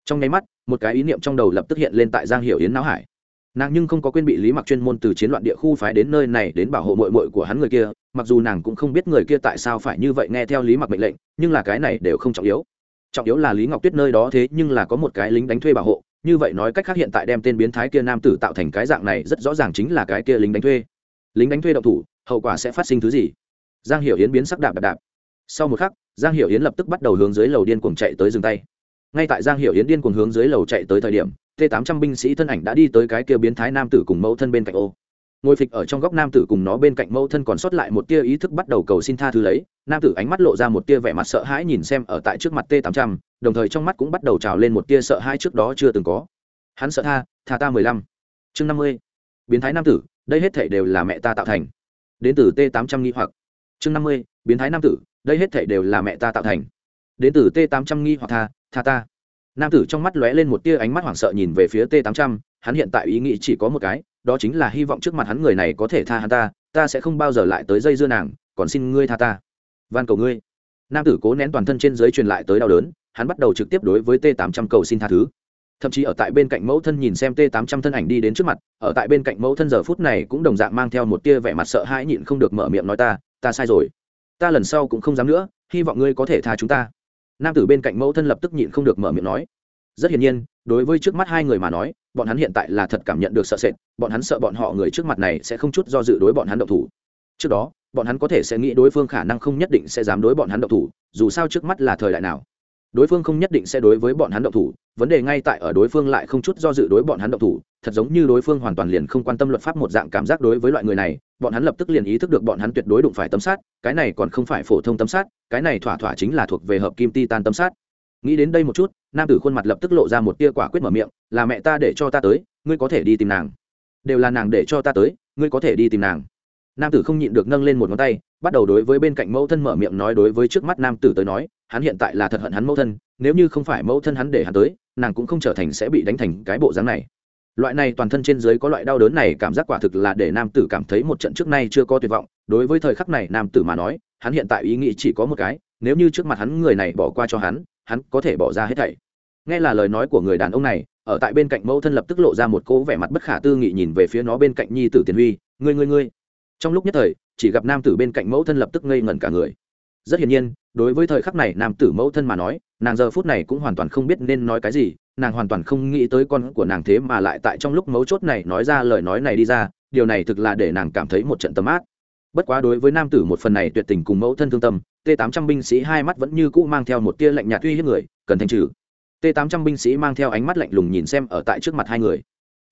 Trong nháy mắt, một cái ý niệm trong đầu lập tức hiện lên tại giang hiểu yến não hải. Nàng nhưng không có quên bị lý mặc chuyên môn từ chiến loạn địa khu phái đến nơi này đến bảo hộ mội mội của hắn người kia, mặc dù nàng cũng không biết người kia tại sao phải như vậy nghe theo lý mặc mệnh lệnh, nhưng là cái này đều không trọng yếu trọng yếu là lý ngọc tuyết nơi đó thế nhưng là có một cái lính đánh thuê bảo hộ, như vậy nói cách khác hiện tại đem tên biến thái kia nam tử tạo thành cái dạng này rất rõ ràng chính là cái kia lính đánh thuê. Lính đánh thuê động thủ, hậu quả sẽ phát sinh thứ gì? Giang hiểu yến biến sắc đạp đạp đạp. Sau một khắc, giang hiểu yến lập tức bắt đầu hướng dưới lầu điên cuồng chạy tới dừng tay. Ngay tại giang hiểu yến điên cuồng hướng dưới lầu chạy tới thời điểm, t 800 binh sĩ thân ảnh đã đi tới cái kia biến thái nam tử cùng mẫu thân bên cạnh ô ngồi phịch ở trong góc nam tử cùng nó bên cạnh mẫu thân còn sót lại một tia ý thức bắt đầu cầu xin tha thứ lấy. Nam tử ánh mắt lộ ra một tia vẻ mặt sợ hãi nhìn xem ở tại trước mặt t 800 đồng thời trong mắt cũng bắt đầu trào lên một tia sợ hãi trước đó chưa từng có. Hắn sợ tha tha ta mười lăm. Chương năm mươi. Biến thái nam tử, đây hết thể đều là mẹ ta tạo thành. Đến từ t 800 nghi hoặc. Chương năm mươi. Biến thái nam tử, đây hết thể đều là mẹ ta tạo thành. Đến từ t 800 nghi hoặc tha tha ta. Nam tử trong mắt lóe lên một tia ánh mắt hoảng sợ nhìn về phía t 800 hắn hiện tại ý nghĩ chỉ có một cái đó chính là hy vọng trước mặt hắn người này có thể tha hắn ta ta sẽ không bao giờ lại tới dây dưa nàng, còn xin ngươi tha ta. Van cầu ngươi. Nam tử cố nén toàn thân trên giới truyền lại tới đau đớn, hắn bắt đầu trực tiếp đối với t 800 cầu xin tha thứ. Thậm chí ở tại bên cạnh mẫu thân nhìn xem t 800 thân ảnh đi đến trước mặt, ở tại bên cạnh mẫu thân giờ phút này cũng đồng dạng mang theo một tia vẻ mặt sợ hãi nhịn không được mở miệng nói ta ta sai rồi. Ta lần sau cũng không dám nữa, hy vọng ngươi có thể tha chúng ta. Nam tử bên cạnh mẫu thân lập tức nhịn không được mở miệng nói. Rất hiển nhiên đối với trước mắt hai người mà nói, bọn hắn hiện tại là thật cảm nhận được sợ sệt, bọn hắn sợ bọn họ người trước mặt này sẽ không chút do dự đối bọn hắn động thủ. Trước đó, bọn hắn có thể sẽ nghĩ đối phương khả năng không nhất định sẽ dám đối bọn hắn động thủ, dù sao trước mắt là thời đại nào. Đối phương không nhất định sẽ đối với bọn hắn động thủ, vấn đề ngay tại ở đối phương lại không chút do dự đối bọn hắn động thủ, thật giống như đối phương hoàn toàn liền không quan tâm luật pháp một dạng cảm giác đối với loại người này, bọn hắn lập tức liền ý thức được bọn hắn tuyệt đối đụng phải tấm sát cái này còn không phải phổ thông tấm sát cái này thỏa thỏa chính là thuộc về hợp kim ti tan tấm sát nghĩ đến đây một chút, nam tử khuôn mặt lập tức lộ ra một tia quả quyết mở miệng, là mẹ ta để cho ta tới, ngươi có thể đi tìm nàng. Đều là nàng để cho ta tới, ngươi có thể đi tìm nàng. Nam tử không nhịn được nâng lên một ngón tay, bắt đầu đối với bên cạnh mẫu thân mở miệng nói đối với trước mắt nam tử tới nói, hắn hiện tại là thật hận hắn mẫu thân, nếu như không phải mẫu thân hắn để hắn tới, nàng cũng không trở thành sẽ bị đánh thành cái bộ dáng này. Loại này toàn thân trên dưới có loại đau đớn này, cảm giác quả thực là để nam tử cảm thấy một trận trước nay chưa có tuyệt vọng. Đối với thời khắc này nam tử mà nói, hắn hiện tại ý nghĩ chỉ có một cái, nếu như trước mặt hắn người này bỏ qua cho hắn hắn có thể bỏ ra hết thảy. Nghe là lời nói của người đàn ông này, ở tại bên cạnh mẫu thân lập tức lộ ra một cố vẻ mặt bất khả tư nghị nhìn về phía nó bên cạnh nhi tử tiền huy, ngươi ngươi ngươi. Trong lúc nhất thời, chỉ gặp nam tử bên cạnh mẫu thân lập tức ngây ngẩn cả người. Rất hiển nhiên, đối với thời khắc này nam tử mẫu thân mà nói, nàng giờ phút này cũng hoàn toàn không biết nên nói cái gì, nàng hoàn toàn không nghĩ tới con của nàng thế mà lại tại trong lúc mấu chốt này nói ra lời nói này đi ra, điều này thực là để nàng cảm thấy một trận tấm át bất quá đối với nam tử một phần này tuyệt tình cùng mẫu thân thương tâm t 800 binh sĩ hai mắt vẫn như cũ mang theo một tia lạnh nhạt uy hiếp người, cần thanh trừ. T 800 binh sĩ mang theo ánh mắt lạnh lùng nhìn xem ở tại trước mặt hai người.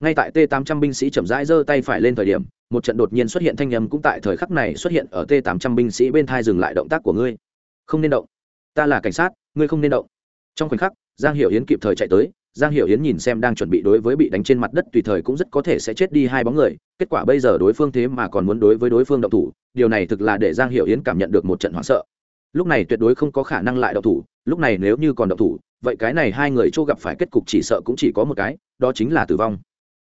Ngay tại t 800 binh sĩ chậm rãi giơ tay phải lên thời điểm, một trận đột nhiên xuất hiện thanh âm cũng tại thời khắc này xuất hiện ở t 800 binh sĩ bên thai dừng lại động tác của ngươi. Không nên động. Ta là cảnh sát, ngươi không nên động. Trong khoảnh khắc, giang hiểu Hiến kịp thời chạy tới, giang hiểu Hiến nhìn xem đang chuẩn bị đối với bị đánh trên mặt đất tùy thời cũng rất có thể sẽ chết đi hai bóng người, kết quả bây giờ đối phương thế mà còn muốn đối với đối phương động thủ, điều này thực là để giang hiểu Hiến cảm nhận được một trận hoảng sợ lúc này tuyệt đối không có khả năng lại đậu thủ, lúc này nếu như còn đậu thủ, vậy cái này hai người chỗ gặp phải kết cục chỉ sợ cũng chỉ có một cái, đó chính là tử vong.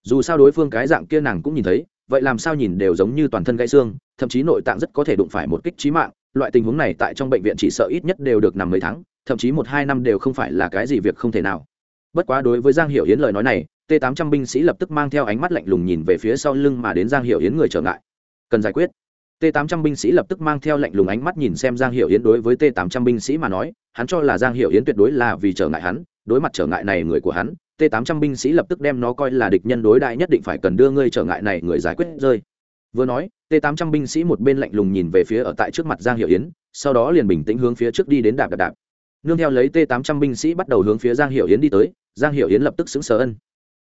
Dù sao đối phương cái dạng kia nàng cũng nhìn thấy, vậy làm sao nhìn đều giống như toàn thân gãy xương, thậm chí nội tạng rất có thể đụng phải một kích trí mạng, loại tình huống này tại trong bệnh viện chỉ sợ ít nhất đều được nằm mấy tháng, thậm chí một hai năm đều không phải là cái gì việc không thể nào. Bất quá đối với giang hiểu hiến lời nói này, t 800 binh sĩ lập tức mang theo ánh mắt lạnh lùng nhìn về phía sau lưng mà đến giang hiểu hiến người trở ngại. Cần giải quyết t 800 binh sĩ lập tức mang theo lạnh lùng ánh mắt nhìn xem giang hiểu Yến đối với t 800 binh sĩ mà nói, hắn cho là giang hiểu Yến tuyệt đối là vì trở ngại hắn, đối mặt trở ngại này người của hắn t 800 binh sĩ lập tức đem nó coi là địch nhân đối đại nhất định phải cần đưa ngươi trở ngại này người giải quyết rơi. Vừa nói t 800 binh sĩ một bên lạnh lùng nhìn về phía ở tại trước mặt giang hiểu yến, sau đó liền bình tĩnh hướng phía trước đi đến đạp đạp đạp. Nương theo lấy t 800 binh sĩ bắt đầu hướng phía giang hiểu yến đi tới, giang hiểu yến lập tức xứng sờ ân.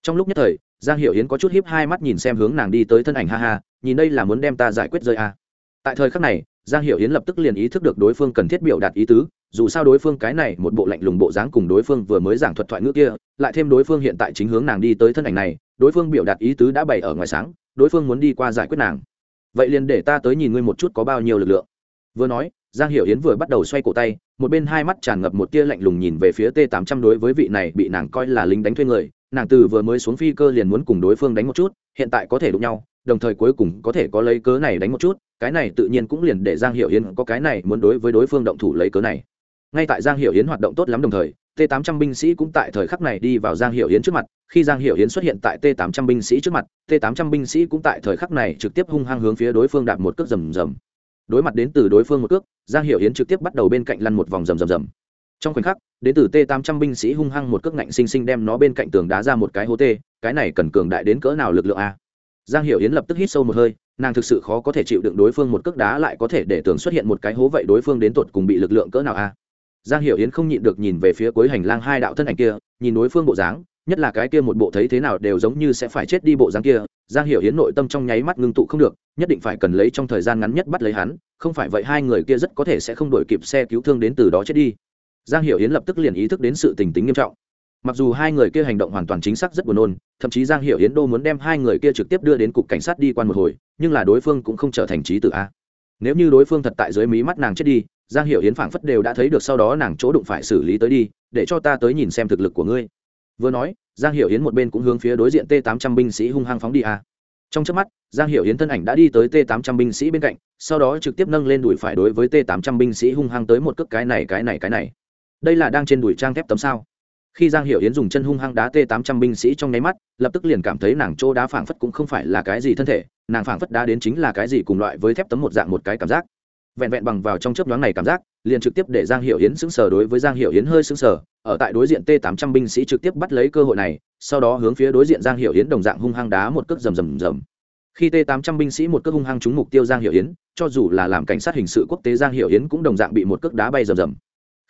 Trong lúc nhất thời, giang hiểu yến có chút hiếp hai mắt nhìn xem hướng nàng đi tới thân ảnh ha ha, nhìn đây là muốn đem ta giải quyết rơi à tại thời khắc này, giang hiểu yến lập tức liền ý thức được đối phương cần thiết biểu đạt ý tứ, dù sao đối phương cái này một bộ lạnh lùng bộ dáng cùng đối phương vừa mới giảng thuật thoại ngữ kia, lại thêm đối phương hiện tại chính hướng nàng đi tới thân ảnh này, đối phương biểu đạt ý tứ đã bày ở ngoài sáng, đối phương muốn đi qua giải quyết nàng. Vậy liền để ta tới nhìn ngươi một chút có bao nhiêu lực lượng. Vừa nói, giang hiểu yến vừa bắt đầu xoay cổ tay, một bên hai mắt tràn ngập một tia lạnh lùng nhìn về phía t 800 đối với vị này bị nàng coi là lính đánh thuê người, nàng từ vừa mới xuống phi cơ liền muốn cùng đối phương đánh một chút, hiện tại có thể đụng nhau đồng thời cuối cùng có thể có lấy cớ này đánh một chút, cái này tự nhiên cũng liền để giang hiểu yến có cái này muốn đối với đối phương động thủ lấy cớ này. Ngay tại giang hiểu yến hoạt động tốt lắm đồng thời t 800 binh sĩ cũng tại thời khắc này đi vào giang hiểu yến trước mặt, khi giang hiểu yến xuất hiện tại t 800 binh sĩ trước mặt t 800 binh sĩ cũng tại thời khắc này trực tiếp hung hăng hướng phía đối phương đạp một cước rầm rầm. Đối mặt đến từ đối phương một cước, giang hiểu yến trực tiếp bắt đầu bên cạnh lăn một vòng rầm rầm rầm. Trong khoảnh khắc, đến từ t 800 binh sĩ hung hăng một cước ngạnh sinh sinh đem nó bên cạnh tường đá ra một cái hố tê, cái này cần cường đại đến cỡ nào lực lượng a? Giang hiểu yến lập tức hít sâu một hơi, nàng thực sự khó có thể chịu đựng đối phương một cước đá lại có thể để tưởng xuất hiện một cái hố vậy đối phương đến tột cùng bị lực lượng cỡ nào a? Giang hiểu yến không nhịn được nhìn về phía cuối hành lang hai đạo thân ảnh kia, nhìn đối phương bộ dáng, nhất là cái kia một bộ thấy thế nào đều giống như sẽ phải chết đi bộ dáng kia, giang hiểu yến nội tâm trong nháy mắt ngưng tụ không được, nhất định phải cần lấy trong thời gian ngắn nhất bắt lấy hắn, không phải vậy hai người kia rất có thể sẽ không đổi kịp xe cứu thương đến từ đó chết đi. Giang hiểu yến lập tức liền ý thức đến sự tình tính nghiêm trọng mặc dù hai người kia hành động hoàn toàn chính xác rất buồn nôn, thậm chí giang Hiệu yến đô muốn đem hai người kia trực tiếp đưa đến cục cảnh sát đi quan một hồi, nhưng là đối phương cũng không trở thành trí tử a. Nếu như đối phương thật tại dưới mí mắt nàng chết đi, giang Hiệu yến phảng phất đều đã thấy được sau đó nàng chỗ đụng phải xử lý tới đi, để cho ta tới nhìn xem thực lực của ngươi. Vừa nói, giang Hiệu yến một bên cũng hướng phía đối diện t 800 binh sĩ hung hăng phóng đi a. Trong trước mắt, giang Hiệu yến thân ảnh đã đi tới t 800 binh sĩ bên cạnh, sau đó trực tiếp nâng lên đùi phải đối với t 800 binh sĩ hung hăng tới một cước cái này cái này cái này. Đây là đang trên đùi trang thép tấm sao? Khi giang hiểu yến dùng chân hung hăng đá t 800 binh sĩ trong nháy mắt, lập tức liền cảm thấy nàng chỗ đá phảng phất cũng không phải là cái gì thân thể, nàng phảng phất đá đến chính là cái gì cùng loại với thép tấm một dạng một cái cảm giác. Vẹn vẹn bằng vào trong chớp nhoáng này cảm giác, liền trực tiếp để giang hiểu yến sững sờ đối với giang hiểu yến hơi sững sờ, ở tại đối diện t 800 binh sĩ trực tiếp bắt lấy cơ hội này, sau đó hướng phía đối diện giang hiểu yến đồng dạng hung hăng đá một cước rầm rầm rầm. Khi t 800 binh sĩ một cước hung hăng trúng mục tiêu giang hiểu yến, cho dù là làm cảnh sát hình sự quốc tế giang hiểu yến cũng đồng dạng bị một cước đá bay rầm rầm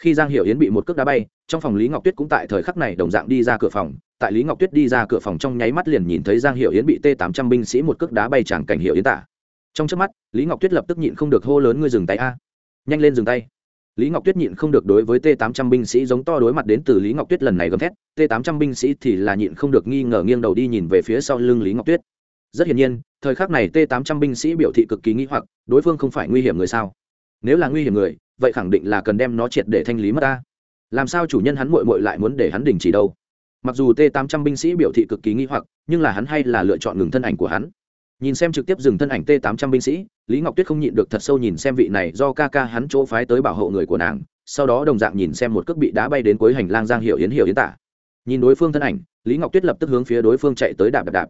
khi giang hiểu yến bị một cước đá bay, trong phòng lý ngọc tuyết cũng tại thời khắc này đồng dạng đi ra cửa phòng. Tại lý ngọc tuyết đi ra cửa phòng trong nháy mắt liền nhìn thấy giang hiểu yến bị t tám trăm binh sĩ một cước đá bay chẳng cảnh hiểu yến tả. Trong trước mắt, lý ngọc tuyết lập tức nhịn không được hô lớn, ngươi dừng tay a! Nhanh lên dừng tay! Lý ngọc tuyết nhịn không được đối với t tám trăm binh sĩ giống to đối mặt đến từ lý ngọc tuyết lần này gầm thét. T tám trăm binh sĩ thì là nhịn không được nghi ngờ nghiêng đầu đi nhìn về phía sau lưng lý ngọc tuyết. Rất hiển nhiên, thời khắc này t tám trăm binh sĩ biểu thị cực kỳ nghĩ hoặc, đối phương không phải nguy hiểm người sao? Nếu là nguy hiểm người vậy khẳng định là cần đem nó triệt để thanh lý mất ta. Làm sao chủ nhân hắn mội mội lại muốn để hắn đình chỉ đâu? Mặc dù t tám trăm binh sĩ biểu thị cực kỳ nghi hoặc, nhưng là hắn hay là lựa chọn ngừng thân ảnh của hắn. Nhìn xem trực tiếp dừng thân ảnh t tám trăm binh sĩ, lý ngọc tuyết không nhịn được thật sâu nhìn xem vị này do ca ca hắn chỗ phái tới bảo hộ người của nàng, sau đó đồng dạng nhìn xem một cước bị đá bay đến cuối hành lang giang hiệu yến hiệu yến tả. Nhìn đối phương thân ảnh, lý ngọc tuyết lập tức hướng phía đối phương chạy tới đạp đạp đạp.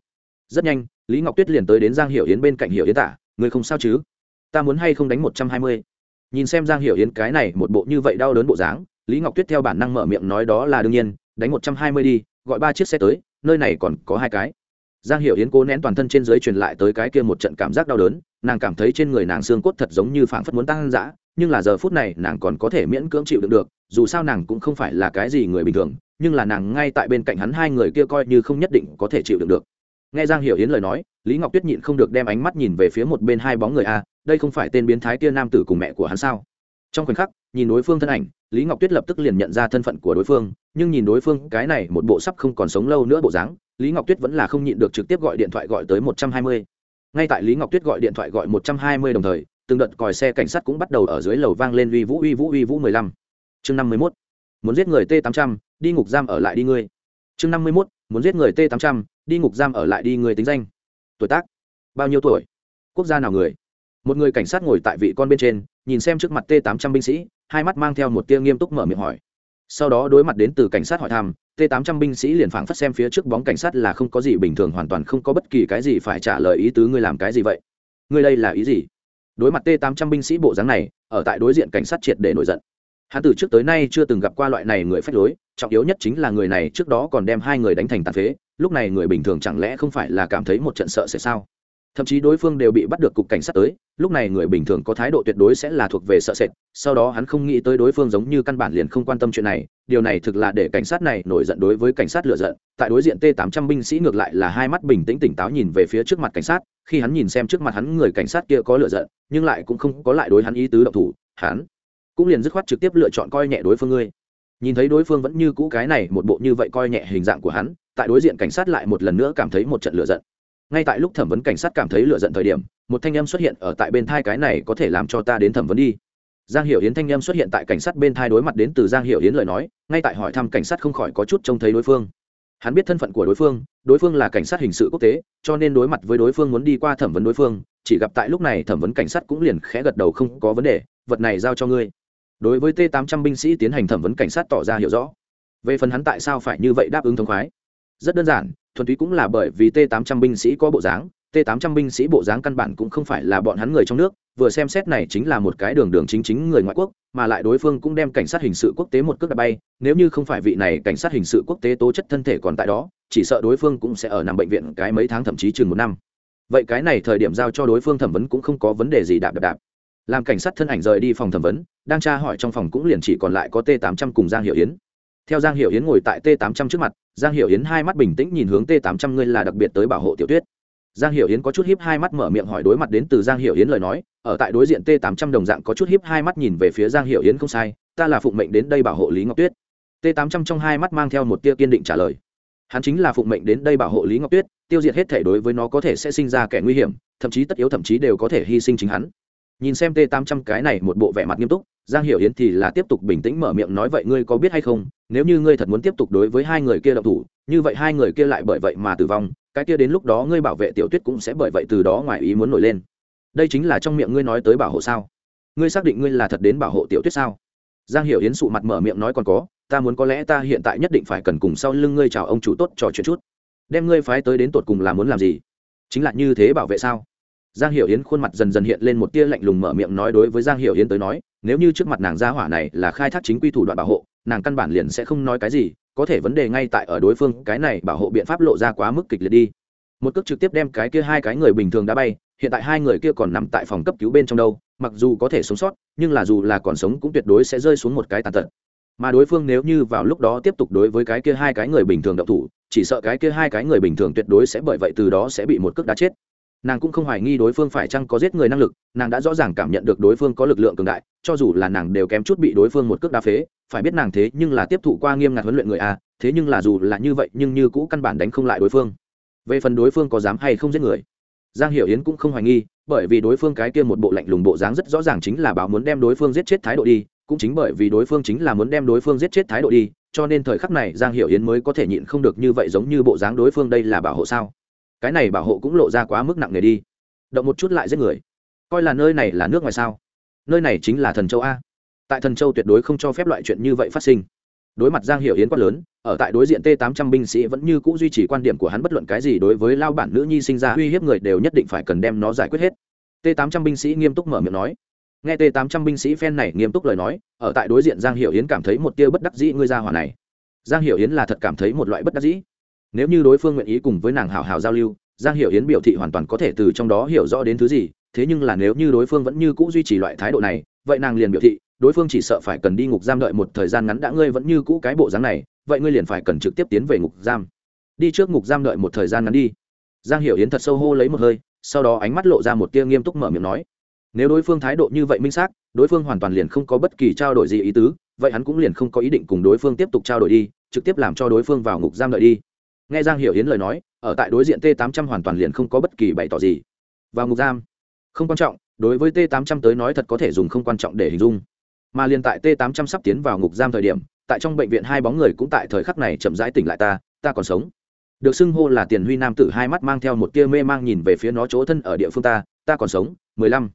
Rất nhanh, lý ngọc tuyết liền tới đến giang hiệu yến bên cạnh hiệu yến tả người không sao chứ? Ta muốn hay không đánh một trăm hai mươi? Nhìn xem giang Hiểu yến cái này một bộ như vậy đau đớn bộ dáng, lý ngọc tuyết theo bản năng mở miệng nói đó là đương nhiên, đánh một trăm hai mươi đi, gọi ba chiếc xe tới, nơi này còn có hai cái. Giang hiểu yến cố nén toàn thân trên dưới truyền lại tới cái kia một trận cảm giác đau đớn, nàng cảm thấy trên người nàng xương cốt thật giống như phảng phất muốn tăng dã nhưng là giờ phút này nàng còn có thể miễn cưỡng chịu đựng được, dù sao nàng cũng không phải là cái gì người bình thường, nhưng là nàng ngay tại bên cạnh hắn hai người kia coi như không nhất định có thể chịu đựng được. Nghe giang hiểu yến lời nói, lý ngọc tuyết nhịn không được đem ánh mắt nhìn về phía một bên hai bóng người a đây không phải tên biến thái kia nam tử cùng mẹ của hắn sao? Trong khoảnh khắc, nhìn đối phương thân ảnh, lý ngọc tuyết lập tức liền nhận ra thân phận của đối phương, nhưng nhìn đối phương, cái này một bộ sắp không còn sống lâu nữa bộ dáng, lý ngọc tuyết vẫn là không nhịn được trực tiếp gọi điện thoại gọi tới một trăm hai mươi. Ngay tại lý ngọc tuyết gọi điện thoại gọi một trăm hai mươi đồng thời, từng đợt còi xe cảnh sát cũng bắt đầu ở dưới lầu vang lên uy vũ uy vũ uy vũ mười lăm. Chương năm mươi mốt. Muốn giết người t tám trăm, đi ngục giam ở lại đi ngươi. Chương năm mươi mốt. Muốn giết người t tám trăm, đi ngục giam ở lại đi người tính danh. Tuổi tác? Bao nhiêu tuổi? Quốc gia nào người? Một người cảnh sát ngồi tại vị con bên trên, nhìn xem trước mặt t tám trăm binh sĩ, hai mắt mang theo một tia nghiêm túc mở miệng hỏi. Sau đó đối mặt đến từ cảnh sát hỏi thăm t tám trăm binh sĩ liền phảng phất xem phía trước bóng cảnh sát là không có gì bình thường, hoàn toàn không có bất kỳ cái gì phải trả lời ý tứ ngươi làm cái gì vậy? Ngươi đây là ý gì? Đối mặt t tám trăm binh sĩ bộ dáng này, ở tại đối diện cảnh sát triệt để nổi giận. Hắn từ trước tới nay chưa từng gặp qua loại này người phách lối, trọng yếu nhất chính là người này trước đó còn đem hai người đánh thành tàn phế, lúc này người bình thường chẳng lẽ không phải là cảm thấy một trận sợ sẽ sao? Thậm chí đối phương đều bị bắt được cục cảnh sát tới, lúc này người bình thường có thái độ tuyệt đối sẽ là thuộc về sợ sệt, sau đó hắn không nghĩ tới đối phương giống như căn bản liền không quan tâm chuyện này, điều này thực là để cảnh sát này nổi giận đối với cảnh sát lựa giận, tại đối diện t 800 binh sĩ ngược lại là hai mắt bình tĩnh tỉnh táo nhìn về phía trước mặt cảnh sát, khi hắn nhìn xem trước mặt hắn người cảnh sát kia có lựa giận, nhưng lại cũng không có lại đối hắn ý tứ động thủ, hắn cũng liền dứt khoát trực tiếp lựa chọn coi nhẹ đối phương ngươi. Nhìn thấy đối phương vẫn như cũ cái này, một bộ như vậy coi nhẹ hình dạng của hắn, tại đối diện cảnh sát lại một lần nữa cảm thấy một trận lựa giận ngay tại lúc thẩm vấn cảnh sát cảm thấy lựa giận thời điểm, một thanh em xuất hiện ở tại bên thai cái này có thể làm cho ta đến thẩm vấn đi. Giang hiểu Hiến thanh em xuất hiện tại cảnh sát bên thai đối mặt đến từ giang hiểu Hiến lời nói, ngay tại hỏi thăm cảnh sát không khỏi có chút trông thấy đối phương. Hắn biết thân phận của đối phương đối phương là cảnh sát hình sự quốc tế, cho nên đối mặt với đối phương muốn đi qua thẩm vấn đối phương, chỉ gặp tại lúc này thẩm vấn cảnh sát cũng liền khẽ gật đầu không có vấn đề, vật này giao cho ngươi. Đối với t 800 binh sĩ tiến hành thẩm vấn cảnh sát tỏ ra hiểu rõ. Về phần hắn tại sao phải như vậy đáp ứng thông khoái? Rất đơn giản thuần túy cũng là bởi vì t 800 binh sĩ có bộ dáng t 800 binh sĩ bộ dáng căn bản cũng không phải là bọn hắn người trong nước, vừa xem xét này chính là một cái đường đường chính chính người ngoại quốc, mà lại đối phương cũng đem cảnh sát hình sự quốc tế một cước đạp bay, nếu như không phải vị này cảnh sát hình sự quốc tế tố chất thân thể còn tại đó, chỉ sợ đối phương cũng sẽ ở nằm bệnh viện cái mấy tháng thậm chí chừng một năm. Vậy cái này thời điểm giao cho đối phương thẩm vấn cũng không có vấn đề gì đạp đạp đạp. Làm cảnh sát thân ảnh rời đi phòng thẩm vấn, đang tra hỏi trong phòng cũng liền chỉ còn lại có t 800 cùng giang hiệu yến theo giang hiệu yến ngồi tại t 800 trước mặt, giang hiệu yến hai mắt bình tĩnh nhìn hướng t 800 ngươi là đặc biệt tới bảo hộ tiểu tuyết giang hiệu yến có chút hiếp hai mắt mở miệng hỏi đối mặt đến từ giang hiệu yến lời nói, ở tại đối diện t 800 đồng dạng có chút hiếp hai mắt nhìn về phía giang hiệu yến không sai, ta là phụng mệnh đến đây bảo hộ lý ngọc tuyết. T 800 trong hai mắt mang theo một tia kiên định trả lời. Hắn chính là phụng mệnh đến đây bảo hộ lý ngọc tuyết, tiêu diệt hết thể đối với nó có thể sẽ sinh ra kẻ nguy hiểm, thậm chí tất yếu thậm chí đều có thể hy sinh chính hắn nhìn xem t 800 cái này một bộ vẻ mặt nghiêm túc, giang hiểu yến thì là tiếp tục bình tĩnh mở miệng nói vậy ngươi có biết hay không, nếu như ngươi thật muốn tiếp tục đối với hai người kia động thủ, như vậy hai người kia lại bởi vậy mà tử vong, cái kia đến lúc đó ngươi bảo vệ tiểu tuyết cũng sẽ bởi vậy từ đó ngoài ý muốn nổi lên. Đây chính là trong miệng ngươi nói tới bảo hộ sao? Ngươi xác định ngươi là thật đến bảo hộ tiểu tuyết sao? Giang hiểu yến sụ mặt mở miệng nói còn có, ta muốn có lẽ ta hiện tại nhất định phải cần cùng sau lưng ngươi chào ông chủ tốt trò chuyện chút. Đem ngươi phái tới đến tột cùng là muốn làm gì? Chính là như thế bảo vệ sao? Giang hiểu yến khuôn mặt dần dần hiện lên một tia lạnh lùng mở miệng nói đối với giang hiểu yến tới nói, nếu như trước mặt nàng gia hỏa này là khai thác chính quy thủ đoạn bảo hộ, nàng căn bản liền sẽ không nói cái gì, có thể vấn đề ngay tại ở đối phương, cái này bảo hộ biện pháp lộ ra quá mức kịch liệt đi. Một cước trực tiếp đem cái kia hai cái người bình thường đã bay, hiện tại hai người kia còn nằm tại phòng cấp cứu bên trong đâu, mặc dù có thể sống sót, nhưng là dù là còn sống cũng tuyệt đối sẽ rơi xuống một cái tàn tật. Mà đối phương nếu như vào lúc đó tiếp tục đối với cái kia hai cái người bình thường đậu thủ, chỉ sợ cái kia hai cái người bình thường tuyệt đối sẽ bởi vậy từ đó sẽ bị một cước đá chết nàng cũng không hoài nghi đối phương phải chăng có giết người năng lực, nàng đã rõ ràng cảm nhận được đối phương có lực lượng cường đại, cho dù là nàng đều kém chút bị đối phương một cước đa phế, phải biết nàng thế nhưng là tiếp thụ qua nghiêm ngặt huấn luyện người a, thế nhưng là dù là như vậy nhưng như cũ căn bản đánh không lại đối phương. Về phần đối phương có dám hay không giết người, giang hiểu yến cũng không hoài nghi, bởi vì đối phương cái kia một bộ lạnh lùng bộ dáng rất rõ ràng chính là báo muốn đem đối phương giết chết thái độ đi, cũng chính bởi vì đối phương chính là muốn đem đối phương giết chết thái độ đi, cho nên thời khắc này giang hiểu yến mới có thể nhịn không được như vậy giống như bộ dáng đối phương đây là bảo hộ sao? Cái này bảo hộ cũng lộ ra quá mức nặng nề đi. Động một chút lại giết người. Coi là nơi này là nước ngoài sao? Nơi này chính là thần châu a. Tại thần châu tuyệt đối không cho phép loại chuyện như vậy phát sinh. Đối mặt giang hiểu yến quát lớn, ở tại đối diện t 800 binh sĩ vẫn như cũ duy trì quan điểm của hắn bất luận cái gì đối với lao bản nữ nhi sinh ra uy hiếp người đều nhất định phải cần đem nó giải quyết hết. T 800 binh sĩ nghiêm túc mở miệng nói. Nghe t 800 binh sĩ phen này nghiêm túc lời nói, ở tại đối diện giang hiểu yến cảm thấy một tia bất đắc dĩ ngươi ra hỏa này. Giang hiểu yến là thật cảm thấy một loại bất đắc dĩ nếu như đối phương nguyện ý cùng với nàng hảo hảo giao lưu, giang hiểu yến biểu thị hoàn toàn có thể từ trong đó hiểu rõ đến thứ gì, thế nhưng là nếu như đối phương vẫn như cũ duy trì loại thái độ này, vậy nàng liền biểu thị, đối phương chỉ sợ phải cần đi ngục giam đợi một thời gian ngắn đã, ngươi vẫn như cũ cái bộ dáng này, vậy ngươi liền phải cần trực tiếp tiến về ngục giam. Đi trước ngục giam đợi một thời gian ngắn đi. Giang hiểu yến thật sâu hô lấy một hơi, sau đó ánh mắt lộ ra một tia nghiêm túc mở miệng nói, nếu đối phương thái độ như vậy minh xác, đối phương hoàn toàn liền không có bất kỳ trao đổi gì ý tứ, vậy hắn cũng liền không có ý định cùng đối phương tiếp tục trao đổi đi, trực tiếp làm cho đối phương vào ngục giam đợi đi nghe giang hiểu hiến lời nói, ở tại đối diện t 800 hoàn toàn liền không có bất kỳ bày tỏ gì. Vào ngục giam, không quan trọng, đối với t 800 tới nói thật có thể dùng không quan trọng để hình dung. Mà liền tại t 800 sắp tiến vào ngục giam thời điểm, tại trong bệnh viện hai bóng người cũng tại thời khắc này chậm rãi tỉnh lại ta ta còn sống. Được xưng hô là tiền huy nam tử hai mắt mang theo một tia mê mang nhìn về phía nó chỗ thân ở địa phương ta ta còn sống, mười lăm.